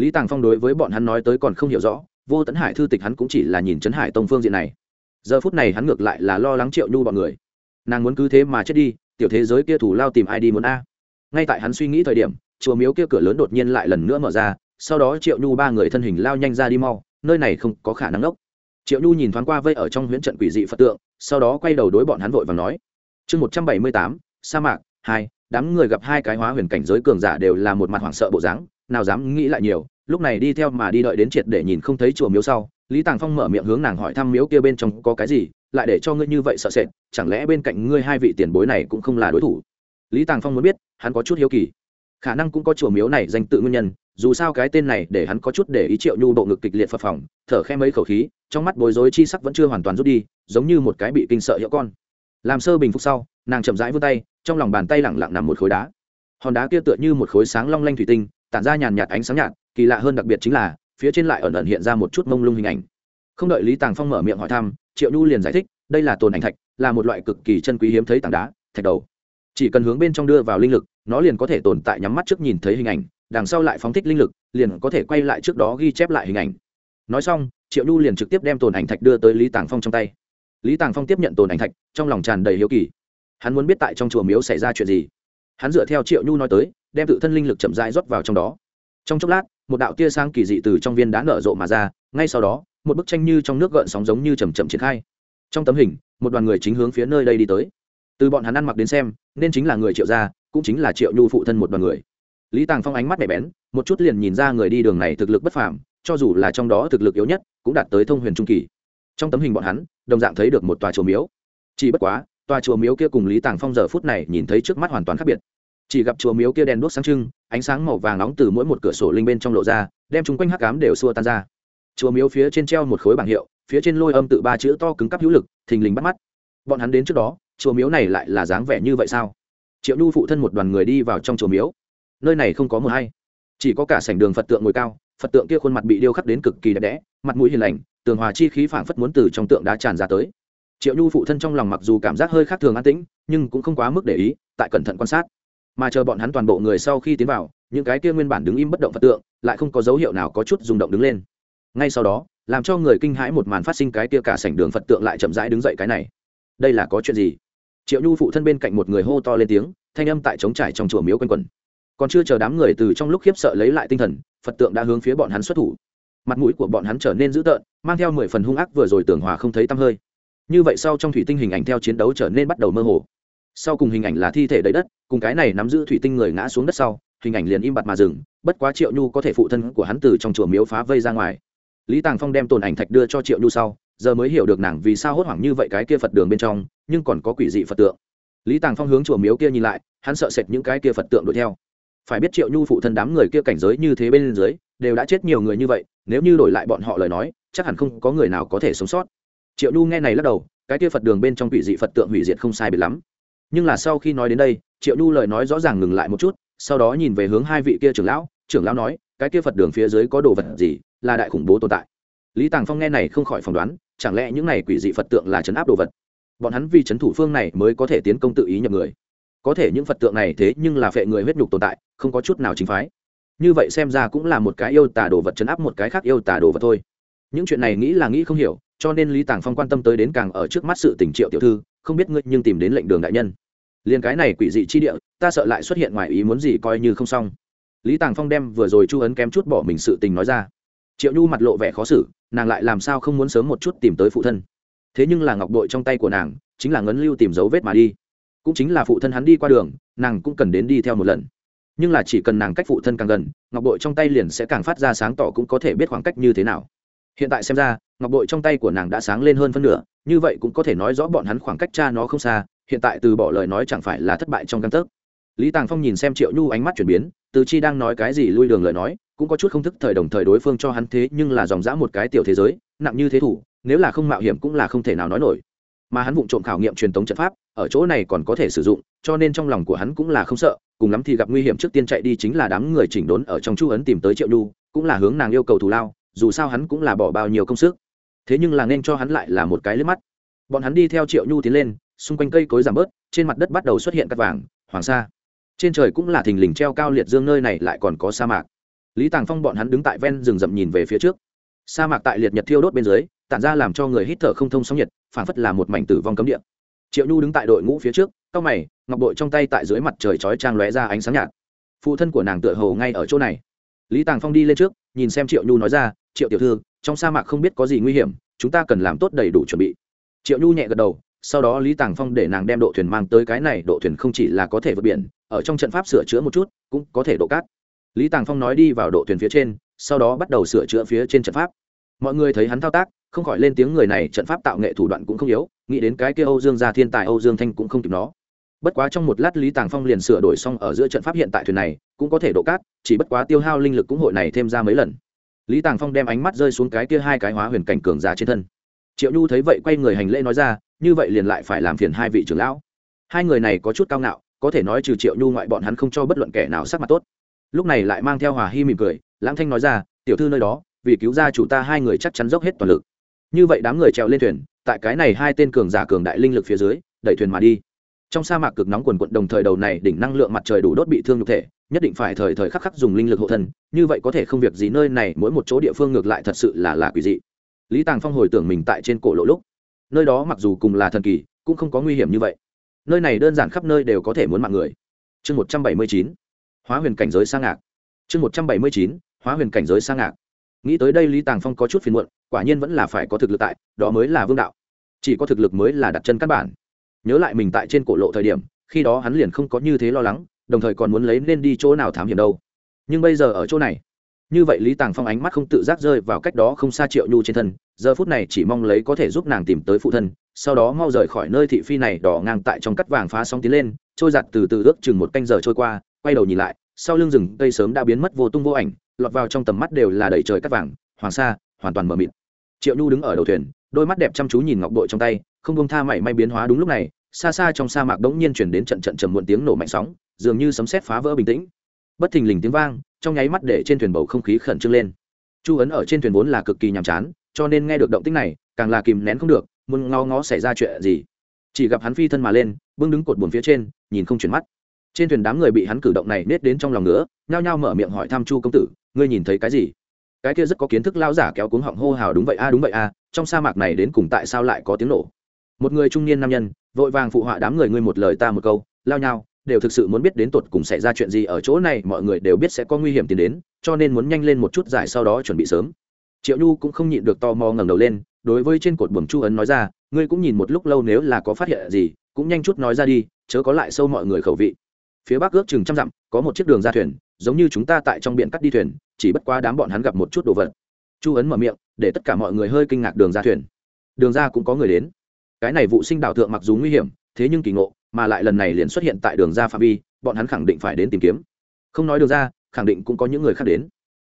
Lý tàng phong đối với bọn hắn nói tới còn không hiểu rõ, vô tấn hải thư tịch hắn cũng chỉ là nhìn trấn hải tông phương diện này. Giờ phút này hắn ngược lại là lo lắng triệu nhu bọn người. Nàng muốn cứ thế mà chết đi, tiểu thế giới kia thủ lao tìm ai đi muốn a? Ngay tại hắn suy nghĩ thời điểm, chùa miếu kia cửa lớn đột nhiên lại lần nữa mở ra, sau đó triệu nhu ba người thân hình lao nhanh ra đi mau, nơi này không có khả năng ốc. Triệu nhu nhìn thoáng qua vây ở trong huyễn trận quỷ dị phật tượng, sau đó quay đầu đối bọn hắn vội và nói, chương một trăm bảy mươi tám, sa mạc, hai, đám người gặp hai cái hóa huyền cảnh giới cường giả đều là một mặt hoảng sợ bộ dáng nào dám nghĩ lại nhiều, lúc này đi theo mà đi đợi đến triệt để nhìn không thấy chùa miếu sau, lý tàng phong mở miệng hướng nàng hỏi thăm miếu kia bên trong có cái gì, lại để cho ngươi như vậy sợ sệt, chẳng lẽ bên cạnh ngươi hai vị tiền bối này cũng không là đối thủ? Lý tàng phong muốn biết, hắn có chút hiếu kỳ. Khả năng cũng có chùa miếu này danh tự nguyên nhân, dù sao cái tên này để hắn có chút để ý triệu nhu bộ ngực kịch liệt phập phỏng thở khe mấy khẩu khí, trong mắt bối rối chi sắc vẫn chưa hoàn toàn rút đi, giống như một cái bị kinh sợ hiệu con. Làm sơ bình phục sau, nàng chậm rãi vươn tay, trong lòng bàn tay lẳng lặng nằm một khối đá. Hòn đá kia tựa như một khối sáng long lanh thủy tinh tản ra nhàn nhạt ánh sáng nhạt, kỳ lạ hơn đặc biệt chính là, phía trên lại ẩn ẩn hiện ra một chút mông lung hình ảnh. Không đợi lý tàng phong mở miệng hỏi thăm, triệu nhu liền giải thích, đây là tồn ảnh thạch, là một loại cực kỳ chân quý hiếm thấy tảng đá, thạch đầu. Chỉ cần hướng bên trong đưa vào linh lực, nó liền có thể tồn tại nhắm mắt trước nhìn thấy hình ảnh, đằng sau lại phóng thích linh lực, liền có thể quay lại trước đó ghi chép lại hình ảnh. Nói xong, triệu nhu liền trực tiếp đem tồn ảnh thạch đưa tới lý tàng phong trong tay. Lý tàng phong tiếp nhận tồn ảnh thạch, trong lòng tràn đầy hiếu kỳ. Hắn muốn biết tại trong chùa miếu xảy ra chuyện gì hắn dựa theo triệu nhu nói tới, đem tự thân linh lực chậm rãi rót vào trong đó. Trong chốc lát, một đạo tia sang kỳ dị từ trong viên đá nở rộ mà ra, ngay sau đó, một bức tranh như trong nước gợn sóng giống như chầm chậm triển khai. Trong tấm hình, một đoàn người chính hướng phía nơi đây đi tới. Từ bọn hắn ăn mặc đến xem, nên chính là người triệu gia, cũng chính là triệu nhu phụ thân một đoàn người. Lý tàng phong ánh mắt mẻ bén, một chút liền nhìn ra người đi đường này thực lực bất phàm, cho dù là trong đó thực lực yếu nhất, cũng đạt tới thông huyền trung kỳ. Trong tấm hình bọn hắn, đồng dạng thấy được một tòa chùa miếu. Chỉ bất quá tòa chùa miếu kia cùng lý tàng phong giờ phút này nhìn thấy trước mắt hoàn toàn khác biệt. Chỉ gặp chùa miếu kia đèn đuốc sáng trưng, ánh sáng màu vàng nóng từ mỗi một cửa sổ linh bên trong lộ ra, đem chúng quanh hắc cám đều xua tan ra. Chùa miếu phía trên treo một khối bảng hiệu, phía trên lôi âm tự ba chữ to cứng cắp hữu lực, thình lình bắt mắt. Bọn hắn đến trước đó, chùa miếu này lại là dáng vẻ như vậy sao? Triệu nhu phụ thân một đoàn người đi vào trong chùa miếu. Nơi này không có mùa hay, chỉ có cả sảnh đường phật tượng ngồi cao, phật tượng kia khuôn mặt bị điêu khắc đến cực kỳ đẹp đẽ, mặt mũi hiền lành, tường hòa chi khí phảng phất muốn từ trong tượng đá tràn ra tới triệu nhu phụ thân trong lòng mặc dù cảm giác hơi khác thường an tĩnh, nhưng cũng không quá mức để ý, tại cẩn thận quan sát. Mà chờ bọn hắn toàn bộ người sau khi tiến vào, những cái kia nguyên bản đứng im bất động phật tượng, lại không có dấu hiệu nào có chút rung động đứng lên. Ngay sau đó, làm cho người kinh hãi một màn phát sinh cái kia cả sảnh đường phật tượng lại chậm rãi đứng dậy cái này. Đây là có chuyện gì? Triệu nhu phụ thân bên cạnh một người hô to lên tiếng, thanh âm tại trống trải trong chùa miếu quanh quẩn. Còn chưa chờ đám người từ trong lúc khiếp sợ lấy lại tinh thần, phật tượng đã hướng phía bọn hắn xuất thủ. Mặt mũi của bọn hắn trở nên dữ tợn, mang theo mười phần hung ác vừa rồi tưởng hòa không thấy tăm hơi như vậy sau trong thủy tinh hình ảnh theo chiến đấu trở nên bắt đầu mơ hồ. Sau cùng hình ảnh là thi thể đầy đất, cùng cái này nắm giữ thủy tinh người ngã xuống đất sau, hình ảnh liền im bặt mà dừng, bất quá triệu nhu có thể phụ thân của hắn từ trong chùa miếu phá vây ra ngoài. Lý tàng phong đem tồn ảnh thạch đưa cho triệu nhu sau, giờ mới hiểu được nàng vì sao hốt hoảng như vậy cái kia phật đường bên trong, nhưng còn có quỷ dị phật tượng. Lý tàng phong hướng chùa miếu kia nhìn lại, hắn sợ sệt những cái kia phật tượng đuổi theo. Phải biết triệu nhu phụ thân đám người kia cảnh giới như thế bên dưới, đều đã chết nhiều người như vậy, nếu như đổi lại bọn họ lời nói, chắc hẳn không có người nào có thể sống sót triệu nhu nghe này lắc đầu, cái kia phật đường bên trong quỷ dị phật tượng hủy diệt không sai biệt lắm. Nhưng là sau khi nói đến đây, triệu nhu lời nói rõ ràng ngừng lại một chút, sau đó nhìn về hướng hai vị kia trưởng lão trưởng lão nói, cái kia phật đường phía dưới có đồ vật gì là đại khủng bố tồn tại? Lý tàng phong nghe này không khỏi phỏng đoán, chẳng lẽ những này quỷ dị phật tượng là chấn áp đồ vật? Bọn hắn vì chấn thủ phương này mới có thể tiến công tự ý nhập người. Có thể những phật tượng này thế nhưng là phệ người huyết nhục tồn tại, không có chút nào chính phái. Như vậy xem ra cũng là một cái yêu tà đồ vật chấn áp một cái khác yêu tà đồ vật thôi. Những chuyện này nghĩ là nghĩ không hiểu cho nên lý tàng phong quan tâm tới đến càng ở trước mắt sự tình triệu tiểu thư, không biết ngươi nhưng tìm đến lệnh đường đại nhân. Liền cái này quỷ dị chi địa, ta sợ lại xuất hiện ngoài ý muốn gì coi như không xong. Lý tàng phong đem vừa rồi chu ấn kém chút bỏ mình sự tình nói ra. Triệu nhu mặt lộ vẻ khó xử, nàng lại làm sao không muốn sớm một chút tìm tới phụ thân. Thế nhưng là ngọc đội trong tay của nàng, chính là ngấn lưu tìm dấu vết mà đi. Cũng chính là phụ thân hắn đi qua đường, nàng cũng cần đến đi theo một lần. Nhưng là chỉ cần nàng cách phụ thân càng gần, ngọc bội trong tay liền sẽ càng phát ra sáng tỏ cũng có thể biết khoảng cách như thế nào hiện tại xem ra, ngọc bội trong tay của nàng đã sáng lên hơn phân nửa, như vậy cũng có thể nói rõ bọn hắn khoảng cách cha nó không xa, hiện tại từ bỏ lời nói chẳng phải là thất bại trong căn tấc. Lý tàng phong nhìn xem triệu nhu ánh mắt chuyển biến, từ chi đang nói cái gì lui đường lời nói, cũng có chút không thức thời đồng thời đối phương cho hắn thế nhưng là dòng dã một cái tiểu thế giới, nặng như thế thủ, nếu là không mạo hiểm cũng là không thể nào nói nổi. Mà hắn vụng trộm khảo nghiệm truyền thống trận pháp, ở chỗ này còn có thể sử dụng, cho nên trong lòng của hắn cũng là không sợ, cùng lắm thì gặp nguy hiểm trước tiên chạy đi chính là đám người chỉnh đốn ở trong chu ấn tìm tới triệu nhu, cũng là hướng nàng yêu cầu thù lao dù sao hắn cũng là bỏ bao nhiêu công sức. Thế nhưng là nên cho hắn lại là một cái liếc mắt. Bọn hắn đi theo triệu nhu tiến lên, xung quanh cây cối giảm bớt, trên mặt đất bắt đầu xuất hiện cắt vàng, hoàng sa. Trên trời cũng là thình lình treo cao liệt dương nơi này lại còn có sa mạc. Lý tàng phong bọn hắn đứng tại ven rừng rậm nhìn về phía trước. Sa mạc tại liệt nhật thiêu đốt bên dưới, tản ra làm cho người hít thở không thông sóng nhiệt phản phất là một mảnh tử vong cấm địa. Triệu nhu đứng tại đội ngũ phía trước cao mày, ngọc bội trong tay tại dưới mặt trời chói trang lóe ra ánh sáng nhạt. Phụ thân của nàng tựa hồ ngay ở chỗ này. Lý tàng phong đi lên trước nhìn xem triệu nhu nói ra, triệu tiểu thư, trong sa mạc không biết có gì nguy hiểm, chúng ta cần làm tốt đầy đủ chuẩn bị. Triệu nhu nhẹ gật đầu, sau đó lý tàng phong để nàng đem độ thuyền mang tới cái này, độ thuyền không chỉ là có thể vượt biển, ở trong trận pháp sửa chữa một chút, cũng có thể độ cát. Lý tàng phong nói đi vào độ thuyền phía trên, sau đó bắt đầu sửa chữa phía trên trận pháp. Mọi người thấy hắn thao tác, không khỏi lên tiếng người này, trận pháp tạo nghệ thủ đoạn cũng không yếu, nghĩ đến cái kia âu dương gia thiên tài âu dương thanh cũng không kịp nó bất quá trong một lát lý tàng phong liền sửa đổi xong ở giữa trận pháp hiện tại thuyền này, cũng có thể độ cát, chỉ bất quá tiêu hao linh lực cũng hội này thêm ra mấy lần. Lý tàng phong đem ánh mắt rơi xuống cái kia hai cái hóa huyền cảnh cường giả trên thân. Triệu nhu thấy vậy quay người hành lễ nói ra, như vậy liền lại phải làm phiền hai vị trưởng lão. Hai người này có chút cao ngạo, có thể nói trừ triệu nhu ngoại bọn hắn không cho bất luận kẻ nào sắc mặt tốt. Lúc này lại mang theo hòa hy mỉm cười, lãng thanh nói ra, tiểu thư nơi đó, vì cứu ra chủ ta hai người chắc chắn dốc hết toàn lực. Như vậy đám người trèo lên thuyền, tại cái này hai tên cường giả cường đại linh lực phía dưới, đẩy thuyền mà đi trong sa mạc cực nóng quần quận đồng thời đầu này đỉnh năng lượng mặt trời đủ đốt bị thương nhục thể, nhất định phải thời thời khắc khắc dùng linh lực hộ thân, như vậy có thể không việc gì nơi này, mỗi một chỗ địa phương ngược lại thật sự là là quỷ dị. Lý tàng phong hồi tưởng mình tại trên cổ lộ lúc, nơi đó mặc dù cùng là thần kỳ, cũng không có nguy hiểm như vậy. Nơi này đơn giản khắp nơi đều có thể muốn mạng người. Chương một trăm bảy mươi chín, hóa huyền cảnh giới sang ngạc. Chương một trăm bảy mươi chín, hóa huyền cảnh giới sang ngạc. Nghĩ tới đây lý tàng phong có chút phiền muộn, quả nhiên vẫn là phải có thực lực tại, đó mới là vương đạo. Chỉ có thực lực mới là đặt chân căn bản nhớ lại mình tại trên cổ lộ thời điểm, khi đó hắn liền không có như thế lo lắng, đồng thời còn muốn lấy nên đi chỗ nào thám hiểm đâu. Nhưng bây giờ ở chỗ này, như vậy lý tàng phong ánh mắt không tự giác rơi vào cách đó không xa triệu nhu trên thân, giờ phút này chỉ mong lấy có thể giúp nàng tìm tới phụ thân, sau đó mau rời khỏi nơi thị phi này đỏ ngang tại trong cắt vàng phá sóng tiến lên, trôi giặt từ từ ước chừng một canh giờ trôi qua, quay đầu nhìn lại, sau lưng rừng cây sớm đã biến mất vô tung vô ảnh, lọt vào trong tầm mắt đều là đầy trời cắt vàng, hoàng sa, hoàn toàn mờ mịt. Triệu nhu đứng ở đầu thuyền, đôi mắt đẹp chăm chú nhìn ngọc bội trong tay không bông tha mảy may biến hóa đúng lúc này, xa xa trong sa mạc đống nhiên chuyển đến trận trận trầm muộn tiếng nổ mạnh sóng, dường như sấm sét phá vỡ bình tĩnh. Bất thình lình tiếng vang, trong nháy mắt để trên thuyền bầu không khí khẩn trương lên. Chu ấn ở trên thuyền vốn là cực kỳ nhàm chán, cho nên nghe được động tĩnh này, càng là kìm nén không được, muốn ngó ngó xảy ra chuyện gì. Chỉ gặp hắn phi thân mà lên, bưng đứng cột buồn phía trên, nhìn không chuyển mắt. Trên thuyền đám người bị hắn cử động này nết đến trong lòng nữa nhao nhao mở miệng hỏi thăm chu công tử, ngươi nhìn thấy cái gì? Cái kia rất có kiến thức lao giả kéo cuống họng hô hào đúng vậy a, đúng vậy a, trong sa mạc này đến cùng tại sao lại có tiếng nổ? Một người trung niên nam nhân, vội vàng phụ họa đám người ngươi một lời ta một câu, lao nhau, đều thực sự muốn biết đến tột cùng xảy ra chuyện gì ở chỗ này, mọi người đều biết sẽ có nguy hiểm tiến đến, cho nên muốn nhanh lên một chút giải sau đó chuẩn bị sớm. Triệu nhu cũng không nhịn được to mò ngẩng đầu lên, đối với trên cột buồng chu ấn nói ra, ngươi cũng nhìn một lúc lâu nếu là có phát hiện gì, cũng nhanh chút nói ra đi, chớ có lại sâu mọi người khẩu vị. Phía bắc ước chừng trăm dặm, có một chiếc đường ra thuyền, giống như chúng ta tại trong biển cắt đi thuyền, chỉ bất quá đám bọn hắn gặp một chút đồ vật. Chu ấn mở miệng, để tất cả mọi người hơi kinh ngạc đường ra thuyền. Đường ra cũng có người đến cái này vụ sinh đảo thượng mặc dù nguy hiểm, thế nhưng kỳ ngộ, mà lại lần này liền xuất hiện tại đường ra phạm vi, bọn hắn khẳng định phải đến tìm kiếm. Không nói đường ra, khẳng định cũng có những người khác đến.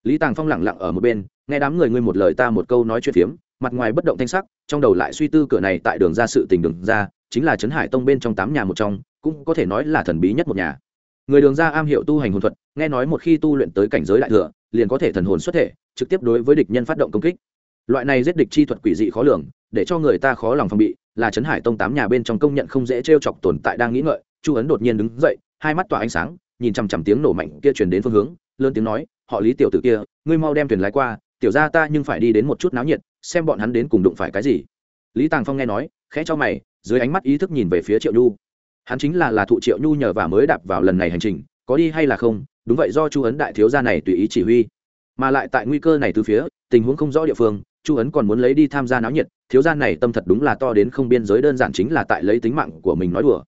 Lý tàng phong lẳng lặng ở một bên, nghe đám người ngươi một lời ta một câu nói chuyện phiếm, mặt ngoài bất động thanh sắc, trong đầu lại suy tư cửa này tại đường ra sự tình đường ra, chính là trấn hải tông bên trong tám nhà một trong, cũng có thể nói là thần bí nhất một nhà. Người đường ra am hiểu tu hành hồn thuật, nghe nói một khi tu luyện tới cảnh giới đại thừa, liền có thể thần hồn xuất thể, trực tiếp đối với địch nhân phát động công kích. Loại này giết địch chi thuật quỷ dị khó lường, để cho người ta khó lòng phòng bị là trấn hải tông tám nhà bên trong công nhận không dễ t r e o chọc tồn tại đang nghĩ ngợi, chu ấn đột nhiên đứng dậy, hai mắt tỏa ánh sáng, nhìn chằm chằm tiếng nổ mạnh kia truyền đến phương hướng, lớn tiếng nói, họ lý tiểu tử kia, ngươi mau đem thuyền lái qua, tiểu ra ta nhưng phải đi đến một chút náo nhiệt, xem bọn hắn đến cùng đụng phải cái gì. Lý tàng phong nghe nói, khẽ cho mày, dưới ánh mắt ý thức nhìn về phía triệu nhu. Hắn chính là là thụ triệu nhu nhờ và mới đạp vào lần này hành trình, có đi hay là không, đúng vậy do chu ấn đại thiếu gia này tùy ý chỉ huy. Mà lại tại nguy cơ này từ phía, tình huống không rõ địa phương chu ấn còn muốn lấy đi tham gia náo nhiệt, thiếu gia này tâm thật đúng là to đến không biên giới đơn giản chính là tại lấy tính mạng của mình nói đùa.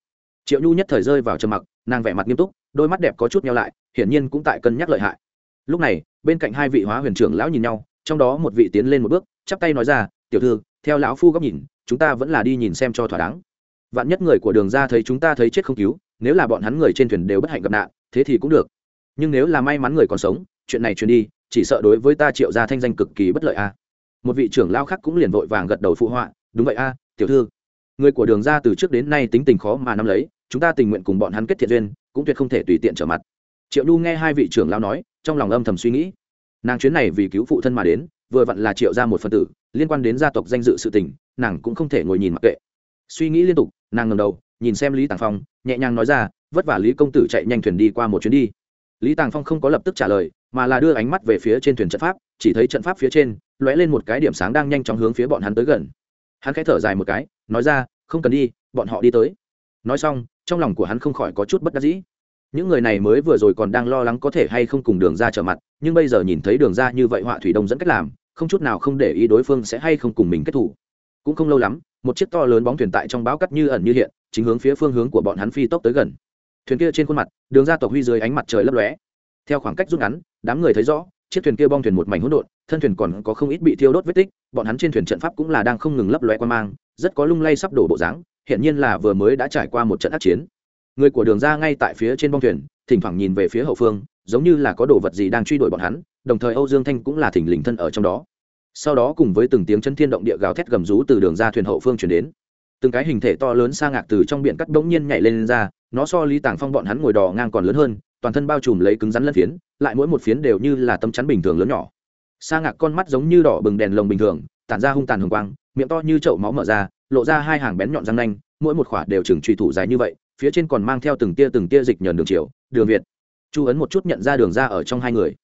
Triệu nhu nhất thời rơi vào trầm mặc, nàng vẻ mặt nghiêm túc, đôi mắt đẹp có chút nhau lại, hiển nhiên cũng tại cân nhắc lợi hại. Lúc này, bên cạnh hai vị hóa huyền trưởng lão nhìn nhau, trong đó một vị tiến lên một bước, chắp tay nói ra, tiểu thư, theo lão phu góc nhìn, chúng ta vẫn là đi nhìn xem cho thỏa đáng. Vạn nhất người của đường ra thấy chúng ta thấy chết không cứu, nếu là bọn hắn người trên thuyền đều bất hạnh gặp nạn, thế thì cũng được. Nhưng nếu là may mắn người còn sống, chuyện này truyền đi, chỉ sợ đối với ta triệu ra thanh danh cực kỳ bất lợi a một vị trưởng lao khác cũng liền vội vàng gật đầu phụ họa, đúng vậy a, tiểu thư, người của đường ra từ trước đến nay tính tình khó mà nắm lấy, chúng ta tình nguyện cùng bọn hắn kết thiện duyên, cũng tuyệt không thể tùy tiện trở mặt. Triệu nhu nghe hai vị trưởng lao nói, trong lòng âm thầm suy nghĩ. Nàng chuyến này vì cứu phụ thân mà đến, vừa vặn là triệu ra một phần tử, liên quan đến gia tộc danh dự sự tình, nàng cũng không thể ngồi nhìn mặc kệ. Suy nghĩ liên tục, nàng ngầm đầu, nhìn xem lý tàng phong, nhẹ nhàng nói ra, vất vả lý công tử chạy nhanh thuyền đi qua một chuyến đi. Lý tàng phong không có lập tức trả lời, mà là đưa ánh mắt về phía trên thuyền trận pháp, chỉ thấy trận pháp phía trên lóe lên một cái điểm sáng đang nhanh chóng hướng phía bọn hắn tới gần. Hắn khẽ thở dài một cái, nói ra, không cần đi, bọn họ đi tới. Nói xong, trong lòng của hắn không khỏi có chút bất đắc dĩ. Những người này mới vừa rồi còn đang lo lắng có thể hay không cùng đường ra trở mặt, nhưng bây giờ nhìn thấy đường ra như vậy họa thủy đông dẫn cách làm, không chút nào không để ý đối phương sẽ hay không cùng mình kết thủ. Cũng không lâu lắm, một chiếc to lớn bóng thuyền tại trong báo cắt như ẩn như hiện, chính hướng phía phương hướng của bọn hắn phi tốc tới gần. Thuyền kia trên khuôn mặt, đường ra tộc huy dưới ánh mặt trời lấp lóe. Theo khoảng cách rút ngắn, đám người thấy rõ, chiếc thuyền kia bong thuyền một mảnh hỗn độn thân thuyền còn có không ít bị thiêu đốt vết tích bọn hắn trên thuyền trận pháp cũng là đang không ngừng lấp loe qua mang rất có lung lay sắp đổ bộ dáng hiện nhiên là vừa mới đã trải qua một trận ác chiến. Người của đường ra ngay tại phía trên bong thuyền thỉnh thoảng nhìn về phía hậu phương giống như là có đồ vật gì đang truy đuổi bọn hắn đồng thời âu dương thanh cũng là thỉnh lình thân ở trong đó. Sau đó cùng với từng tiếng chân thiên động địa gào thét gầm rú từ đường ra thuyền hậu phương chuyển đến. Từng cái hình thể to lớn sa ngạc từ trong biển cắt bỗng nhiên nhảy lên, lên ra nó so lý tàng phong bọn hắn ngồi đò ngang còn lớn hơn toàn thân bao trùm lấy cứng rắn lân phiến lại mỗi một phiến đều như là tấm chắn bình thường lớn nhỏ sa ngạc con mắt giống như đỏ bừng đèn lồng bình thường, tản ra hung tàn hồng quang, miệng to như chậu máu mở ra, lộ ra hai hàng bén nhọn răng nanh, mỗi một khỏa đều chừng truy thủ dài như vậy, phía trên còn mang theo từng tia từng tia dịch nhờn đường chiều đường việt. Chu ấn một chút nhận ra đường ra ở trong hai người.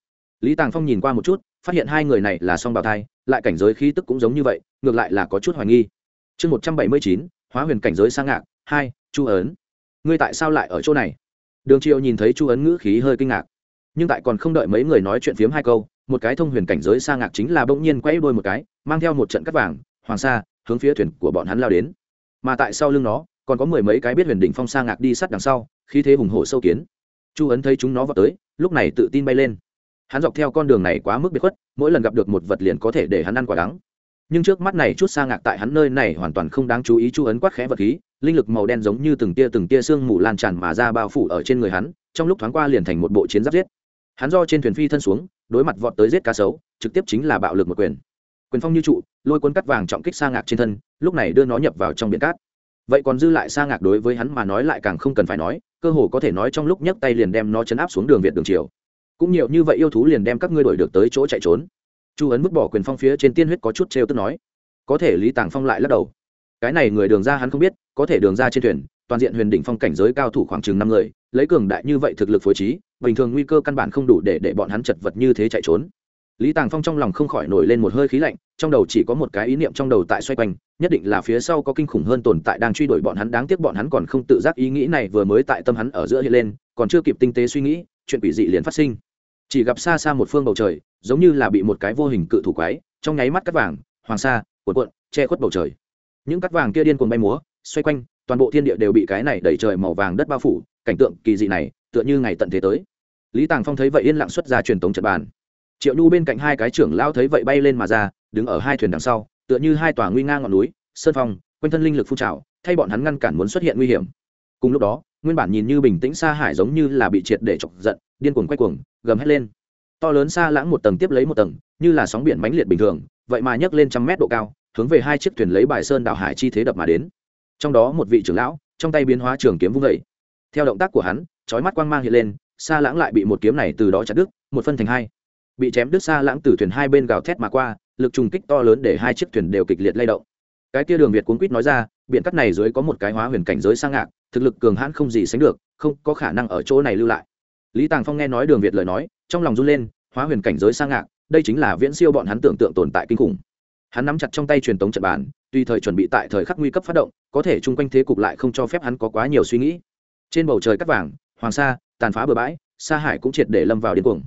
Lý tàng phong nhìn qua một chút, phát hiện hai người này là song bào thai, lại cảnh giới khí tức cũng giống như vậy, ngược lại là có chút hoài nghi. Chương một trăm bảy mươi chín, hóa huyền cảnh giới sang ngạc, hai, chu ấn. Ngươi tại sao lại ở chỗ này? Đường triệu nhìn thấy chu ấn ngữ khí hơi kinh ngạc nhưng tại còn không đợi mấy người nói chuyện phiếm hai câu, một cái thông huyền cảnh giới sa ngạc chính là bỗng nhiên quay đôi một cái, mang theo một trận cắt vàng, hoàng sa, hướng phía thuyền của bọn hắn lao đến. Mà tại sau lưng nó, còn có mười mấy cái biết huyền đỉnh phong sa ngạc đi sát đằng sau khi thế hùng hổ sâu kiến. Chu ấn thấy chúng nó vào tới, lúc này tự tin bay lên. Hắn dọc theo con đường này quá mức biệt khuất, mỗi lần gặp được một vật liền có thể để hắn ăn quả đắng. Nhưng trước mắt này chút sa ngạc tại hắn nơi này hoàn toàn không đáng chú ý, chu ấn quát khẽ vật khí, linh lực màu đen giống như từng tia từng tia sương mù lan tràn mà ra bao phủ ở trên người hắn, trong lúc thoáng qua liền thành một bộ chiến giáp giết hắn do trên thuyền phi thân xuống, đối mặt vọt tới giết cá sấu, trực tiếp chính là bạo lực một quyền. Quyền phong như trụ, lôi cuốn cắt vàng trọng kích sa ngạc trên thân, lúc này đưa nó nhập vào trong biển cát. Vậy còn dư lại sa ngạc đối với hắn mà nói lại càng không cần phải nói, cơ hồ có thể nói trong lúc nhấc tay liền đem nó chấn áp xuống đường việt đường triều. Cũng nhiều như vậy yêu thú liền đem các ngươi đuổi được tới chỗ chạy trốn. Chu ấn vứt bỏ quyền phong phía trên tiên huyết có chút trêu tức nói. Có thể lý tàng phong lại lắc đầu. Cái này người đường ra hắn không biết, có thể đường ra trên thuyền, toàn diện huyền đỉnh phong cảnh giới cao thủ khoảng chừng năm người lấy cường đại như vậy thực lực phối trí, bình thường nguy cơ căn bản không đủ để để bọn hắn chật vật như thế chạy trốn. Lý tàng phong trong lòng không khỏi nổi lên một hơi khí lạnh, trong đầu chỉ có một cái ý niệm trong đầu tại xoay quanh, nhất định là phía sau có kinh khủng hơn tồn tại đang truy đuổi bọn hắn, đáng tiếc bọn hắn còn không tự giác ý nghĩ này vừa mới tại tâm hắn ở giữa hiện lên, còn chưa kịp tinh tế suy nghĩ, chuyện quỷ dị liền phát sinh. Chỉ gặp xa xa một phương bầu trời, giống như là bị một cái vô hình cự thủ quái, trong nháy mắt cắt vàng, hoàng sa, cuộn cuộn, che khuất bầu trời. Những cắt vàng kia điên cuồng bay múa, xoay quanh, toàn bộ thiên địa đều bị cái này đẩy trời màu vàng đất bao phủ cảnh tượng kỳ dị này, tựa như ngày tận thế tới. Lý tàng phong thấy vậy yên lặng xuất ra truyền tống trận bàn. Triệu nhu bên cạnh hai cái trưởng lao thấy vậy bay lên mà ra, đứng ở hai thuyền đằng sau, tựa như hai tòa nguy nga ngọn núi, sơn phong, quanh thân linh lực phun trào, thay bọn hắn ngăn cản muốn xuất hiện nguy hiểm. Cùng lúc đó, nguyên bản nhìn như bình tĩnh xa hải giống như là bị triệt để chọc giận, điên cuồng quay cuồng, gầm hét lên. To lớn xa lãng một tầng tiếp lấy một tầng, như là sóng biển mãnh liệt bình thường, vậy mà nhấc lên trăm mét độ cao, hướng về hai chiếc thuyền lấy bài sơn đảo hải chi thế đập mà đến. Trong đó một vị trưởng lão, trong tay biến hóa trường kiếm vung vẩy theo động tác của hắn trói mắt quang mang hiện lên xa lãng lại bị một kiếm này từ đó chặt đứt, một phân thành hai. Bị chém đứt xa lãng từ thuyền hai bên gào thét mà qua, lực trùng kích to lớn để hai chiếc thuyền đều kịch liệt lay động. Cái tia đường việt cuốn quýt nói ra biện cắt này dưới có một cái hóa huyền cảnh giới sang ngạc, thực lực cường hãn không gì sánh được, không có khả năng ở chỗ này lưu lại. Lý tàng phong nghe nói đường việt lời nói, trong lòng run lên, hóa huyền cảnh giới sang ngạc, đây chính là viễn siêu bọn hắn tưởng tượng tồn tại kinh khủng. Hắn nắm chặt trong tay truyền tống trận bàn, tùy thời chuẩn bị tại thời khắc nguy cấp phát động, có thể chung quanh thế cục lại không cho phép hắn có quá nhiều suy nghĩ trên bầu trời cắt vàng, hoàng sa, tàn phá bờ bãi, sa hải cũng triệt để lâm vào điên cuồng.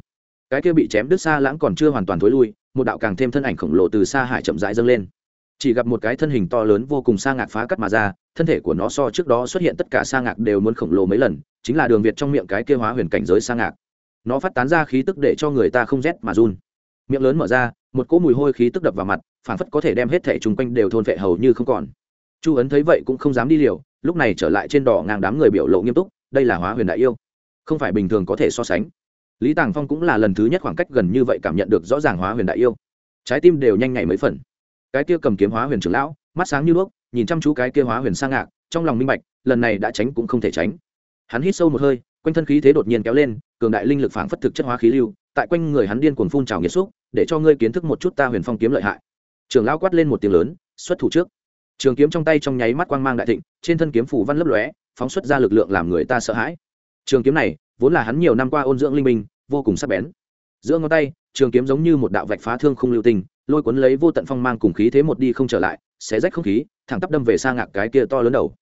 Cái kia bị chém đứt xa lãng còn chưa hoàn toàn thối lui, một đạo càng thêm thân ảnh khổng lồ từ xa hải chậm rãi dâng lên. Chỉ gặp một cái thân hình to lớn vô cùng sa ngạc phá cắt mà ra, thân thể của nó so trước đó xuất hiện tất cả sa ngạc đều muốn khổng lồ mấy lần, chính là đường việt trong miệng cái kia hóa huyền cảnh giới sa ngạc. Nó phát tán ra khí tức để cho người ta không rét mà run. Miệng lớn mở ra, một cỗ mùi hôi khí tức đập vào mặt phản phất có thể đem hết thẻ chung quanh đều thôn vệ hầu như không còn. Chu ấn thấy vậy cũng không dám đi liều lúc này trở lại trên đỏ ngang đám người biểu lộ nghiêm túc, đây là hóa huyền đại yêu. Không phải bình thường có thể so sánh. Lý tàng phong cũng là lần thứ nhất khoảng cách gần như vậy cảm nhận được rõ ràng hóa huyền đại yêu. Trái tim đều nhanh nhảy mấy phần. Cái kia cầm kiếm hóa huyền trưởng lão, mắt sáng như đuốc, nhìn chăm chú cái kia hóa huyền sang ngạc, trong lòng minh bạch, lần này đã tránh cũng không thể tránh. Hắn hít sâu một hơi, quanh thân khí thế đột nhiên kéo lên, cường đại linh lực phảng phất thực chất hóa khí lưu, tại quanh người hắn điên cuồng phun trào nghiệt xúc, để cho ngươi kiến thức một chút ta huyền phong kiếm lợi hại. Trưởng lão quát lên một tiếng lớn, xuất thủ trước trường kiếm trong tay trong nháy mắt quang mang đại thịnh, trên thân kiếm phủ văn lấp lóe, phóng xuất ra lực lượng làm người ta sợ hãi. Trường kiếm này, vốn là hắn nhiều năm qua ôn dưỡng linh minh, vô cùng sắc bén. Giữa ngón tay, trường kiếm giống như một đạo vạch phá thương không lưu tình, lôi cuốn lấy vô tận phong mang cùng khí thế một đi không trở lại, xé rách không khí, thẳng tắp đâm về xa ngạc cái kia to lớn đầu.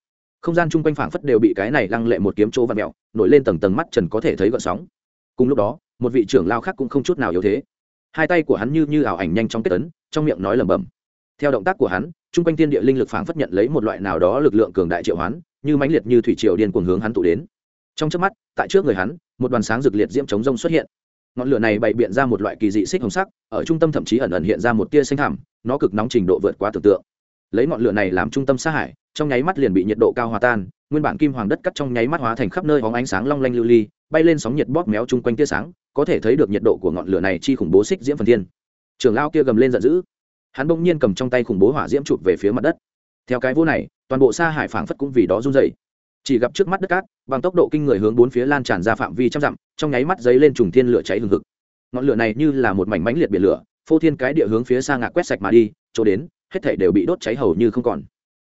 Không gian chung quanh phảng phất đều bị cái này lăng lệ một kiếm chỗ và mẹo nổi lên tầng tầng mắt trần có thể thấy gợn sóng. Cùng lúc đó, một vị trưởng lao khác cũng không chút nào yếu thế. Hai tay của hắn như như ảo ảnh nhanh trong kết tấn, trong miệng nói lẩm bẩm. Theo động tác của hắn chung quanh thiên địa linh lực phảng phất nhận lấy một loại nào đó lực lượng cường đại triệu hoán như mãnh liệt như thủy triều điên cuồng hướng hắn tụ đến. Trong chớp mắt tại trước người hắn một đoàn sáng rực liệt diễm chống rông xuất hiện. Ngọn lửa này bày biện ra một loại kỳ dị xích hồng sắc ở trung tâm thậm chí ẩn ẩn hiện ra một tia xanh hầm, nó cực nóng trình độ vượt quá tưởng tượng. Lấy ngọn lửa này làm trung tâm xa hải trong nháy mắt liền bị nhiệt độ cao hòa tan nguyên bản kim hoàng đất cắt trong nháy mắt hóa thành khắp nơi hóng ánh sáng long lanh lưu ly bay lên sóng nhiệt bóp méo chung quanh tia sáng có thể thấy được nhiệt độ của ngọn lửa này chi khủng bố xích diễm phần thiên. Trường lao kia gầm lên giận dữ hắn bỗng nhiên cầm trong tay khủng bố hỏa diễm chụp về phía mặt đất. Theo cái vô này, toàn bộ xa hải phảng phất cũng vì đó run dày chỉ gặp trước mắt đất cát, bằng tốc độ kinh người hướng bốn phía lan tràn ra phạm vi trăm dặm, trong nháy mắt dấy lên trùng thiên lửa cháy hừng hực. Ngọn lửa này như là một mảnh mánh liệt biển lửa, phô thiên cái địa hướng phía xa ngạc quét sạch mà đi, chỗ đến, hết thảy đều bị đốt cháy hầu như không còn.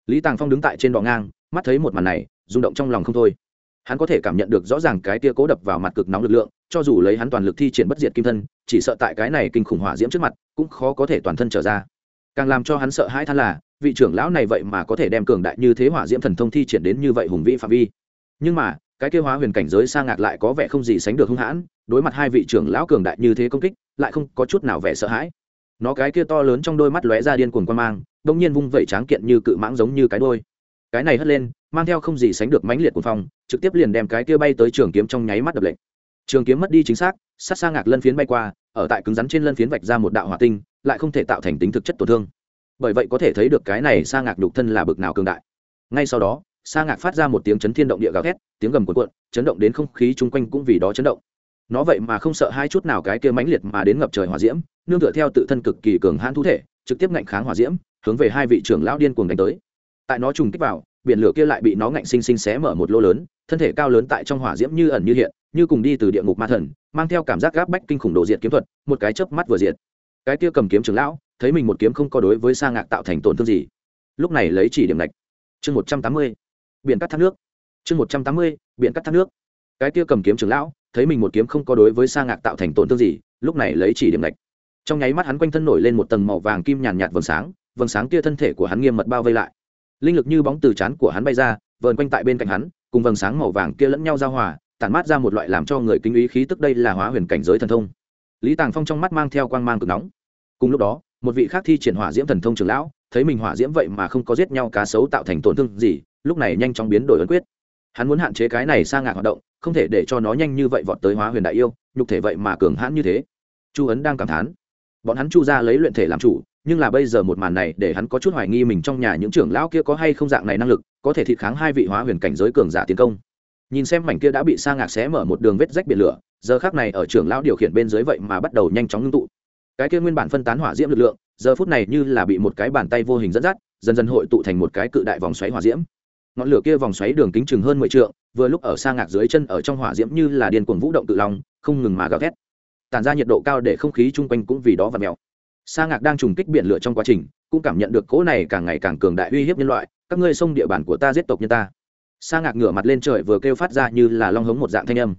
Lý tàng phong đứng tại trên đò ngang, mắt thấy một màn này, rung động trong lòng không thôi. Hắn có thể cảm nhận được rõ ràng cái tia cố đập vào mặt cực nóng lực lượng, cho dù lấy hắn toàn lực thi triển bất diệt kim thân, chỉ sợ tại cái này kinh khủng hỏa diễm trước mặt, cũng khó có thể toàn thân trở ra càng làm cho hắn sợ hãi than là, vị trưởng lão này vậy mà có thể đem cường đại như thế hỏa diễm thần thông thi triển đến như vậy hùng vĩ phạm vi. Nhưng mà, cái kêu hóa huyền cảnh giới sa ngạc lại có vẻ không gì sánh được hung hãn, đối mặt hai vị trưởng lão cường đại như thế công kích, lại không có chút nào vẻ sợ hãi. Nó cái kia to lớn trong đôi mắt lóe ra điên cuồng quan mang đông nhiên vung vẩy tráng kiện như cự mãng giống như cái đôi cái này hất lên, mang theo không gì sánh được mãnh liệt của phong, trực tiếp liền đem cái kia bay tới trường kiếm trong nháy mắt đập lệnh. Trường kiếm mất đi chính xác, sát sa ngạc lân phiến bay qua, ở tại cứng rắn trên lân phiến vạch ra một đạo hỏa tinh lại không thể tạo thành tính thực chất tổn thương. Bởi vậy có thể thấy được cái này sa ngạc nhục thân là bực nào cường đại. Ngay sau đó, sa ngạc phát ra một tiếng chấn thiên động địa gào thét, tiếng gầm cuộn cuộn, chấn động đến không khí chung quanh cũng vì đó chấn động. Nó vậy mà không sợ hai chút nào cái kia mãnh liệt mà đến ngập trời hỏa diễm, nương tựa theo tự thân cực kỳ cường hãn thú thể, trực tiếp ngạnh kháng hỏa diễm, hướng về hai vị trưởng lão điên cuồng đánh tới. Tại nó trùng kích vào, biển lửa kia lại bị nó ngạnh sinh sinh xé mở một lỗ lớn, thân thể cao lớn tại trong hỏa diễm như ẩn như hiện, như cùng đi từ địa ngục ma thần, mang theo cảm giác gáp bách kinh khủng đồ diệt kiếm thuật, một cái chớp mắt vừa diệt cái kia cầm kiếm trưởng lão, thấy mình một kiếm không có đối với sa ngạc tạo thành tổn thương gì, lúc này lấy chỉ điểm lệch. Chương một trăm tám mươi, biển cắt thác nước. Chương một trăm tám mươi, biển cắt thác nước. Cái kia cầm kiếm trưởng lão, thấy mình một kiếm không có đối với sa ngạc tạo thành tổn thương gì, lúc này lấy chỉ điểm lệch. Trong nháy mắt hắn quanh thân nổi lên một tầng màu vàng kim nhàn nhạt vầng sáng vầng sáng kia thân thể của hắn nghiêm mật bao vây lại. Linh lực như bóng từ chán của hắn bay ra, vờn quanh tại bên cạnh hắn, cùng vầng sáng màu vàng kia lẫn nhau giao hòa, tản mát ra một loại làm cho người kinh ý khí tức đây là hóa huyền cảnh giới thần thông lý tàng phong trong mắt mang theo quang mang cực nóng. Cùng lúc đó, một vị khác thi triển hỏa diễm thần thông trường lão, thấy mình hỏa diễm vậy mà không có giết nhau cá sấu tạo thành tổn thương gì, lúc này nhanh chóng biến đổi ấn quyết. Hắn muốn hạn chế cái này sang ngạc hoạt động, không thể để cho nó nhanh như vậy vọt tới hóa huyền đại yêu, nhục thể vậy mà cường hãn như thế. Chu ấn đang cảm thán. Bọn hắn chu ra lấy luyện thể làm chủ, nhưng là bây giờ một màn này để hắn có chút hoài nghi mình trong nhà những trưởng lão kia có hay không dạng này năng lực, có thể thị kháng hai vị hóa huyền cảnh giới cường giả tiến công nhìn xem mảnh kia đã bị sa ngạc xé mở một đường vết rách biển lửa, giờ khác này ở trưởng lão điều khiển bên dưới vậy mà bắt đầu nhanh chóng ngưng tụ. Cái kia nguyên bản phân tán hỏa diễm lực lượng, giờ phút này như là bị một cái bàn tay vô hình dẫn dắt, dần dần hội tụ thành một cái cự đại vòng xoáy hỏa diễm. Ngọn lửa kia vòng xoáy đường kính chừng hơn mười trượng, vừa lúc ở sa ngạc dưới chân ở trong hỏa diễm như là điên cuồng vũ động tự lòng không ngừng mà gào thét. Tàn ra nhiệt độ cao để không khí chung quanh cũng vì đó và mèo. Sa ngạc đang trùng kích biển lửa trong quá trình, cũng cảm nhận được cỗ này càng ngày càng cường đại uy hiếp nhân loại, các ngươi xông địa bàn của ta giết tộc nhân ta sa ngạc ngửa mặt lên trời vừa kêu phát ra như là long hống một dạng thanh âm.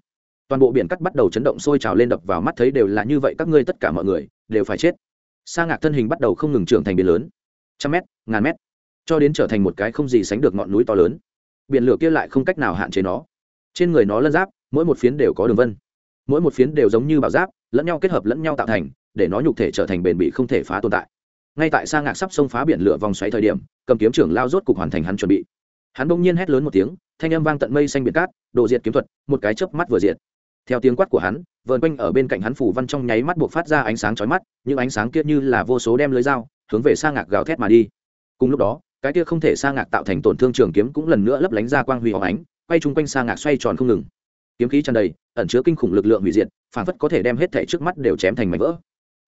Toàn bộ biển cắt bắt đầu chấn động sôi trào lên đập vào mắt thấy đều là như vậy các ngươi tất cả mọi người, đều phải chết. Sa ngạc thân hình bắt đầu không ngừng trưởng thành biển lớn. Trăm mét, ngàn mét, cho đến trở thành một cái không gì sánh được ngọn núi to lớn. Biển lửa kia lại không cách nào hạn chế nó. Trên người nó lân giáp, mỗi một phiến đều có đường vân. Mỗi một phiến đều giống như bảo giáp, lẫn nhau kết hợp lẫn nhau tạo thành, để nó nhục thể trở thành bền bị không thể phá tồn tại. Ngay tại sa ngạc sắp xông phá biển lửa vòng xoáy thời điểm, cầm kiếm trưởng lao rốt cục hoàn thành hắn chuẩn bị hắn bỗng nhiên hét lớn một tiếng, thanh âm vang tận mây xanh biển cát độ diệt kiếm thuật, một cái chớp mắt vừa diệt. Theo tiếng quát của hắn, vờn quanh ở bên cạnh hắn phủ văn trong nháy mắt buộc phát ra ánh sáng chói mắt, những ánh sáng kia như là vô số đem lưới dao, hướng về sa ngạc gào thét mà đi. Cùng lúc đó, cái kia không thể sa ngạc tạo thành tổn thương trường kiếm cũng lần nữa lấp lánh ra quang huy hóng ánh, quay chung quanh sa ngạc xoay tròn không ngừng. Kiếm khí tràn đầy, ẩn chứa kinh khủng lực lượng hủy diệt, phản phất có thể đem hết thể trước mắt đều chém thành mảnh vỡ.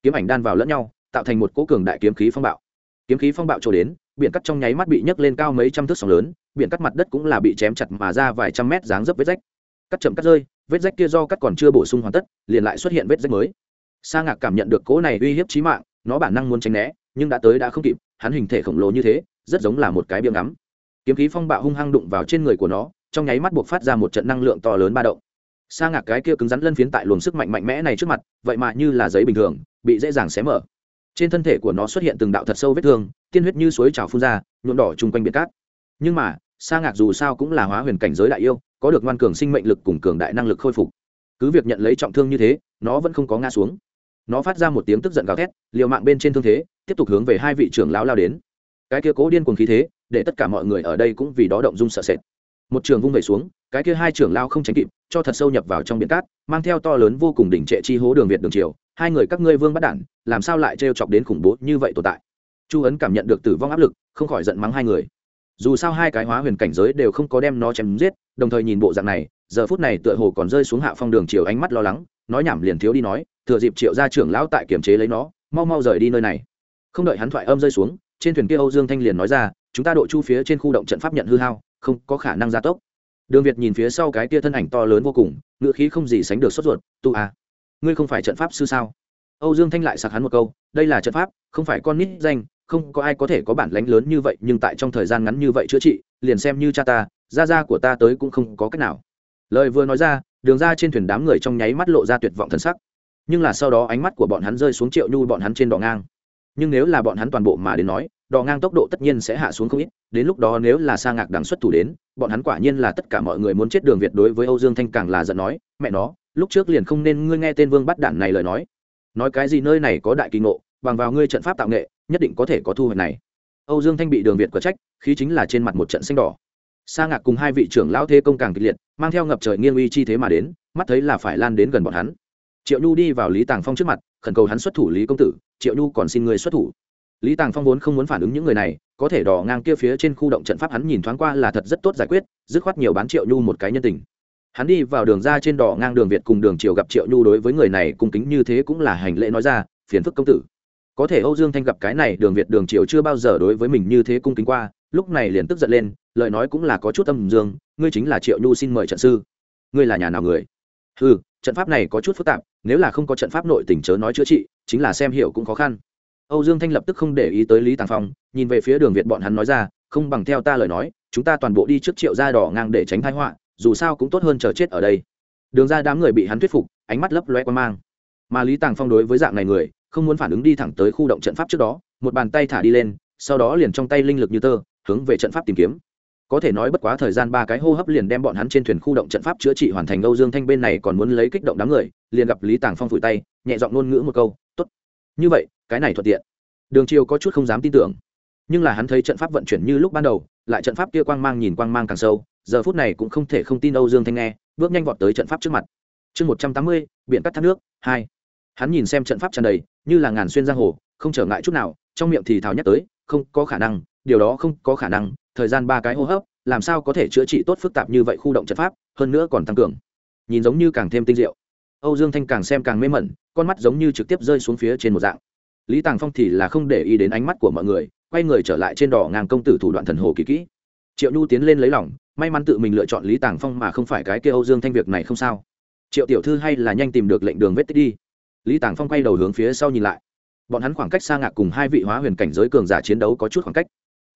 Kiếm ảnh đan vào lẫn nhau, tạo thành một cỗ cường đại kiếm khí phong bạo. Kiếm khí phong bạo trổ đến biển cắt trong nháy mắt bị nhấc lên cao mấy trăm thước sóng lớn, biển cắt mặt đất cũng là bị chém chặt mà ra vài trăm mét dáng dấp vết rách. Cắt chậm cắt rơi, vết rách kia do cắt còn chưa bổ sung hoàn tất, liền lại xuất hiện vết rách mới. Sa ngạc cảm nhận được cỗ này uy hiếp chí mạng, nó bản năng muốn tránh né, nhưng đã tới đã không kịp, hắn hình thể khổng lồ như thế, rất giống là một cái biếng ngắm. Kiếm khí phong bạo hung hăng đụng vào trên người của nó, trong nháy mắt buộc phát ra một trận năng lượng to lớn ba động. Sa ngạc cái kia cứng rắn lân phiến tại luồng sức mạnh mạnh mẽ này trước mặt, vậy mà như là giấy bình thường, bị dễ dàng xé mở trên thân thể của nó xuất hiện từng đạo thật sâu vết thương, tiên huyết như suối trào phun ra, nhuộm đỏ chung quanh biệt cát. Nhưng mà, sa ngạc dù sao cũng là hóa huyền cảnh giới đại yêu, có được ngoan cường sinh mệnh lực cùng cường đại năng lực khôi phục. Cứ việc nhận lấy trọng thương như thế, nó vẫn không có ngã xuống. Nó phát ra một tiếng tức giận gào thét, liều mạng bên trên thương thế, tiếp tục hướng về hai vị trưởng lão lao đến. Cái kia cố điên cuồng khí thế, để tất cả mọi người ở đây cũng vì đó động dung sợ sệt một trường vung vẩy xuống, cái kia hai trưởng lao không tránh kịp, cho thật sâu nhập vào trong biển cát, mang theo to lớn vô cùng đỉnh trệ chi hố đường việt đường triều, hai người các ngươi vương bắt đản, làm sao lại trêu chọc đến khủng bố như vậy tồn tại? Chu ấn cảm nhận được tử vong áp lực, không khỏi giận mắng hai người. Dù sao hai cái hóa huyền cảnh giới đều không có đem nó chém giết, đồng thời nhìn bộ dạng này, giờ phút này tựa hồ còn rơi xuống hạ phong đường chiều ánh mắt lo lắng, nói nhảm liền thiếu đi nói, thừa dịp triệu ra trưởng lão tại kiểm chế lấy nó, mau mau rời đi nơi này. Không đợi hắn thoại âm rơi xuống trên thuyền kia âu dương thanh liền nói ra, chúng ta độ chu phía trên khu động trận pháp nhận hư hao, không có khả năng gia tốc. Đường việt nhìn phía sau cái kia thân ảnh to lớn vô cùng, ngựa khí không gì sánh được sốt ruột, tu à. ngươi không phải trận pháp sư sao? Âu dương thanh lại sặc hắn một câu, đây là trận pháp, không phải con nít danh, không có ai có thể có bản lánh lớn như vậy, nhưng tại trong thời gian ngắn như vậy chữa trị, liền xem như cha ta, gia gia của ta tới cũng không có cách nào. Lời vừa nói ra, đường ra trên thuyền đám người trong nháy mắt lộ ra tuyệt vọng thân sắc. Nhưng là sau đó ánh mắt của bọn hắn rơi xuống triệu nhu bọn hắn trên đỏ ngang nhưng nếu là bọn hắn toàn bộ mà đến nói, đò ngang tốc độ tất nhiên sẽ hạ xuống không ít, đến lúc đó nếu là sa ngạc đằng xuất thủ đến, bọn hắn quả nhiên là tất cả mọi người muốn chết đường việt đối với âu dương thanh càng là giận nói, mẹ nó, lúc trước liền không nên ngươi nghe tên vương bắt đản này lời nói. Nói cái gì nơi này có đại kỳ ngộ, bằng vào ngươi trận pháp tạo nghệ, nhất định có thể có thu hoạch này. Âu dương thanh bị đường việt có trách, khí chính là trên mặt một trận xanh đỏ. Sa ngạc cùng hai vị trưởng lão thế công càng kịch liệt, mang theo ngập trời nghiêng uy chi thế mà đến, mắt thấy là phải lan đến gần bọn hắn triệu nhu đi vào lý tàng phong trước mặt, khẩn cầu hắn xuất thủ lý công tử, triệu nhu còn xin người xuất thủ. Lý tàng phong vốn không muốn phản ứng những người này, có thể đỏ ngang kia phía trên khu động trận pháp hắn nhìn thoáng qua là thật rất tốt giải quyết, dứt khoát nhiều bán triệu nhu một cái nhân tình. Hắn đi vào đường ra trên đỏ ngang đường việt cùng đường triều gặp triệu nhu đối với người này cung kính như thế cũng là hành lễ nói ra, phiền phức công tử. Có thể âu dương thanh gặp cái này, đường việt, đường triều chưa bao giờ đối với mình như thế cung kính qua, lúc này liền tức giận lên, lời nói cũng là có chút âm dương, ngươi chính là triệu nhu xin mời trận sư. Ngươi là nhà nào người? Ừ trận pháp này có chút phức tạp nếu là không có trận pháp nội tình chớ nói chữa trị, chính là xem hiểu cũng khó khăn. Âu dương thanh lập tức không để ý tới lý tàng phong, nhìn về phía đường việt bọn hắn nói ra, không bằng theo ta lời nói, chúng ta toàn bộ đi trước triệu gia đỏ ngang để tránh thái họa, dù sao cũng tốt hơn chờ chết ở đây. Đường ra đám người bị hắn thuyết phục, ánh mắt lấp loe quan mang. Mà lý tàng phong đối với dạng này người, không muốn phản ứng đi thẳng tới khu động trận pháp trước đó, một bàn tay thả đi lên, sau đó liền trong tay linh lực như tơ, hướng về trận pháp tìm kiếm có thể nói bất quá thời gian ba cái hô hấp liền đem bọn hắn trên thuyền khu động trận pháp chữa trị hoàn thành, âu dương thanh bên này còn muốn lấy kích động đám người, liền gặp lý tàng phong phủi tay, nhẹ giọng ngôn ngữ một câu t ố t như vậy, cái này thuận tiện. Đường triều có chút không dám tin tưởng. Nhưng là hắn thấy trận pháp vận chuyển như lúc ban đầu, lại trận pháp kia quang mang nhìn quang mang càng sâu, giờ phút này cũng không thể không tin âu dương thanh nghe, bước nhanh vọt tới trận pháp trước mặt. Chương một trăm tám mươi, biện cắt thác nước, hai. Hắn nhìn xem trận pháp tràn đầy, như là ngàn xuyên giang hồ, không trở ngại chút nào, trong miệng thì thào nhắc tới, không có khả năng, điều đó không có khả năng thời gian ba cái hô hấp, làm sao có thể chữa trị tốt phức tạp như vậy khu động trận pháp, hơn nữa còn tăng cường. Nhìn giống như càng thêm tinh diệu. Âu dương thanh càng xem càng mê mẩn, con mắt giống như trực tiếp rơi xuống phía trên một dạng. Lý tàng phong thì là không để ý đến ánh mắt của mọi người, quay người trở lại trên đỏ ngang công tử thủ đoạn thần hồ kỳ kỹ. Triệu nhu tiến lên lấy lòng, may mắn tự mình lựa chọn lý tàng phong mà không phải cái kia âu dương thanh việc này không sao. Triệu tiểu thư hay là nhanh tìm được lệnh đường vết tích đi. Lý tàng phong quay đầu hướng phía sau nhìn lại. Bọn hắn khoảng cách xa ngạc cùng hai vị hóa huyền cảnh giới cường giả chiến đấu có chút khoảng cách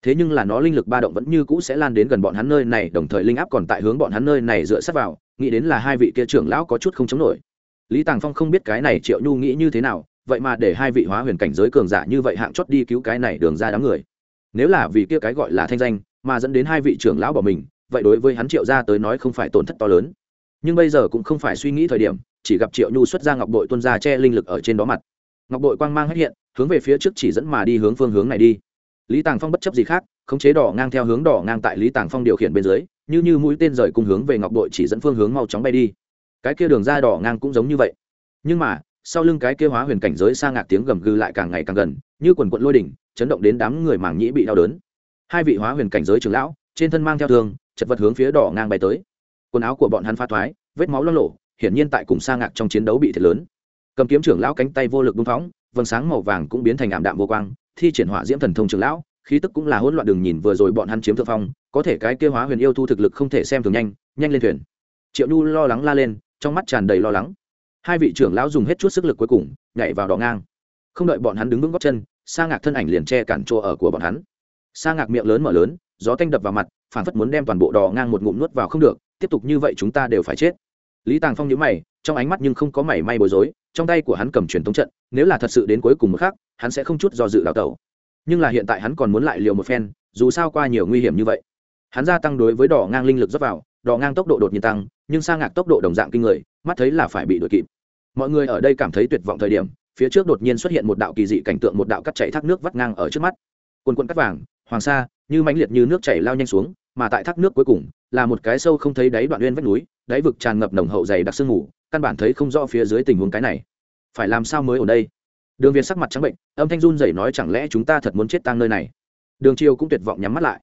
thế nhưng là nó linh lực ba động vẫn như cũ sẽ lan đến gần bọn hắn nơi này, đồng thời linh áp còn tại hướng bọn hắn nơi này dựa sát vào, nghĩ đến là hai vị kia trưởng lão có chút không chống nổi. Lý tàng phong không biết cái này triệu nhu nghĩ như thế nào, vậy mà để hai vị hóa huyền cảnh giới cường giả như vậy hạng chót đi cứu cái này đường ra đám người. Nếu là vì kia cái gọi là thanh danh, mà dẫn đến hai vị trưởng lão bỏ mình, vậy đối với hắn triệu ra tới nói không phải tổn thất to lớn. Nhưng bây giờ cũng không phải suy nghĩ thời điểm, chỉ gặp triệu nhu xuất ra ngọc bội tuân ra che linh lực ở trên đó mặt. Ngọc bội quang mang hết hiện, hướng về phía trước chỉ dẫn mà đi hướng phương hướng này đi lý tàng phong bất chấp gì khác, khống chế đỏ ngang theo hướng đỏ ngang tại lý tàng phong điều khiển bên dưới, như như mũi tên rời cùng hướng về ngọc đội chỉ dẫn phương hướng mau chóng bay đi. Cái kia đường ra đỏ ngang cũng giống như vậy. Nhưng mà, sau lưng cái kia hóa huyền cảnh giới xa ngạc tiếng gầm gừ lại càng ngày càng gần, như quần quận lôi đỉnh, chấn động đến đám người màng nhĩ bị đau đớn. Hai vị hóa huyền cảnh giới trưởng lão, trên thân mang theo thương, chật vật hướng phía đỏ ngang bay tới. Quần áo của bọn hắn pha thoái, vết máu lo lộ hiển nhiên tại cùng xa ngạc trong chiến đấu bị thiệt lớn. Cầm kiếm trưởng lão cánh tay vô lực bưng phóng, vầng sáng màu vàng cũng biến thành ảm đạm vô quang thi triển hỏa diễm thần thông trưởng lão, khí tức cũng là hỗn loạn đường nhìn vừa rồi bọn hắn chiếm thượng phong, có thể cái kia hóa huyền yêu thu thực lực không thể xem thường nhanh nhanh lên thuyền. Triệu nhu lo lắng la lên, trong mắt tràn đầy lo lắng. Hai vị trưởng lão dùng hết chút sức lực cuối cùng, nhảy vào đỏ ngang. Không đợi bọn hắn đứng vững góc chân, sa ngạc thân ảnh liền che cản chỗ ở của bọn hắn. Sa ngạc miệng lớn mở lớn, gió tanh đập vào mặt phản phất muốn đem toàn bộ đỏ ngang một ngụm nuốt vào không được, tiếp tục như vậy chúng ta đều phải chết lý tàng phong nhớ mày trong ánh mắt nhưng không có mảy may bối rối trong tay của hắn cầm truyền thống trận nếu là thật sự đến cuối cùng một khác, hắn sẽ không chút do dự đào tẩu. Nhưng là hiện tại hắn còn muốn lại liều một phen dù sao qua nhiều nguy hiểm như vậy. Hắn gia tăng đối với đỏ ngang linh lực dốc vào đỏ ngang tốc độ đột nhiên tăng nhưng sa ngạc tốc độ đồng dạng kinh người mắt thấy là phải bị đuổi kịp. Mọi người ở đây cảm thấy tuyệt vọng thời điểm phía trước đột nhiên xuất hiện một đạo kỳ dị cảnh tượng một đạo cắt chảy thác nước vắt ngang ở trước mắt. Quần quần cắt vàng hoàng sa như mãnh liệt như nước chảy lao nhanh xuống mà tại thác nước cuối cùng là một cái sâu không thấy đáy đoạn uyên vách núi, đáy vực tràn ngập nồng hậu dày đặc sương mù, căn bản thấy không rõ phía dưới tình huống cái này. Phải làm sao mới ở đây? Đường việt sắc mặt trắng bệnh, âm thanh run rẩy nói chẳng lẽ chúng ta thật muốn chết tang nơi này? Đường triều cũng tuyệt vọng nhắm mắt lại.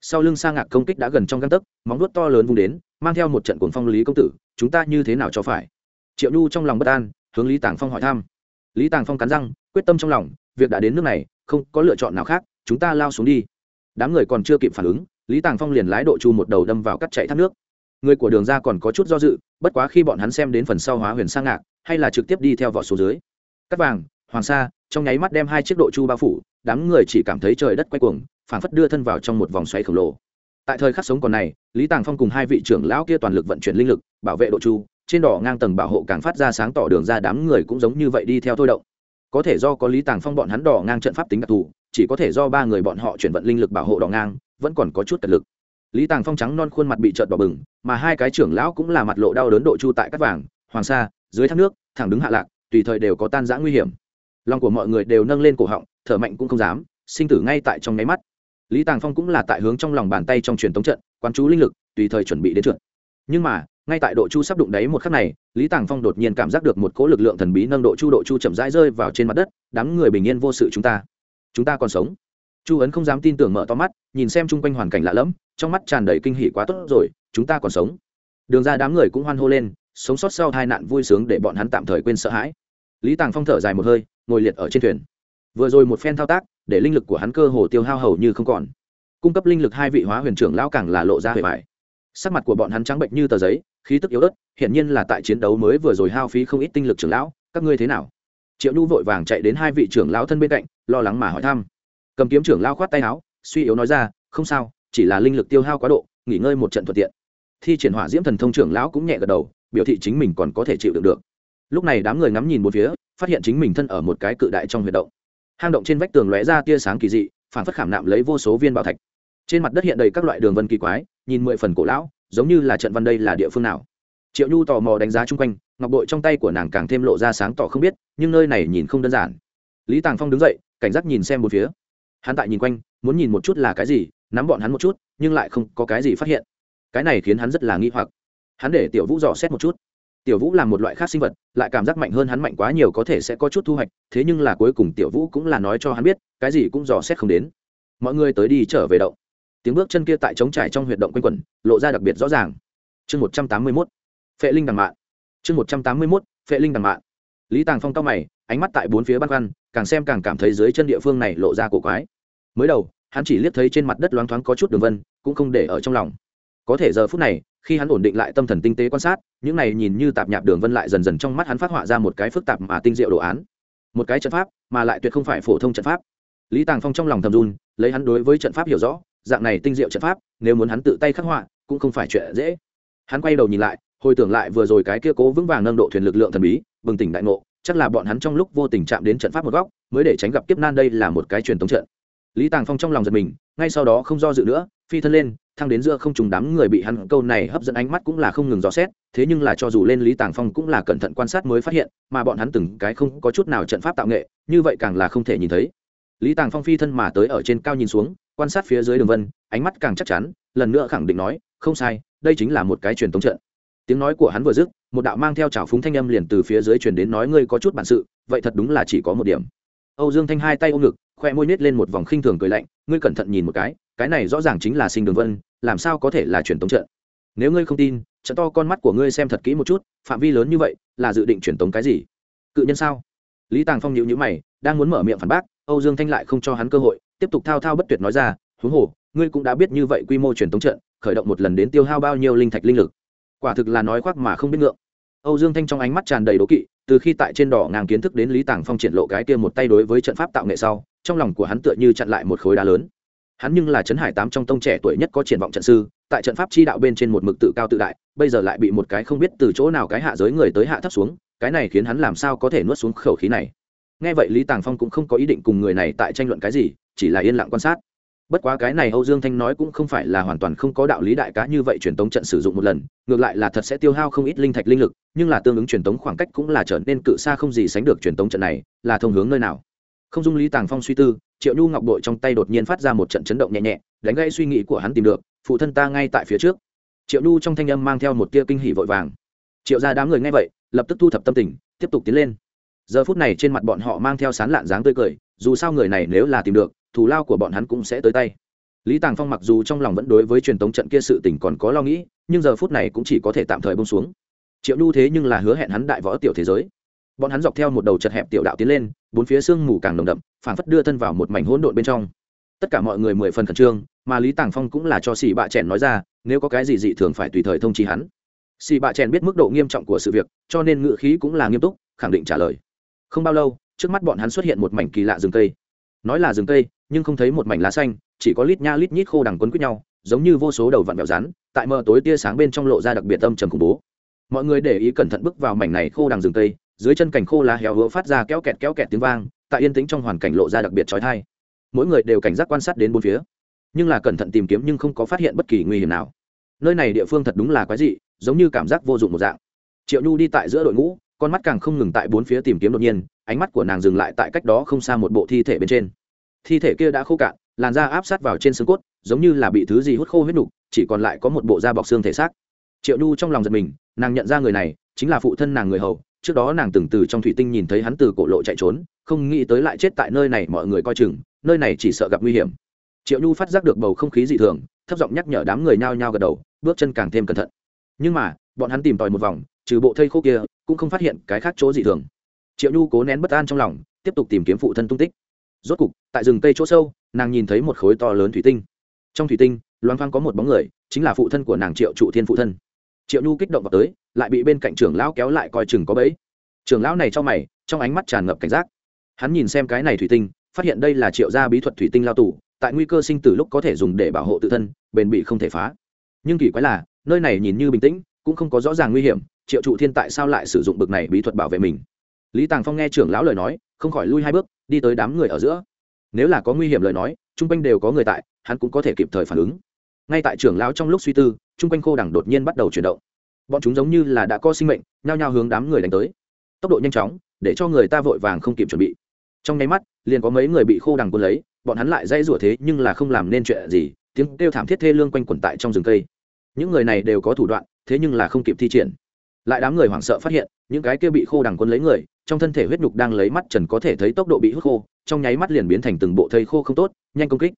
Sau lưng sa ngạc công kích đã gần trong găng tấc, móng vuốt to lớn vung đến, mang theo một trận cuồng phong lý công tử, chúng ta như thế nào cho phải? Triệu nhu trong lòng bất an, hướng lý tàng phong hỏi thăm. Lý tàng phong cắn răng, quyết tâm trong lòng, việc đã đến nước này, không có lựa chọn nào khác, chúng ta lao xuống đi. Đám người còn chưa kịp phản ứng lý tàng phong liền lái độ chu một đầu đâm vào cắt chạy thác nước. Người của đường ra còn có chút do dự, bất quá khi bọn hắn xem đến phần sau hóa huyền sang ngạc, hay là trực tiếp đi theo vỏ số dưới. Cắt vàng, hoàng sa, trong nháy mắt đem hai chiếc độ chu bao phủ, đám người chỉ cảm thấy trời đất quay cuồng, phảng phất đưa thân vào trong một vòng xoáy khổng lồ. Tại thời khắc sống còn này, lý tàng phong cùng hai vị trưởng lão kia toàn lực vận chuyển linh lực, bảo vệ độ chu, trên đỏ ngang tầng bảo hộ càng phát ra sáng tỏ đường ra đám người cũng giống như vậy đi theo thôi động. Có thể do có lý tàng phong bọn hắn đỏ ngang trận pháp tính đặc thù, chỉ có thể do ba người bọn họ chuyển vận linh lực bảo hộ đỏ ngang vẫn còn có chút tật lực. Lý tàng phong trắng non khuôn mặt bị trợt đỏ bừng, mà hai cái trưởng lão cũng là mặt lộ đau đớn độ chu tại cắt vàng, hoàng sa, dưới thác nước, thẳng đứng hạ lạc, tùy thời đều có tan giã nguy hiểm. Lòng của mọi người đều nâng lên cổ họng, thở mạnh cũng không dám, sinh tử ngay tại trong nháy mắt. Lý tàng phong cũng là tại hướng trong lòng bàn tay trong truyền tống trận, quán chú linh lực, tùy thời chuẩn bị đến trượt. Nhưng mà, ngay tại độ chu sắp đụng đáy một khắc này, lý tàng phong đột nhiên cảm giác được một cỗ lực lượng thần bí nâng độ chu độ chu chậm rãi rơi vào trên mặt đất, đám người bình yên vô sự chúng ta. Chúng ta còn sống. Chu ấn không dám tin tưởng mở to mắt nhìn xem chung quanh hoàn cảnh lạ lẫm, trong mắt tràn đầy kinh hỉ quá tốt rồi, chúng ta còn sống. Đường ra đám người cũng hoan hô lên, sống sót sau hai nạn vui sướng để bọn hắn tạm thời quên sợ hãi. Lý tàng phong thở dài một hơi, ngồi liệt ở trên thuyền. Vừa rồi một phen thao tác, để linh lực của hắn cơ hồ tiêu hao hầu như không còn. Cung cấp linh lực hai vị hóa huyền trưởng lão càng là lộ ra hề vải. Sắc mặt của bọn hắn trắng bệnh như tờ giấy, khí tức yếu ớt, hiển nhiên là tại chiến đấu mới vừa rồi hao phí không ít tinh lực trưởng lão, các ngươi thế nào? Triệu nhu vội vàng chạy đến hai vị trưởng lão thân bên cạnh, lo lắng mà hỏi thăm. Cầm kiếm trưởng lão khoát tay áo suy yếu nói ra, không sao, chỉ là linh lực tiêu hao quá độ, nghỉ ngơi một trận thuận tiện. Thi triển hỏa diễm thần thông trưởng lão cũng nhẹ gật đầu, biểu thị chính mình còn có thể chịu đựng được. Lúc này đám người ngắm nhìn một phía, phát hiện chính mình thân ở một cái cự đại trong huyệt động. Hang động trên vách tường lóe ra tia sáng kỳ dị, phản phất khảm nạm lấy vô số viên bảo thạch. Trên mặt đất hiện đầy các loại đường vân kỳ quái, nhìn mười phần cổ lão, giống như là trận văn đây là địa phương nào. Triệu nhu tò mò đánh giá chung quanh, ngọc bội trong tay của nàng càng thêm lộ ra sáng tỏ không biết, nhưng nơi này nhìn không đơn giản. Lý tàng phong đứng dậy, cảnh giác nhìn xem một phía. Hắn tại nhìn quanh muốn nhìn một chút là cái gì, nắm bọn hắn một chút, nhưng lại không có cái gì phát hiện. Cái này khiến hắn rất là nghi hoặc. Hắn để tiểu vũ dò xét một chút. Tiểu vũ là một loại khác sinh vật, lại cảm giác mạnh hơn hắn mạnh quá nhiều có thể sẽ có chút thu hoạch, thế nhưng là cuối cùng tiểu vũ cũng là nói cho hắn biết, cái gì cũng dò xét không đến. Mọi người tới đi trở về động. Tiếng bước chân kia tại trống trải trong huyệt động quanh quẩn, lộ ra đặc biệt rõ ràng. Chương một trăm tám mươi mốt. Phệ linh đằng mạn. Chương một trăm tám mươi mốt. Phệ linh đằng mạn. Lý tàng phong cao mày, ánh mắt tại bốn phía băn khoăn, càng xem càng cảm thấy dưới chân địa phương này lộ ra cổ quái mới đầu, hắn chỉ liếc thấy trên mặt đất loáng thoáng có chút đường vân, cũng không để ở trong lòng. Có thể giờ phút này, khi hắn ổn định lại tâm thần tinh tế quan sát, những này nhìn như tạp nhạp đường vân lại dần dần trong mắt hắn phát họa ra một cái phức tạp mà tinh diệu đồ án. Một cái trận pháp, mà lại tuyệt không phải phổ thông trận pháp. Lý tàng phong trong lòng thầm run, lấy hắn đối với trận pháp hiểu rõ, dạng này tinh diệu trận pháp, nếu muốn hắn tự tay khắc họa, cũng không phải chuyện dễ. Hắn quay đầu nhìn lại, hồi tưởng lại vừa rồi cái kia cố vững vàng nâng độ thuyền lực lượng thần bí, bừng tỉnh đại ngộ, chắc là bọn hắn trong lúc vô tình chạm đến trận pháp một góc, mới để tránh gặp kiếp nan đây là một cái truyền thống trận lý tàng phong trong lòng giật mình, ngay sau đó không do dự nữa, phi thân lên, thăng đến giữa không trùng đám người bị hắn câu này hấp dẫn ánh mắt cũng là không ngừng dò xét, thế nhưng là cho dù lên lý tàng phong cũng là cẩn thận quan sát mới phát hiện, mà bọn hắn từng cái không có chút nào trận pháp tạo nghệ, như vậy càng là không thể nhìn thấy. Lý tàng phong phi thân mà tới ở trên cao nhìn xuống, quan sát phía dưới đường vân, ánh mắt càng chắc chắn, lần nữa khẳng định nói, không sai, đây chính là một cái truyền thống trận. Tiếng nói của hắn vừa dứt, một đạo mang theo trào phúng thanh âm liền từ phía dưới truyền đến nói, ngươi có chút bản sự, vậy thật đúng là chỉ có một điểm. Âu dương thanh hai tay ôm ngực khoe môi nết lên một vòng khinh thường cười lạnh, ngươi cẩn thận nhìn một cái cái này rõ ràng chính là sinh đường vân, làm sao có thể là truyền tống trận? Nếu ngươi không tin, trận to con mắt của ngươi xem thật kỹ một chút, phạm vi lớn như vậy, là dự định truyền tống cái gì? Cự nhân sao? Lý tàng phong nhịu nhữ mày, đang muốn mở miệng phản bác, âu dương thanh lại không cho hắn cơ hội, tiếp tục thao thao bất tuyệt nói ra huống hồ, ngươi cũng đã biết như vậy quy mô truyền tống trận, khởi động một lần đến tiêu hao bao nhiêu linh thạch linh lực. Quả thực là nói khoác mà không biết ngượng. Âu dương thanh trong ánh mắt tràn đầy đố kỵ, từ khi tại trên đỏ ngang kiến thức đến lý tàng phong triển lộ cái kia một tay đối với trận pháp tạo nghệ sau trong lòng của hắn tựa như chặn lại một khối đá lớn. Hắn nhưng là trấn hải tám trong tông trẻ tuổi nhất có triển vọng trận sư, tại trận pháp chi đạo bên trên một mực tự cao tự đại, bây giờ lại bị một cái không biết từ chỗ nào cái hạ giới người tới hạ thấp xuống, cái này khiến hắn làm sao có thể nuốt xuống khẩu khí này. Nghe vậy lý tàng phong cũng không có ý định cùng người này tại tranh luận cái gì, chỉ là yên lặng quan sát. Bất quá cái này âu dương thanh nói cũng không phải là hoàn toàn không có đạo lý đại cá như vậy truyền tống trận sử dụng một lần, ngược lại là thật sẽ tiêu hao không ít linh thạch linh lực, nhưng là tương ứng truyền tống khoảng cách cũng là trở nên cự xa không gì sánh được truyền tống trận này, là thông hướng nơi nào không dung lý tàng phong suy tư, triệu nhu ngọc bội trong tay đột nhiên phát ra một trận chấn động nhẹ nhẹ, đánh gãy suy nghĩ của hắn tìm được, phụ thân ta ngay tại phía trước. Triệu nhu trong thanh âm mang theo một tia kinh hỉ vội vàng. Triệu ra đám người nghe vậy, lập tức thu thập tâm tình, tiếp tục tiến lên. Giờ phút này trên mặt bọn họ mang theo sán lạn dáng tươi cười, dù sao người này nếu là tìm được, thù lao của bọn hắn cũng sẽ tới tay. Lý tàng phong mặc dù trong lòng vẫn đối với truyền thống trận kia sự tình còn có lo nghĩ, nhưng giờ phút này cũng chỉ có thể tạm thời bông xuống. Triệu nhu thế nhưng là hứa hẹn hắn đại võ tiểu thế giới bọn hắn dọc theo một đầu chật hẹp tiểu đạo tiến lên, bốn phía sương mù càng nồng đậm, phảng phất đưa thân vào một mảnh hỗn độn bên trong. Tất cả mọi người mười phần khẩn trương, mà lý tàng phong cũng là cho xì bạ chèn nói ra, nếu có cái gì dị thường phải tùy thời thông chi hắn. Xì bạ chèn biết mức độ nghiêm trọng của sự việc, cho nên ngự khí cũng là nghiêm túc, khẳng định trả lời. Không bao lâu, trước mắt bọn hắn xuất hiện một mảnh kỳ lạ rừng cây. Nói là rừng cây, nhưng không thấy một mảnh lá xanh, chỉ có lít nha lít nhít khô đằng quấn quýt nhau, giống như vô số đầu vặn vẹo rắn, tại mờ tối tia sáng bên trong lộ ra đặc biệt âm trầm khủng bố. Mọi người để ý cẩn thận bước vào mảnh này khô đằng rừng cây dưới chân cành khô lá héo hứa phát ra kéo kẹt kéo kẹt tiếng vang, tại yên tĩnh trong hoàn cảnh lộ ra đặc biệt trói thai. Mỗi người đều cảnh giác quan sát đến bốn phía, nhưng là cẩn thận tìm kiếm nhưng không có phát hiện bất kỳ nguy hiểm nào. Nơi này địa phương thật đúng là quái dị, giống như cảm giác vô dụng một dạng. Triệu nhu đi tại giữa đội ngũ, con mắt càng không ngừng tại bốn phía tìm kiếm đột nhiên, ánh mắt của nàng dừng lại tại cách đó không xa một bộ thi thể bên trên. Thi thể kia đã khô cạn, làn da áp sát vào trên xương cốt, giống như là bị thứ gì hút khô huyết nục, chỉ còn lại có một bộ da bọc xương thể xác. Triệu nhu trong lòng giật mình, nàng nhận ra người này, chính là phụ thân nàng người hầu trước đó nàng từng từ trong thủy tinh nhìn thấy hắn từ cổ lộ chạy trốn, không nghĩ tới lại chết tại nơi này, mọi người coi chừng, nơi này chỉ sợ gặp nguy hiểm. Triệu nhu phát giác được bầu không khí dị thường, thấp giọng nhắc nhở đám người nhao nhao gật đầu, bước chân càng thêm cẩn thận. Nhưng mà, bọn hắn tìm tòi một vòng, trừ bộ thây khô kia, cũng không phát hiện cái khác chỗ dị thường. Triệu nhu cố nén bất an trong lòng, tiếp tục tìm kiếm phụ thân tung tích. Rốt cục, tại rừng cây chỗ sâu, nàng nhìn thấy một khối to lớn thủy tinh. Trong thủy tinh loan thoang có một bóng người, chính là phụ thân của nàng triệu trụ thiên phụ thân. Triệu nhu kích động vào tới lại bị bên cạnh trưởng lão kéo lại coi chừng có bẫy. Trưởng lão này cho mày, trong ánh mắt tràn ngập cảnh giác. Hắn nhìn xem cái này thủy tinh, phát hiện đây là triệu gia bí thuật thủy tinh lao tù, tại nguy cơ sinh tử lúc có thể dùng để bảo hộ tự thân, bền bị không thể phá. Nhưng kỳ quái là, nơi này nhìn như bình tĩnh, cũng không có rõ ràng nguy hiểm, triệu trụ thiên tại sao lại sử dụng bực này bí thuật bảo vệ mình? Lý tàng phong nghe trưởng lão lời nói, không khỏi lui hai bước, đi tới đám người ở giữa. Nếu là có nguy hiểm lời nói, chung quanh đều có người tại, hắn cũng có thể kịp thời phản ứng. Ngay tại trưởng lão trong lúc suy tư, chung quanh khô đẳng đột nhiên bắt đầu chuyển động bọn chúng giống như là đã có sinh mệnh, nhao nhao hướng đám người đánh tới. Tốc độ nhanh chóng, để cho người ta vội vàng không kịp chuẩn bị. Trong nháy mắt, liền có mấy người bị khô đằng quân lấy, bọn hắn lại dây rủa thế nhưng là không làm nên chuyện gì, tiếng kêu thảm thiết thê lương quanh quẩn tại trong rừng cây. Những người này đều có thủ đoạn, thế nhưng là không kịp thi triển. Lại đám người hoảng sợ phát hiện, những cái kia bị khô đằng quân lấy người, trong thân thể huyết nhục đang lấy mắt trần có thể thấy tốc độ bị hút khô, trong nháy mắt liền biến thành từng bộ thây khô không tốt, nhanh công kích.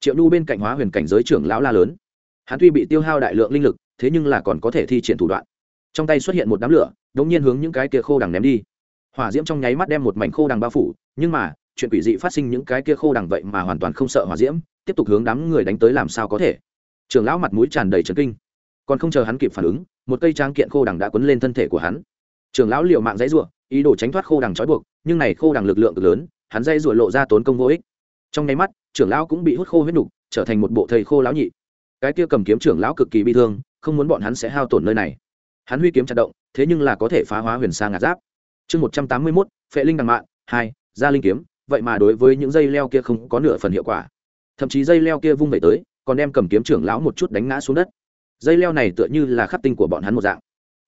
Triệu nhu bên cạnh hóa huyền cảnh giới trưởng lão la lớn. Hắn tuy bị tiêu hao đại lượng linh lực thế nhưng là còn có thể thi triển thủ đoạn. Trong tay xuất hiện một đám lửa đ ỗ n g nhiên hướng những cái kia khô đằng ném đi. Hỏa diễm trong nháy mắt đem một mảnh khô đằng bao phủ, nhưng mà, chuyện quỷ dị phát sinh những cái kia khô đằng vậy mà hoàn toàn không sợ hỏa diễm, tiếp tục hướng đám người đánh tới làm sao có thể. Trường lão mặt mũi tràn đầy trấn kinh. Còn không chờ hắn kịp phản ứng, một cây tráng kiện khô đằng đã quấn lên thân thể của hắn. Trường lão liều mạng dãy ruộng ý đồ tránh thoát khô đằng trói buộc, nhưng này khô đằng lực lượng cực lớn, hắn dây ruộng lộ ra tốn công vô ích. Trong nháy mắt, trưởng lão cũng bị hút khô huyết nục, trở thành một bộ thầy khô lão nhị. Cái kia cầm kiếm trưởng lão cực kỳ bi thương không muốn bọn hắn sẽ hao tổn nơi này. Hắn huy kiếm chặt động, thế nhưng là có thể phá hóa huyền sa ngạt giáp. Chương một trăm tám mươi mốt, phệ linh đằng mạng, hai gia linh kiếm, vậy mà đối với những dây leo kia không có nửa phần hiệu quả. Thậm chí dây leo kia vung về tới, còn đem cầm kiếm trưởng lão một chút đánh ngã xuống đất. Dây leo này tựa như là khắc tinh của bọn hắn một dạng.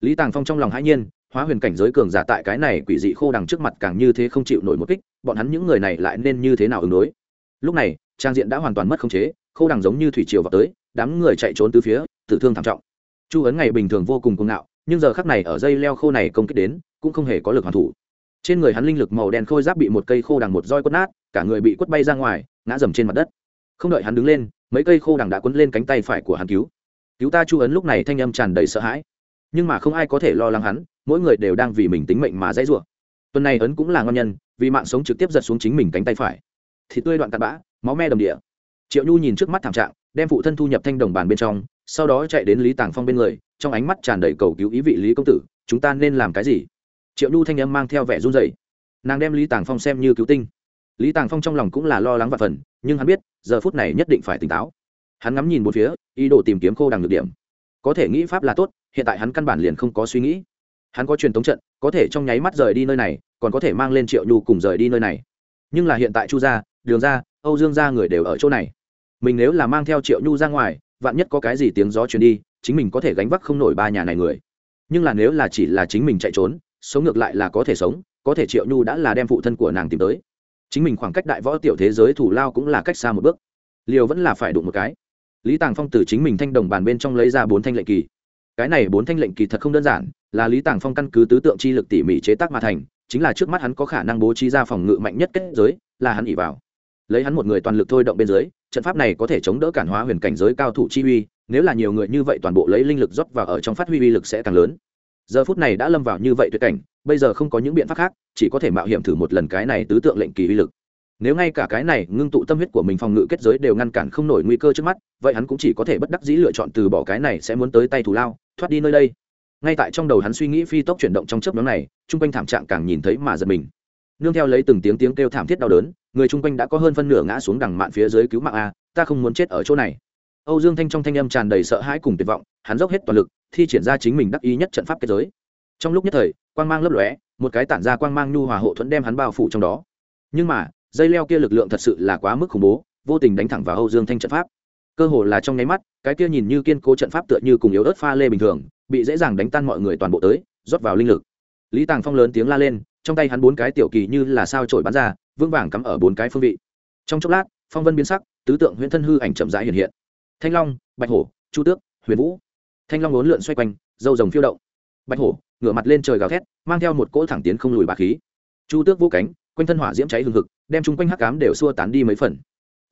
Lý tàng phong trong lòng hãi nhiên, hóa huyền cảnh giới cường giả tại cái này quỷ dị khô đằng trước mặt càng như thế không chịu nổi một kích, bọn hắn những người này lại nên như thế nào ứng đối? Lúc này, trang diện đã hoàn toàn mất khống chế, khô đằng giống như thủy triều vào tới, đám người chạy trốn từ phía tử thương thảm trọng. Chu ấn ngày bình thường vô cùng cuồng ngạo, nhưng giờ khắc này ở dây leo khô này công kích đến, cũng không hề có lực hoàn thủ. Trên người hắn linh lực màu đen khôi giáp bị một cây khô đằng một roi quất nát, cả người bị quất bay ra ngoài, ngã dầm trên mặt đất. Không đợi hắn đứng lên, mấy cây khô đằng đã quấn lên cánh tay phải của hắn cứu. Cứu ta chu ấn lúc này thanh âm tràn đầy sợ hãi. Nhưng mà không ai có thể lo lắng hắn, mỗi người đều đang vì mình tính mệnh mà dãy rủa. Tuần này ấn cũng là ngon nhân, vì mạng sống trực tiếp giật xuống chính mình cánh tay phải. Thì tươi đoạn tạt bã, máu me đầm địa. Triệu nhu nhìn trước mắt thảm trạng, đem phụ thân thu nhập thanh đồng bàn bên trong sau đó chạy đến lý tàng phong bên người trong ánh mắt tràn đầy cầu cứu ý vị lý công tử chúng ta nên làm cái gì? Triệu nhu thanh âm mang theo vẻ run dày nàng đem lý tàng phong xem như cứu tinh. Lý tàng phong trong lòng cũng là lo lắng và phần nhưng hắn biết giờ phút này nhất định phải tỉnh táo. Hắn ngắm nhìn một phía ý đồ tìm kiếm khô đằng được điểm. Có thể nghĩ pháp là tốt hiện tại hắn căn bản liền không có suy nghĩ. Hắn có truyền thống trận có thể trong nháy mắt rời đi nơi này còn có thể mang lên triệu nhu cùng rời đi nơi này. Nhưng là hiện tại chu gia đường Gia, âu dương gia người đều ở chỗ này. Mình nếu là mang theo triệu nhu ra ngoài vạn nhất có cái gì tiếng gió truyền đi, chính mình có thể gánh vác không nổi ba nhà này người. Nhưng là nếu là chỉ là chính mình chạy trốn, sống ngược lại là có thể sống, có thể triệu nhu đã là đem phụ thân của nàng tìm tới. Chính mình khoảng cách đại võ tiểu thế giới thủ lao cũng là cách xa một bước. Liều vẫn là phải đụng một cái. Lý tàng phong từ chính mình thanh đồng bàn bên trong lấy ra bốn thanh lệnh kỳ. Cái này bốn thanh lệnh kỳ thật không đơn giản, là lý tàng phong căn cứ tứ tượng chi lực tỉ mỉ chế tác mà thành, chính là trước mắt hắn có khả năng bố trí ra phòng ngự mạnh nhất kết giới, là hắn ỉ vào lấy hắn một người toàn lực thôi động bên dưới, trận pháp này có thể chống đỡ cản hóa huyền cảnh giới cao thủ chi uy, nếu là nhiều người như vậy toàn bộ lấy linh lực rót vào ở trong phát huy uy lực sẽ càng lớn. Giờ phút này đã lâm vào như vậy tuyệt cảnh, bây giờ không có những biện pháp khác, chỉ có thể mạo hiểm thử một lần cái này tứ tượng lệnh kỳ uy lực. Nếu ngay cả cái này ngưng tụ tâm huyết của mình phòng ngự kết giới đều ngăn cản không nổi nguy cơ trước mắt, vậy hắn cũng chỉ có thể bất đắc dĩ lựa chọn từ bỏ cái này sẽ muốn tới tay thủ lao, thoát đi nơi đây. Ngay tại trong đầu hắn suy nghĩ phi tốc chuyển động trong chớp nhóm này, chung quanh thảm trạng càng nhìn thấy mà giật mình nương theo lấy từng tiếng tiếng kêu thảm thiết đau đớn, người chung quanh đã có hơn phân nửa ngã xuống đằng mạn phía dưới cứu mạng a, ta không muốn chết ở chỗ này. Âu dương thanh trong thanh âm tràn đầy sợ hãi cùng tuyệt vọng, hắn dốc hết toàn lực, thi triển ra chính mình đắc ý nhất trận pháp kết giới. Trong lúc nhất thời, quang mang lấp lóe, một cái tản ra quang mang nhu hòa hộ thuẫn đem hắn bao phủ trong đó. Nhưng mà, dây leo kia lực lượng thật sự là quá mức khủng bố, vô tình đánh thẳng vào âu dương thanh trận pháp. Cơ hồ là trong nháy mắt, cái kia nhìn như kiên cố trận pháp tựa như cùng yếu ớt pha lê bình thường, bị dễ dàng đánh tan mọi người toàn bộ tới, rót vào linh lực. Lý tàng phong lớn tiếng la lên trong tay hắn bốn cái tiểu kỳ như là sao trổi bắn ra, vững vàng cắm ở bốn cái phương vị. Trong chốc lát, phong vân biến sắc, tứ tượng huyễn thân hư ảnh chậm rãi hiện hiện. Thanh long, bạch hổ, chu tước, huyền vũ. Thanh long lốn lượn xoay quanh, dâu rồng phiêu động. Bạch hổ, ngửa mặt lên trời gào thét, mang theo một cỗ thẳng tiến không lùi bà khí. Chu tước vũ cánh, quanh thân hỏa diễm cháy hừng hực, đem chung quanh hắc cám đều xua tán đi mấy phần.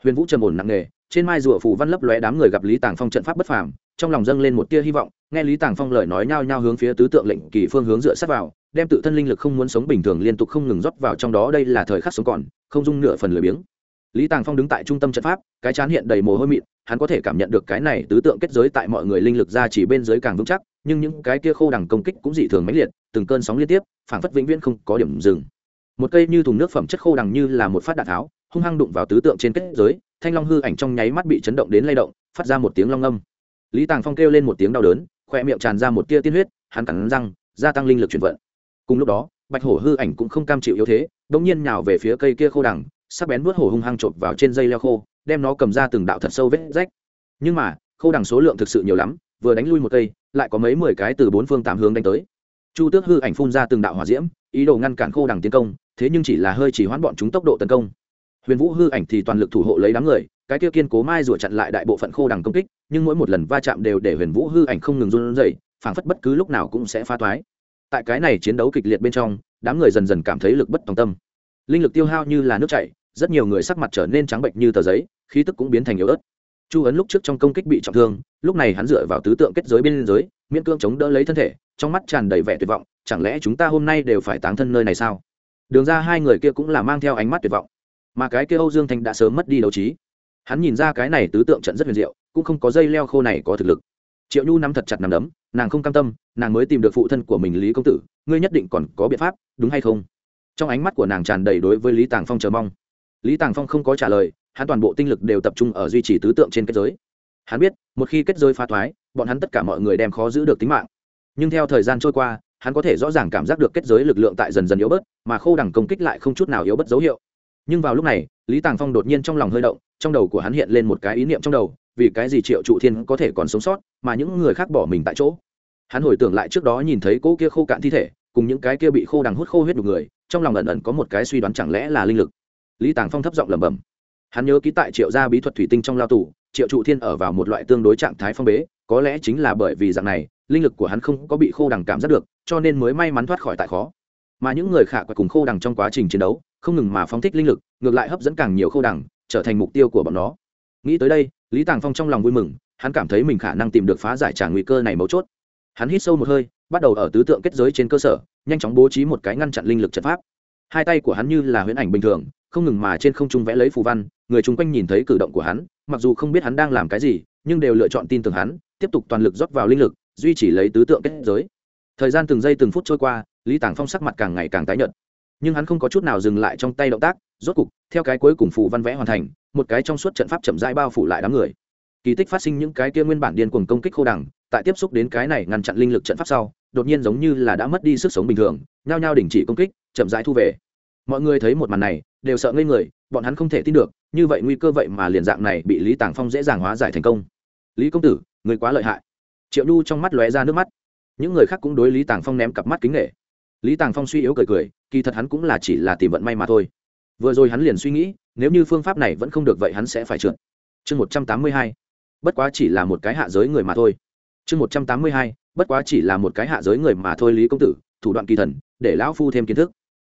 Huyền vũ trầm ổn nặng nề, trên mai rùa phủ văn lấp lóe đám người gặp lý tàng phong trận pháp bất phàm, trong lòng dâng lên một tia hy vọng, nghe lý tàng phong lời nói nhao nhao hướng phía tứ tượng lệnh kỳ phương hướng dựa sát vào đem tự thân linh lực không muốn sống bình thường liên tục không ngừng rót vào trong đó, đây là thời khắc sống còn, không dung nửa phần lười biếng. Lý tàng phong đứng tại trung tâm trận pháp, cái chán hiện đầy mồ hôi mịn, hắn có thể cảm nhận được cái này tứ tượng kết giới tại mọi người linh lực ra chỉ bên dưới càng vững chắc, nhưng những cái kia khô đằng công kích cũng dị thường mãnh liệt, từng cơn sóng liên tiếp, phảng phất vĩnh viễn không có điểm dừng. Một cây như thùng nước phẩm chất khô đằng như là một phát đạn tháo, hung hăng đụng vào tứ tượng trên kết giới, thanh long hư ảnh trong nháy mắt bị chấn động đến lay động, phát ra một tiếng long âm lý tàng phong kêu lên một tiếng đau đớn, khoe miệng tràn ra một tia tiên huyết, hắn cắn răng, gia tăng linh lực chuyển vận cùng lúc đó, bạch hổ hư ảnh cũng không cam chịu yếu thế đ ỗ n g nhiên nhào về phía cây kia khô đằng, sắc bén vớt hổ hung hăng chộp vào trên dây leo khô, đem nó cầm ra từng đạo thật sâu vết rách. Nhưng mà, khô đằng số lượng thực sự nhiều lắm, vừa đánh lui một cây, lại có mấy mười cái từ bốn phương tám hướng đánh tới. Chu tước hư ảnh phun ra từng đạo hỏa diễm, ý đồ ngăn cản khô đằng tiến công, thế nhưng chỉ là hơi chỉ hoãn bọn chúng tốc độ tấn công. Huyền vũ hư ảnh thì toàn lực thủ hộ lấy đám người, cái kia kiên cố mai rủa chặn lại đại bộ phận khô đằng công kích, nhưng mỗi một lần va chạm đều để huyền vũ hư ảnh không ngừng run rẩy, phảng phất bất cứ lúc nào cũng sẽ phá toái tại cái này chiến đấu kịch liệt bên trong, đám người dần dần cảm thấy lực bất tòng tâm. Linh lực tiêu hao như là nước chảy, rất nhiều người sắc mặt trở nên trắng bệnh như tờ giấy, khí tức cũng biến thành yếu ớt. Chu ấn lúc trước trong công kích bị trọng thương, lúc này hắn dựa vào tứ tượng kết giới bên giới miễn cương chống đỡ lấy thân thể, trong mắt tràn đầy vẻ tuyệt vọng, chẳng lẽ chúng ta hôm nay đều phải táng thân nơi này sao? Đường ra hai người kia cũng là mang theo ánh mắt tuyệt vọng. Mà cái kia âu dương thanh đã sớm mất đi đấu trí. Hắn nhìn ra cái này tứ tượng trận rất huyền diệu, cũng không có dây leo khô này có thực lực triệu nhu nắm thật chặt nằm đấm, nàng không cam tâm, nàng mới tìm được phụ thân của mình lý công tử, ngươi nhất định còn có biện pháp, đúng hay không? Trong ánh mắt của nàng tràn đầy đối với lý tàng phong chờ mong. Lý tàng phong không có trả lời, hắn toàn bộ tinh lực đều tập trung ở duy trì tứ tượng trên kết giới. Hắn biết, một khi kết giới phá thoái, bọn hắn tất cả mọi người đem khó giữ được tính mạng. Nhưng theo thời gian trôi qua, hắn có thể rõ ràng cảm giác được kết giới lực lượng tại dần dần yếu bớt, mà khô đẳng công kích lại không chút nào yếu bớt dấu hiệu nhưng vào lúc này, lý tàng phong đột nhiên trong lòng hơi động, trong đầu của hắn hiện lên một cái ý niệm trong đầu, vì cái gì triệu trụ thiên có thể còn sống sót, mà những người khác bỏ mình tại chỗ? Hắn hồi tưởng lại trước đó nhìn thấy cỗ kia khô cạn thi thể, cùng những cái kia bị khô đằng hút khô huyết đục người, trong lòng ẩn ẩn có một cái suy đoán chẳng lẽ là linh lực. Lý tàng phong thấp giọng lẩm bẩm. Hắn nhớ ký tại triệu gia bí thuật thủy tinh trong lao tù, triệu trụ thiên ở vào một loại tương đối trạng thái phong bế, có lẽ chính là bởi vì dạng này, linh lực của hắn không có bị khô đằng cảm giác được, cho nên mới may mắn thoát khỏi tại khó. Mà những người khác cùng khô đằng trong quá trình chiến đấu không ngừng mà phóng thích linh lực, ngược lại hấp dẫn càng nhiều khâu đẳng trở thành mục tiêu của bọn nó. Nghĩ tới đây, lý tàng phong trong lòng vui mừng, hắn cảm thấy mình khả năng tìm được phá giải trả nguy cơ này mấu chốt. Hắn hít sâu một hơi, bắt đầu ở tứ tượng kết giới trên cơ sở, nhanh chóng bố trí một cái ngăn chặn linh lực trận pháp. Hai tay của hắn như là huyễn ảnh bình thường, không ngừng mà trên không trung vẽ lấy phù văn, người chung quanh nhìn thấy cử động của hắn, mặc dù không biết hắn đang làm cái gì, nhưng đều lựa chọn tin tưởng hắn, tiếp tục toàn lực rót vào linh lực, duy trì lấy tứ tượng kết giới. Thời gian từng giây từng phút trôi qua, lý tàng phong sắc mặt càng ngày càng tái nhợt nhưng hắn không có chút nào dừng lại trong tay động tác, rốt cục, theo cái cuối cùng phù văn vẽ hoàn thành, một cái trong suốt trận pháp chậm rãi bao phủ lại đám người. Kỳ tích phát sinh những cái kia nguyên bản điên cuồng công kích khô đẳng tại tiếp xúc đến cái này ngăn chặn linh lực trận pháp sau, đột nhiên giống như là đã mất đi sức sống bình thường, nhao nhao đình chỉ công kích, chậm rãi thu về. Mọi người thấy một màn này, đều sợ ngây người, bọn hắn không thể tin được, như vậy nguy cơ vậy mà liền dạng này bị lý tàng phong dễ dàng hóa giải thành công. Lý công tử, người quá lợi hại. Triệu nhu trong mắt lóe ra nước mắt. Những người khác cũng đối lý tàng phong ném cặp mắt kính nghệ lý tàng phong suy yếu cười cười, kỳ thật hắn cũng là chỉ là tìm vận may mà thôi. Vừa rồi hắn liền suy nghĩ, nếu như phương pháp này vẫn không được vậy hắn sẽ phải trượt. Chương một trăm tám mươi hai. Bất quá chỉ là một cái hạ giới người mà thôi. Chương một trăm tám mươi hai, bất quá chỉ là một cái hạ giới người mà thôi lý công tử, thủ đoạn kỳ thần, để lão phu thêm kiến thức.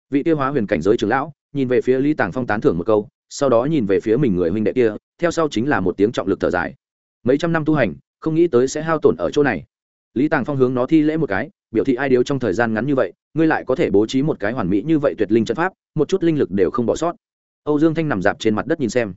Vị tiêu hóa huyền cảnh giới trường lão, nhìn về phía lý tàng phong tán thưởng một câu, sau đó nhìn về phía mình người huynh đệ kia, theo sau chính là một tiếng trọng lực thở dài. Mấy trăm năm tu hành, không nghĩ tới sẽ hao tổn ở chỗ này. Lý tàng phong hướng nó thi lễ một cái biểu thị ai điếu trong thời gian ngắn như vậy, ngươi lại có thể bố trí một cái hoàn mỹ như vậy tuyệt linh trận pháp, một chút linh lực đều không bỏ sót. Âu dương thanh nằm dạp trên mặt đất nhìn xem.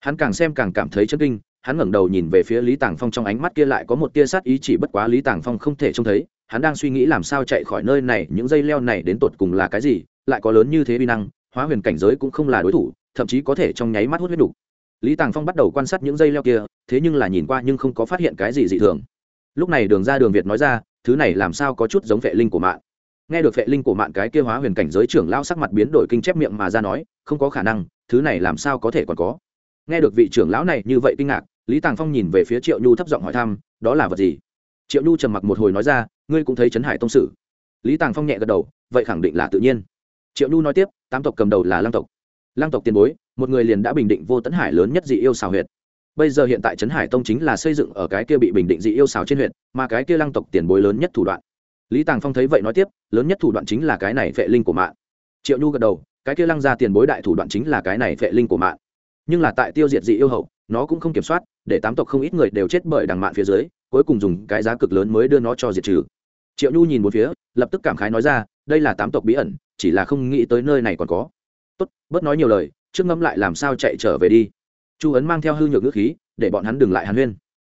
Hắn càng xem càng cảm thấy chân kinh, hắn ngẩng đầu nhìn về phía lý tàng phong trong ánh mắt kia lại có một tia sát ý chỉ bất quá lý tàng phong không thể trông thấy, hắn đang suy nghĩ làm sao chạy khỏi nơi này, những dây leo này đến tột cùng là cái gì, lại có lớn như thế vi năng, hóa huyền cảnh giới cũng không là đối thủ, thậm chí có thể trong nháy mắt hút huyết đủ. lý tàng phong bắt đầu quan sát những dây leo kia, thế nhưng là nhìn qua nhưng không có phát hiện cái gì dị thường. Lúc này đường ra đường việt nói ra thứ này làm sao có chút giống vệ linh của mạng? Nghe được vệ linh của mạng cái kia hóa huyền cảnh giới trưởng lao sắc mặt biến đổi kinh chép miệng mà ra nói, không có khả năng, thứ này làm sao có thể còn có? Nghe được vị trưởng lão này như vậy kinh ngạc, lý tàng phong nhìn về phía triệu nhu thấp giọng hỏi thăm, đó là vật gì? Triệu nhu trầm mặc một hồi nói ra, ngươi cũng thấy trấn hải tông sử. Lý tàng phong nhẹ gật đầu, vậy khẳng định là tự nhiên. Triệu nhu nói tiếp, tám tộc cầm đầu là lăng tộc. Lăng tộc tiền bối, một người liền đã bình định vô tấn hải lớn nhất dị yêu xào huyệt bây giờ hiện tại trấn hải tông chính là xây dựng ở cái kia bị bình định dị yêu xào trên huyện, mà cái kia lăng tộc tiền bối lớn nhất thủ đoạn. Lý tàng phong thấy vậy nói tiếp, lớn nhất thủ đoạn chính là cái này vệ linh của mạng. Triệu nhu gật đầu, cái kia lăng ra tiền bối đại thủ đoạn chính là cái này vệ linh của mạng. Nhưng là tại tiêu diệt dị yêu hậu, nó cũng không kiểm soát, để tám tộc không ít người đều chết bởi đằng mạn phía dưới, cuối cùng dùng cái giá cực lớn mới đưa nó cho diệt trừ. Triệu nhu nhìn một phía, lập tức cảm khái nói ra, đây là tám tộc bí ẩn, chỉ là không nghĩ tới nơi này còn có. Tốt, bớt nói nhiều lời, trước ngẫm lại làm sao chạy trở về đi chu ấn mang theo hư nhược ngữ khí, để bọn hắn đừng lại hàn huyên.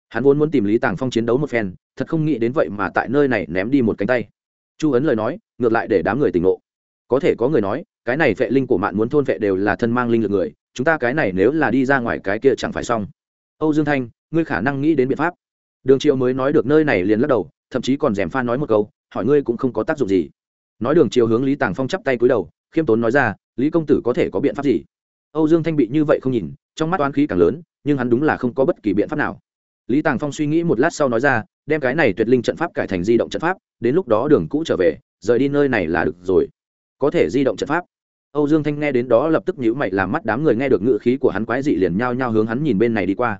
Hắn vốn muốn tìm lý tàng phong chiến đấu một phen, thật không nghĩ đến vậy mà tại nơi này ném đi một cánh tay. Chu ấn lời nói, ngược lại để đám người tỉnh ngộ. Có thể có người nói, cái này vệ linh của mạn muốn thôn vệ đều là thân mang linh lực người, chúng ta cái này nếu là đi ra ngoài cái kia chẳng phải xong. Âu dương thanh, ngươi khả năng nghĩ đến biện pháp. Đường triệu mới nói được nơi này liền lắc đầu, thậm chí còn dèm pha nói một câu, hỏi ngươi cũng không có tác dụng gì. Nói đường triệu hướng lý tàng phong chắp tay cúi đầu, khiêm tốn nói ra, lý công tử có thể có biện pháp gì? Âu dương thanh bị như vậy không nhìn, trong mắt oán khí càng lớn, nhưng hắn đúng là không có bất kỳ biện pháp nào. Lý tàng phong suy nghĩ một lát sau nói ra, đem cái này tuyệt linh trận pháp cải thành di động trận pháp, đến lúc đó đường cũ trở về, rời đi nơi này là được rồi. Có thể di động trận pháp. Âu dương thanh nghe đến đó lập tức nhíu mày làm mắt đám người nghe được ngữ khí của hắn quái dị liền nhao nhao hướng hắn nhìn bên này đi qua.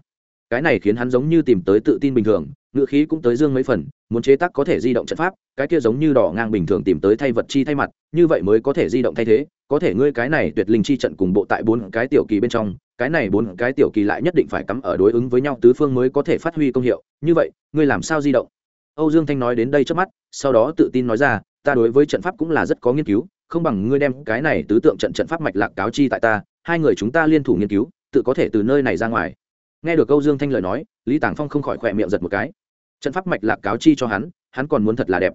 Cái này khiến hắn giống như tìm tới tự tin bình thường, ngữ khí cũng tới dương mấy phần, muốn chế tác có thể di động trận pháp, cái kia giống như đỏ ngang bình thường tìm tới thay vật chi thay mặt, như vậy mới có thể di động thay thế có thể ngươi cái này tuyệt linh chi trận cùng bộ tại bốn cái tiểu kỳ bên trong, cái này bốn cái tiểu kỳ lại nhất định phải cắm ở đối ứng với nhau, tứ phương mới có thể phát huy công hiệu. Như vậy, ngươi làm sao di động? Âu dương thanh nói đến đây trước mắt, sau đó tự tin nói ra, ta đối với trận pháp cũng là rất có nghiên cứu, không bằng ngươi đem cái này tứ tượng trận trận pháp mạch lạc cáo chi tại ta, hai người chúng ta liên thủ nghiên cứu, tự có thể từ nơi này ra ngoài. Nghe được Âu dương thanh lời nói, lý tàng phong không khỏi khỏe miệng giật một cái. Trận pháp mạch lạc cáo chi cho hắn hắn còn muốn thật là đẹp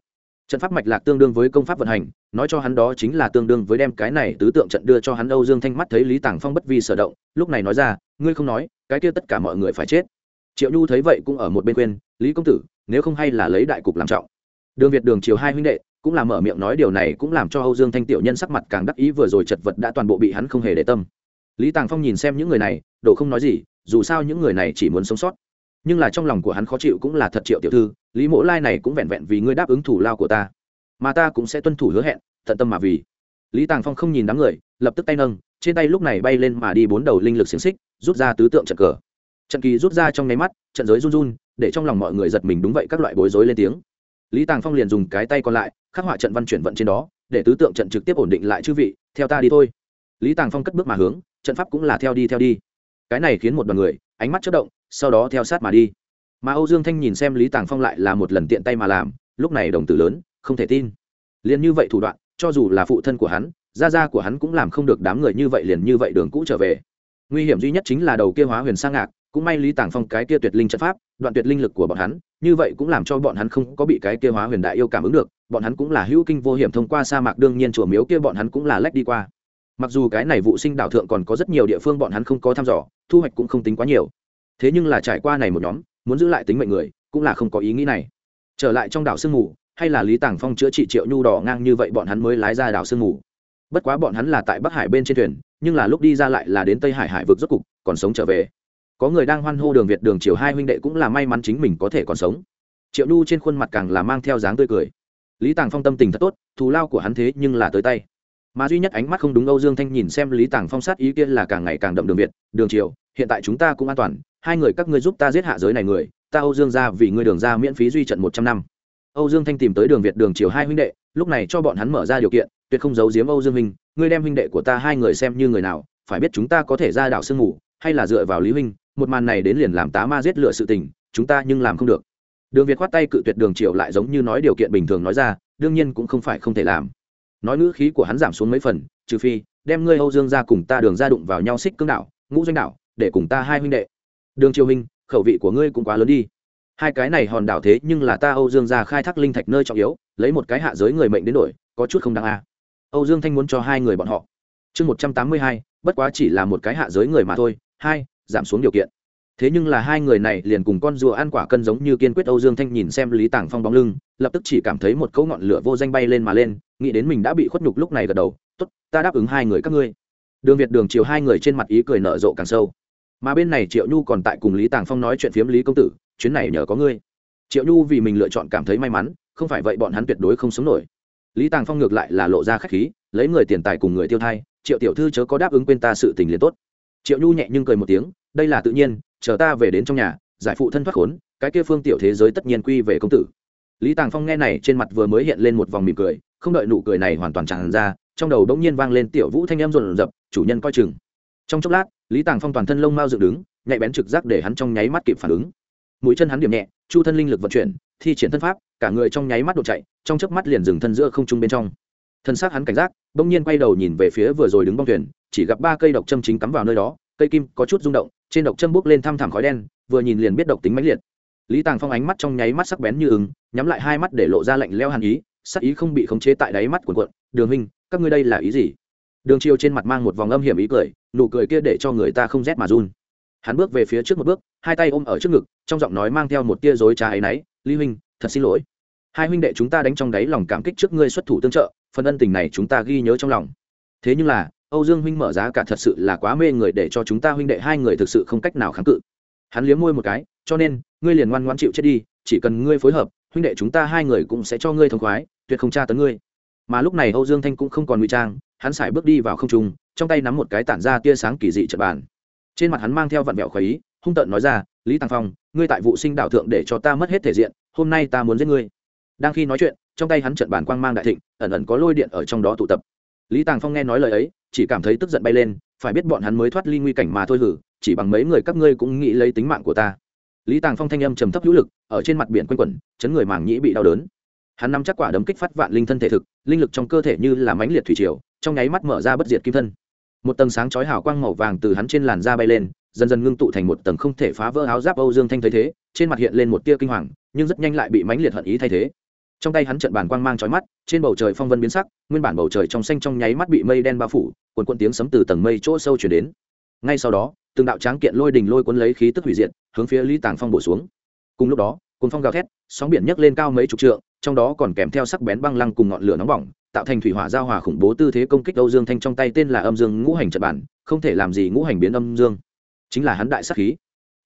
trận pháp mạch lạc tương đương với công pháp vận hành, nói cho hắn đó chính là tương đương với đem cái này tứ tượng trận đưa cho hắn âu dương thanh mắt thấy lý tàng phong bất vi sở động, lúc này nói ra, ngươi không nói, cái kia tất cả mọi người phải chết. Triệu nhu thấy vậy cũng ở một bên quên lý công tử, nếu không hay là lấy đại cục làm trọng. Đường việt, đường triều hai huynh đệ cũng là mở miệng nói điều này cũng làm cho âu dương thanh tiểu nhân sắc mặt càng đắc ý vừa rồi chật vật đã toàn bộ bị hắn không hề để tâm. Lý tàng phong nhìn xem những người này, đồ không nói gì, dù sao những người này chỉ muốn sống sót nhưng là trong lòng của hắn khó chịu cũng là thật triệu tiểu thư, lý mỗ lai này cũng vẹn vẹn vì ngươi đáp ứng thủ lao của ta. Mà ta cũng sẽ tuân thủ hứa hẹn, tận tâm mà vì. Lý tàng phong không nhìn đám người, lập tức tay nâng, trên tay lúc này bay lên mà đi bốn đầu linh lực xiềng xích, rút ra tứ tượng trận cờ. Trận kỳ rút ra trong nháy mắt, trận giới run run, để trong lòng mọi người giật mình đúng vậy các loại bối rối lên tiếng. Lý tàng phong liền dùng cái tay còn lại, khắc họa trận văn chuyển vận trên đó, để tứ tượng trận trực tiếp ổn định lại chư vị, theo ta đi thôi. Lý tàng phong cất bước mà hướng, trận pháp cũng là theo đi theo đi. Cái này khiến một đoàn người, ánh mắt chất động sau đó theo sát mà đi. Mà âu dương thanh nhìn xem lý tàng phong lại là một lần tiện tay mà làm, lúc này đồng tử lớn, không thể tin. Liền như vậy thủ đoạn, cho dù là phụ thân của hắn, gia gia của hắn cũng làm không được đám người như vậy liền như vậy đường cũ trở về. Nguy hiểm duy nhất chính là đầu kia hóa huyền sang ngạc, cũng may lý tàng phong cái kia tuyệt linh trận pháp, đoạn tuyệt linh lực của bọn hắn, như vậy cũng làm cho bọn hắn không có bị cái kia hóa huyền đại yêu cảm ứng được, bọn hắn cũng là hữu kinh vô hiểm thông qua sa mạc đương nhiên chùa miếu kia bọn hắn cũng là lách đi qua. Mặc dù cái này vụ sinh đảo thượng còn có rất nhiều địa phương bọn hắn không có thăm dò, thu hoạch cũng không tính quá nhiều thế nhưng là trải qua này một nhóm, muốn giữ lại tính mệnh người, cũng là không có ý nghĩ này. Trở lại trong đảo sương mù, hay là lý tàng phong chữa trị triệu nhu đỏ ngang như vậy bọn hắn mới lái ra đảo sương mù. Bất quá bọn hắn là tại bắc hải bên trên thuyền, nhưng là lúc đi ra lại là đến tây hải hải vực rốt cục, còn sống trở về. Có người đang hoan hô đường việt, đường triều hai huynh đệ cũng là may mắn chính mình có thể còn sống. Triệu nhu trên khuôn mặt càng là mang theo dáng tươi cười. Lý tàng phong tâm tình thật tốt, thù lao của hắn thế nhưng là tới tay. Mà duy nhất ánh mắt không đúng âu dương thanh nhìn xem lý tàng phong sát ý kia là càng ngày càng đậm đường việt, đường triều, hiện tại chúng ta cũng an toàn hai người các ngươi giúp ta giết hạ giới này người, ta âu dương ra vì ngươi đường ra miễn phí duy trận một trăm năm. Âu dương thanh tìm tới đường việt đường triều hai huynh đệ, lúc này cho bọn hắn mở ra điều kiện, tuyệt không giấu giếm âu dương Minh ngươi đem huynh đệ của ta hai người xem như người nào, phải biết chúng ta có thể ra đảo sương ngủ hay là dựa vào lý huynh, một màn này đến liền làm tá ma giết lựa sự tình, chúng ta nhưng làm không được. Đường việt khoát tay cự tuyệt đường triều lại giống như nói điều kiện bình thường nói ra, đương nhiên cũng không phải không thể làm. Nói ngữ khí của hắn giảm xuống mấy phần, trừ phi, đem ngươi âu dương ra cùng ta đường ra đụng vào nhau xích cương đảo, ngũ doanh đảo, để cùng ta hai huynh đệ đường triều hình khẩu vị của ngươi cũng quá lớn đi. Hai cái này hòn đảo thế nhưng là ta âu dương ra khai thác linh thạch nơi trọng yếu, lấy một cái hạ giới người mệnh đến đổi, có chút không đáng a âu dương thanh muốn cho hai người bọn họ. Chương một trăm tám mươi hai, bất quá chỉ là một cái hạ giới người mà thôi, hai, giảm xuống điều kiện. Thế nhưng là hai người này liền cùng con rùa ăn quả cân giống như kiên quyết âu dương thanh nhìn xem lý tàng phong bóng lưng, lập tức chỉ cảm thấy một cấu ngọn lửa vô danh bay lên mà lên, nghĩ đến mình đã bị khuất nhục lúc này gật đầu t ố t ta đáp ứng hai người các ngươi. Đường việt đường chiều hai người trên mặt ý cười nở rộ càng sâu mà bên này triệu nhu còn tại cùng lý tàng phong nói chuyện phiếm lý công tử, chuyến này nhờ có ngươi. Triệu nhu vì mình lựa chọn cảm thấy may mắn, không phải vậy bọn hắn tuyệt đối không sống nổi. Lý tàng phong ngược lại là lộ ra k h á c h khí, lấy người tiền tài cùng người tiêu thai, triệu tiểu thư chớ có đáp ứng quên ta sự tình liền tốt. Triệu nhu nhẹ nhưng cười một tiếng, đây là tự nhiên, chờ ta về đến trong nhà, giải phụ thân thoát khốn, cái kia phương tiểu thế giới tất nhiên quy về công tử. Lý tàng phong nghe này trên mặt vừa mới hiện lên một vòng mỉm cười, không đợi nụ cười này hoàn toàn tràn ra, trong đầu đống nhiên vang lên tiểu vũ thanh em rộn rập, chủ nhân coi chừng trong chốc lát, lý tàng phong toàn thân lông mao dựng đứng, nhạy bén trực giác để hắn trong nháy mắt kịp phản ứng. Mũi chân hắn điểm nhẹ, chu thân linh lực vận chuyển, thi triển thân pháp, cả người trong nháy mắt đột chạy, trong chớp mắt liền dừng thân giữa không trung bên trong. Thân xác hắn cảnh giác, bỗng nhiên quay đầu nhìn về phía vừa rồi đứng bong thuyền, chỉ gặp ba cây độc châm chính cắm vào nơi đó, cây kim có chút rung động, trên độc châm bốc lên thăm thẳm khói đen, vừa nhìn liền biết độc tính mãnh liệt. Lý tàng phong ánh mắt trong nháy mắt sắc bén như ứng nhắm lại hai mắt để lộ ra lạnh leo hàn ý, sắc ý không bị khống chế tại đáy mắt của quận đường huynh, các ngươi đây là ý gì? Đường chiều trên mặt mang một vòng âm hiểm ý cười nụ cười kia để cho người ta không rét mà run. Hắn bước về phía trước một bước, hai tay ôm ở trước ngực, trong giọng nói mang theo một tia dối trá ấy náy lý huynh, thật xin lỗi. Hai huynh đệ chúng ta đánh trong đáy lòng cảm kích trước ngươi xuất thủ tương trợ, phần ân tình này chúng ta ghi nhớ trong lòng. Thế nhưng là, âu dương huynh mở giá cả thật sự là quá mê người để cho chúng ta huynh đệ hai người thực sự không cách nào kháng cự. Hắn liếm môi một cái, cho nên, ngươi liền ngoan ngoan chịu chết đi, chỉ cần ngươi phối hợp, huynh đệ chúng ta hai người cũng sẽ cho ngươi thông khoái, tuyệt không tra tấn ngươi. Mà lúc này âu dương thanh cũng không còn ngụy trang, hắn sải bước đi vào không trung trong tay nắm một cái tản ra tia sáng kỳ dị trật bàn. Trên mặt hắn mang theo vặn vẹo khởi ý, hung tợn nói ra, lý tàng phong, ngươi tại vụ sinh đạo thượng để cho ta mất hết thể diện, hôm nay ta muốn giết ngươi. Đang khi nói chuyện, trong tay hắn trận bàn quang mang đại thịnh, ẩn ẩn có lôi điện ở trong đó tụ tập. Lý tàng phong nghe nói lời ấy, chỉ cảm thấy tức giận bay lên, phải biết bọn hắn mới thoát ly nguy cảnh mà thôi hử, chỉ bằng mấy người các ngươi cũng nghĩ lấy tính mạng của ta. Lý tàng phong thanh âm trầm thấp hữu lực, ở trên mặt biển quanh quẩn, chấn người màng nhĩ bị đau đớn. Hắn nắm chắc quả đấm kích phát vạn linh thân thể thực, linh lực trong cơ thể như là mãnh liệt thủy triều, trong nháy mắt mở ra bất diệt kim thân một tầng sáng chói hào quang màu vàng từ hắn trên làn da bay lên, dần dần ngưng tụ thành một tầng không thể phá vỡ áo giáp âu dương thanh thấy thế, trên mặt hiện lên một tia kinh hoàng, nhưng rất nhanh lại bị mãnh liệt hận ý thay thế. Trong tay hắn trận bàn quang mang chói mắt, trên bầu trời phong vân biến sắc, nguyên bản bầu trời trong xanh trong nháy mắt bị mây đen bao phủ quần quần tiếng sấm từ tầng mây chỗ sâu chuyển đến. Ngay sau đó, từng đạo tráng kiện lôi đình lôi cuốn lấy khí tức hủy diệt, hướng phía lý tàng phong bổ xuống. Cùng lúc đó cuốn phong gào thét, sóng biển nhấc lên cao mấy chục trượng, trong đó còn kèm theo sắc bén băng lăng cùng ngọn lửa nóng bỏng tạo thành thủy hỏa giao hòa khủng bố tư thế công kích âu dương thanh trong tay tên là âm dương ngũ hành trận bản, không thể làm gì ngũ hành biến âm dương. Chính là hắn đại sát khí.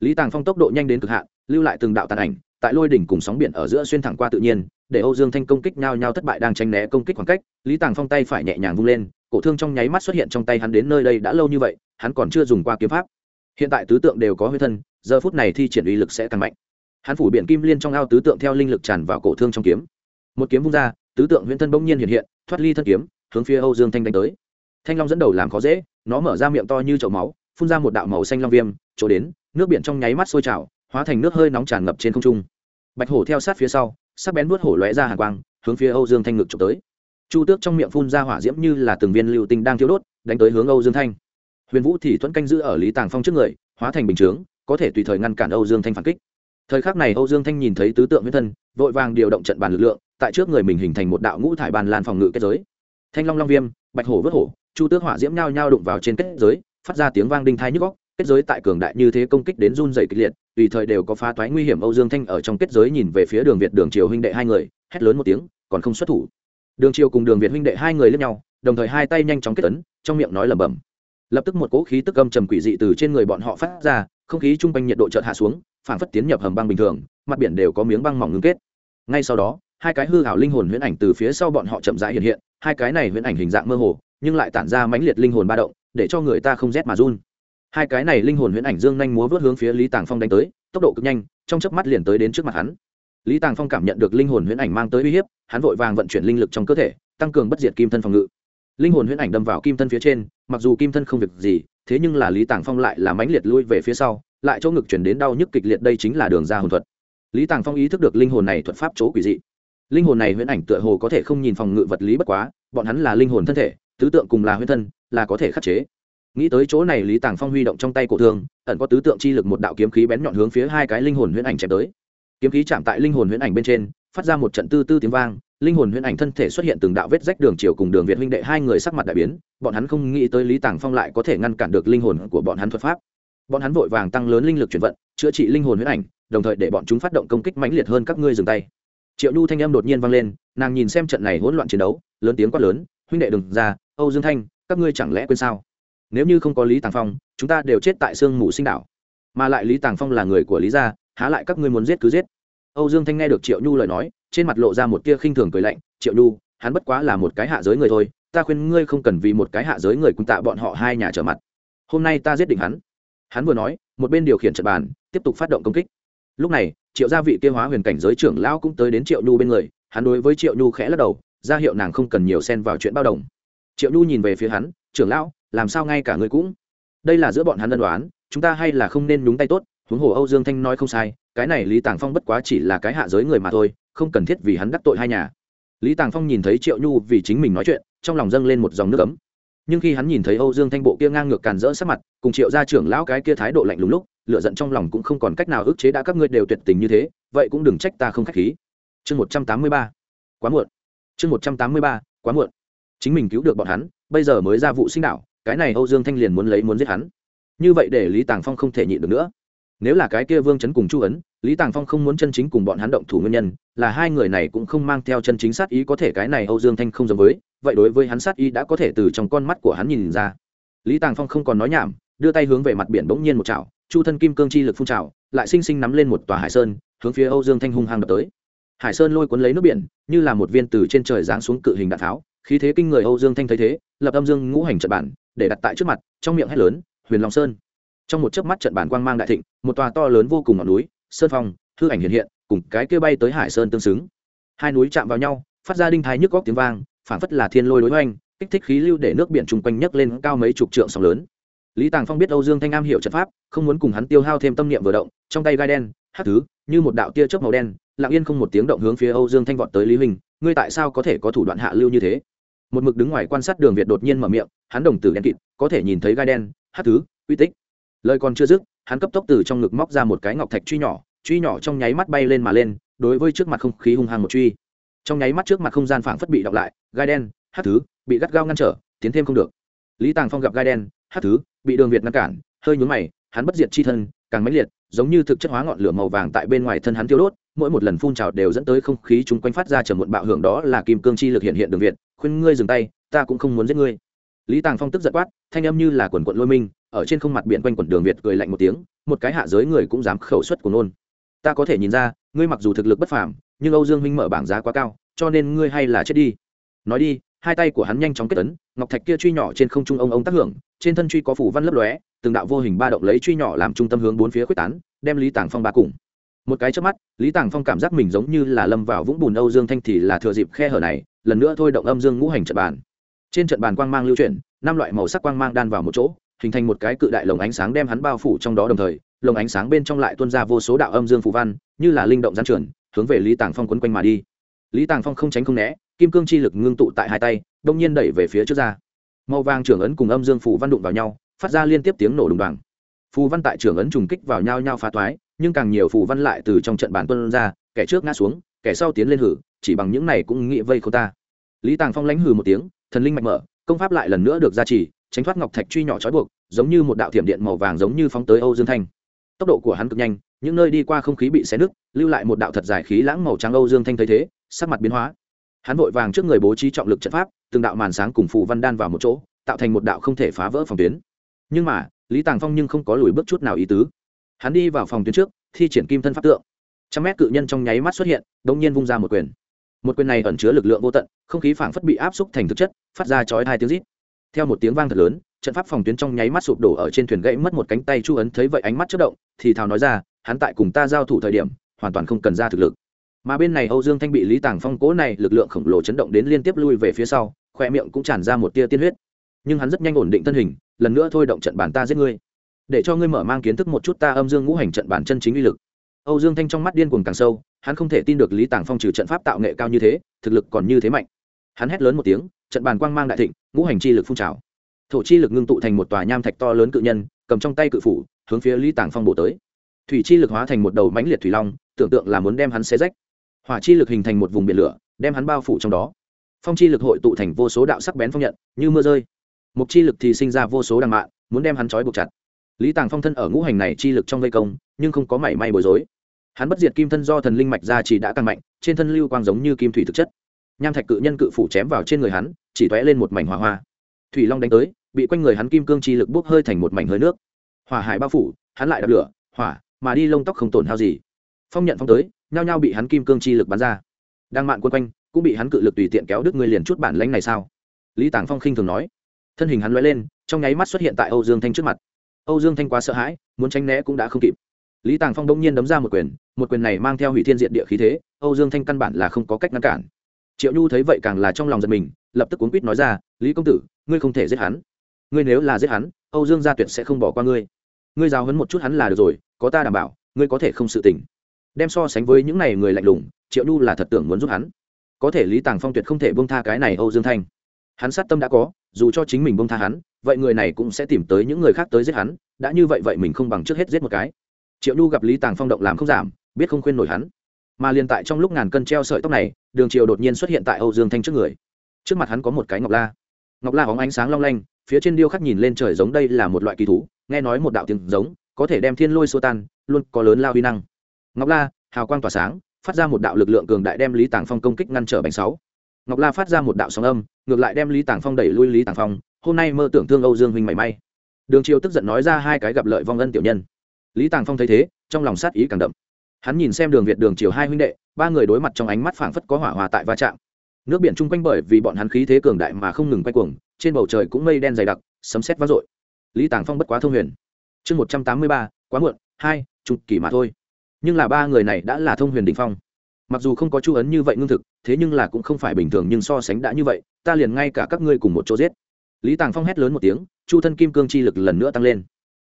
Lý tàng phong tốc độ nhanh đến cực hạn, lưu lại từng đạo tàn ảnh, tại lôi đỉnh cùng sóng biển ở giữa xuyên thẳng qua tự nhiên, để âu dương thanh công kích nhau nhau thất bại đang tranh né công kích khoảng cách, lý tàng phong tay phải nhẹ nhàng vung lên, cổ thương trong nháy mắt xuất hiện trong tay hắn đến nơi đây đã lâu như vậy, hắn còn chưa dùng qua kiếm pháp. Hiện tại tứ tượng đều có huyết thân, giờ phút này thi triển uy lực sẽ càng mạnh. Hắn phủ biển kim liên trong ao tứ tượng theo linh lực tràn vào cổ thương trong kiếm. Một kiếm vung ra, tứ tượng huyễn thân bỗng nhiên hiện hiện thoát ly thân kiếm, hướng phía âu dương thanh đánh tới. Thanh long dẫn đầu làm khó dễ, nó mở ra miệng to như chậu máu, phun ra một đạo màu xanh long viêm, chỗ đến, nước biển trong nháy mắt sôi trào, hóa thành nước hơi nóng tràn ngập trên không trung. Bạch hổ theo sát phía sau, sắc bén vuốt hổ lóe ra hàng quang, hướng phía âu dương thanh ngực trộm tới. Chu tước trong miệng phun ra hỏa diễm như là từng viên lưu tinh đang thiếu đốt, đánh tới hướng âu dương thanh. Huyền vũ thì thuẫn canh giữ ở lý tàng phong trước người, hóa thành bình chướng, có thể tùy thời ngăn cản âu dương thanh phản kích. Thời khắc này âu dương thanh nhìn thấy tứ tượng huyết thân, vội vàng điều động trận bàn lực lượng tại trước người mình hình thành một đạo ngũ thải bàn lan phòng ngự kết giới. Thanh long long viêm, bạch hổ vớt hổ, chu tước hỏa diễm nhao nhao đụng vào trên kết giới, phát ra tiếng vang đinh thai nhức góc kết giới tại cường đại như thế công kích đến run dày kịch liệt, tùy thời đều có phá toái nguy hiểm âu dương thanh ở trong kết giới nhìn về phía đường việt đường triều huynh đệ hai người, hét lớn một tiếng, còn không xuất thủ. Đường triều cùng đường việt huynh đệ hai người lướt nhau, đồng thời hai tay nhanh chóng kết tấn trong miệng nói lẩm bẩm. Lập tức một cỗ khí tức âm trầm quỷ dị từ trên người bọn họ phát ra, không khí trung quanh nhiệt độ chợt hạ xuống phản phất tiến nhập hầm băng bình thường, mặt biển đều có miếng băng mỏng ngưng kết. Ngay sau đó hai cái hư hảo linh hồn huyễn ảnh từ phía sau bọn họ chậm rãi hiện hiện, hai cái này huyễn ảnh hình dạng mơ hồ, nhưng lại tản ra mãnh liệt linh hồn ba động, để cho người ta không rét mà run. Hai cái này linh hồn huyễn ảnh dương nhanh múa vớt hướng phía lý tàng phong đánh tới, tốc độ cực nhanh, trong chớp mắt liền tới đến trước mặt hắn. Lý tàng phong cảm nhận được linh hồn huyễn ảnh mang tới uy hiếp, hắn vội vàng vận chuyển linh lực trong cơ thể, tăng cường bất diệt kim thân phòng ngự. Linh hồn huyễn ảnh đâm vào kim thân phía trên, mặc dù kim thân không việc gì, thế nhưng là lý tàng phong lại là mãnh liệt lui về phía sau, lại chỗ ngực chuyển đến đau nhức kịch liệt, đây chính là đường ra hồn thuật. Lý tàng phong ý thức được linh hồn này thuật pháp chỗ quỷ dị linh hồn này huyễn ảnh tựa hồ có thể không nhìn phòng ngự vật lý bất quá, bọn hắn là linh hồn thân thể, tứ tượng cùng là huyễn thân, là có thể khắc chế. Nghĩ tới chỗ này lý tàng phong huy động trong tay cổ thương, ẩn có tứ tượng chi lực một đạo kiếm khí bén nhọn hướng phía hai cái linh hồn huyễn ảnh chém tới. Kiếm khí chạm tại linh hồn huyễn ảnh bên trên, phát ra một trận tư tư tiếng vang, linh hồn huyễn ảnh thân thể xuất hiện từng đạo vết rách đường chiều cùng đường việt huynh đệ hai người sắc mặt đại biến, bọn hắn không nghĩ tới lý tàng phong lại có thể ngăn cản được linh hồn của bọn hắn thuật pháp. Bọn hắn vội vàng tăng lớn linh lực chuyển vận, chữa trị linh hồn huyễn ảnh, đồng thời để bọn chúng phát động công kích mãnh liệt hơn các ngươi dừng tay triệu nhu thanh âm đột nhiên vang lên, nàng nhìn xem trận này hỗn loạn chiến đấu, lớn tiếng quát lớn, huynh đệ đừng ra, âu dương thanh, các ngươi chẳng lẽ quên sao? Nếu như không có lý tàng phong, chúng ta đều chết tại sương mù sinh đảo. Mà lại lý tàng phong là người của lý gia, há lại các ngươi muốn giết cứ giết. Âu dương thanh nghe được triệu nhu lời nói, trên mặt lộ ra một tia khinh thường cười lạnh, triệu nhu, hắn bất quá là một cái hạ giới người thôi, ta khuyên ngươi không cần vì một cái hạ giới người cùng tạ bọn họ hai nhà trở mặt. Hôm nay ta giết định hắn. Hắn vừa nói, một bên điều khiển trận bàn, tiếp tục phát động công kích. Lúc này triệu gia vị kia hóa huyền cảnh giới trưởng lão cũng tới đến triệu nhu bên người, hắn đối với triệu nhu khẽ lắc đầu, ra hiệu nàng không cần nhiều xen vào chuyện bao đồng. Triệu nhu nhìn về phía hắn, trưởng lão, làm sao ngay cả người cũng? Đây là giữa bọn hắn ân đoán, chúng ta hay là không nên nhúng tay tốt, huống hồ âu dương thanh nói không sai, cái này lý tàng phong bất quá chỉ là cái hạ giới người mà thôi, không cần thiết vì hắn đắc tội hai nhà. Lý tàng phong nhìn thấy triệu nhu vì chính mình nói chuyện, trong lòng dâng lên một dòng nước ấm. Nhưng khi hắn nhìn thấy âu dương thanh bộ kia ngang ngược càn rỡ sắc mặt, cùng triệu gia trưởng lão cái kia thái độ lạnh lùng lúc lựa giận trong lòng cũng không còn cách nào ức chế đã các ngươi đều tuyệt tình như thế, vậy cũng đừng trách ta không khách khí. Chương một trăm tám mươi ba, quá muộn. Chương một trăm tám mươi ba, quá muộn. Chính mình cứu được bọn hắn, bây giờ mới ra vụ sinh đạo, cái này âu dương thanh liền muốn lấy muốn giết hắn. Như vậy để lý tàng phong không thể nhịn được nữa. Nếu là cái kia vương chấn cùng chu ấn, lý tàng phong không muốn chân chính cùng bọn hắn động thủ nguyên nhân, là hai người này cũng không mang theo chân chính sát ý có thể cái này âu dương thanh không giống với, vậy đối với hắn sát ý đã có thể từ trong con mắt của hắn nhìn ra. Lý tàng phong không còn nói nhảm, đưa tay hướng về mặt biển bỗng nhiên một chảo chu thân kim cương chi lực phun trào, lại sinh sinh nắm lên một tòa hải sơn, hướng phía âu dương thanh hung hăng đập tới. Hải sơn lôi cuốn lấy nước biển, như là một viên từ trên trời giáng xuống cự hình đạn tháo, khí thế kinh người âu dương thanh thấy thế, lập âm dương ngũ hành trận bản, để đặt tại trước mặt, trong miệng hét lớn, huyền long sơn. Trong một chớp mắt trận bản quang mang đại thịnh, một tòa to lớn vô cùng ngọn núi, sơn phong, hư ảnh hiện hiện, cùng cái kia bay tới hải sơn tương xứng. Hai núi chạm vào nhau, phát ra đinh thái nhức góc tiếng vang, phảng phất là thiên lôi đối hoành, kích thích khí lưu để nước biển chung quanh nhấc lên cao mấy chục trượng sóng lớn lý tàng phong biết âu dương thanh am hiểu trận pháp, không muốn cùng hắn tiêu hao thêm tâm niệm vừa động, trong tay gai đen hát thứ, như một đạo tia chớp màu đen, lặng yên không một tiếng động hướng phía âu dương thanh vọt tới lý huynh ngươi tại sao có thể có thủ đoạn hạ lưu như thế? Một mực đứng ngoài quan sát đường việt đột nhiên mở miệng, hắn đồng tử đen kịt, có thể nhìn thấy gai đen hát thứ, uy tích. Lời còn chưa dứt, hắn cấp tốc từ trong ngực móc ra một cái ngọc thạch truy nhỏ truy nhỏ trong nháy mắt bay lên mà lên, đối với trước mặt không khí hung hăng một truy. Trong nháy mắt trước mặt không gian phảng phất bị đọc lại, gai đen hát thứ, bị gắt gao ngăn trở, tiến thêm không được. Lý tàng phong gặp gai đen hát thứ, bị đường việt ngăn cản, hơi nhún mày, hắn bất diệt chi thân, càng mãnh liệt, giống như thực chất hóa ngọn lửa màu vàng tại bên ngoài thân hắn tiêu đốt, mỗi một lần phun trào đều dẫn tới không khí chung quanh phát ra trầm muộn bạo hưởng đó là kim cương chi lực hiện hiện đường việt, khuyên ngươi dừng tay, ta cũng không muốn giết ngươi. Lý tàng phong tức giận quát, thanh âm như là quần quận lôi minh, ở trên không mặt biển quanh quần đường việt cười lạnh một tiếng, một cái hạ giới người cũng dám khẩu suất của nôn. Ta có thể nhìn ra, ngươi mặc dù thực lực bất phàm, nhưng âu dương minh mở bảng giá quá cao, cho nên ngươi hay là chết đi. Nói đi hai tay của hắn nhanh chóng kết ấn, ngọc thạch kia truy nhỏ trên không trung ông ông tác hưởng, trên thân truy có phủ văn lấp lóe, từng đạo vô hình ba động lấy truy nhỏ làm trung tâm hướng bốn phía quyết tán, đem lý tàng phong ba cùng. Một cái trước mắt, lý tàng phong cảm giác mình giống như là lâm vào vũng bùn âu dương thanh thì là thừa dịp khe hở này, lần nữa thôi động âm dương ngũ hành trận bàn. Trên trận bàn quang mang lưu chuyển, năm loại màu sắc quang mang đan vào một chỗ, hình thành một cái cự đại lồng ánh sáng đem hắn bao phủ trong đó đồng thời, lồng ánh sáng bên trong lại tuôn ra vô số đạo âm dương phù văn, như là linh động gian trưởng, hướng về lý tàng phong quấn quanh mà đi lý tàng phong không tránh không né, kim cương chi lực ngưng tụ tại hai tay, đông nhiên đẩy về phía trước ra. Màu vàng trưởng ấn cùng âm dương phù văn đụng vào nhau, phát ra liên tiếp tiếng nổ đùng đoàng. Phù văn tại trưởng ấn trùng kích vào nhau nhau phá toái, nhưng càng nhiều phù văn lại từ trong trận bản tuân ra, kẻ trước ngã xuống, kẻ sau tiến lên hử, chỉ bằng những này cũng nghĩ vây không ta. Lý tàng phong lãnh hừ một tiếng, thần linh mạnh mở, công pháp lại lần nữa được gia trì, tránh thoát ngọc thạch truy nhỏ trói buộc, giống như một đạo thiểm điện màu vàng giống như phóng tới âu dương thanh. Tốc độ của hắn cực nhanh, những nơi đi qua không khí bị xé nứt, lưu lại một đạo thật dài khí lãng màu trắng âu dương thanh thấy thế sắc mặt biến hóa. Hắn vội vàng trước người bố trí trọng lực trận pháp, từng đạo màn sáng cùng phù văn đan vào một chỗ, tạo thành một đạo không thể phá vỡ phòng tuyến. Nhưng mà, lý tàng phong nhưng không có lùi bước chút nào ý tứ. Hắn đi vào phòng tuyến trước, thi triển kim thân pháp tượng. Trăm mét cự nhân trong nháy mắt xuất hiện đ ỗ n g nhiên vung ra một quyền. Một quyền này ẩn chứa lực lượng vô tận, không khí phảng phất bị áp xúc thành thực chất, phát ra chói hai tiếng rít. Theo một tiếng vang thật lớn, trận pháp phòng tuyến trong nháy mắt sụp đổ ở trên thuyền gãy mất một cánh tay chu ấn thấy vậy ánh mắt chất động, thì thào nói ra, hắn tại cùng ta giao thủ thời điểm, hoàn toàn không cần ra thực lực mà bên này âu dương thanh bị lý tàng phong cố này lực lượng khổng lồ chấn động đến liên tiếp lui về phía sau khoe miệng cũng tràn ra một tia tiên huyết. Nhưng hắn rất nhanh ổn định thân hình, lần nữa thôi động trận bản ta giết ngươi. Để cho ngươi mở mang kiến thức một chút ta âm dương ngũ hành trận bản chân chính uy lực. Âu dương thanh trong mắt điên cuồng càng sâu, hắn không thể tin được lý tàng phong trừ trận pháp tạo nghệ cao như thế, thực lực còn như thế mạnh. Hắn hét lớn một tiếng, trận bàn quang mang đại thịnh, ngũ hành chi lực phun trào. Thổ chi lực ngưng tụ thành một tòa nham thạch to lớn cự nhân, cầm trong tay cự phủ, hướng phía lý tàng phong bổ tới. Thủy chi lực hóa thành một đầu mãnh liệt thủy long, tưởng tượng là muốn đem hắn xé rách hỏa chi lực hình thành một vùng biển lửa, đem hắn bao phủ trong đó. Phong chi lực hội tụ thành vô số đạo sắc bén phong nhận, như mưa rơi. Mục chi lực thì sinh ra vô số đằng mạ muốn đem hắn trói buộc chặt. Lý tàng phong thân ở ngũ hành này chi lực trong vây công, nhưng không có mảy may bối rối. Hắn bất diệt kim thân do thần linh mạch ra chỉ đã càng mạnh, trên thân lưu quang giống như kim thủy thực chất. Nham thạch cự nhân cự phủ chém vào trên người hắn, chỉ tóe lên một mảnh hỏa hoa. Thủy long đánh tới, bị quanh người hắn kim cương chi lực bốc hơi thành một mảnh hơi nước. Hỏa hải bao phủ, hắn lại đập lửa, hỏa, mà đi lông tóc không tổn hao gì. Phong nhận phong tới nhao nhao bị hắn kim cương chi lực bắn ra. Đang mạn quân quanh, cũng bị hắn cự lực tùy tiện kéo đứt người liền chút bản lãnh này sao? Lý tàng phong khinh thường nói. Thân hình hắn l lên, trong nháy mắt xuất hiện tại âu dương thanh trước mặt. Âu dương thanh quá sợ hãi, muốn tránh né cũng đã không kịp. Lý tàng phong đông nhiên đấm ra một quyền một quyền này mang theo hủy thiên diện địa khí thế, âu dương thanh căn bản là không có cách ngăn cản. Triệu nhu thấy vậy càng là trong lòng giật mình, lập tức cuốn quýt nói ra, lý công tử, ngươi không thể giết hắn. Ngươi nếu là giết hắn, âu dương gia tuyệt sẽ không bỏ qua ngươi. Ngươi giao hấn một chút hắn là được rồi, có ta đảm bảo, ngươi có thể không sự tình đem so sánh với những này người lạnh lùng, triệu nhu là thật tưởng muốn giúp hắn. Có thể lý tàng phong tuyệt không thể bông tha cái này âu dương thanh. Hắn sát tâm đã có, dù cho chính mình bông tha hắn, vậy người này cũng sẽ tìm tới những người khác tới giết hắn, đã như vậy vậy mình không bằng trước hết giết một cái. Triệu nhu gặp lý tàng phong động làm không giảm, biết không khuyên nổi hắn. Mà liền tại trong lúc ngàn cân treo sợi tóc này, đường triều đột nhiên xuất hiện tại âu dương thanh trước người. Trước mặt hắn có một cái ngọc la. Ngọc la hóng ánh sáng long lanh, phía trên điêu khắc nhìn lên trời giống đây là một loại kỳ thú, nghe nói một đạo tiếng giống, có thể đem thiên lôi xô tan, luôn có lớn lao huy năng ngọc la, hào quang tỏa sáng, phát ra một đạo lực lượng cường đại đem lý tàng phong công kích ngăn trở bánh sáu. Ngọc la phát ra một đạo sóng âm, ngược lại đem lý tàng phong đẩy lui lý tàng phong, hôm nay mơ tưởng thương âu dương huynh mảy may. Đường triều tức giận nói ra hai cái gặp lợi vong ân tiểu nhân. Lý tàng phong thấy thế, trong lòng sát ý càng đậm. Hắn nhìn xem đường việt, đường triều hai huynh đệ, ba người đối mặt trong ánh mắt phảng phất có hỏa hòa tại va chạm. Nước biển chung quanh bởi vì bọn hắn khí thế cường đại mà không ngừng quay cuồng, trên bầu trời cũng mây đen dày đặc, sấm sét vang dội. Lý tàng phong bất quá thông huyền. Chương một trăm tám mươi ba, quá muộn, hai chục kỳ mà thôi nhưng là ba người này đã là thông huyền đình phong. Mặc dù không có chu ấn như vậy ngưng thực, thế nhưng là cũng không phải bình thường nhưng so sánh đã như vậy, ta liền ngay cả các ngươi cùng một chỗ giết. Lý tàng phong hét lớn một tiếng, chu thân kim cương chi lực lần nữa tăng lên.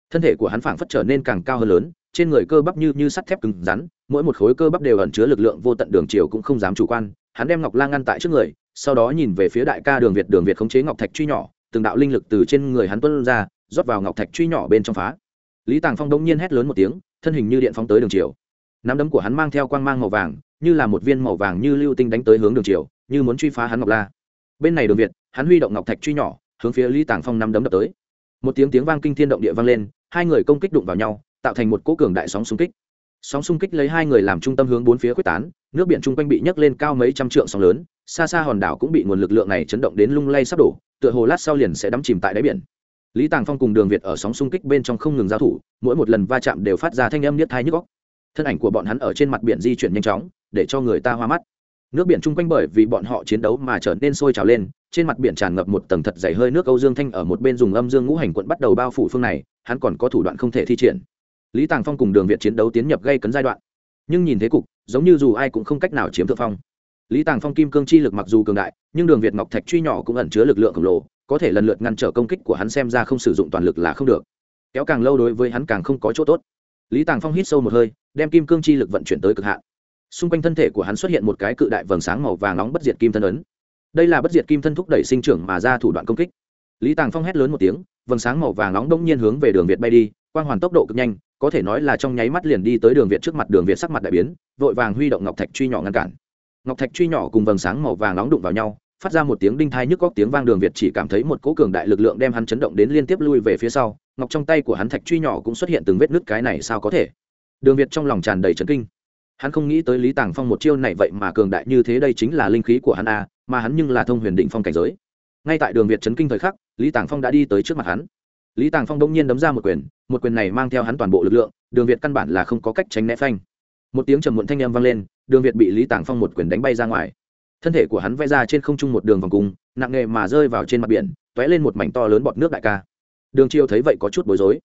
Thân thể của hắn phảng phất trở nên càng cao hơn lớn, trên người cơ bắp như như sắt thép cứng rắn, mỗi một khối cơ bắp đều ẩn chứa lực lượng vô tận đường chiều cũng không dám chủ quan. Hắn đem ngọc lang ngăn tại trước người, sau đó nhìn về phía đại ca đường việt đường việt khống chế ngọc thạch truy nhỏ, từng đạo linh lực từ trên người hắn tuân ra, rót vào ngọc thạch truy nhỏ bên trong phá. Lý tàng phong đông nhiên hét lớn một tiếng, thân hình như điện phóng tới đường chiều nắm đấm của hắn mang theo quang mang màu vàng, như là một viên màu vàng như lưu tinh đánh tới hướng đường chiều như muốn truy phá hắn ngọc la. Bên này đường việt, hắn huy động ngọc thạch truy nhỏ, hướng phía lý tàng phong nắm đấm đập tới. Một tiếng tiếng vang kinh thiên động địa vang lên, hai người công kích đụng vào nhau, tạo thành một cỗ cường đại sóng xung kích. Sóng xung kích lấy hai người làm trung tâm hướng bốn phía quyết tán, nước biển chung quanh bị nhấc lên cao mấy trăm trượng sóng lớn, xa xa hòn đảo cũng bị nguồn lực lượng này chấn động đến lung lay sắp đổ, tựa hồ lát sau liền sẽ đắm chìm tại đáy biển. Lý tàng phong cùng đường việt ở sóng xung kích bên trong không ngừng giao thủ, mỗi một lần va chạm đều phát ra thanh âm niết thai nhức góc thân ảnh của bọn hắn ở trên mặt biển di chuyển nhanh chóng, để cho người ta hoa mắt. Nước biển chung quanh bởi vì bọn họ chiến đấu mà trở nên sôi trào lên, trên mặt biển tràn ngập một tầng thật dày hơi nước âu dương thanh ở một bên dùng âm dương ngũ hành quận bắt đầu bao phủ phương này, hắn còn có thủ đoạn không thể thi triển. Lý tàng phong cùng đường việt chiến đấu tiến nhập gây cấn giai đoạn. Nhưng nhìn thế cục, giống như dù ai cũng không cách nào chiếm thượng phong. Lý tàng phong kim cương chi lực mặc dù cường đại, nhưng đường việt ngọc thạch truy nhỏ cũng ẩn chứa lực lượng khổng lồ, có thể lần lượt ngăn trở công kích của hắn xem ra không sử dụng toàn lực là không được. Kéo càng lâu đối với hắn càng không có chỗ tốt lý tàng phong hít sâu một hơi, đem kim cương chi lực vận chuyển tới cực hạn. Xung quanh thân thể của hắn xuất hiện một cái cự đại vầng sáng màu vàng nóng bất diệt kim thân ấn. Đây là bất diệt kim thân thúc đẩy sinh trưởng mà ra thủ đoạn công kích. Lý tàng phong hét lớn một tiếng, vầng sáng màu vàng nóng đông nhiên hướng về đường việt bay đi, quang hoàn tốc độ cực nhanh, có thể nói là trong nháy mắt liền đi tới đường việt trước mặt, đường việt sắc mặt đại biến, vội vàng huy động ngọc thạch truy nhỏ ngăn cản. Ngọc thạch truy nhỏ cùng vầng sáng màu vàng nóng đụng vào nhau phát ra một tiếng đinh thai nhức góc tiếng vang đường việt chỉ cảm thấy một cỗ cường đại lực lượng đem hắn chấn động đến liên tiếp lui về phía sau, ngọc trong tay của hắn thạch truy nhỏ cũng xuất hiện từng vết nứt cái này sao có thể? Đường việt trong lòng tràn đầy trấn kinh. Hắn không nghĩ tới lý tàng phong một chiêu này vậy mà cường đại như thế đây chính là linh khí của hắn a mà hắn nhưng là thông huyền định phong cảnh giới. Ngay tại đường việt trấn kinh thời khắc, lý tàng phong đã đi tới trước mặt hắn. Lý tàng phong đông nhiên đấm ra một quyền một quyền này mang theo hắn toàn bộ lực lượng, đường việt căn bản là không có cách tránh né phanh. Một tiếng trầm muộn thanh â m vang lên, đường việt bị lý tàng phong một quyền đánh bay ra ngoài thân thể của hắn vẽ ra trên không trung một đường vòng cung, nặng nề mà rơi vào trên mặt biển t ó é lên một mảnh to lớn bọt nước đại ca. Đường chiêu thấy vậy có chút bối rối.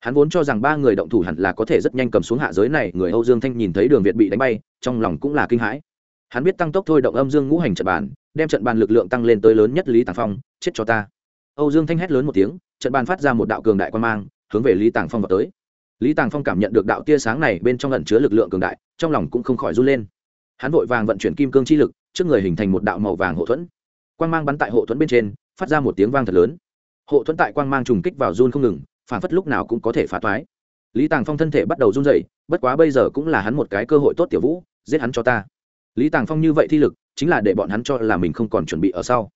Hắn vốn cho rằng ba người động thủ hẳn là có thể rất nhanh cầm xuống hạ giới này, người âu dương thanh nhìn thấy đường việt bị đánh bay, trong lòng cũng là kinh hãi. Hắn biết tăng tốc thôi động âm dương ngũ hành trận bàn, đem trận bàn lực lượng tăng lên tới lớn nhất lý tàng phong, chết cho ta. Âu dương thanh hét lớn một tiếng, trận bàn phát ra một đạo cường đại quan mang, hướng về lý tàng phong vào tới. Lý tàng phong cảm nhận được đạo tia sáng này bên trong lẩn chứa lực lượng cường đại, trong lòng cũng không khỏi run lên. Hắn vội vàng vận chuyển kim cương chi lực trước người hình thành một đạo màu vàng hộ thuẫn. Quang mang bắn tại hộ thuẫn bên trên, phát ra một tiếng vang thật lớn. Hộ thuẫn tại quang mang trùng kích vào run không ngừng, phản phất lúc nào cũng có thể phá toái. Lý tàng phong thân thể bắt đầu run dậy bất quá bây giờ cũng là hắn một cái cơ hội tốt tiểu vũ, giết hắn cho ta. Lý tàng phong như vậy thi lực, chính là để bọn hắn cho là mình không còn chuẩn bị ở sau.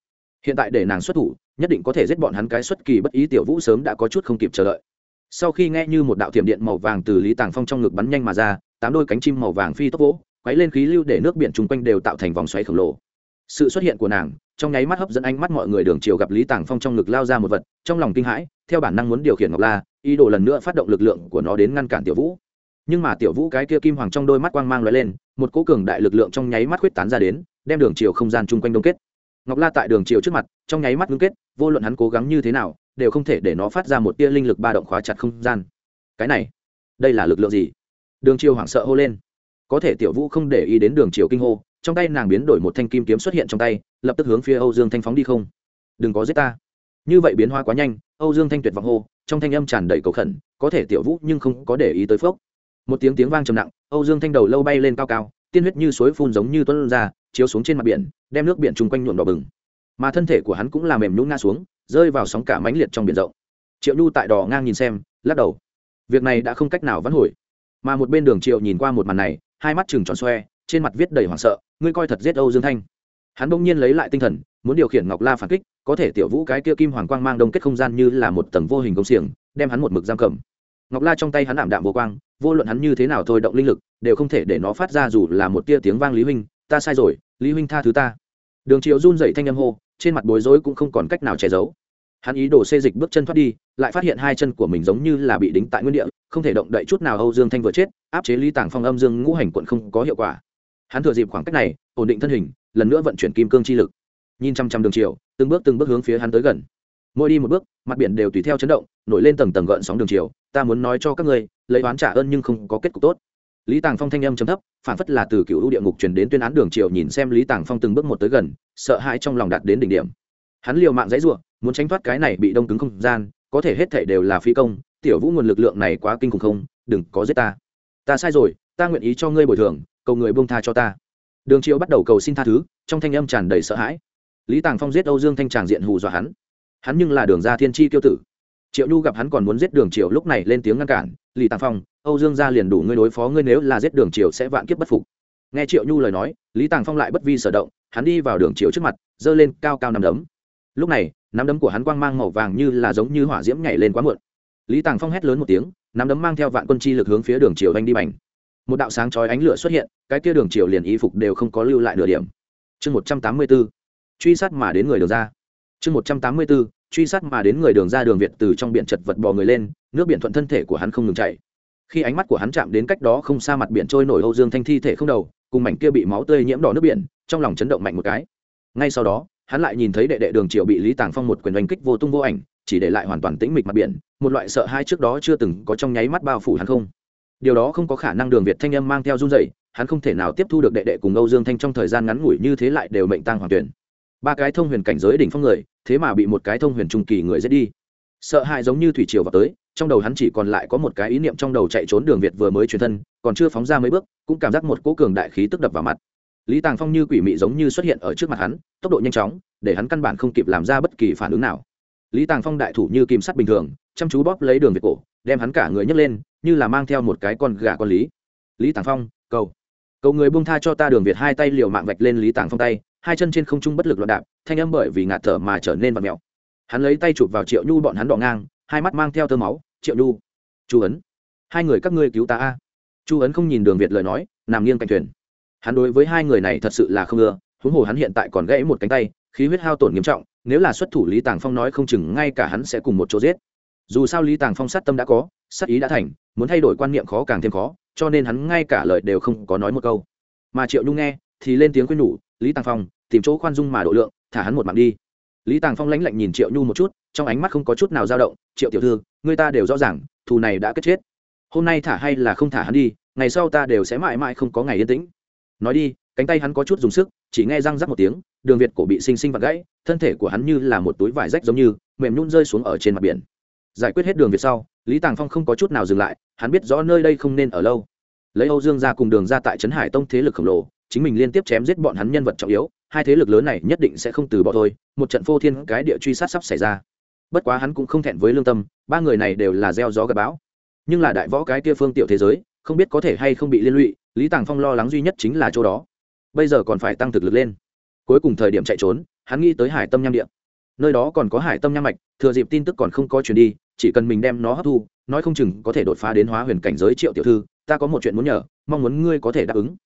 Hiện tại để nàng xuất thủ, nhất định có thể giết bọn hắn cái xuất kỳ bất ý tiểu vũ sớm đã có chút không kịp chờ đợi. Sau khi nghe như một đạo thiểm điện màu vàng từ lý tàng phong trong ngực bắn nhanh mà ra, tám đôi cánh chim màu vàng phi tốc vỗ quấy lên khí lưu để nước biển chung quanh đều tạo thành vòng xoáy khổng lồ. Sự xuất hiện của nàng, trong nháy mắt hấp dẫn ánh mắt mọi người đường chiều gặp lý tàng phong trong ngực lao ra một vật, trong lòng kinh hãi, theo bản năng muốn điều khiển ngọc la, ý đồ lần nữa phát động lực lượng của nó đến ngăn cản tiểu vũ. Nhưng mà tiểu vũ cái kia kim hoàng trong đôi mắt quang mang l lên, một cố cường đại lực lượng trong nháy mắt khuyết tán ra đến, đem đường chiều không gian chung quanh đông kết. Ngọc la tại đường chiều trước mặt, trong nháy mắt ngưng kết, vô luận hắn cố gắng như thế nào, đều không thể để nó phát ra một tia linh lực ba động khóa chặt không gian. Cái này, đây là lực lượng gì? Đường chiều hoảng sợ hô lên có thể tiểu vũ không để ý đến đường chiều kinh hô, trong tay nàng biến đổi một thanh kim kiếm xuất hiện trong tay, lập tức hướng phía âu dương thanh phóng đi không. Đừng có giết ta. Như vậy biến hoa quá nhanh, âu dương thanh tuyệt vọng hô, trong thanh âm tràn đầy cầu khẩn, có thể tiểu vũ nhưng không có để ý tới phốc. Một tiếng tiếng vang trầm nặng, âu dương thanh đầu lâu bay lên cao cao, tiên huyết như suối phun giống như tuấn ra, chiếu xuống trên mặt biển, đem nước biển chung quanh nhuộm đỏ bừng. Mà thân thể của hắn cũng làm mềm nhún ngã xuống, rơi vào sóng cả mãnh liệt trong biển rộng. Triệu nhu tại đò ngang nhìn xem, lắc đầu. Việc này đã không cách nào vãn hồi mà một bên đường triệu nhìn qua một màn này, hai mắt chừng tròn xoe, trên mặt viết đầy hoảng sợ, ngươi coi thật giết âu dương thanh. Hắn bỗng nhiên lấy lại tinh thần, muốn điều khiển ngọc la phản kích, có thể tiểu vũ cái kia kim hoàng quang mang đông kết không gian như là một tầng vô hình công xiềng, đem hắn một mực giam cầm. Ngọc la trong tay hắn ảm đạm vô quang, vô luận hắn như thế nào thôi động linh lực, đều không thể để nó phát ra dù là một tia tiếng vang lý huynh, ta sai rồi, lý huynh tha thứ ta. Đường triệu run dậy thanh âm hô, trên mặt bối rối cũng không còn cách nào che giấu hắn ý đồ xê dịch bước chân thoát đi, lại phát hiện hai chân của mình giống như là bị đính tại nguyên địa, không thể động đậy chút nào âu dương thanh vừa chết, áp chế lý tàng phong âm dương ngũ hành quận không có hiệu quả. Hắn thừa dịp khoảng cách này, ổn định thân hình, lần nữa vận chuyển kim cương chi lực. Nhìn chăm chăm đường chiều, từng bước từng bước hướng phía hắn tới gần. Mỗi đi một bước, mặt biển đều tùy theo chấn động, nổi lên tầng tầng gợn sóng đường chiều, ta muốn nói cho các ngươi, lấy oán trả ơn nhưng không có kết cục tốt. Lý tàng phong thanh âm chấm thấp, phản phất là từ cựu ưu địa ngục truyền đến tuyên án đường triều nhìn xem lý tàng phong từng bước một tới gần, sợ hãi trong lòng đạt đến đỉnh điểm. Hắn liều mạng dãy ruộng muốn tránh thoát cái này bị đông cứng không gian có thể hết thể đều là phi công tiểu vũ nguồn lực lượng này quá kinh khủng không đừng có giết ta. Ta sai rồi ta nguyện ý cho ngươi bồi thường cầu người buông tha cho ta. Đường Triệu bắt đầu cầu xin tha thứ trong thanh âm tràn đầy sợ hãi. Lý tàng phong giết âu dương thanh tràng diện hù dọa hắn. Hắn nhưng là đường gia thiên tri tiêu tử. Triệu nhu gặp hắn còn muốn giết đường Triệu, lúc này lên tiếng ngăn cản lý tàng phong âu dương gia liền đủ ngươi đối phó ngươi nếu là giết đường Triệu sẽ vạn kiếp bất phục. Nghe triệu nhu lời nói lý tàng phong lại bất vi sở động hắn đi vào đường Triệu trước mặt giơ lên cao cao nằm đấm. Lúc này nắm đấm của hắn quang mang màu vàng như là giống như hỏa diễm nhảy lên quá muộn. Lý tàng phong hét lớn một tiếng, nắm đấm mang theo vạn quân chi lực hướng phía đường triều anh đi bành. Một đạo sáng chói ánh lửa xuất hiện, cái kia đường triều liền y phục đều không có lưu lại nửa điểm. Chương một trăm tám mươi b ố truy sát mà đến người đường ra. Chương một trăm tám mươi b ố truy sát mà đến người đường ra đường việt từ trong biển chật vật bò người lên, nước biển thuận thân thể của hắn không ngừng chạy khi ánh mắt của hắn chạm đến cách đó không xa mặt biển trôi nổi âu dương thanh thi thể không đầu, cùng mảnh kia bị máu tươi nhiễm đỏ nước biển, trong lòng chấn động mạnh một cái. Ngay sau đó hắn lại nhìn thấy đệ đệ đường triệu bị lý tàng phong một quyền oanh kích vô tung vô ảnh, chỉ để lại hoàn toàn tĩnh mịch mặt biển, một loại sợ hai trước đó chưa từng có trong nháy mắt bao phủ hắn không. Điều đó không có khả năng đường việt thanh âm mang theo run dậy hắn không thể nào tiếp thu được đệ đệ cùng âu dương thanh trong thời gian ngắn ngủi như thế lại đều mệnh tăng hoàng tuyển. Ba cái thông huyền cảnh giới đỉnh phong người, thế mà bị một cái thông huyền trung kỳ người giết đi. Sợ hãi giống như thủy triều vào tới, trong đầu hắn chỉ còn lại có một cái ý niệm trong đầu chạy trốn đường việt vừa mới truyền thân, còn chưa phóng ra mấy bước, cũng cảm giác một cỗ cường đại khí tức đập vào mặt lý tàng phong như quỷ mị giống như xuất hiện ở trước mặt hắn, tốc độ nhanh chóng, để hắn căn bản không kịp làm ra bất kỳ phản ứng nào. Lý tàng phong đại thủ như kim sắt bình thường, chăm chú bóp lấy đường việt cổ, đem hắn cả người nhấc lên, như là mang theo một cái con gà con lý. Lý tàng phong, cầu. Cầu người buông tha cho ta đường việt hai tay liều mạng vạch lên lý tàng phong tay, hai chân trên không trung bất lực loạn đạp, thanh âm bởi vì ngạt thở mà trở nên vật mẹo hắn lấy tay chụp vào triệu nhu bọn hắn đỏ ngang, hai mắt mang theo tơ máu, triệu nhu, chu ấn, hai người các ngươi cứu ta a. Chu ấn không nhìn đường việt lời nói, nằm nghiêng cạnh thuyền hắn đối với hai người này thật sự là không ưa, huống hồ hắn hiện tại còn gãy một cánh tay, khí huyết hao tổn nghiêm trọng, nếu là xuất thủ lý tàng phong nói không chừng ngay cả hắn sẽ cùng một chỗ giết. Dù sao lý tàng phong sát tâm đã có, sát ý đã thành, muốn thay đổi quan niệm khó càng thêm khó, cho nên hắn ngay cả lời đều không có nói một câu. Mà triệu nhung nghe, thì lên tiếng khuyên nhủ, lý tàng phong, tìm chỗ khoan dung mà độ lượng, thả hắn một mạng đi. Lý tàng phong lãnh lạnh nhìn triệu nhu một chút, trong ánh mắt không có chút nào dao động, triệu tiểu thư, người ta đều rõ ràng, thù này đã kết chết. Hôm nay thả hay là không thả hắn đi, ngày sau ta đều sẽ mãi mãi không có ngày yên tĩnh nói đi, cánh tay hắn có chút dùng sức, chỉ nghe răng rắc một tiếng, đường việt cổ bị xinh xinh vặt gãy, thân thể của hắn như là một túi vải rách giống như, mềm nhún rơi xuống ở trên mặt biển. Giải quyết hết đường việt sau, lý tàng phong không có chút nào dừng lại, hắn biết rõ nơi đây không nên ở lâu. Lấy âu dương ra cùng đường ra tại trấn hải tông thế lực khổng lồ, chính mình liên tiếp chém giết bọn hắn nhân vật trọng yếu, hai thế lực lớn này nhất định sẽ không từ bỏ thôi, một trận phô thiên cái địa truy sát sắp xảy ra. Bất quá hắn cũng không thẹn với lương tâm, ba người này đều là gieo gió gặp bão. Nhưng là đại võ cái kia phương tiểu thế giới không biết có thể hay không bị liên lụy, lý tàng phong lo lắng duy nhất chính là chỗ đó. Bây giờ còn phải tăng thực lực lên. Cuối cùng thời điểm chạy trốn, hắn nghĩ tới hải tâm nham điện nơi đó còn có hải tâm nham mạch, thừa dịp tin tức còn không có chuyển đi, chỉ cần mình đem nó hấp thu, nói không chừng có thể đột phá đến hóa huyền cảnh giới triệu tiểu thư, ta có một chuyện muốn nhờ, mong muốn ngươi có thể đáp ứng.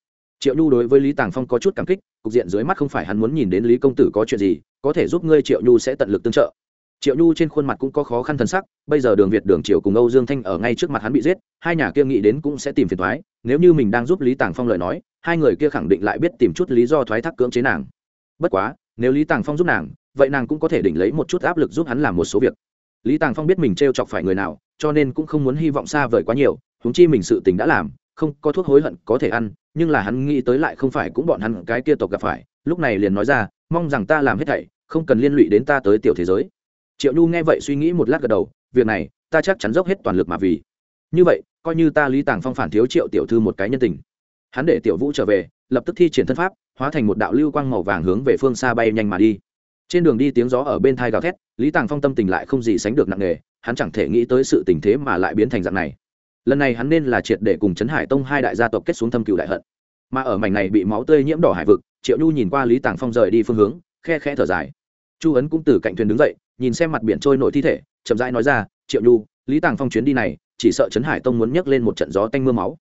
Triệu nhu đối với lý tàng phong có chút cảm kích, cục diện dưới mắt không phải hắn muốn nhìn đến lý công tử có chuyện gì, có thể giúp ngươi triệu nhu sẽ tận lực tương trợ triệu nhu trên khuôn mặt cũng có khó khăn thân sắc, bây giờ đường việt, đường triều cùng âu dương thanh ở ngay trước mặt hắn bị giết, hai nhà kia nghĩ đến cũng sẽ tìm phiền thoái nếu như mình đang giúp lý tàng phong lời nói, hai người kia khẳng định lại biết tìm chút lý do thoái thác cưỡng chế nàng. Bất quá, nếu lý tàng phong giúp nàng, vậy nàng cũng có thể đỉnh lấy một chút áp lực giúp hắn làm một số việc. Lý tàng phong biết mình t r e o chọc phải người nào, cho nên cũng không muốn hy vọng xa vời quá nhiều húng chi mình sự tình đã làm, không có thuốc hối hận có thể ăn, nhưng là hắn nghĩ tới lại không phải cũng bọn hắn cái kia tộc gặp phải, lúc này liền nói ra, mong rằng ta làm hết thảy, không cần liên lụy đến ta tới tiểu thế giới triệu nhu nghe vậy suy nghĩ một lát gật đầu, việc này, ta chắc chắn dốc hết toàn lực mà vì. Như vậy, coi như ta lý tàng phong phản thiếu triệu tiểu thư một cái nhân tình. Hắn để tiểu vũ trở về, lập tức thi triển thân pháp, hóa thành một đạo lưu quang màu vàng hướng về phương xa bay nhanh mà đi. Trên đường đi tiếng gió ở bên thai gào thét, lý tàng phong tâm tình lại không gì sánh được nặng nề, hắn chẳng thể nghĩ tới sự tình thế mà lại biến thành dạng này. Lần này hắn nên là triệt để cùng trấn hải tông hai đại gia tộc kết xuống thâm cựu đại hận. Mà ở mảnh này bị máu tươi nhiễm đỏ hải vực, triệu nhu nhìn qua lý tàng phong rời đi phương hướng, khe khe thở dài. Chu ấn cũng từ cạnh thuyền đứng dậy nhìn xem mặt biển trôi nổi thi thể, chậm rãi nói ra, triệu nhu, lý tàng phong chuyến đi này, chỉ sợ trấn hải tông muốn nhấc lên một trận gió tanh m ư a máu.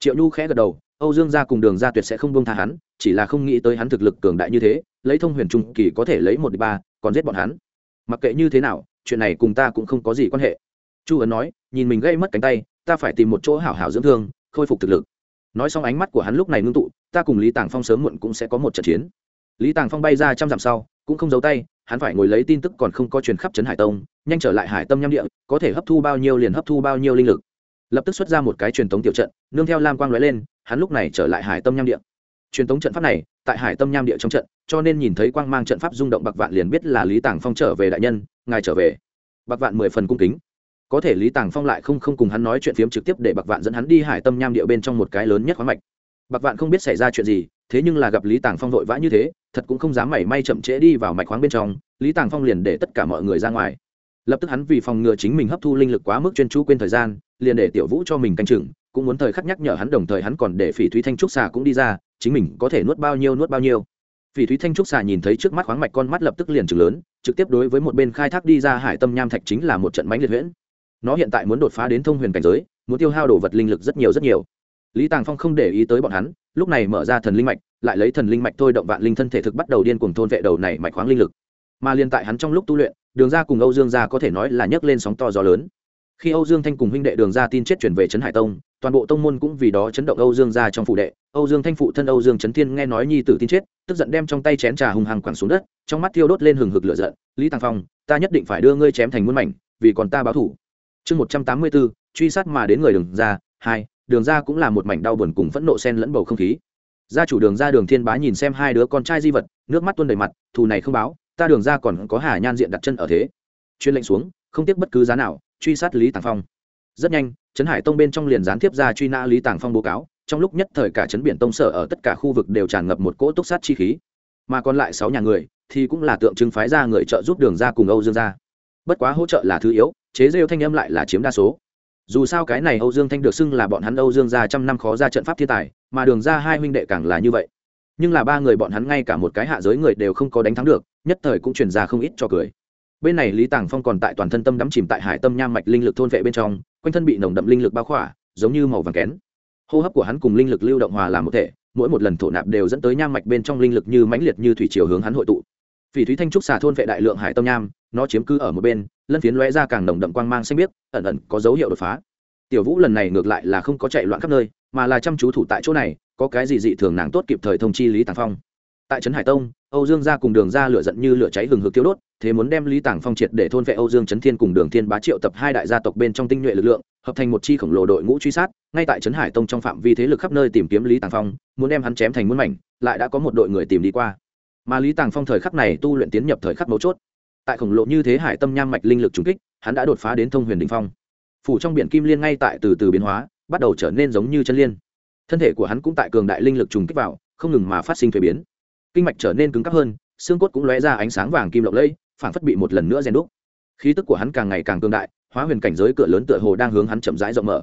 Triệu nhu khẽ gật đầu, âu dương gia cùng đường gia tuyệt sẽ không bông tha hắn, chỉ là không nghĩ tới hắn thực lực cường đại như thế, lấy thông huyền trung kỳ có thể lấy một đi ba, còn giết bọn hắn. Mặc kệ như thế nào, chuyện này cùng ta cũng không có gì quan hệ. Chu ấn nói, nhìn mình gây mất cánh tay, ta phải tìm một chỗ hảo hảo dưỡng thương, khôi phục thực lực. Nói xong ánh mắt của hắn lúc này ngưng tụ, ta cùng lý tàng phong sớm muộn cũng sẽ có một trận chiến. Lý tàng phong bay ra trăm dặm sau cũng không giấu tay, hắn phải ngồi lấy tin tức còn không có truyền khắp trấn hải tông, nhanh trở lại hải tâm nham địa, có thể hấp thu bao nhiêu liền hấp thu bao nhiêu linh lực. Lập tức xuất ra một cái truyền thống tiểu trận, nương theo lam quang lóe lên, hắn lúc này trở lại hải tâm nham địa. Truyền thống trận pháp này, tại hải tâm nham địa trong trận, cho nên nhìn thấy quang mang trận pháp rung động bạc vạn liền biết là lý tàng phong trở về đại nhân, ngài trở về. Bạc vạn mười phần cung kính. Có thể lý tàng phong lại không không cùng hắn nói chuyện phiếm trực tiếp để bạc vạn dẫn hắn đi hải tâm nham địa bên trong một cái lớn nhất khoáng mạch. Bạc vạn không biết xảy ra chuyện gì thế nhưng là gặp lý tàng phong vội vã như thế, thật cũng không dám mảy may chậm trễ đi vào mạch khoáng bên trong, lý tàng phong liền để tất cả mọi người ra ngoài. Lập tức hắn vì phòng ngừa chính mình hấp thu linh lực quá mức chuyên chú quên thời gian, liền để tiểu vũ cho mình canh chừng, cũng muốn thời khắc nhắc nhở hắn đồng thời hắn còn để phỉ thúy thanh trúc xà cũng đi ra, chính mình có thể nuốt bao nhiêu nuốt bao nhiêu. Phỉ thúy thanh trúc xà nhìn thấy trước mắt khoáng mạch con mắt lập tức liền chừng lớn, trực tiếp đối với một bên khai thác đi ra hải tâm nham thạch chính là một trận mánh liệt huyễn. Nó hiện tại muốn đột phá đến thông huyền cảnh giới, muốn tiêu hao đồ vật linh lực rất nhiều rất nhiều. Lý tàng phong không để ý tới bọn hắn lúc này mở ra thần linh mạch, lại lấy thần linh mạch thôi động vạn linh thân thể thực bắt đầu điên cuồng thôn vệ đầu này mạch khoáng linh lực. Mà liên tại hắn trong lúc tu luyện, đường ra cùng âu dương gia có thể nói là nhấc lên sóng to gió lớn. Khi âu dương thanh cùng huynh đệ đường ra tin chết chuyển về trấn hải tông, toàn bộ tông môn cũng vì đó chấn động âu dương gia trong phủ đệ. Âu dương thanh phụ thân âu dương trấn thiên nghe nói nhi tử tin chết, tức giận đem trong tay chén trà hùng hăng quẳng xuống đất, trong mắt thiêu đốt lên hừng hực lửa giận. Lý tàng phong, ta nhất định phải đưa ngươi chém thành muôn mảnh, vì còn ta báo thủ. Chương một trăm tám mươi bốn, truy sát mà đến người đường ra hai đường ra cũng là một mảnh đau buồn cùng phẫn nộ sen lẫn bầu không khí. Gia chủ đường ra đường thiên bá nhìn xem hai đứa con trai di vật, nước mắt tuôn đầy mặt, thù này không báo, ta đường ra còn có hà nhan diện đặt chân ở thế. Chuyên lệnh xuống, không tiếc bất cứ giá nào, truy sát lý tàng phong. Rất nhanh, trấn hải tông bên trong liền gián tiếp ra truy nã lý tàng phong báo cáo, trong lúc nhất thời cả trấn biển tông sở ở tất cả khu vực đều tràn ngập một cỗ túc sát chi khí. Mà còn lại sáu nhà người, thì cũng là tượng trưng phái ra người trợ giúp đường ra cùng âu dương gia. Bất quá hỗ trợ là thứ yếu, chế rêu thanh âm lại là chiếm đa số dù sao cái này âu dương thanh được xưng là bọn hắn âu dương gia trăm năm khó ra trận pháp thiên tài, mà đường ra hai huynh đệ càng là như vậy. Nhưng là ba người bọn hắn ngay cả một cái hạ giới người đều không có đánh thắng được, nhất thời cũng truyền ra không ít cho cười. Bên này lý tàng phong còn tại toàn thân tâm đắm chìm tại hải tâm nham mạch linh lực thôn vệ bên trong, quanh thân bị nồng đậm linh lực bao khỏa, giống như màu vàng kén. Hô hấp của hắn cùng linh lực lưu động hòa làm một thể, mỗi một lần thổ nạp đều dẫn tới nham mạch bên trong linh lực như mãnh liệt như thủy chiều hướng hắn hội tụ. Phỉ thúy thanh trúc xà thôn vệ đại lượng hải tâm nham, nó chiếm cứ ở một bên lân phiến lóe ra càng nồng đậm quang mang xanh biếc, ẩn ẩn có dấu hiệu đột phá. Tiểu vũ lần này ngược lại là không có chạy loạn khắp nơi, mà là chăm chú thủ tại chỗ này, có cái gì dị thường nàng tốt kịp thời thông chi lý tàng phong. Tại trấn hải tông, âu dương gia cùng đường ra lửa giận như lửa cháy hừng hực tiêu đốt, thế muốn đem lý tàng phong triệt để thôn vệ âu dương trấn thiên cùng đường thiên bá triệu tập hai đại gia tộc bên trong tinh nhuệ lực lượng, hợp thành một chi khổng lồ đội ngũ truy sát, ngay tại trấn hải tông trong phạm vi thế lực khắp nơi tìm kiếm lý tàng phong, muốn đem hắn chém thành muôn mảnh, lại đã có một đội người tìm đi qua. Mà lý tàng phong thời khắc này tu luyện tiến nhập thời khắc mấu chốt tại khổng lồ như thế hải tâm nham mạch linh lực trùng kích, hắn đã đột phá đến thông huyền đình phong. Phủ trong biển kim liên ngay tại từ từ biến hóa, bắt đầu trở nên giống như chân liên. Thân thể của hắn cũng tại cường đại linh lực trùng kích vào, không ngừng mà phát sinh thuế biến. Kinh mạch trở nên cứng cắp hơn, xương cốt cũng lóe ra ánh sáng vàng kim lộng lẫy phản phất bị một lần nữa rèn đúc. Khí tức của hắn càng ngày càng cường đại, hóa huyền cảnh giới cửa lớn tựa hồ đang hướng hắn chậm rãi rộng mở.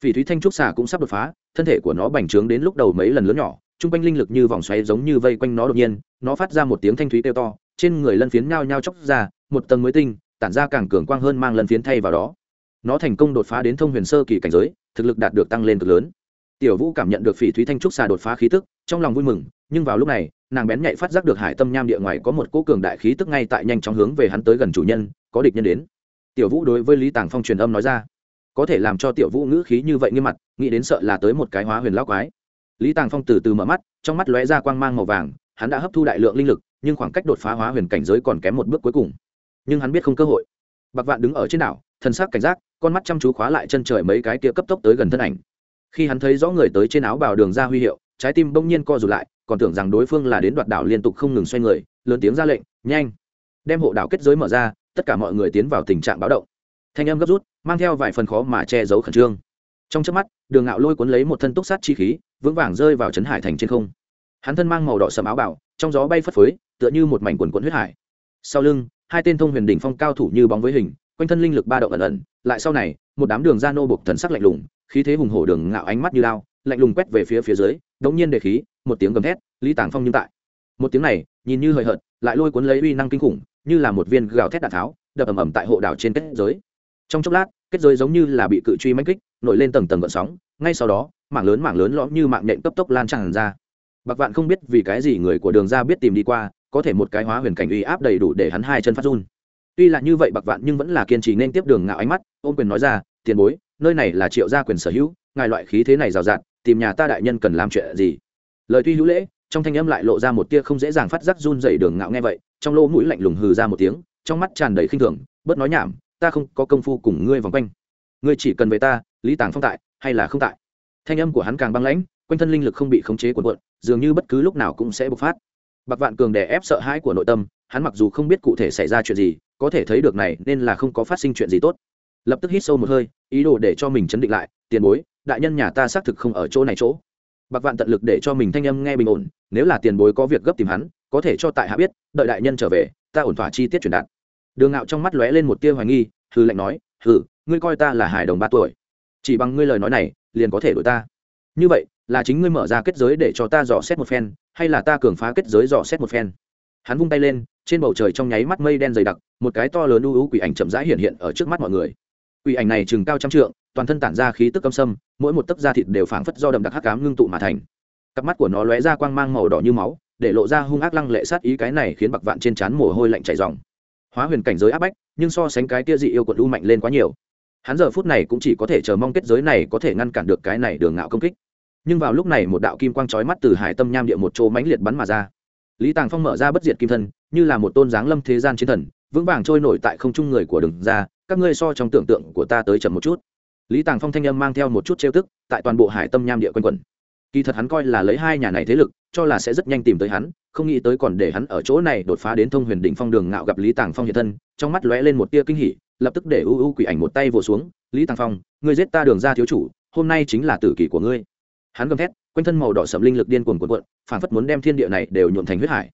Vị thúy thanh trúc xà cũng sắp đột phá, thân thể của nó bành trướng đến lúc đầu mấy lần lớn nhỏ, trung quanh linh lực như vòng xoáy giống như vây quanh nó đột nhiên, nó phát ra một tiếng thanh thúy kêu to trên người lân phiến nhao nhao chóc ra, một tầng mới tinh, tản ra càng cường quang hơn mang lân phiến thay vào đó. Nó thành công đột phá đến thông huyền sơ kỳ cảnh giới, thực lực đạt được tăng lên cực lớn. Tiểu vũ cảm nhận được phỉ thúy thanh trúc xà đột phá khí tức, trong lòng vui mừng, nhưng vào lúc này, nàng bén nhạy phát giác được hải tâm nham địa ngoài có một cỗ cường đại khí tức ngay tại nhanh chóng hướng về hắn tới gần chủ nhân, có địch nhân đến. Tiểu vũ đối với lý tàng phong truyền âm nói ra, có thể làm cho tiểu vũ ngữ khí như vậy nghiêm mặt, nghĩ đến sợ là tới một cái hóa huyền lao quái. Lý tàng phong từ từ mở mắt, trong mắt lóe ra quang mang màu vàng hắn đã hấp thu đại lượng linh lực, nhưng khoảng cách đột phá hóa huyền cảnh giới còn kém một bước cuối cùng. Nhưng hắn biết không cơ hội. Bạc vạn đứng ở trên đảo thân xác cảnh giác, con mắt chăm chú khóa lại chân trời mấy cái kia cấp tốc tới gần thân ảnh. Khi hắn thấy rõ người tới trên áo bào đường ra huy hiệu, trái tim bỗng nhiên co rụt lại, còn tưởng rằng đối phương là đến đoạt đảo liên tục không ngừng xoay người, lớn tiếng ra lệnh, nhanh! Đem hộ đảo kết giới mở ra, tất cả mọi người tiến vào tình trạng báo động. Thanh âm gấp rút, mang theo vài phần khó mà che giấu khẩn trương. Trong trước mắt, đường ngạo lôi cuốn lấy một thân túc sát chi khí, vững vàng rơi vào trấn hải thành trên không hắn thân mang màu đỏ sầm áo bảo trong gió bay phất phới, tựa như một mảnh quần quận huyết hải. Sau lưng, hai tên thông huyền đỉnh phong cao thủ như bóng với hình, quanh thân linh lực ba động ẩn ẩn. Lại sau này, một đám đường ra nô buộc thần sắc lạnh lùng, khí thế hùng hổ đường ngạo ánh mắt như lao lạnh lùng quét về phía phía dưới, đống nhiên đề khí, một tiếng gầm thét, lý tàng phong như tại. Một tiếng này, nhìn như hời hợt, lại lôi cuốn lấy uy năng kinh khủng, như là một viên gào thét đạn tháo, đập ầm ầm tại hộ đảo trên kết giới. Trong chốc lát, kết giới giống như là bị cự truy manh kích, nổi lên tầng tầng gợn sóng, ngay sau đó, mảng lớn mảng lớn lõm như mạng nhện cấp tốc lan tràn ra bạc vạn không biết vì cái gì người của đường ra biết tìm đi qua, có thể một cái hóa huyền cảnh uy áp đầy đủ để hắn hai chân phát run. Tuy là như vậy bạc vạn nhưng vẫn là kiên trì nên tiếp đường ngạo ánh mắt, ôm quyền nói ra, tiền bối, nơi này là triệu gia quyền sở hữu, ngài loại khí thế này rào rạt, tìm nhà ta đại nhân cần làm chuyện gì? Lời tuy hữu lễ, trong thanh âm lại lộ ra một tia không dễ dàng phát giác run dày đường ngạo nghe vậy, trong lỗ mũi lạnh lùng hừ ra một tiếng, trong mắt tràn đầy khinh thường, bớt nói nhảm, ta không có công phu cùng ngươi vòng quanh. Ngươi chỉ cần về ta, lý tàng phong tại, hay là không tại? Thanh âm của hắn càng băng lãnh quanh thân linh lực không bị khống chế cuộn cuộn, dường như bất cứ lúc nào cũng sẽ bộc phát. Bạc vạn cường đè ép sợ hãi của nội tâm, hắn mặc dù không biết cụ thể xảy ra chuyện gì, có thể thấy được này nên là không có phát sinh chuyện gì tốt. Lập tức hít sâu một hơi, ý đồ để cho mình chấn định lại, tiền bối, đại nhân nhà ta xác thực không ở chỗ này chỗ. Bạc vạn tận lực để cho mình thanh âm nghe bình ổn, nếu là tiền bối có việc gấp tìm hắn, có thể cho tại hạ biết, đợi đại nhân trở về, ta ổn thỏa chi tiết truyền đạt. Đường ngạo trong mắt lóe lên một tia hoài nghi hư lệnh nói, hừ, ngươi coi ta là hài đồng ba tuổi, chỉ bằng ngươi lời nói này, liền có thể đổi ta. Như vậy là chính ngươi mở ra kết giới để cho ta dò xét một phen, hay là ta cường phá kết giới dò xét một phen? Hắn vung tay lên, trên bầu trời trong nháy mắt mây đen dày đặc, một cái to lớn u u quỷ ảnh chậm rãi hiện hiện ở trước mắt mọi người. Quỷ ảnh này chừng cao trăm trượng, toàn thân tản ra khí tức âm sâm, mỗi một tấc da thịt đều phảng phất do đậm đặc hắc cám ngưng tụ mà thành. Cặp mắt của nó lóe ra quang mang màu đỏ như máu, để lộ ra hung ác lăng lệ sát ý cái này khiến bạc vạn trên trán mồ hôi lạnh chảy ròng. hóa huyền cảnh giới áp bách, nhưng so sánh cái kia dị yêu quận u mạnh lên quá nhiều. Hắn giờ phút này cũng chỉ có thể chờ mong kết giới này có thể ngăn cản được cái này đường ngạo công kích nhưng vào lúc này một đạo kim quang chói mắt từ hải tâm nham địa một chỗ mãnh liệt bắn mà ra. Lý tàng phong mở ra bất diệt kim thân, như là một tôn giáng lâm thế gian chiến thần, vững vàng trôi nổi tại không trung người của đường ra, các ngươi so trong tưởng tượng của ta tới chậm một chút. Lý tàng phong thanh âm mang theo một chút trêu tức, tại toàn bộ hải tâm nham địa quanh quẩn. Kỳ thật hắn coi là lấy hai nhà này thế lực, cho là sẽ rất nhanh tìm tới hắn, không nghĩ tới còn để hắn ở chỗ này đột phá đến thông huyền đỉnh phong đường ngạo gặp lý tàng phong hiện thân, trong mắt lóe lên một tia kinh hỉ, lập tức để u u quỷ ảnh một tay vỗ xuống. Lý tàng phong, ngươi giết ta đường ra thiếu chủ, hôm nay chính là tử kỷ của ngươi hắn gầm thét, quanh thân màu đỏ sậm linh lực điên cuồng cuộn cuộn phản phất muốn đem thiên địa này đều nhuộn thành huyết hải.